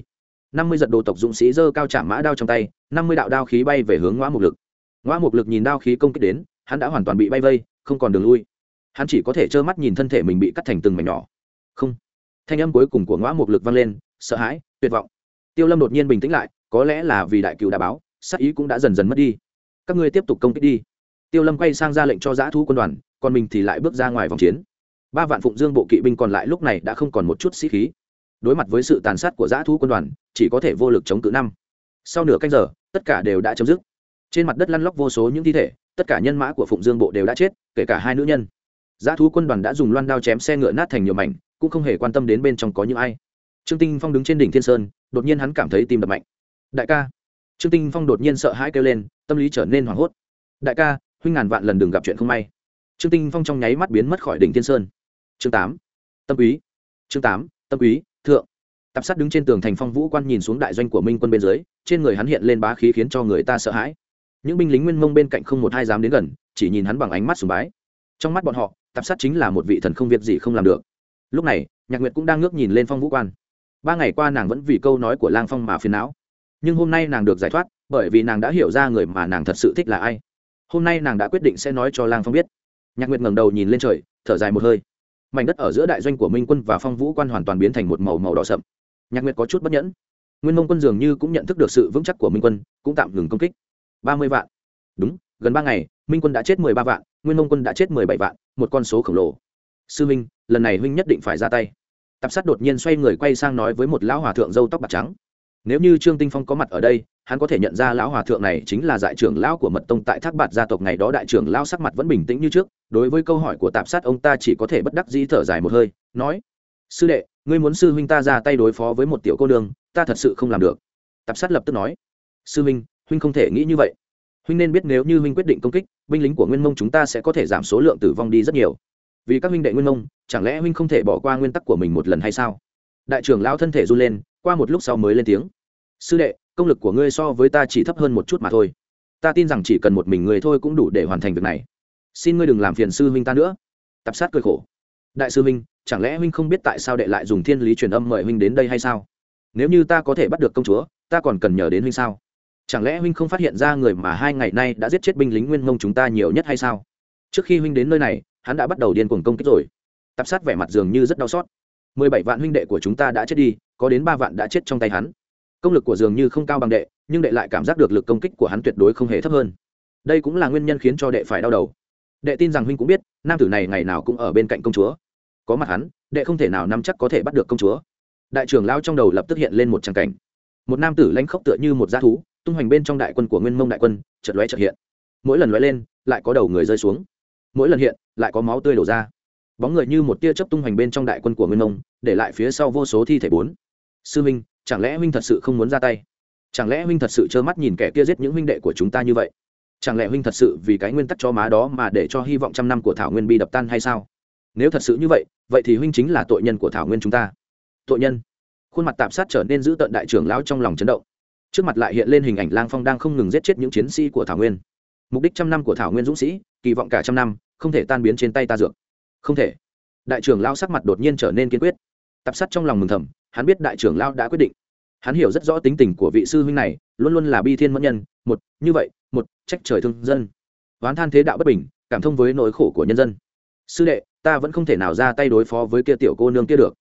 Năm mươi giật đồ tộc dũng sĩ giơ cao trả mã đao trong tay, năm mươi đạo đao khí bay về hướng ngõ mục lực. Ngõ mục lực nhìn đao khí công kích đến, hắn đã hoàn toàn bị bay vây, không còn đường lui. Hắn chỉ có thể trơ mắt nhìn thân thể mình bị cắt thành từng mảnh nhỏ. Không thanh âm cuối cùng của ngõ mục lực vang lên, sợ hãi, tuyệt vọng. Tiêu lâm đột nhiên bình tĩnh lại, có lẽ là vì đại cựu đã báo sắc ý cũng đã dần dần mất đi. Các ngươi tiếp tục công kích đi. Tiêu lâm quay sang ra lệnh cho giã thu quân đoàn, còn mình thì lại bước ra ngoài vòng chiến. Ba vạn phụng dương bộ kỵ binh còn lại lúc này đã không còn một chút sĩ khí. Đối mặt với sự tàn sát của giã thu quân đoàn, chỉ có thể vô lực chống cự năm. Sau nửa canh giờ, tất cả đều đã chấm dứt. Trên mặt đất lăn lóc vô số những thi thể, tất cả nhân mã của phụng dương bộ đều đã chết, kể cả hai nữ nhân giã thú quân đoàn đã dùng loan đao chém xe ngựa nát thành nhiều mảnh, cũng không hề quan tâm đến bên trong có những ai. Trương tinh phong đứng trên đỉnh thiên sơn, đột nhiên hắn cảm thấy tim đập mạnh. Đại ca! Trương tinh phong đột nhiên sợ hãi kêu lên, tâm lý trở nên hoảng hốt. Đại ca, huynh ngàn vạn lần đừng gặp chuyện không may. Trương tinh phong trong nháy mắt biến mất khỏi đỉnh thiên sơn. Chương tám. Tâm quý. Chương tám. Tâm quý, thượng. Tạp sát đứng trên tường thành phong vũ quan nhìn xuống đại doanh của minh quân bên dưới, trên người hắn hiện lên bá khí khiến cho người ta sợ hãi. Những binh lính nguyên mông bên cạnh không một hai dám đến gần, chỉ nhìn hắn bằng ánh mắt sùng bái. Trong mắt bọn họ tạp sát chính là một vị thần không việc gì không làm được. Lúc này, nhạc nguyệt cũng đang ngước nhìn lên phong vũ quan. Ba ngày qua nàng vẫn vì câu nói của lang phong mà phiền não. Nhưng hôm nay nàng được giải thoát, bởi vì nàng đã hiểu ra người mà nàng thật sự thích là ai. Hôm nay nàng đã quyết định sẽ nói cho lang phong biết. Nhạc nguyệt ngẩng đầu nhìn lên trời, thở dài một hơi. Mảnh đất ở giữa đại doanh của minh quân và phong vũ quan hoàn toàn biến thành một màu màu đỏ sậm. Nhạc nguyệt có chút bất nhẫn. Nguyên mông quân dường như cũng nhận thức được sự vững chắc của minh quân, cũng tạm ngừng công kích. Ba mươi vạn. Đúng, gần ba ngày, minh quân đã chết mười ba vạn nguyên mông quân đã chết mười bảy vạn một con số khổng lồ. Sư minh lần này huynh nhất định phải ra tay. Tạp sát đột nhiên xoay người quay sang nói với một lão hòa thượng dâu tóc bạc trắng. Nếu như trương tinh phong có mặt ở đây hắn có thể nhận ra lão hòa thượng này chính là đại trưởng lão của mật tông tại thác bạt gia tộc ngày đó đại trưởng lão sắc mặt vẫn bình tĩnh như trước. Đối với câu hỏi của tạp sát ông ta chỉ có thể bất đắc dĩ thở dài một hơi nói sư đệ ngươi muốn sư huynh ta ra tay đối phó với một tiểu cô đường, ta thật sự không làm được. Tạp sát lập tức nói sư huynh huynh không thể nghĩ như vậy. Huynh nên biết nếu như huynh quyết định công kích binh lính của nguyên mông chúng ta sẽ có thể giảm số lượng tử vong đi rất nhiều. Vì các huynh đệ nguyên mông, chẳng lẽ huynh không thể bỏ qua nguyên tắc của mình một lần hay sao? Đại trưởng lão thân thể run lên, qua một lúc sau mới lên tiếng. Sư đệ, công lực của ngươi so với ta chỉ thấp hơn một chút mà thôi. Ta tin rằng chỉ cần một mình ngươi thôi cũng đủ để hoàn thành việc này. Xin ngươi đừng làm phiền sư huynh ta nữa. Tập sát cười khổ. Đại sư huynh, chẳng lẽ huynh không biết tại sao đệ lại dùng thiên lý truyền âm mời huynh đến đây hay sao? Nếu như ta có thể bắt được công chúa, ta còn cần nhờ đến huynh sao? Chẳng lẽ huynh không phát hiện ra người mà hai ngày nay đã giết chết binh lính nguyên mông chúng ta nhiều nhất hay sao? Trước khi huynh đến nơi này, hắn đã bắt đầu điên cuồng công kích rồi. Tập sát vẻ mặt dường như rất đau xót. Mười bảy vạn huynh đệ của chúng ta đã chết đi, có đến ba vạn đã chết trong tay hắn. Công lực của dường như không cao bằng đệ, nhưng đệ lại cảm giác được lực công kích của hắn tuyệt đối không hề thấp hơn. Đây cũng là nguyên nhân khiến cho đệ phải đau đầu. Đệ tin rằng huynh cũng biết, nam tử này ngày nào cũng ở bên cạnh công chúa. Có mặt hắn, đệ không thể nào nắm chắc có thể bắt được công chúa. Đại trưởng lao trong đầu lập tức hiện lên một tràng cảnh. Một nam tử lãnh khốc tựa như một g thú tung hoành bên trong đại quân của nguyên mông đại quân chật lóe chật hiện. Mỗi lần lóe lên, lại có đầu người rơi xuống. Mỗi lần hiện, lại có máu tươi đổ ra. Bóng người như một tia chớp tung hoành bên trong đại quân của nguyên mông, để lại phía sau vô số thi thể bốn. Sư huynh chẳng lẽ huynh thật sự không muốn ra tay? Chẳng lẽ huynh thật sự trơ mắt nhìn kẻ kia giết những huynh đệ của chúng ta như vậy? Chẳng lẽ huynh thật sự vì cái nguyên tắc cho má đó mà để cho hy vọng trăm năm của thảo nguyên bi đập tan hay sao? Nếu thật sự như vậy vậy thì huynh chính là tội nhân của thảo nguyên chúng ta. Tội nhân. Khuôn mặt tạp sát trở nên giữ tận đại trưởng lão trong lòng chấn động trước mặt lại hiện lên hình ảnh lang phong đang không ngừng giết chết những chiến sĩ của thảo nguyên. Mục đích trăm năm của thảo nguyên dũng sĩ, kỳ vọng cả trăm năm, không thể tan biến trên tay ta dược. Không thể. Đại trưởng lao sắc mặt đột nhiên trở nên kiên quyết. Tập sát trong lòng mừng thầm, hắn biết đại trưởng lao đã quyết định. Hắn hiểu rất rõ tính tình của vị sư huynh này, luôn luôn là bi thiên mẫn nhân, một, như vậy, một, trách trời thương dân. Oán than thế đạo bất bình, cảm thông với nỗi khổ của nhân dân. Sư đệ, ta vẫn không thể nào ra tay đối phó với kia tiểu cô nương kia được.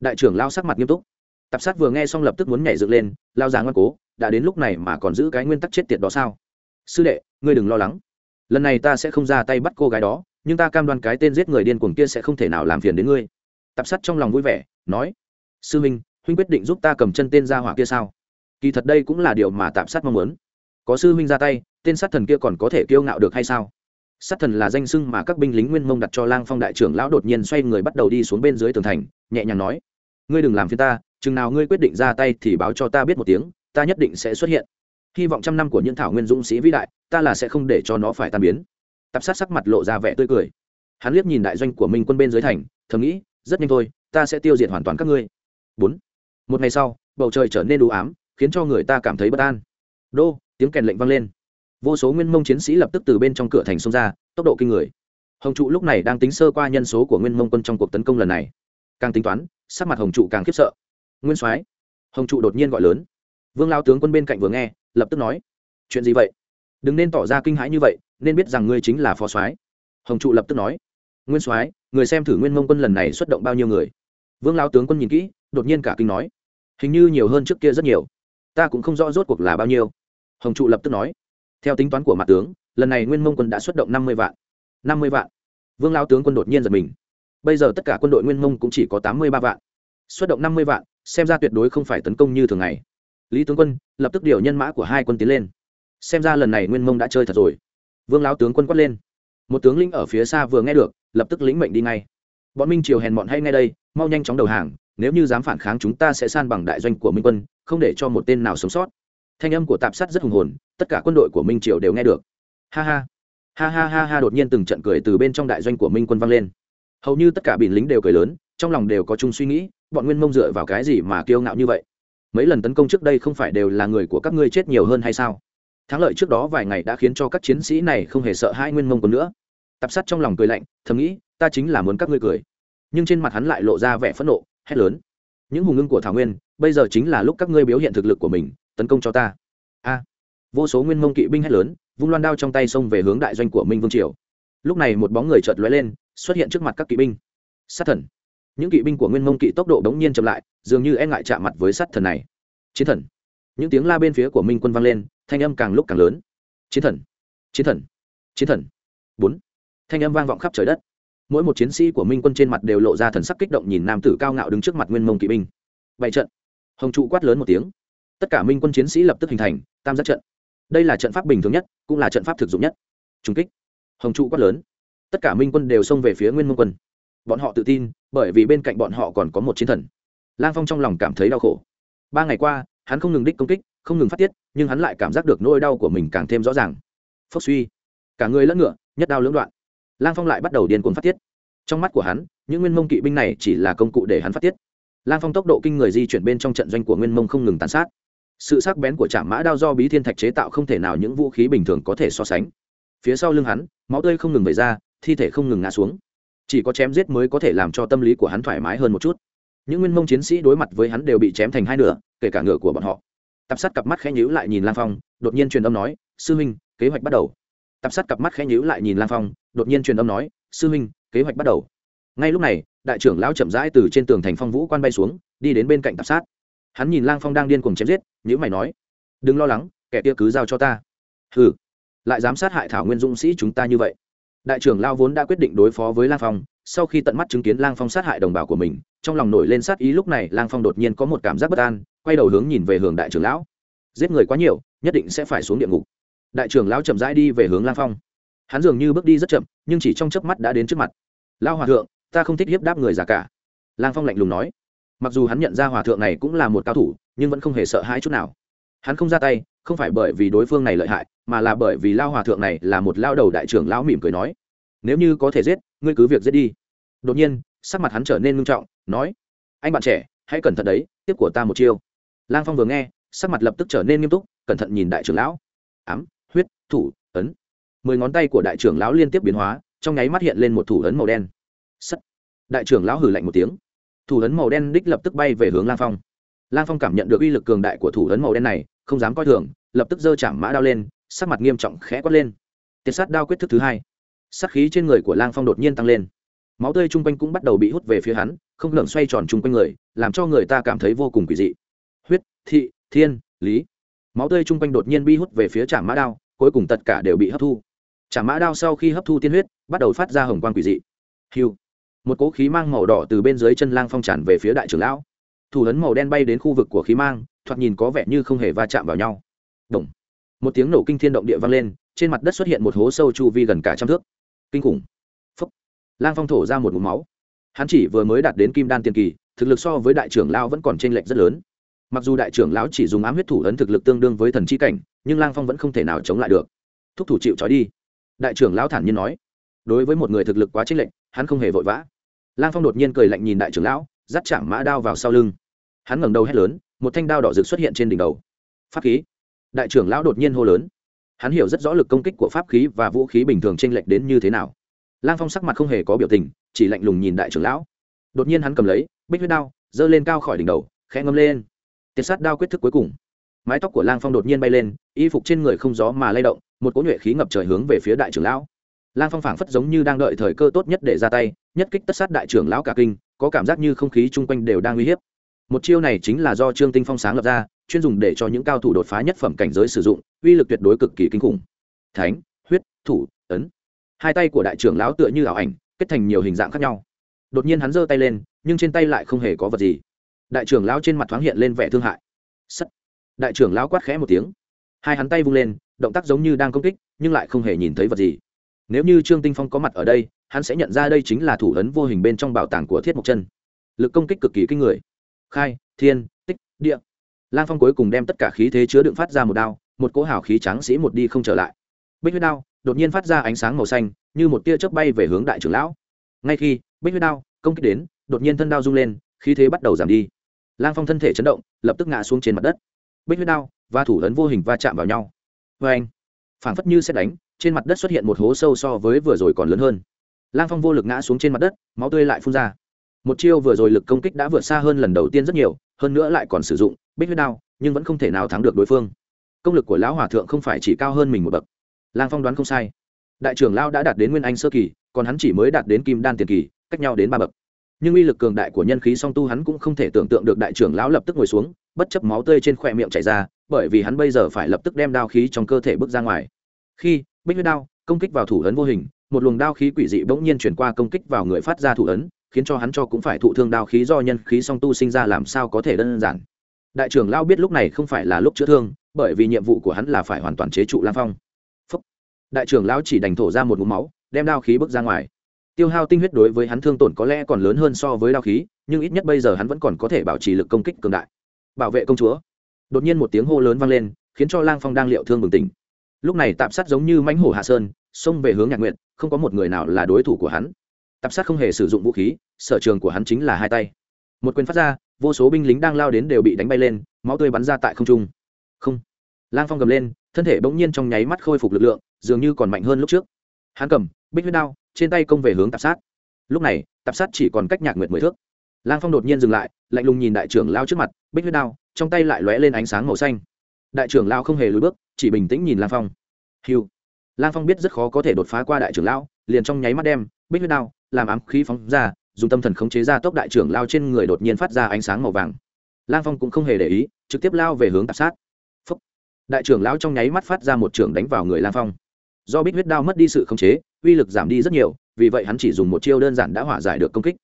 Đại trưởng lao sắc mặt nghiêm túc. Tập sát vừa nghe xong lập tức muốn nhảy dựng lên, lao ra ngoan cố đã đến lúc này mà còn giữ cái nguyên tắc chết tiệt đó sao? Sư đệ, ngươi đừng lo lắng. Lần này ta sẽ không ra tay bắt cô gái đó, nhưng ta cam đoan cái tên giết người điên cuồng kia sẽ không thể nào làm phiền đến ngươi. Tạp sắt trong lòng vui vẻ, nói, sư huynh huynh quyết định giúp ta cầm chân tên ra hỏa kia sao? Kỳ thật đây cũng là điều mà tạp sát mong muốn. Có sư huynh ra tay, tên sát thần kia còn có thể kiêu ngạo được hay sao? Sát thần là danh xưng mà các binh lính nguyên mông đặt cho lang phong đại trưởng lão đột nhiên xoay người bắt đầu đi xuống bên dưới tường thành, nhẹ nhàng nói, ngươi đừng làm phiền ta, chừng nào ngươi quyết định ra tay thì báo cho ta biết một tiếng ta nhất định sẽ xuất hiện. Hy vọng trăm năm của những thảo nguyên dũng sĩ vĩ đại, ta là sẽ không để cho nó phải tan biến. Tạp sát sắc mặt lộ ra vẻ tươi cười. Hắn liếc nhìn đại doanh của minh quân bên dưới thành, thầm nghĩ, rất nhanh thôi, ta sẽ tiêu diệt hoàn toàn các ngươi. Bốn. Một ngày sau, bầu trời trở nên đủ ám, khiến cho người ta cảm thấy bất an. Đô, tiếng kèn lệnh vang lên. Vô số nguyên mông chiến sĩ lập tức từ bên trong cửa thành xông ra, tốc độ kinh người. Hồng trụ lúc này đang tính sơ qua nhân số của nguyên mông quân trong cuộc tấn công lần này. Càng tính toán, sắc mặt hồng trụ càng khiếp sợ. Nguyên soái, hồng trụ đột nhiên gọi lớn vương lao tướng quân bên cạnh vừa nghe, lập tức nói, chuyện gì vậy? Đừng nên tỏ ra kinh hãi như vậy, nên biết rằng ngươi chính là phó soái. Hồng trụ lập tức nói, nguyên soái, người xem thử nguyên mông quân lần này xuất động bao nhiêu người? Vương lao tướng quân nhìn kỹ, đột nhiên cả kinh nói, hình như nhiều hơn trước kia rất nhiều. Ta cũng không rõ rốt cuộc là bao nhiêu. Hồng trụ lập tức nói, theo tính toán của mặt tướng, lần này nguyên mông quân đã xuất động năm mươi vạn. năm mươi vạn. Vương lao tướng quân đột nhiên giật mình. Bây giờ tất cả quân đội nguyên mông cũng chỉ có tám mươi ba vạn. Xuất động năm mươi vạn, xem ra tuyệt đối không phải tấn công như thường ngày lý tướng quân, lập tức điều nhân mã của hai quân tiến lên. Xem ra lần này nguyên mông đã chơi thật rồi. Vương lao tướng quân quát lên. Một tướng lĩnh ở phía xa vừa nghe được, lập tức lĩnh mệnh đi ngay. Bọn minh triều hèn bọn hay ngay đây, mau nhanh chóng đầu hàng, nếu như dám phản kháng chúng ta sẽ san bằng đại doanh của minh quân, không để cho một tên nào sống sót. Thanh âm của tạp sát rất hùng hồn, tất cả quân đội của minh triều đều nghe được. Ha ha. Ha ha ha ha đột nhiên từng trận cười từ bên trong đại doanh của minh quân vang lên. Hầu như tất cả bìn lính đều cười lớn, trong lòng đều có chung suy nghĩ, bọn nguyên mông dựa vào cái gì mà kiêu ngạo như vậy? Mấy lần tấn công trước đây không phải đều là người của các ngươi chết nhiều hơn hay sao? Thắng lợi trước đó vài ngày đã khiến cho các chiến sĩ này không hề sợ hai nguyên mông còn nữa. Tập sát trong lòng cười lạnh, thầm nghĩ, ta chính là muốn các ngươi cười. Nhưng trên mặt hắn lại lộ ra vẻ phẫn nộ, hét lớn. Những hùng ngưng của thảo nguyên, bây giờ chính là lúc các ngươi biểu hiện thực lực của mình, tấn công cho ta. A. Vô số nguyên mông kỵ binh hét lớn, vung loan đao trong tay xông về hướng đại doanh của minh vương triều. Lúc này một bóng người chợt lóe lên, xuất hiện trước mặt các kỵ binh. Sát thần những kỵ binh của nguyên mông kỵ tốc độ đống nhiên chậm lại, dường như e ngại chạm mặt với sát thần này. Chiến thần. Những tiếng la bên phía của minh quân vang lên, thanh âm càng lúc càng lớn. Chiến thần. Chiến thần. Chiến thần. Bốn. Thanh âm vang vọng khắp trời đất. Mỗi một chiến sĩ của minh quân trên mặt đều lộ ra thần sắc kích động nhìn nam tử cao ngạo đứng trước mặt nguyên mông kỵ binh. Bảy trận. Hồng trụ quát lớn một tiếng. Tất cả minh quân chiến sĩ lập tức hình thành, tam giác trận. Đây là trận pháp bình thường nhất, cũng là trận pháp thực dụng nhất. Trung kích. Hồng trụ quát lớn. Tất cả minh quân đều xông về phía nguyên mông quân bọn họ tự tin, bởi vì bên cạnh bọn họ còn có một chiến thần. Lang phong trong lòng cảm thấy đau khổ. Ba ngày qua, hắn không ngừng đích công kích, không ngừng phát tiết, nhưng hắn lại cảm giác được nỗi đau của mình càng thêm rõ ràng. Phốc suy. Cả người lẫn ngựa, nhất đao lưỡng đoạn. Lang phong lại bắt đầu điên cuồng phát tiết. Trong mắt của hắn, những nguyên mông kỵ binh này chỉ là công cụ để hắn phát tiết. Lang phong tốc độ kinh người di chuyển bên trong trận doanh của nguyên mông không ngừng tàn sát. Sự sắc bén của trạm mã đao do bí thiên thạch chế tạo không thể nào những vũ khí bình thường có thể so sánh. Phía sau lưng hắn, máu tươi không ngừng vẩy ra, thi thể không ngừng ngã xuống chỉ có chém giết mới có thể làm cho tâm lý của hắn thoải mái hơn một chút. Những nguyên mông chiến sĩ đối mặt với hắn đều bị chém thành hai nửa, kể cả ngựa của bọn họ. Tập sát cặp mắt khẽ nhíu lại nhìn lang phong, đột nhiên truyền âm nói, sư huynh, kế hoạch bắt đầu. Tập sát cặp mắt khẽ nhíu lại nhìn lang phong, đột nhiên truyền âm nói, sư huynh, kế hoạch bắt đầu. Ngay lúc này, đại trưởng lão chậm rãi từ trên tường thành phong vũ quan bay xuống, đi đến bên cạnh tập sát. Hắn nhìn lang phong đang điên cuồng chém giết nhữ mày nói, đừng lo lắng, kẻ kia cứ giao cho ta. Ừ lại dám sát hại thảo nguyên dũng sĩ chúng ta như vậy đại trưởng lao vốn đã quyết định đối phó với lang phong, sau khi tận mắt chứng kiến lang phong sát hại đồng bào của mình, trong lòng nổi lên sát ý lúc này lang phong đột nhiên có một cảm giác bất an, quay đầu hướng nhìn về hướng đại trưởng lão. Giết người quá nhiều, nhất định sẽ phải xuống địa ngục. Đại trưởng lão chậm rãi đi về hướng lang phong. Hắn dường như bước đi rất chậm, nhưng chỉ trong chớp mắt đã đến trước mặt. Lao hòa thượng, ta không thích hiếp đáp người già cả. Lang phong lạnh lùng nói. Mặc dù hắn nhận ra hòa thượng này cũng là một cao thủ, nhưng vẫn không hề sợ hãi chút nào. Hắn không ra tay không phải bởi vì đối phương này lợi hại, mà là bởi vì lao hòa thượng này là một lao đầu đại trưởng lão mỉm cười nói, nếu như có thể giết, ngươi cứ việc giết đi. Đột nhiên, sắc mặt hắn trở nên nghiêm trọng, nói, anh bạn trẻ, hãy cẩn thận đấy, tiếp của ta một chiêu. Lang phong vừa nghe, sắc mặt lập tức trở nên nghiêm túc, cẩn thận nhìn đại trưởng lão. Ám, huyết, thủ, ấn. Mười ngón tay của đại trưởng lão liên tiếp biến hóa, trong nháy mắt hiện lên một thủ ấn màu đen. Sắt. Đại trưởng lão hử lạnh một tiếng. Thủ ấn màu đen đích lập tức bay về hướng lang phong. Lang phong cảm nhận được uy lực cường đại của thủ ấn màu đen này không dám coi thường, lập tức giơ chạm mã đao lên, sắc mặt nghiêm trọng khẽ quát lên. Tiệt sát đao quyết thức thứ hai. Sát khí trên người của lang phong đột nhiên tăng lên. Máu tươi chung quanh cũng bắt đầu bị hút về phía hắn, không ngừng xoay tròn chung quanh người, làm cho người ta cảm thấy vô cùng quỷ dị. Huyết, thị, thiên, lý. Máu tươi chung quanh đột nhiên bi hút về phía trạm mã đao, cuối cùng tất cả đều bị hấp thu. Trạm mã đao sau khi hấp thu tiên huyết, bắt đầu phát ra hồng quang quỷ dị. Hiu một cỗ khí mang màu đỏ từ bên dưới chân lang phong tràn về phía đại trưởng lão. Thủ ấn màu đen bay đến khu vực của khí mang thoạt nhìn có vẻ như không hề va chạm vào nhau. Đùng, một tiếng nổ kinh thiên động địa vang lên trên mặt đất xuất hiện một hố sâu chu vi gần cả trăm thước. Kinh khủng. Phốc, lang phong thổ ra một mũ máu. Hắn chỉ vừa mới đạt đến kim đan tiền kỳ thực lực so với đại trưởng lão vẫn còn t r ê n lệch rất lớn. Mặc dù đại trưởng lão chỉ dùng ám huyết thủ ấn thực lực tương đương với thần chi cảnh nhưng lang phong vẫn không thể nào chống lại được. Thúc thủ chịu trói đi. Đại trưởng lão thản nhiên nói. Đối với một người thực lực quá t r ê n lệch hắn không hề vội vã. Lang phong đột nhiên cười lạnh nhìn đại trưởng lão dắt chạm mã đao vào sau lưng. Hắn ngẩng đầu hét lớn một thanh đao đỏ rực xuất hiện trên đỉnh đầu. Pháp khí. Đại trưởng lão đột nhiên hô lớn. Hắn hiểu rất rõ lực công kích của pháp khí và vũ khí bình thường t r ê n lệch đến như thế nào. Lang phong sắc mặt không hề có biểu tình, chỉ lạnh lùng nhìn đại trưởng lão. Đột nhiên hắn cầm lấy, bích huyết đao, giơ lên cao khỏi đỉnh đầu, khẽ ngâm lên. Tiệt sát đao quyết thức cuối cùng. Mái tóc của lang phong đột nhiên bay lên, y phục trên người không gió mà lay động, một cỗ nhuệ khí ngập trời hướng về phía đại trưởng lão. Lang phong phảng phất giống như đang đợi thời cơ tốt nhất để ra tay, nhất kích tất sát đại trưởng lão cả kinh, có cảm giác như không khí chung quanh đều đang uy hiếp một chiêu này chính là do trương tinh phong sáng lập ra, chuyên dùng để cho những cao thủ đột phá nhất phẩm cảnh giới sử dụng, uy lực tuyệt đối cực kỳ kinh khủng. Thánh, huyết, thủ, ấn. Hai tay của đại trưởng lão tựa như ảo ảnh, kết thành nhiều hình dạng khác nhau. Đột nhiên hắn giơ tay lên, nhưng trên tay lại không hề có vật gì. Đại trưởng lão trên mặt thoáng hiện lên vẻ thương hại. Sắt. Đại trưởng lão quát khẽ một tiếng. Hai hắn tay vung lên, động tác giống như đang công kích, nhưng lại không hề nhìn thấy vật gì. Nếu như trương tinh phong có mặt ở đây, hắn sẽ nhận ra đây chính là thủ ấn vô hình bên trong bảo tàng của thiết mộc chân. Lực công kích cực kỳ kinh người khai, thiên, tích, địa. Lang phong cuối cùng đem tất cả khí thế chứa đựng phát ra một đao, một cỗ hào khí trắng sĩ một đi không trở lại. Bích huyết đao đột nhiên phát ra ánh sáng màu xanh, như một tia chớp bay về hướng đại trưởng lão. Ngay khi bích huyết đao công kích đến, đột nhiên thân đao rung lên, khí thế bắt đầu giảm đi. Lang phong thân thể chấn động, lập tức ngã xuống trên mặt đất. Bích huyết đao và thủ ấn vô hình va chạm vào nhau. Vê anh phảng phất như xét đánh, trên mặt đất xuất hiện một hố sâu so với vừa rồi còn lớn hơn. Lang phong vô lực ngã xuống trên mặt đất, máu tươi lại phun ra một chiêu vừa rồi lực công kích đã vượt xa hơn lần đầu tiên rất nhiều, hơn nữa lại còn sử dụng, bích huyết đao, nhưng vẫn không thể nào thắng được đối phương. Công lực của lão hòa thượng không phải chỉ cao hơn mình một bậc. Lang phong đoán không sai. Đại trưởng lao đã đạt đến nguyên anh sơ kỳ, còn hắn chỉ mới đạt đến kim đan tiền kỳ, cách nhau đến ba bậc. Nhưng uy lực cường đại của nhân khí song tu hắn cũng không thể tưởng tượng được đại trưởng lão lập tức ngồi xuống, bất chấp máu tươi trên khoe miệng chảy ra, bởi vì hắn bây giờ phải lập tức đem đao khí trong cơ thể bước ra ngoài. Khi bích huyết đao công kích vào thủ ấn vô hình, một luồng đao khí quỷ dị bỗng nhiên chuyển qua công kích vào người phát ra thủ ấn khiến cho hắn cho cũng phải thụ thương đao khí do nhân khí song tu sinh ra làm sao có thể đơn giản. Đại trưởng lao biết lúc này không phải là lúc chữa thương, bởi vì nhiệm vụ của hắn là phải hoàn toàn chế trụ lang phong. Phúc. đại trưởng lao chỉ đành thổ ra một mũ máu, đem đao khí bước ra ngoài. Tiêu hao tinh huyết đối với hắn thương tổn có lẽ còn lớn hơn so với đao khí, nhưng ít nhất bây giờ hắn vẫn còn có thể bảo trì lực công kích cường đại. Bảo vệ công chúa. Đột nhiên một tiếng hô lớn vang lên, khiến cho lang phong đang liệu thương bừng tỉnh. Lúc này tạm sát giống như mãnh hổ hạ sơn, xông về hướng nhạc nguyện không có một người nào là đối thủ của hắn tạp sát không hề sử dụng vũ khí, sở trường của hắn chính là hai tay. Một quyền phát ra, vô số binh lính đang lao đến đều bị đánh bay lên, máu tươi bắn ra tại không trung. Không. Lang phong cầm lên, thân thể bỗng nhiên trong nháy mắt khôi phục lực lượng, dường như còn mạnh hơn lúc trước. Hắn cầm, bích huyết đao, trên tay công về hướng tạp sát. Lúc này, tạp sát chỉ còn cách nhạc nguyệt mười thước. Lang phong đột nhiên dừng lại, lạnh lùng nhìn đại trưởng lao trước mặt, bích huyết đao, trong tay lại lóe lên ánh sáng màu xanh. Đại trưởng lao không hề lùi bước, chỉ bình tĩnh nhìn lang phong. Hiu lang phong biết rất khó có thể đột phá qua đại trưởng lão liền trong nháy mắt đem bích huyết đao, làm ám khí phóng ra, dùng tâm thần khống chế ra tốc đại trưởng lao trên người đột nhiên phát ra ánh sáng màu vàng. Lang phong cũng không hề để ý, trực tiếp lao về hướng tạp sát. Phúc. đại trưởng lão trong nháy mắt phát ra một trưởng đánh vào người lang phong. Do bích huyết đao mất đi sự khống chế, uy lực giảm đi rất nhiều, vì vậy hắn chỉ dùng một chiêu đơn giản đã hỏa giải được công kích.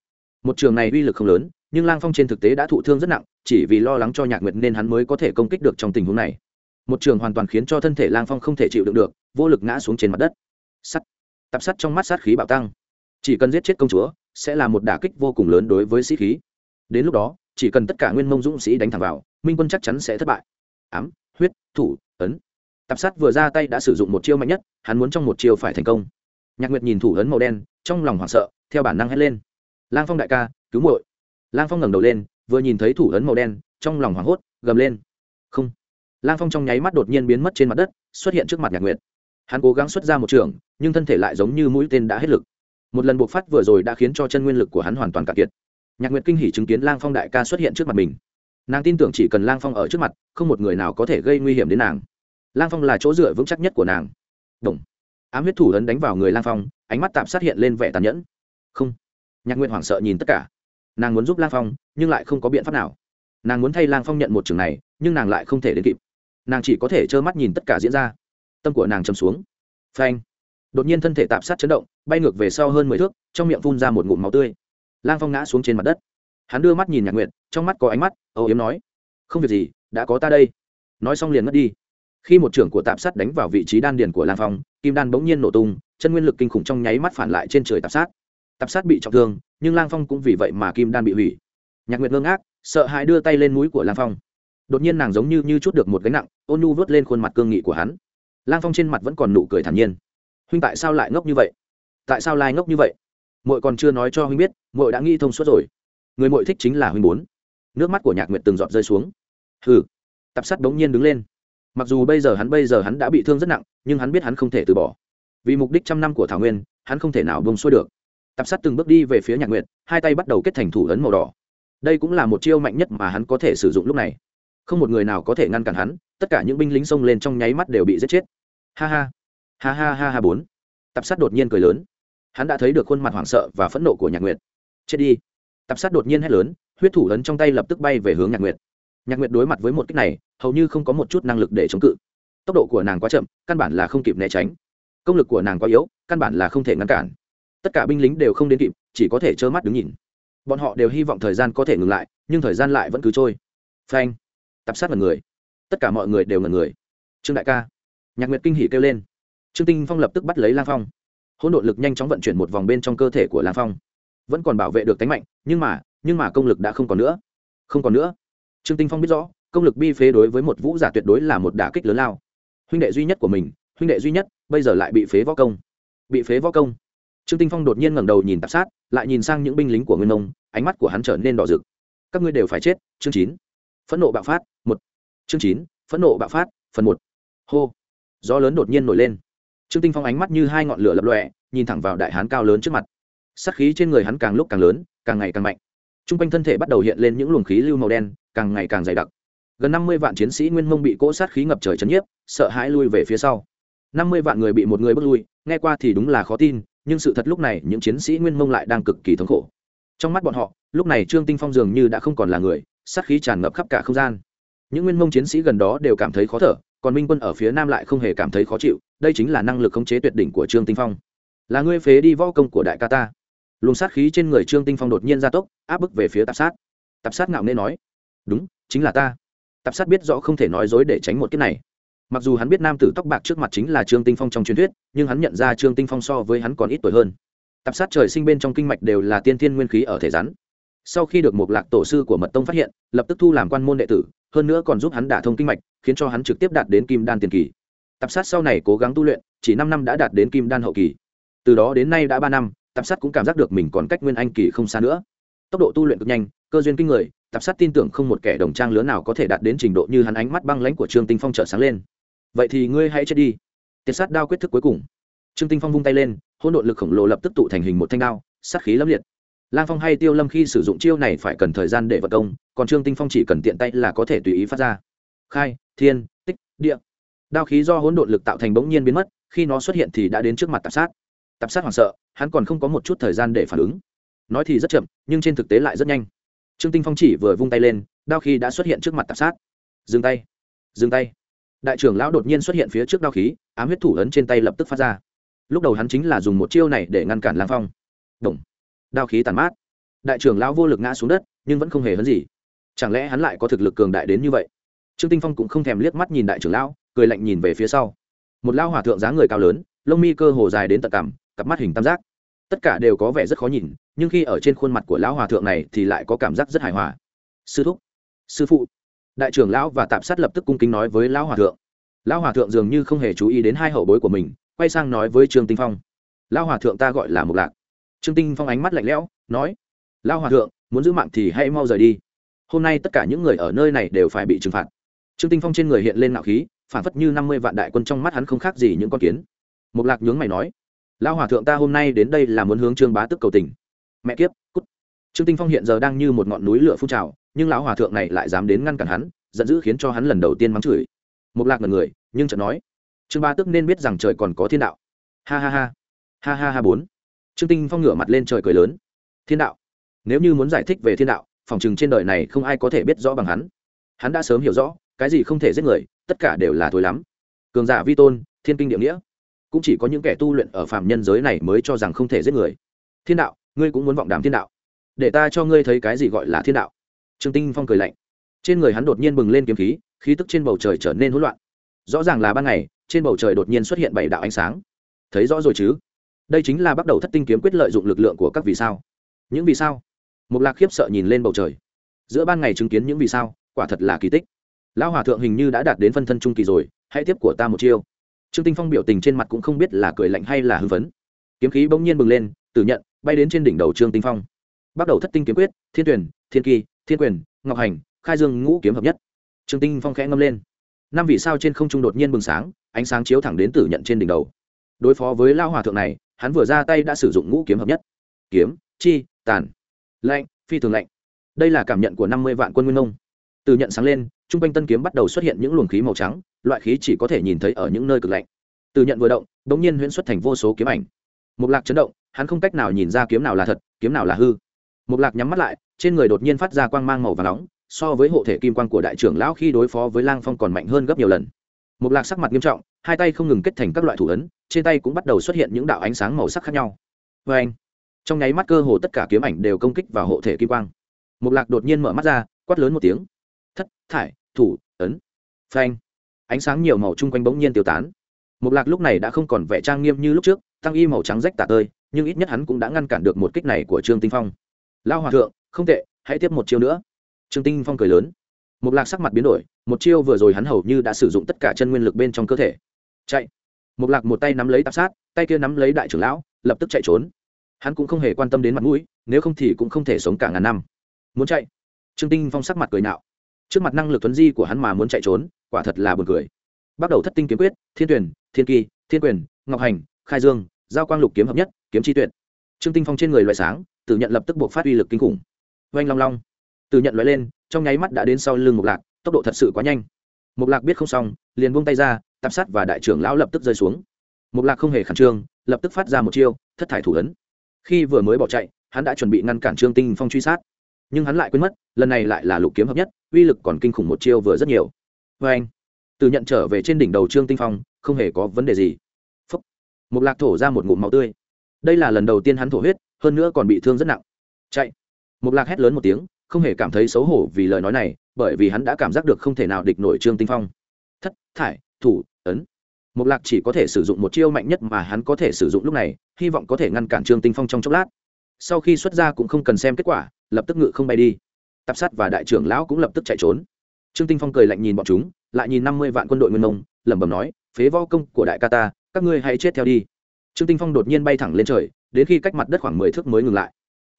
Một trường này uy lực không lớn, nhưng lang phong trên thực tế đã thụ thương rất nặng, chỉ vì lo lắng cho nhạc nguyệt nên hắn mới có thể công kích được trong tình huống này. Một trường hoàn toàn khiến cho thân thể lang phong không thể chịu đựng được, vô lực ngã xuống trên mặt đất. Sắt. Tập sắt trong mắt sát khí bạo tăng chỉ cần giết chết công chúa, sẽ là một đả kích vô cùng lớn đối với sĩ khí. Đến lúc đó, chỉ cần tất cả nguyên mông dũng sĩ đánh thẳng vào, minh quân chắc chắn sẽ thất bại. Ám, huyết, thủ, ấn. Tạp sát vừa ra tay đã sử dụng một chiêu mạnh nhất, hắn muốn trong một chiêu phải thành công. Nhạc nguyệt nhìn thủ ấn màu đen, trong lòng hoảng sợ, theo bản năng hét lên. Lang phong đại ca, cứu muội. Lang phong ngẩng đầu lên, vừa nhìn thấy thủ ấn màu đen, trong lòng hoảng hốt, gầm lên. Không. Lang phong trong nháy mắt đột nhiên biến mất trên mặt đất, xuất hiện trước mặt nhạc nguyệt. Hắn cố gắng xuất ra một trường, nhưng thân thể lại giống như mũi tên đã hết lực một lần buộc phát vừa rồi đã khiến cho chân nguyên lực của hắn hoàn toàn cạn kiệt. Nhạc nguyệt kinh hỉ chứng kiến lang phong đại ca xuất hiện trước mặt mình. Nàng tin tưởng chỉ cần lang phong ở trước mặt, không một người nào có thể gây nguy hiểm đến nàng. Lang phong là chỗ dựa vững chắc nhất của nàng. Động. ám huyết thủ ấn đánh vào người lang phong, ánh mắt tạm sát hiện lên vẻ tàn nhẫn. Không. Nhạc nguyệt hoảng sợ nhìn tất cả. Nàng muốn giúp lang phong, nhưng lại không có biện pháp nào. Nàng muốn thay lang phong nhận một trường này, nhưng nàng lại không thể đến kịp. Nàng chỉ có thể trơ mắt nhìn tất cả diễn ra. Tâm của nàng chầm xuống. Phanh đột nhiên thân thể tạp sát chấn động bay ngược về sau hơn mười thước trong miệng phun ra một ngụm máu tươi. Lang phong ngã xuống trên mặt đất. Hắn đưa mắt nhìn nhạc nguyệt trong mắt có ánh mắt âu yếm nói không việc gì đã có ta đây. Nói xong liền mất đi. Khi một trưởng của tạp sát đánh vào vị trí đan điền của lang phong kim đan bỗng nhiên nổ tung chân nguyên lực kinh khủng trong nháy mắt phản lại trên trời tạp sát. Tạp sát bị trọng thương nhưng lang phong cũng vì vậy mà kim đan bị hủy. Nhạc nguyệt ngơ ngác sợ hãi đưa tay lên mũi của lang phong. Đột nhiên nàng giống như, như chút được một gánh nặng ôn nhu vớt lên khuôn mặt cương nghị của hắn. Lang phong trên mặt vẫn còn nụ cười thản nhiên huynh tại sao lại ngốc như vậy? Tại sao lai ngốc như vậy? Mội còn chưa nói cho huynh biết mội đã nghĩ thông suốt rồi. Người mội thích chính là huynh bốn. Nước mắt của nhạc nguyệt từng giọt rơi xuống. Hừ. Tập sắt bỗng nhiên đứng lên. Mặc dù bây giờ hắn bây giờ hắn đã bị thương rất nặng, nhưng hắn biết hắn không thể từ bỏ. Vì mục đích trăm năm của thảo nguyên, hắn không thể nào bông xuôi được. Tập Sắt từng bước đi về phía nhạc nguyệt, hai tay bắt đầu kết thành thủ ấn màu đỏ. Đây cũng là một chiêu mạnh nhất mà hắn có thể sử dụng lúc này. Không một người nào có thể ngăn cản hắn, tất cả những binh lính xông lên trong nháy mắt đều bị giết chết. Ha ha ha ha ha ha bốn. Tạp sát đột nhiên cười lớn. Hắn đã thấy được khuôn mặt hoảng sợ và phẫn nộ của nhạc nguyệt. Chết đi. Tạp sát đột nhiên hét lớn, huyết thủ ấn trong tay lập tức bay về hướng nhạc nguyệt. Nhạc nguyệt đối mặt với một cách này, hầu như không có một chút năng lực để chống cự. Tốc độ của nàng quá chậm, căn bản là không kịp né tránh. Công lực của nàng quá yếu, căn bản là không thể ngăn cản. Tất cả binh lính đều không đến kịp, chỉ có thể trơ mắt đứng nhìn. Bọn họ đều hy vọng thời gian có thể ngừng lại, nhưng thời gian lại vẫn cứ trôi. Phanh. Tạp sát ngần người. Tất cả mọi người đều ngần người. Trương đại ca. Nhạc nguyệt kinh hỉ kêu lên trương tinh phong lập tức bắt lấy lang phong. Hỗn độn lực nhanh chóng vận chuyển một vòng bên trong cơ thể của lang phong. Vẫn còn bảo vệ được tánh mạnh, nhưng mà nhưng mà công lực đã không còn nữa. Không còn nữa. Trương tinh phong biết rõ, công lực bi phế đối với một vũ giả tuyệt đối là một đả kích lớn lao. Huynh đệ duy nhất của mình, huynh đệ duy nhất, bây giờ lại bị phế võ công. Bị phế võ công. Trương tinh phong đột nhiên ngẩng đầu nhìn tạp sát, lại nhìn sang những binh lính của nguyên nông, ánh mắt của hắn trở nên đỏ rực. Các ngươi đều phải chết, chương chín. Phẫn nộ bạo phát, một. Chương chín, phẫn nộ bạo phát, phần một. Hô. Gió lớn đột nhiên nổi lên trương tinh phong ánh mắt như hai ngọn lửa lập lòe, nhìn thẳng vào đại hán cao lớn trước mặt. Sát khí trên người hắn càng lúc càng lớn, càng ngày càng mạnh. Trung quanh thân thể bắt đầu hiện lên những luồng khí lưu màu đen, càng ngày càng dày đặc. Gần năm mươi vạn chiến sĩ nguyên mông bị cỗ sát khí ngập trời chấn nhiếp, sợ hãi lui về phía sau. Năm mươi vạn người bị một người bước lui, nghe qua thì đúng là khó tin, nhưng sự thật lúc này những chiến sĩ nguyên mông lại đang cực kỳ thống khổ. Trong mắt bọn họ, lúc này trương tinh phong dường như đã không còn là người, sát khí tràn ngập khắp cả không gian. Những nguyên mông chiến sĩ gần đó đều cảm thấy khó thở còn minh quân ở phía nam lại không hề cảm thấy khó chịu, đây chính là năng lực khống chế tuyệt đỉnh của trương tinh phong. Là ngươi phế đi võ công của đại ca ta. Luồng sát khí trên người trương tinh phong đột nhiên gia tốc, áp bức về phía tạp sát. Tạp sát ngạo nên nói, đúng, chính là ta. Tạp sát biết rõ không thể nói dối để tránh một kiếp này. Mặc dù hắn biết nam tử tóc bạc trước mặt chính là trương tinh phong trong truyền thuyết, nhưng hắn nhận ra trương tinh phong so với hắn còn ít tuổi hơn. Tạp sát trời sinh bên trong kinh mạch đều là tiên thiên nguyên khí ở thể rắn sau khi được một lạc tổ sư của mật tông phát hiện, lập tức thu làm quan môn đệ tử, hơn nữa còn giúp hắn đả thông kinh mạch, khiến cho hắn trực tiếp đạt đến kim đan tiền kỳ. Tạp sát sau này cố gắng tu luyện, chỉ năm năm đã đạt đến kim đan hậu kỳ. Từ đó đến nay đã ba năm, tạp sát cũng cảm giác được mình còn cách nguyên anh kỳ không xa nữa. Tốc độ tu luyện cực nhanh, cơ duyên kinh người, tạp sát tin tưởng không một kẻ đồng trang lứa nào có thể đạt đến trình độ như hắn ánh mắt băng lãnh của trương tinh phong trở sáng lên. Vậy thì ngươi hãy chết đi. Tiệt sát đao quyết thức cuối cùng. Trương tinh phong vung tay lên, hỗn độn lực khổng lồ lập tức tụ thành hình một thanh đao, sát khí lâm liệt lang phong hay tiêu lâm khi sử dụng chiêu này phải cần thời gian để vật công, còn trương tinh phong chỉ cần tiện tay là có thể tùy ý phát ra. Khai, thiên, tích, địa. Đao khí do hỗn độn lực tạo thành bỗng nhiên biến mất, khi nó xuất hiện thì đã đến trước mặt tạp sát. Tạp sát hoảng sợ, hắn còn không có một chút thời gian để phản ứng. Nói thì rất chậm, nhưng trên thực tế lại rất nhanh. Trương tinh phong chỉ vừa vung tay lên, đao khí đã xuất hiện trước mặt tạp sát. Dừng tay dừng tay. Đại trưởng lão đột nhiên xuất hiện phía trước đao khí, ám huyết thủ ấn trên tay lập tức phát ra. Lúc đầu hắn chính là dùng một chiêu này để ngăn cản lang phong. Động đao khí tàn mát. Đại trưởng lão vô lực ngã xuống đất, nhưng vẫn không hề hấn gì. Chẳng lẽ hắn lại có thực lực cường đại đến như vậy? Trương tinh phong cũng không thèm liếc mắt nhìn đại trưởng lão, cười lạnh nhìn về phía sau. Một lao hòa thượng dáng người cao lớn, lông mi cơ hồ dài đến tận cằm, cặp mắt hình tam giác. Tất cả đều có vẻ rất khó nhìn, nhưng khi ở trên khuôn mặt của lão hòa thượng này thì lại có cảm giác rất hài hòa. Sư thúc, sư phụ. Đại trưởng lão và tạp sát lập tức cung kính nói với lão hòa thượng. Lão hòa thượng dường như không hề chú ý đến hai hậu bối của mình, quay sang nói với trương tinh phong. Lão hòa thượng ta gọi là mục lạc trương tinh phong ánh mắt lạnh lẽo, nói lao hòa thượng, muốn giữ mạng thì hãy mau rời đi. Hôm nay tất cả những người ở nơi này đều phải bị trừng phạt. Trương tinh phong trên người hiện lên nạo khí, phản phất như năm mươi vạn đại quân trong mắt hắn không khác gì những con kiến. Mục lạc nhướng mày nói lao hòa thượng ta hôm nay đến đây là muốn hướng trương bá tức cầu tình. Mẹ kiếp, cút. Trương tinh phong hiện giờ đang như một ngọn núi lửa phun trào, nhưng lão hòa thượng này lại dám đến ngăn cản hắn, giận dữ khiến cho hắn lần đầu tiên mắng chửi. Mục lạc ngần người, nhưng chợt nói, trương bá tức nên biết rằng trời còn có thiên đạo. Ha ha ha ha ha ha bốn trương tinh phong ngửa mặt lên trời cười lớn. Thiên đạo. Nếu như muốn giải thích về thiên đạo, phòng chừng trên đời này không ai có thể biết rõ bằng hắn. Hắn đã sớm hiểu rõ, cái gì không thể giết người, tất cả đều là thối lắm. Cường giả vi tôn, thiên kinh địa nghĩa. Cũng chỉ có những kẻ tu luyện ở phạm nhân giới này mới cho rằng không thể giết người. Thiên đạo, ngươi cũng muốn vọng đàm thiên đạo. Để ta cho ngươi thấy cái gì gọi là thiên đạo. Trương tinh phong cười lạnh. Trên người hắn đột nhiên bừng lên kiếm khí khí tức trên bầu trời trở nên hỗn loạn. Rõ ràng là ban ngày, trên bầu trời đột nhiên xuất hiện bảy đạo ánh sáng. Thấy rõ rồi chứ? Đây chính là bắt đầu thất tinh kiếm quyết lợi dụng lực lượng của các vì sao. Những vì sao? Một lạc khiếp sợ nhìn lên bầu trời. Giữa ban ngày chứng kiến những vì sao, quả thật là kỳ tích. Lão hòa thượng hình như đã đạt đến phân thân trung kỳ rồi, hãy tiếp của ta một chiêu. Trương tinh phong biểu tình trên mặt cũng không biết là cười lạnh hay là hưng phấn. Kiếm khí bỗng nhiên bừng lên, tử nhận, bay đến trên đỉnh đầu trương tinh phong. Bắt đầu thất tinh kiếm quyết, thiên tuyển, thiên kỳ, thiên quyền, ngọc hành, khai dương ngũ kiếm hợp nhất. Trương tinh phong khẽ ngâm lên. Năm vì sao trên không trung đột nhiên bừng sáng, ánh sáng chiếu thẳng đến tử nhận trên đỉnh đầu. Đối phó với lao hòa thượng này hắn vừa ra tay đã sử dụng ngũ kiếm hợp nhất. Kiếm, chi, tàn, lạnh, phi thường lạnh. Đây là cảm nhận của năm mươi vạn quân nguyên nông. Từ nhận sáng lên t r u n g quanh tân kiếm bắt đầu xuất hiện những luồng khí màu trắng, loại khí chỉ có thể nhìn thấy ở những nơi cực lạnh. Từ nhận vừa động đ ỗ n g nhiên huyễn xuất thành vô số kiếm ảnh. Một lạc chấn động, hắn không cách nào nhìn ra kiếm nào là thật, kiếm nào là hư. Một lạc nhắm mắt lại, trên người đột nhiên phát ra quang mang màu và nóng, so với hộ thể kim quan của đại trưởng lão khi đối phó với lang phong còn mạnh hơn gấp nhiều lần. Một lạc sắc mặt nghiêm trọng, hai tay không ngừng kết thành các loại thủ ấn trên tay cũng bắt đầu xuất hiện những đạo ánh sáng màu sắc khác nhau. Vê anh, trong nháy mắt cơ hồ tất cả kiếm ảnh đều công kích vào hộ thể kim quang. Mục lạc đột nhiên mở mắt ra, quát lớn một tiếng. Thất, thải, thủ, ấn. Phanh. Ánh sáng nhiều màu chung quanh bỗng nhiên tiêu tán. Mục lạc lúc này đã không còn vẻ trang nghiêm như lúc trước, tăng y màu trắng rách tả tơi, nhưng ít nhất hắn cũng đã ngăn cản được một kích này của trương tinh phong. Lao hòa thượng, không tệ, hãy tiếp một chiêu nữa. Trương tinh phong cười lớn. Mục lạc sắc mặt biến đổi, một chiêu vừa rồi hắn hầu như đã sử dụng tất cả chân nguyên lực bên trong cơ thể. Chạy một lạc một tay nắm lấy tạp sát, tay kia nắm lấy đại trưởng lão, lập tức chạy trốn. Hắn cũng không hề quan tâm đến mặt mũi, nếu không thì cũng không thể sống cả ngàn năm. Muốn chạy? Trương tinh phong sắc mặt cười nạo trước mặt năng lực tuấn di của hắn mà muốn chạy trốn, quả thật là buồn cười. Bắt đầu thất tinh kiếm quyết, thiên tuyển, thiên kỳ, thiên quyền, ngọc hành, khai dương, giao quang lục kiếm hợp nhất, kiếm chi tuyệt. Trương tinh phong trên người loại sáng tự nhận lập tức buộc phát uy lực kinh khủng. Oanh long long. Tự nhận loại lên, trong nháy mắt đã đến sau lưng một lạc, tốc độ thật sự quá nhanh. Một lạc biết không xong, liền buông tay ra tạp sát và đại trưởng lão lập tức rơi xuống. Mục lạc không hề khẩn trương, lập tức phát ra một chiêu, thất thải thủ ấn. Khi vừa mới bỏ chạy, hắn đã chuẩn bị ngăn cản trương tinh phong truy sát. Nhưng hắn lại quên mất, lần này lại là lục kiếm hợp nhất, uy lực còn kinh khủng một chiêu vừa rất nhiều. Vê anh, từ nhận trở về trên đỉnh đầu trương tinh phong, không hề có vấn đề gì. Phúc. Một lạc thổ ra một ngụm máu tươi. Đây là lần đầu tiên hắn thổ huyết, hơn nữa còn bị thương rất nặng. Chạy. Mục lạc hét lớn một tiếng, không hề cảm thấy xấu hổ vì lời nói này, bởi vì hắn đã cảm giác được không thể nào địch nổi trương tinh phong. Thất thải thủ, ấn. Một lạc chỉ có thể sử dụng một chiêu mạnh nhất mà hắn có thể sử dụng lúc này, hy vọng có thể ngăn cản trương tinh phong trong chốc lát. Sau khi xuất ra cũng không cần xem kết quả, lập tức ngự không bay đi. Tạp sát và đại trưởng lão cũng lập tức chạy trốn. Trương tinh phong cười lạnh nhìn bọn chúng, lại nhìn năm mươi vạn quân đội nguyên mông, lẩm bẩm nói, phế võ công của đại ca ta, các ngươi hãy chết theo đi. Trương tinh phong đột nhiên bay thẳng lên trời, đến khi cách mặt đất khoảng mười thước mới ngừng lại.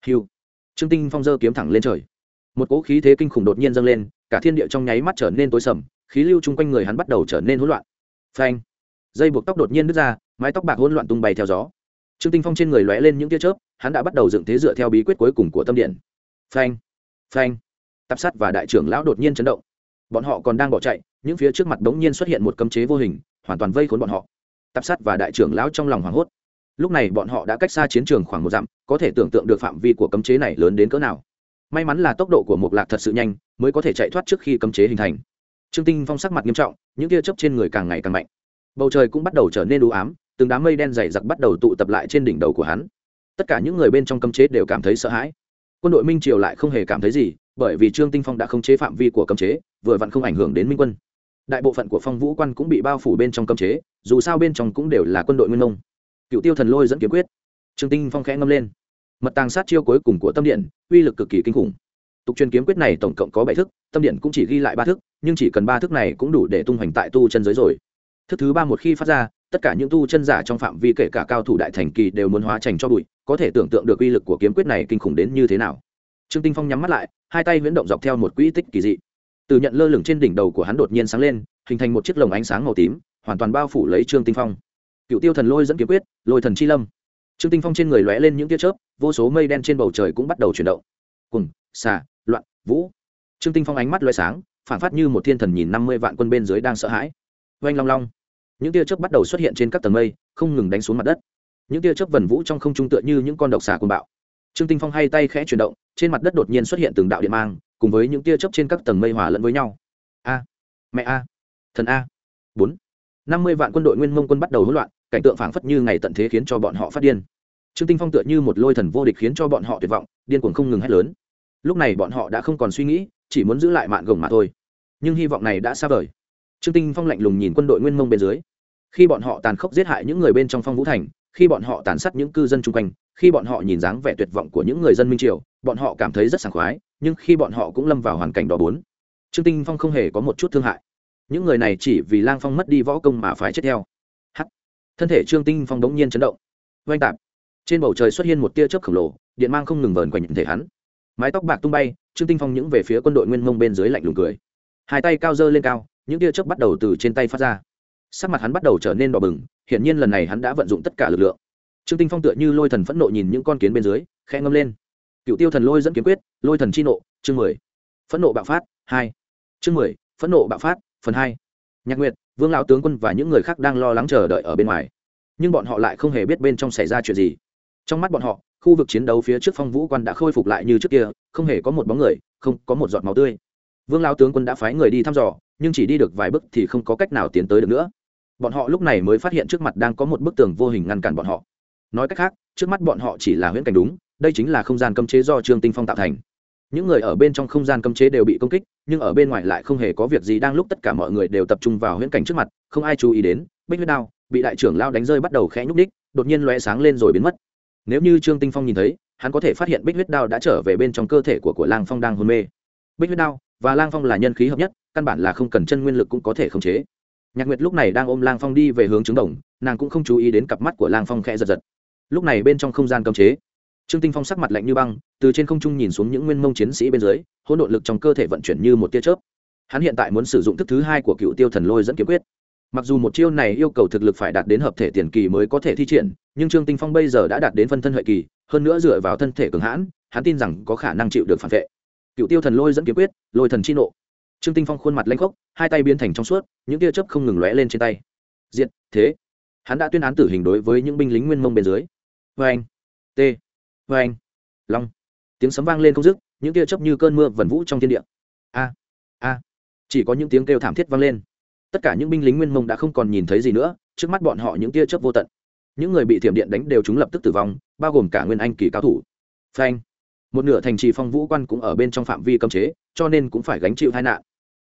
Hiu. Trương tinh phong giơ kiếm thẳng lên trời. Một cỗ khí thế kinh khủng đột nhiên dâng lên, cả thiên địa trong nháy mắt trở nên tối sầm khí lưu chung quanh người hắn bắt đầu trở nên hỗn loạn. Phanh! Dây buộc tóc đột nhiên đứt ra, mái tóc bạc hỗn loạn tung bay theo gió. Trương tinh phong trên người lóe lên những tia chớp, hắn đã bắt đầu dựng thế dựa theo bí quyết cuối cùng của tâm điện. Phanh! Phanh! Tạp sát và đại trưởng lão đột nhiên chấn động. Bọn họ còn đang bỏ chạy, những phía trước mặt đống nhiên xuất hiện một cấm chế vô hình, hoàn toàn vây khốn bọn họ. Tạp sát và đại trưởng lão trong lòng hoảng hốt. Lúc này bọn họ đã cách xa chiến trường khoảng một dặm, có thể tưởng tượng được phạm vi của cấm chế này lớn đến cỡ nào. May mắn là tốc độ của một lạc thật sự nhanh, mới có thể chạy thoát trước khi cấm chế hình thành trương tinh phong sắc mặt nghiêm trọng, những tia chớp trên người càng ngày càng mạnh. Bầu trời cũng bắt đầu trở nên u ám, từng đám mây đen dày giặc bắt đầu tụ tập lại trên đỉnh đầu của hắn. Tất cả những người bên trong cấm chế đều cảm thấy sợ hãi. Quân đội minh triều lại không hề cảm thấy gì, bởi vì trương tinh phong đã không chế phạm vi của cấm chế, vừa vặn không ảnh hưởng đến minh quân. Đại bộ phận của phong vũ quan cũng bị bao phủ bên trong cấm chế, dù sao bên trong cũng đều là quân đội nguyên nông. Cựu tiêu thần lôi dẫn kiếm quyết. Trương tinh phong khẽ ngâm lên. Mật tàng sát chiêu cuối cùng của tâm điện, uy lực cực kỳ kinh khủng tục truyền kiếm quyết này tổng cộng có bảy thức, tâm điện cũng chỉ ghi lại ba thức, nhưng chỉ cần ba thức này cũng đủ để tung hoành tại tu chân giới rồi. Thức thứ ba một khi phát ra, tất cả những tu chân giả trong phạm vi kể cả cao thủ đại thành kỳ đều muốn hóa thành cho bụi, có thể tưởng tượng được uy lực của kiếm quyết này kinh khủng đến như thế nào. Trương tinh phong nhắm mắt lại, hai tay huyễn động dọc theo một quỹ tích kỳ dị. Từ nhận lơ lửng trên đỉnh đầu của hắn đột nhiên sáng lên, hình thành một chiếc lồng ánh sáng màu tím, hoàn toàn bao phủ lấy trương tinh phong. Cựu tiêu thần lôi dẫn kiếm quyết, lôi thần chi lâm. Trương tinh phong trên người lóe lên những tia chớp, vô số mây đen trên bầu trời cũng bắt đầu chuyển động. Cùng, xà vũ trương tinh phong ánh mắt lóe sáng phản phát như một thiên thần nhìn năm mươi vạn quân bên dưới đang sợ hãi oanh long long những tia chớp bắt đầu xuất hiện trên các tầng mây không ngừng đánh xuống mặt đất những tia chớp vần vũ trong không trung tựa như những con độc xà cuồng bạo trương tinh phong hay tay khẽ chuyển động trên mặt đất đột nhiên xuất hiện từng đạo điện mang cùng với những tia chớp trên các tầng mây hòa lẫn với nhau a mẹ a thần a bốn năm mươi vạn quân đội nguyên mông quân bắt đầu hỗn loạn cảnh tượng phảng phất như ngày tận thế khiến cho bọn họ phát điên trương tinh phong tựa như một lôi thần vô địch khiến cho bọn họ tuyệt vọng điên cuồng không ngừng hét lớn lúc này bọn họ đã không còn suy nghĩ, chỉ muốn giữ lại mạng gồng mà thôi. Nhưng hy vọng này đã xa vời. Trương tinh phong lạnh lùng nhìn quân đội nguyên mông bên dưới. Khi bọn họ tàn khốc giết hại những người bên trong phong vũ thành, khi bọn họ tàn sát những cư dân chung quanh, khi bọn họ nhìn dáng vẻ tuyệt vọng của những người dân minh triều, bọn họ cảm thấy rất sảng khoái, nhưng khi bọn họ cũng lâm vào hoàn cảnh đó bốn, trương tinh phong không hề có một chút thương hại. Những người này chỉ vì lang phong mất đi võ công mà phải chết theo. Hắt thân thể trương tinh phong đống nhiên chấn động. Oanh tạp! Trên bầu trời xuất hiện một tia chớp khổng lồ, điện mang không ngừng vờn quanh thể hắn mái tóc bạc tung bay, trương tinh phong những về phía quân đội nguyên mông bên dưới lạnh lùng cười. Hai tay cao dơ lên cao, những tia chớp bắt đầu từ trên tay phát ra. Sắc mặt hắn bắt đầu trở nên đỏ bừng, hiển nhiên lần này hắn đã vận dụng tất cả lực lượng. Trương tinh phong tựa như lôi thần phẫn nộ nhìn những con kiến bên dưới, khẽ ngâm lên. Cựu tiêu thần lôi dẫn kiếm quyết, lôi thần chi nộ, chương mười. Phẫn nộ bạo phát, hai. Chương mười, phẫn nộ bạo phát, phần hai. Nhạc nguyệt, vương lão tướng quân và những người khác đang lo lắng chờ đợi ở bên ngoài. Nhưng bọn họ lại không hề biết bên trong xảy ra chuyện gì trong mắt bọn họ, khu vực chiến đấu phía trước phong vũ quan đã khôi phục lại như trước kia, không hề có một bóng người, không có một giọt máu tươi. Vương lao tướng quân đã phái người đi thăm dò, nhưng chỉ đi được vài bước thì không có cách nào tiến tới được nữa. Bọn họ lúc này mới phát hiện trước mặt đang có một bức tường vô hình ngăn cản bọn họ. Nói cách khác, trước mắt bọn họ chỉ là huyễn cảnh đúng, đây chính là không gian cấm chế do trương tinh phong tạo thành. Những người ở bên trong không gian cấm chế đều bị công kích, nhưng ở bên ngoài lại không hề có việc gì đang lúc tất cả mọi người đều tập trung vào huyễn cảnh trước mặt, không ai chú ý đến, bích huyết đao, bị đại trưởng lao đánh rơi bắt đầu khẽ nhúc đích đột nhiên lóe sáng lên rồi biến mất nếu như trương tinh phong nhìn thấy, hắn có thể phát hiện bích huyết đao đã trở về bên trong cơ thể của của lang phong đang hôn mê. Bích huyết đao và lang phong là nhân khí hợp nhất, căn bản là không cần chân nguyên lực cũng có thể khống chế. Nhạc nguyệt lúc này đang ôm lang phong đi về hướng trứng đồng, nàng cũng không chú ý đến cặp mắt của lang phong khẽ giật giật. Lúc này bên trong không gian cấm chế. Trương tinh phong sắc mặt lạnh như băng, từ trên không trung nhìn xuống những nguyên mông chiến sĩ bên dưới, hỗn độn lực trong cơ thể vận chuyển như một tia chớp. Hắn hiện tại muốn sử dụng thức thứ hai của cựu tiêu thần lôi dẫn kiếm quyết mặc dù một chiêu này yêu cầu thực lực phải đạt đến hợp thể tiền kỳ mới có thể thi triển, nhưng trương tinh phong bây giờ đã đạt đến phân thân hệ kỳ, hơn nữa dựa vào thân thể cường hãn, hắn tin rằng có khả năng chịu được phản vệ. Cựu tiêu thần lôi dẫn kiếm quyết, lôi thần chi nộ. Trương tinh phong khuôn mặt lanh khốc, hai tay biến thành trong suốt, những tia chớp không ngừng lóe lên trên tay. Diện thế. Hắn đã tuyên án tử hình đối với những binh lính nguyên mông bên dưới. Vê anh t vê anh long. Tiếng sấm vang lên không dứt, những tia chớp như cơn mưa vần vũ trong thiên địa. A a. Chỉ có những tiếng kêu thảm thiết vang lên tất cả những binh lính nguyên mông đã không còn nhìn thấy gì nữa, trước mắt bọn họ những tia chớp vô tận. Những người bị thiểm điện đánh đều chúng lập tức tử vong, bao gồm cả nguyên anh kỳ cao thủ. Phanh! Một nửa thành trì phong vũ quan cũng ở bên trong phạm vi cấm chế, cho nên cũng phải gánh chịu tai nạn.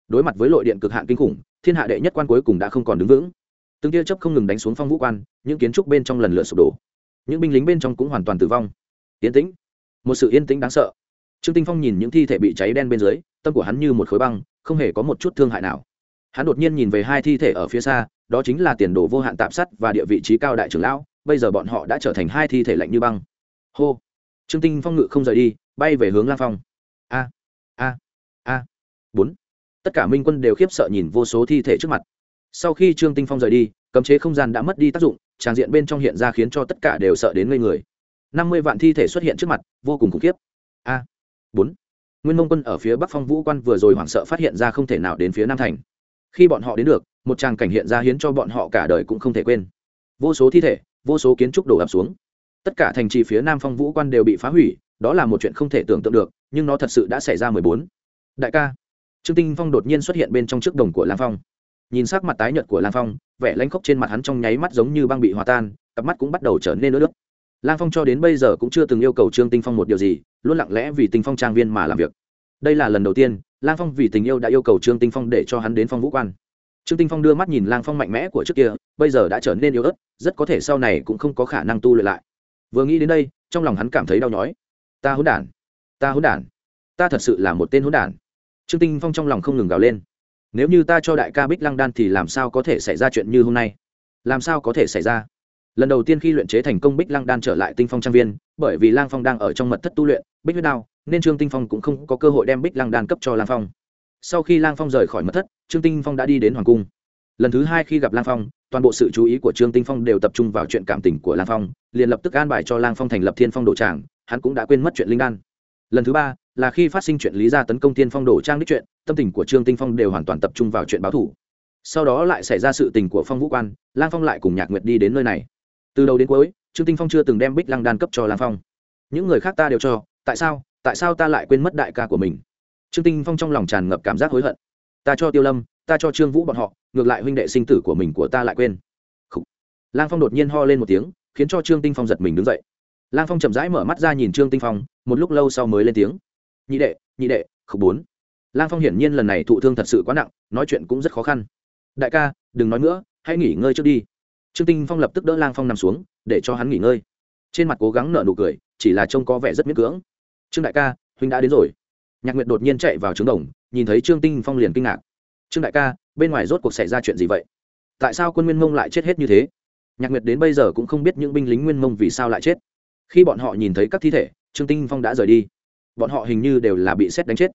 Đối mặt với lội điện cực hạn kinh khủng, thiên hạ đệ nhất quan cuối cùng đã không còn đứng vững. Từng tia chớp không ngừng đánh xuống phong vũ quan, những kiến trúc bên trong lần lượt sụp đổ. Những binh lính bên trong cũng hoàn toàn tử vong. Yên tĩnh. Một sự yên tĩnh đáng sợ. Trương tinh phong nhìn những thi thể bị cháy đen bên dưới, tâm của hắn như một khối băng, không hề có một chút thương hại nào hắn đột nhiên nhìn về hai thi thể ở phía xa, đó chính là tiền đồ vô hạn tạp sắt và địa vị trí cao đại trưởng lão, bây giờ bọn họ đã trở thành hai thi thể lạnh như băng. Hô! Trương tinh phong ngự không rời đi, bay về hướng lang phong. A! A! A! Bốn! Tất cả minh quân đều khiếp sợ nhìn vô số thi thể trước mặt. Sau khi trương tinh phong rời đi, cấm chế không gian đã mất đi tác dụng, tràng diện bên trong hiện ra khiến cho tất cả đều sợ đến ngây người. Năm mươi vạn thi thể xuất hiện trước mặt, vô cùng khủng khiếp. A! Bốn! Nguyên mông quân ở phía bắc phong vũ quan vừa rồi hoảng sợ phát hiện ra không thể nào đến phía nam thành khi bọn họ đến được, một tràng cảnh hiện ra hiến cho bọn họ cả đời cũng không thể quên. Vô số thi thể, vô số kiến trúc đổ ập xuống. Tất cả thành trì phía nam phong vũ quan đều bị phá hủy, đó là một chuyện không thể tưởng tượng được, nhưng nó thật sự đã xảy ra mười bốn. Đại ca. Trương tinh phong đột nhiên xuất hiện bên trong trước đồng của lang phong. Nhìn sắc mặt tái nhợt của lang phong, vẻ lanh khóc trên mặt hắn trong nháy mắt giống như băng bị hòa tan, cặp mắt cũng bắt đầu trở nên ướt nước lang phong cho đến bây giờ cũng chưa từng yêu cầu trương tinh phong một điều gì, luôn lặng lẽ vì tinh phong trang viên mà làm việc. Đây là lần đầu tiên lang phong vì tình yêu đã yêu cầu trương tinh phong để cho hắn đến phong vũ quan. Trương tinh phong đưa mắt nhìn lang phong mạnh mẽ của trước kia, bây giờ đã trở nên yếu ớt, rất có thể sau này cũng không có khả năng tu luyện lại. Vừa nghĩ đến đây, trong lòng hắn cảm thấy đau nhói. Ta hỗn đản, ta hỗn đản, ta thật sự là một tên hỗn đản. Trương tinh phong trong lòng không ngừng gào lên. Nếu như ta cho đại ca bích lăng đan thì làm sao có thể xảy ra chuyện như hôm nay? Làm sao có thể xảy ra? Lần đầu tiên khi luyện chế thành công bích lăng đan trở lại tinh phong trang viên, bởi vì lang phong đang ở trong mật thất tu luyện, bích huyết đao nên trương tinh phong cũng không có cơ hội đem bích lăng đan cấp cho lang phong. Sau khi lang phong rời khỏi mật thất, trương tinh phong đã đi đến hoàng cung. Lần thứ hai khi gặp lang phong, toàn bộ sự chú ý của trương tinh phong đều tập trung vào chuyện cảm tình của lang phong, liền lập tức an bài cho lang phong thành lập thiên phong đồ tràng, hắn cũng đã quên mất chuyện linh đan. Lần thứ ba là khi phát sinh chuyện lý gia tấn công thiên phong đồ trang đích chuyện, tâm tình của trương tinh phong đều hoàn toàn tập trung vào chuyện báo thủ sau đó lại xảy ra sự tình của phong vũ quan, lang phong lại cùng nhạc nguyệt đi đến nơi này. Từ đầu đến cuối, trương tinh phong chưa từng đem bích lăng đan cấp cho lang phong. Những người khác ta đều cho, tại sao? Tại sao ta lại quên mất đại ca của mình? Trương tinh phong trong lòng tràn ngập cảm giác hối hận. Ta cho tiêu lâm, ta cho trương vũ bọn họ, ngược lại huynh đệ sinh tử của mình của ta lại quên. Khủ. lang phong đột nhiên ho lên một tiếng, khiến cho trương tinh phong giật mình đứng dậy. Lang phong chậm rãi mở mắt ra nhìn trương tinh phong, một lúc lâu sau mới lên tiếng. Nhị đệ nhị đệ khúc bốn. Lang phong hiển nhiên lần này thụ thương thật sự quá nặng, nói chuyện cũng rất khó khăn. Đại ca, đừng nói nữa, hãy nghỉ ngơi trước đi. Trương tinh phong lập tức đỡ lang phong nằm xuống, để cho hắn nghỉ ngơi. Trên mặt cố gắng nở nụ cười, chỉ là trông có vẻ rất miễn cưỡng trương đại ca, huynh đã đến rồi. Nhạc nguyệt đột nhiên chạy vào trướng đồng, nhìn thấy trương tinh phong liền kinh ngạc. Trương đại ca, bên ngoài rốt cuộc xảy ra chuyện gì vậy? Tại sao quân nguyên mông lại chết hết như thế? Nhạc nguyệt đến bây giờ cũng không biết những binh lính nguyên mông vì sao lại chết. Khi bọn họ nhìn thấy các thi thể, trương tinh phong đã rời đi. Bọn họ hình như đều là bị xét đánh chết.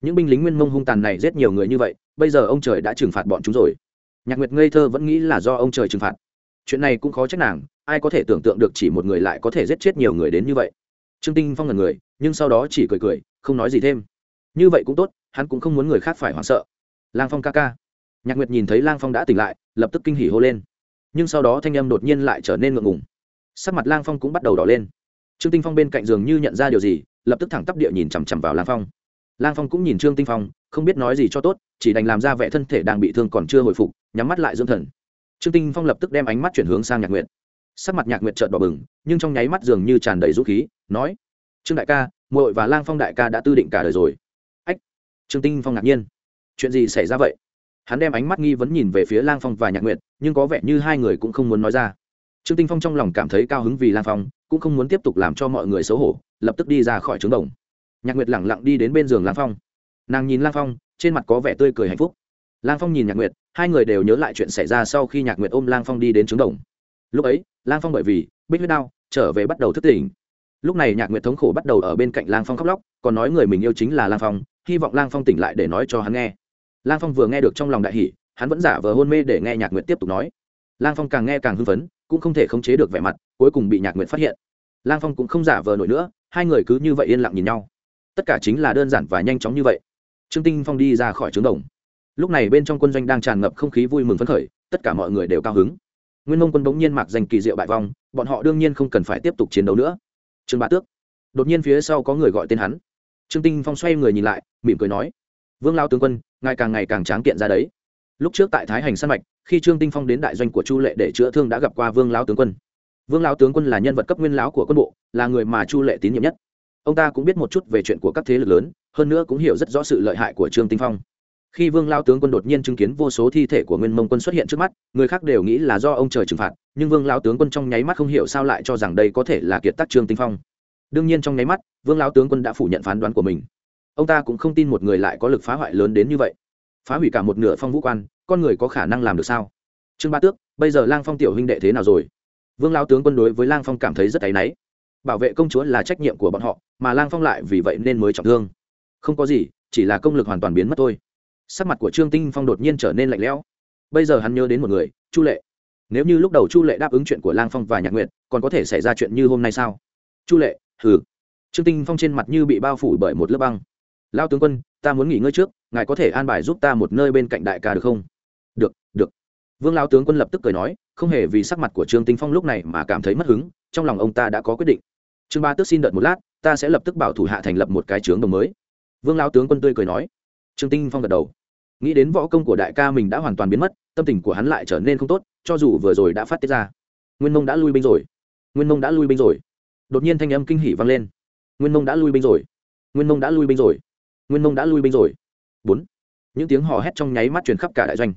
Những binh lính nguyên mông hung tàn này giết nhiều người như vậy, bây giờ ông trời đã trừng phạt bọn chúng rồi. Nhạc nguyệt ngây thơ vẫn nghĩ là do ông trời trừng phạt. Chuyện này cũng khó trách nàng, ai có thể tưởng tượng được chỉ một người lại có thể giết chết nhiều người đến như vậy trương tinh phong là người, nhưng sau đó chỉ cười cười, không nói gì thêm. Như vậy cũng tốt, hắn cũng không muốn người khác phải hoảng sợ. Lang phong ca ca. Nhạc nguyệt nhìn thấy lang phong đã tỉnh lại, lập tức kinh hỉ hô lên. Nhưng sau đó thanh âm đột nhiên lại trở nên ngượng ngùng. Sắc mặt lang phong cũng bắt đầu đỏ lên. Trương tinh phong bên cạnh giường như nhận ra điều gì, lập tức thẳng tắp địa nhìn chằm chằm vào lang phong. Lang phong cũng nhìn trương tinh phong, không biết nói gì cho tốt, chỉ đành làm ra vẻ thân thể đang bị thương còn chưa hồi phục, nhắm mắt lại dưỡng thần. Trương tinh phong lập tức đem ánh mắt chuyển hướng sang nhạc nguyệt sắc mặt nhạc nguyệt trợn đỏ bừng, nhưng trong nháy mắt dường như tràn đầy dũng khí, nói, trương đại ca, muội và lang phong đại ca đã tư định cả đời rồi. Ách, trương tinh phong ngạc nhiên. Chuyện gì xảy ra vậy? Hắn đem ánh mắt nghi vấn nhìn về phía lang phong và nhạc nguyệt, nhưng có vẻ như hai người cũng không muốn nói ra. Trương tinh phong trong lòng cảm thấy cao hứng vì lang phong, cũng không muốn tiếp tục làm cho mọi người xấu hổ, lập tức đi ra khỏi trướng đồng. Nhạc nguyệt lẳng lặng đi đến bên giường lang phong. Nàng nhìn lang phong, trên mặt có vẻ tươi cười hạnh phúc. Lang phong nhìn nhạc nguyệt, hai người đều nhớ lại chuyện xảy ra sau khi nhạc nguyệt ôm lang phong đi đến trướng đồng lúc ấy, lang phong bởi vì bích huyết đau, trở về bắt đầu thức tỉnh. Lúc này nhạc nguyệt thống khổ bắt đầu ở bên cạnh lang phong khóc lóc, còn nói người mình yêu chính là lang phong, hy vọng lang phong tỉnh lại để nói cho hắn nghe. Lang phong vừa nghe được trong lòng đại hỷ hắn vẫn giả vờ hôn mê để nghe nhạc nguyệt tiếp tục nói. Lang phong càng nghe càng hưng phấn, cũng không thể khống chế được vẻ mặt, cuối cùng bị nhạc nguyệt phát hiện. Lang phong cũng không giả vờ nổi nữa, hai người cứ như vậy yên lặng nhìn nhau. Tất cả chính là đơn giản và nhanh chóng như vậy. Trương tinh phong đi ra khỏi trướng đồng. Lúc này bên trong quân doanh đang tràn ngập không khí vui mừng phấn khởi, tất cả mọi người đều cao hứng nguyên mông quân bỗng nhiên mặc danh kỳ diệu bại vong, bọn họ đương nhiên không cần phải tiếp tục chiến đấu nữa. Trương bá tước. Đột nhiên phía sau có người gọi tên hắn. Trương tinh phong xoay người nhìn lại, mỉm cười nói, vương lao tướng quân ngày càng ngày càng tráng kiện ra đấy. Lúc trước tại thái hành săn mạch, khi trương tinh phong đến đại doanh của chu lệ để chữa thương đã gặp qua vương lao tướng quân. Vương lao tướng quân là nhân vật cấp nguyên lão của quân bộ, là người mà chu lệ tín nhiệm nhất. Ông ta cũng biết một chút về chuyện của các thế lực lớn, hơn nữa cũng hiểu rất rõ sự lợi hại của trương tinh phong khi vương lao tướng quân đột nhiên chứng kiến vô số thi thể của nguyên mông quân xuất hiện trước mắt, người khác đều nghĩ là do ông trời trừng phạt, nhưng vương lao tướng quân trong nháy mắt không hiểu sao lại cho rằng đây có thể là kiệt tác trương tinh phong. Đương nhiên trong nháy mắt, vương lao tướng quân đã phủ nhận phán đoán của mình. Ông ta cũng không tin một người lại có lực phá hoại lớn đến như vậy. Phá hủy cả một nửa phong vũ quan, con người có khả năng làm được sao? Trương ba tước, bây giờ lang phong tiểu huynh đệ thế nào rồi? Vương lao tướng quân đối với lang phong cảm thấy rất áy náy. Bảo vệ công chúa là trách nhiệm của bọn họ, mà lang phong lại vì vậy nên mới trọng thương. Không có gì, chỉ là công lực hoàn toàn biến mất thôi sắc mặt của trương tinh phong đột nhiên trở nên lạnh lẽo. Bây giờ hắn nhớ đến một người, chu lệ. Nếu như lúc đầu chu lệ đáp ứng chuyện của lang phong và nhạc nguyện còn có thể xảy ra chuyện như hôm nay sao? Chu lệ, hừ. Trương tinh phong trên mặt như bị bao phủ bởi một lớp băng. Lao tướng quân, ta muốn nghỉ ngơi trước, ngài có thể an bài giúp ta một nơi bên cạnh đại ca được không? Được được. Vương lao tướng quân lập tức cười nói, không hề vì sắc mặt của trương tinh phong lúc này mà cảm thấy mất hứng, trong lòng ông ta đã có quyết định. Trương ba tước xin đợi một lát, ta sẽ lập tức bảo thủ hạ thành lập một cái trướng đồng mới. Vương lao tướng quân tươi cười nói. Trương tinh phong gật đầu nghĩ đến võ công của đại ca mình đã hoàn toàn biến mất, tâm tình của hắn lại trở nên không tốt, cho dù vừa rồi đã phát tiết ra. Nguyên mông đã lui binh rồi. Nguyên mông đã lui binh rồi. Đột nhiên thanh âm kinh hỉ vang lên. Nguyên mông đã lui binh rồi. Nguyên mông đã lui binh rồi. Nguyên mông đã lui binh rồi. Bốn. Những tiếng hò hét trong nháy mắt truyền khắp cả đại doanh.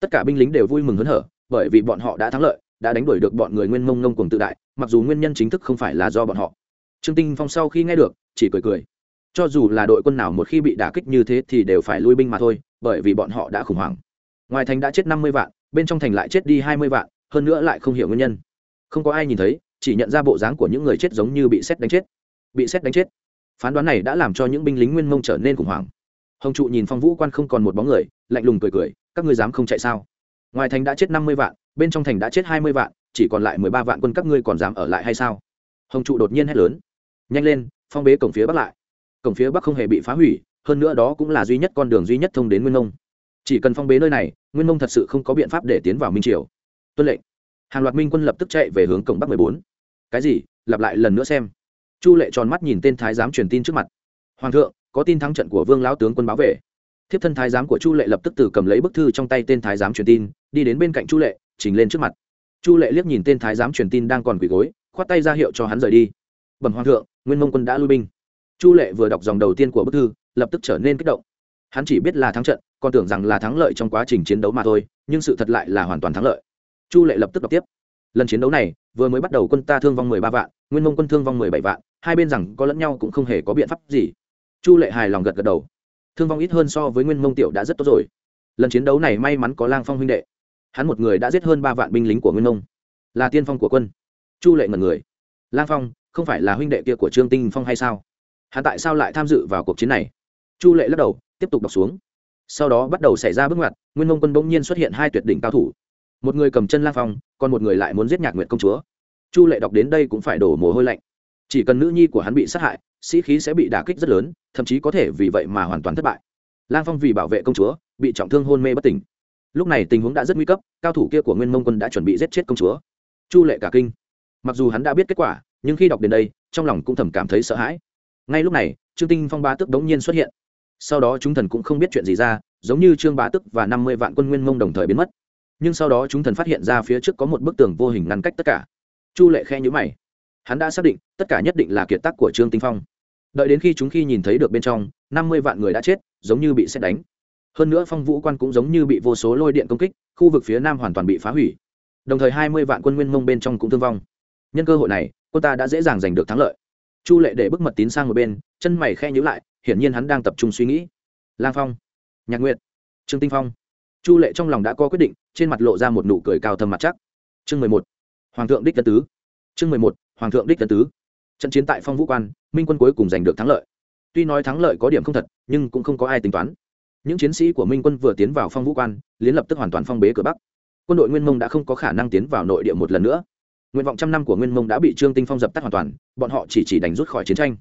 Tất cả binh lính đều vui mừng hớn hở, bởi vì bọn họ đã thắng lợi, đã đánh đuổi được bọn người nguyên mông ngông cuồng tự đại, mặc dù nguyên nhân chính thức không phải là do bọn họ. Trương tinh phong sau khi nghe được, chỉ cười cười. Cho dù là đội quân nào một khi bị đả kích như thế thì đều phải lui binh mà thôi bởi vì bọn họ đã khủng hoảng. Ngoài thành đã chết năm mươi vạn, bên trong thành lại chết đi hai mươi vạn, hơn nữa lại không hiểu nguyên nhân. Không có ai nhìn thấy, chỉ nhận ra bộ dáng của những người chết giống như bị xét đánh chết. Bị xét đánh chết. Phán đoán này đã làm cho những binh lính nguyên mông trở nên khủng hoảng. Hồng trụ nhìn phong vũ quan không còn một bóng người, lạnh lùng cười cười, các ngươi dám không chạy sao? Ngoài thành đã chết năm mươi vạn, bên trong thành đã chết hai mươi vạn, chỉ còn lại mười ba vạn quân các ngươi còn dám ở lại hay sao? Hồng trụ đột nhiên hét lớn. Nhanh lên, phong bế cổng phía bắc lại. Cổng phía bắc không hề bị phá hủy hơn nữa đó cũng là duy nhất con đường duy nhất thông đến nguyên mông. Chỉ cần phong bế nơi này, nguyên mông thật sự không có biện pháp để tiến vào minh triều. Tuân lệnh. Hàng loạt minh quân lập tức chạy về hướng cổng bắc mười bốn. Cái gì? Lặp lại lần nữa xem. Chu lệ tròn mắt nhìn tên thái giám truyền tin trước mặt. Hoàng thượng, có tin thắng trận của vương lão tướng quân báo về. Thiếp thân thái giám của chu lệ lập tức từ cầm lấy bức thư trong tay tên thái giám truyền tin, đi đến bên cạnh chu lệ, trình lên trước mặt. Chu lệ liếc nhìn tên thái giám truyền tin đang còn quỳ gối, khoát tay ra hiệu cho hắn rời đi. Bẩm hoàng thượng, nguyên mông quân đã lui binh. Chu lệ vừa đọc dòng đầu tiên của bức thư lập tức trở nên kích động. Hắn chỉ biết là thắng trận, còn tưởng rằng là thắng lợi trong quá trình chiến đấu mà thôi, nhưng sự thật lại là hoàn toàn thắng lợi. Chu lệ lập tức đọc tiếp. Lần chiến đấu này, vừa mới bắt đầu quân ta thương vong mười ba vạn, nguyên mông quân thương vong mười bảy vạn, hai bên rằng có lẫn nhau cũng không hề có biện pháp gì. Chu lệ hài lòng gật gật đầu. Thương vong ít hơn so với nguyên mông tiểu đã rất tốt rồi. Lần chiến đấu này may mắn có lang phong huynh đệ. Hắn một người đã giết hơn ba vạn binh lính của nguyên mông. Là tiên phong của quân. Chu lệ ngần người. Lang phong, không phải là huynh đệ kia của trương tinh phong hay sao? Hắn tại sao lại tham dự vào cuộc chiến này? Chu lệ lắc đầu, tiếp tục đọc xuống. Sau đó bắt đầu xảy ra bước ngoặt, nguyên mông quân bỗng nhiên xuất hiện hai tuyệt đỉnh cao thủ. Một người cầm chân lang phong, còn một người lại muốn giết nhạc nguyện công chúa. Chu lệ đọc đến đây cũng phải đổ mồ hôi lạnh. Chỉ cần nữ nhi của hắn bị sát hại, sĩ khí sẽ bị đả kích rất lớn, thậm chí có thể vì vậy mà hoàn toàn thất bại. Lang phong vì bảo vệ công chúa, bị trọng thương hôn mê bất tỉnh. Lúc này tình huống đã rất nguy cấp, cao thủ kia của nguyên mông quân đã chuẩn bị giết chết công chúa. Chu lệ cả kinh. Mặc dù hắn đã biết kết quả, nhưng khi đọc đến đây, trong lòng cũng thầm cảm thấy sợ hãi. Ngay lúc này, trương tinh phong ba tức đống nhiên xuất hiện sau đó chúng thần cũng không biết chuyện gì ra, giống như trương bá tức và năm mươi vạn quân nguyên mông đồng thời biến mất. Nhưng sau đó chúng thần phát hiện ra phía trước có một bức tường vô hình ngăn cách tất cả. Chu lệ khe nhữ mày. Hắn đã xác định, tất cả nhất định là kiệt tác của trương tinh phong. Đợi đến khi chúng khi nhìn thấy được bên trong, năm mươi vạn người đã chết, giống như bị xét đánh. Hơn nữa phong vũ quan cũng giống như bị vô số lôi điện công kích, khu vực phía nam hoàn toàn bị phá hủy. Đồng thời hai mươi vạn quân nguyên mông bên trong cũng thương vong. Nhân cơ hội này cô ta đã dễ dàng giành được thắng lợi. Chu lệ để bức mật tín sang một bên, chân mày khe nhữ lại hiển nhiên hắn đang tập trung suy nghĩ. Lang phong, nhạc nguyệt, trương tinh phong. Chu lệ trong lòng đã có quyết định, trên mặt lộ ra một nụ cười cao thâm mặt chắc. Chương mười một, hoàng thượng đích tân tứ. Chương mười một, hoàng thượng đích tân tứ. Trận chiến tại phong vũ quan, minh quân cuối cùng giành được thắng lợi. Tuy nói thắng lợi có điểm không thật, nhưng cũng không có ai tính toán. Những chiến sĩ của minh quân vừa tiến vào phong vũ quan liên lập tức hoàn toàn phong bế cửa bắc. Quân đội nguyên mông đã không có khả năng tiến vào nội địa một lần nữa. Nguyện vọng trăm năm của nguyên mông đã bị trương tinh phong dập tắt hoàn toàn, bọn họ chỉ chỉ đánh rút khỏi chiến tranh.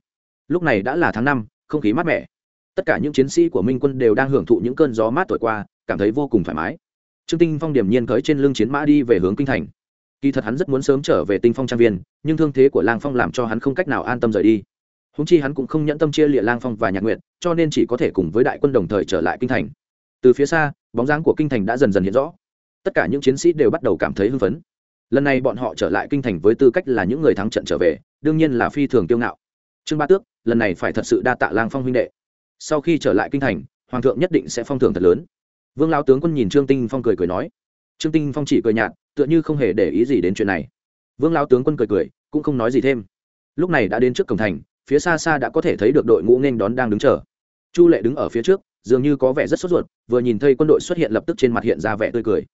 Lúc này đã là tháng năm không khí mát mẻ. Tất cả những chiến sĩ của minh quân đều đang hưởng thụ những cơn gió mát thổi qua, cảm thấy vô cùng thoải mái. Trương tinh phong điểm nhiên cưới trên lưng chiến mã đi về hướng kinh thành. Kỳ thật hắn rất muốn sớm trở về tinh phong trang viên, nhưng thương thế của lang phong làm cho hắn không cách nào an tâm rời đi. Húng chi hắn cũng không nhẫn tâm chia lịa lang phong và nhạc nguyện cho nên chỉ có thể cùng với đại quân đồng thời trở lại kinh thành. Từ phía xa, bóng dáng của kinh thành đã dần dần hiện rõ. Tất cả những chiến sĩ đều bắt đầu cảm thấy hưng phấn. Lần này bọn họ trở lại kinh thành với tư cách là những người thắng trận trở về, đương nhiên là phi thường kiêu ngạo. Trương ba tước lần này phải thật sự đa tạ lang phong huynh đệ. Sau khi trở lại kinh thành, hoàng thượng nhất định sẽ phong thưởng thật lớn. Vương lao tướng quân nhìn trương tinh phong cười cười nói. Trương tinh phong chỉ cười nhạt, tựa như không hề để ý gì đến chuyện này. Vương lao tướng quân cười cười, cũng không nói gì thêm. Lúc này đã đến trước cổng thành, phía xa xa đã có thể thấy được đội ngũ nên đón đang đứng chờ. Chu lệ đứng ở phía trước, dường như có vẻ rất sốt ruột, vừa nhìn thấy quân đội xuất hiện lập tức trên mặt hiện ra vẻ tươi cười.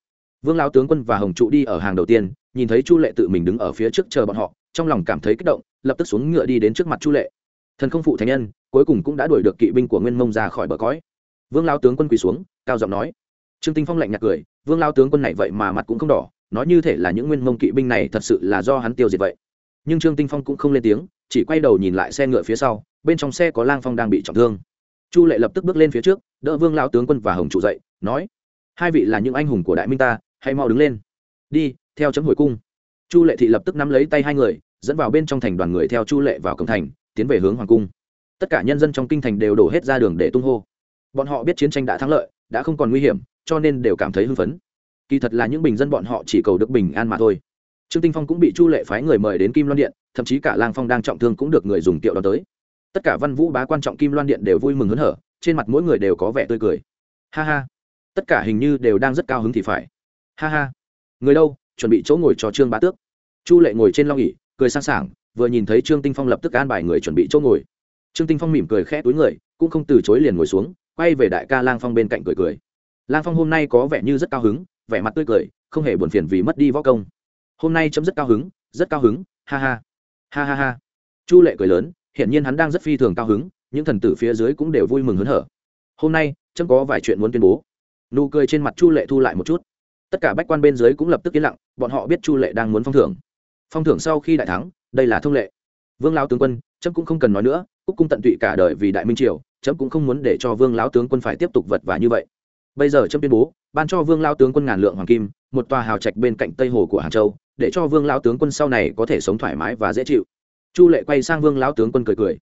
Vương lao tướng quân và hồng trụ đi ở hàng đầu tiên, nhìn thấy chu lệ tự mình đứng ở phía trước chờ bọn họ, trong lòng cảm thấy kích động, lập tức xuống ngựa đi đến trước mặt chu lệ thần không phụ thánh nhân, cuối cùng cũng đã đuổi được kỵ binh của nguyên mông ra khỏi bờ cõi. Vương lao tướng quân quỳ xuống, cao giọng nói. Trương tinh phong lạnh nhạt cười, vương lao tướng quân này vậy mà mặt cũng không đỏ, nói như thể là những nguyên mông kỵ binh này thật sự là do hắn tiêu diệt vậy. Nhưng trương tinh phong cũng không lên tiếng, chỉ quay đầu nhìn lại xe ngựa phía sau, bên trong xe có lang phong đang bị trọng thương. Chu lệ lập tức bước lên phía trước, đỡ vương lao tướng quân và hồng trụ dậy, nói. Hai vị là những anh hùng của đại minh ta, hãy mau đứng lên. Đi, theo chấm hồi cung. Chu lệ thị lập tức nắm lấy tay hai người, dẫn vào bên trong thành đoàn người theo chu lệ vào cổng thành tiến về hướng hoàng cung. Tất cả nhân dân trong kinh thành đều đổ hết ra đường để tung hô. Bọn họ biết chiến tranh đã thắng lợi, đã không còn nguy hiểm, cho nên đều cảm thấy hưng phấn. Kỳ thật là những bình dân bọn họ chỉ cầu được bình an mà thôi. Trương tinh phong cũng bị chu lệ phái người mời đến kim loan điện, thậm chí cả lang phong đang trọng thương cũng được người dùng tiệu đón tới. Tất cả văn vũ bá quan trọng kim loan điện đều vui mừng hớn hở, trên mặt mỗi người đều có vẻ tươi cười. Ha ha. Tất cả hình như đều đang rất cao hứng thì phải. Ha ha. Người đâu? Chuẩn bị chỗ ngồi cho trương bá tước. Chu lệ ngồi trên long ỉ cười sang sảng vừa nhìn thấy trương tinh phong lập tức an bài người chuẩn bị chỗ ngồi. Trương tinh phong mỉm cười khẽ túi người, cũng không từ chối liền ngồi xuống, quay về đại ca lang phong bên cạnh cười cười. Lang phong hôm nay có vẻ như rất cao hứng, vẻ mặt tươi cười, không hề buồn phiền vì mất đi võ công. Hôm nay chấm rất cao hứng, rất cao hứng, ha ha. Ha ha ha. Chu lệ cười lớn hiện nhiên hắn đang rất phi thường cao hứng, những thần tử phía dưới cũng đều vui mừng hớn hở. Hôm nay, chấm có vài chuyện muốn tuyên bố. Nụ cười trên mặt chu lệ thu lại một chút. Tất cả bách quan bên dưới cũng lập tức yên lặng, bọn họ biết chu lệ đang muốn phong thưởng. Phong thưởng sau khi đại thắng đây là thông lệ. Vương lao tướng quân, chấm cũng không cần nói nữa, cúc cung tận tụy cả đời vì đại minh triều, chấm cũng không muốn để cho vương lão tướng quân phải tiếp tục vật vả như vậy. Bây giờ chấm tuyên bố, ban cho vương lao tướng quân ngàn lượng hoàng kim, một tòa hào trạch bên cạnh tây hồ của hàng châu, để cho vương lao tướng quân sau này có thể sống thoải mái và dễ chịu. Chu lệ quay sang vương lao tướng quân cười cười.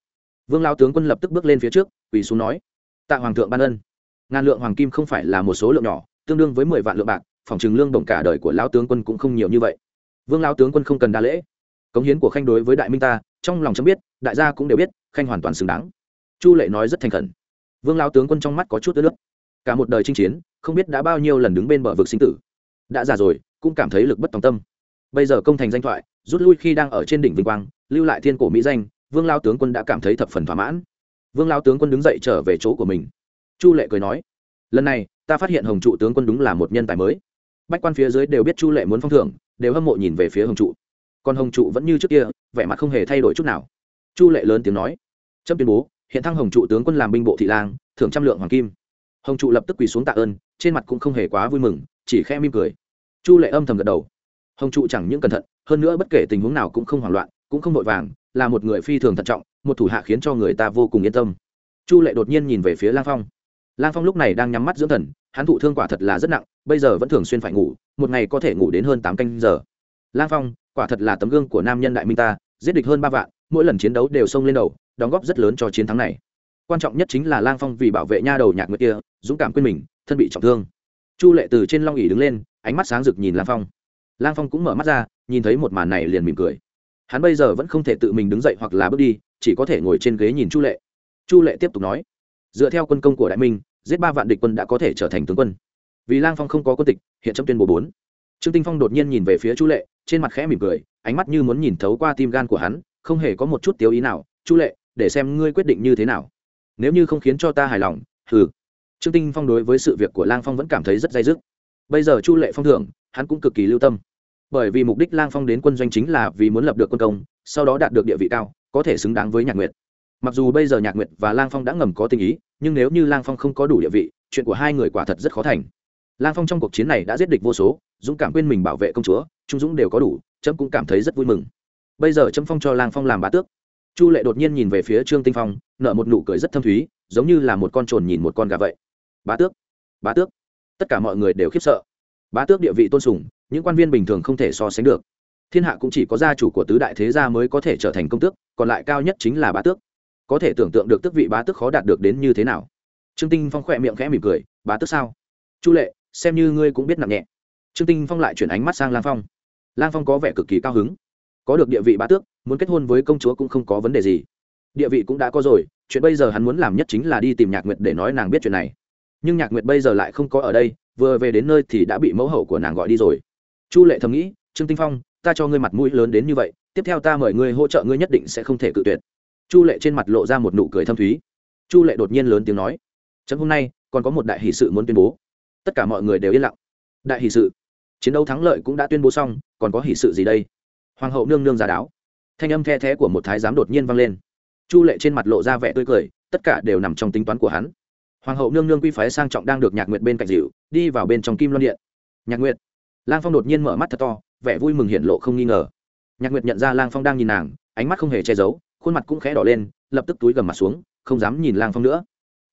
Vương lao tướng quân lập tức bước lên phía trước, quỳ xuống nói, tạ hoàng thượng ban ân. Ngàn lượng hoàng kim không phải là một số lượng nhỏ, tương đương với mười vạn lượng bạc, phòng trừng lương đồng cả đời của lao tướng quân cũng không nhiều như vậy. Vương lao tướng quân không cần đa lễ cống hiến của khanh đối với đại minh ta, trong lòng chấm biết, đại gia cũng đều biết, khanh hoàn toàn xứng đáng. Chu lệ nói rất thành khẩn. Vương lao tướng quân trong mắt có chút ướt nước. Cả một đời chinh chiến, không biết đã bao nhiêu lần đứng bên bờ vực sinh tử. Đã già rồi, cũng cảm thấy lực bất tòng tâm. Bây giờ công thành danh thoại, rút lui khi đang ở trên đỉnh vinh quang, lưu lại thiên cổ mỹ danh, vương lao tướng quân đã cảm thấy thập phần thỏa mãn. Vương lao tướng quân đứng dậy trở về chỗ của mình. Chu lệ cười nói, lần này, ta phát hiện hồng trụ tướng quân đúng là một nhân tài mới. Bách quan phía dưới đều biết chu lệ muốn phong thưởng, đều hâm mộ nhìn về phía hồng trụ còn hồng trụ vẫn như trước kia, vẻ mặt không hề thay đổi chút nào. Chu lệ lớn tiếng nói trâm tuyên bố, hiện thăng hồng trụ tướng quân làm binh bộ thị lang, thưởng trăm lượng hoàng kim. Hồng trụ lập tức quỳ xuống tạ ơn, trên mặt cũng không hề quá vui mừng, chỉ khe mỉm cười. Chu lệ âm thầm gật đầu. Hồng trụ chẳng những cẩn thận, hơn nữa bất kể tình huống nào cũng không hoảng loạn, cũng không vội vàng, là một người phi thường thận trọng, một thủ hạ khiến cho người ta vô cùng yên tâm. Chu lệ đột nhiên nhìn về phía lang phong. Lang phong lúc này đang nhắm mắt dưỡng thần, hắn thụ thương quả thật là rất nặng, bây giờ vẫn thường xuyên phải ngủ, một ngày có thể ngủ đến hơn tám canh giờ. Lang phong quả thật là tấm gương của nam nhân đại minh ta, giết địch hơn ba vạn, mỗi lần chiến đấu đều xông lên đầu, đóng góp rất lớn cho chiến thắng này. Quan trọng nhất chính là lang phong vì bảo vệ nha đầu nhạc nguyệt kia, dũng cảm quên mình, thân bị trọng thương. Chu lệ từ trên long ỉ đứng lên, ánh mắt sáng rực nhìn lang phong. Lang phong cũng mở mắt ra, nhìn thấy một màn này liền mỉm cười. Hắn bây giờ vẫn không thể tự mình đứng dậy hoặc là bước đi, chỉ có thể ngồi trên ghế nhìn chu lệ. Chu lệ tiếp tục nói, dựa theo quân công của đại minh, giết ba vạn địch quân đã có thể trở thành tướng quân. Vì lang phong không có quân tịch, hiện trong tuyên bố bốn. Trương tinh phong đột nhiên nhìn về phía chu lệ trên mặt khẽ mỉm cười, ánh mắt như muốn nhìn thấu qua tim gan của hắn, không hề có một chút tiêu ý nào. Chu lệ, để xem ngươi quyết định như thế nào. Nếu như không khiến cho ta hài lòng, hừ. Trương tinh phong đối với sự việc của lang phong vẫn cảm thấy rất dây dứt. Bây giờ chu lệ phong thưởng, hắn cũng cực kỳ lưu tâm. Bởi vì mục đích lang phong đến quân doanh chính là vì muốn lập được quân công, sau đó đạt được địa vị cao, có thể xứng đáng với nhạc nguyệt. Mặc dù bây giờ nhạc nguyệt và lang phong đã ngầm có tình ý, nhưng nếu như lang phong không có đủ địa vị, chuyện của hai người quả thật rất khó thành lang phong trong cuộc chiến này đã giết địch vô số, dũng cảm quên mình bảo vệ công chúa, trung dũng đều có đủ, trâm cũng cảm thấy rất vui mừng. Bây giờ trâm phong cho lang phong làm bá tước. Chu lệ đột nhiên nhìn về phía trương tinh phong, nở một nụ cười rất thâm thúy, giống như là một con trồn nhìn một con gà vậy. Bá tước bá tước. Tất cả mọi người đều khiếp sợ. Bá tước địa vị tôn sùng, những quan viên bình thường không thể so sánh được. Thiên hạ cũng chỉ có gia chủ của tứ đại thế gia mới có thể trở thành công tước, còn lại cao nhất chính là bá tước. Có thể tưởng tượng được tước vị bá tước khó đạt được đến như thế nào. Trương tinh phong khỏe miệng khẽ mỉm cười, bá tước sao? Chu lệ xem như ngươi cũng biết nặng nhẹ. Trương tinh phong lại chuyển ánh mắt sang lang phong. Lang phong có vẻ cực kỳ cao hứng. Có được địa vị bá tước, muốn kết hôn với công chúa cũng không có vấn đề gì. Địa vị cũng đã có rồi, chuyện bây giờ hắn muốn làm nhất chính là đi tìm nhạc nguyệt để nói nàng biết chuyện này. Nhưng nhạc nguyệt bây giờ lại không có ở đây, vừa về đến nơi thì đã bị mẫu hậu của nàng gọi đi rồi. Chu lệ thầm nghĩ, trương tinh phong, ta cho ngươi mặt mũi lớn đến như vậy, tiếp theo ta mời ngươi hỗ trợ ngươi nhất định sẽ không thể cự tuyệt. Chu lệ trên mặt lộ ra một nụ cười thâm thúy. Chu lệ đột nhiên lớn tiếng nói, chấm hôm nay còn có một đại hỷ sự muốn tuyên bố tất cả mọi người đều yên lặng. Đại hỷ sự. Chiến đấu thắng lợi cũng đã tuyên bố xong, còn có hỷ sự gì đây? Hoàng hậu nương nương giả đáo thanh âm the thé của một thái giám đột nhiên vang lên. Chu lệ trên mặt lộ ra vẻ tươi cười, tất cả đều nằm trong tính toán của hắn. Hoàng hậu nương nương quy phái sang trọng đang được nhạc nguyệt bên cạnh dịu đi vào bên trong kim loan điện. Nhạc nguyệt. Lang phong đột nhiên mở mắt thật to, vẻ vui mừng hiện lộ không nghi ngờ. Nhạc nguyệt nhận ra lang phong đang nhìn nàng, ánh mắt không hề che giấu, khuôn mặt cũng khẽ đỏ lên, lập tức túi gầm mặt xuống, không dám nhìn lang phong nữa.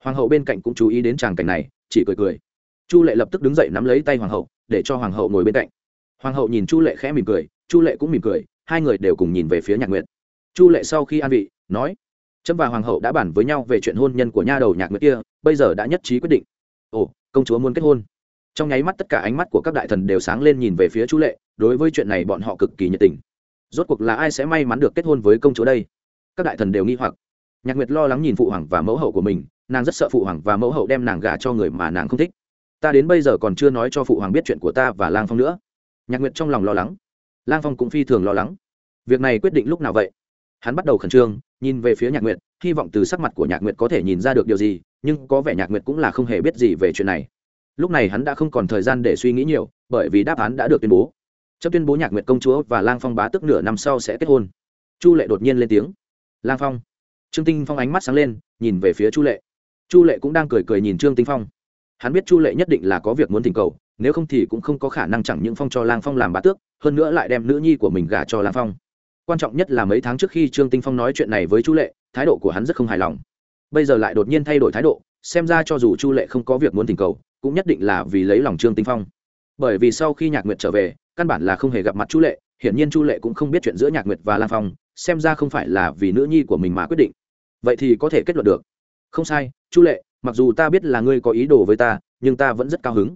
Hoàng hậu bên cạnh cũng chú ý đến tràng cảnh này, chỉ cười cười chu lệ lập tức đứng dậy nắm lấy tay hoàng hậu, để cho hoàng hậu ngồi bên cạnh. Hoàng hậu nhìn chu lệ khẽ mỉm cười, chu lệ cũng mỉm cười, hai người đều cùng nhìn về phía nhạc nguyệt. Chu lệ sau khi an vị, nói, trâm và hoàng hậu đã bàn với nhau về chuyện hôn nhân của nha đầu nhạc nguyệt kia, bây giờ đã nhất trí quyết định. Ồ, công chúa muốn kết hôn. Trong nháy mắt tất cả ánh mắt của các đại thần đều sáng lên nhìn về phía chu lệ, đối với chuyện này bọn họ cực kỳ nhiệt tình. Rốt cuộc là ai sẽ may mắn được kết hôn với công chúa đây? Các đại thần đều nghi hoặc. Nhạc nguyệt lo lắng nhìn phụ hoàng và mẫu hậu của mình, nàng rất sợ phụ hoàng và mẫu hậu đem nàng gả cho người mà nàng không thích ta đến bây giờ còn chưa nói cho phụ hoàng biết chuyện của ta và lang phong nữa. Nhạc nguyệt trong lòng lo lắng. Lang phong cũng phi thường lo lắng. Việc này quyết định lúc nào vậy? Hắn bắt đầu khẩn trương, nhìn về phía nhạc nguyệt, hy vọng từ sắc mặt của nhạc nguyệt có thể nhìn ra được điều gì, nhưng có vẻ nhạc nguyệt cũng là không hề biết gì về chuyện này. Lúc này hắn đã không còn thời gian để suy nghĩ nhiều, bởi vì đáp án đã được tuyên bố. Chấp tuyên bố nhạc nguyệt công chúa và lang phong bá tức nửa năm sau sẽ kết hôn. Chu lệ đột nhiên lên tiếng. Lang phong. Trương tinh phong ánh mắt sáng lên, nhìn về phía chu lệ. Chu lệ cũng đang cười cười nhìn trương tinh phong hắn biết chu lệ nhất định là có việc muốn thỉnh cầu, nếu không thì cũng không có khả năng chẳng những phong cho lang phong làm bá tước, hơn nữa lại đem nữ nhi của mình gả cho lang phong. Quan trọng nhất là mấy tháng trước khi trương tinh phong nói chuyện này với chu lệ, thái độ của hắn rất không hài lòng. Bây giờ lại đột nhiên thay đổi thái độ, xem ra cho dù chu lệ không có việc muốn thỉnh cầu, cũng nhất định là vì lấy lòng trương tinh phong. Bởi vì sau khi nhạc nguyệt trở về, căn bản là không hề gặp mặt chu lệ, hiển nhiên chu lệ cũng không biết chuyện giữa nhạc nguyệt và lang phong, xem ra không phải là vì nữ nhi của mình mà quyết định. Vậy thì có thể kết luận được. Không sai, chu lệ mặc dù ta biết là ngươi có ý đồ với ta nhưng ta vẫn rất cao hứng.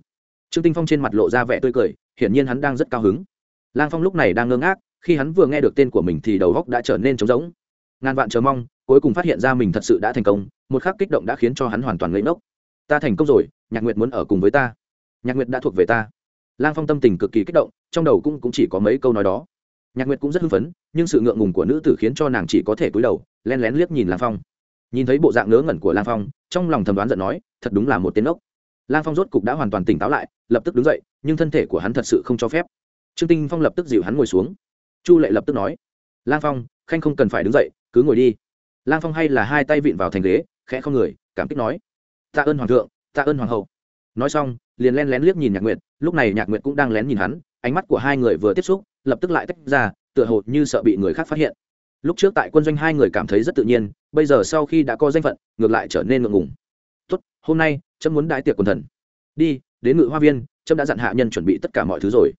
Trương tinh phong trên mặt lộ ra vẻ tươi cười hiển nhiên hắn đang rất cao hứng. Lang phong lúc này đang ngơ ngác khi hắn vừa nghe được tên của mình thì đầu góc đã trở nên trống rỗng. Ngàn vạn chờ mong cuối cùng phát hiện ra mình thật sự đã thành công một khắc kích động đã khiến cho hắn hoàn toàn lấy nốc ta thành công rồi nhạc nguyệt muốn ở cùng với ta. Nhạc nguyệt đã thuộc về ta. Lang phong tâm tình cực kỳ kích động trong đầu cũng, cũng chỉ có mấy câu nói đó. Nhạc nguyệt cũng rất hưng phấn nhưng sự ngượng ngùng của nữ tử khiến cho nàng chỉ có thể cúi đầu len lén liếc nhìn lang phong nhìn thấy bộ dạng ngớ ngẩn của lang phong, trong lòng thầm đoán giận nói, thật đúng là một tên ốc. Lang phong rốt cục đã hoàn toàn tỉnh táo lại, lập tức đứng dậy, nhưng thân thể của hắn thật sự không cho phép. Trương tinh phong lập tức dịu hắn ngồi xuống. Chu lệ lập tức nói, lang phong, khanh không cần phải đứng dậy, cứ ngồi đi. Lang phong hay là hai tay vịn vào thành ghế, khẽ không người, cảm kích nói, tạ ơn hoàng thượng, tạ ơn hoàng hậu. Nói xong, liền len lén liếc nhìn nhạc nguyệt, lúc này nhạc nguyệt cũng đang lén nhìn hắn, ánh mắt của hai người vừa tiếp xúc, lập tức lại tách ra, tựa hồ như sợ bị người khác phát hiện lúc trước tại quân doanh hai người cảm thấy rất tự nhiên, bây giờ sau khi đã có danh phận, ngược lại trở nên ngượng ngùng. Tốt, hôm nay trâm muốn đại tiệc quần thần. Đi, đến ngự hoa viên trâm đã dặn hạ nhân chuẩn bị tất cả mọi thứ rồi.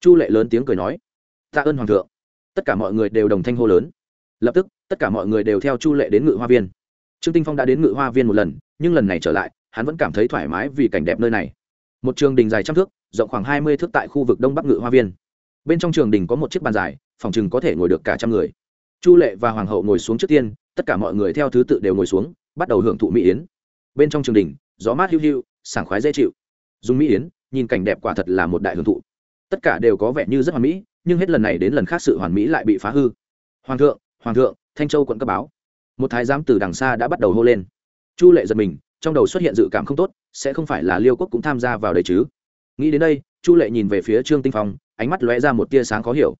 Chu lệ lớn tiếng cười nói. Tạ ơn hoàng thượng. Tất cả mọi người đều đồng thanh hô lớn. Lập tức, tất cả mọi người đều theo chu lệ đến ngự hoa viên. Trương tinh phong đã đến ngự hoa viên một lần, nhưng lần này trở lại, hắn vẫn cảm thấy thoải mái vì cảnh đẹp nơi này. Một trường đình dài trăm thước, rộng khoảng hai mươi thước tại khu vực đông bắc ngự hoa viên. Bên trong trường đình có một chiếc bàn dài, phòng chừng có thể ngồi được cả trăm người chu lệ và hoàng hậu ngồi xuống trước tiên, tất cả mọi người theo thứ tự đều ngồi xuống, bắt đầu hưởng thụ mỹ yến. Bên trong trường đình, gió mát hiu hiu, sảng khoái dễ chịu. Dùng mỹ yến, nhìn cảnh đẹp quả thật là một đại hưởng thụ. Tất cả đều có vẻ như rất hoàn mỹ, nhưng hết lần này đến lần khác sự hoàn mỹ lại bị phá hư. Hoàng thượng hoàng thượng, thanh châu quận cấp báo. Một thái giám từ đằng xa đã bắt đầu hô lên. Chu lệ giật mình, trong đầu xuất hiện dự cảm không tốt, sẽ không phải là liêu quốc cũng tham gia vào đây chứ. Nghĩ đến đây, chu lệ nhìn về phía trương tinh phong, ánh mắt lóe ra một tia sáng khó hiểu.